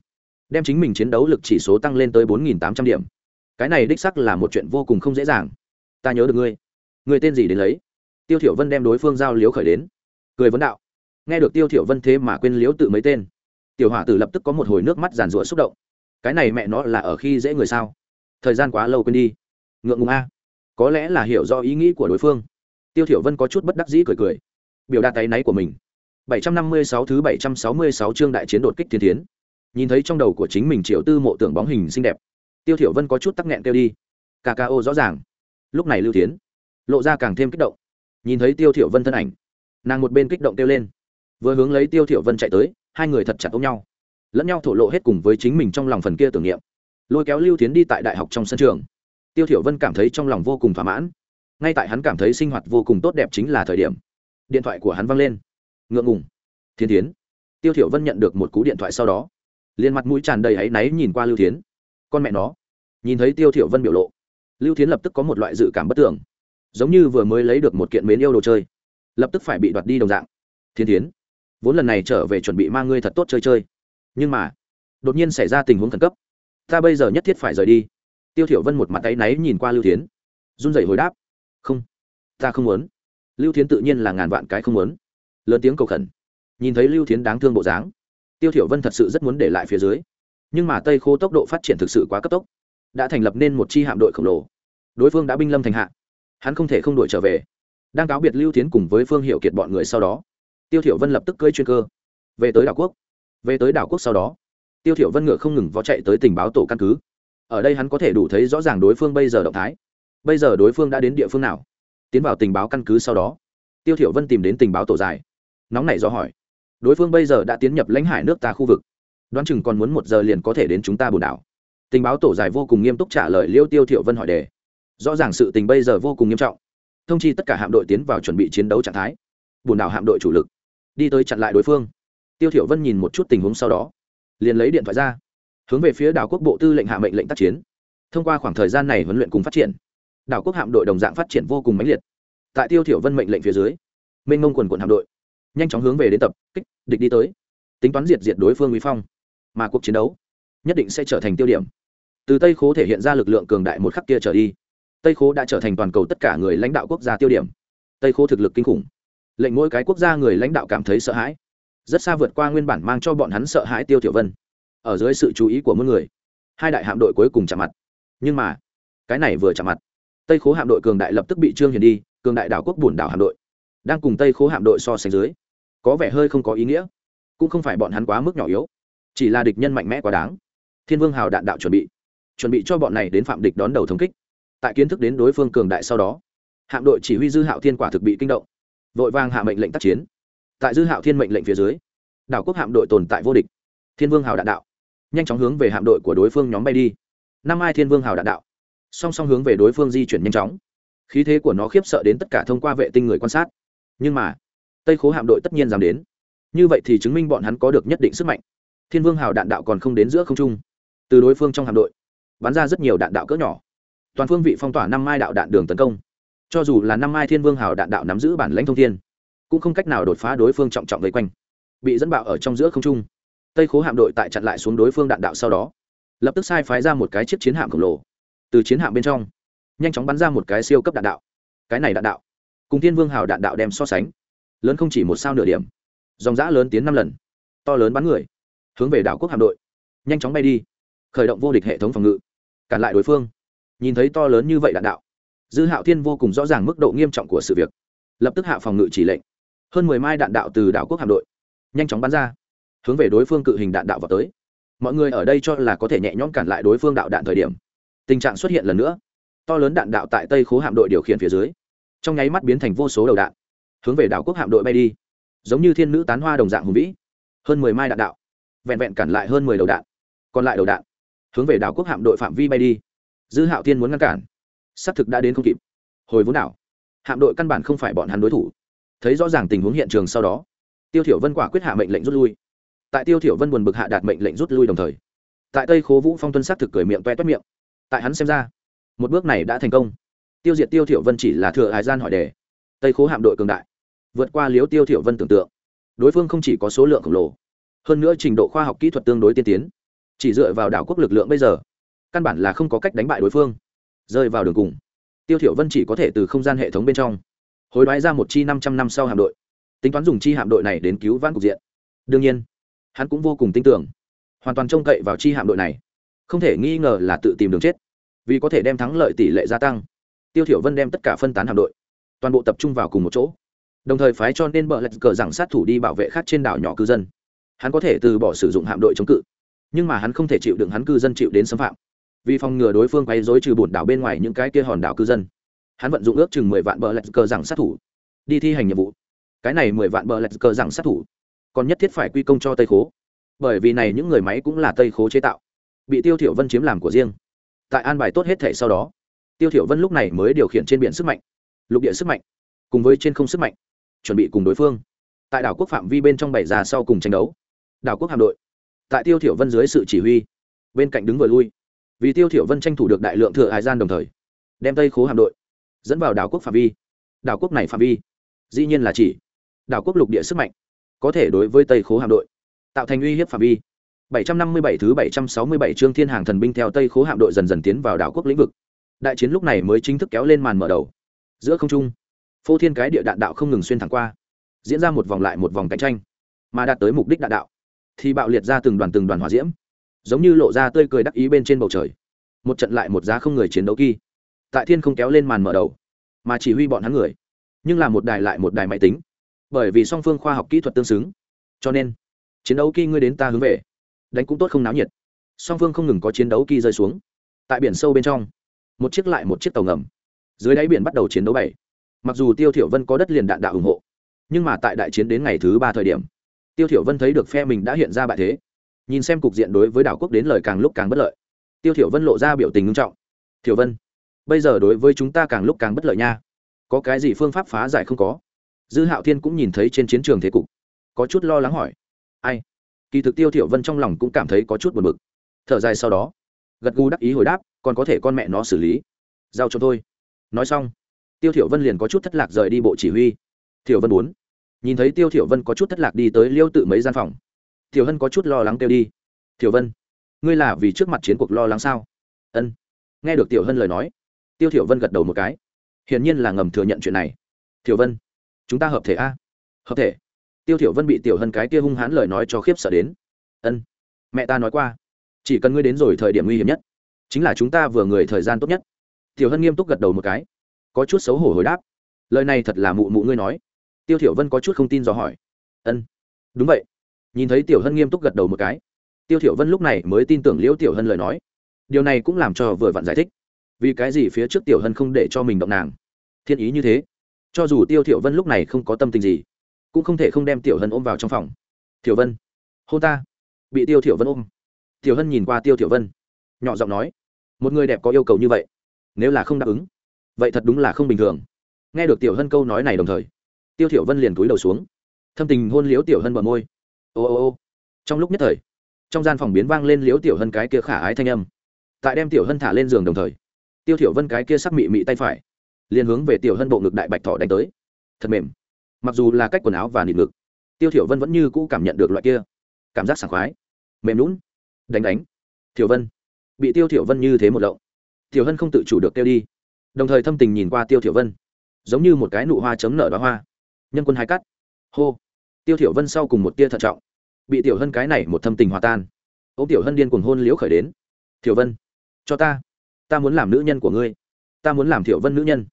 đem chính mình chiến đấu lực chỉ số tăng lên tới 4.800 điểm cái này đích sắc là một chuyện vô cùng không dễ dàng. Ta nhớ được ngươi. Ngươi tên gì đến lấy? Tiêu thiểu vân đem đối phương giao liếu khởi đến. Cười vấn đạo. Nghe được tiêu thiểu vân thế mà quên liếu tự mấy tên, tiểu hỏa tử lập tức có một hồi nước mắt giàn rủa xúc động. Cái này mẹ nó là ở khi dễ người sao? Thời gian quá lâu quên đi. Ngượng ngùng a. Có lẽ là hiểu do ý nghĩ của đối phương. Tiêu thiểu vân có chút bất đắc dĩ cười cười. Biểu đạt tay náy của mình. 756 thứ 766 chương đại chiến đột kích thiên thiến nhìn thấy trong đầu của chính mình triệu tư mộ tưởng bóng hình xinh đẹp tiêu thiểu vân có chút tắc nghẹn kêu đi. Cacao rõ ràng. Lúc này lưu thiến lộ ra càng thêm kích động. Nhìn thấy tiêu thiểu vân thân ảnh, nàng một bên kích động kêu lên. Vừa hướng lấy tiêu thiểu vân chạy tới, hai người thật chặt ôm nhau, lẫn nhau thổ lộ hết cùng với chính mình trong lòng phần kia tưởng niệm. Lôi kéo lưu thiến đi tại đại học trong sân trường. Tiêu thiểu vân cảm thấy trong lòng vô cùng thỏa mãn. Ngay tại hắn cảm thấy sinh hoạt vô cùng tốt đẹp chính là thời điểm, điện thoại của hắn vang lên. Ngượng ngùng. Thiên thiến. Tiêu thiểu vân nhận được một cú điện thoại sau đó. Liền mặt mũi tràn đầy áy náy nhìn qua lưu thiến con mẹ nó. Nhìn thấy tiêu thiểu vân biểu lộ, lưu thiến lập tức có một loại dự cảm bất tưởng giống như vừa mới lấy được một kiện mến yêu đồ chơi, lập tức phải bị đoạt đi đồng dạng. Thiên thiến, vốn lần này trở về chuẩn bị mang ngươi thật tốt chơi chơi, nhưng mà, đột nhiên xảy ra tình huống khẩn cấp. Ta bây giờ nhất thiết phải rời đi. Tiêu thiểu vân một mặt tay náy nhìn qua lưu thiến, run rẩy hồi đáp, không, ta không muốn. Lưu thiến tự nhiên là ngàn vạn cái không muốn. Lớn tiếng cầu khẩn, nhìn thấy lưu thiến đáng thương bộ dáng, tiêu thiểu vân thật sự rất muốn để lại phía dưới nhưng mà tây khô tốc độ phát triển thực sự quá cấp tốc đã thành lập nên một chi hạm đội khổng lồ đối phương đã binh lâm thành hạ hắn không thể không đuổi trở về đang cáo biệt lưu tiến cùng với phương hiệu kiệt bọn người sau đó tiêu thiểu vân lập tức cơi chuyên cơ về tới đảo quốc về tới đảo quốc sau đó tiêu thiểu vân ngựa không ngừng vó chạy tới tình báo tổ căn cứ ở đây hắn có thể đủ thấy rõ ràng đối phương bây giờ động thái bây giờ đối phương đã đến địa phương nào tiến vào tình báo căn cứ sau đó tiêu thiểu vân tìm đến tình báo tổ dài nóng nảy do hỏi đối phương bây giờ đã tiến nhập lãnh hải nước ta khu vực đoán chừng còn muốn một giờ liền có thể đến chúng ta bồn đảo. Tình báo tổ dài vô cùng nghiêm túc trả lời liêu tiêu Thiệu vân hỏi đề. Rõ ràng sự tình bây giờ vô cùng nghiêm trọng. Thông chi tất cả hạm đội tiến vào chuẩn bị chiến đấu trạng thái. Bồn đảo hạm đội chủ lực. Đi tới chặn lại đối phương. Tiêu Thiệu vân nhìn một chút tình huống sau đó. Liền lấy điện thoại ra. Hướng về phía đảo quốc bộ tư lệnh hạ mệnh lệnh tác chiến. Thông qua khoảng thời gian này huấn luyện cùng phát triển, đảo quốc hạm đội đồng dạng phát triển vô cùng mãnh liệt. Tại tiêu thiểu vân mệnh lệnh phía dưới, mênh mông quần quần hạm đội nhanh chóng hướng về đến tập, kích, địch đi tới. Tính toán diệt diệt đối phương uy phong mà cuộc chiến đấu nhất định sẽ trở thành tiêu điểm. Từ tây khố thể hiện ra lực lượng cường đại một khắc kia trở đi, tây khố đã trở thành toàn cầu tất cả người lãnh đạo quốc gia tiêu điểm. Tây khố thực lực kinh khủng, lệnh mỗi cái quốc gia người lãnh đạo cảm thấy sợ hãi, rất xa vượt qua nguyên bản mang cho bọn hắn sợ hãi tiêu thiểu vân. Ở dưới sự chú ý của mỗi người, hai đại hạm đội cuối cùng chạm mặt. Nhưng mà, cái này vừa chạm mặt, tây khố hạm đội cường đại lập tức bị trương hiền đi, cường đại đảo quốc bùn đảo hạm đội, đang cùng tây khố hạm đội so sánh dưới, có vẻ hơi không có ý nghĩa, cũng không phải bọn hắn quá mức nhỏ yếu chỉ là địch nhân mạnh mẽ quá đáng. Thiên vương hào đạn đạo chuẩn bị. Chuẩn bị cho bọn này đến phạm địch đón đầu thống kích. Tại kiến thức đến đối phương cường đại sau đó, hạm đội chỉ huy dư hạo thiên quả thực bị kinh động. Vội vàng hạ mệnh lệnh tác chiến. Tại dư hạo thiên mệnh lệnh phía dưới, đảo quốc hạm đội tồn tại vô địch. Thiên vương hào đạn đạo. Nhanh chóng hướng về hạm đội của đối phương nhóm bay đi. Năm ai thiên vương hào đạn đạo. Song song hướng về đối phương di chuyển nhanh chóng. Khí thế của nó khiếp sợ đến tất cả thông qua vệ tinh người quan sát. Nhưng mà, tây khố hạm đội tất nhiên dám đến. Như vậy thì chứng minh bọn hắn có được nhất định sức mạnh thiên vương hào đạn đạo còn không đến giữa không trung. Từ đối phương trong hạm đội, bắn ra rất nhiều đạn đạo cỡ nhỏ. Toàn phương vị phong tỏa năm mai đạo đạn đường tấn công. Cho dù là năm mai thiên vương hào đạn đạo nắm giữ bản lãnh thông thiên, cũng không cách nào đột phá đối phương trọng trọng vây quanh. Bị dẫn bạo ở trong giữa không trung. Tây khố hạm đội tại chặn lại xuống đối phương đạn đạo sau đó, lập tức sai phái ra một cái chiếc chiến hạm khổng lồ. Từ chiến hạm bên trong, nhanh chóng bắn ra một cái siêu cấp đạn đạo. Cái này đạn đạo, cùng thiên vương hào đạn đạo đem so sánh, lớn không chỉ một sao nửa điểm, dòng giã lớn tiến năm lần, to lớn bắn người hướng về đảo quốc hạm đội, nhanh chóng bay đi, khởi động vô địch hệ thống phòng ngự, cản lại đối phương. Nhìn thấy to lớn như vậy đạn đạo, dư hạo thiên vô cùng rõ ràng mức độ nghiêm trọng của sự việc, lập tức hạ phòng ngự chỉ lệnh. Hơn mười mai đạn đạo từ đảo quốc hạm đội, nhanh chóng bắn ra, hướng về đối phương cự hình đạn đạo vào tới. Mọi người ở đây cho là có thể nhẹ nhõm cản lại đối phương đạo đạn thời điểm, tình trạng xuất hiện lần nữa. To lớn đạn đạo tại tây khố hạm đội điều khiển phía dưới, trong nháy mắt biến thành vô số đầu đạn, hướng về đảo quốc hạm đội bay đi. Giống như thiên nữ tán hoa đồng dạng hùng vĩ, hơn mười mai đạn đạo vẹn vẹn cản lại hơn mười đầu đạn. Còn lại đầu đạn, hướng về đảo quốc hạm đội phạm vi bay đi. Dư hạo thiên muốn ngăn cản. Xác thực đã đến không kịp. Hồi vốn đảo, hạm đội căn bản không phải bọn hắn đối thủ. Thấy rõ ràng tình huống hiện trường sau đó, tiêu thiểu vân quả quyết hạ mệnh lệnh rút lui. Tại tiêu thiểu vân buồn bực hạ đạt mệnh lệnh rút lui đồng thời, tại tây khố vũ phong tuân sát thực cười miệng toe toét miệng. Tại hắn xem ra, một bước này đã thành công. Tiêu diệt tiêu thiểu vân chỉ là thừa hải gian hỏi đề. Tây khố hạm đội cường đại, vượt qua liếu tiêu thiểu vân tưởng tượng. Đối phương không chỉ có số lượng khổng lồ hơn nữa trình độ khoa học kỹ thuật tương đối tiên tiến. Chỉ dựa vào đảo quốc lực lượng bây giờ, căn bản là không có cách đánh bại đối phương. Rơi vào đường cùng, tiêu thiểu vân chỉ có thể từ không gian hệ thống bên trong hối đoái ra một chi 500 năm sau hạm đội. Tính toán dùng chi hạm đội này đến cứu vãn cục diện. Đương nhiên, hắn cũng vô cùng tin tưởng, hoàn toàn trông cậy vào chi hạm đội này. Không thể nghi ngờ là tự tìm đường chết, vì có thể đem thắng lợi tỷ lệ gia tăng. Tiêu thiểu vân đem tất cả phân tán hạm đội, toàn bộ tập trung vào cùng một chỗ, đồng thời phái cho nên bờ lạch cờ rằng sát thủ đi bảo vệ khác trên đảo nhỏ cư dân hắn có thể từ bỏ sử dụng hạm đội chống cự, nhưng mà hắn không thể chịu đựng hắn cư dân chịu đến xâm phạm. Vì phòng ngừa đối phương quay dối trừ bùn đảo bên ngoài những cái kia hòn đảo cư dân, hắn vận dụng ước chừng mười vạn bờ lạch cờ rằng sát thủ, đi thi hành nhiệm vụ. Cái này mười vạn bờ lạch cờ rằng sát thủ, còn nhất thiết phải quy công cho tây khố, bởi vì này những người máy cũng là tây khố chế tạo, bị tiêu thiểu vân chiếm làm của riêng. Tại an bài tốt hết thể sau đó, tiêu thiểu vân lúc này mới điều khiển trên biển sức mạnh, lục địa sức mạnh, cùng với trên không sức mạnh, chuẩn bị cùng đối phương. Tại đảo quốc phạm vi bên trong bảy già sau cùng tranh đấu đảo quốc hạm đội. Tại tiêu thiểu vân dưới sự chỉ huy, bên cạnh đứng vừa lui. Vì tiêu thiểu vân tranh thủ được đại lượng thừa hải gian đồng thời, đem tây khố hạm đội dẫn vào đảo quốc phạm vi. Đảo quốc này phạm vi, dĩ nhiên là chỉ đảo quốc lục địa sức mạnh, có thể đối với tây khố hạm đội tạo thành uy hiếp phạm vi. 757 thứ 767 chương thiên hàng thần binh theo tây khố hạm đội dần dần tiến vào đảo quốc lĩnh vực. Đại chiến lúc này mới chính thức kéo lên màn mở đầu. Giữa không trung, phô thiên cái địa đạn đạo không ngừng xuyên thẳng qua, diễn ra một vòng lại một vòng cạnh tranh, mà đạt tới mục đích đạn đạo thì bạo liệt ra từng đoàn từng đoàn hỏa diễm, giống như lộ ra tươi cười đắc ý bên trên bầu trời. Một trận lại một giá không người chiến đấu kỳ tại thiên không kéo lên màn mở đầu, mà chỉ huy bọn hắn người, nhưng là một đài lại một đài máy tính. Bởi vì song phương khoa học kỹ thuật tương xứng, cho nên, chiến đấu kỳ ngươi đến ta hướng về, đánh cũng tốt không náo nhiệt. Song phương không ngừng có chiến đấu kỳ rơi xuống. Tại biển sâu bên trong, một chiếc lại một chiếc tàu ngầm. Dưới đáy biển bắt đầu chiến đấu bảy. Mặc dù tiêu thiểu vân có đất liền đạn đạo ủng hộ, nhưng mà tại đại chiến đến ngày thứ ba thời điểm tiêu thiểu vân thấy được phe mình đã hiện ra bại thế, nhìn xem cục diện đối với đảo quốc đến lời càng lúc càng bất lợi. Tiêu thiểu vân lộ ra biểu tình nghiêm trọng. Thiểu vân, bây giờ đối với chúng ta càng lúc càng bất lợi nha. Có cái gì phương pháp phá giải không có? Dư hạo thiên cũng nhìn thấy trên chiến trường thế cục, có chút lo lắng hỏi. Ai? Kỳ thực tiêu thiểu vân trong lòng cũng cảm thấy có chút buồn bực. Thở dài sau đó, gật gù đắc ý hồi đáp, còn có thể con mẹ nó xử lý. Giao cho tôi. Nói xong, tiêu thiểu vân liền có chút thất lạc rời đi bộ chỉ huy. Thiểu vân muốn nhìn thấy tiêu thiểu vân có chút thất lạc đi tới liêu tự mấy gian phòng. Tiểu hân có chút lo lắng kêu đi. Tiểu vân, ngươi là vì trước mặt chiến cuộc lo lắng sao? Ân. Nghe được tiểu hân lời nói, tiêu thiểu vân gật đầu một cái. Hiển nhiên là ngầm thừa nhận chuyện này. Tiểu vân, chúng ta hợp thể a? Hợp thể. Tiêu thiểu vân bị tiểu hân cái kia hung hãn lời nói cho khiếp sợ đến. Ân. Mẹ ta nói qua, chỉ cần ngươi đến rồi thời điểm nguy hiểm nhất, chính là chúng ta vừa người thời gian tốt nhất. Tiểu hân nghiêm túc gật đầu một cái, có chút xấu hổ hồi đáp. Lời này thật là mụ mụ ngươi nói tiêu thiểu vân có chút không tin do hỏi. Ân, đúng vậy. Nhìn thấy tiểu hân nghiêm túc gật đầu một cái, tiêu thiểu vân lúc này mới tin tưởng liễu tiểu hân lời nói. Điều này cũng làm cho vừa vặn giải thích. Vì cái gì phía trước tiểu hân không để cho mình động nàng? Thiên ý như thế. Cho dù tiêu thiểu vân lúc này không có tâm tình gì, cũng không thể không đem tiểu hân ôm vào trong phòng. Tiểu vân, hôn ta. Bị tiêu thiểu vân ôm. Tiểu hân nhìn qua tiêu thiểu vân, nhỏ giọng nói, một người đẹp có yêu cầu như vậy, nếu là không đáp ứng, vậy thật đúng là không bình thường. Nghe được tiểu hân câu nói này đồng thời tiêu thiểu vân liền cúi đầu xuống. Thâm tình hôn liễu tiểu hân bờ môi. Ô ô ô. Trong lúc nhất thời, trong gian phòng biến vang lên liễu tiểu hân cái kia khả ái thanh âm. Tại đem tiểu hân thả lên giường đồng thời, tiêu thiểu vân cái kia sắc mị mị tay phải, liền hướng về tiểu hân bộ ngực đại bạch thỏ đánh tới. Thật mềm. Mặc dù là cách quần áo và nịt ngực, tiêu thiểu vân vẫn như cũ cảm nhận được loại kia cảm giác sảng khoái. Mềm lún đánh đánh. Thiểu vân, bị tiêu thiểu vân như thế một lậu tiểu hân không tự chủ được tiêu đi. Đồng thời thâm tình nhìn qua tiêu thiểu vân, giống như một cái nụ hoa chấm nở đóa hoa nhân quân hai cắt hô. Tiêu thiểu vân sau cùng một tia thận trọng. Bị tiểu hân cái này một thâm tình hòa tan. Ô tiểu hân điên cuồng hôn liễu khởi đến. Thiểu vân, cho ta. Ta muốn làm nữ nhân của ngươi. Ta muốn làm thiểu vân nữ nhân.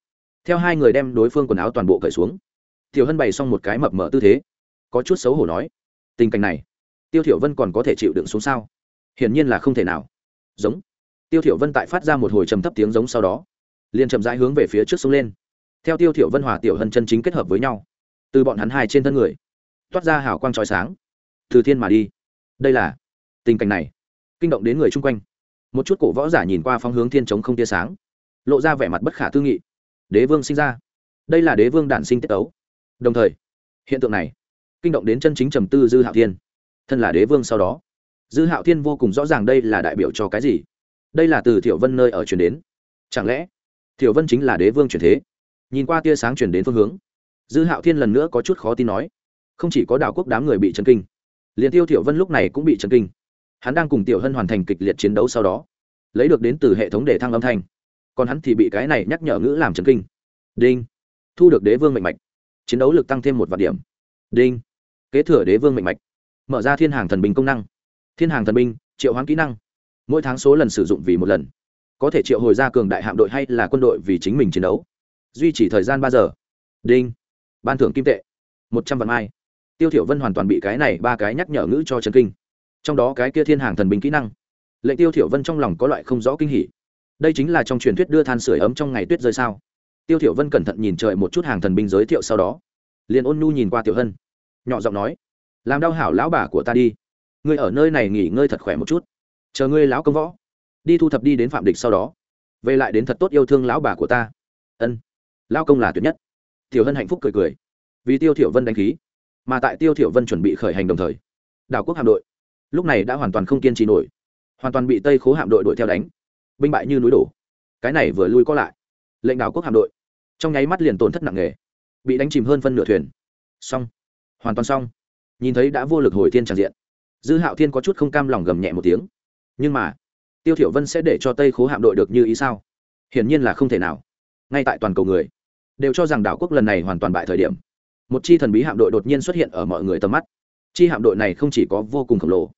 Theo hai người đem đối phương quần áo toàn bộ cởi xuống. Tiểu hân bày xong một cái mập mờ tư thế. Có chút xấu hổ nói, tình cảnh này, tiêu thiểu vân còn có thể chịu đựng xuống sao? Hiển nhiên là không thể nào. Giống. Tiêu thiểu vân tại phát ra một hồi trầm thấp tiếng giống sau đó, liền chậm rãi hướng về phía trước xuống lên. Theo tiêu thiểu vân hòa tiểu hân chân chính kết hợp với nhau từ bọn hắn hai trên thân người, toát ra hào quang chói sáng. Từ thiên mà đi. Đây là tình cảnh này. Kinh động đến người chung quanh. Một chút cổ võ giả nhìn qua phong hướng thiên chống không tia sáng, lộ ra vẻ mặt bất khả tư nghị. Đế vương sinh ra. Đây là đế vương đản sinh tiết tấu. Đồng thời, hiện tượng này kinh động đến chân chính trầm tư dư hạo thiên. Thân là đế vương sau đó, dư hạo thiên vô cùng rõ ràng đây là đại biểu cho cái gì. Đây là từ thiểu vân nơi ở chuyển đến. Chẳng lẽ thiểu vân chính là đế vương chuyển thế? Nhìn qua tia sáng chuyển đến phương hướng dư hạo thiên lần nữa có chút khó tin nói, không chỉ có đảo quốc đám người bị chấn kinh, liền tiêu thiểu vân lúc này cũng bị chấn kinh. Hắn đang cùng tiểu hân hoàn thành kịch liệt chiến đấu sau đó, lấy được đến từ hệ thống để thăng âm thanh, còn hắn thì bị cái này nhắc nhở ngữ làm chấn kinh. Đinh. Thu được đế vương mệnh mạch. Chiến đấu lực tăng thêm một vạn điểm. Đinh. Kế thừa đế vương mệnh mạch. Mở ra thiên hàng thần binh công năng. Thiên hàng thần binh, triệu hoán kỹ năng. Mỗi tháng số lần sử dụng vì một lần. Có thể triệu hồi ra cường đại hạm đội hay là quân đội vì chính mình chiến đấu. Duy trì thời gian ba giờ. Đinh ban thưởng kim tệ. Một trăm vạn mai. Tiêu thiểu vân hoàn toàn bị cái này ba cái nhắc nhở ngữ cho chấn kinh. Trong đó cái kia thiên hàng thần binh kỹ năng. Lệnh tiêu thiểu vân trong lòng có loại không rõ kinh hỉ. Đây chính là trong truyền thuyết đưa than sửa ấm trong ngày tuyết rơi sao? Tiêu thiểu vân cẩn thận nhìn trời một chút hàng thần binh giới thiệu sau đó, liền ôn nhu nhìn qua tiểu hân, nhỏ giọng nói, làm đau hảo lão bà của ta đi. Ngươi ở nơi này nghỉ ngơi thật khỏe một chút. Chờ ngươi lão công võ. Đi thu thập đi đến phạm địch sau đó. Về lại đến thật tốt yêu thương lão bà của ta. Ân, lão công là tuyệt nhất tiểu hân hạnh phúc cười cười. Vì tiêu thiểu vân đánh khí, mà tại tiêu thiểu vân chuẩn bị khởi hành đồng thời, đảo quốc hạm đội lúc này đã hoàn toàn không kiên trì nổi, hoàn toàn bị tây khố hạm đội đuổi theo đánh, binh bại như núi đổ. Cái này vừa lui có lại, lệnh đảo quốc hạm đội trong nháy mắt liền tổn thất nặng nề, bị đánh chìm hơn phân nửa thuyền. Xong, hoàn toàn xong. Nhìn thấy đã vô lực hồi thiên tràn diện, dư hạo thiên có chút không cam lòng gầm nhẹ một tiếng. Nhưng mà, tiêu thiểu vân sẽ để cho tây khố hạm đội được như ý sao? Hiển nhiên là không thể nào. Ngay tại toàn cầu người đều cho rằng đảo quốc lần này hoàn toàn bại thời điểm. Một chi thần bí hạm đội đột nhiên xuất hiện ở mọi người tầm mắt. Chi hạm đội này không chỉ có vô cùng khổng lồ,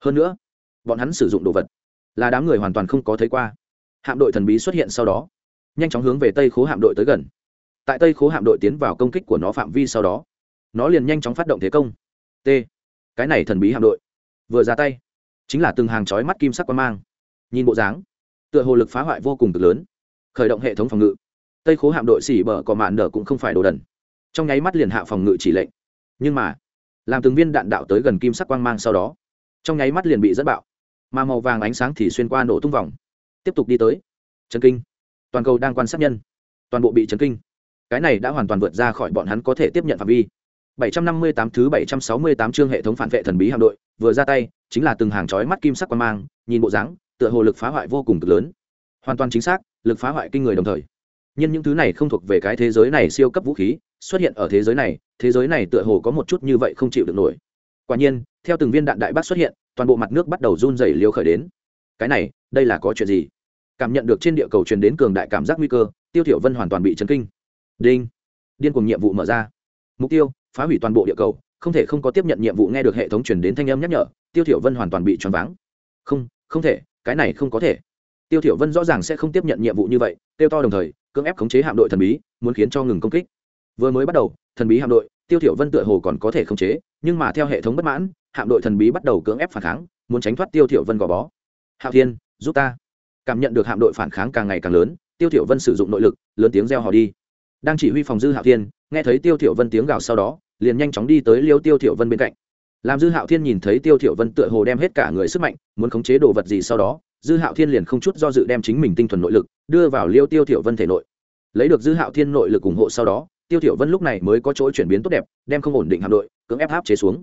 hơn nữa, bọn hắn sử dụng đồ vật là đám người hoàn toàn không có thấy qua. Hạm đội thần bí xuất hiện sau đó, nhanh chóng hướng về tây khố hạm đội tới gần. Tại tây khố hạm đội tiến vào công kích của nó phạm vi sau đó, nó liền nhanh chóng phát động thế công. T. Cái này thần bí hạm đội, vừa ra tay, chính là từng hàng chói mắt kim sắc quan mang. Nhìn bộ dáng, tựa hồ lực phá hoại vô cùng cực lớn, khởi động hệ thống phòng ngự tây khố hạm đội xỉ bờ có mạn nở cũng không phải đồ đần. Trong nháy mắt liền hạ phòng ngự chỉ lệnh. Nhưng mà, làm từng viên đạn đạo tới gần kim sắc quang mang sau đó, trong nháy mắt liền bị dẫn bạo. Mà màu vàng ánh sáng thì xuyên qua nổ tung vòng. Tiếp tục đi tới. Trần kinh. Toàn cầu đang quan sát nhân. Toàn bộ bị trần kinh. Cái này đã hoàn toàn vượt ra khỏi bọn hắn có thể tiếp nhận phạm vi. 758 thứ 768 chương hệ thống phản vệ thần bí hạm đội, vừa ra tay, chính là từng hàng chói mắt kim sắc quang mang, nhìn bộ dáng, tựa hồ lực phá hoại vô cùng cực lớn. Hoàn toàn chính xác, lực phá hoại kinh người đồng thời nhưng những thứ này không thuộc về cái thế giới này siêu cấp vũ khí, xuất hiện ở thế giới này, thế giới này tựa hồ có một chút như vậy không chịu được nổi. Quả nhiên, theo từng viên đạn đại bác xuất hiện, toàn bộ mặt nước bắt đầu run dày liều khởi đến. Cái này, đây là có chuyện gì? Cảm nhận được trên địa cầu truyền đến cường đại cảm giác nguy cơ, tiêu thiểu vân hoàn toàn bị chấn kinh. Đinh! Điên cuồng nhiệm vụ mở ra. Mục tiêu, phá hủy toàn bộ địa cầu, không thể không có tiếp nhận nhiệm vụ nghe được hệ thống truyền đến thanh âm nhắc nhở, tiêu thiểu vân hoàn toàn bị choáng váng. Không không thể, cái này không có thể. Tiêu thiểu vân rõ ràng sẽ không tiếp nhận nhiệm vụ như vậy tiêu to đồng thời cưỡng ép khống chế hạm đội thần bí, muốn khiến cho ngừng công kích. Vừa mới bắt đầu, thần bí hạm đội, tiêu thiểu vân tựa hồ còn có thể khống chế, nhưng mà theo hệ thống bất mãn, hạm đội thần bí bắt đầu cưỡng ép phản kháng, muốn tránh thoát tiêu thiểu vân gò bó. Hạo thiên, giúp ta. Cảm nhận được hạm đội phản kháng càng ngày càng lớn, tiêu thiểu vân sử dụng nội lực, lớn tiếng reo hò đi. Đang chỉ huy phòng dư hạo thiên, nghe thấy tiêu thiểu vân tiếng gào sau đó, liền nhanh chóng đi tới liêu tiêu thiểu vân bên cạnh. Làm dư hạo thiên nhìn thấy tiêu thiểu vân tựa hồ đem hết cả người sức mạnh, muốn khống chế đồ vật gì sau đó dư hạo thiên liền không chút do dự đem chính mình tinh thuần nội lực đưa vào liêu tiêu thiểu vân thể nội. Lấy được dư hạo thiên nội lực ủng hộ sau đó, tiêu thiểu vân lúc này mới có chỗ chuyển biến tốt đẹp, đem không ổn định hạm đội, cưỡng ép áp chế xuống.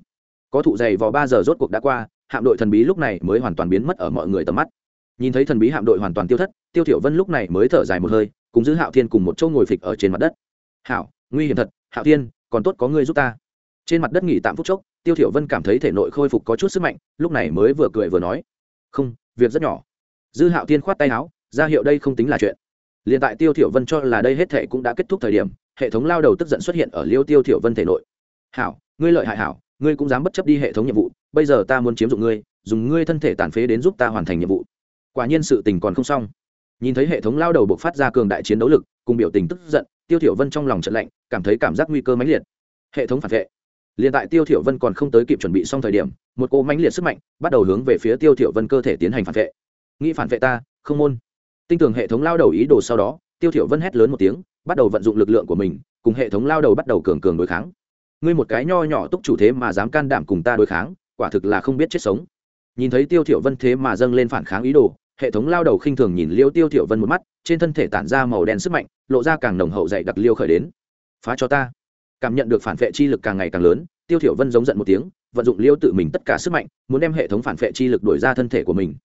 Có thụ dày vào ba giờ rốt cuộc đã qua, hạm đội thần bí lúc này mới hoàn toàn biến mất ở mọi người tầm mắt. Nhìn thấy thần bí hạm đội hoàn toàn tiêu thất, tiêu thiểu vân lúc này mới thở dài một hơi, cùng dư hạo thiên cùng một chỗ ngồi phịch ở trên mặt đất. Hảo, nguy hiểm thật, hạo thiên, còn tốt có ngươi giúp ta. Trên mặt đất nghỉ tạm phút chốc, tiêu thiểu vân cảm thấy thể nội khôi phục có chút sức mạnh, lúc này mới vừa cười vừa nói, không, việc rất nhỏ dư hạo thiên khoát tay áo, ra hiệu đây không tính là chuyện. Liền tại tiêu thiểu vân cho là đây hết thề cũng đã kết thúc thời điểm, hệ thống lao đầu tức giận xuất hiện ở liêu tiêu thiểu vân thể nội. Hảo, ngươi lợi hại hảo, ngươi cũng dám bất chấp đi hệ thống nhiệm vụ, bây giờ ta muốn chiếm dụng ngươi, dùng ngươi thân thể tàn phế đến giúp ta hoàn thành nhiệm vụ. Quả nhiên sự tình còn không xong. Nhìn thấy hệ thống lao đầu buộc phát ra cường đại chiến đấu lực, cùng biểu tình tức giận, tiêu thiểu vân trong lòng trận lạnh, cảm thấy cảm giác nguy cơ mãnh liệt. Hệ thống phản vệ. Liền tại tiêu thiểu vân còn không tới kịp chuẩn bị xong thời điểm, một cô mãnh liệt sức mạnh bắt đầu hướng về phía tiêu thiểu vân cơ thể tiến hành phản vệ nghĩ phản vệ ta, không môn. Tinh tường hệ thống lao đầu ý đồ sau đó, tiêu thiểu vân hét lớn một tiếng, bắt đầu vận dụng lực lượng của mình, cùng hệ thống lao đầu bắt đầu cường cường đối kháng. Ngươi một cái nho nhỏ túc chủ thế mà dám can đảm cùng ta đối kháng, quả thực là không biết chết sống. Nhìn thấy tiêu thiểu vân thế mà dâng lên phản kháng ý đồ, hệ thống lao đầu khinh thường nhìn liêu tiêu thiểu vân một mắt, trên thân thể tản ra màu đen sức mạnh, lộ ra càng nồng hậu dày đặc liêu khởi đến. Phá cho ta. Cảm nhận được phản vệ chi lực càng ngày càng lớn, tiêu thiểu vân giống giận một tiếng, vận dụng liêu tự mình tất cả sức mạnh, muốn đem hệ thống phản vệ chi lực đổi ra thân thể của mình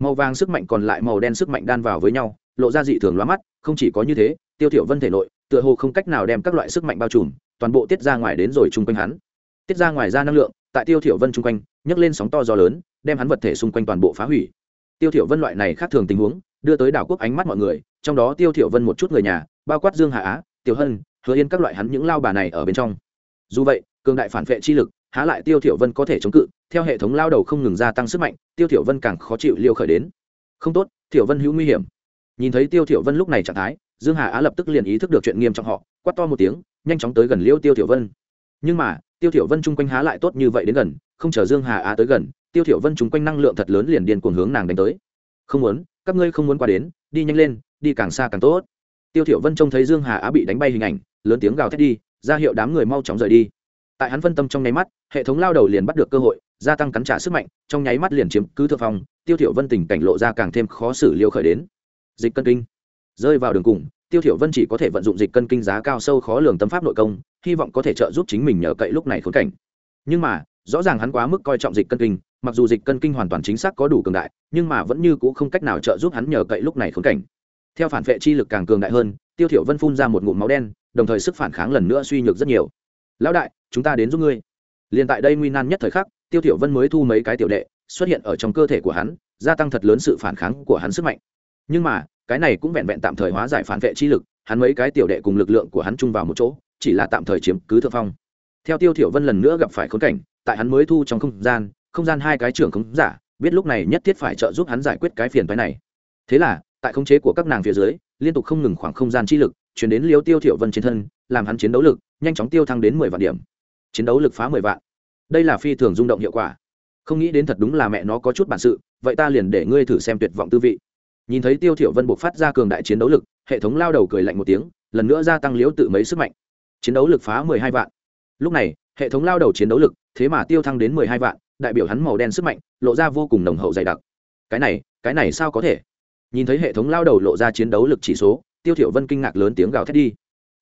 màu vàng sức mạnh còn lại màu đen sức mạnh đan vào với nhau, lộ ra dị thường lóa mắt, không chỉ có như thế, tiêu thiểu vân thể nội, tựa hồ không cách nào đem các loại sức mạnh bao trùm, toàn bộ tiết ra ngoài đến rồi chung quanh hắn. Tiết ra ngoài ra năng lượng, tại tiêu thiểu vân chung quanh, nhấc lên sóng to gió lớn, đem hắn vật thể xung quanh toàn bộ phá hủy. Tiêu thiểu vân loại này khác thường tình huống, đưa tới đảo quốc ánh mắt mọi người, trong đó tiêu thiểu vân một chút người nhà, bao quát dương hà á, tiểu hân, hứa yên các loại hắn những lao bà này ở bên trong. Dù vậy, cường đại phản vệ chi lực, há lại tiêu thiểu vân có thể chống cự theo hệ thống lao đầu không ngừng gia tăng sức mạnh, tiêu thiểu vân càng khó chịu liêu khởi đến. Không tốt, thiểu vân hữu nguy hiểm. Nhìn thấy tiêu thiểu vân lúc này trạng thái, dương hà á lập tức liền ý thức được chuyện nghiêm trọng họ, quát to một tiếng, nhanh chóng tới gần liêu tiêu thiểu vân. Nhưng mà, tiêu thiểu vân chung quanh há lại tốt như vậy đến gần, không chờ dương hà á tới gần, tiêu thiểu vân chung quanh năng lượng thật lớn liền điên cuồng hướng nàng đánh tới. Không muốn, các ngươi không muốn qua đến, đi nhanh lên, đi càng xa càng tốt. Tiêu thiểu vân trông thấy dương hà á bị đánh bay hình ảnh, lớn tiếng gào thét đi, ra hiệu đám người mau chóng rời đi. Tại hắn phân tâm trong nháy mắt, hệ thống lao đầu liền bắt được cơ hội gia tăng cắn trả sức mạnh, trong nháy mắt liền chiếm cứ thượng phong, tiêu thiểu vân tình cảnh lộ ra càng thêm khó xử liêu khởi đến. Dịch cân kinh. Rơi vào đường cùng, tiêu thiểu vân chỉ có thể vận dụng dịch cân kinh giá cao sâu khó lường tâm pháp nội công, hy vọng có thể trợ giúp chính mình nhờ cậy lúc này khốn cảnh. Nhưng mà, rõ ràng hắn quá mức coi trọng dịch cân kinh, mặc dù dịch cân kinh hoàn toàn chính xác có đủ cường đại, nhưng mà vẫn như cũ không cách nào trợ giúp hắn nhờ cậy lúc này khốn cảnh. Theo phản vệ chi lực càng cường đại hơn, tiêu thiểu vân phun ra một ngụm máu đen, đồng thời sức phản kháng lần nữa suy nhược rất nhiều. Lão đại, chúng ta đến giúp ngươi. Liền tại đây nguy nan nhất thời khắc tiêu tiểu vân mới thu mấy cái tiểu đệ, xuất hiện ở trong cơ thể của hắn, gia tăng thật lớn sự phản kháng của hắn sức mạnh. Nhưng mà, cái này cũng vẹn vẹn tạm thời hóa giải phản vệ chi lực, hắn mấy cái tiểu đệ cùng lực lượng của hắn chung vào một chỗ, chỉ là tạm thời chiếm cứ thượng phong. Theo tiêu tiểu vân lần nữa gặp phải khốn cảnh, tại hắn mới thu trong không gian không gian hai cái trưởng khống giả, biết lúc này nhất thiết phải trợ giúp hắn giải quyết cái phiền toái này. Thế là, tại khống chế của các nàng phía dưới, liên tục không ngừng khoảng không gian chi lực chuyển đến liêu tiêu thiểu vân trên thân, làm hắn chiến đấu lực, nhanh chóng tiêu thăng đến mười vạn điểm. Chiến đấu lực phá mười vạn đây là phi thường rung động hiệu quả. Không nghĩ đến thật đúng là mẹ nó có chút bản sự, vậy ta liền để ngươi thử xem tuyệt vọng tư vị. Nhìn thấy tiêu thiểu vân buộc phát ra cường đại chiến đấu lực, hệ thống lao đầu cười lạnh một tiếng, lần nữa gia tăng liễu tự mấy sức mạnh. Chiến đấu lực phá mười hai vạn. Lúc này, hệ thống lao đầu chiến đấu lực, thế mà tiêu thăng đến mười hai vạn, đại biểu hắn màu đen sức mạnh, lộ ra vô cùng nồng hậu dày đặc. Cái này cái này sao có thể? Nhìn thấy hệ thống lao đầu lộ ra chiến đấu lực chỉ số, tiêu thiểu vân kinh ngạc lớn tiếng gào thét đi.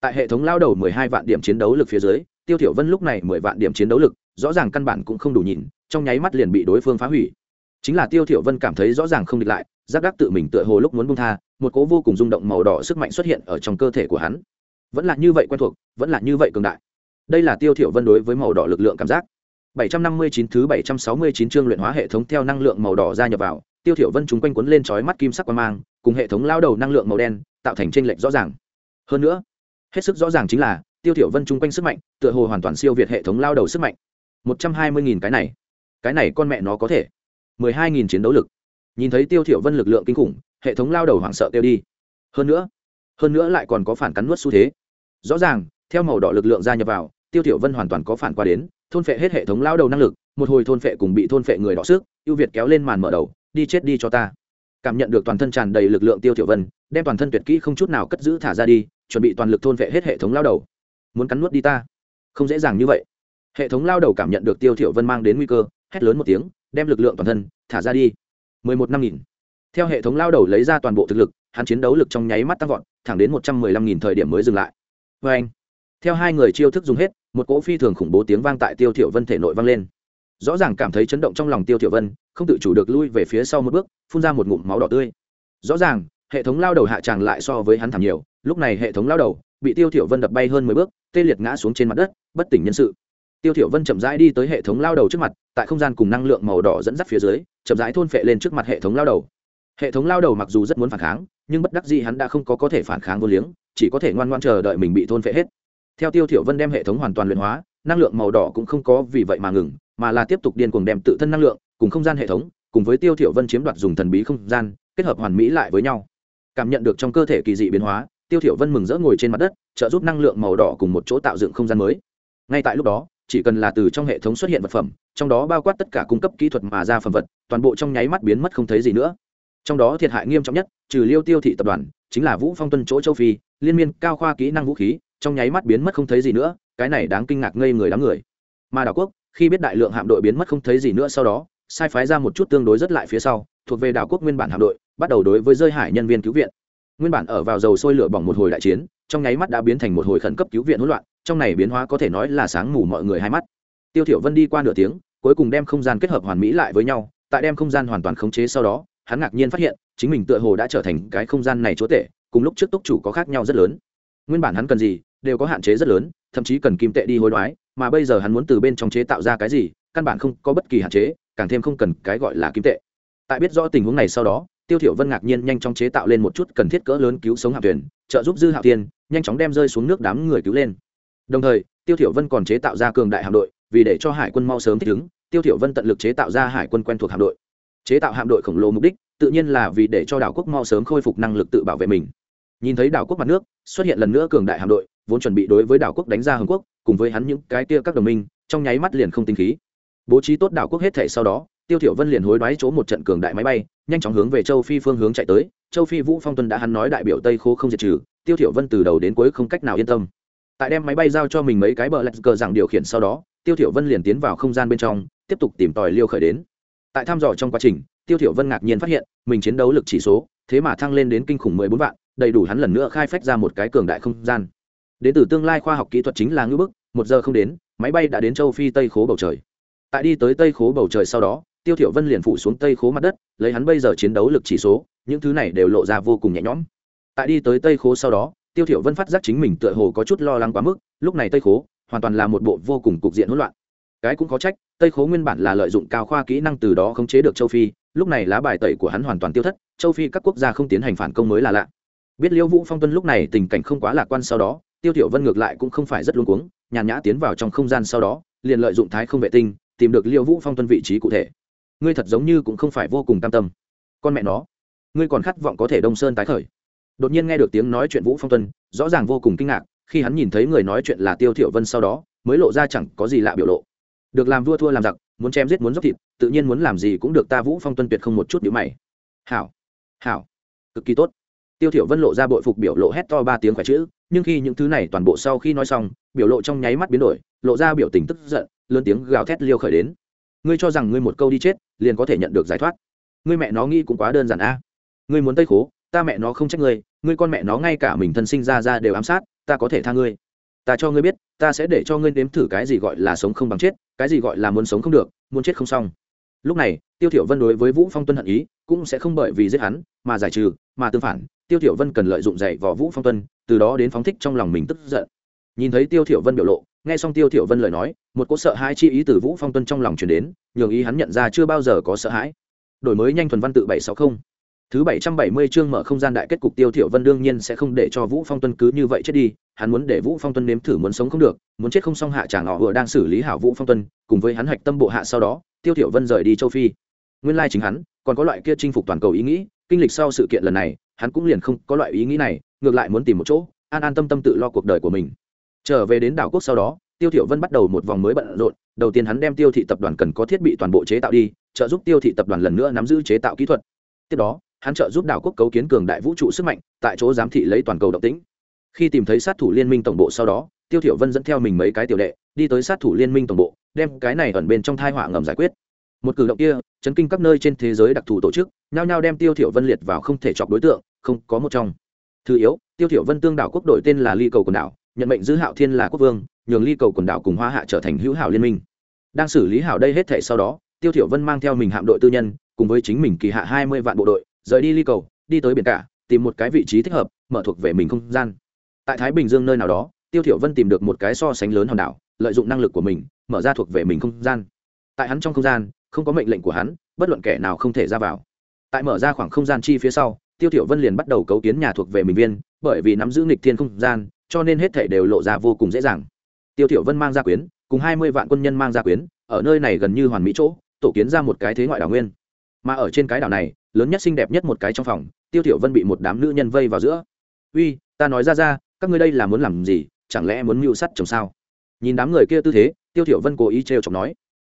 Tại hệ thống lao đầu mười hai vạn điểm chiến đấu lực phía dưới, tiêu thiểu vân lúc này mười vạn điểm chiến đấu lực rõ ràng căn bản cũng không đủ nhìn, trong nháy mắt liền bị đối phương phá hủy. Chính là tiêu thiểu vân cảm thấy rõ ràng không địch lại giáp đắc tự mình tựa hồ lúc muốn buông tha, một cỗ vô cùng rung động màu đỏ sức mạnh xuất hiện ở trong cơ thể của hắn. Vẫn là như vậy quen thuộc, vẫn là như vậy cường đại. Đây là tiêu thiểu vân đối với màu đỏ lực lượng cảm giác. 759 thứ 769 chương luyện hóa hệ thống theo năng lượng màu đỏ gia nhập vào, tiêu thiểu vân chúng quanh cuốn lên chói mắt kim sắc quang mang, cùng hệ thống lao đầu năng lượng màu đen, tạo thành trên lệch rõ ràng. Hơn nữa, hết sức rõ ràng chính là, tiêu thiểu vân chung quanh sức mạnh, tựa hồ hoàn toàn siêu việt hệ thống lao đầu sức mạnh một trăm hai mươi nghìn cái này. Cái này con mẹ nó có thể. mười hai nghìn chiến đấu lực. Nhìn thấy tiêu thiểu vân lực lượng kinh khủng, hệ thống lao đầu hoảng sợ tiêu đi. Hơn nữa hơn nữa lại còn có phản cắn nuốt xu thế. Rõ ràng, theo màu đỏ lực lượng gia nhập vào, tiêu thiểu vân hoàn toàn có phản qua đến, thôn phệ hết hệ thống lao đầu năng lực, một hồi thôn phệ cùng bị thôn phệ người đỏ sức ưu việt kéo lên màn mở đầu, đi chết đi cho ta. Cảm nhận được toàn thân tràn đầy lực lượng tiêu thiểu vân, đem toàn thân tuyệt kỹ không chút nào cất giữ thả ra đi, chuẩn bị toàn lực thôn phệ hết hệ thống lao đầu. Muốn cắn nuốt đi ta. Không dễ dàng như vậy hệ thống lao đầu cảm nhận được tiêu thiểu vân mang đến nguy cơ, hét lớn một tiếng, đem lực lượng toàn thân thả ra đi. Mười một năm nghìn. Theo hệ thống lao đầu lấy ra toàn bộ thực lực, hắn chiến đấu lực trong nháy mắt tăng vọt, thẳng đến một trăm mười lăm nghìn thời điểm mới dừng lại. Với anh, theo hai người chiêu thức dùng hết, một cỗ phi thường khủng bố tiếng vang tại tiêu thiểu vân thể nội vang lên. Rõ ràng cảm thấy chấn động trong lòng tiêu thiểu vân, không tự chủ được lui về phía sau một bước, phun ra một ngụm máu đỏ tươi. Rõ ràng, hệ thống lao đầu hạ tràng lại so với hắn thảm nhiều, lúc này hệ thống lao đầu bị tiêu thiểu vân đập bay hơn mười bước, tê liệt ngã xuống trên mặt đất, bất tỉnh nhân sự tiêu thiểu vân chậm rãi đi tới hệ thống lao đầu trước mặt, tại không gian cùng năng lượng màu đỏ dẫn dắt phía dưới, chậm rãi thôn phệ lên trước mặt hệ thống lao đầu. Hệ thống lao đầu mặc dù rất muốn phản kháng, nhưng bất đắc dĩ hắn đã không có có thể phản kháng vô liếng, chỉ có thể ngoan ngoãn chờ đợi mình bị thôn phệ hết. Theo tiêu thiểu vân đem hệ thống hoàn toàn luyện hóa, năng lượng màu đỏ cũng không có vì vậy mà ngừng, mà là tiếp tục điên cuồng đem tự thân năng lượng cùng không gian hệ thống, cùng với tiêu thiểu vân chiếm đoạt dùng thần bí không gian, kết hợp hoàn mỹ lại với nhau. Cảm nhận được trong cơ thể kỳ dị biến hóa, tiêu thiểu vân mừng rỡ ngồi trên mặt đất, trợ giúp năng lượng màu đỏ cùng một chỗ tạo dựng không gian mới. Ngay tại lúc đó chỉ cần là từ trong hệ thống xuất hiện vật phẩm, trong đó bao quát tất cả cung cấp kỹ thuật mà ra phẩm vật, toàn bộ trong nháy mắt biến mất không thấy gì nữa. Trong đó thiệt hại nghiêm trọng nhất, trừ liêu tiêu thị tập đoàn, chính là vũ phong tuân chỗ châu phi, liên miên cao khoa kỹ năng vũ khí, trong nháy mắt biến mất không thấy gì nữa, cái này đáng kinh ngạc ngây người đám người. Mà đảo quốc, khi biết đại lượng hạm đội biến mất không thấy gì nữa sau đó, sai phái ra một chút tương đối rất lại phía sau, thuộc về đảo quốc nguyên bản hạm đội, bắt đầu đối với rơi hải nhân viên cứu viện. Nguyên bản ở vào dầu sôi lửa bỏng một hồi đại chiến, trong nháy mắt đã biến thành một hồi khẩn cấp cứu viện hỗn loạn trong này biến hóa có thể nói là sáng mù mọi người hai mắt. Tiêu thiểu vân đi qua nửa tiếng, cuối cùng đem không gian kết hợp hoàn mỹ lại với nhau, tại đem không gian hoàn toàn khống chế sau đó, hắn ngạc nhiên phát hiện, chính mình tựa hồ đã trở thành cái không gian này chúa tể, cùng lúc trước túc chủ có khác nhau rất lớn. Nguyên bản hắn cần gì, đều có hạn chế rất lớn, thậm chí cần kim tệ đi hối đoái, mà bây giờ hắn muốn từ bên trong chế tạo ra cái gì, căn bản không có bất kỳ hạn chế, càng thêm không cần cái gọi là kim tệ. Tại biết rõ tình huống này sau đó, tiêu thiểu vân ngạc nhiên nhanh chóng chế tạo lên một chút cần thiết cỡ lớn cứu sống hạm thuyền trợ giúp dư hạo thiên, nhanh chóng đem rơi xuống nước đám người cứu lên đồng thời, tiêu thiểu vân còn chế tạo ra cường đại hạm đội, vì để cho hải quân mau sớm thích ứng, tiêu thiểu vân tận lực chế tạo ra hải quân quen thuộc hạm đội. Chế tạo hạm đội khổng lồ mục đích, tự nhiên là vì để cho đảo quốc mau sớm khôi phục năng lực tự bảo vệ mình. Nhìn thấy đảo quốc mặt nước, xuất hiện lần nữa cường đại hạm đội, vốn chuẩn bị đối với đảo quốc đánh ra hồng quốc, cùng với hắn những cái kia các đồng minh, trong nháy mắt liền không tinh khí. Bố trí tốt đảo quốc hết thể sau đó, tiêu thiểu vân liền hối đoái chỗ một trận cường đại máy bay, nhanh chóng hướng về châu phi phương hướng chạy tới. Châu phi vũ phong tuân đã hắn nói đại biểu tây khô không diệt trừ, tiêu thiểu vân từ đầu đến cuối không cách nào yên tâm tại đem máy bay giao cho mình mấy cái bờ lạch cờ rằng điều khiển sau đó, tiêu thiểu vân liền tiến vào không gian bên trong, tiếp tục tìm tòi liêu khởi đến. Tại thăm dò trong quá trình, tiêu thiểu vân ngạc nhiên phát hiện, mình chiến đấu lực chỉ số, thế mà thăng lên đến kinh khủng 14 vạn, đầy đủ hắn lần nữa khai phách ra một cái cường đại không gian. Đến từ tương lai khoa học kỹ thuật chính là ngưỡng bức, một giờ không đến, máy bay đã đến châu phi tây khố bầu trời. Tại đi tới tây khố bầu trời sau đó, tiêu thiểu vân liền phủ xuống tây khố mặt đất, lấy hắn bây giờ chiến đấu lực chỉ số, những thứ này đều lộ ra vô cùng nhẹ nhõm. Tại đi tới tây khố sau đó tiêu thiểu vân phát giác chính mình tựa hồ có chút lo lắng quá mức, lúc này tây khố hoàn toàn là một bộ vô cùng cục diện hỗn loạn. Cái cũng có trách, tây khố nguyên bản là lợi dụng cao khoa kỹ năng từ đó khống chế được châu phi, lúc này lá bài tẩy của hắn hoàn toàn tiêu thất, châu phi các quốc gia không tiến hành phản công mới là lạ. Biết liêu vũ phong tuân lúc này tình cảnh không quá lạc quan sau đó, tiêu thiểu vân ngược lại cũng không phải rất luống cuống, nhàn nhã tiến vào trong không gian sau đó, liền lợi dụng thái không vệ tinh, tìm được liêu vũ phong tuân vị trí cụ thể. Ngươi thật giống như cũng không phải vô cùng tam tâm. Con mẹ nó, ngươi còn khát vọng có thể đông sơn tái khởi đột nhiên nghe được tiếng nói chuyện vũ phong tuân, rõ ràng vô cùng kinh ngạc, khi hắn nhìn thấy người nói chuyện là tiêu thiểu vân sau đó, mới lộ ra chẳng có gì lạ biểu lộ. Được làm vua thua làm giặc, muốn chém giết muốn dốc thịt, tự nhiên muốn làm gì cũng được ta vũ phong tuân tuyệt không một chút nhíu mày. Hảo hảo, cực kỳ tốt. Tiêu thiểu vân lộ ra bội phục biểu lộ hét to ba tiếng khỏe chữ, nhưng khi những thứ này toàn bộ sau khi nói xong, biểu lộ trong nháy mắt biến đổi, lộ ra biểu tình tức giận, lớn tiếng gào thét liêu khởi đến. Ngươi cho rằng ngươi một câu đi chết, liền có thể nhận được giải thoát. Ngươi mẹ nó nghĩ cũng quá đơn giản a. Ngươi muốn tây khố, ta mẹ nó không trách ngươi ngươi con mẹ nó ngay cả mình thân sinh ra ra đều ám sát, ta có thể tha ngươi. Ta cho ngươi biết, ta sẽ để cho ngươi nếm thử cái gì gọi là sống không bằng chết, cái gì gọi là muốn sống không được, muốn chết không xong. Lúc này, tiêu thiểu vân đối với vũ phong tuân hận ý, cũng sẽ không bởi vì giết hắn, mà giải trừ, mà tương phản. Tiêu thiểu vân cần lợi dụng dạy vò vũ phong tuân, từ đó đến phóng thích trong lòng mình tức giận. Nhìn thấy tiêu thiểu vân biểu lộ, nghe xong tiêu thiểu vân lời nói, một cỗ sợ hãi chi ý từ vũ phong tuân trong lòng truyền đến, nhường ý hắn nhận ra chưa bao giờ có sợ hãi. Đổi mới nhanh thuần văn tự bảy sáu không thứ bảy trăm bảy mươi chương mở không gian đại kết cục tiêu thiểu vân đương nhiên sẽ không để cho vũ phong tuân cứ như vậy chết đi, hắn muốn để vũ phong tuân nếm thử muốn sống không được, muốn chết không xong hạ chàng họ vừa đang xử lý hảo vũ phong tuân, cùng với hắn hạch tâm bộ hạ sau đó, tiêu thiểu vân rời đi châu phi. Nguyên lai chính hắn, còn có loại kia chinh phục toàn cầu ý nghĩ, kinh lịch sau sự kiện lần này, hắn cũng liền không có loại ý nghĩ này, ngược lại muốn tìm một chỗ, an an tâm tâm tự lo cuộc đời của mình. Trở về đến đảo quốc sau đó, tiêu thiểu vân bắt đầu một vòng mới bận rộn, đầu tiên hắn đem tiêu thị tập đoàn cần có thiết bị toàn bộ chế tạo đi, trợ giúp tiêu thị tập đoàn lần nữa nắm giữ chế tạo kỹ thuật. Tiếp đó hắn trợ giúp đảo quốc cấu kiến cường đại vũ trụ sức mạnh, tại chỗ giám thị lấy toàn cầu động tĩnh. Khi tìm thấy sát thủ liên minh tổng bộ sau đó, tiêu thiểu vân dẫn theo mình mấy cái tiểu đệ, đi tới sát thủ liên minh tổng bộ, đem cái này ẩn bên trong thai họa ngầm giải quyết. Một cử động kia, chấn kinh các nơi trên thế giới đặc thù tổ chức, nhao nhao đem tiêu thiểu vân liệt vào không thể chọc đối tượng, không có một trong. Thứ yếu, tiêu thiểu vân tương đảo quốc đội tên là ly cầu quần đảo, nhận mệnh giữ hạo thiên là quốc vương, nhường ly cầu quần đảo cùng hoa hạ trở thành hữu hảo liên minh. Đang xử lý hảo đây hết thảy sau đó, tiêu thiểu vân mang theo mình hạm đội tư nhân, cùng với chính mình kỳ hạ hai mươi vạn bộ đội rời đi ly cầu, đi tới biển cả, tìm một cái vị trí thích hợp, mở thuộc về mình không gian. Tại thái bình dương nơi nào đó, tiêu thiểu vân tìm được một cái so sánh lớn hòn đảo, lợi dụng năng lực của mình, mở ra thuộc về mình không gian. Tại hắn trong không gian, không có mệnh lệnh của hắn, bất luận kẻ nào không thể ra vào. Tại mở ra khoảng không gian chi phía sau, tiêu thiểu vân liền bắt đầu cấu kiến nhà thuộc về mình viên, bởi vì nắm giữ nghịch thiên không gian, cho nên hết thảy đều lộ ra vô cùng dễ dàng. Tiêu thiểu vân mang ra quyến, cùng hai mươi vạn quân nhân mang ra quyến, ở nơi này gần như hoàn mỹ chỗ, tổ kiến ra một cái thế ngoại đảo nguyên. Mà ở trên cái đảo này lớn nhất xinh đẹp nhất một cái trong phòng, tiêu thiểu vân bị một đám nữ nhân vây vào giữa. Uy, ta nói ra ra, các ngươi đây là muốn làm gì? Chẳng lẽ muốn mưu sắt chồng sao? Nhìn đám người kia tư thế, tiêu thiểu vân cố ý treo chọc nói,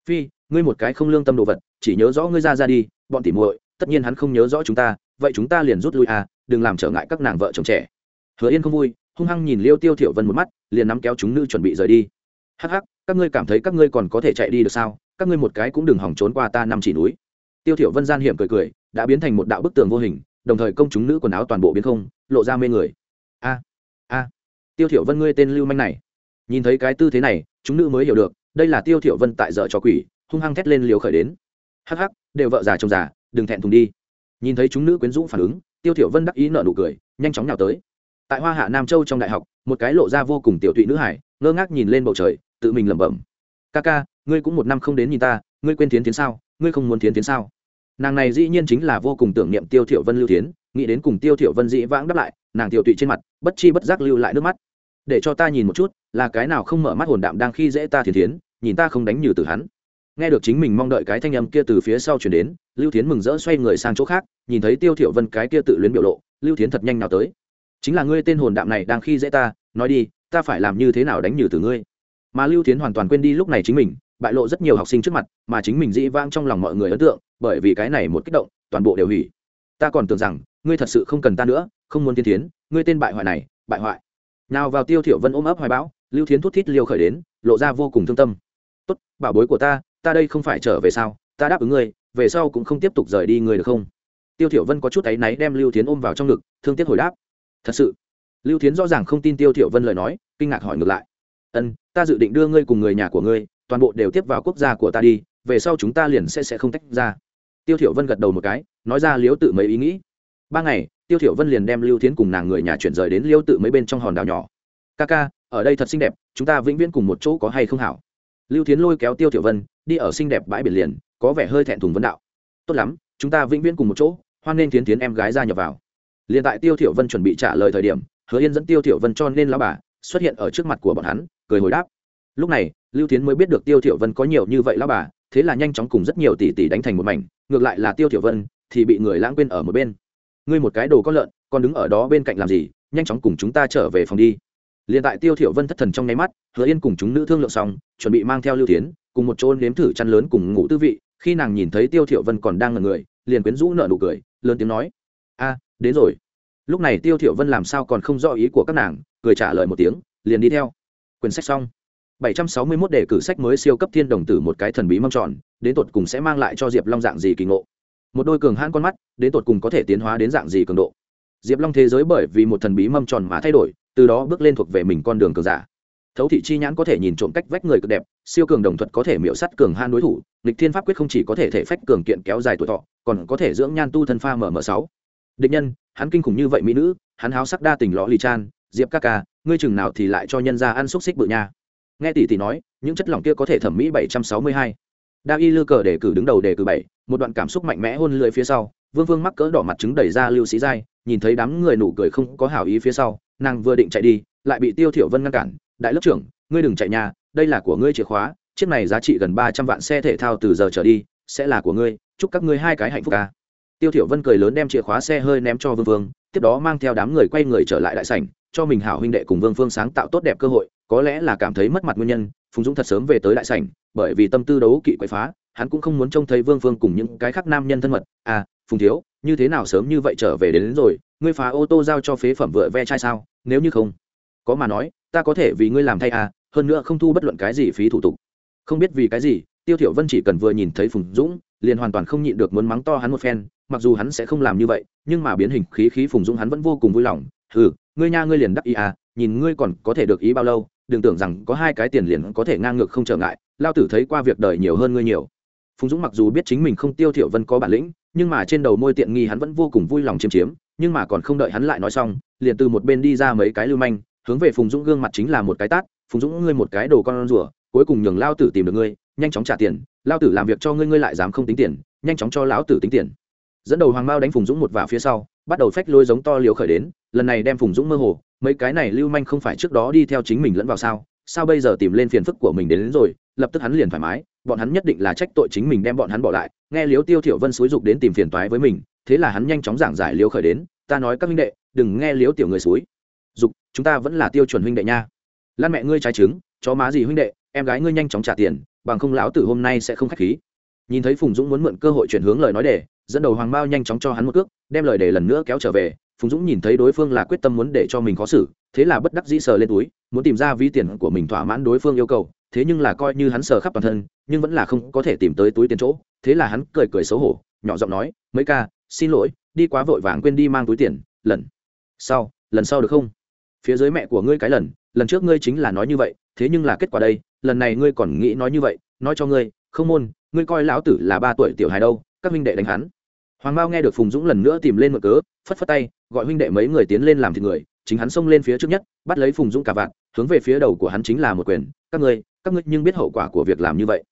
phi, ngươi một cái không lương tâm đồ vật, chỉ nhớ rõ ngươi ra ra đi, bọn tỉ muội, tất nhiên hắn không nhớ rõ chúng ta, vậy chúng ta liền rút lui à đừng làm trở ngại các nàng vợ chồng trẻ. Hứa yên không vui, hung hăng nhìn liêu tiêu thiểu vân một mắt, liền nắm kéo chúng nữ chuẩn bị rời đi. Hắc hắc, các ngươi cảm thấy các ngươi còn có thể chạy đi được sao? Các ngươi một cái cũng đừng hỏng trốn qua ta năm chỉ núi. Tiêu thiểu vân gian hiểm cười cười đã biến thành một đạo bức tường vô hình, đồng thời công chúng nữ quần áo toàn bộ biến không, lộ ra mê người. A a. Tiêu thiểu vân ngươi tên lưu manh này. Nhìn thấy cái tư thế này, chúng nữ mới hiểu được, đây là tiêu thiểu vân tại dở cho quỷ, hung hăng thét lên liều khởi đến. Hắc hắc, đều vợ già chồng già, đừng thẹn thùng đi. Nhìn thấy chúng nữ quyến rũ phản ứng, tiêu thiểu vân đắc ý nở nụ cười, nhanh chóng nhào tới. Tại hoa hạ nam châu trong đại học, một cái lộ ra vô cùng tiểu tụy nữ hải, ngơ ngác nhìn lên bầu trời, tự mình lẩm bẩm. Ca ca, ngươi cũng một năm không đến nhìn ta, ngươi quên tiến tiến sao? Ngươi không muốn tiến tiến sao? Nàng này dĩ nhiên chính là vô cùng tưởng niệm tiêu thiểu vân lưu tiến nghĩ đến cùng tiêu thiểu vân dĩ vãng đáp lại, nàng tiểu tụy trên mặt, bất chi bất giác lưu lại nước mắt. Để cho ta nhìn một chút, là cái nào không mở mắt hồn đạm đang khi dễ ta thiền thiến, nhìn ta không đánh như từ hắn. Nghe được chính mình mong đợi cái thanh âm kia từ phía sau chuyển đến, lưu thiến mừng rỡ xoay người sang chỗ khác, nhìn thấy tiêu thiểu vân cái kia tự luyến biểu lộ, lưu thiến thật nhanh nào tới. Chính là ngươi tên hồn đạm này đang khi dễ ta, nói đi, ta phải làm như thế nào đánh như từ ngươi? Mà lưu thiến hoàn toàn quên đi lúc này chính mình bại lộ rất nhiều học sinh trước mặt, mà chính mình dĩ vang trong lòng mọi người ấn tượng, bởi vì cái này một kích động, toàn bộ đều hủy. Ta còn tưởng rằng, ngươi thật sự không cần ta nữa, không muốn tiên tiến, ngươi tên bại hoại này, bại hoại. Nào vào tiêu thiểu vân ôm ấp hoài bão, lưu thiến thút thít liều khởi đến, lộ ra vô cùng thương tâm. Tốt, bảo bối của ta ta đây không phải trở về sao, ta đáp ứng ngươi, về sau cũng không tiếp tục rời đi ngươi được không? Tiêu thiểu vân có chút áy náy đem lưu thiến ôm vào trong ngực, thương tiếc hồi đáp. Thật sự. Lưu thiến rõ ràng không tin tiêu thiểu vân lời nói, kinh ngạc hỏi ngược lại. Ân, ta dự định đưa ngươi cùng người nhà của ngươi toàn bộ đều tiếp vào quốc gia của ta đi, về sau chúng ta liền sẽ sẽ không tách ra. Tiêu thiểu vân gật đầu một cái, nói ra liếu tự mấy ý nghĩ. Ba ngày, tiêu thiểu vân liền đem lưu thiến cùng nàng người nhà chuyển rời đến liêu tự mấy bên trong hòn đảo nhỏ. Ca ca, ở đây thật xinh đẹp, chúng ta vĩnh viễn cùng một chỗ có hay không hảo? Lưu thiến lôi kéo tiêu thiểu vân, đi ở xinh đẹp bãi biển liền, có vẻ hơi thẹn thùng vấn đạo. Tốt lắm, chúng ta vĩnh viễn cùng một chỗ, hoan nên thiến thiến em gái ra nhập vào. Liền tại tiêu thiểu vân chuẩn bị trả lời thời điểm, hứa yên dẫn tiêu thiểu vân cho nên lão bà xuất hiện ở trước mặt của bọn hắn, cười hồi đáp. Lúc này lưu thiến mới biết được tiêu thiểu vân có nhiều như vậy lão bà, thế là nhanh chóng cùng rất nhiều tỷ tỷ đánh thành một mảnh, ngược lại là tiêu thiểu vân thì bị người lãng quên ở một bên. Ngươi một cái đồ con lợn, còn đứng ở đó bên cạnh làm gì? Nhanh chóng cùng chúng ta trở về phòng đi. Liền tại tiêu thiểu vân thất thần trong nháy mắt, hứa yên cùng chúng nữ thương lượng xong, chuẩn bị mang theo lưu thiến, cùng một chỗ nếm thử chăn lớn cùng ngủ tư vị, khi nàng nhìn thấy tiêu thiểu vân còn đang ngẩn người, liền quyến rũ nở nụ cười, lớn tiếng nói, a, đến rồi. Lúc này tiêu thiểu vân làm sao còn không rõ ý của các nàng, cười trả lời một tiếng, liền đi theo. Quyển sách xong. 761 đề cử sách mới siêu cấp thiên đồng tử một cái thần bí mâm tròn, đến tột cùng sẽ mang lại cho diệp long dạng gì kỳ ngộ? Một đôi cường hãn con mắt, đến tột cùng có thể tiến hóa đến dạng gì cường độ? Diệp long thế giới bởi vì một thần bí mâm tròn mà thay đổi, từ đó bước lên thuộc về mình con đường cường giả. Thấu thị chi nhãn có thể nhìn trộm cách vách người cực đẹp, siêu cường đồng thuật có thể miểu sát cường han đối thủ, nghịch thiên pháp quyết không chỉ có thể thể phách cường kiện kéo dài tuổi thọ, còn có thể dưỡng nhan tu thân pha mở mở sáu. Địch nhân, hắn kinh khủng như vậy mỹ nữ, hắn háo sắc đa tình lọ lì chan, diệp ca ca, ngươi chừng nào thì lại cho nhân gia ăn xúc xích bự nha nghe tỷ tỷ nói, những chất lỏng kia có thể thẩm mỹ bảy trăm sáu mươi hai. Đa y lư cờ để cử đứng đầu đề cử bảy, một đoạn cảm xúc mạnh mẽ hôn lưỡi phía sau, vương vương mắc cỡ đỏ mặt trứng đẩy ra lưu sĩ giai, nhìn thấy đám người nụ cười không có hảo ý phía sau, nàng vừa định chạy đi, lại bị tiêu thiểu vân ngăn cản, đại lớp trưởng, ngươi đừng chạy nhà, đây là của ngươi chìa khóa, chiếc này giá trị gần ba trăm vạn xe thể thao từ giờ trở đi, sẽ là của ngươi, chúc các ngươi hai cái hạnh phúc ca. Tiêu thiểu vân cười lớn đem chìa khóa xe hơi ném cho vương vương, tiếp đó mang theo đám người quay người trở lại đại sảnh, cho mình hảo huynh đệ cùng vương phương sáng tạo tốt đẹp cơ hội có lẽ là cảm thấy mất mặt nguyên nhân phùng dũng thật sớm về tới đại sảnh bởi vì tâm tư đấu kỵ quậy phá hắn cũng không muốn trông thấy vương phương cùng những cái khác nam nhân thân mật. À phùng thiếu như thế nào sớm như vậy trở về đến, đến rồi ngươi phá ô tô giao cho phế phẩm vựa ve chai sao? Nếu như không có mà nói ta có thể vì ngươi làm thay à hơn nữa không thu bất luận cái gì phí thủ tục. Không biết vì cái gì tiêu thiểu vân chỉ cần vừa nhìn thấy phùng dũng liền hoàn toàn không nhịn được muốn mắng to hắn một phen mặc dù hắn sẽ không làm như vậy nhưng mà biến hình khí khí phùng dũng hắn vẫn vô cùng vui lòng. Ừ ngươi nha ngươi liền đắc ý à nhìn ngươi còn có thể được ý bao lâu đừng tưởng rằng có hai cái tiền liền có thể ngang ngược không trở ngại, lao tử thấy qua việc đời nhiều hơn ngươi nhiều. Phùng dũng mặc dù biết chính mình không tiêu thiểu vân có bản lĩnh, nhưng mà trên đầu môi tiện nghi hắn vẫn vô cùng vui lòng chiếm chiếm, nhưng mà còn không đợi hắn lại nói xong, liền từ một bên đi ra mấy cái lưu manh, hướng về phùng dũng gương mặt chính là một cái tát, phùng dũng, ngươi một cái đồ con rùa, cuối cùng nhường lao tử tìm được ngươi, nhanh chóng trả tiền, lao tử làm việc cho ngươi ngươi lại dám không tính tiền, nhanh chóng cho lão tử tính tiền dẫn đầu hoàng mao đánh phùng dũng một vả phía sau bắt đầu phách lôi giống to liều khởi đến lần này đem phùng dũng mơ hồ mấy cái này lưu manh không phải trước đó đi theo chính mình lẫn vào sao sao bây giờ tìm lên phiền phức của mình đến, đến rồi lập tức hắn liền thoải mái bọn hắn nhất định là trách tội chính mình đem bọn hắn bỏ lại nghe liếu tiêu thiểu vân xúi dục đến tìm phiền toái với mình thế là hắn nhanh chóng giảng giải liếu khởi đến ta nói các huynh đệ đừng nghe liếu tiểu người xúi. Dục chúng ta vẫn là tiêu chuẩn huynh đệ nha. Lan mẹ ngươi trái trứng chó má gì huynh đệ em gái ngươi nhanh chóng trả tiền bằng không lão tử hôm nay sẽ không khách khí. Nhìn thấy phùng dũng muốn mượn cơ hội chuyển hướng lời nói để dẫn đầu hoàng mao nhanh chóng cho hắn một cước, đem lời để lần nữa kéo trở về. Phùng dũng nhìn thấy đối phương là quyết tâm muốn để cho mình khó xử, thế là bất đắc dĩ sờ lên túi, muốn tìm ra ví tiền của mình thỏa mãn đối phương yêu cầu, thế nhưng là coi như hắn sờ khắp toàn thân, nhưng vẫn là không có thể tìm tới túi tiền chỗ. Thế là hắn cười cười xấu hổ, nhỏ giọng nói, mấy ca, xin lỗi, đi quá vội vàng quên đi mang túi tiền, lần sau lần sau được không? Phía dưới mẹ của ngươi cái lần lần trước ngươi chính là nói như vậy, thế nhưng là kết quả đây, lần này ngươi còn nghĩ nói như vậy, nói cho ngươi, không môn, ngươi coi lão tử là ba tuổi tiểu hài đâu, các huynh đệ đánh hắn hoàng mao nghe được phùng dũng lần nữa tìm lên một cớ, phất phất tay, gọi huynh đệ mấy người tiến lên làm thịt người, chính hắn xông lên phía trước nhất, bắt lấy phùng dũng cả vạn, hướng về phía đầu của hắn chính là một quyền. Các ngươi các ngươi nhưng biết hậu quả của việc làm như vậy.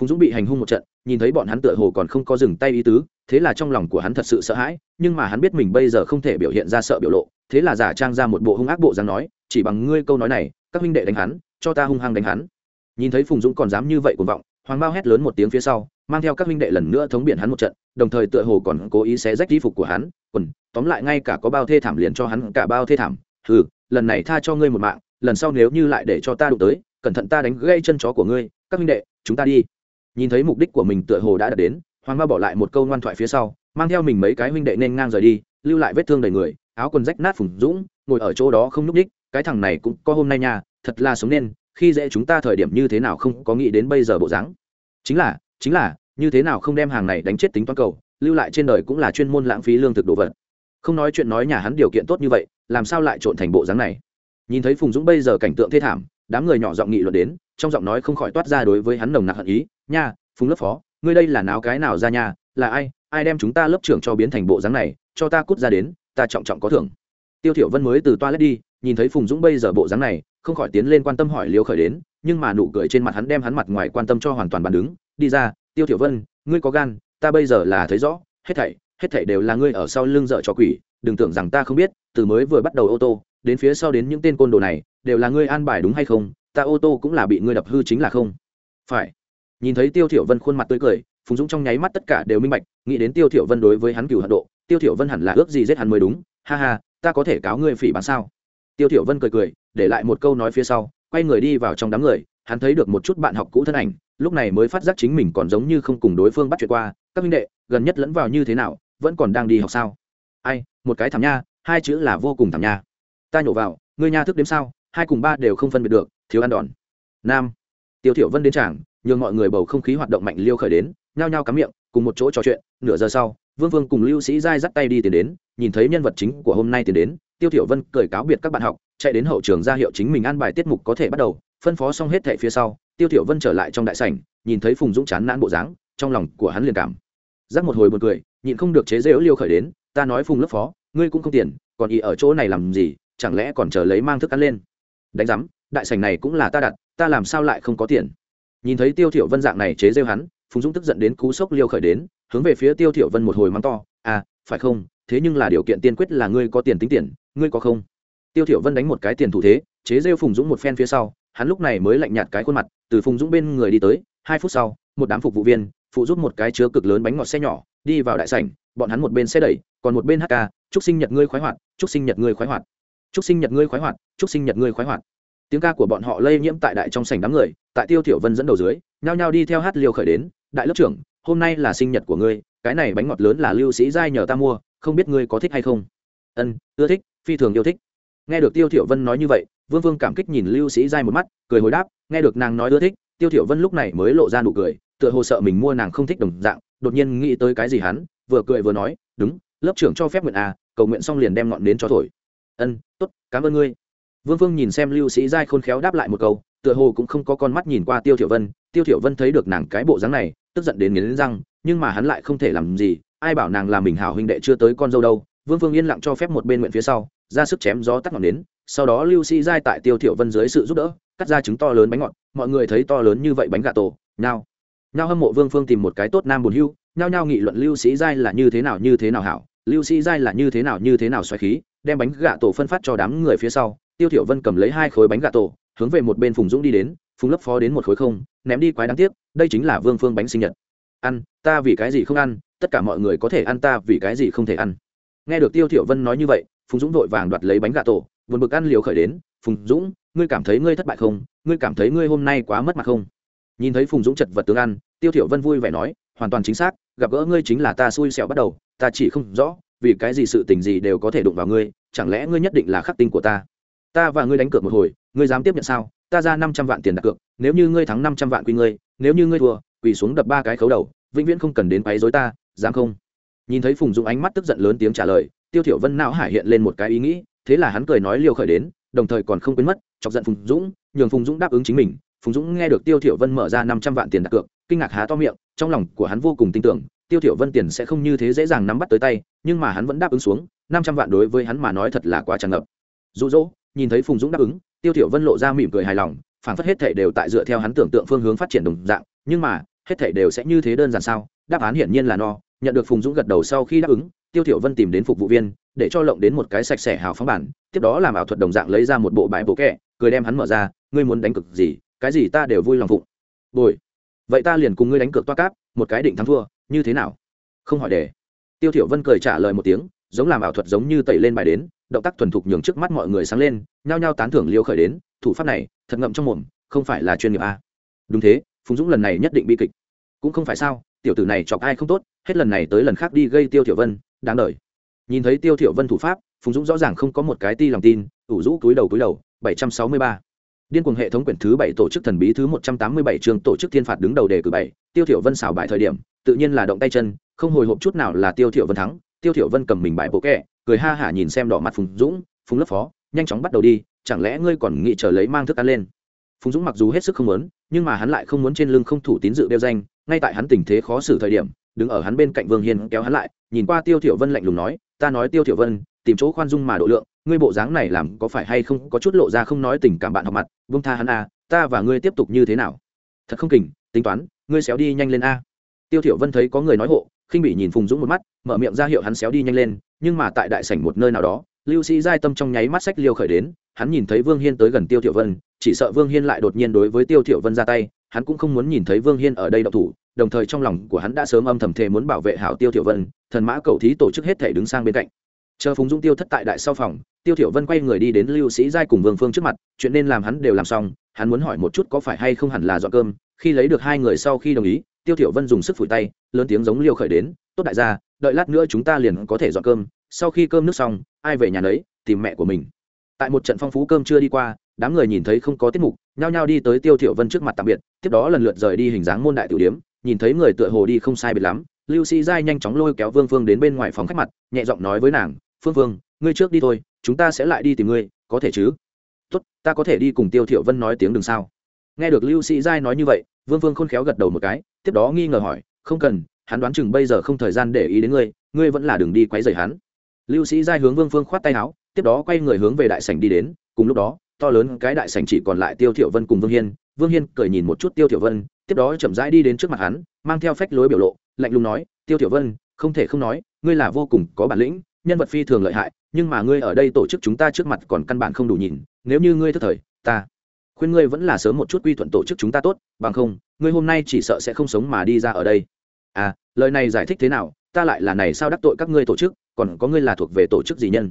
Phùng dũng bị hành hung một trận, nhìn thấy bọn hắn tựa hồ còn không có dừng tay ý tứ, thế là trong lòng của hắn thật sự sợ hãi, nhưng mà hắn biết mình bây giờ không thể biểu hiện ra sợ biểu lộ, thế là giả trang ra một bộ hung ác bộ dáng nói, chỉ bằng ngươi câu nói này, các huynh đệ đánh hắn, cho ta hung hăng đánh hắn. Nhìn thấy phùng dũng còn dám như vậy cuồng vọng hoàng bao hét lớn một tiếng phía sau, mang theo các huynh đệ lần nữa thống biển hắn một trận, đồng thời tựa hồ còn cố ý xé rách y phục của hắn, quần, tóm lại ngay cả có bao thê thảm liền cho hắn cả bao thê thảm. Hừ, lần này tha cho ngươi một mạng, lần sau nếu như lại để cho ta đụng tới, cẩn thận ta đánh gây chân chó của ngươi. Các huynh đệ, chúng ta đi. Nhìn thấy mục đích của mình tựa hồ đã đạt đến, hoàng bao bỏ lại một câu ngoan thoại phía sau, mang theo mình mấy cái huynh đệ nên ngang rời đi, lưu lại vết thương đầy người, áo quần rách nát phùng dũng, ngồi ở chỗ đó không nhúc đích cái thằng này cũng có hôm nay nha, thật là sống nên khi dễ chúng ta thời điểm như thế nào không có nghĩ đến bây giờ bộ dáng. Chính là chính là, như thế nào không đem hàng này đánh chết tính toán cầu, lưu lại trên đời cũng là chuyên môn lãng phí lương thực đồ vật. Không nói chuyện nói nhà hắn điều kiện tốt như vậy, làm sao lại trộn thành bộ dáng này? Nhìn thấy phùng dũng bây giờ cảnh tượng thê thảm, đám người nhỏ giọng nghị luận đến, trong giọng nói không khỏi toát ra đối với hắn nồng nặc hận ý, nha, phùng lớp phó, ngươi đây là náo cái nào ra nhà là ai ai đem chúng ta lớp trưởng cho biến thành bộ dáng này, cho ta cút ra đến, ta trọng trọng có thưởng. Tiêu thiểu vân mới từ toa lết đi nhìn thấy phùng dũng bây giờ bộ dáng này, không khỏi tiến lên quan tâm hỏi liêu khởi đến, nhưng mà nụ cười trên mặt hắn đem hắn mặt ngoài quan tâm cho hoàn toàn bàn đứng. Đi ra, tiêu thiểu vân, ngươi có gan, ta bây giờ là thấy rõ, hết thảy hết thảy đều là ngươi ở sau lưng dở cho quỷ, đừng tưởng rằng ta không biết, từ mới vừa bắt đầu ô tô, đến phía sau đến những tên côn đồ này, đều là ngươi an bài đúng hay không, ta ô tô cũng là bị ngươi đập hư chính là không. Phải. Nhìn thấy tiêu thiểu vân khuôn mặt tươi cười, phùng dũng trong nháy mắt tất cả đều minh bạch, nghĩ đến tiêu thiểu vân đối với hắn cửu hận độ, tiêu thiểu vân hẳn là ước gì giết hắn mới đúng. Ha ha, ta có thể cáo ngươi phỉ bán sao? Tiêu thiểu vân cười cười, để lại một câu nói phía sau, quay người đi vào trong đám người, hắn thấy được một chút bạn học cũ thân ảnh, lúc này mới phát giác chính mình còn giống như không cùng đối phương bắt chuyện qua, các minh đệ, gần nhất lẫn vào như thế nào, vẫn còn đang đi học sao? Ai, một cái thảm nha, hai chữ là vô cùng thảm nha. Ta nhổ vào, ngươi nha thức đếm sao, hai cùng ba đều không phân biệt được, thiếu ăn đòn. Nam. Tiêu thiểu vân đến tràng nhường mọi người bầu không khí hoạt động mạnh liêu khởi đến, nhao nhao cắm miệng, cùng một chỗ trò chuyện, nửa giờ sau, vương vương cùng lưu sĩ giai dắt tay đi tiến đến, nhìn thấy nhân vật chính của hôm nay tiến đến tiêu thiểu vân cười cáo biệt các bạn học, chạy đến hậu trường ra hiệu chính mình an bài tiết mục có thể bắt đầu, phân phó xong hết thệ phía sau, tiêu thiểu vân trở lại trong đại sảnh, nhìn thấy phùng dũng chán nản bộ dáng, trong lòng của hắn liền cảm giác một hồi buồn cười, nhịn không được chế giễu liêu khởi đến, ta nói phùng lớp phó, ngươi cũng không tiền, còn ý ở chỗ này làm gì, chẳng lẽ còn chờ lấy mang thức ăn lên? Đánh giám, đại sảnh này cũng là ta đặt, ta làm sao lại không có tiền? Nhìn thấy tiêu thiểu vân dạng này chế giễu hắn, phùng dũng tức giận đến cú sốc liêu khởi đến, hướng về phía tiêu thiểu vân một hồi mắng to à phải không? Thế nhưng là điều kiện tiên quyết là ngươi có tiền tính tiền ngươi có không? Tiêu thiểu vân đánh một cái tiền thủ thế, chế rêu phùng dũng một phen phía sau, hắn lúc này mới lạnh nhạt cái khuôn mặt, từ phùng dũng bên người đi tới, hai phút sau, một đám phục vụ viên, phụ giúp một cái chứa cực lớn bánh ngọt xe nhỏ, đi vào đại sảnh, bọn hắn một bên xe đẩy, còn một bên hát ca, chúc sinh nhật ngươi khoái hoạt, chúc sinh nhật ngươi khoái hoạt, chúc sinh nhật ngươi khoái hoạt, chúc sinh nhật ngươi khoái hoạt. Tiếng ca của bọn họ lây nhiễm tại đại trong sảnh đám người, tại tiêu thiểu vân dẫn đầu dưới, nhao nhao đi theo hát liều khởi đến, đại lớp trưởng, hôm nay là sinh nhật của ngươi, cái này bánh ngọt lớn là lưu sĩ giai nhờ ta mua, không biết ngươi có thích hay không? Ân, ưa thích phi thường yêu thích. Nghe được tiêu thiểu vân nói như vậy, vương vương cảm kích nhìn lưu sĩ giai một mắt, cười hồi đáp, nghe được nàng nói ưa thích, tiêu thiểu vân lúc này mới lộ ra nụ cười, tựa hồ sợ mình mua nàng không thích đồng dạng, đột nhiên nghĩ tới cái gì hắn, vừa cười vừa nói, đúng, lớp trưởng cho phép nguyện à cầu nguyện xong liền đem ngọn nến cho thổi. Ân, tốt, cảm ơn ngươi. Vương vương nhìn xem lưu sĩ giai khôn khéo đáp lại một câu, tựa hồ cũng không có con mắt nhìn qua tiêu thiểu vân, tiêu thiểu vân thấy được nàng cái bộ dáng này, tức giận đến nghiến răng, nhưng mà hắn lại không thể làm gì, ai bảo nàng là mình hảo huynh đệ chưa tới con dâu đâu vương vương yên lặng cho phép một bên nguyện phía sau, ra sức chém gió tắt ngọn nến, sau đó lưu sĩ giai tại tiêu thiểu vân dưới sự giúp đỡ, cắt ra trứng to lớn bánh ngọt, mọi người thấy to lớn như vậy bánh gà tổ, nhao nhao hâm mộ vương phương tìm một cái tốt nam buồn hưu, nhao nhao nghị luận lưu sĩ giai là như thế nào như thế nào hảo, lưu sĩ giai là như thế nào như thế nào xoáy khí, đem bánh gà tổ phân phát cho đám người phía sau, tiêu thiểu vân cầm lấy hai khối bánh gà tổ, hướng về một bên phùng dũng đi đến, phùng lấp phó đến một khối không, ném đi quái đáng tiếc, đây chính là vương phương bánh sinh nhật. Ăn, ta vì cái gì không ăn, tất cả mọi người có thể ăn ta vì cái gì không thể ăn nghe được tiêu thiểu vân nói như vậy, phùng dũng vội vàng đoạt lấy bánh gà tổ, buồn bực ăn liều khởi đến, phùng dũng, ngươi cảm thấy ngươi thất bại không? Ngươi cảm thấy ngươi hôm nay quá mất mặt không? Nhìn thấy phùng dũng chật vật tướng ăn, tiêu thiểu vân vui vẻ nói, hoàn toàn chính xác, gặp gỡ ngươi chính là ta xui xẻo bắt đầu, ta chỉ không rõ, vì cái gì sự tình gì đều có thể đụng vào ngươi, chẳng lẽ ngươi nhất định là khắc tinh của ta? Ta và ngươi đánh cược một hồi, ngươi dám tiếp nhận sao? Ta ra năm trăm vạn tiền đặt cược, nếu như ngươi thắng năm trăm vạn quy ngươi, nếu như ngươi thua, quỳ xuống đập ba cái khấu đầu, vĩnh viễn không cần đến quấy rối ta, dám không? Nhìn thấy phùng dũng ánh mắt tức giận lớn tiếng trả lời, tiêu thiểu vân não hải hiện lên một cái ý nghĩ, thế là hắn cười nói liều khởi đến, đồng thời còn không quên mất, chọc giận phùng dũng, nhường phùng dũng đáp ứng chính mình. Phùng dũng nghe được tiêu thiểu vân mở ra năm trăm vạn tiền đặt cược, kinh ngạc há to miệng, trong lòng của hắn vô cùng tin tưởng, tiêu thiểu vân tiền sẽ không như thế dễ dàng nắm bắt tới tay, nhưng mà hắn vẫn đáp ứng xuống, năm trăm vạn đối với hắn mà nói thật là quá tràn ngập. Dụ dỗ, nhìn thấy phùng dũng đáp ứng, tiêu thiểu vân lộ ra mỉm cười hài lòng, phảng phất hết thảy đều tại dựa theo hắn tưởng tượng phương hướng phát triển đồng dạng, nhưng mà, hết thảy đều sẽ như thế đơn giản sao? Đáp án hiển nhiên là no nhận được phùng dũng gật đầu sau khi đáp ứng, tiêu thiểu vân tìm đến phục vụ viên, để cho lộng đến một cái sạch sẽ hào phóng bản, tiếp đó làm ảo thuật đồng dạng lấy ra một bộ bài bộ kẹ, cười đem hắn mở ra, ngươi muốn đánh cực gì, cái gì ta đều vui lòng phụng. Bồi. Vậy ta liền cùng ngươi đánh cược toa cáp, một cái định thắng thua, như thế nào? Không hỏi đề. Tiêu thiểu vân cười trả lời một tiếng, giống làm ảo thuật giống như tẩy lên bài đến, động tác thuần thục nhường trước mắt mọi người sáng lên, nhao nhao tán thưởng liêu khởi đến, thủ pháp này, thật ngậm trong mồm, không phải là chuyên nghiệp a đúng thế, phùng dũng lần này nhất định bi kịch. Cũng không phải sao, tiểu tử này chọc ai không tốt hết lần này tới lần khác đi gây tiêu thiểu vân, đáng đời nhìn thấy tiêu thiểu vân thủ pháp, phùng dũng rõ ràng không có một cái ti lòng tin, ủ rũ túi đầu túi đầu 763. điên cuồng hệ thống quyển thứ bảy tổ chức thần bí thứ 187 trường tổ chức thiên phạt đứng đầu đề cử bảy, tiêu thiểu vân xảo bài thời điểm, tự nhiên là động tay chân, không hồi hộp chút nào là tiêu thiểu vân thắng, tiêu thiểu vân cầm mình bài bộ kẹ, cười ha hả nhìn xem đỏ mặt phùng dũng, phùng lớp phó, nhanh chóng bắt đầu đi, chẳng lẽ ngươi còn nghĩ chờ lấy mang thức ăn lên phùng dũng mặc dù hết sức không muốn, nhưng mà hắn lại không muốn trên lưng không thủ tín dự đeo danh, ngay tại hắn tình thế khó xử thời điểm đứng ở hắn bên cạnh vương hiên kéo hắn lại, nhìn qua tiêu thiểu vân lạnh lùng nói, ta nói tiêu thiểu vân, tìm chỗ khoan dung mà độ lượng, ngươi bộ dáng này làm có phải hay không có chút lộ ra không nói tình cảm bạn học mặt vương tha hắn a ta và ngươi tiếp tục như thế nào? Thật không kỉnh tính toán, ngươi xéo đi nhanh lên a. Tiêu thiểu vân thấy có người nói hộ, khinh bị nhìn phùng dũng một mắt, mở miệng ra hiệu hắn xéo đi nhanh lên, nhưng mà tại đại sảnh một nơi nào đó, lưu sĩ giai tâm trong nháy mắt sách liêu khởi đến, hắn nhìn thấy vương hiên tới gần tiêu thiểu vân, chỉ sợ vương hiên lại đột nhiên đối với tiêu thiểu vân ra tay, hắn cũng không muốn nhìn thấy vương hiên ở đây động thủ đồng thời trong lòng của hắn đã sớm âm thầm thề muốn bảo vệ hảo tiêu thiểu vân, thần mã cầu thí tổ chức hết thể đứng sang bên cạnh. Chờ phùng dung tiêu thất tại đại sau phòng, tiêu thiểu vân quay người đi đến lưu sĩ giai cùng vương phương trước mặt, chuyện nên làm hắn đều làm xong, hắn muốn hỏi một chút có phải hay không hẳn là dọn cơm, khi lấy được hai người sau khi đồng ý, tiêu thiểu vân dùng sức phủi tay, lớn tiếng giống liêu khởi đến, tốt đại gia, đợi lát nữa chúng ta liền có thể dọn cơm, sau khi cơm nước xong, ai về nhà nấy, tìm mẹ của mình. Tại một trận phong phú cơm chưa đi qua, đám người nhìn thấy không có tiết mục, nhao nhao đi tới tiêu thiểu vân trước mặt tạm biệt, tiếp đó lần lượt rời đi hình dáng môn đại tiểu điếm nhìn thấy người tựa hồ đi không sai biệt lắm, lưu sĩ giai nhanh chóng lôi kéo vương phương đến bên ngoài phòng khách mặt, nhẹ giọng nói với nàng, phương phương, ngươi trước đi thôi, chúng ta sẽ lại đi tìm ngươi, có thể chứ? Tốt, ta có thể đi cùng tiêu Thiệu vân nói tiếng đường sao? Nghe được lưu sĩ giai nói như vậy, vương phương khôn khéo gật đầu một cái, tiếp đó nghi ngờ hỏi, không cần, hắn đoán chừng bây giờ không thời gian để ý đến ngươi ngươi vẫn là đường đi quấy rầy hắn. Lưu sĩ giai hướng vương phương khoát tay áo, tiếp đó quay người hướng về đại sảnh đi đến, cùng lúc đó, to lớn cái đại sảnh chỉ còn lại tiêu Thiệu vân cùng vương hiên vương hiên cười nhìn một chút tiêu tiểu vân, tiếp đó chậm rãi đi đến trước mặt hắn, mang theo phách lối biểu lộ, lạnh lùng nói, tiêu tiểu vân, không thể không nói, ngươi là vô cùng có bản lĩnh, nhân vật phi thường lợi hại, nhưng mà ngươi ở đây tổ chức chúng ta trước mặt còn căn bản không đủ nhìn, nếu như ngươi thất thời, ta khuyên ngươi vẫn là sớm một chút quy thuận tổ chức chúng ta tốt, bằng không, ngươi hôm nay chỉ sợ sẽ không sống mà đi ra ở đây. À lời này giải thích thế nào? Ta lại là này sao đắc tội các ngươi tổ chức, còn có ngươi là thuộc về tổ chức gì nhân?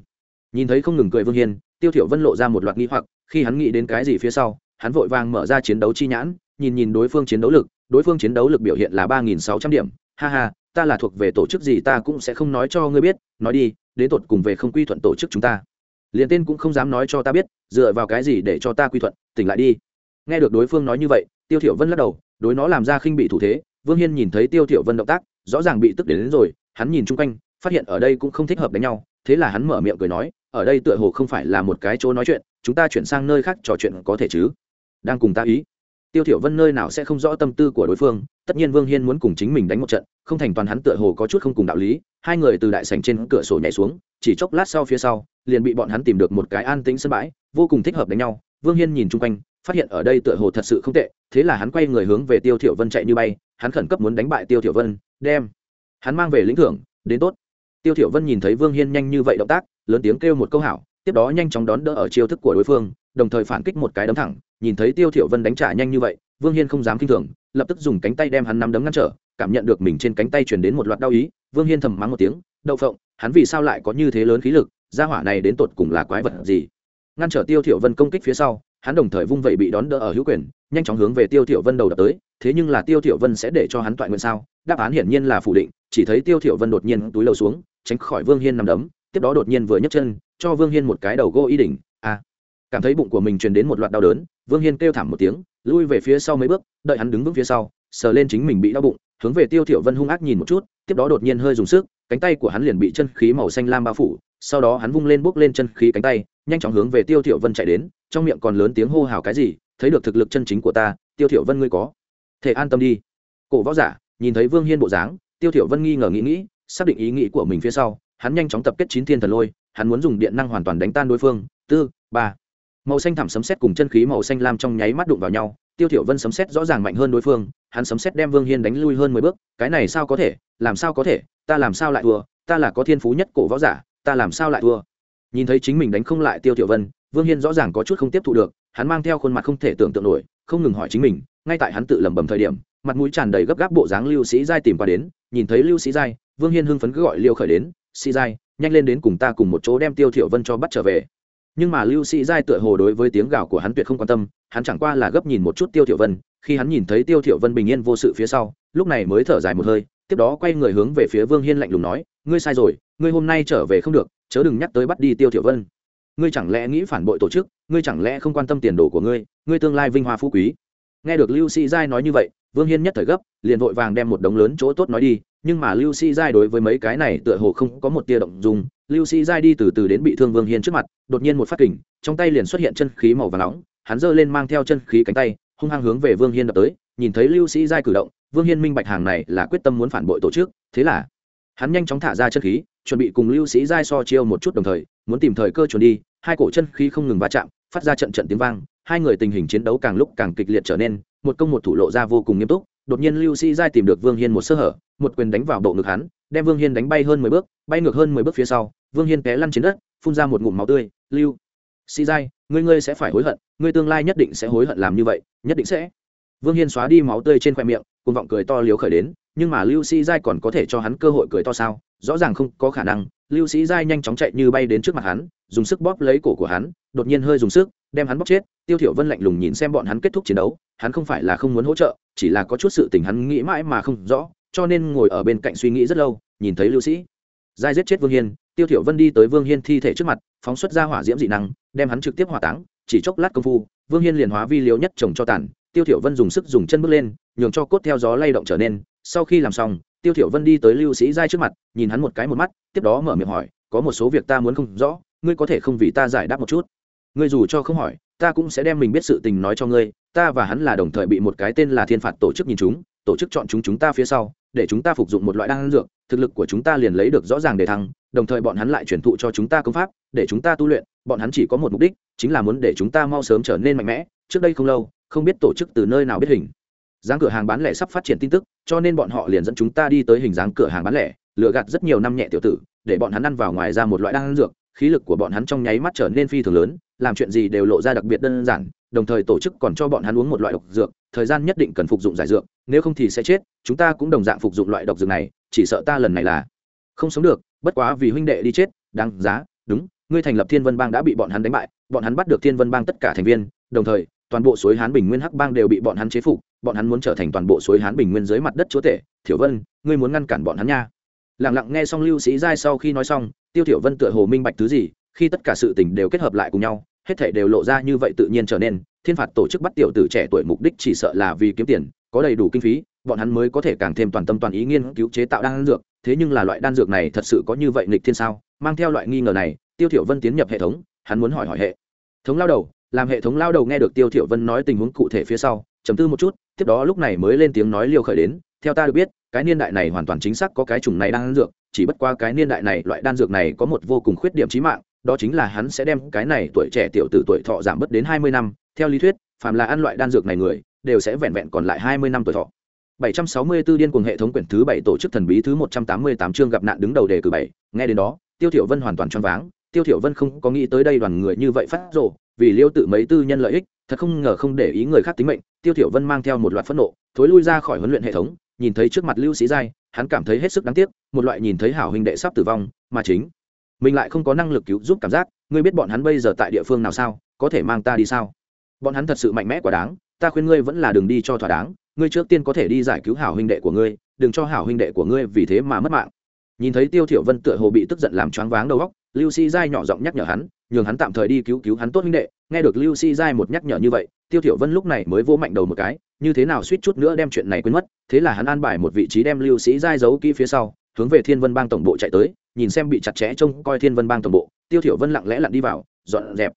Nhìn thấy không ngừng cười vương hiên, tiêu thiểu vân lộ ra một loạt nghi hoặc, khi hắn nghĩ đến cái gì phía sau hắn vội vàng mở ra chiến đấu chi nhãn nhìn nhìn đối phương chiến đấu lực đối phương chiến đấu lực biểu hiện là ba nghìn sáu trăm điểm. Ha ha ta là thuộc về tổ chức gì ta cũng sẽ không nói cho ngươi biết nói đi đến tột cùng về không quy thuận tổ chức chúng ta. Liền tên cũng không dám nói cho ta biết dựa vào cái gì để cho ta quy thuận tỉnh lại đi. Nghe được đối phương nói như vậy tiêu thiểu vân lắc đầu đối nó làm ra khinh bị thủ thế vương hiên nhìn thấy tiêu thiểu vân động tác rõ ràng bị tức đến, đến rồi hắn nhìn chung quanh phát hiện ở đây cũng không thích hợp đánh nhau thế là hắn mở miệng cười nói ở đây tựa hồ không phải là một cái chỗ nói chuyện chúng ta chuyển sang nơi khác trò chuyện có thể chứ? Đang cùng ta ý. Tiêu thiểu vân nơi nào sẽ không rõ tâm tư của đối phương, tất nhiên vương hiên muốn cùng chính mình đánh một trận, không thành toàn hắn tựa hồ có chút không cùng đạo lý, hai người từ đại sảnh trên cửa sổ nhảy xuống, chỉ chốc lát sau phía sau, liền bị bọn hắn tìm được một cái an tĩnh sân bãi, vô cùng thích hợp đánh nhau. Vương hiên nhìn chung quanh, phát hiện ở đây tựa hồ thật sự không tệ, thế là hắn quay người hướng về tiêu thiểu vân chạy như bay, hắn khẩn cấp muốn đánh bại tiêu thiểu vân, đem hắn mang về lĩnh thưởng, đến tốt. Tiêu thiểu vân nhìn thấy vương hiên nhanh như vậy động tác, lớn tiếng kêu một câu hảo, tiếp đó nhanh chóng đón đỡ ở chiêu thức của đối phương, đồng thời phản kích một cái đấm thẳng nhìn thấy tiêu thiểu vân đánh trả nhanh như vậy, vương hiên không dám kinh thường, lập tức dùng cánh tay đem hắn nắm đấm ngăn trở, cảm nhận được mình trên cánh tay truyền đến một loạt đau ý, vương hiên thầm mắng một tiếng, đậu phộng, hắn vì sao lại có như thế lớn khí lực, gia hỏa này đến tột cùng là quái vật gì? Ngăn trở tiêu thiểu vân công kích phía sau, hắn đồng thời vung vậy bị đón đỡ ở hữu quyền, nhanh chóng hướng về tiêu thiểu vân đầu đập tới, thế nhưng là tiêu thiểu vân sẽ để cho hắn toại nguyện sao? Đáp án hiển nhiên là phủ định, chỉ thấy tiêu thiểu vân đột nhiên túi lầu xuống, tránh khỏi vương hiên nằm đấm, tiếp đó đột nhiên vừa nhấc chân, cho vương hiên một cái đầu gô ý đỉnh, a! Cảm thấy bụng của mình truyền đến một loạt đau đớn, vương hiên kêu thảm một tiếng, lui về phía sau mấy bước, đợi hắn đứng vững phía sau, sờ lên chính mình bị đau bụng, hướng về tiêu thiểu vân hung ác nhìn một chút, tiếp đó đột nhiên hơi dùng sức, cánh tay của hắn liền bị chân khí màu xanh lam bao phủ, sau đó hắn vung lên bước lên chân khí cánh tay, nhanh chóng hướng về tiêu thiểu vân chạy đến, trong miệng còn lớn tiếng hô hào cái gì, thấy được thực lực chân chính của ta, tiêu thiểu vân ngươi có thể an tâm đi. Cổ võ giả nhìn thấy vương hiên bộ dáng, tiêu thiểu vân nghi ngờ nghĩ nghĩ, xác định ý nghĩ của mình phía sau, hắn nhanh chóng tập kết chín thiên thần lôi, hắn muốn dùng điện năng hoàn toàn đánh tan đối phương. Tư, ba màu xanh thảm sấm sét cùng chân khí màu xanh lam trong nháy mắt đụng vào nhau, tiêu thiểu vân sấm sét rõ ràng mạnh hơn đối phương, hắn sấm sét đem vương hiên đánh lui hơn mười bước, cái này sao có thể, làm sao có thể, ta làm sao lại thua, ta là có thiên phú nhất cổ võ giả, ta làm sao lại thua. Nhìn thấy chính mình đánh không lại tiêu thiểu vân, vương hiên rõ ràng có chút không tiếp thu được, hắn mang theo khuôn mặt không thể tưởng tượng nổi, không ngừng hỏi chính mình, ngay tại hắn tự lẩm bẩm thời điểm, mặt mũi tràn đầy gấp gáp bộ dáng lưu sĩ giai tìm qua đến, nhìn thấy lưu sĩ giai, vương hiên hưng phấn cứ gọi liêu khởi đến, sĩ giai, nhanh lên đến cùng ta cùng một chỗ đem tiêu thiểu vân cho bắt trở về nhưng mà lưu sĩ giai tựa hồ đối với tiếng gào của hắn tuyệt không quan tâm, hắn chẳng qua là gấp nhìn một chút tiêu thiểu vân, khi hắn nhìn thấy tiêu thiểu vân bình yên vô sự phía sau, lúc này mới thở dài một hơi, tiếp đó quay người hướng về phía vương hiên lạnh lùng nói, ngươi sai rồi, ngươi hôm nay trở về không được, chớ đừng nhắc tới bắt đi tiêu thiểu vân. Ngươi chẳng lẽ nghĩ phản bội tổ chức, ngươi chẳng lẽ không quan tâm tiền đồ của ngươi ngươi tương lai vinh hoa phú quý. Nghe được lưu sĩ giai nói như vậy vương hiên nhất thời gấp, liền vội vàng đem một đống lớn chỗ tốt nói đi, nhưng mà lưu sĩ giai đối với mấy cái này tựa hồ không có một tia động dung. Lưu sĩ giai đi từ từ đến bị thương vương hiên trước mặt, đột nhiên một phát kình, trong tay liền xuất hiện chân khí màu và nóng, hắn giơ lên mang theo chân khí cánh tay, hung hăng hướng về vương hiên đập tới, nhìn thấy lưu sĩ giai cử động, vương hiên minh bạch hàng này là quyết tâm muốn phản bội tổ chức, thế là hắn nhanh chóng thả ra chân khí, chuẩn bị cùng lưu sĩ giai so chiêu một chút đồng thời, muốn tìm thời cơ chuẩn đi, hai cổ chân khí không ngừng va chạm, phát ra trận trận tiếng vang, hai người tình hình chiến đấu càng lúc càng kịch liệt trở nên một công một thủ lộ ra vô cùng nghiêm túc, đột nhiên lưu sĩ giai tìm được vương hiên một sơ hở, một quyền đánh vào bộ ngực hắn, đem vương hiên đánh bay hơn mười bước, bay ngược hơn mười bước phía sau, vương hiên té lăn trên đất, phun ra một ngụm máu tươi, lưu sĩ giai, ngươi ngươi sẽ phải hối hận, ngươi tương lai nhất định sẽ hối hận làm như vậy, nhất định sẽ. Vương hiên xóa đi máu tươi trên khoe miệng cùng vọng cười to liếu khởi đến, nhưng mà lưu sĩ giai còn có thể cho hắn cơ hội cười to sao? Rõ ràng không có khả năng, lưu sĩ giai nhanh chóng chạy như bay đến trước mặt hắn, dùng sức bóp lấy cổ của hắn, đột nhiên hơi dùng sức đem hắn bóc chết, tiêu thiểu vân lạnh lùng nhìn xem bọn hắn kết thúc chiến đấu, hắn không phải là không muốn hỗ trợ, chỉ là có chút sự tình hắn nghĩ mãi mà không rõ, cho nên ngồi ở bên cạnh suy nghĩ rất lâu, nhìn thấy lưu sĩ. Giai giết chết vương hiên, tiêu thiểu vân đi tới vương hiên thi thể trước mặt, phóng xuất ra hỏa diễm dị năng, đem hắn trực tiếp hỏa táng, chỉ chốc lát công phu, vương hiên liền hóa vi liều nhất trồng cho tàn, tiêu thiểu vân dùng sức dùng chân bước lên, nhường cho cốt theo gió lay động trở nên, sau khi làm xong, tiêu thiểu vân đi tới lưu sĩ giai trước mặt, nhìn hắn một cái một mắt, tiếp đó mở miệng hỏi, có một số việc ta muốn không rõ, ngươi có thể không vì ta giải đáp một chút? Ngươi dù cho không hỏi, ta cũng sẽ đem mình biết sự tình nói cho ngươi, ta và hắn là đồng thời bị một cái tên là thiên phạt tổ chức nhìn chúng, tổ chức chọn chúng chúng ta phía sau, để chúng ta phục dụng một loại đan dược, thực lực của chúng ta liền lấy được rõ ràng để thăng, đồng thời bọn hắn lại truyền thụ cho chúng ta công pháp, để chúng ta tu luyện, bọn hắn chỉ có một mục đích, chính là muốn để chúng ta mau sớm trở nên mạnh mẽ, trước đây không lâu, không biết tổ chức từ nơi nào biết hình. Dáng cửa hàng bán lẻ sắp phát triển tin tức, cho nên bọn họ liền dẫn chúng ta đi tới hình dáng cửa hàng bán lẻ lựa gạt rất nhiều năm nhẹ tiểu tử, để bọn hắn ăn vào ngoài ra một loại đan dược, khí lực của bọn hắn trong nháy mắt trở nên phi thường lớn làm chuyện gì đều lộ ra đặc biệt đơn giản, đồng thời tổ chức còn cho bọn hắn uống một loại độc dược, thời gian nhất định cần phục dụng giải dược, nếu không thì sẽ chết, chúng ta cũng đồng dạng phục dụng loại độc dược này, chỉ sợ ta lần này là không sống được, bất quá vì huynh đệ đi chết, đáng giá, đúng, ngươi thành lập thiên vân bang đã bị bọn hắn đánh bại, bọn hắn bắt được thiên vân bang tất cả thành viên, đồng thời, toàn bộ suối hán bình nguyên hắc bang đều bị bọn hắn chế phục, bọn hắn muốn trở thành toàn bộ suối hán bình nguyên dưới mặt đất chúa tể, thiểu vân, ngươi muốn ngăn cản bọn hắn nha. Lẳng lặng nghe xong lưu sĩ giai sau khi nói xong, tiêu thiểu vân tựa hồ minh bạch thứ gì, khi tất cả sự tình đều kết hợp lại cùng nhau hết thảy đều lộ ra như vậy tự nhiên trở nên, thiên phạt tổ chức bắt tiểu tử trẻ tuổi mục đích chỉ sợ là vì kiếm tiền, có đầy đủ kinh phí, bọn hắn mới có thể càng thêm toàn tâm toàn ý nghiên cứu chế tạo đan dược, thế nhưng là loại đan dược này thật sự có như vậy nghịch thiên sao? Mang theo loại nghi ngờ này, tiêu thiểu vân tiến nhập hệ thống, hắn muốn hỏi hỏi hệ thống lao đầu, làm hệ thống lao đầu nghe được tiêu thiểu vân nói tình huống cụ thể phía sau, trầm tư một chút, tiếp đó lúc này mới lên tiếng nói liều khởi đến, theo ta được biết, cái niên đại này hoàn toàn chính xác có cái chủng này đan dược, chỉ bất qua cái niên đại này loại đan dược này có một vô cùng khuyết điểm chí mạng đó chính là hắn sẽ đem cái này tuổi trẻ tiểu tử tuổi thọ giảm bớt đến 20 năm. Theo lý thuyết phàm là ăn loại đan dược này người đều sẽ vẹn vẹn còn lại 20 năm tuổi thọ. 764 điên cuồng hệ thống quyển thứ 7 tổ chức thần bí thứ 188 chương gặp nạn đứng đầu đề cử 7, nghe đến đó, Tiêu Thiểu Vân hoàn toàn choáng váng, Tiêu Thiểu Vân không có nghĩ tới đây đoàn người như vậy phát rồ, vì liêu tự mấy tư nhân lợi ích, thật không ngờ không để ý người khác tính mệnh, Tiêu Thiểu Vân mang theo một loạt phẫn nộ, thối lui ra khỏi huấn luyện hệ thống, nhìn thấy trước mặt Lưu Sĩ Giai, hắn cảm thấy hết sức đáng tiếc, một loại nhìn thấy hảo huynh đệ sắp tử vong, mà chính mình lại không có năng lực cứu giúp cảm giác, ngươi biết bọn hắn bây giờ tại địa phương nào sao, có thể mang ta đi sao? Bọn hắn thật sự mạnh mẽ quá đáng, ta khuyên ngươi vẫn là đường đi cho thỏa đáng, ngươi trước tiên có thể đi giải cứu hảo huynh đệ của ngươi đừng cho hảo huynh đệ của ngươi vì thế mà mất mạng nhìn thấy tiêu thiểu vân tựa hồ bị tức giận làm choáng váng đầu óc lưu sĩ giai nhỏ giọng nhắc nhở hắn nhường hắn tạm thời đi cứu cứu hắn tốt huynh đệ nghe được lưu sĩ giai một nhắc nhở như vậy tiêu thiểu vân lúc này mới vỗ mạnh đầu một cái như thế nào suýt chút nữa đem chuyện này quên mất thế là hắn an bài một vị trí đem lưu sĩ giai giấu kỹ phía sau hướng về thiên vân bang tổng bộ chạy tới nhìn xem bị chặt chẽ trông coi thiên vân bang toàn bộ, tiêu thiểu vân lặng lẽ lặn đi vào, dọn dẹp.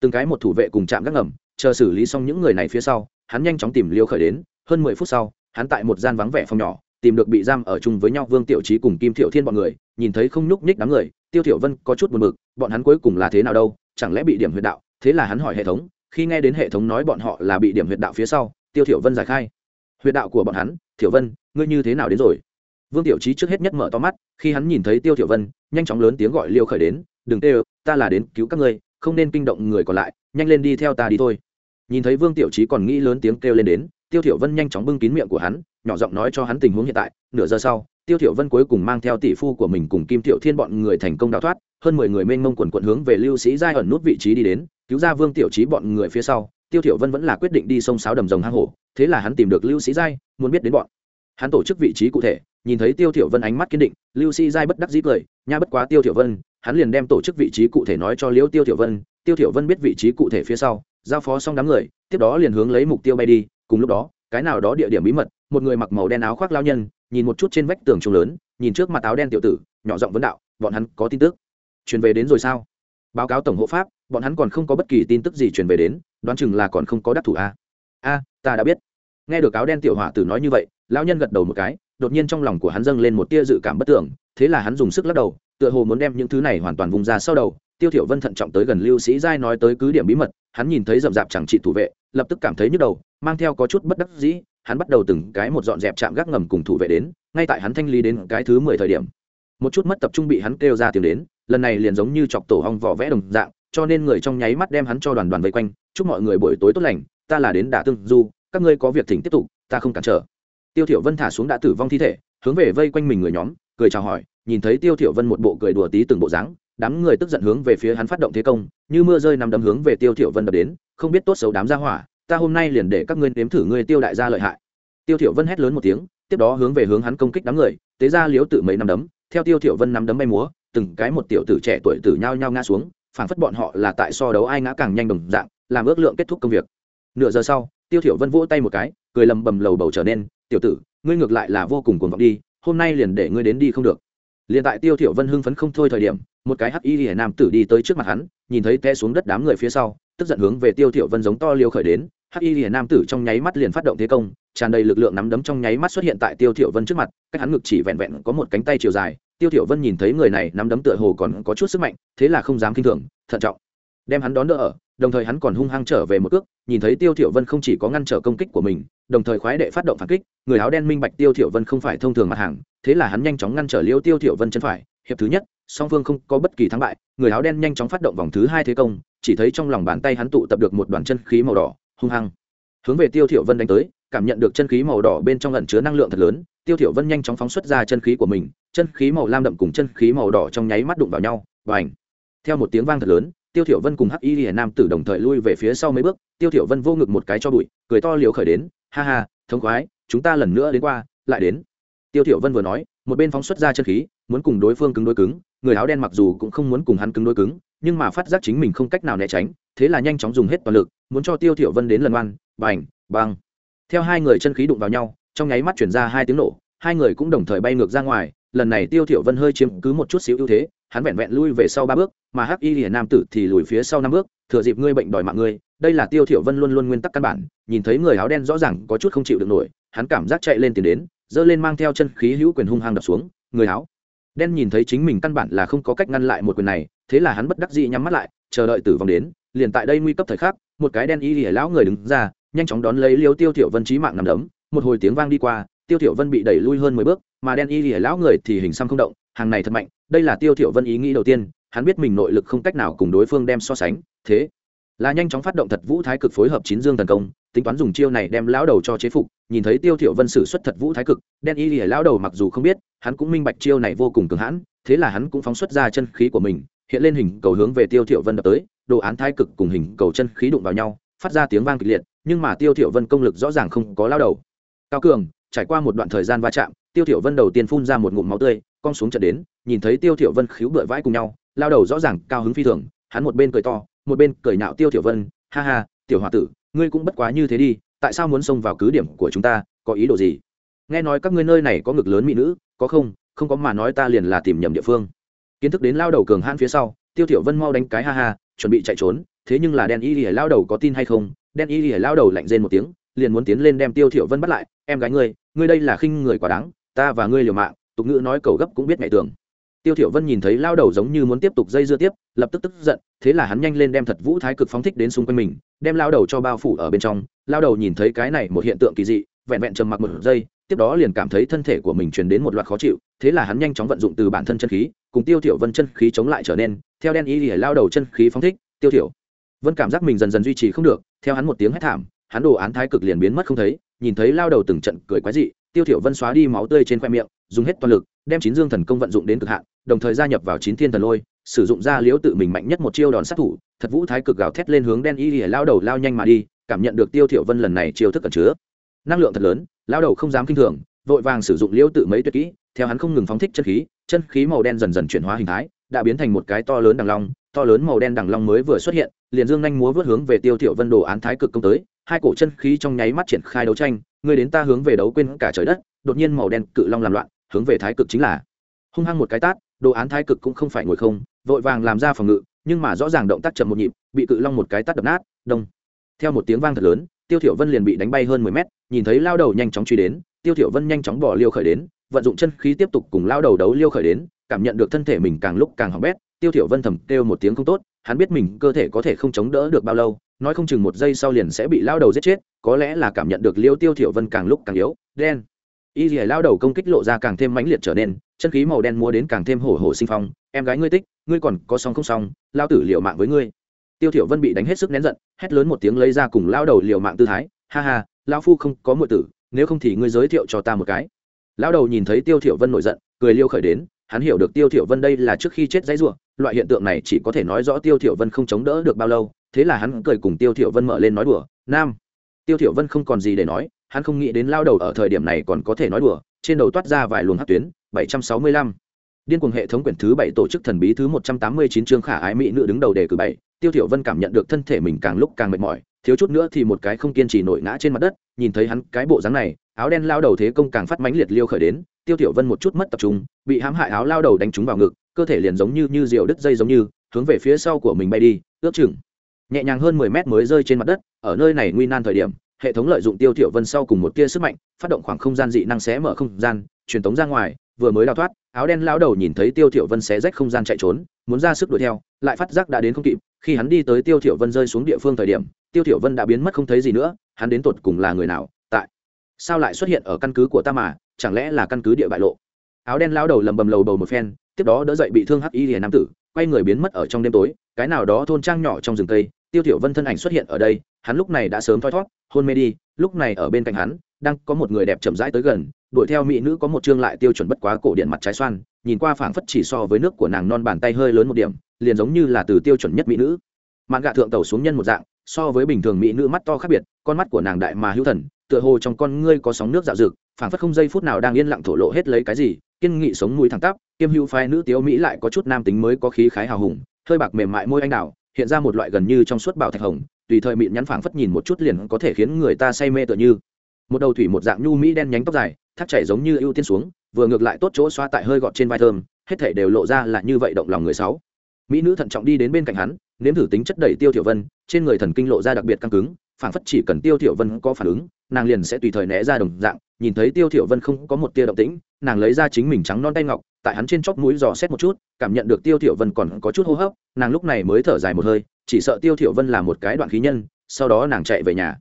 Từng cái một thủ vệ cùng chạm gác ngầm, chờ xử lý xong những người này phía sau, hắn nhanh chóng tìm liêu khởi đến, hơn mười phút sau, hắn tại một gian vắng vẻ phòng nhỏ, tìm được bị giam ở chung với nhau vương tiểu trí cùng kim thiệu thiên bọn người, nhìn thấy không nhúc nhích đám người, tiêu thiểu vân có chút buồn bực, bọn hắn cuối cùng là thế nào đâu, chẳng lẽ bị điểm huyệt đạo, thế là hắn hỏi hệ thống, khi nghe đến hệ thống nói bọn họ là bị điểm huyệt đạo phía sau, tiêu thiểu vân giải khai. Huyệt đạo của bọn hắn, thiểu vân, ngươi như thế nào đến rồi? Vương tiểu trí trước hết nhất mở to mắt, khi hắn nhìn thấy tiêu thiểu vân, nhanh chóng lớn tiếng gọi liêu khởi đến, đừng tê ta là đến cứu các ngươi, không nên kinh động người còn lại, nhanh lên đi theo ta đi thôi. Nhìn thấy vương tiểu trí còn nghĩ lớn tiếng kêu lên đến, tiêu thiểu vân nhanh chóng bưng kín miệng của hắn, nhỏ giọng nói cho hắn tình huống hiện tại. Nửa giờ sau, tiêu thiểu vân cuối cùng mang theo tỷ phu của mình cùng kim Tiểu thiên bọn người thành công đào thoát, hơn mười người mênh mông quần quận hướng về lưu sĩ giai ẩn nút vị trí đi đến, cứu ra vương tiểu trí bọn người phía sau. Tiêu thiểu vân vẫn là quyết định đi sông sáo đầm rồng hang hổ, thế là hắn tìm được lưu sĩ giai, muốn biết đến bọn hắn tổ chức vị trí cụ thể, nhìn thấy tiêu thiểu vân ánh mắt kiên định, lưu si giai bất đắc dĩ cười, nha bất quá tiêu thiểu vân. Hắn liền đem tổ chức vị trí cụ thể nói cho liễu tiêu thiểu vân, tiêu thiểu vân biết vị trí cụ thể phía sau, giao phó xong đám người, tiếp đó liền hướng lấy mục tiêu bay đi, cùng lúc đó, cái nào đó địa điểm bí mật, một người mặc màu đen áo khoác lao nhân, nhìn một chút trên vách tường trung lớn, nhìn trước mặt áo đen tiểu tử, nhỏ giọng vấn đạo, bọn hắn có tin tức truyền về đến rồi sao? Báo cáo tổng hộ pháp, bọn hắn còn không có bất kỳ tin tức gì truyền về đến, đoán chừng là còn không có đắc thủ a a, ta đã biết nghe được áo đen tiểu hỏa tử nói như vậy, lão nhân gật đầu một cái, đột nhiên trong lòng của hắn dâng lên một tia dự cảm bất tưởng, thế là hắn dùng sức lắc đầu, tựa hồ muốn đem những thứ này hoàn toàn vùng ra sau đầu. Tiêu thiểu vân thận trọng tới gần lưu sĩ giai nói tới cứ điểm bí mật, hắn nhìn thấy rậm rạp chẳng trị thủ vệ, lập tức cảm thấy nhức đầu, mang theo có chút bất đắc dĩ, hắn bắt đầu từng cái một dọn dẹp chạm gác ngầm cùng thủ vệ đến, ngay tại hắn thanh lý đến cái thứ mười thời điểm. Một chút mất tập trung bị hắn kêu ra tiếng đến, lần này liền giống như chọc tổ hong vỏ vẽ đồng dạng, cho nên người trong nháy mắt đem hắn cho đoàn đoàn vây quanh, chúc mọi người buổi tối tốt lành, ta là đến đả tương du các ngươi có việc thỉnh tiếp tục, ta không cản trở. Tiêu thiểu vân thả xuống đã tử vong thi thể, hướng về vây quanh mình người nhóm, cười chào hỏi, nhìn thấy tiêu thiểu vân một bộ cười đùa tí từng bộ dáng, đám người tức giận hướng về phía hắn phát động thế công, như mưa rơi nằm đấm hướng về tiêu thiểu vân đập đến, không biết tốt xấu đám gia hỏa, ta hôm nay liền để các ngươi nếm thử ngươi tiêu đại gia lợi hại. Tiêu thiểu vân hét lớn một tiếng, tiếp đó hướng về hướng hắn công kích đám người, tế ra liếu tự mấy năm đấm, theo tiêu thiểu vân năm đấm bay múa, từng cái một tiểu tử trẻ tuổi tử nhao nhau ngã xuống, phảng phất bọn họ là tại so đấu ai ngã càng nhanh đồng dạng, làm ước lượng kết thúc công việc. Nửa giờ sau tiêu thiểu vân vỗ tay một cái, cười lầm bầm lầu bầu trở nên, tiểu tử, ngươi ngược lại là vô cùng cuồng vọng đi, hôm nay liền để ngươi đến đi không được. Liền tại tiêu thiểu vân hưng phấn không thôi thời điểm, một cái hắc y lìa nam tử đi tới trước mặt hắn, nhìn thấy té xuống đất đám người phía sau, tức giận hướng về tiêu thiểu vân giống to liều khởi đến. Hắc y lìa nam tử trong nháy mắt liền phát động thế công, tràn đầy lực lượng nắm đấm trong nháy mắt xuất hiện tại tiêu thiểu vân trước mặt, cách hắn ngực chỉ vẹn vẹn có một cánh tay chiều dài. Tiêu thiểu vân nhìn thấy người này, nắm đấm tựa hồ còn có chút sức mạnh, thế là không dám kinh thường, thận trọng, đem hắn đón đỡ ở đồng thời hắn còn hung hăng trở về một cước, nhìn thấy tiêu thiểu vân không chỉ có ngăn trở công kích của mình, đồng thời khoái đệ phát động phản kích, người áo đen minh bạch tiêu thiểu vân không phải thông thường mặt hàng, thế là hắn nhanh chóng ngăn trở liêu tiêu thiểu vân chân phải. Hiệp thứ nhất, song phương không có bất kỳ thắng bại, người áo đen nhanh chóng phát động vòng thứ hai thế công, chỉ thấy trong lòng bàn tay hắn tụ tập được một đoàn chân khí màu đỏ, hung hăng. Hướng về tiêu thiểu vân đánh tới, cảm nhận được chân khí màu đỏ bên trong ẩn chứa năng lượng thật lớn, tiêu thiểu vân nhanh chóng phóng xuất ra chân khí của mình, chân khí màu lam đậm cùng chân khí màu đỏ trong nháy mắt đụng vào nhau và ảnh theo một tiếng vang thật lớn tiêu thiểu vân cùng hắc y hiển nam tử đồng thời lui về phía sau mấy bước, tiêu thiểu vân vô ngực một cái cho bụi, cười to liều khởi đến, ha ha, thống khoái, chúng ta lần nữa đến qua, lại đến tiêu thiểu vân vừa nói, một bên phóng xuất ra chân khí, muốn cùng đối phương cứng đối cứng, người áo đen mặc dù cũng không muốn cùng hắn cứng đối cứng, nhưng mà phát giác chính mình không cách nào né tránh, thế là nhanh chóng dùng hết toàn lực, muốn cho tiêu thiểu vân đến lần ngoan. bành, băng theo hai người chân khí đụng vào nhau, trong nháy mắt chuyển ra hai tiếng nổ, hai người cũng đồng thời bay ngược ra ngoài, lần này tiêu thiểu vân hơi chiếm cứ một chút xíu ưu thế hắn vẹn vẹn lui về sau ba bước, mà hắc y lìa nam tử thì lùi phía sau năm bước, thừa dịp ngươi bệnh đòi mạng ngươi, đây là tiêu thiểu vân luôn luôn nguyên tắc căn bản, nhìn thấy người áo đen rõ ràng có chút không chịu được nổi, hắn cảm giác chạy lên tiền đến dơ lên mang theo chân khí hữu quyền hung hăng đập xuống, người áo đen nhìn thấy chính mình căn bản là không có cách ngăn lại một quyền này, thế là hắn bất đắc dĩ nhắm mắt lại, chờ đợi tử vong đến, liền tại đây nguy cấp thời khắc, một cái đen y lìa lão người đứng ra, nhanh chóng đón lấy liêu tiêu thiểu vân chí mạng nằm đấm, một hồi tiếng vang đi qua, tiêu thiểu vân bị đẩy lui hơn mười bước, mà đen y lìa lão người thì hình xăm không động, hàng này thật mạnh đây là tiêu thiểu vân ý nghĩ đầu tiên, hắn biết mình nội lực không cách nào cùng đối phương đem so sánh, thế là nhanh chóng phát động thật vũ thái cực phối hợp chín dương thần công, tính toán dùng chiêu này đem lão đầu cho chế phục, nhìn thấy tiêu thiểu vân sử xuất thật vũ thái cực, đen y lìa lão đầu mặc dù không biết, hắn cũng minh bạch chiêu này vô cùng cường hãn, thế là hắn cũng phóng xuất ra chân khí của mình, hiện lên hình cầu hướng về tiêu thiểu vân đập tới, đồ án thái cực cùng hình cầu chân khí đụng vào nhau, phát ra tiếng vang kịch liệt, nhưng mà tiêu thiểu vân công lực rõ ràng không có lão đầu. Cao cường, trải qua một đoạn thời gian va chạm, tiêu thiểu vân đầu tiên phun ra một ngụm máu tươi cong xuống trận đến, nhìn thấy tiêu thiểu vân khiếu bựa vãi cùng nhau, lao đầu rõ ràng cao hứng phi thường, hắn một bên cười to, một bên cười nhạo tiêu thiểu vân, ha ha, tiểu hòa tử, ngươi cũng bất quá như thế đi, tại sao muốn xông vào cứ điểm của chúng ta, có ý đồ gì? Nghe nói các ngươi nơi này có ngực lớn mỹ nữ, có không? Không có mà nói ta liền là tìm nhầm địa phương. Kiến thức đến lao đầu cường hãn phía sau, tiêu thiểu vân mau đánh cái ha ha, chuẩn bị chạy trốn, thế nhưng là đen y lìa lao đầu có tin hay không? Đen y lìa lao đầu lạnh rên một tiếng, liền muốn tiến lên đem tiêu thiểu vân bắt lại, em gái ngươi ngươi đây là khinh người quá đáng, ta và ngươi liều mạng tục ngữ nói cầu gấp cũng biết ngày tưởng tiêu thiểu vân nhìn thấy lao đầu giống như muốn tiếp tục dây dưa tiếp, lập tức tức giận, thế là hắn nhanh lên đem thật vũ thái cực phóng thích đến xung quanh mình, đem lao đầu cho bao phủ ở bên trong. Lao đầu nhìn thấy cái này một hiện tượng kỳ dị, vẹn vẹn trầm mặc một giây, tiếp đó liền cảm thấy thân thể của mình truyền đến một loạt khó chịu, thế là hắn nhanh chóng vận dụng từ bản thân chân khí, cùng tiêu thiểu vân chân khí chống lại trở nên, theo đen y lìa lao đầu chân khí phóng thích, tiêu thiểu vân cảm giác mình dần dần duy trì không được, theo hắn một tiếng hét thảm, hắn đồ án thái cực liền biến mất không thấy, nhìn thấy lao đầu từng trận cười quái dị tiêu thiểu vân xóa đi máu tươi trên khoe miệng, dùng hết toàn lực, đem chín dương thần công vận dụng đến cực hạn, đồng thời gia nhập vào chín thiên thần lôi, sử dụng ra liễu tự mình mạnh nhất một chiêu đòn sát thủ, thật vũ thái cực gào thét lên hướng đen y lìa lao đầu lao nhanh mà đi, cảm nhận được tiêu thiểu vân lần này chiêu thức cẩn chứa. Năng lượng thật lớn, lao đầu không dám kinh thường, vội vàng sử dụng liễu tự mấy tuyệt kỹ, theo hắn không ngừng phóng thích chân khí chân khí màu đen dần dần chuyển hóa hình thái, đã biến thành một cái to lớn đằng long, to lớn màu đen đằng long mới vừa xuất hiện liền dương nhanh múa vớt hướng về tiêu thiểu vân đồ án thái cực công tới, hai cổ chân khí trong nháy mắt triển khai đấu tranh người đến ta hướng về đấu quên cả trời đất, đột nhiên màu đen cự long làm loạn, hướng về thái cực chính là. Hung hăng một cái tát, đồ án thái cực cũng không phải ngồi không, vội vàng làm ra phòng ngự, nhưng mà rõ ràng động tác chậm một nhịp, bị cự long một cái tát đập nát, đông. Theo một tiếng vang thật lớn, tiêu thiểu vân liền bị đánh bay hơn 10 mét, nhìn thấy lao đầu nhanh chóng truy đến, tiêu thiểu vân nhanh chóng bỏ liêu khởi đến, vận dụng chân khí tiếp tục cùng lao đầu đấu liêu khởi đến, cảm nhận được thân thể mình càng lúc càng hỏng bét, tiêu thiểu vân thầm kêu một tiếng không tốt hắn biết mình cơ thể có thể không chống đỡ được bao lâu, nói không chừng một giây sau liền sẽ bị lao đầu giết chết, có lẽ là cảm nhận được liêu tiêu thiểu vân càng lúc càng yếu, đen y lìa lao đầu công kích lộ ra càng thêm mãnh liệt trở nên, chân khí màu đen mua đến càng thêm hổ hổ sinh phong, em gái ngươi tích ngươi còn có song không song? lao tử liều mạng với ngươi tiêu thiểu vân bị đánh hết sức nén giận, hét lớn một tiếng lấy ra cùng lao đầu liều mạng tư thái, ha ha lao phu không có muội tử, nếu không thì ngươi giới thiệu cho ta một cái lao đầu nhìn thấy tiêu thiểu vân nổi giận, cười liêu khởi đến hắn hiểu được tiêu thiểu vân đây là trước khi chết dãy rủa, loại hiện tượng này chỉ có thể nói rõ tiêu thiểu vân không chống đỡ được bao lâu, thế là hắn cười cùng tiêu thiểu vân mở lên nói đùa, nam. Tiêu thiểu vân không còn gì để nói, hắn không nghĩ đến lao đầu ở thời điểm này còn có thể nói đùa, trên đầu toát ra vài luồng hắc tuyến 765 điên cuồng hệ thống quyển thứ bảy tổ chức thần bí thứ 189 chương khả ái mỹ nữ đứng đầu đề cử bảy, tiêu thiểu vân cảm nhận được thân thể mình càng lúc càng mệt mỏi, thiếu chút nữa thì một cái không kiên trì nổi ngã trên mặt đất, nhìn thấy hắn cái bộ dáng này, áo đen lao đầu thế công càng phát mãnh liệt liêu khởi đến tiêu Tiểu vân một chút mất tập trung, bị hãm hại áo lao đầu đánh trúng vào ngực, cơ thể liền giống như như diều đứt dây giống như, hướng về phía sau của mình bay đi, ước chừng. Nhẹ nhàng hơn 10 mét mới rơi trên mặt đất, ở nơi này nguy nan thời điểm, hệ thống lợi dụng tiêu Tiểu vân sau cùng một tia sức mạnh, phát động khoảng không gian dị năng xé mở không gian, truyền tống ra ngoài, vừa mới đào thoát, áo đen lão đầu nhìn thấy tiêu Tiểu vân xé rách không gian chạy trốn, muốn ra sức đuổi theo, lại phát giác đã đến không kịp, khi hắn đi tới tiêu Tiểu vân rơi xuống địa phương thời điểm, tiêu Tiểu vân đã biến mất không thấy gì nữa, hắn đến tột cùng là người nào, tại, sao lại xuất hiện ở căn cứ của ta mà chẳng lẽ là căn cứ địa bại lộ? Áo đen lão đầu lầm bầm lầu bầu một phen, tiếp đó đỡ dậy bị thương hắc y hiền nam tử, quay người biến mất ở trong đêm tối, cái nào đó thôn trang nhỏ trong rừng tây tiêu thiểu vân thân ảnh xuất hiện ở đây, hắn lúc này đã sớm thoi thoát hôn mê đi, lúc này ở bên cạnh hắn, đang có một người đẹp chậm rãi tới gần, đuổi theo mỹ nữ có một trương lại tiêu chuẩn bất quá cổ điện mặt trái xoan, nhìn qua phảng phất chỉ so với nước của nàng non bàn tay hơi lớn một điểm, liền giống như là từ tiêu chuẩn nhất mỹ nữ. Mạn gạ thượng tẩu xuống nhân một dạng, so với bình thường mỹ nữ mắt to khác biệt, con mắt của nàng đại mà hữu thần, tựa hồ trong con ngươi có sóng nước dạo dực phảng phất không giây phút nào đang yên lặng thổ lộ hết lấy cái gì, kiên nghị sống mũi thẳng tắp, kiêm hữu phái nữ tiếu mỹ lại có chút nam tính mới có khí khái hào hùng, hơi bạc mềm mại môi anh đào, hiện ra một loại gần như trong suốt bảo thạch hồng, tùy thời mịn nhắn phảng phất nhìn một chút liền có thể khiến người ta say mê tựa như. Một đầu thủy một dạng nhu mỹ đen nhánh tóc dài thác chảy giống như ưu tiên xuống, vừa ngược lại tốt chỗ xoa tại hơi gọt trên vai thơm, hết thể đều lộ ra là như vậy động lòng người sáu. Mỹ nữ thận trọng đi đến bên cạnh hắn, nếm thử tính chất đẩy tiêu tiểu vân, trên người thần kinh lộ ra đặc biệt căng cứng, phảng phất chỉ cần tiêu tiểu vân có phản ứng, nàng liền sẽ tùy thời né ra đồng dạng nhìn thấy tiêu thiểu vân không có một tia động tĩnh, nàng lấy ra chính mình trắng non tay ngọc, tại hắn trên chóp mũi dò xét một chút, cảm nhận được tiêu thiểu vân còn có chút hô hấp, nàng lúc này mới thở dài một hơi, chỉ sợ tiêu thiểu vân là một cái đoạn khí nhân, sau đó nàng chạy về nhà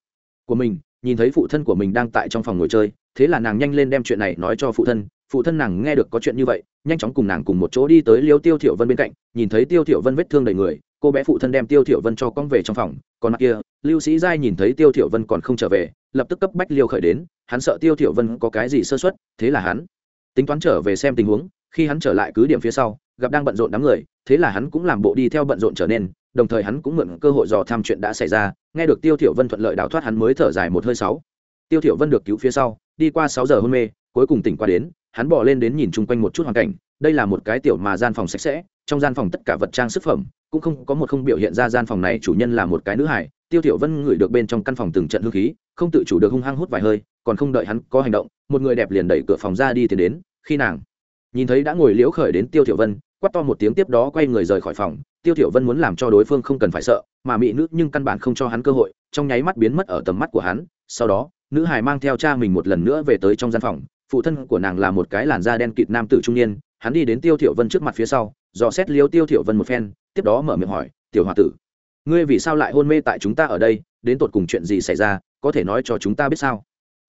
của mình, nhìn thấy phụ thân của mình đang tại trong phòng ngồi chơi, thế là nàng nhanh lên đem chuyện này nói cho phụ thân phụ thân nàng nghe được có chuyện như vậy, nhanh chóng cùng nàng cùng một chỗ đi tới liêu tiêu thiểu vân bên cạnh, nhìn thấy tiêu thiểu vân vết thương đầy người, cô bé phụ thân đem tiêu thiểu vân cho con về trong phòng, còn mặt kia, lưu sĩ giai nhìn thấy tiêu thiểu vân còn không trở về lập tức cấp bách liêu khởi đến, hắn sợ tiêu thiểu vân có cái gì sơ suất, thế là hắn tính toán trở về xem tình huống, khi hắn trở lại cứ điểm phía sau, gặp đang bận rộn đám người, thế là hắn cũng làm bộ đi theo bận rộn trở nên, đồng thời hắn cũng mượn cơ hội dò thăm chuyện đã xảy ra, nghe được tiêu thiểu vân thuận lợi đào thoát hắn mới thở dài một hơi sáu. Tiêu thiểu vân được cứu phía sau, đi qua sáu giờ hôn mê, cuối cùng tỉnh qua đến, hắn bỏ lên đến nhìn chung quanh một chút hoàn cảnh, đây là một cái tiểu mà gian phòng sạch sẽ, trong gian phòng tất cả vật trang sức phẩm cũng không có một không biểu hiện ra gian phòng này chủ nhân là một cái nữ hải tiêu tiểu vân ngửi được bên trong căn phòng từng trận hương khí, không tự chủ được hung hăng hút vài hơi, còn không đợi hắn có hành động, một người đẹp liền đẩy cửa phòng ra đi tiến đến, khi nàng nhìn thấy đã ngồi liễu khởi đến tiêu tiểu vân, quát to một tiếng tiếp đó quay người rời khỏi phòng. Tiêu tiểu vân muốn làm cho đối phương không cần phải sợ, mà mỹ nữ nhưng căn bản không cho hắn cơ hội, trong nháy mắt biến mất ở tầm mắt của hắn. Sau đó, nữ hài mang theo cha mình một lần nữa về tới trong gian phòng. Phụ thân của nàng là một cái làn da đen kịt nam tử trung niên, hắn đi đến tiêu tiểu vân trước mặt phía sau, dò xét liếu tiêu tiểu vân một phen tiếp đó mở miệng hỏi, tiểu hoa tử, ngươi vì sao lại hôn mê tại chúng ta ở đây? Đến tột cùng chuyện gì xảy ra? Có thể nói cho chúng ta biết sao?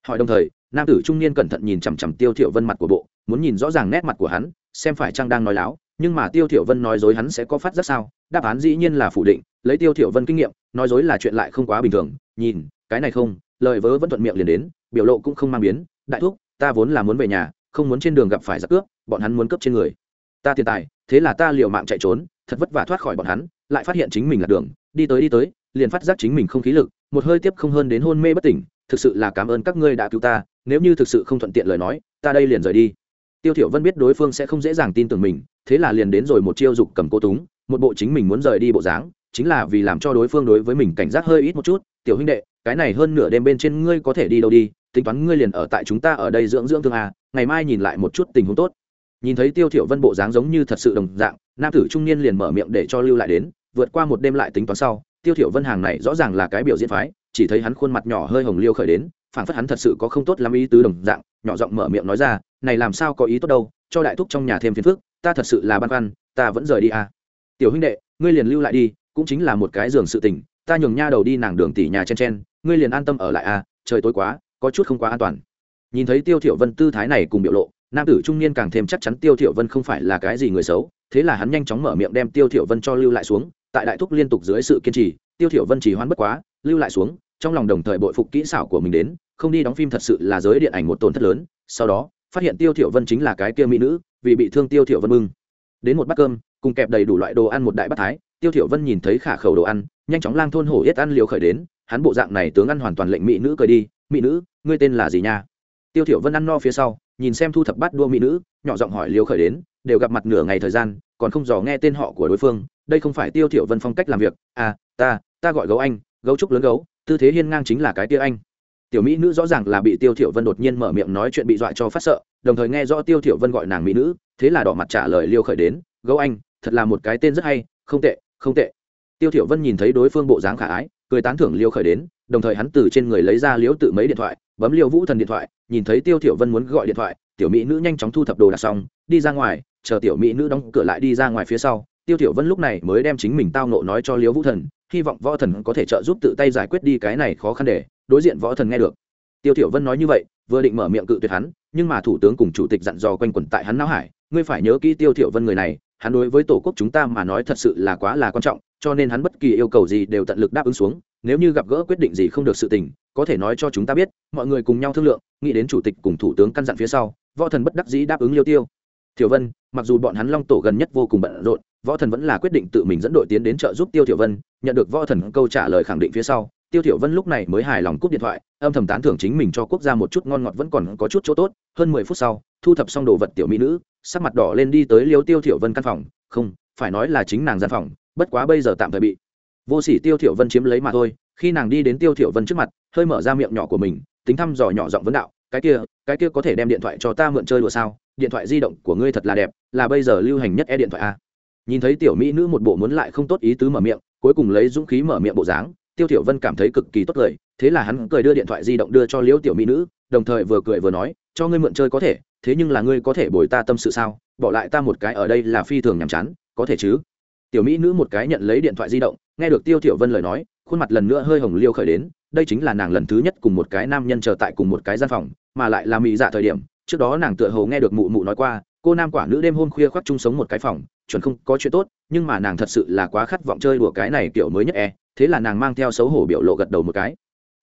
Hỏi đồng thời, nam tử trung niên cẩn thận nhìn chằm chằm tiêu thiểu vân mặt của bộ, muốn nhìn rõ ràng nét mặt của hắn, xem phải chăng đang nói láo, nhưng mà tiêu thiểu vân nói dối hắn sẽ có phát giác sao? Đáp án dĩ nhiên là phủ định, lấy tiêu thiểu vân kinh nghiệm, nói dối là chuyện lại không quá bình thường. Nhìn, cái này không, lời vớ vẫn thuận miệng liền đến, biểu lộ cũng không mang biến. Đại thúc, ta vốn là muốn về nhà, không muốn trên đường gặp phải giặc cướp, bọn hắn muốn cướp trên người. Ta tiền tài thế là ta liều mạng chạy trốn, thật vất vả thoát khỏi bọn hắn, lại phát hiện chính mình là đường, đi tới đi tới, liền phát giác chính mình không khí lực, một hơi tiếp không hơn đến hôn mê bất tỉnh, thực sự là cảm ơn các ngươi đã cứu ta, nếu như thực sự không thuận tiện lời nói, ta đây liền rời đi. Tiêu thiểu vân biết đối phương sẽ không dễ dàng tin tưởng mình, thế là liền đến rồi một chiêu dục cầm cô túng, một bộ chính mình muốn rời đi bộ dáng, chính là vì làm cho đối phương đối với mình cảnh giác hơi ít một chút, tiểu huynh đệ, cái này hơn nửa đêm bên trên ngươi có thể đi đâu đi, tính toán ngươi liền ở tại chúng ta ở đây dưỡng dưỡng thương à ngày mai nhìn lại một chút tình huống tốt nhìn thấy tiêu thiểu vân bộ dáng giống như thật sự đồng dạng, nam tử trung niên liền mở miệng để cho lưu lại đến, vượt qua một đêm lại tính toán sau, tiêu thiểu vân hàng này rõ ràng là cái biểu diễn phái, chỉ thấy hắn khuôn mặt nhỏ hơi hồng liêu khởi đến, phảng phất hắn thật sự có không tốt lắm ý tứ đồng dạng, nhỏ giọng mở miệng nói ra, này làm sao có ý tốt đâu, cho đại thúc trong nhà thêm phiền phức, ta thật sự là băn khoăn, ta vẫn rời đi à. Tiểu huynh đệ, ngươi liền lưu lại đi, cũng chính là một cái giường sự tình, ta nhường nha đầu đi nàng đường tỷ nhà chen chen, ngươi liền an tâm ở lại à trời tối quá, có chút không quá an toàn. Nhìn thấy tiêu thiểu vân tư thái này cùng biểu lộ nam tử trung niên càng thêm chắc chắn tiêu thiểu vân không phải là cái gì người xấu, thế là hắn nhanh chóng mở miệng đem tiêu thiểu vân cho lưu lại xuống, tại đại thúc liên tục dưới sự kiên trì, tiêu thiểu vân chỉ hoán bất quá, lưu lại xuống, trong lòng đồng thời bội phục kỹ xảo của mình đến, không đi đóng phim thật sự là giới điện ảnh một tổn thất lớn, sau đó, phát hiện tiêu thiểu vân chính là cái kia mỹ nữ, vì bị thương tiêu thiểu vân mừng. đến một bát cơm, cùng kẹp đầy đủ loại đồ ăn một đại bát thái, tiêu thiểu vân nhìn thấy khả khẩu đồ ăn, nhanh chóng lang thôn hổ yết ăn liều khởi đến, hắn bộ dạng này tướng ăn hoàn toàn lệnh mỹ nữ cười đi, mỹ nữ, ngươi tên là gì nha tiêu thiểu vân ăn no phía sau nhìn xem thu thập bát đua mỹ nữ, nhỏ giọng hỏi liều khởi đến, đều gặp mặt nửa ngày thời gian, còn không dò nghe tên họ của đối phương, đây không phải tiêu thiểu vân phong cách làm việc. À ta ta gọi gấu anh, gấu trúc lớn gấu, tư thế hiên ngang chính là cái tia anh. Tiểu mỹ nữ rõ ràng là bị tiêu thiểu vân đột nhiên mở miệng nói chuyện bị dọa cho phát sợ, đồng thời nghe rõ tiêu thiểu vân gọi nàng mỹ nữ, thế là đỏ mặt trả lời liêu khởi đến, gấu anh, thật là một cái tên rất hay, không tệ không tệ. Tiêu thiểu vân nhìn thấy đối phương bộ dáng khả ái, cười tán thưởng liêu khởi đến, đồng thời hắn từ trên người lấy ra liếu tự mấy điện thoại bấm liều vũ thần điện thoại, nhìn thấy tiêu thiểu vân muốn gọi điện thoại, tiểu mỹ nữ nhanh chóng thu thập đồ đạc xong, đi ra ngoài, chờ tiểu mỹ nữ đóng cửa lại đi ra ngoài phía sau. Tiêu thiểu vân lúc này mới đem chính mình tao nộ nói cho liêu vũ thần, hy vọng võ thần có thể trợ giúp tự tay giải quyết đi cái này khó khăn để đối diện võ thần nghe được. Tiêu thiểu vân nói như vậy, vừa định mở miệng cự tuyệt hắn, nhưng mà thủ tướng cùng chủ tịch dặn dò quanh quẩn tại hắn não hải, ngươi phải nhớ kỹ tiêu thiểu vân người này, hắn đối với tổ quốc chúng ta mà nói thật sự là quá là quan trọng, cho nên hắn bất kỳ yêu cầu gì đều tận lực đáp ứng xuống nếu như gặp gỡ quyết định gì không được sự tình, có thể nói cho chúng ta biết, mọi người cùng nhau thương lượng, nghĩ đến chủ tịch cùng thủ tướng căn dặn phía sau, võ thần bất đắc dĩ đáp ứng liêu tiêu. Thiểu vân, mặc dù bọn hắn long tổ gần nhất vô cùng bận rộn, võ thần vẫn là quyết định tự mình dẫn đội tiến đến trợ giúp tiêu thiểu vân, nhận được võ thần câu trả lời khẳng định phía sau, tiêu thiểu vân lúc này mới hài lòng cúp điện thoại, âm thầm tán thưởng chính mình cho quốc gia một chút ngon ngọt vẫn còn có chút chỗ tốt. Hơn mười phút sau, thu thập xong đồ vật tiểu mỹ nữ, sắc mặt đỏ lên đi tới liêu tiêu thiểu vân căn phòng. Không, phải nói là chính nàng gian phòng, bất quá bây giờ tạm thời bị vô sỉ tiêu thiểu vân chiếm lấy mà thôi, khi nàng đi đến tiêu thiểu vân trước mặt, hơi mở ra miệng nhỏ của mình, tính thăm dò nhỏ giọng vấn đạo, cái kia cái kia có thể đem điện thoại cho ta mượn chơi đùa sao? Điện thoại di động của ngươi thật là đẹp, là bây giờ lưu hành nhất e điện thoại a. Nhìn thấy tiểu mỹ nữ một bộ muốn lại không tốt ý tứ mở miệng, cuối cùng lấy dũng khí mở miệng bộ dáng, tiêu thiểu vân cảm thấy cực kỳ tốt cười, thế là hắn cười đưa điện thoại di động đưa cho liễu tiểu mỹ nữ, đồng thời vừa cười vừa nói, cho ngươi mượn chơi có thể, thế nhưng là ngươi có thể bồi ta tâm sự sao? Bỏ lại ta một cái ở đây là phi thường nhàm chán, có thể chứ? Tiểu mỹ nữ một cái nhận lấy điện thoại di động, nghe được tiêu thiểu vân lời nói, khuôn mặt lần nữa hơi hồng liêu khởi đến, đây chính là nàng lần thứ nhất cùng một cái nam nhân chờ tại cùng một cái gian phòng, mà lại là mỹ dạ thời điểm, trước đó nàng tựa hồ nghe được mụ mụ nói qua, cô nam quả nữ đêm hôm khuya khoác chung sống một cái phòng, chuẩn không có chuyện tốt, nhưng mà nàng thật sự là quá khát vọng chơi đùa cái này kiểu mới nhất e thế là nàng mang theo xấu hổ biểu lộ gật đầu một cái.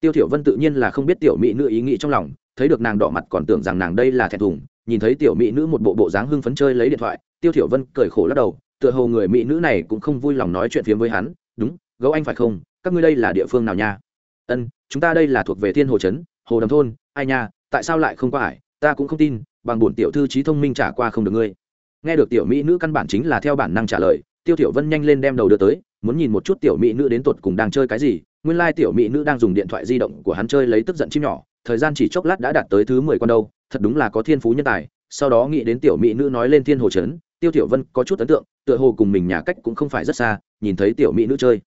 Tiêu thiểu vân tự nhiên là không biết tiểu mỹ nữ ý nghĩ trong lòng, thấy được nàng đỏ mặt còn tưởng rằng nàng đây là thẹn thùng, nhìn thấy tiểu mỹ nữ một bộ bộ dáng hưng phấn chơi lấy điện thoại, tiêu thiểu vân cười khổ lắc đầu tựa hồ người mỹ nữ này cũng không vui lòng nói chuyện phiếm với hắn, đúng, gấu anh phải không? Các ngươi đây là địa phương nào nha? Ân, chúng ta đây là thuộc về thiên hồ trấn, hồ đầm thôn. Ai nha, tại sao lại không qua ải ta cũng không tin, bằng bổn tiểu thư trí thông minh trả qua không được ngươi. Nghe được tiểu mỹ nữ căn bản chính là theo bản năng trả lời, tiêu tiểu vân nhanh lên đem đầu đưa tới, muốn nhìn một chút tiểu mỹ nữ đến tột cùng đang chơi cái gì. Nguyên lai tiểu mỹ nữ đang dùng điện thoại di động của hắn chơi lấy tức giận chim nhỏ, thời gian chỉ chốc lát đã đạt tới thứ mười con đâu, thật đúng là có thiên phú nhân tài. Sau đó nghĩ đến tiểu mỹ nữ nói lên thiên hồ trấn tiêu tiểu vân có chút ấn tượng, tựa hồ cùng mình nhà cách cũng không phải rất xa, nhìn thấy tiểu mỹ nữ chơi.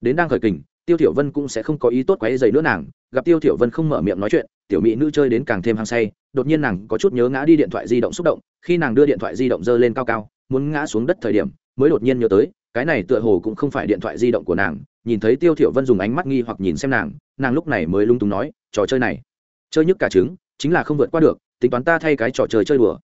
Đến đang khởi kình, tiêu tiểu vân cũng sẽ không có ý tốt quấy dày nữa nàng, gặp tiêu tiểu vân không mở miệng nói chuyện, tiểu mỹ nữ chơi đến càng thêm hăng say, đột nhiên nàng có chút nhớ ngã đi điện thoại di động xúc động, khi nàng đưa điện thoại di động dơ lên cao cao, muốn ngã xuống đất thời điểm, mới đột nhiên nhớ tới, cái này tựa hồ cũng không phải điện thoại di động của nàng, nhìn thấy tiêu tiểu vân dùng ánh mắt nghi hoặc nhìn xem nàng nàng lúc này mới lung túng nói, trò chơi này, chơi nhức cả trứng, chính là không vượt qua được, tính toán ta thay cái trò chơi chơi đùa.